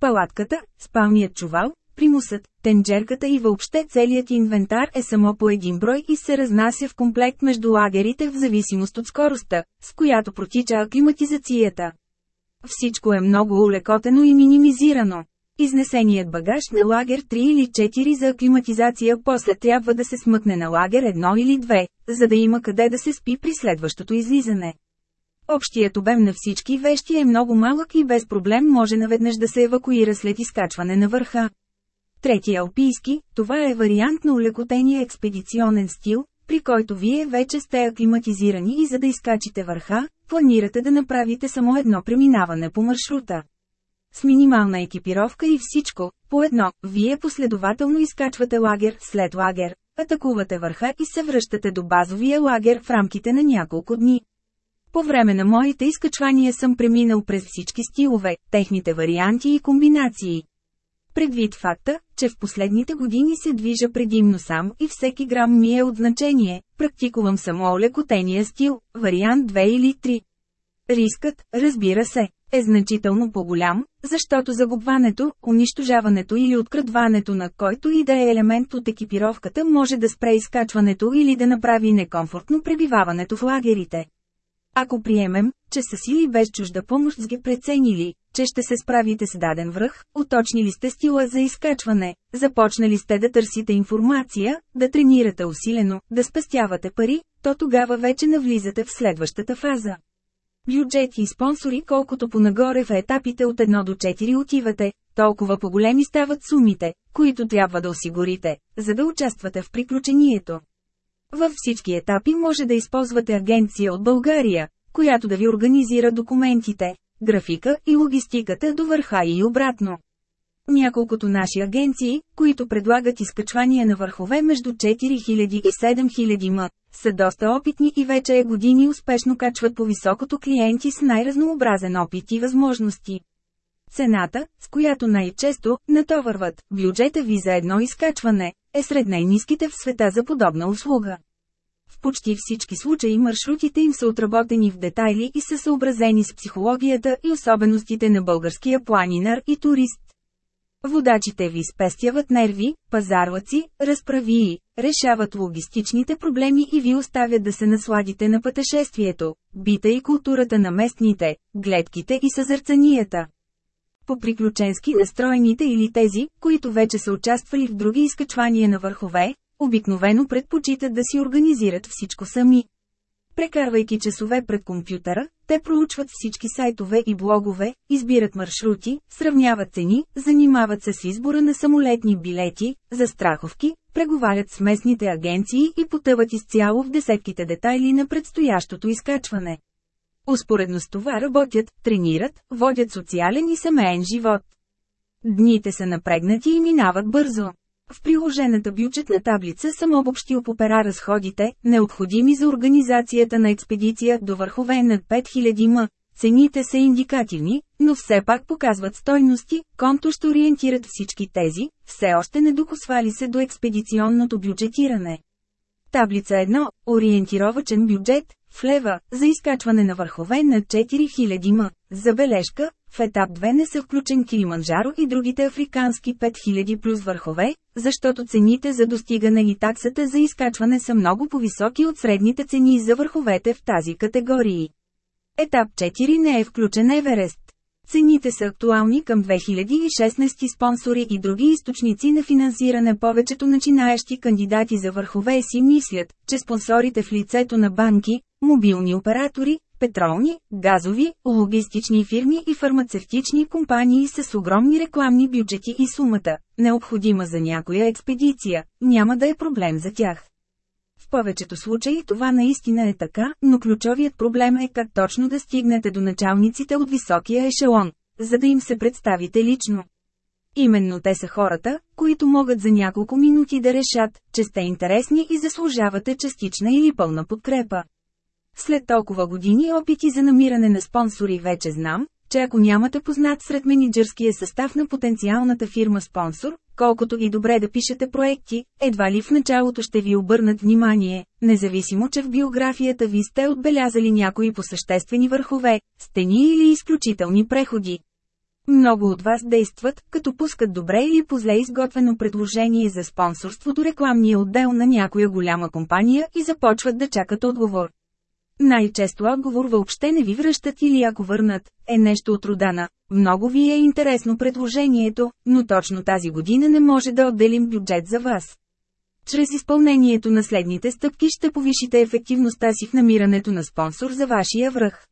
S1: Палатката, спалният чувал, примусът, тенджерката и въобще целият инвентар е само по един брой и се разнася в комплект между лагерите в зависимост от скоростта, с която протича аклиматизацията. Всичко е много улекотено и минимизирано. Изнесеният багаж на лагер 3 или 4 за аклиматизация после трябва да се смъкне на лагер 1 или 2, за да има къде да се спи при следващото излизане. Общият обем на всички вещи е много малък и без проблем може наведнъж да се евакуира след изкачване на върха. Третия алпийски, това е вариант на улекотения експедиционен стил, при който вие вече сте аклиматизирани и за да изкачите върха, планирате да направите само едно преминаване по маршрута. С минимална екипировка и всичко, по едно, вие последователно изкачвате лагер след лагер, атакувате върха и се връщате до базовия лагер в рамките на няколко дни. По време на моите изкачвания съм преминал през всички стилове, техните варианти и комбинации. Предвид факта, че в последните години се движа предимно сам и всеки грам ми е от значение, практикувам само олекотения стил, вариант 2 или 3. Рискът, разбира се, е значително по-голям, защото загубването, унищожаването или открадването на който и да е елемент от екипировката може да спре изкачването или да направи некомфортно пребиваването в лагерите. Ако приемем, че са сили без чужда помощ ги преценили, че ще се справите с даден връх, уточнили сте стила за изкачване, започнали сте да търсите информация, да тренирате усилено, да спестявате пари, то тогава вече навлизате в следващата фаза. Бюджет и спонсори колкото понагоре в етапите от 1 до 4 отивате, толкова по-големи стават сумите, които трябва да осигурите, за да участвате в приключението. Във всички етапи може да използвате агенция от България, която да ви организира документите, графика и логистиката до върха и обратно. Няколкото наши агенции, които предлагат изкачвания на върхове между 4000 и 7000 м, са доста опитни и вече е години успешно качват по високото клиенти с най-разнообразен опит и възможности. Цената, с която най-често натовърват бюджета ви за едно изкачване, е сред най-низките в света за подобна услуга. В почти всички случаи маршрутите им са отработени в детайли и са съобразени с психологията и особеностите на българския планинар и турист. Водачите ви спестяват нерви, пазарлъци, разправии, решават логистичните проблеми и ви оставят да се насладите на пътешествието, бита и културата на местните, гледките и съзърцанията. По приключенски настроените или тези, които вече са участвали в други изкачвания на върхове, обикновено предпочитат да си организират всичко сами. Прекарвайки часове пред компютъра, те проучват всички сайтове и блогове, избират маршрути, сравняват цени, занимават се с избора на самолетни билети, за страховки, преговарят с местните агенции и потъват изцяло в десетките детайли на предстоящото изкачване. Успоредно с това работят, тренират, водят социален и семейен живот. Дните са напрегнати и минават бързо. В приложената бюджетна таблица съм обобщил по пера разходите, необходими за организацията на експедиция до върхове над 5000 м. Цените са индикативни, но все пак показват стойности, комто ще ориентират всички тези, все още не докосвали се до експедиционното бюджетиране. Таблица 1 – Ориентировачен бюджет в лева, за изкачване на върхове на 4000 м. Забележка, в етап 2 не са включен Килиманджаро и другите африкански 5000 плюс върхове, защото цените за достигане и таксата за изкачване са много по-високи от средните цени за върховете в тази категории. Етап 4 не е включен Еверест, Цените са актуални към 2016 спонсори и други източници на финансиране. Повечето начинаещи кандидати за върхове си мислят, че спонсорите в лицето на банки, мобилни оператори, петролни, газови, логистични фирми и фармацевтични компании с огромни рекламни бюджети и сумата, необходима за някоя експедиция, няма да е проблем за тях. В повечето случаи това наистина е така, но ключовият проблем е как точно да стигнете до началниците от високия ешелон, за да им се представите лично. Именно те са хората, които могат за няколко минути да решат, че сте интересни и заслужавате частична или пълна подкрепа. След толкова години опити за намиране на спонсори вече знам, че ако нямате познат сред менеджерския състав на потенциалната фирма спонсор, колкото и добре да пишете проекти, едва ли в началото ще ви обърнат внимание, независимо че в биографията ви сте отбелязали някои посъществени върхове, стени или изключителни преходи. Много от вас действат, като пускат добре или позле изготвено предложение за спонсорство до рекламния отдел на някоя голяма компания и започват да чакат отговор. Най-често отговор въобще не ви връщат или ако върнат, е нещо от родана. «Много ви е интересно предложението, но точно тази година не може да отделим бюджет за вас». Чрез изпълнението на следните стъпки ще повишите ефективността си в намирането на спонсор за вашия връх.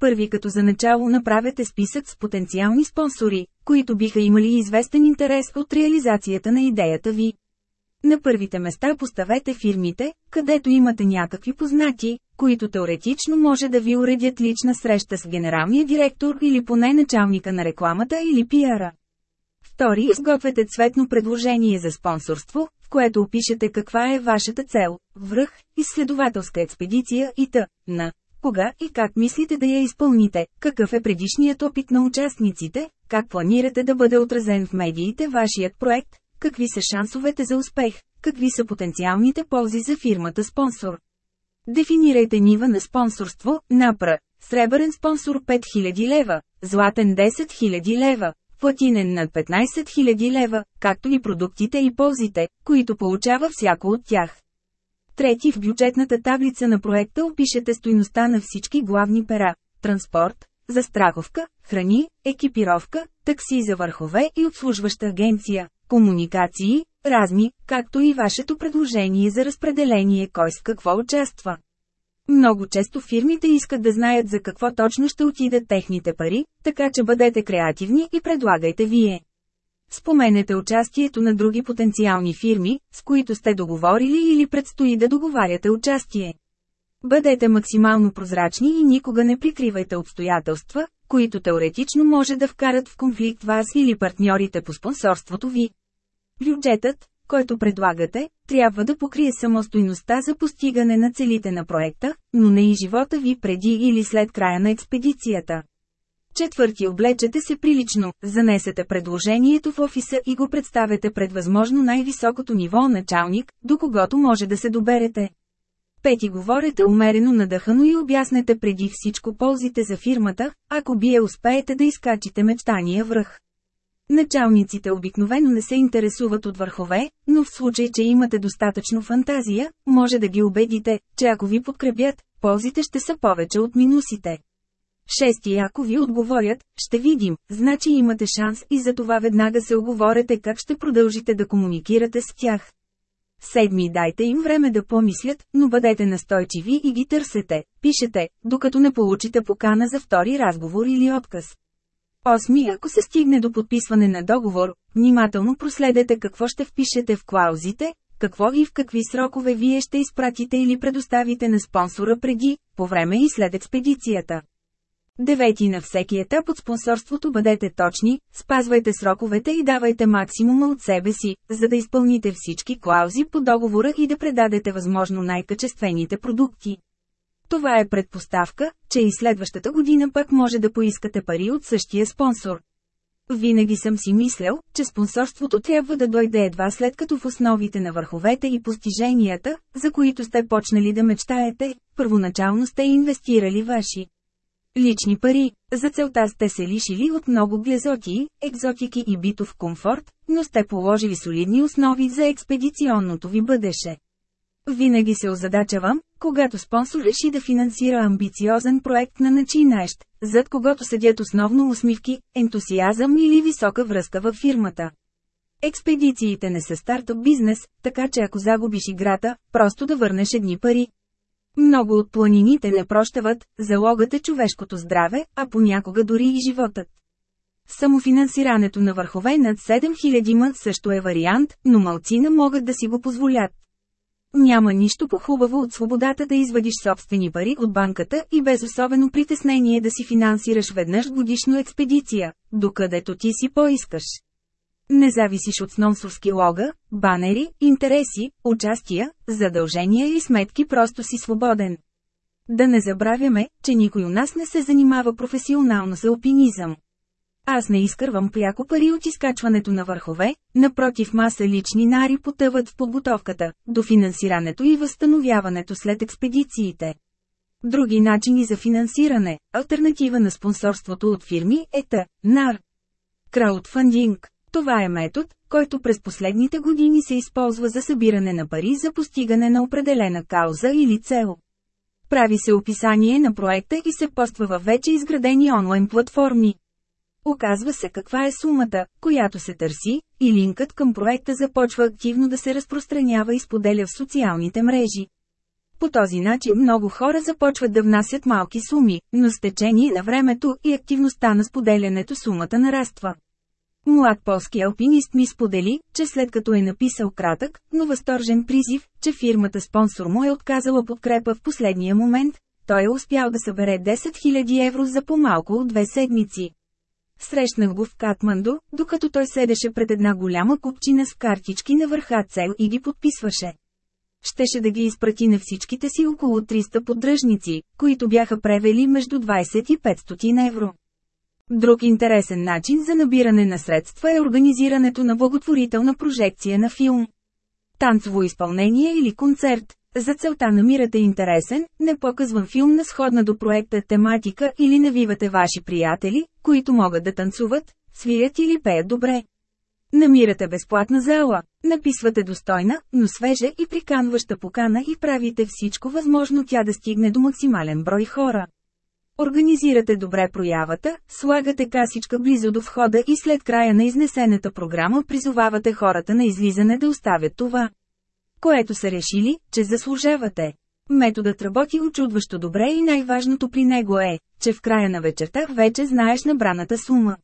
S1: Първи като за начало направете списък с потенциални спонсори, които биха имали известен интерес от реализацията на идеята ви. На първите места поставете фирмите, където имате някакви познати, които теоретично може да ви уредят лична среща с генералния директор или поне началника на рекламата или пиара. Втори изгответе цветно предложение за спонсорство, в което опишете каква е вашата цел, връх, изследователска експедиция и т.н. Кога и как мислите да я изпълните, какъв е предишният опит на участниците, как планирате да бъде отразен в медиите вашият проект, Какви са шансовете за успех? Какви са потенциалните ползи за фирмата спонсор? Дефинирайте нива на спонсорство, напра, сребърен спонсор 5000 лева, златен 10 000 лева, платинен над 15 000 лева, както и продуктите и ползите, които получава всяко от тях. Трети в бюджетната таблица на проекта опишете стоиността на всички главни пера – транспорт, за страховка, храни, екипировка, такси за върхове и обслужваща агенция, комуникации, разни, както и вашето предложение за разпределение кой с какво участва. Много често фирмите искат да знаят за какво точно ще отидат техните пари, така че бъдете креативни и предлагайте вие. Споменете участието на други потенциални фирми, с които сте договорили или предстои да договаряте участие. Бъдете максимално прозрачни и никога не прикривайте обстоятелства, които теоретично може да вкарат в конфликт вас или партньорите по спонсорството ви. Бюджетът, който предлагате, трябва да покрие самостойността за постигане на целите на проекта, но не и живота ви преди или след края на експедицията. Четвърти облечете се прилично, занесете предложението в офиса и го представете пред възможно най-високото ниво началник, до когото може да се доберете. Пети говорете умерено надъхано и обяснете преди всичко ползите за фирмата, ако бие успеете да изкачите мечтания връх. Началниците обикновено не се интересуват от върхове, но в случай, че имате достатъчно фантазия, може да ги убедите, че ако ви подкрепят, ползите ще са повече от минусите. Шести ако ви отговорят, ще видим, значи имате шанс и за това веднага се оговорете как ще продължите да комуникирате с тях. Седми дайте им време да помислят, но бъдете настойчиви и ги търсете, пишете, докато не получите покана за втори разговор или отказ. Осми ако се стигне до подписване на договор, внимателно проследете какво ще впишете в клаузите, какво и в какви срокове вие ще изпратите или предоставите на спонсора преди, по време и след експедицията. Девети на всеки етап от спонсорството бъдете точни, спазвайте сроковете и давайте максимума от себе си, за да изпълните всички клаузи по договора и да предадете възможно най-качествените продукти. Това е предпоставка, че и следващата година пък може да поискате пари от същия спонсор. Винаги съм си мислял, че спонсорството трябва да дойде едва след като в основите на върховете и постиженията, за които сте почнали да мечтаете, първоначално сте инвестирали ваши. Лични пари. За целта сте се лишили от много глезоти, екзотики и битов комфорт, но сте положили солидни основи за експедиционното ви бъдеще. Винаги се озадачавам, когато спонсор реши да финансира амбициозен проект на начинаещ, зад когато седят основно усмивки, ентусиазъм или висока връзка във фирмата. Експедициите не са стартъп бизнес, така че ако загубиш играта, просто да върнеш едни пари. Много от планините не прощават, залогът е човешкото здраве, а понякога дори и животът. Самофинансирането на върхове над 7000 ма също е вариант, но малцина могат да си го позволят. Няма нищо по-хубаво от свободата да извадиш собствени пари от банката и без особено притеснение да си финансираш веднъж годишно експедиция, докъдето ти си поискаш. Не зависиш от снонсорски лога, банери, интереси, участия, задължения или сметки, просто си свободен. Да не забравяме, че никой у нас не се занимава професионално с алпинизъм. Аз не изкървам пряко пари от изкачването на върхове, напротив маса лични нари потъват в подготовката, до финансирането и възстановяването след експедициите. Други начини за финансиране, альтернатива на спонсорството от фирми е ТА, НАР. Краудфандинг това е метод, който през последните години се използва за събиране на пари за постигане на определена кауза или цел. Прави се описание на проекта и се поства във вече изградени онлайн платформи. Оказва се каква е сумата, която се търси, и линкът към проекта започва активно да се разпространява и споделя в социалните мрежи. По този начин много хора започват да внасят малки суми, но с течение на времето и активността на споделянето сумата нараства. Млад полски алпинист ми сподели, че след като е написал кратък, но възторжен призив, че фирмата спонсор му е отказала подкрепа в последния момент, той е успял да събере 10 000 евро за по-малко от две седмици. Срещнах го в Катманду, докато той седеше пред една голяма купчина с картички на върха цел и ги подписваше. Щеше да ги изпрати на всичките си около 300 поддръжници, които бяха превели между 20 и 500 евро. Друг интересен начин за набиране на средства е организирането на благотворителна прожекция на филм. Танцово изпълнение или концерт. За целта намирате интересен, непоказван филм на сходна до проекта тематика или навивате ваши приятели, които могат да танцуват, свирят или пеят добре. Намирате безплатна зала, написвате достойна, но свежа и приканваща покана и правите всичко възможно тя да стигне до максимален брой хора. Организирате добре проявата, слагате касичка близо до входа и след края на изнесената програма призовавате хората на излизане да оставят това, което са решили, че заслужавате. Методът работи очудващо добре и най-важното при него е, че в края на вечерта вече знаеш набраната сума.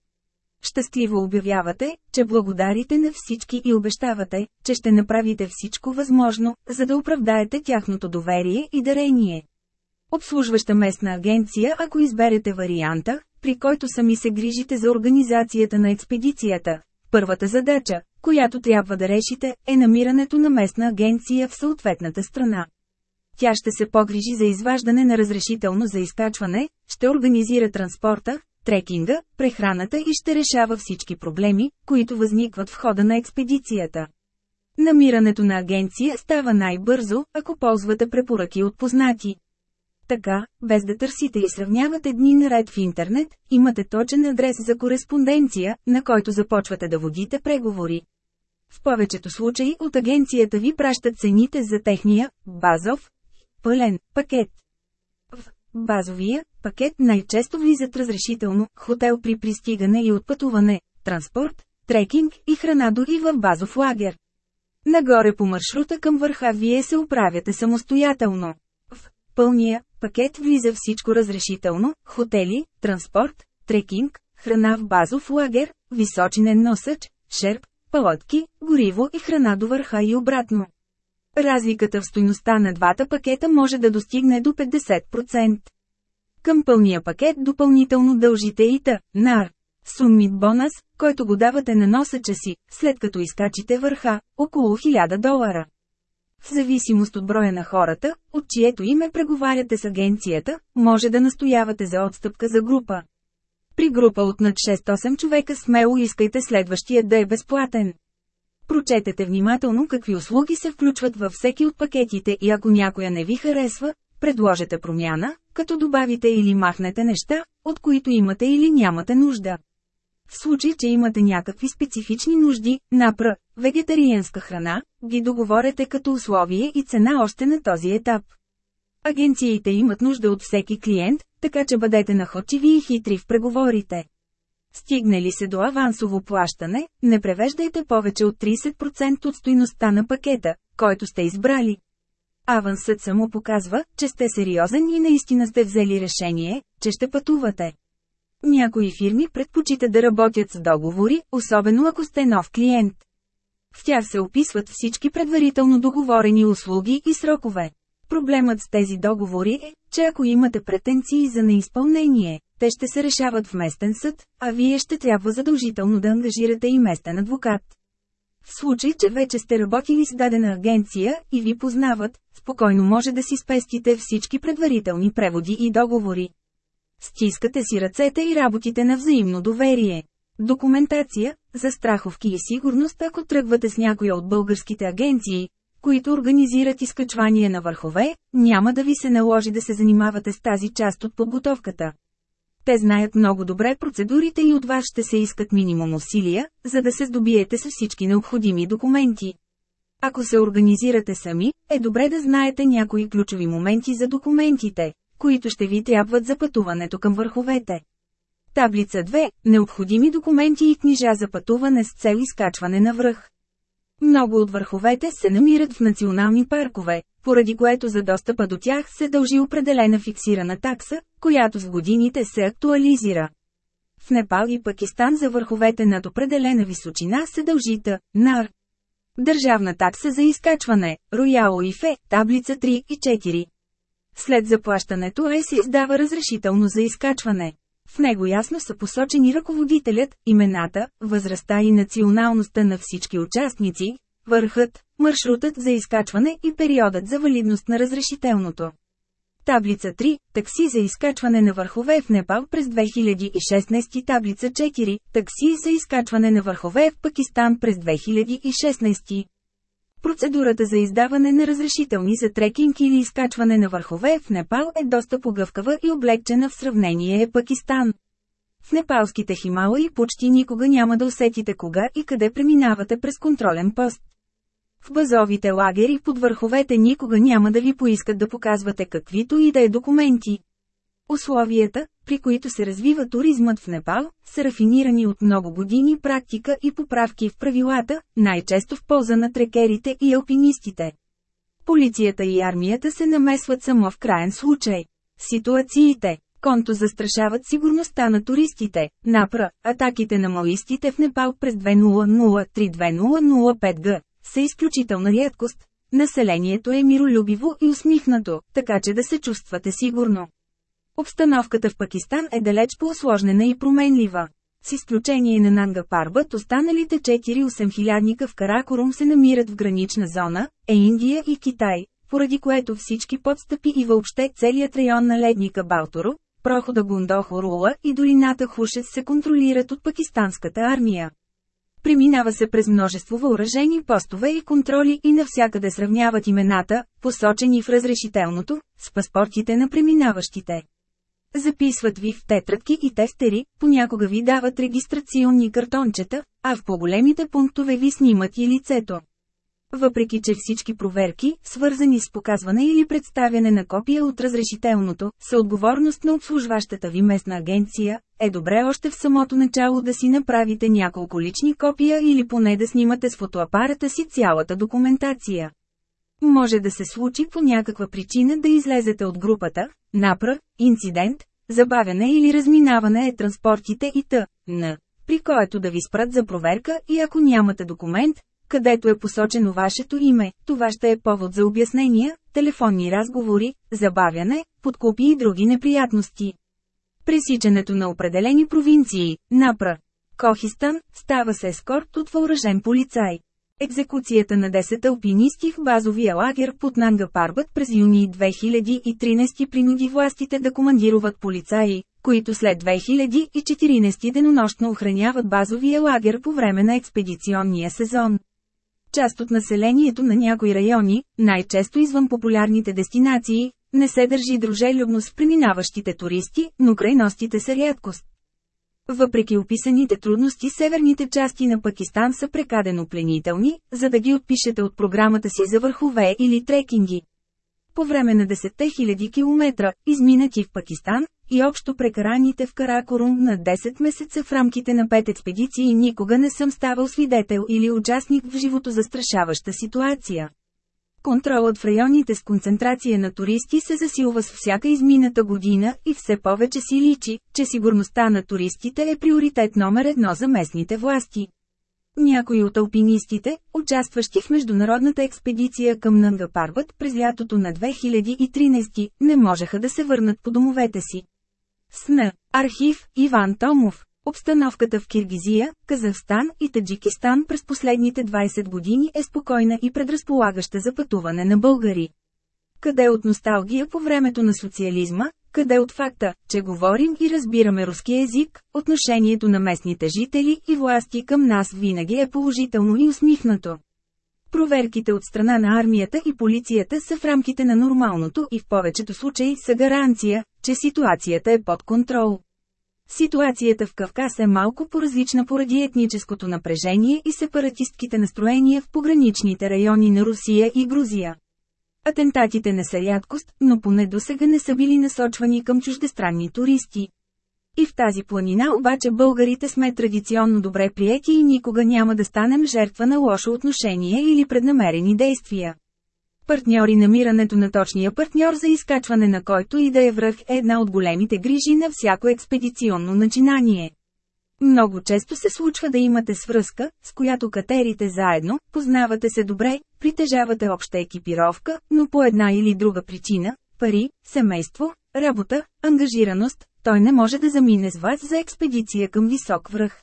S1: Щастливо обявявате, че благодарите на всички и обещавате, че ще направите всичко възможно, за да оправдаете тяхното доверие и дарение обслужваща местна агенция, ако изберете варианта, при който сами се грижите за организацията на експедицията. Първата задача, която трябва да решите, е намирането на местна агенция в съответната страна. Тя ще се погрижи за изваждане на разрешително за изкачване, ще организира транспорта, трекинга, прехраната и ще решава всички проблеми, които възникват в хода на експедицията. Намирането на агенция става най-бързо, ако ползвате препоръки от познати. Така, без да търсите и сравнявате дни наред в интернет, имате точен адрес за кореспонденция, на който започвате да водите преговори. В повечето случаи от агенцията ви пращат цените за техния базов пълен пакет. В базовия пакет най-често влизат разрешително, хотел при пристигане и отпътуване, транспорт, трекинг и храна дори в базов лагер. Нагоре по маршрута към върха вие се оправяте самостоятелно. В пълния пакет влиза всичко разрешително, хотели, транспорт, трекинг, храна в базов лагер, височинен носъч, шерп, палатки, гориво и храна до върха и обратно. Разликата в стойността на двата пакета може да достигне до 50%. Към пълния пакет допълнително дължите и та, нар. Суммит бонус, който го давате на носача си, след като изкачите върха, около 1000 долара в зависимост от броя на хората, от чието име преговаряте с агенцията, може да настоявате за отстъпка за група. При група от над 6-8 човека смело искайте следващия да е безплатен. Прочетете внимателно какви услуги се включват във всеки от пакетите и ако някоя не ви харесва, предложете промяна, като добавите или махнете неща, от които имате или нямате нужда. В случай, че имате някакви специфични нужди, напра, вегетариенска храна, ги договорете като условие и цена още на този етап. Агенциите имат нужда от всеки клиент, така че бъдете находчиви и хитри в преговорите. Стигнали се до авансово плащане, не превеждайте повече от 30% от стоиността на пакета, който сте избрали. Авансът само показва, че сте сериозен и наистина сте взели решение, че ще пътувате. Някои фирми предпочитат да работят с договори, особено ако сте нов клиент. В тях се описват всички предварително договорени услуги и срокове. Проблемът с тези договори е, че ако имате претенции за неизпълнение, те ще се решават в местен съд, а вие ще трябва задължително да ангажирате и местен адвокат. В случай, че вече сте работили с дадена агенция и ви познават, спокойно може да си спестите всички предварителни преводи и договори. Стискате си ръцете и работите на взаимно доверие. Документация, за страховки и сигурност ако тръгвате с някоя от българските агенции, които организират изкачвания на върхове, няма да ви се наложи да се занимавате с тази част от подготовката. Те знаят много добре процедурите и от вас ще се искат минимум усилия, за да се здобиете с всички необходими документи. Ако се организирате сами, е добре да знаете някои ключови моменти за документите, които ще ви трябват за пътуването към върховете. Таблица 2 – Необходими документи и книжа за пътуване с цел изкачване на връх. Много от върховете се намират в национални паркове, поради което за достъпа до тях се дължи определена фиксирана такса, която с годините се актуализира. В Непал и Пакистан за върховете над определена височина се дължи та, нар. Държавна такса за изкачване, Рояло и Фе, таблица 3 и 4. След заплащането Е се издава разрешително за изкачване. В него ясно са посочени ръководителят, имената, възрастта и националността на всички участници, върхът, маршрутът за изкачване и периодът за валидност на разрешителното. Таблица 3 – такси за изкачване на върхове в Непал през 2016 Таблица 4 – такси за изкачване на върхове в Пакистан през 2016 Процедурата за издаване на разрешителни за трекинг или изкачване на върхове в Непал е доста погъвкава и облегчена в сравнение е Пакистан. В непалските химала и почти никога няма да усетите кога и къде преминавате през контролен пост. В базовите лагери под върховете никога няма да ви поискат да показвате каквито и да е документи. Условията, при които се развива туризмът в Непал, са рафинирани от много години практика и поправки в правилата, най-често в полза на трекерите и алпинистите. Полицията и армията се намесват само в крайен случай. Ситуациите, конто застрашават сигурността на туристите. Напра, атаките на малистите в Непал през 2003-2005 г. са изключителна рядкост. Населението е миролюбиво и усмихнато, така че да се чувствате сигурно. Обстановката в Пакистан е далеч по-осложнена и променлива. С изключение на Нанга Парбът, останалите 4-8 хилядника в Каракорум се намират в гранична зона, е Индия и Китай, поради което всички подстъпи и въобще целият район на ледника Балторо, прохода Гундохорула Рула и долината Хушес се контролират от пакистанската армия. Преминава се през множество въоръжени постове и контроли и навсякъде сравняват имената, посочени в разрешителното, с паспортите на преминаващите. Записват ви в тетрадки и тестери, понякога ви дават регистрационни картончета, а в по-големите пунктове ви снимат и лицето. Въпреки че всички проверки, свързани с показване или представяне на копия от разрешителното, са отговорност на обслужващата ви местна агенция, е добре още в самото начало да си направите няколко лични копия или поне да снимате с фотоапарата си цялата документация. Може да се случи по някаква причина да излезете от групата, напра, инцидент, забавяне или разминаване е транспортите и т.н., при което да ви спрат за проверка и ако нямате документ, където е посочено вашето име, това ще е повод за обяснения, телефонни разговори, забавяне, подкупи и други неприятности. Пресичането на определени провинции, напра. Кохистан, става се ескорт от въоръжен полицай. Екзекуцията на 10 алпинисти в базовия лагер под Нанга Парбът през юни 2013 принуди властите да командироват полицаи, които след 2014 денонощно охраняват базовия лагер по време на експедиционния сезон. Част от населението на някои райони, най-често извън популярните дестинации, не се държи дружелюбно с преминаващите туристи, но крайностите са рядкост. Въпреки описаните трудности северните части на Пакистан са прекадено пленителни, за да ги отпишете от програмата си за върхове или трекинги. По време на 10 000 км, изминати в Пакистан, и общо прекараните в Каракорум на 10 месеца в рамките на 5 експедиции никога не съм ставал свидетел или участник в живото застрашаваща ситуация. Контролът в районите с концентрация на туристи се засилва с всяка измината година и все повече си личи, че сигурността на туристите е приоритет номер едно за местните власти. Някои от алпинистите, участващи в международната експедиция към Нанга Парбът през лятото на 2013, не можеха да се върнат по домовете си. Сна, архив, Иван Томов, Обстановката в Киргизия, Казахстан и Таджикистан през последните 20 години е спокойна и предразполагаща за пътуване на българи. Къде от носталгия по времето на социализма, къде от факта, че говорим и разбираме руски език, отношението на местните жители и власти към нас винаги е положително и усмихнато. Проверките от страна на армията и полицията са в рамките на нормалното и в повечето случаи са гаранция, че ситуацията е под контрол. Ситуацията в Кавказ е малко по-различна поради етническото напрежение и сепаратистките настроения в пограничните райони на Русия и Грузия. Атентатите не са рядкост, но поне до сега не са били насочвани към чуждестранни туристи. И в тази планина обаче българите сме традиционно добре приети и никога няма да станем жертва на лошо отношение или преднамерени действия партньори намирането на точния партньор за изкачване на който и да е връх е една от големите грижи на всяко експедиционно начинание. Много често се случва да имате свръзка, с която катерите заедно, познавате се добре, притежавате обща екипировка, но по една или друга причина – пари, семейство, работа, ангажираност – той не може да замине с вас за експедиция към висок връх.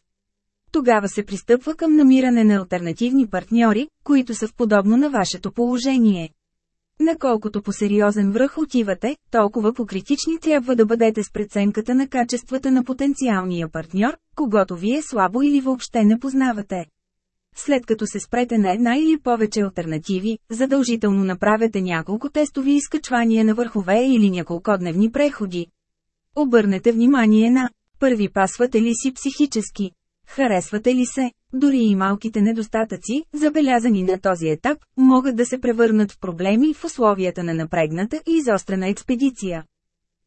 S1: Тогава се пристъпва към намиране на альтернативни партньори, които са в подобно на вашето положение. Наколкото по сериозен връх отивате, толкова покритични трябва да бъдете с преценката на качествата на потенциалния партньор, когато вие слабо или въобще не познавате. След като се спрете на една или повече альтернативи, задължително направете няколко тестови изкачвания на върхове или няколко дневни преходи. Обърнете внимание на Първи пасвате ли си психически? Харесвате ли се? Дори и малките недостатъци, забелязани на този етап, могат да се превърнат в проблеми в условията на напрегната и изострена експедиция.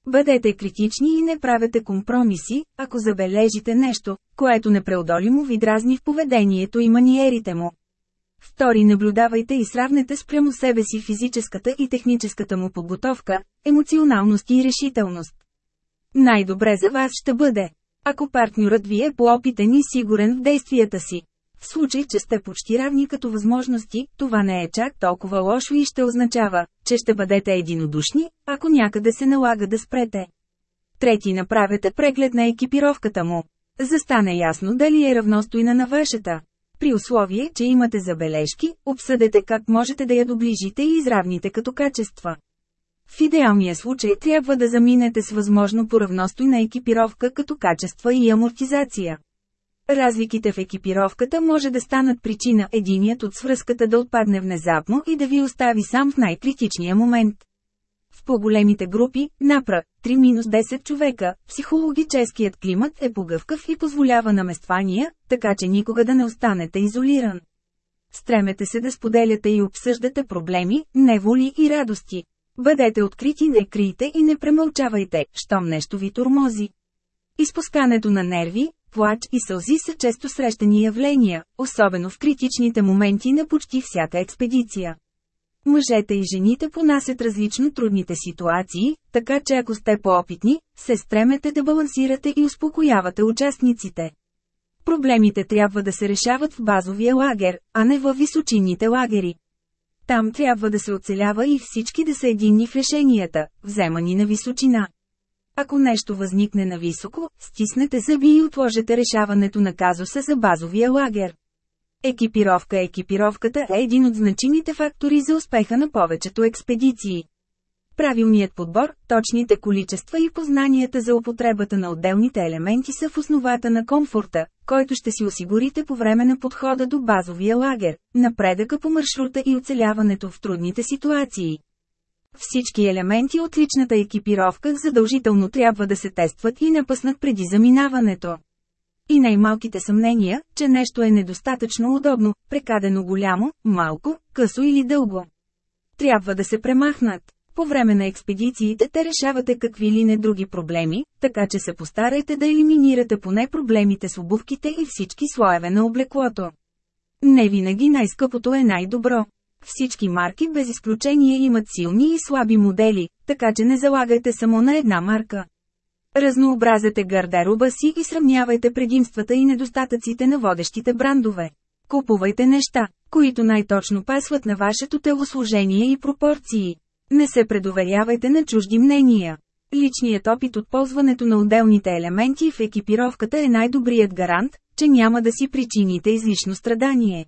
S1: Бъдете критични и не правете компромиси, ако забележите нещо, което непреодолимо ви дразни в поведението и маниерите му. Втори наблюдавайте и сравнете спрямо себе си физическата и техническата му подготовка, емоционалност и решителност. Най-добре за вас ще бъде, ако партньорът ви е по опитен и сигурен в действията си. В случай, че сте почти равни като възможности, това не е чак толкова лошо и ще означава, че ще бъдете единодушни, ако някъде се налага да спрете. Трети направете преглед на екипировката му. Застане ясно дали е равностойна на вашата. При условие, че имате забележки, обсъдете как можете да я доближите и изравните като качества. В идеалния случай трябва да заминете с възможно на екипировка като качества и амортизация. Разликите в екипировката може да станат причина единият от свръзката да отпадне внезапно и да ви остави сам в най-критичния момент. В по-големите групи, напра, 3-10 човека, психологическият климат е погъвкав и позволява намествания, така че никога да не останете изолиран. Стремете се да споделяте и обсъждате проблеми, неволи и радости. Бъдете открити, не крийте и не премълчавайте, щом нещо ви турмози. Изпускането на нерви, плач и сълзи са често срещани явления, особено в критичните моменти на почти всяка експедиция. Мъжете и жените понасят различно трудните ситуации, така че ако сте по-опитни, се стремете да балансирате и успокоявате участниците. Проблемите трябва да се решават в базовия лагер, а не във височинните лагери. Там трябва да се оцелява и всички да са единни в решенията, вземани на височина. Ако нещо възникне на високо, стиснете зъби и отложете решаването на казуса за базовия лагер. Екипировка Екипировката е един от значимите фактори за успеха на повечето експедиции. Правилният подбор, точните количества и познанията за употребата на отделните елементи са в основата на комфорта, който ще си осигурите по време на подхода до базовия лагер, напредъка по маршрута и оцеляването в трудните ситуации. Всички елементи от личната екипировка задължително трябва да се тестват и напъснат преди заминаването. И най-малките съмнения, че нещо е недостатъчно удобно, прекадено голямо, малко, късо или дълго. Трябва да се премахнат. По време на експедициите те решавате какви ли не други проблеми, така че се постарайте да елиминирате поне проблемите с обувките и всички слоеве на облеклото. Не винаги най-скъпото е най-добро. Всички марки без изключение имат силни и слаби модели, така че не залагайте само на една марка. Разнообразете гардероба си и сравнявайте предимствата и недостатъците на водещите брандове. Купувайте неща, които най-точно пасват на вашето телосложение и пропорции. Не се предоверявайте на чужди мнения. Личният опит от ползването на отделните елементи в екипировката е най-добрият гарант, че няма да си причините излишно страдание.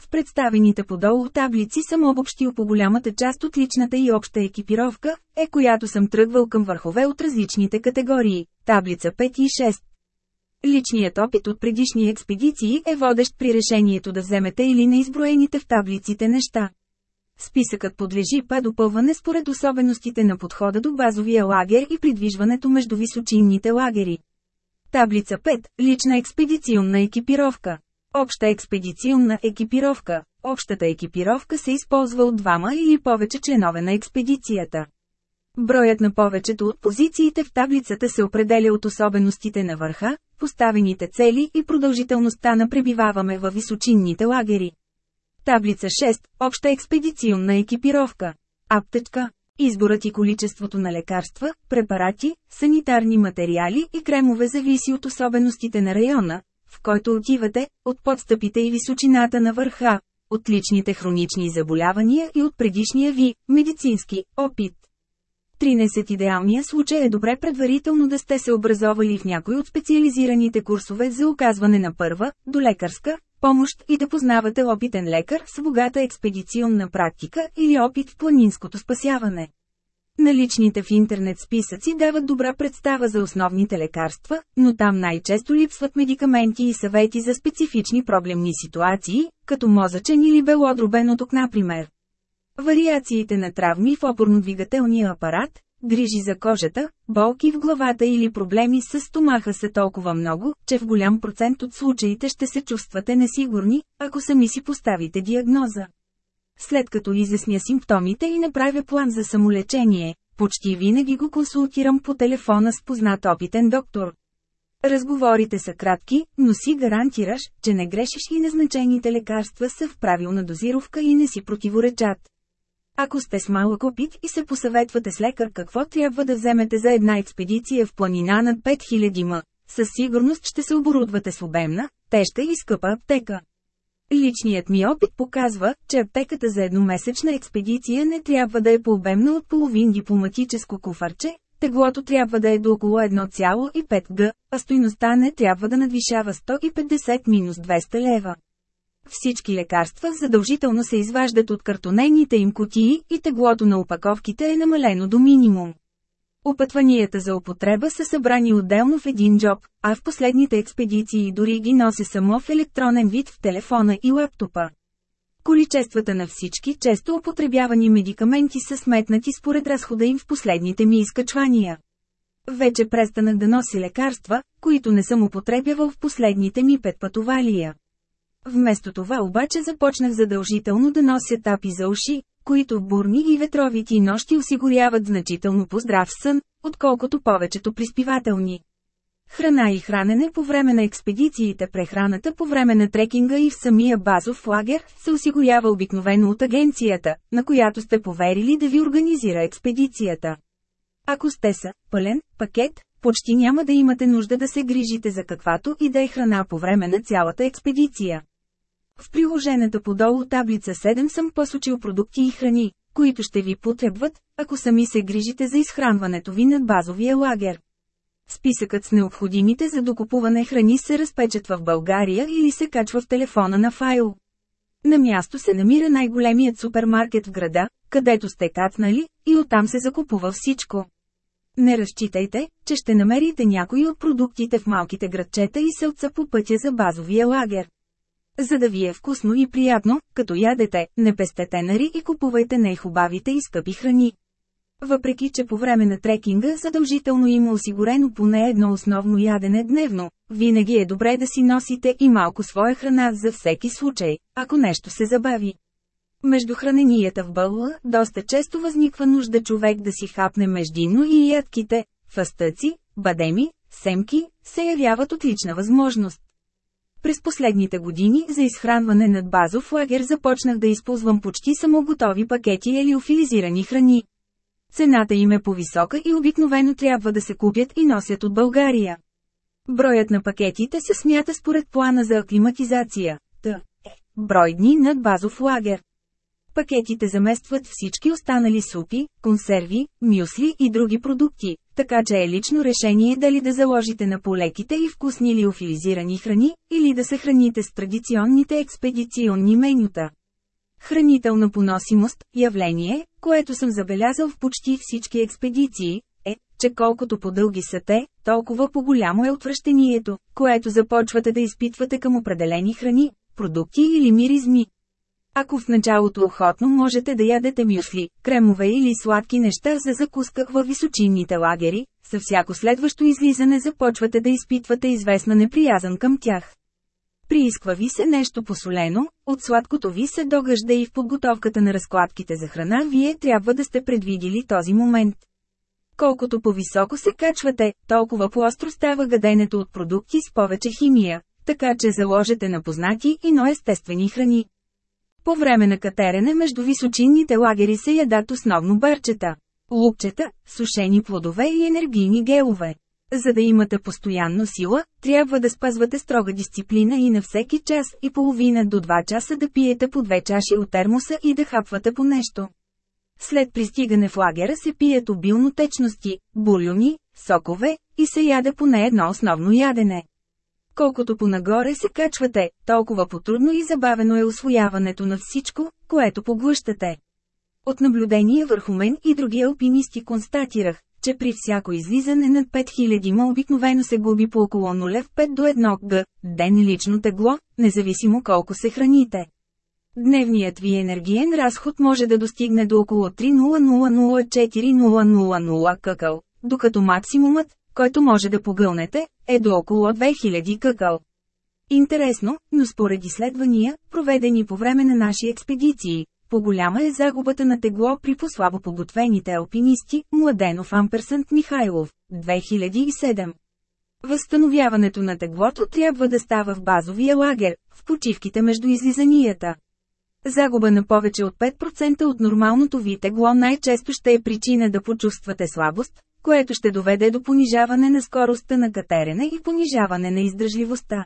S1: В представените подолу таблици съм обобщил по голямата част от личната и обща екипировка, е която съм тръгвал към върхове от различните категории – таблица 5 и 6. Личният опит от предишни експедиции е водещ при решението да вземете или на изброените в таблиците неща. Списъкът подлежи па допълване според особеностите на подхода до базовия лагер и придвижването между височинните лагери. Таблица 5 – Лична експедиционна екипировка Обща експедиционна екипировка Общата екипировка се използва от двама или повече членове на експедицията. Броят на повечето от позициите в таблицата се определя от особеностите на върха, поставените цели и продължителността на пребиваваме във височинните лагери. Таблица 6. Обща експедиционна екипировка. Аптечка. Изборът и количеството на лекарства, препарати, санитарни материали и кремове зависи от особеностите на района, в който отивате, от подстъпите и височината на върха, от личните хронични заболявания и от предишния ви медицински опит. 13 идеалния случай е добре предварително да сте се образовали в някой от специализираните курсове за оказване на първа, до лекарска, помощ и да познавате опитен лекар с богата експедиционна практика или опит в планинското спасяване. Наличните в интернет списъци дават добра представа за основните лекарства, но там най-често липсват медикаменти и съвети за специфични проблемни ситуации, като мозъчен или белодробен оток например. Вариациите на травми в опорно-двигателния апарат, грижи за кожата, болки в главата или проблеми с стомаха са толкова много, че в голям процент от случаите ще се чувствате несигурни, ако сами си поставите диагноза. След като изясня симптомите и направя план за самолечение, почти винаги го консултирам по телефона с познат опитен доктор. Разговорите са кратки, но си гарантираш, че не грешиш и назначените лекарства са в правилна дозировка и не си противоречат. Ако сте с малък опит и се посъветвате с лекар какво трябва да вземете за една експедиция в планина над 5000 м, със сигурност ще се оборудвате с обемна, теща и скъпа аптека. Личният ми опит показва, че аптеката за едномесечна експедиция не трябва да е по-обемна от половин дипломатическо куфарче, теглото трябва да е до около 1,5 г, а стойността не трябва да надвишава 150-200 лева. Всички лекарства задължително се изваждат от картонените им кутии и теглото на опаковките е намалено до минимум. Опътванията за употреба са събрани отделно в един джоб, а в последните експедиции дори ги носи само в електронен вид в телефона и лаптопа. Количествата на всички често употребявани медикаменти са сметнати според разхода им в последните ми изкачвания. Вече престанах да носи лекарства, които не съм употребявал в последните ми пет пътувалия. Вместо това обаче започнах задължително да нося тапи за уши, които в бурни и ветровити нощи осигуряват значително поздрав сън, отколкото повечето приспивателни. Храна и хранене по време на експедициите, прехраната по време на трекинга и в самия базов лагер се осигурява обикновено от агенцията, на която сте поверили да ви организира експедицията. Ако сте са пълен пакет, почти няма да имате нужда да се грижите за каквато и да е храна по време на цялата експедиция. В приложената подолу таблица 7 съм посочил продукти и храни, които ще ви потребват, ако сами се грижите за изхранването ви над базовия лагер. Списъкът с необходимите за докупуване храни се разпечатва в България или се качва в телефона на файл. На място се намира най-големият супермаркет в града, където сте кацнали, и оттам се закупува всичко. Не разчитайте, че ще намерите някои от продуктите в малките градчета и селца по пътя за базовия лагер. За да ви е вкусно и приятно, като ядете, не пестете нари и купувайте най-хубавите и скъпи храни. Въпреки, че по време на трекинга задължително има осигурено поне едно основно ядене дневно, винаги е добре да си носите и малко своя храна за всеки случай, ако нещо се забави. Между храненията в бълла, доста често възниква нужда човек да си хапне междинно и ядките, фастъци, бадеми, семки, се явяват отлична възможност. През последните години за изхранване над базов лагер започнах да използвам почти само готови пакети или офилизирани храни. Цената им е по-висока и обикновено трябва да се купят и носят от България. Броят на пакетите се смята според плана за аклиматизация. Т. Е. Брой дни над базов лагер. Пакетите заместват всички останали супи, консерви, мюсли и други продукти, така че е лично решение дали да заложите на полеките и вкусни лиофилизирани храни, или да се храните с традиционните експедиционни менюта. Хранителна поносимост – явление, което съм забелязал в почти всички експедиции, е, че колкото по-дълги са те, толкова по-голямо е отвращението, което започвате да изпитвате към определени храни, продукти или миризми, ако в началото охотно можете да ядете мюсли, кремове или сладки неща за закуска във височинните лагери, със всяко следващо излизане започвате да изпитвате известна неприязан към тях. Приисква ви се нещо посолено, от сладкото ви се догъжда и в подготовката на разкладките за храна вие трябва да сте предвидили този момент. Колкото по-високо се качвате, толкова по-остро става гаденето от продукти с повече химия, така че заложете на познати и но естествени храни. По време на катерене между височинните лагери се ядат основно бърчета, лукчета, сушени плодове и енергийни гелове. За да имате постоянно сила, трябва да спазвате строга дисциплина и на всеки час и половина до 2 часа да пиете по две чаши от термоса и да хапвате по нещо. След пристигане в лагера се пият обилно течности, бульони, сокове и се яде поне едно основно ядене. Колкото понагоре се качвате, толкова потрудно и забавено е освояването на всичко, което поглъщате. От наблюдение върху мен и други алпинисти констатирах, че при всяко излизане над 5000 ма обикновено се губи по около 0,5 до 1 г. ден лично тегло, независимо колко се храните. Дневният ви енергиен разход може да достигне до около 4000 къкъл, докато максимумът, който може да погълнете, е до около 2000 къкъл. Интересно, но според изследвания, проведени по време на наши експедиции, по-голяма е загубата на тегло при послабо подготвените алпинисти, Младенов Амперсент Михайлов, 2007. Възстановяването на теглото трябва да става в базовия лагер, в почивките между излизанията. Загуба на повече от 5% от нормалното ви тегло най-често ще е причина да почувствате слабост, което ще доведе до понижаване на скоростта на катерене и понижаване на издръжливостта.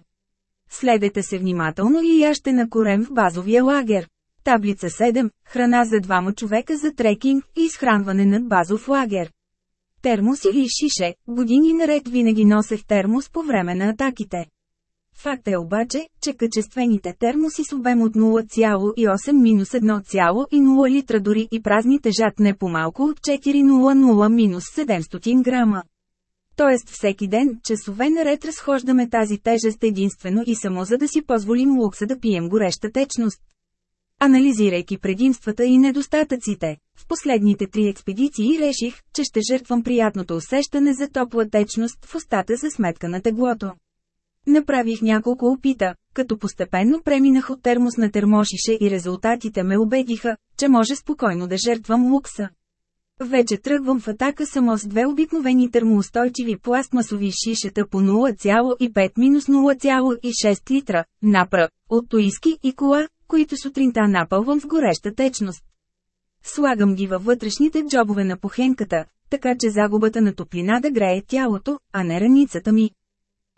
S1: Следете се внимателно и я на корем в базовия лагер. Таблица 7 – храна за двама човека за трекинг и изхранване над базов лагер. Термос или шише – години наред винаги носех термос по време на атаките. Факт е обаче, че качествените термоси с обем от 0,8-1,0 литра дори и празни тежат не по-малко от 400-700 грама. Тоест всеки ден, часове наред разхождаме тази тежест единствено и само за да си позволим лукса да пием гореща течност. Анализирайки предимствата и недостатъците, в последните три експедиции реших, че ще жертвам приятното усещане за топла течност в устата за сметка на теглото. Направих няколко опита, като постепенно преминах от термос на термошише и резултатите ме убедиха, че може спокойно да жертвам лукса. Вече тръгвам в атака само с две обикновени термоустойчиви пластмасови шишета по 0,5-0,6 литра, напра, от туиски и кола, които сутринта напълвам с гореща течност. Слагам ги във вътрешните джобове на похенката, така че загубата на топлина да грее тялото, а не раницата ми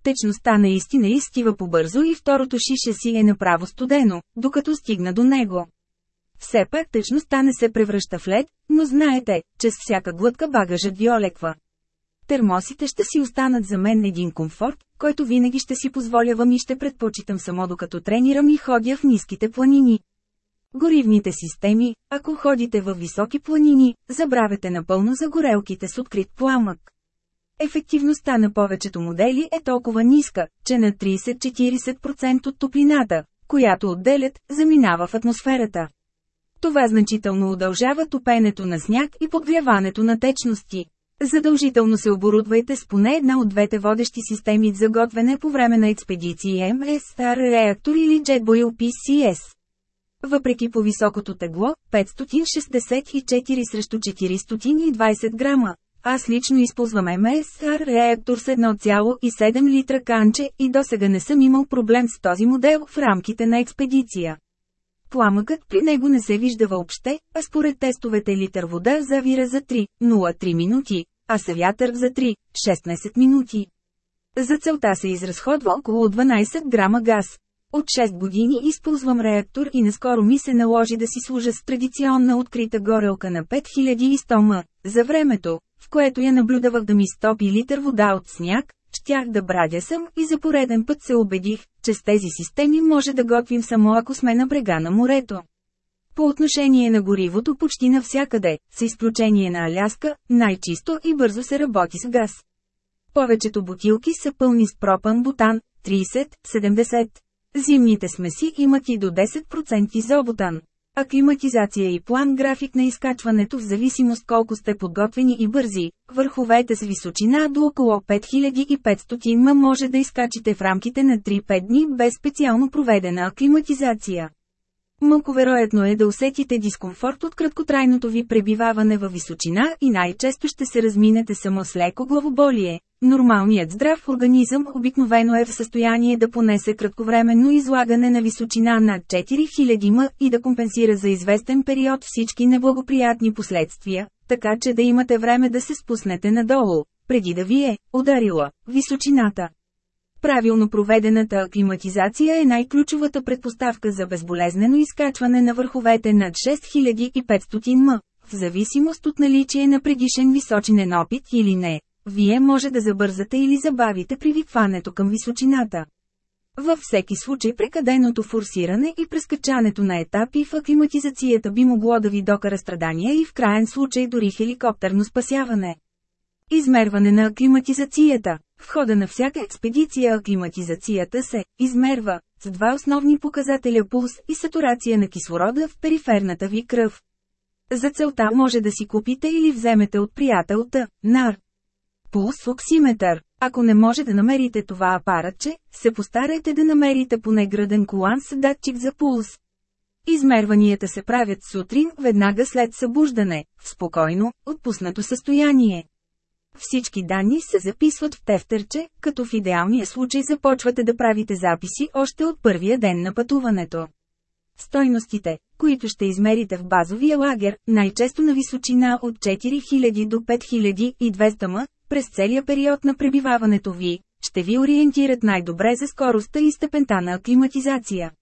S1: течността наистина изстива побързо и второто шише си е направо студено, докато стигна до него. Все пак течността не се превръща в лед, но знаете, че с всяка глътка багажът ви олеква. Термосите ще си останат за мен един комфорт, който винаги ще си позволявам и ще предпочитам само докато тренирам и ходя в ниските планини. Горивните системи, ако ходите във високи планини, забравете напълно за горелките с открит пламък. Ефективността на повечето модели е толкова ниска, че на 30-40% от топлината, която отделят, заминава в атмосферата. Това значително удължава топенето на сняг и подгряването на течности. Задължително се оборудвайте с поне една от двете водещи системи за готвене по време на експедиции MSR реактор или JetBoil PCS. Въпреки по високото тегло, 564 срещу 420 грама, аз лично използвам MSR реактор с 1,7 литра канче и досега не съм имал проблем с този модел в рамките на експедиция. Пламъкът при него не се вижда въобще, а според тестовете литър вода завира за 3,03 минути, а се вятър за 3,16 минути. За целта се изразходва около 12 грама газ. От 6 години използвам реактор и наскоро ми се наложи да си служа с традиционна открита горелка на 5100 м. За времето, в което я наблюдавах да ми стопи литър вода от сняг, щях да брадя съм и за пореден път се убедих, че с тези системи може да готвим само ако сме на брега на морето. По отношение на горивото почти навсякъде, с изключение на Аляска, най-чисто и бързо се работи с газ. Повечето бутилки са пълни с пропан бутан, 30-70. Зимните смеси имат и до 10% изобутан. Аклиматизация и план график на изкачването в зависимост колко сте подготвени и бързи, върховете с височина до около 5500 м може да изкачите в рамките на 3-5 дни без специално проведена аклиматизация. Малко вероятно е да усетите дискомфорт от краткотрайното ви пребиваване във височина и най-често ще се разминете само с леко главоболие. Нормалният здрав организъм обикновено е в състояние да понесе кратковременно излагане на височина над 4000 м и да компенсира за известен период всички неблагоприятни последствия, така че да имате време да се спуснете надолу, преди да ви е ударила височината. Правилно проведената аклиматизация е най-ключовата предпоставка за безболезнено изкачване на върховете над 6500 м. В зависимост от наличие на предишен височинен опит или не, вие може да забързате или забавите привикването към височината. Във всеки случай прекаденото форсиране и прескачането на етапи в аклиматизацията би могло да ви докара страдания и в крайен случай дори хеликоптерно спасяване. Измерване на аклиматизацията в хода на всяка експедиция аклиматизацията се измерва с два основни показателя пулс и сатурация на кислорода в периферната ви кръв. За целта може да си купите или вземете от приятелта НАР. Пулс оксиметър. Ако не може да намерите това апаратче, се постарайте да намерите поне граден колан с датчик за пулс. Измерванията се правят сутрин, веднага след събуждане, в спокойно, отпуснато състояние. Всички данни се записват в тефтерче, като в идеалния случай започвате да правите записи още от първия ден на пътуването. Стойностите, които ще измерите в базовия лагер, най-често на височина от 4000 до 5200 м, през целия период на пребиваването ви, ще ви ориентират най-добре за скоростта и степента на аклиматизация.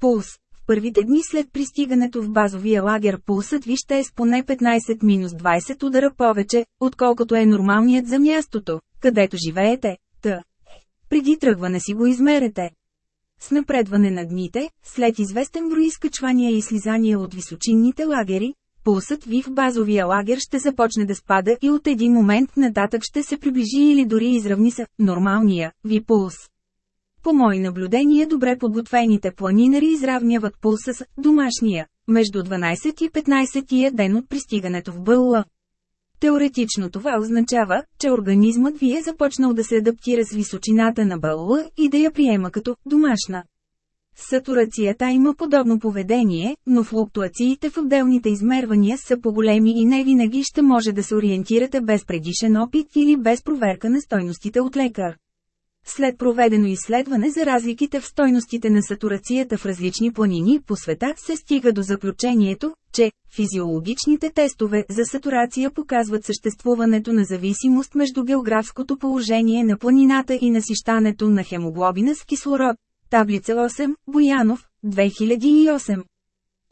S1: Пулс първите дни след пристигането в базовия лагер пулсът ви ще е с поне 15-20 удара повече, отколкото е нормалният за мястото, където живеете, т. Преди тръгване си го измерете. С напредване на дните, след известен брой изкачвания и слизания от височинните лагери, пулсът ви в базовия лагер ще започне да спада и от един момент нататък ще се приближи или дори изравни с нормалния ви пулс. По мои наблюдения добре подготвените планинари изравняват пулса с домашния, между 12 и 15 ден от пристигането в Бълла. Теоретично това означава, че организмът ви е започнал да се адаптира с височината на бълла и да я приема като домашна. Сатурацията има подобно поведение, но флуктуациите в отделните измервания са по-големи и не винаги ще може да се ориентирате без предишен опит или без проверка на стойностите от лекар. След проведено изследване за разликите в стойностите на сатурацията в различни планини по света се стига до заключението, че физиологичните тестове за сатурация показват съществуването на зависимост между географското положение на планината и насищането на хемоглобина с кислород. Таблица 8, Боянов, 2008.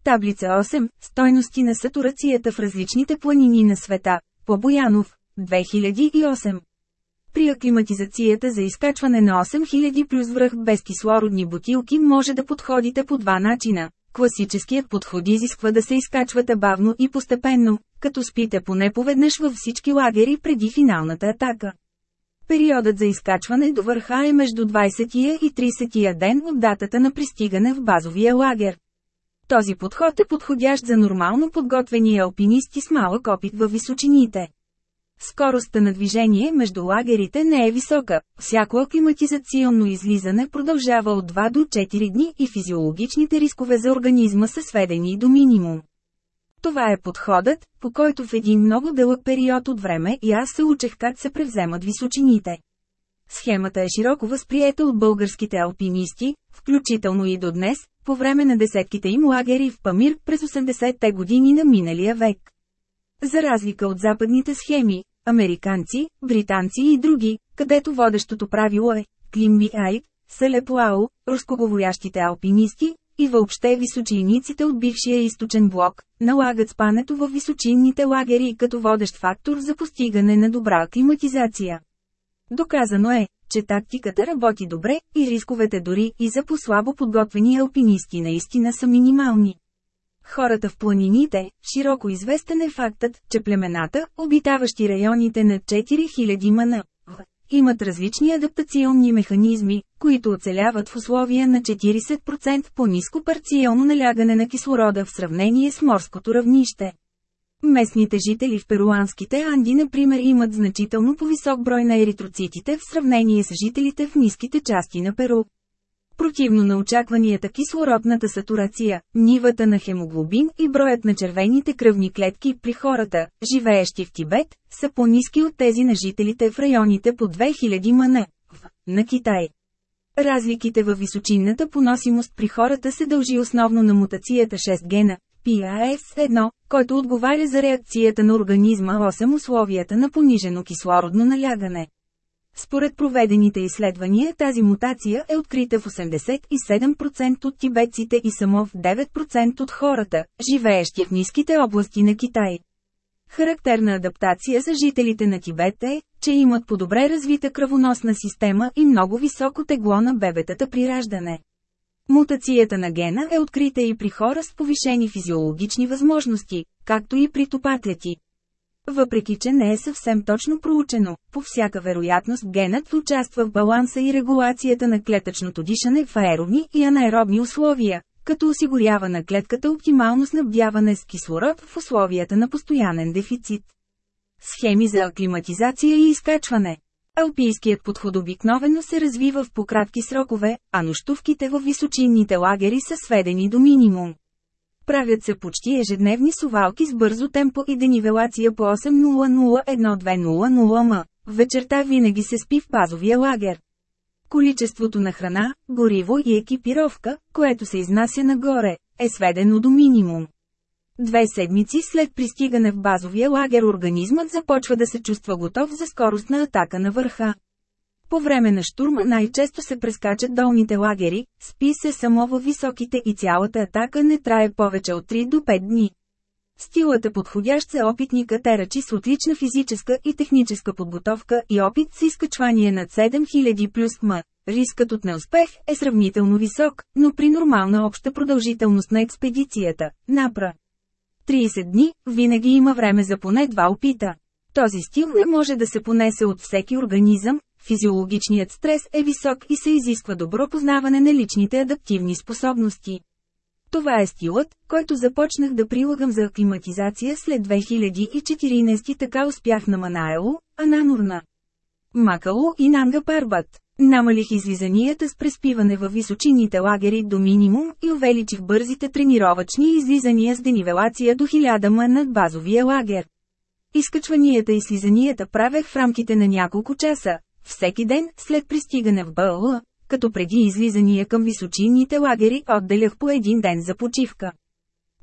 S1: Таблица 8 – Стойности на сатурацията в различните планини на света, по Боянов, 2008. При аклиматизацията за изкачване на 8000 плюс връх без кислородни бутилки може да подходите по два начина. Класическият подход изисква да се изкачвате бавно и постепенно, като спите поне поведнъж във всички лагери преди финалната атака. Периодът за изкачване до върха е между 20-я и 30-я ден от датата на пристигане в базовия лагер. Този подход е подходящ за нормално подготвени алпинисти с малък опит във височините. Скоростта на движение между лагерите не е висока, всяко аклиматизационно излизане продължава от 2 до 4 дни и физиологичните рискове за организма са сведени до минимум. Това е подходът, по който в един много дълъг период от време и аз се учех как се превземат височините. Схемата е широко възприета от българските алпинисти, включително и до днес, по време на десетките им лагери в Памир през 80-те години на миналия век. За разлика от западните схеми, американци, британци и други, където водещото правило е «Климби Айк», Селепуао, рускоговорящите алпинисти, и въобще височиниците от бившия източен блок, налагат спането в височинните лагери като водещ фактор за постигане на добра климатизация. Доказано е, че тактиката работи добре и рисковете дори и за послабо подготвени алпинисти наистина са минимални. Хората в планините, широко известен е фактът, че племената, обитаващи районите на 4000 мана, имат различни адаптационни механизми, които оцеляват в условия на 40% по-низко парциално налягане на кислорода в сравнение с морското равнище. Местните жители в перуанските Анди, например, имат значително по-висок брой на еритроцитите в сравнение с жителите в ниските части на Перу. Противно на очакванията кислородната сатурация, нивата на хемоглобин и броят на червените кръвни клетки при хората, живеещи в Тибет, са по-низки от тези на жителите в районите по 2000 МН на Китай. Разликите във височинната поносимост при хората се дължи основно на мутацията 6 гена, PAS1, който отговаря за реакцията на организма 8 условията на понижено кислородно налягане. Според проведените изследвания тази мутация е открита в 87% от тибетците и само в 9% от хората, живеещи в ниските области на Китай. Характерна адаптация за жителите на Тибет е, че имат по-добре развита кръвоносна система и много високо тегло на бебетата при раждане. Мутацията на гена е открита и при хора с повишени физиологични възможности, както и при топатлети. Въпреки, че не е съвсем точно проучено, по всяка вероятност генът участва в баланса и регулацията на клетъчното дишане в аеробни и анаеробни условия, като осигурява на клетката оптимално снабдяване с кислород в условията на постоянен дефицит. Схеми за аклиматизация и изкачване Алпийският подход обикновено се развива в пократки срокове, а нощувките във височинните лагери са сведени до минимум. Правят се почти ежедневни сувалки с бързо темпо и денивелация по 8001200 м. Вечерта винаги се спи в базовия лагер. Количеството на храна, гориво и екипировка, което се изнася нагоре, е сведено до минимум. Две седмици след пристигане в базовия лагер организмът започва да се чувства готов за скоростна атака на върха. По време на штурма най-често се прескачат долните лагери, спи се само във високите и цялата атака не трае повече от 3 до 5 дни. Стилът е подходящ за опитни катерачи с отлична физическа и техническа подготовка и опит с изкачвание над 7000 плюс м. Рискът от неуспех е сравнително висок, но при нормална обща продължителност на експедицията – напра. 30 дни – винаги има време за поне два опита. Този стил не може да се понесе от всеки организъм, Физиологичният стрес е висок и се изисква добро познаване на личните адаптивни способности. Това е стилът, който започнах да прилагам за аклиматизация след 2014 така успях на Манаело, Ананурна. Макало и Нанга Парбат. Намалих излизанията с преспиване във височините лагери до минимум и увеличих бързите тренировъчни излизания с денивелация до 1000 м над базовия лагер. Изкачванията и слизанията правех в рамките на няколко часа, всеки ден, след пристигане в Бълла, като преди излизания към височинните лагери, отделях по един ден за почивка.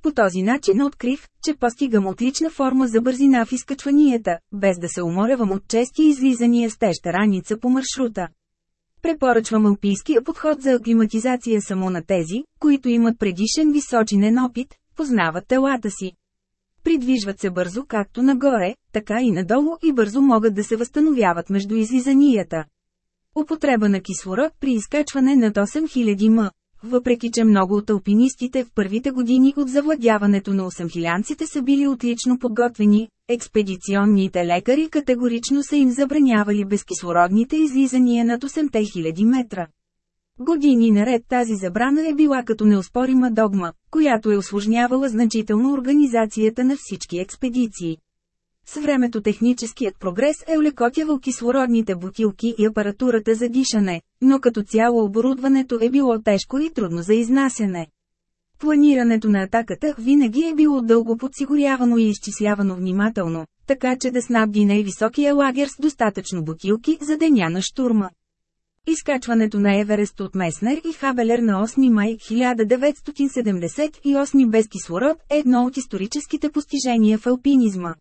S1: По този начин открив, че постигам отлична форма за бързина в изкачванията, без да се уморявам от чести излизания с теща раница по маршрута. Препоръчвам алпийския подход за аклиматизация само на тези, които имат предишен височинен опит, познават телата си. Придвижват се бързо както нагоре, така и надолу и бързо могат да се възстановяват между излизанията. Употреба на кислора при изкачване над 8000 м. Въпреки че много от алпинистите в първите години от завладяването на 8000-ците са били отлично подготвени, експедиционните лекари категорично са им забранявали безкислородните излизания над 8000 метра. Години наред тази забрана е била като неоспорима догма, която е осложнявала значително организацията на всички експедиции. С времето техническият прогрес е улекотявал кислородните бутилки и апаратурата за дишане, но като цяло оборудването е било тежко и трудно за изнасяне. Планирането на атаката винаги е било дълго подсигурявано и изчислявано внимателно, така че да снабди най-високия лагер с достатъчно бутилки за деня на штурма. Изкачването на Еверест от Меснер и Хабелер на 8 май 1978 без кислород е едно от историческите постижения в алпинизма.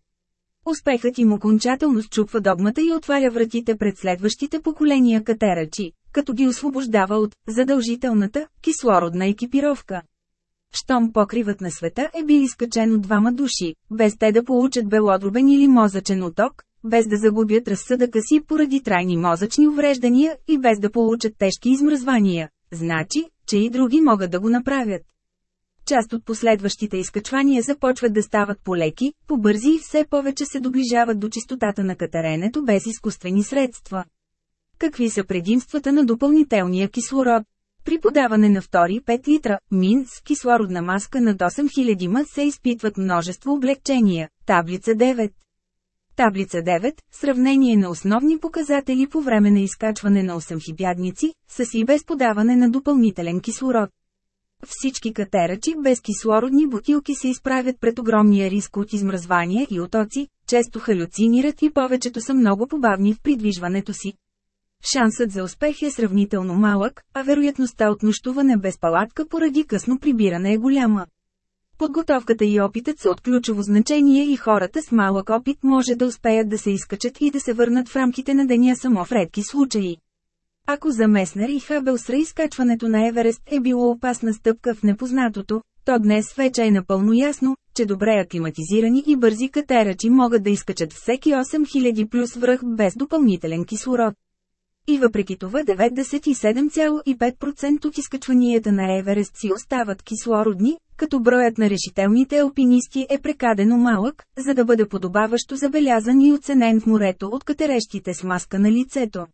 S1: Успехът им окончателно счупва догмата и отваря вратите пред следващите поколения катерачи, като ги освобождава от задължителната кислородна екипировка. Щом покривът на света е бил изкачен от двама души, без те да получат белодробен или мозъчен оток, без да загубят разсъдъка си поради трайни мозъчни увреждания и без да получат тежки измръзвания, значи, че и други могат да го направят. Част от последващите изкачвания започват да стават полеки, побързи и все повече се доближават до чистотата на катеренето без изкуствени средства. Какви са предимствата на допълнителния кислород? При подаване на втори 5 литра мин с кислородна маска над 8000 м се изпитват множество облегчения. Таблица 9. Таблица 9 – Сравнение на основни показатели по време на изкачване на 8 хипядници, с и без подаване на допълнителен кислород. Всички катерачи без кислородни бутилки се изправят пред огромния риск от измръзвания и отоци, често халюцинират и повечето са много побавни в придвижването си. Шансът за успех е сравнително малък, а вероятността от нощуване без палатка поради късно прибиране е голяма. Подготовката и опитът са от ключово значение и хората с малък опит може да успеят да се изкачат и да се върнат в рамките на деня само в редки случаи. Ако за Меснер и Хабел сра изкачването на Еверест е било опасна стъпка в непознатото, то днес вече е напълно ясно, че добре аклиматизирани и бързи катерачи могат да изкачат всеки 8000 плюс връх без допълнителен кислород. И въпреки това 97,5% от изкачванията на Еверест си остават кислородни, като броят на решителните алпинисти е прекадено малък, за да бъде подобаващо забелязан и оценен в морето от катерещите с маска на лицето.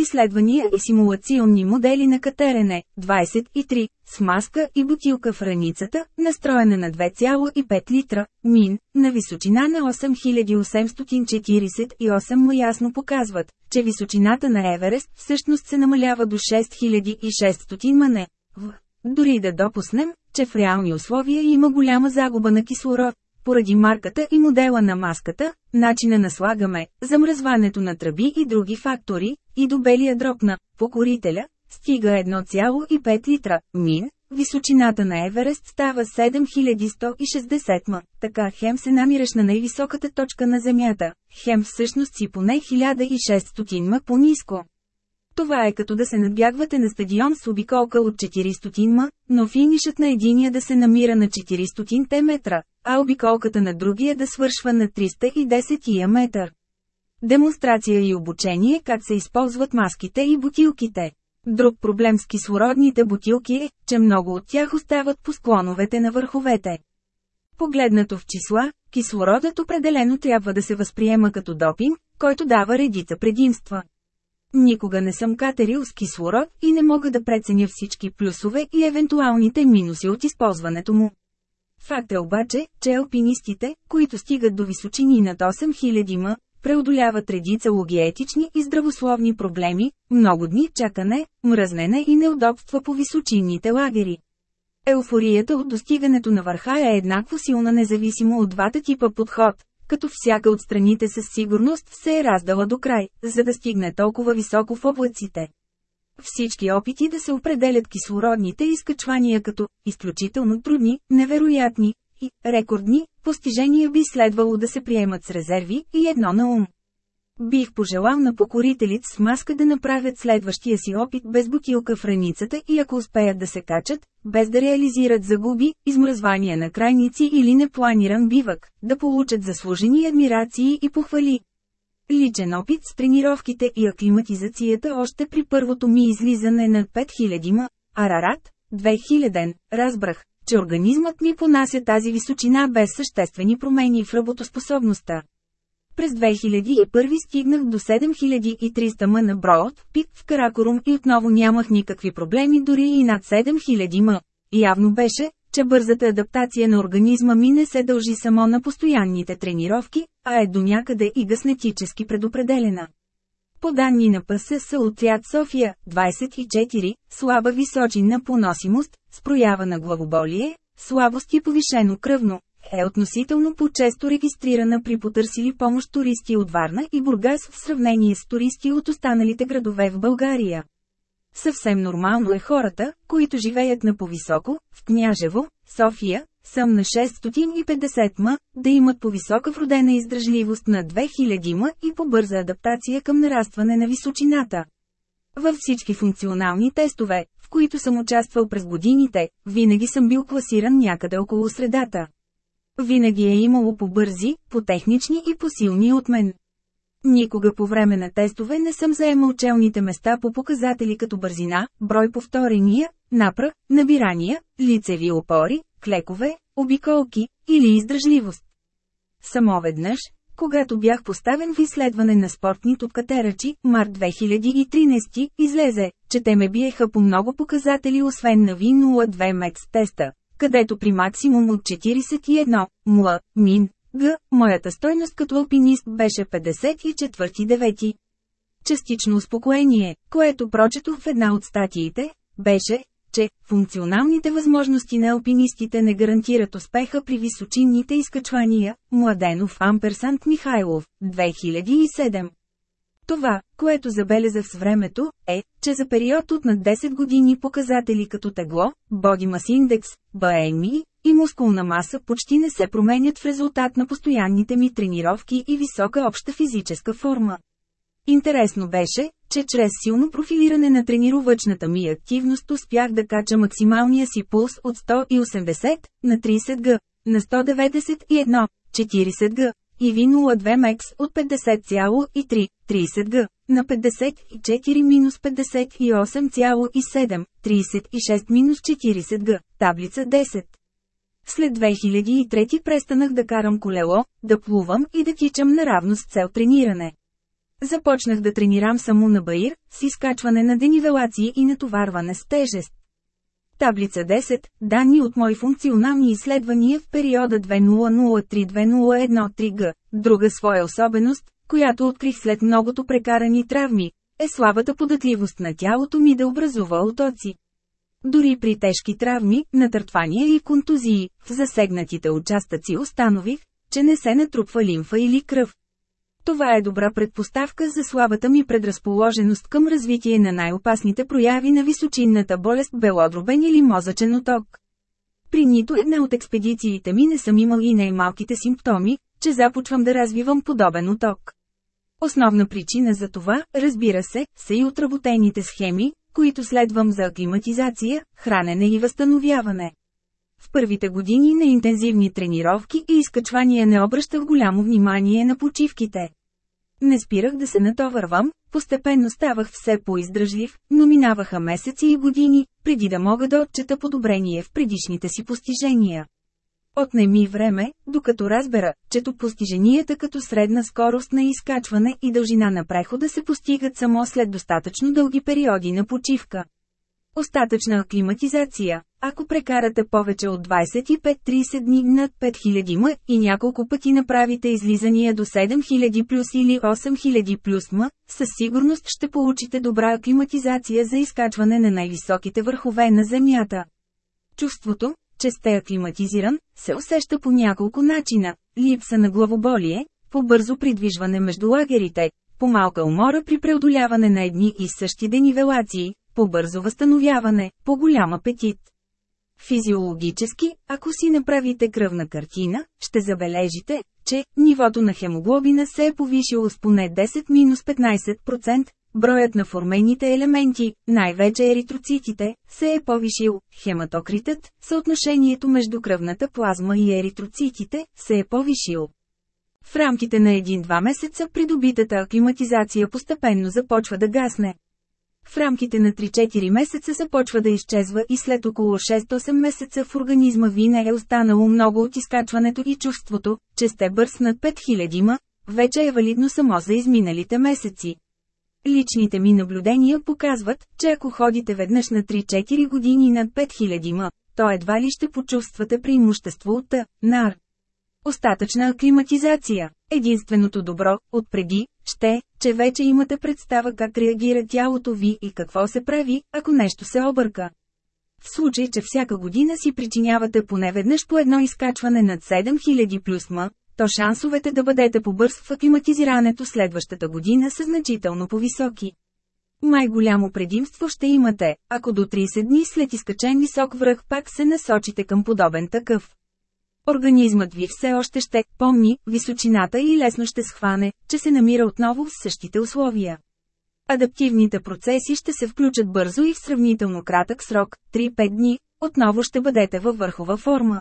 S1: Изследвания и симулационни модели на катерене, 23, с маска и бутилка в раницата, настроена на 2,5 литра, мин, на височина на 8848 му ясно показват, че височината на Еверест всъщност се намалява до 6600 мане. В. Дори да допуснем, че в реални условия има голяма загуба на кислород, поради марката и модела на маската, начина на слагаме, замръзването на тръби и други фактори, и до белия дроб на покорителя, стига 1,5 литра, мин, височината на Еверест става 7160 м, така хем се намираш на най-високата точка на Земята, хем всъщност си поне 1600 м по-низко. Това е като да се надбягвате на стадион с обиколка от 400 м, но финишът на единия да се намира на 400 метра, а обиколката на другия да свършва на 310 метър. Демонстрация и обучение как се използват маските и бутилките. Друг проблем с кислородните бутилки е, че много от тях остават по склоновете на върховете. Погледнато в числа, кислородът определено трябва да се възприема като допинг, който дава редица предимства. Никога не съм катерил с кислород и не мога да преценя всички плюсове и евентуалните минуси от използването му. Факт е обаче, че алпинистите, които стигат до височини над 8000 м, преодоляват редица логиетични и здравословни проблеми, много дни чакане, мръзнене и неудобства по височинните лагери. Еуфорията от достигането на върха е еднакво силна независимо от двата типа подход като всяка от страните със сигурност се е раздала до край, за да стигне толкова високо в облаците. Всички опити да се определят кислородните изкачвания като изключително трудни, невероятни и рекордни постижения би следвало да се приемат с резерви и едно на ум. Бих пожелал на покорителите с маска да направят следващия си опит без бутилка в раницата и ако успеят да се качат, без да реализират загуби, измръзвания на крайници или непланиран бивък, да получат заслужени адмирации и похвали. Личен опит с тренировките и аклиматизацията още при първото ми излизане на 5000 ма, Арарат, 2000, разбрах, че организмът ми понася тази височина без съществени промени в работоспособността. През 2001 стигнах до 7300 м на броят, пик в Каракорум и отново нямах никакви проблеми дори и над 7000 м. Явно беше, че бързата адаптация на организма ми не се дължи само на постоянните тренировки, а е до някъде и гаснетически предопределена. По данни на ПСС отряд София, 24, слаба височина поносимост, спроява на главоболие, слабост и повишено кръвно, е относително по-често регистрирана при потърсили помощ туристи от Варна и Бургас в сравнение с туристи от останалите градове в България. Съвсем нормално е хората, които живеят на повисоко, в Княжево, София, съм на 650 м, да имат повисока вродена издръжливост на 2000 м и по-бърза адаптация към нарастване на височината. Във всички функционални тестове, в които съм участвал през годините, винаги съм бил класиран някъде около средата. Винаги е имало по-бързи, по-технични и по-силни от мен. Никога по време на тестове не съм заемал челните места по показатели като бързина, брой повторения, напра, набирания, лицеви опори, клекове, обиколки или издръжливост. Само веднъж, когато бях поставен в изследване на спортни топкатерачи, март 2013, излезе, че те ме биеха по много показатели освен на V02 МЕЦ теста, където при максимум от 41, мл, мин, г, моята стойност като алпинист беше 54-9. Частично успокоение, което прочетох в една от статиите, беше, че функционалните възможности на алпинистите не гарантират успеха при височинните изкачвания, Младенов Амперсант Михайлов, 2007. Това, което забелязах с времето, е, че за период от над 10 години показатели като тегло, Body Mass Index, BMI и мускулна маса почти не се променят в резултат на постоянните ми тренировки и висока обща физическа форма. Интересно беше, че чрез силно профилиране на тренировъчната ми активност успях да кача максималния си пулс от 180 на 30 г, на 191, 40 г, и Ви 02 Мекс от 50,3, 30G, на 54-58,7, 36-40G, таблица 10. След 2003 престанах да карам колело, да плувам и да кичам наравно с цел трениране. Започнах да тренирам само на баир, с изкачване на денивелации и натоварване с тежест. Таблица 10 – Данни от мои функционални изследвания в периода 2003-2013г. Друга своя особеност, която открих след многото прекарани травми, е слабата податливост на тялото ми да образува отоци. Дори при тежки травми, натъртвания и контузии, в засегнатите участъци установих, че не се натрупва лимфа или кръв, това е добра предпоставка за слабата ми предразположеност към развитие на най-опасните прояви на височинната болест белодробен или мозъчен оток. При нито една от експедициите ми не съм имал и най-малките симптоми, че започвам да развивам подобен оток. Основна причина за това, разбира се, са и отработените схеми, които следвам за аклиматизация, хранене и възстановяване. В първите години на интензивни тренировки и изкачвания не обръщах голямо внимание на почивките. Не спирах да се натоварвам, постепенно ставах все по-издръжлив, но минаваха месеци и години, преди да мога да отчета подобрение в предишните си постижения. Отнеми време, докато разбера, че тук постиженията като средна скорост на изкачване и дължина на прехода се постигат само след достатъчно дълги периоди на почивка. Остатъчна аклиматизация. Ако прекарате повече от 25-30 дни над 5000 м и няколко пъти направите излизания до 7000 плюс или 8000 плюс м, със сигурност ще получите добра аклиматизация за изкачване на най-високите върхове на Земята. Чувството, че сте аклиматизиран, се усеща по няколко начина – липса на главоболие, по-бързо придвижване между лагерите, по-малка умора при преодоляване на едни и същи денивелации, по-бързо възстановяване, по-голям апетит. Физиологически, ако си направите кръвна картина, ще забележите, че нивото на хемоглобина се е повишило с поне 10-15%, броят на формените елементи, най-вече еритроцитите, се е повишил, хематокритът, съотношението между кръвната плазма и еритроцитите, се е повишил. В рамките на 1-2 месеца придобитата аклиматизация постепенно започва да гасне. В рамките на 3-4 месеца започва да изчезва и след около 6-8 месеца в организма ви не е останало много от изкачването и чувството, че сте бърз над 5000 ма, вече е валидно само за изминалите месеци. Личните ми наблюдения показват, че ако ходите веднъж на 3-4 години над 5000 ма, то едва ли ще почувствате преимущество от Т, нар. Остатъчна аклиматизация. Единственото добро, отпреди, ще, че вече имате представа как реагира тялото ви и какво се прави, ако нещо се обърка. В случай, че всяка година си причинявате поне веднъж по едно изкачване над 7000 плюс ма, то шансовете да бъдете побърз в аклиматизирането следващата година са значително по-високи. Май голямо предимство ще имате, ако до 30 дни след изкачен висок връх пак се насочите към подобен такъв. Организмът ви все още ще помни височината и лесно ще схване, че се намира отново в същите условия. Адаптивните процеси ще се включат бързо и в сравнително кратък срок 3-5 дни, отново ще бъдете във върхова форма.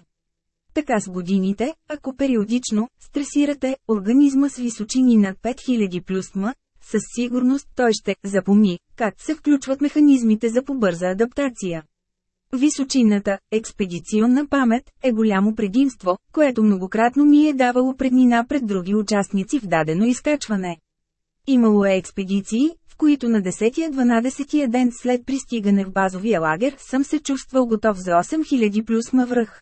S1: Така с годините, ако периодично стресирате организма с височини над 5000 плюс м, със сигурност той ще запомни как се включват механизмите за побърза адаптация. Височината, експедиционна памет, е голямо предимство, което многократно ми е давало преднина пред други участници в дадено изкачване. Имало е експедиции, в които на 10-12 ден след пристигане в базовия лагер съм се чувствал готов за 8000 плюс мавръх.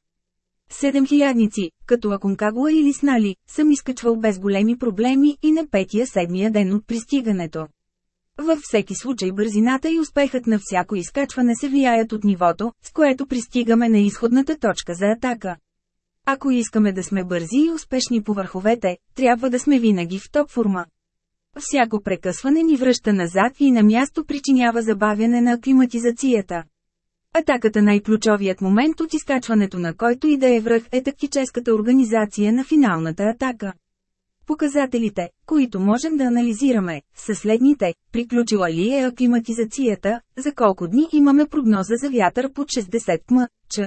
S1: Седемхилядници, като Аконкагуа или Снали, съм изкачвал без големи проблеми и на петия-седмия ден от пристигането. Във всеки случай бързината и успехът на всяко изкачване се влияят от нивото, с което пристигаме на изходната точка за атака. Ако искаме да сме бързи и успешни по върховете, трябва да сме винаги в топ форма. Всяко прекъсване ни връща назад и на място причинява забавяне на аклиматизацията. Атаката най-ключовият момент от изкачването на който и да е връх е тактическата организация на финалната атака. Показателите, които можем да анализираме, са следните – приключила ли е аклиматизацията, за колко дни имаме прогноза за вятър под 60 км, ч.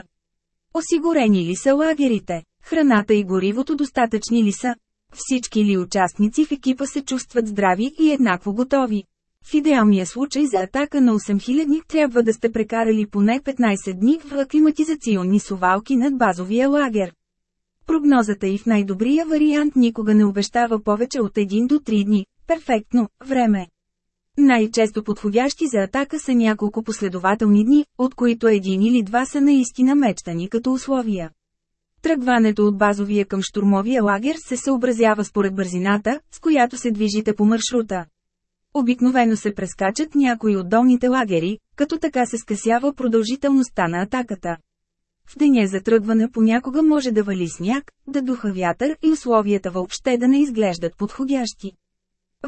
S1: Осигурени ли са лагерите, храната и горивото достатъчни ли са, всички ли участници в екипа се чувстват здрави и еднакво готови. В идеалния случай за атака на 8000 трябва да сте прекарали поне 15 дни в аклиматизационни совалки над базовия лагер. Прогнозата и в най-добрия вариант никога не обещава повече от 1 до 3 дни. Перфектно, време. Най-често подходящи за атака са няколко последователни дни, от които един или два са наистина мечтани като условия. Тръгването от базовия към штурмовия лагер се съобразява според бързината, с която се движите по маршрута. Обикновено се прескачат някои от долните лагери, като така се скъсява продължителността на атаката. В деня за тръгване понякога може да вали сняг, да духа вятър и условията въобще да не изглеждат подходящи.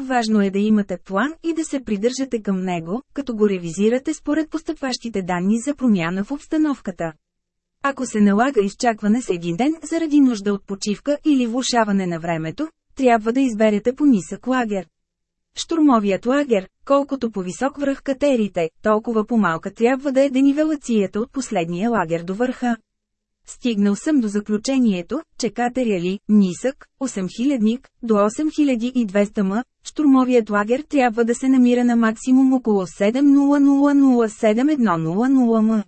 S1: Важно е да имате план и да се придържате към него, като го ревизирате според постъпващите данни за промяна в обстановката. Ако се налага изчакване с един ден заради нужда от почивка или влушаване на времето, трябва да изберете по нисък лагер. Штурмовият лагер, колкото по-висок връх катерите, толкова по-малка трябва да е денивелацията от последния лагер до върха. Стигнал съм до заключението, че катерия ли, нисък, 8000-ник, до 8200 м, штурмовият лагер трябва да се намира на максимум около 7000-7100 м.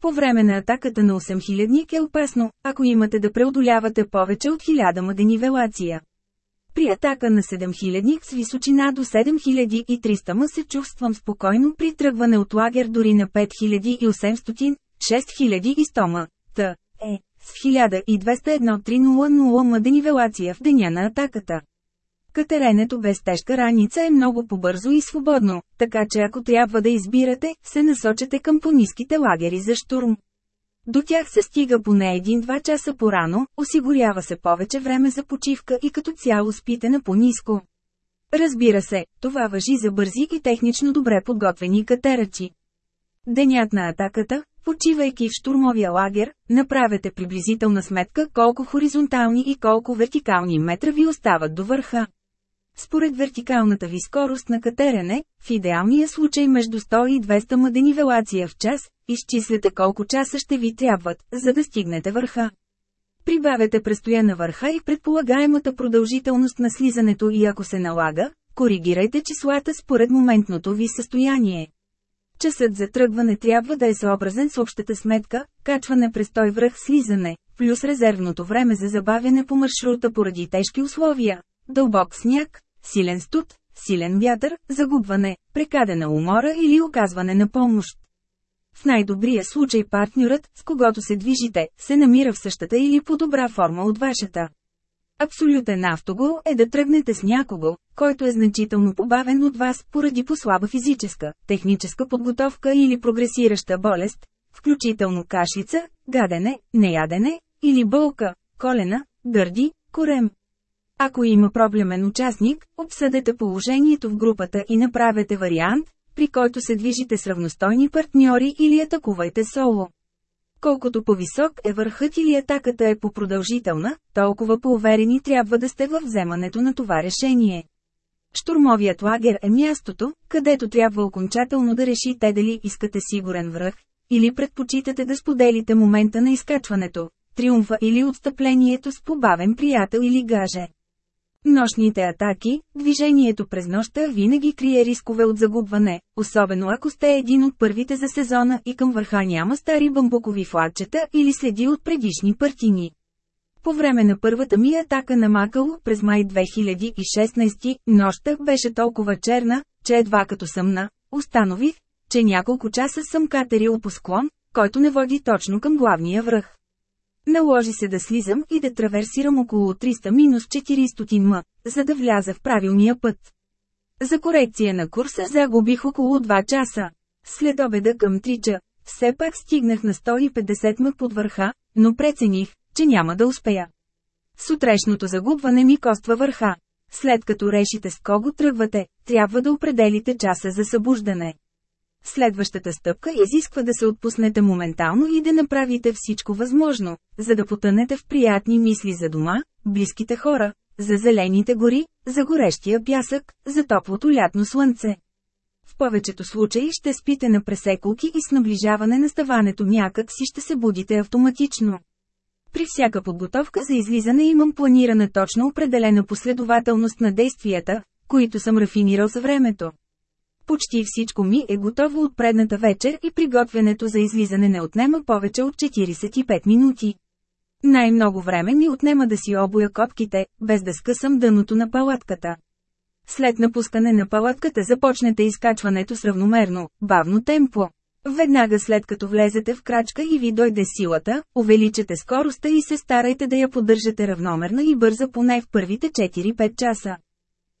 S1: По време на атаката на 8000-ник е опасно, ако имате да преодолявате повече от 1000 м денивелация. При атака на 7000 с височина до 7300 ма се чувствам спокойно при тръгване от лагер дори на 5800, 6100 ма. Т. е с 1201-300 ма денивелация в деня на атаката. Катеренето без тежка раница е много побързо и свободно, така че ако трябва да избирате, се насочете към пониските лагери за штурм. До тях се стига поне един-два часа по-рано, осигурява се повече време за почивка и като цяло спите на по-низко. Разбира се, това въжи за бързи и технично добре подготвени катерачи. Денят на атаката, почивайки в штурмовия лагер, направете приблизителна сметка колко хоризонтални и колко вертикални метра ви остават до върха. Според вертикалната ви скорост на катерене, в идеалния случай между 100 и 200 мъдени велация в час, Изчислете колко часа ще ви трябват, за да стигнете върха. Прибавете престоя на върха и предполагаемата продължителност на слизането и ако се налага, коригирайте числата според моментното ви състояние. Часът за тръгване трябва да е съобразен с общата сметка, качване престой връх слизане, плюс резервното време за забавяне по маршрута поради тежки условия, дълбок сняг, силен студ, силен вятър, загубване, прекадена умора или оказване на помощ. В най-добрия случай партньорът, с когото се движите, се намира в същата или по добра форма от вашата. Абсолютен автогол е да тръгнете с някого, който е значително побавен от вас поради послаба физическа, техническа подготовка или прогресираща болест, включително кашлица, гадене, неядене, или болка, колена, гърди, корем. Ако има проблемен участник, обсъдете положението в групата и направете вариант, при който се движите с равностойни партньори или атакувайте соло. Колкото по-висок е върхът или атаката е по-продължителна, толкова по-уверени трябва да сте във вземането на това решение. Штурмовият лагер е мястото, където трябва окончателно да решите дали искате сигурен връх, или предпочитате да споделите момента на изкачването, триумфа или отстъплението с побавен приятел или гаже. Нощните атаки, движението през нощта винаги крие рискове от загубване, особено ако сте един от първите за сезона и към върха няма стари бамбукови флагчета или следи от предишни партини. По време на първата ми атака на Макало през май 2016, нощта беше толкова черна, че едва като съмна, установих, че няколко часа съм катерил по склон, който не води точно към главния връх. Наложи се да слизам и да траверсирам около 300-400 м, за да вляза в правилния път. За корекция на курса загубих около 2 часа. След обеда към 3 ча, все пак стигнах на 150 м под върха, но прецених, че няма да успея. Сутрешното загубване ми коства върха. След като решите с кого тръгвате, трябва да определите часа за събуждане. Следващата стъпка изисква да се отпуснете моментално и да направите всичко възможно, за да потънете в приятни мисли за дома, близките хора, за зелените гори, за горещия пясък, за топлото лятно слънце. В повечето случаи ще спите на пресеколки и с наближаване на ставането някак си ще се будите автоматично. При всяка подготовка за излизане имам планирана точно определена последователност на действията, които съм рафинирал за времето. Почти всичко ми е готово от предната вечер и приготвянето за излизане не отнема повече от 45 минути. Най-много време ми отнема да си обоя копките, без да скъсам дъното на палатката. След напускане на палатката започнете изкачването с равномерно, бавно темпо. Веднага след като влезете в крачка и ви дойде силата, увеличете скоростта и се старайте да я поддържате равномерна и бърза поне в първите 4-5 часа.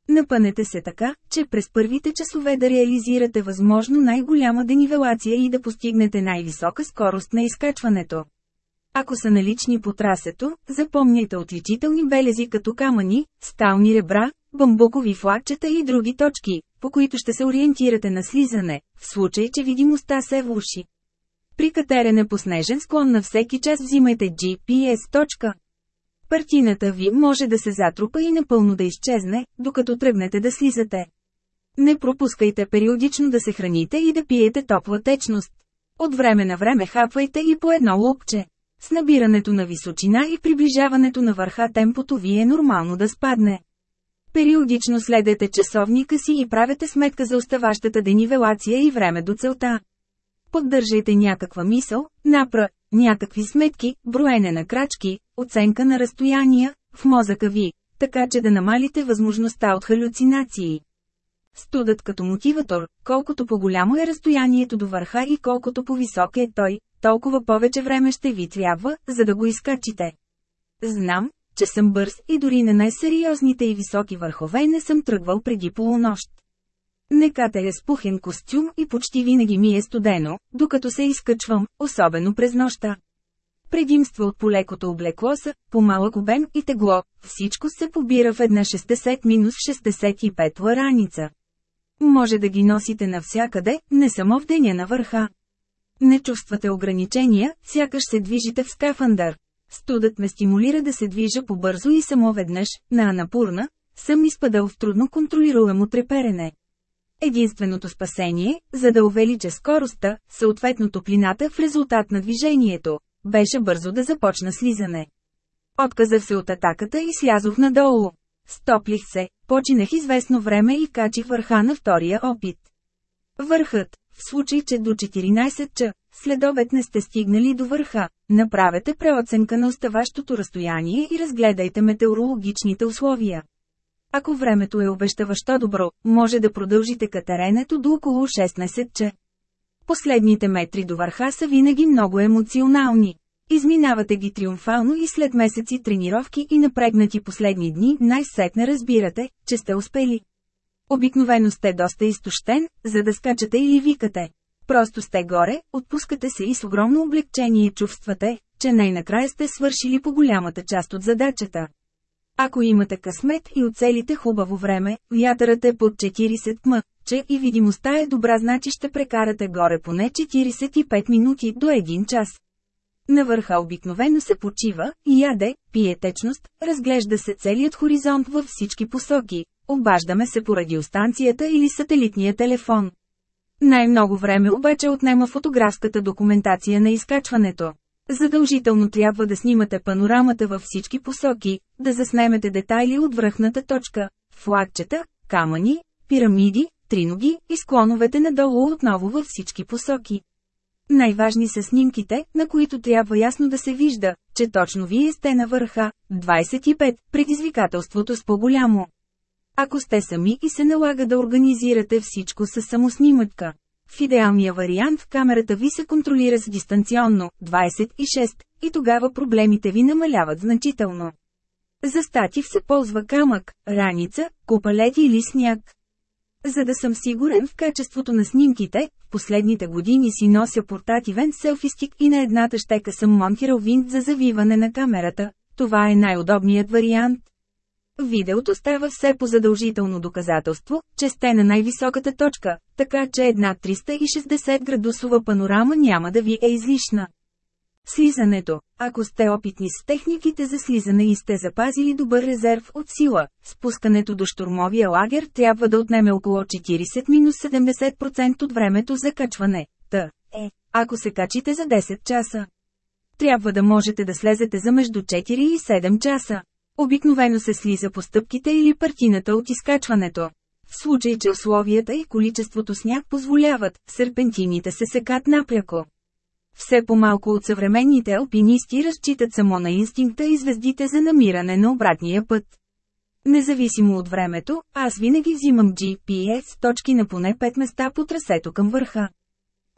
S1: Напънете се така, че през първите часове да реализирате възможно най-голяма денивелация и да постигнете най-висока скорост на изкачването. Ако са налични по трасето, запомняйте отличителни белези като камъни, стални ребра, бамбукови флагчета и други точки, по които ще се ориентирате на слизане, в случай, че видимостта се влуши. При катерене по снежен склон на всеки час взимайте GPS точка. Партината ви може да се затрупа и напълно да изчезне, докато тръгнете да слизате. Не пропускайте периодично да се храните и да пиете топла течност. От време на време хапвайте и по едно лупче. С набирането на височина и приближаването на върха темпото ви е нормално да спадне. Периодично следете часовника си и правете сметка за оставащата денивелация и време до целта. Поддържайте някаква мисъл, напра, някакви сметки, броене на крачки, оценка на разстояния, в мозъка ви, така че да намалите възможността от халюцинации. Студът като мотиватор, колкото по-голямо е разстоянието до върха и колкото по-висок е той, толкова повече време ще ви трябва, за да го изкачите. Знам, че съм бърз и дори на най-сериозните и високи върхове не съм тръгвал преди полунощ. Неката е спухен костюм и почти винаги ми е студено, докато се изкачвам, особено през нощта. Предимства от полекото облекло са, по-малък обем и тегло, всичко се побира в една 60-65 лараница. Може да ги носите навсякъде, не само в деня на върха. Не чувствате ограничения, сякаш се движите в скафандър. Студът ме стимулира да се движа побързо и само веднъж, на Анапурна, съм изпадал в трудно контролируемо треперене. Единственото спасение, за да увелича скоростта, съответно топлината в резултат на движението, беше бързо да започна слизане. Отказах се от атаката и слязох надолу. Стоплих се, починах известно време и качих върха на втория опит. Върхът, в случай, че до 14 ча, следобед не сте стигнали до върха, направете преоценка на оставащото разстояние и разгледайте метеорологичните условия. Ако времето е обещаващо добро, може да продължите катеренето до около 16 ча. Последните метри до върха са винаги много емоционални. Изминавате ги триумфално и след месеци тренировки и напрегнати последни дни най-сетне разбирате, че сте успели. Обикновено сте доста изтощен, за да скачате или викате. Просто сте горе, отпускате се и с огромно облегчение чувствате, че най-накрая сте свършили по голямата част от задачата. Ако имате късмет и оцелите хубаво време, вятърът е под 40 м, че и видимостта е добра значи ще прекарате горе поне 45 минути до 1 час. На върха обикновено се почива, яде, пие течност, разглежда се целият хоризонт във всички посоки, обаждаме се по радиостанцията или сателитния телефон. Най-много време обаче отнема фотографската документация на изкачването. Задължително трябва да снимате панорамата във всички посоки, да заснемете детайли от връхната точка, флагчета, камъни, пирамиди, триноги и склоновете надолу отново във всички посоки. Най-важни са снимките, на които трябва ясно да се вижда, че точно вие сте на върха. 25. Предизвикателството с по-голямо. Ако сте сами и се налага да организирате всичко с самоснимътка. В идеалния вариант камерата ви се контролира с дистанционно, 26, и тогава проблемите ви намаляват значително. За статив се ползва камък, раница, купалет или сняг. За да съм сигурен в качеството на снимките, в последните години си нося портативен селфистик и на едната щека съм монтирал винт за завиване на камерата. Това е най-удобният вариант. Видеото става все по задължително доказателство, че сте на най-високата точка, така че една 360 градусова панорама няма да ви е излишна. Слизането. Ако сте опитни с техниките за слизане и сте запазили добър резерв от сила, спускането до штурмовия лагер трябва да отнеме около 40-70% от времето за качване. Та е, ако се качите за 10 часа. Трябва да можете да слезете за между 4 и 7 часа. Обикновено се слиза по стъпките или партината от изкачването. В случай, че условията и количеството сняг позволяват, серпентините се секат напряко. Все по-малко от съвременните алпинисти разчитат само на инстинкта и звездите за намиране на обратния път. Независимо от времето, аз винаги взимам GPS точки на поне 5 места по трасето към върха.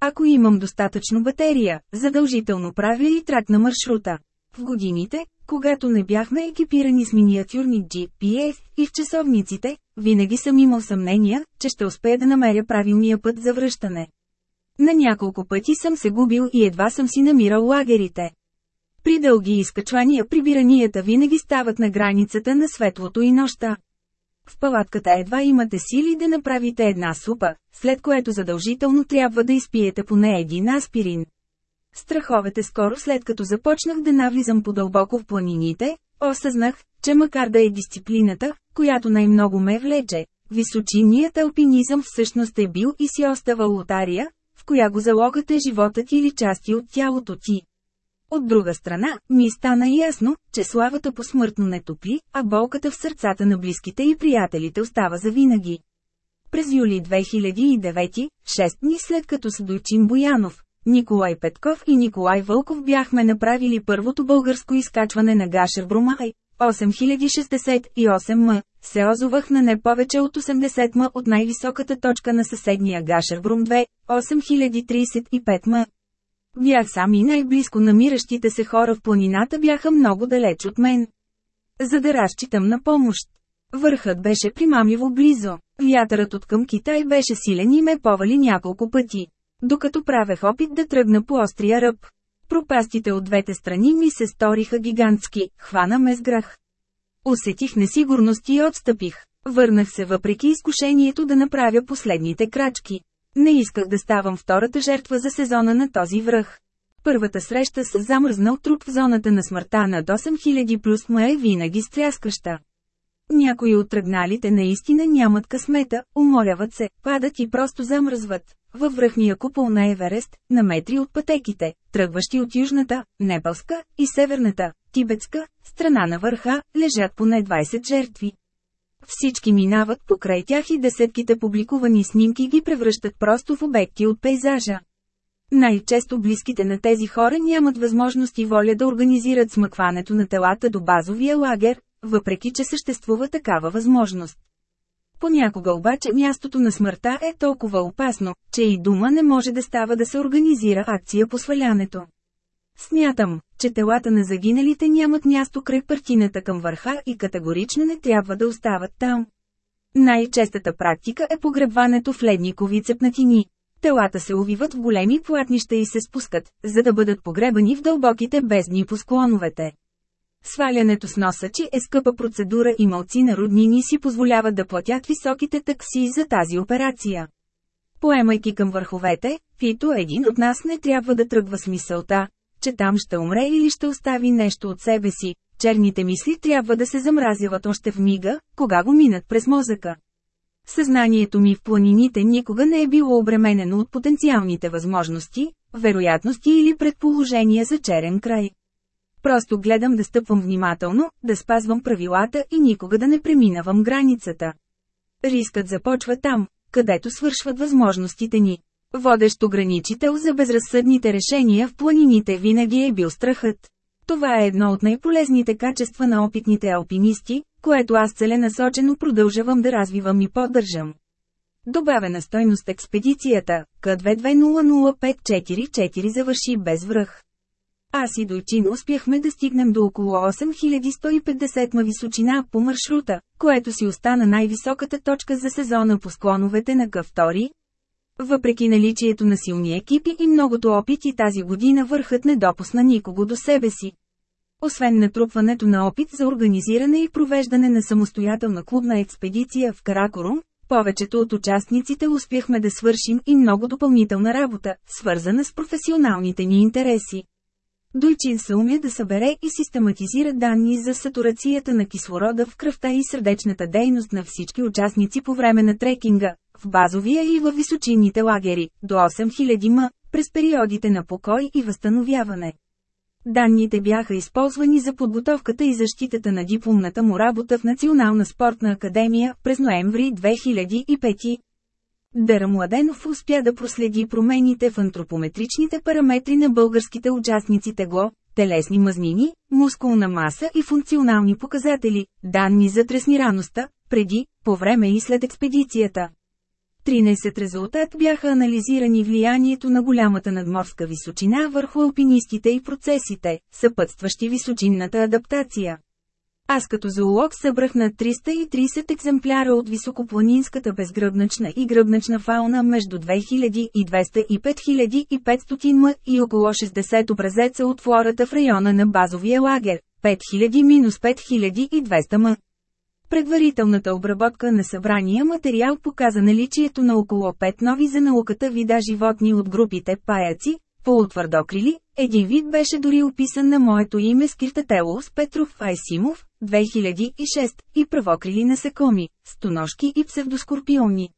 S1: Ако имам достатъчно батерия, задължително правя и трак на маршрута. В годините, когато не бяхме екипирани с миниатюрни GPS и в часовниците, винаги съм имал съмнения, че ще успея да намеря правилния път за връщане. На няколко пъти съм се губил и едва съм си намирал лагерите. При дълги изкачвания прибиранията винаги стават на границата на светлото и нощта. В палатката едва имате сили да направите една супа, след което задължително трябва да изпиете поне един аспирин. Страховете скоро след като започнах да навлизам по-дълбоко в планините, осъзнах, че макар да е дисциплината, която най-много ме влече, височиният алпинизъм всъщност е бил и си остава лотария, Коя го залогът е животът или части от тялото ти. От друга страна, ми стана ясно, че славата посмъртно не топи, а болката в сърцата на близките и приятелите остава завинаги. През юли 2009, 6 дни след като съдочин Боянов, Николай Петков и Николай Вълков бяхме направили първото българско изкачване на Гашер Брумай, 8068 м, се озовах на не повече от 80 ма от най-високата точка на съседния Брум 2, 8035 ма. Бях сам и най-близко намиращите се хора в планината бяха много далеч от мен. За да разчитам на помощ. Върхът беше примамливо близо. Вятърът от към Китай беше силен и ме повали няколко пъти. Докато правех опит да тръгна по острия ръб. Пропастите от двете страни ми се сториха гигантски, хвана ме с грах. Усетих несигурност и отстъпих. Върнах се въпреки изкушението да направя последните крачки. Не исках да ставам втората жертва за сезона на този връх. Първата среща с замръзнал труп в зоната на смъртта на 8000 плюс му е винаги стряскаща. Някои от тръгналите наистина нямат късмета, умоляват се, падат и просто замръзват. Във връхния купол на Еверест, на метри от пътеките, тръгващи от южната, непълска и северната, тибетска страна на върха лежат поне 20 жертви. Всички минават покрай тях и десетките публикувани снимки ги превръщат просто в обекти от пейзажа. Най-често близките на тези хора нямат възможност и воля да организират смъкването на телата до базовия лагер, въпреки че съществува такава възможност. Понякога обаче мястото на смъртта е толкова опасно, че и дума не може да става да се организира акция по свалянето. Смятам, че телата на загиналите нямат място край партината към върха и категорично не трябва да остават там. Най-честата практика е погребването в ледникови цепнатини. Телата се увиват в големи платнища и се спускат, за да бъдат погребани в дълбоките бездни по склоновете. Свалянето с носачи е скъпа процедура и малци на роднини си позволяват да платят високите такси за тази операция. Поемайки към върховете, Фито един от нас не трябва да тръгва с мисълта, че там ще умре или ще остави нещо от себе си. Черните мисли трябва да се замразяват още в мига, кога го минат през мозъка. Съзнанието ми в планините никога не е било обременено от потенциалните възможности, вероятности или предположения за черен край. Просто гледам да стъпвам внимателно, да спазвам правилата и никога да не преминавам границата. Рискът започва там, където свършват възможностите ни. Водещ ограничител за безразсъдните решения в планините винаги е бил страхът. Това е едно от най-полезните качества на опитните алпинисти, което аз целенасочено продължавам да развивам и поддържам. Добавена стойност експедицията, К2200544 завърши без връх. Аз и Дойчин успяхме да стигнем до около 8150 ма височина по маршрута, което си остана най-високата точка за сезона по склоновете на Къв въпреки наличието на силни екипи и многото опити тази година върхът не допусна никого до себе си. Освен натрупването на опит за организиране и провеждане на самостоятелна клубна експедиция в Каракорум, повечето от участниците успяхме да свършим и много допълнителна работа, свързана с професионалните ни интереси. Дойчин се умя да събере и систематизира данни за сатурацията на кислорода в кръвта и сърдечната дейност на всички участници по време на трекинга, в базовия и във височинните лагери – до 8000 м, през периодите на покой и възстановяване. Данните бяха използвани за подготовката и защитата на дипломната му работа в Национална спортна академия през ноември 2005. Дъра Младенов успя да проследи промените в антропометричните параметри на българските участници тегло, телесни мазнини, мускулна маса и функционални показатели, данни за треснираността, преди, по време и след експедицията. 13 резултат бяха анализирани влиянието на голямата надморска височина върху алпинистите и процесите, съпътстващи височинната адаптация. Аз като зоолог събрах на 330 екземпляра от високопланинската безгръбначна и гръбначна фауна между 2200 и 5500 м и около 60 образеца от флората в района на базовия лагер, 5000-5200 м. Предварителната обработка на събрания материал показа наличието на около 5 нови за науката вида животни от групите паяци, полутвърдокрили, един вид беше дори описан на моето име Скиртателос Петров Айсимов, 2006, и правокрили насекоми, стоножки и псевдоскорпиони.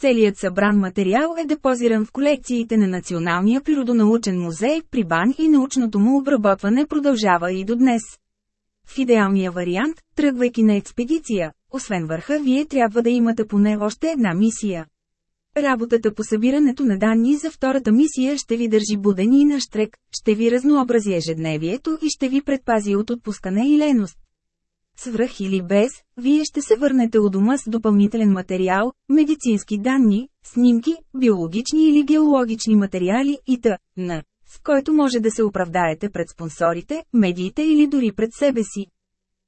S1: Целият събран материал е депозиран в колекциите на Националния природонаучен музей при БАН и научното му обработване продължава и до днес. В идеалния вариант, тръгвайки на експедиция, освен върха, вие трябва да имате поне още една мисия. Работата по събирането на данни за втората мисия ще ви държи будени и на штрек, ще ви разнообрази ежедневието и ще ви предпази от отпускане и леност. Свръх или без, вие ще се върнете у дома с допълнителен материал, медицински данни, снимки, биологични или геологични материали и т.н с който може да се оправдаете пред спонсорите, медиите или дори пред себе си.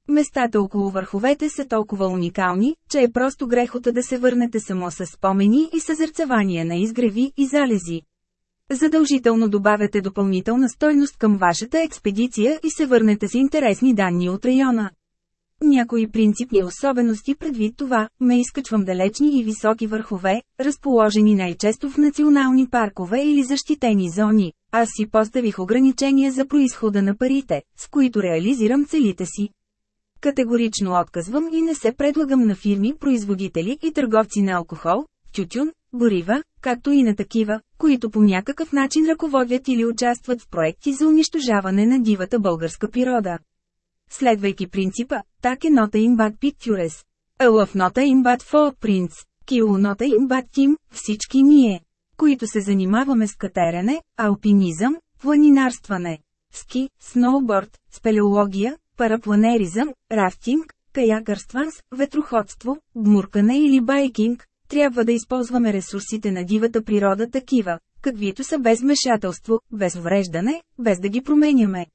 S1: Местата около върховете са толкова уникални, че е просто грехота да се върнете само с спомени и съзерцевания на изгреви и залези. Задължително добавяте допълнителна стойност към вашата експедиция и се върнете с интересни данни от района някои принципни особености предвид това, ме изкачвам далечни и високи върхове, разположени най-често в национални паркове или защитени зони. Аз си поставих ограничения за происхода на парите, с които реализирам целите си. Категорично отказвам и не се предлагам на фирми, производители и търговци на алкохол, тютюн, горива, както и на такива, които по някакъв начин ръководят или участват в проекти за унищожаване на дивата българска природа следвайки принципа е нота им бат пиктюрес». Алъв нота им бат фо принц, кило нота им бат тим, всички ние, които се занимаваме с катерене, алпинизъм, планинарстване, ски, сноуборд, спелеология, парапланеризъм, рафтинг, каякърстванс, ветроходство, гмуркане или байкинг, трябва да използваме ресурсите на дивата природа такива, каквито са без вмешателство, без вреждане, без да ги променяме.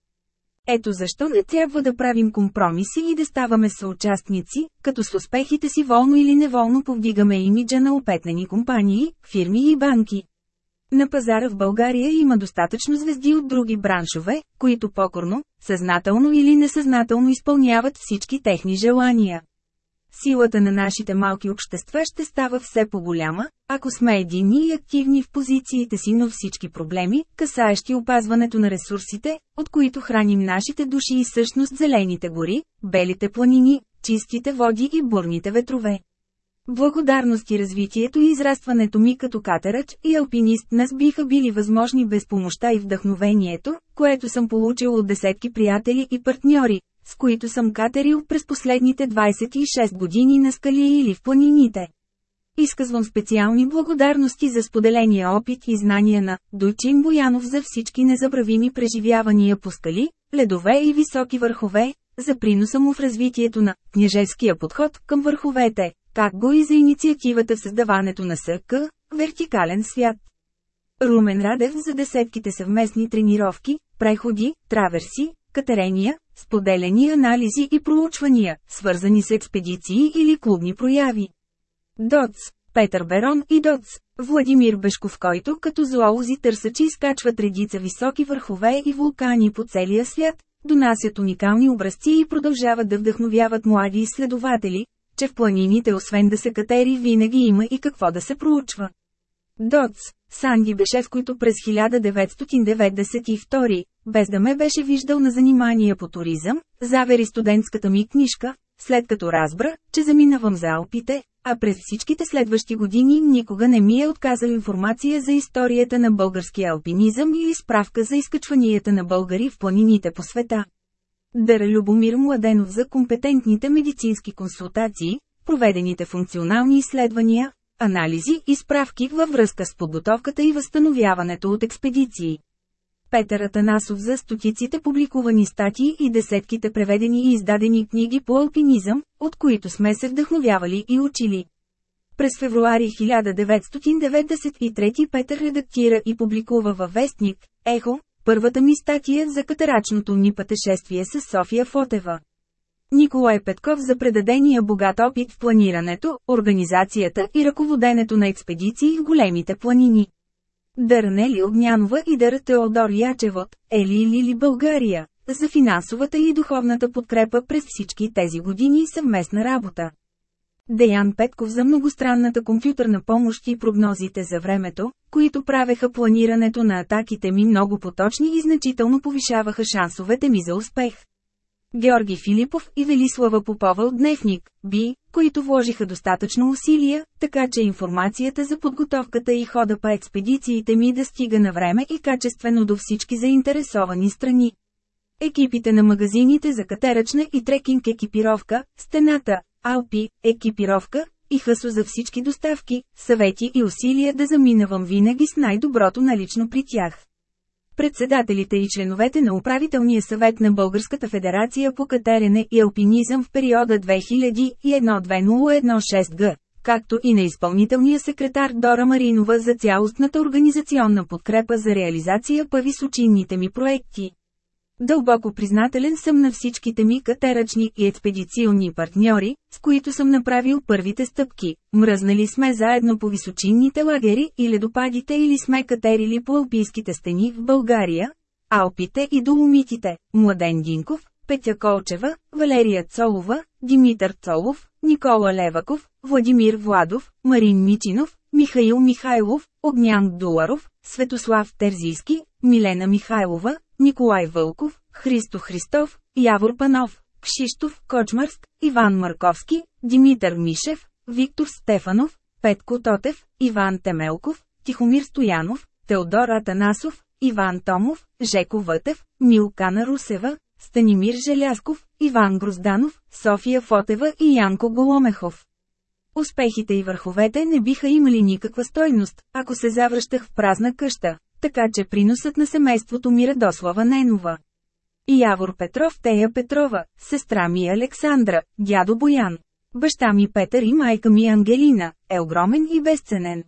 S1: Ето защо не трябва да правим компромиси и да ставаме съучастници, като с успехите си волно или неволно повдигаме имиджа на опетнени компании, фирми и банки. На пазара в България има достатъчно звезди от други браншове, които покорно, съзнателно или несъзнателно изпълняват всички техни желания. Силата на нашите малки общества ще става все по-голяма, ако сме едини и активни в позициите си на всички проблеми, касаещи опазването на ресурсите, от които храним нашите души и същност зелените гори, белите планини, чистите води и бурните ветрове. Благодарност и развитието и израстването ми като катерач и алпинист нас биха били възможни без помощта и вдъхновението, което съм получил от десетки приятели и партньори, с които съм катерил през последните 26 години на скали или в планините. Изказвам специални благодарности за споделения опит и знания на Дучин Боянов за всички незабравими преживявания по скали, ледове и високи върхове, за приноса му в развитието на княжеския подход към върховете, както и за инициативата в създаването на СК – вертикален свят. Румен Радев за десетките съвместни тренировки, преходи, траверси, катерения, споделени анализи и проучвания, свързани с експедиции или клубни прояви. Доц, Петър Берон и Доц, Владимир Бешков, който като зоолози търсачи изкачват редица високи върхове и вулкани по целия свят, донасят уникални образци и продължават да вдъхновяват млади изследователи, че в планините освен да се катери винаги има и какво да се проучва. Доц, Санди беше в които през 1992, без да ме беше виждал на занимания по туризъм, завери студентската ми книжка, след като разбра, че заминавам за Алпите, а през всичките следващи години никога не ми е отказал информация за историята на българския алпинизъм или справка за изкачванията на българи в планините по света. Дъра Любомир Младенов за компетентните медицински консултации, проведените функционални изследвания, анализи и справки във връзка с подготовката и възстановяването от експедиции. Петър Атанасов за стотиците публикувани статии и десетките преведени и издадени книги по алпинизъм, от които сме се вдъхновявали и учили. През февруари 1993 Петър редактира и публикува във вестник «Ехо», първата ми статия за катарачното ни пътешествие с София Фотева. Николай Петков за предадения богат опит в планирането, организацията и ръководенето на експедиции в големите планини. Дърнели Огнянова и Дър Теодор Ячевот, Ели Лили България, за финансовата и духовната подкрепа през всички тези години и съвместна работа. Деян Петков за многостранната компютърна помощ и прогнозите за времето, които правеха планирането на атаките ми много поточни и значително повишаваха шансовете ми за успех. Георги Филипов и Велислава Попова от Дневник, Би, които вложиха достатъчно усилия, така че информацията за подготовката и хода по експедициите ми да стига на време и качествено до всички заинтересовани страни. Екипите на магазините за катерачна и трекинг екипировка, стената, алпи, екипировка, и хъсо за всички доставки, съвети и усилия да заминавам винаги с най-доброто налично при тях председателите и членовете на управителния съвет на Българската федерация по катерене и алпинизъм в периода 2001-2016 г., както и на изпълнителния секретар Дора Маринова за цялостната организационна подкрепа за реализация по височинните ми проекти. Дълбоко признателен съм на всичките ми катерачни и експедиционни партньори, с които съм направил първите стъпки. Мръзнали сме заедно по височинните лагери и ледопадите или сме катерили по алпийските стени в България, Алпите и Доломитите, Младен Динков, Петя Колчева, Валерия Цолова, Димитър Цолов, Никола Леваков, Владимир Владов, Марин Мичинов, Михаил Михайлов, Огнян Дуларов, Светослав Терзийски, Милена Михайлова, Николай Вълков, Христо Христов, Явор Панов, Кшиштов Кочмърск, Иван Марковски, Димитър Мишев, Виктор Стефанов, Петко Тотев, Иван Темелков, Тихомир Стоянов, Теодор Атанасов, Иван Томов, Жеко Вътев, Милкана Русева, Станимир Желясков, Иван Грозданов, София Фотева и Янко Голомехов. Успехите и върховете не биха имали никаква стойност, ако се завръщах в празна къща така че приносът на семейството ми Радослава Ненова. И Явор Петров Тея Петрова, сестра ми Александра, дядо Боян, баща ми Петър и майка ми Ангелина, е огромен и безценен.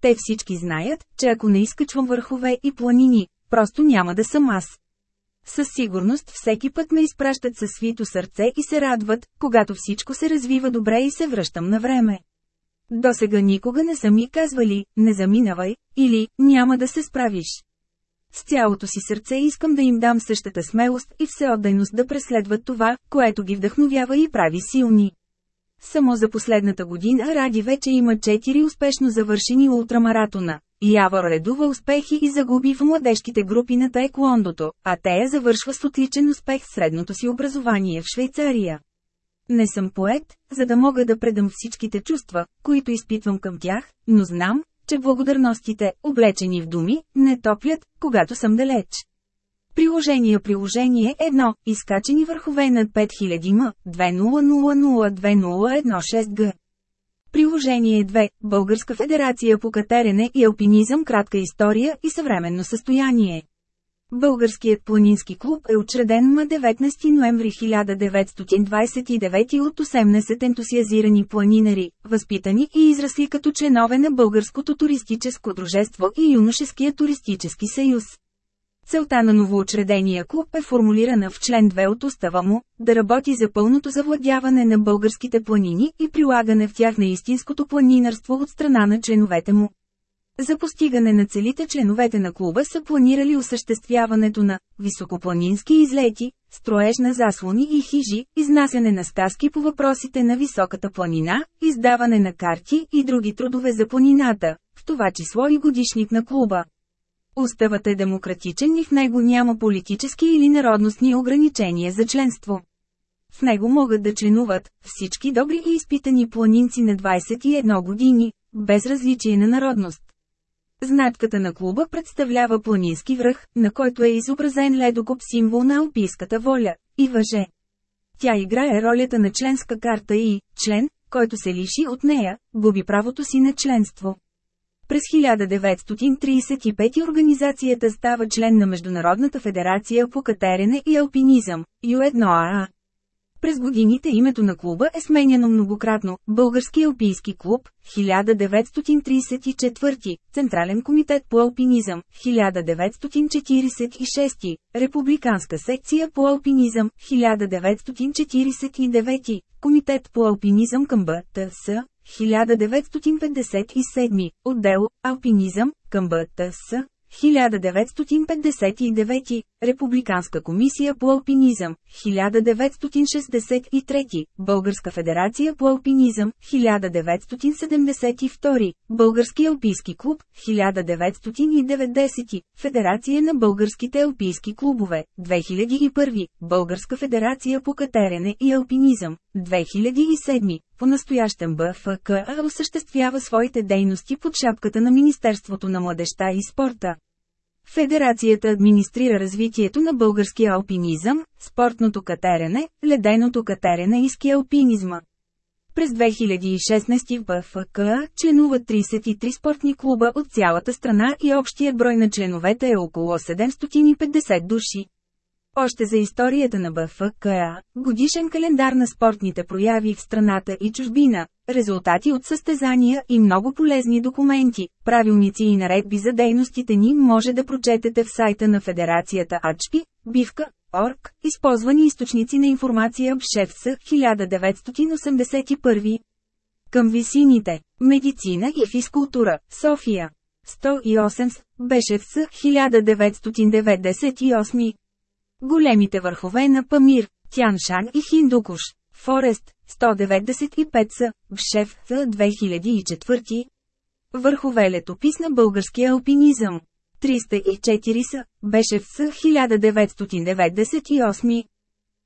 S1: Те всички знаят, че ако не изкачвам върхове и планини, просто няма да съм аз. Със сигурност всеки път ме изпращат със свито сърце и се радват, когато всичко се развива добре и се връщам на време. До сега никога не са ми казвали, не заминавай, или, няма да се справиш. С цялото си сърце искам да им дам същата смелост и всеотдайност да преследват това, което ги вдъхновява и прави силни. Само за последната година Ради вече има 4 успешно завършени ултрамаратона. Явор редува успехи и загуби в младежките групи на Тайклондото, а Тея завършва с отличен успех средното си образование в Швейцария. Не съм поет, за да мога да предам всичките чувства, които изпитвам към тях, но знам, че благодарностите, облечени в думи, не топлят, когато съм далеч. Приложение Приложение 1 Изкачени върхове над 5000 м 2000-2016 г Приложение 2 Българска федерация по катерене и алпинизъм Кратка история и съвременно състояние Българският планински клуб е учреден на 19 ноември 1929 от 18 ентусиазирани планинари, възпитани и израсли като членове на Българското туристическо дружество и Юношеския туристически съюз. Целта на новоучредения клуб е формулирана в член 2 от устава му – да работи за пълното завладяване на българските планини и прилагане в тях на истинското планинарство от страна на членовете му. За постигане на целите членовете на клуба са планирали осъществяването на високопланински излети, строеж на заслони и хижи, изнасяне на стаски по въпросите на високата планина, издаване на карти и други трудове за планината, в това число и годишник на клуба. Уставът е демократичен и в него няма политически или народностни ограничения за членство. В него могат да членуват всички добри и изпитани планинци на 21 години, без различие на народност. Знатката на клуба представлява планински връх, на който е изобразен ледокоп символ на алпийската воля – и въже. Тя играе ролята на членска карта и член, който се лиши от нея, губи правото си на членство. През 1935 организацията става член на Международната федерация по катерене и алпинизъм, Ю1АА, през годините името на клуба е сменяно многократно – Български алпийски клуб, 1934, Централен комитет по алпинизъм, 1946, Републиканска секция по алпинизъм, 1949, Комитет по алпинизъм към БТС, 1957, отдел «Алпинизъм» към БТС, 1959, Републиканска комисия по алпинизъм, 1963, Българска федерация по алпинизъм, 1972, Български алпийски клуб, 1990, Федерация на българските алпийски клубове, 2001, Българска федерация по катерене и алпинизъм, 2007, по-настоящен БФК осъществява своите дейности под шапката на Министерството на младеща и спорта. Федерацията администрира развитието на българския алпинизъм, спортното катерене, леденото катерене и ски алпинизма. През 2016 в БФК членуват 33 спортни клуба от цялата страна и общият брой на членовете е около 750 души. Още за историята на БФКА, годишен календар на спортните прояви в страната и чужбина, резултати от състезания и много полезни документи, правилници и наредби за дейностите ни може да прочетете в сайта на Федерацията АЧПИ, бивка, Орг, използвани източници на информация Бшефса 1981. Към висините, медицина и физкултура, София. 108 Бешевса 1998. Големите върхове на Памир, Тяншан и Хиндукуш. Форест, 195 са, в шеф, за 2004. Върхове летопис на българския алпинизъм. 304 са, беше в 1998.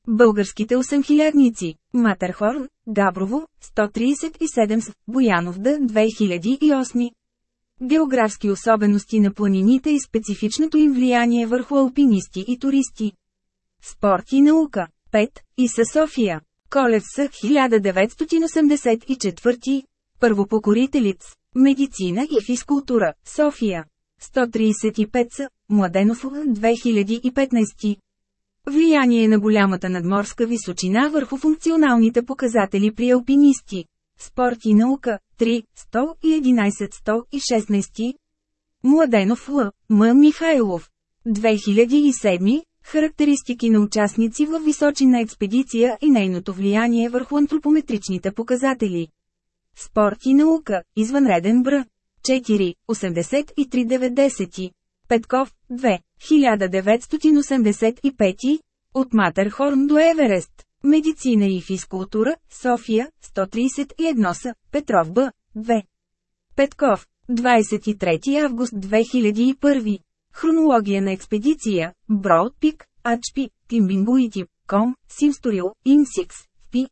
S1: Българските 8000-ници, Матърхорн, Габрово, 137 с, Боянов да 2008. Географски особености на планините и специфичното им влияние върху алпинисти и туристи. Спорт и наука, 5, и със София, Колевс 1984. Първопокорителиц. Медицина и физкултура. София. 135 са. Младенов 2015. Влияние на голямата надморска височина върху функционалните показатели при алпинисти. Спорт и наука 3, 111, 116. Младенов Л. М. Михайлов. 2007, Характеристики на участници във височина експедиция и нейното влияние върху антропометричните показатели. Спорт и наука, извънреден бр. 4, 83-90. Петков, 2, 1985. От Матерхорн до Еверест. Медицина и физкултура, София, 131 са, Петров Б. 2. Петков, 23 август 2001. Хронология на експедиция, Броудпик, Ачпи, Тимбингуити, Ком, Симсторил, Имсикс, Пи,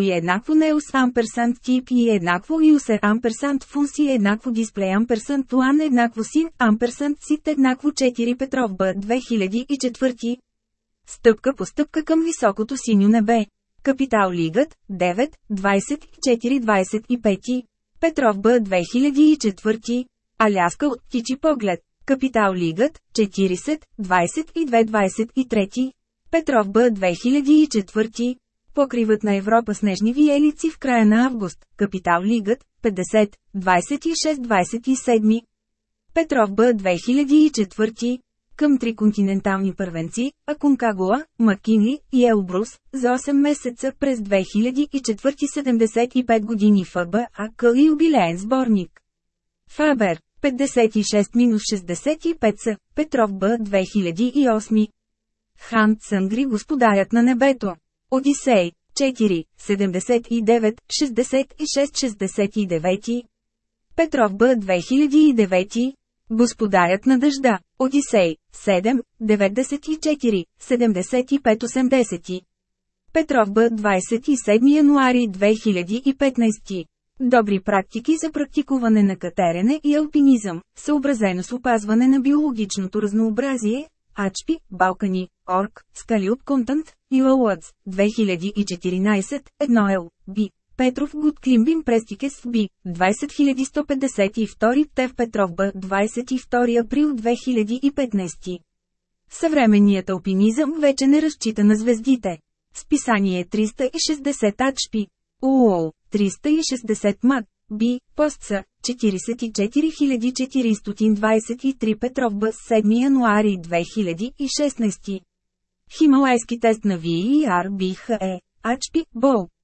S1: и еднакво Неус амперсант тип и еднакво Юсер амперсант фунси еднакво дисплей амперсант туан еднакво син амперсант сит еднакво 4 Петров Б 2004. Стъпка по стъпка към високото синьо небе. Капитал Лигът, 9, 24, 25. Петров Б 2004. Аляска от птичи поглед. Капитал Лигът, 40, 22-23, Петров Б 2004, покриват на Европа снежни виелици в края на август, Капитал Лигът, 50, 26-27, Петров Б 2004, към три континентални първенци, Аконкагуа, Макинли и Елбрус, за 8 месеца през 2004-75 години ФБ АК и юбилеен сборник. Фабер, 56-65 са, Петров Б. 2008. Хан Цънгри Господарят на небето. Одисей. 4, 79, 66, 69. Петров Б. 2009. Господарят на дъжда. Одисей. 7, 94, 75, 80. Петров Б. 27 януари 2015. Добри практики за практикуване на катерене и алпинизъм, съобразено с опазване на биологичното разнообразие, Ачпи, Балкани, Орг, Скалиоп Контент, Илалъц, 2014, 1Л, Б. Петров Климбин Престикес Б. 20152 Тев Петров Б. 22 април 2015. Съвременният алпинизъм вече не разчита на звездите. Списание 360 Ачпи. УОЛ, 360 МАК, Би, Постса, 44423 Петров Бъс 7 януари 2016. Хималайски тест на VERBHE, Ачпи, e, Бол,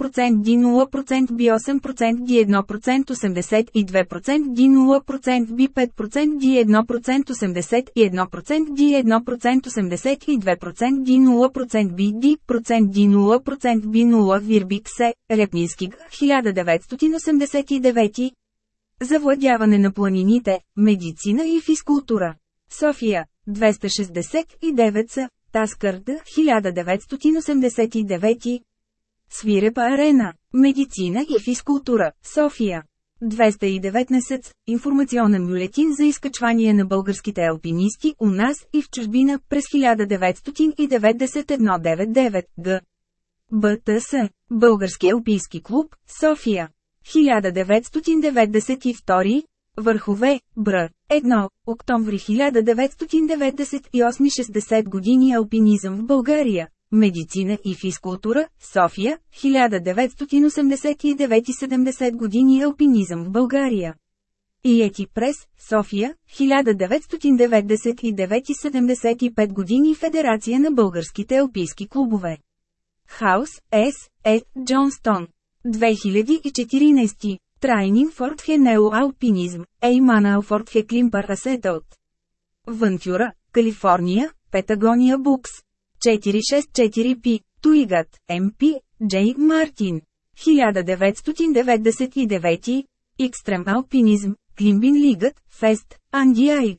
S1: процент ди 0% би 8% ди 1% 82% ди 0% би 5% ди 1% 81% ди 1% 82% ди 0% би ди процент ди 0% би 0 вирбик се, Репнински 1989 Завладяване на планините, медицина и физкултура. София, 269 са, Таскърд, 1989 Свирепа арена, медицина и физкултура, София. 219. Информационен бюлетин за изкачвание на българските алпинисти у нас и в чужбина през 1991-99 г. БТС. Български алпийски клуб, София. 1992. Върхове, Бр. 1. Октомври 1998 60 години алпинизъм в България. Медицина и физкултура, София, 1989-70 години Алпинизъм в България. И Ети Прес, София, 1999-75 години Федерация на българските алпийски клубове. Хаус, С. Е. Джонстон. 2014. Трайнин Фортхе Алпинизм, Еймана Алфортхе Климпар Асетълт. Вънтюра, Калифорния, Петагония Букс. 464P, Туигат, МП, Джейк Мартин. 1999, Икстрем алпинизм, Климбин лигът, Фест, Андиай.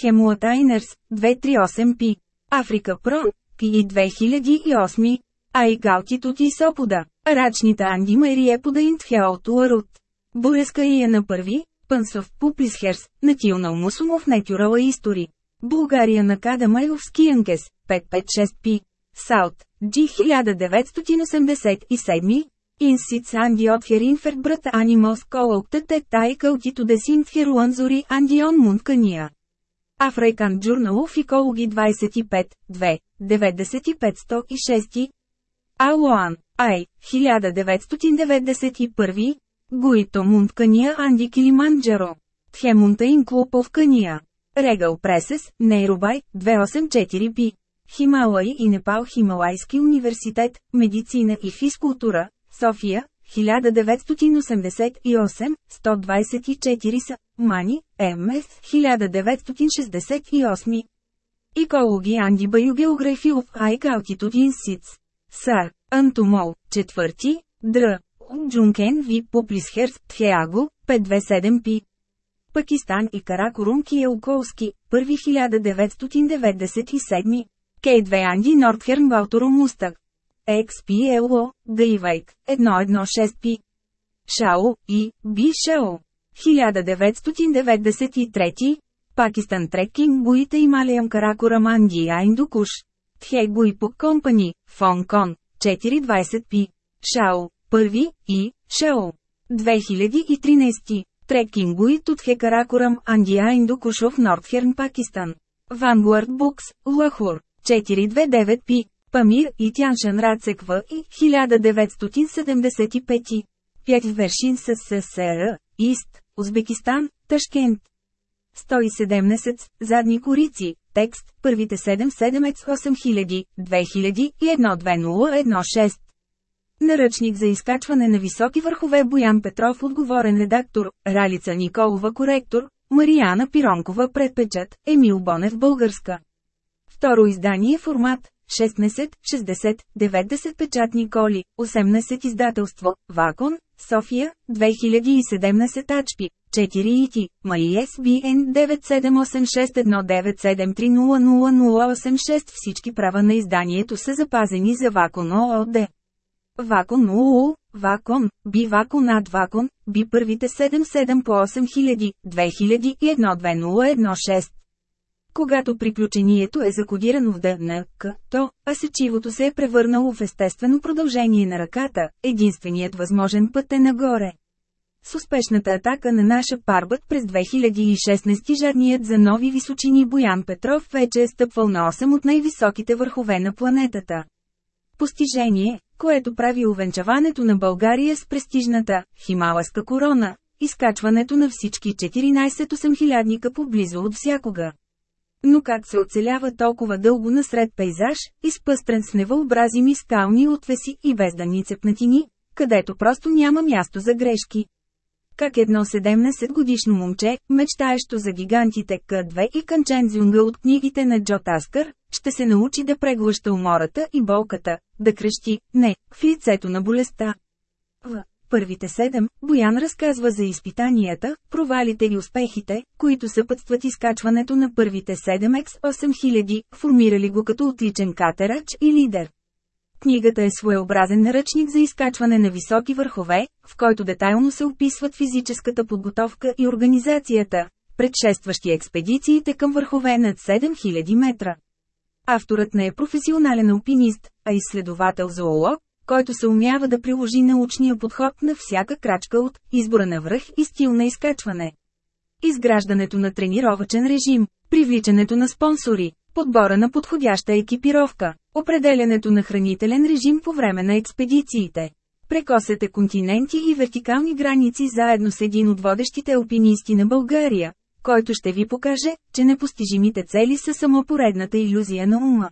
S1: Хемуатайнерс, 238P, Африка Прон, и 2008, Айк Алтитут и Сопода, Анди Марие Подаинт Хеотуарут. Буреска и е на първи, Пънсов Пуплисхерс, Натионал Мусумов Нетюрала Истори. България на Майловски Янкес, 556 пи. Саут, G 1987, Инсит Санди от Херинферт брат Анималс Колоктът е Тайкъл Тито Десинтхер Андион Мункания. Африкан Джурнал Фикологи 25, 2, 9506. Алуан, Ай, 1991. Гуито Мункания Анди Килиманджаро. Тхемунта Клупов Кания. Регал Пресес, Нейробай, 284 Би. Хималай и Непал Хималайски университет, медицина и физкултура, София, 1988, 124 са, Мани, М.С. 1968. Екологи Анди Баюгеографи of Айк Алтитудин Сиц. Сар, Антомол, 4, Др. Джункен Ви Херст, Тхеаго, 527 Пи. Пакистан и Каракорум Киелколски, 1997. Кейт Веанди Нордхерн Балторо Мустак. XPLO, Дейвайк, 116P. Шао, И, Би Шао. 1993. Пакистан Трекинг буите и Малиям Каракора Манди Айндукуш. Тхей Буипук Компани, Фон Кон, 420P. Шао, 1 И, Шао. 2013. Трекингуит от Хекаракорам Андия Индукушов Нордхерн Пакистан. Вангуард Букс, Лахур, 429 пи Памир и Тяншан Рацеква и 1975. Пять вершин с СССР, Ист, Узбекистан, Ташкент. 117, задни корици, текст, първите 7 7 8000, 2001 2016. Наръчник за изкачване на високи върхове Боян Петров отговорен редактор, Ралица Николова коректор, Марияна Пиронкова предпечат, Емил Бонев българска. Второ издание формат 16, 60, 90 печатни коли, 18 издателство, Вакон, София, 2017 ачпи, 4 ити, Мали СБН 9786197300086 всички права на изданието са запазени за Вакон ООД. Вакон УУ, Вакон, Би Вакон Ад Вакон, Би първите 77 по 8000, 2001-2016. Когато приключението е закодирано в ДНК, то, а сечивото се е превърнало в естествено продължение на ръката, единственият възможен път е нагоре. С успешната атака на наша парбът през 2016 жадният за нови височини Боян Петров вече е стъпвал на 8 от най-високите върхове на планетата. Постижение, което прави увенчаването на България с престижната Хималаска корона, изкачването на всички 14 8000 поблизо от всякога. Но как се оцелява толкова дълго насред пейзаж, изпъстрен с невъобразими скални отвеси и бездани цепнатини, където просто няма място за грешки? Как едно 17-годишно момче, мечтаещо за гигантите К2 и Канчензюнга от книгите на Джо Таскър, ще се научи да преглъща умората и болката, да крещи «не» в лицето на болестта. В първите седем, Боян разказва за изпитанията, провалите и успехите, които съпътстват изкачването на първите седем X8000, формирали го като отличен катерач и лидер. Книгата е своеобразен наръчник за изкачване на високи върхове, в който детайлно се описват физическата подготовка и организацията, предшестващи експедициите към върхове над 7000 метра. Авторът не е професионален алпинист, а изследовател-зоолог, който се умява да приложи научния подход на всяка крачка от избора на връх и стил на изкачване. Изграждането на тренировачен режим, привличането на спонсори, подбора на подходяща екипировка, Определенето на хранителен режим по време на експедициите. Прекосете континенти и вертикални граници заедно с един от водещите алпинисти на България, който ще ви покаже, че непостижимите цели са само поредната иллюзия на ума.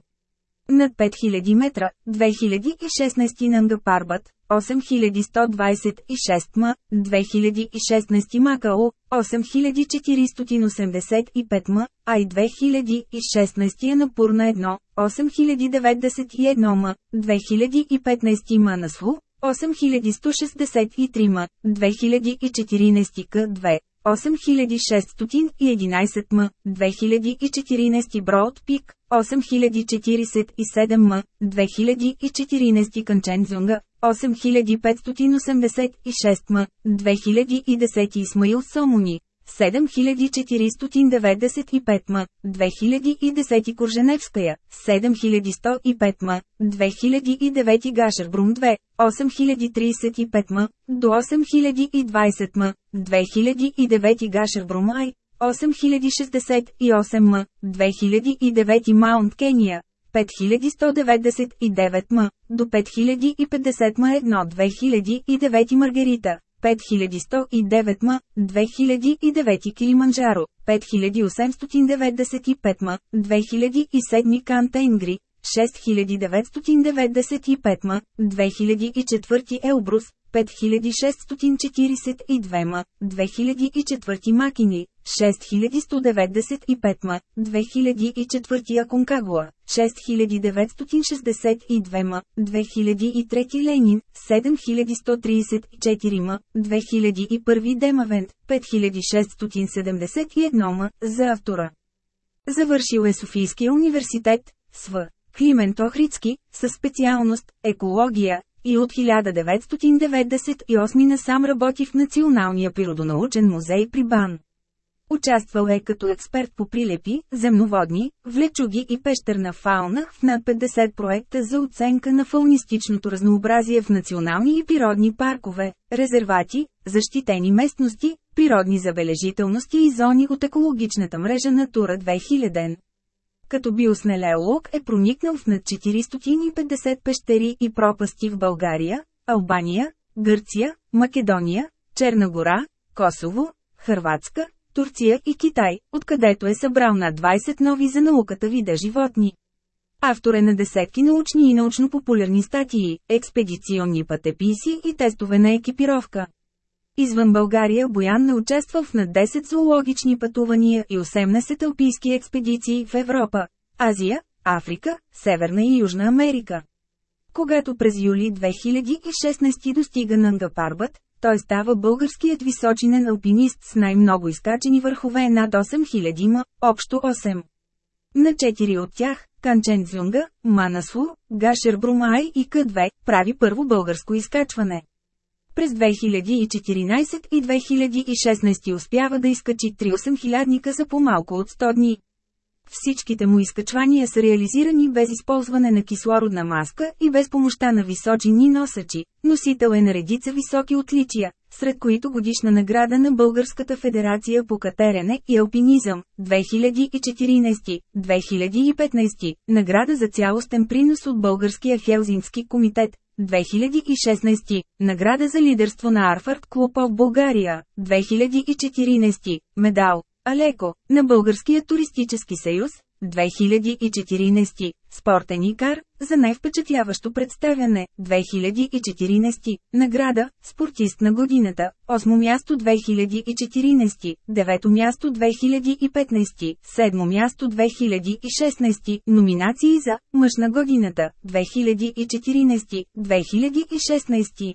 S1: Над 5000 метра, 2016 парбат. 8126 м, 2016 Макао, 8485 м, а и 2016 Напурна 1, 8091 м, 2015 манасло, 8163 м, 2014 К2, 8611 м, 2014 Broad Пик, 8047 м, 2014 Канчензунга, 8586 м, 2010 Исмаил Сомони, 7495 м, 2010 Корженевская, 7105 м, 2009 Брум 2, 8035 м, до 8020 м, 2009 Гашер Брумай. 8068 м, 2009 Маунт Кения, 5199 м, до 5050 м 1 2009 Маргарита, 5109 м, 2009 Килиманджаро, 5895 м, 2007 Кантенгри, 6995 м, 2004 Елбрус, 5642 м, 2004 Макини, 6195 ма, 2004 Аконкагуа, 6962 ма, 2003 Ленин, 7134 ма, 2001 Демавент, 5671 ма, за автора. Завършил е Софийския университет, СВ. Климент Охрицки, със специалност «Екология», и от 1998 насам работи в Националния природонаучен музей при Бан. Участвал е като експерт по прилепи, земноводни, влечуги и пещерна фауна в над 50 проекта за оценка на фаунистичното разнообразие в национални и природни паркове, резервати, защитени местности, природни забележителности и зони от екологичната мрежа Натура 2000. Като биоснелеолог е проникнал в над 450 пещери и пропасти в България, Албания, Гърция, Македония, Черна гора, Косово, Хърватска, Турция и Китай, откъдето е събрал над 20 нови за науката вида животни. Автор е на десетки научни и научно-популярни статии, експедиционни пътеписи и тестове на екипировка. Извън България Боян не участвал в над 10 зоологични пътувания и 18 алпийски експедиции в Европа, Азия, Африка, Северна и Южна Америка. Когато през юли 2016 достига Нангапарбът, той става българският височинен алпинист с най-много изкачени върхове над 8000 ма, общо 8. На 4 от тях, Канчен Цюнга, Манасу, Гашер Брумай и К2, прави първо българско изкачване. През 2014 и 2016 успява да изкачи 38 8000 за по-малко от 100 дни. Всичките му изкачвания са реализирани без използване на кислородна маска и без помощта на височини носачи. Носител е на редица високи отличия, сред които годишна награда на Българската федерация по катерене и алпинизъм 2014-2015, награда за цялостен принос от Българския Хелзински комитет 2016, награда за лидерство на Арфард Клуб в България, 2014, медал, Алеко, на Българския туристически съюз, 2014, спортен икар, за най-впечатляващо представяне, 2014, награда, спортист на годината, 8 място 2014, 9 място 2015, 7 място 2016, номинации за мъж на годината, 2014, 2016.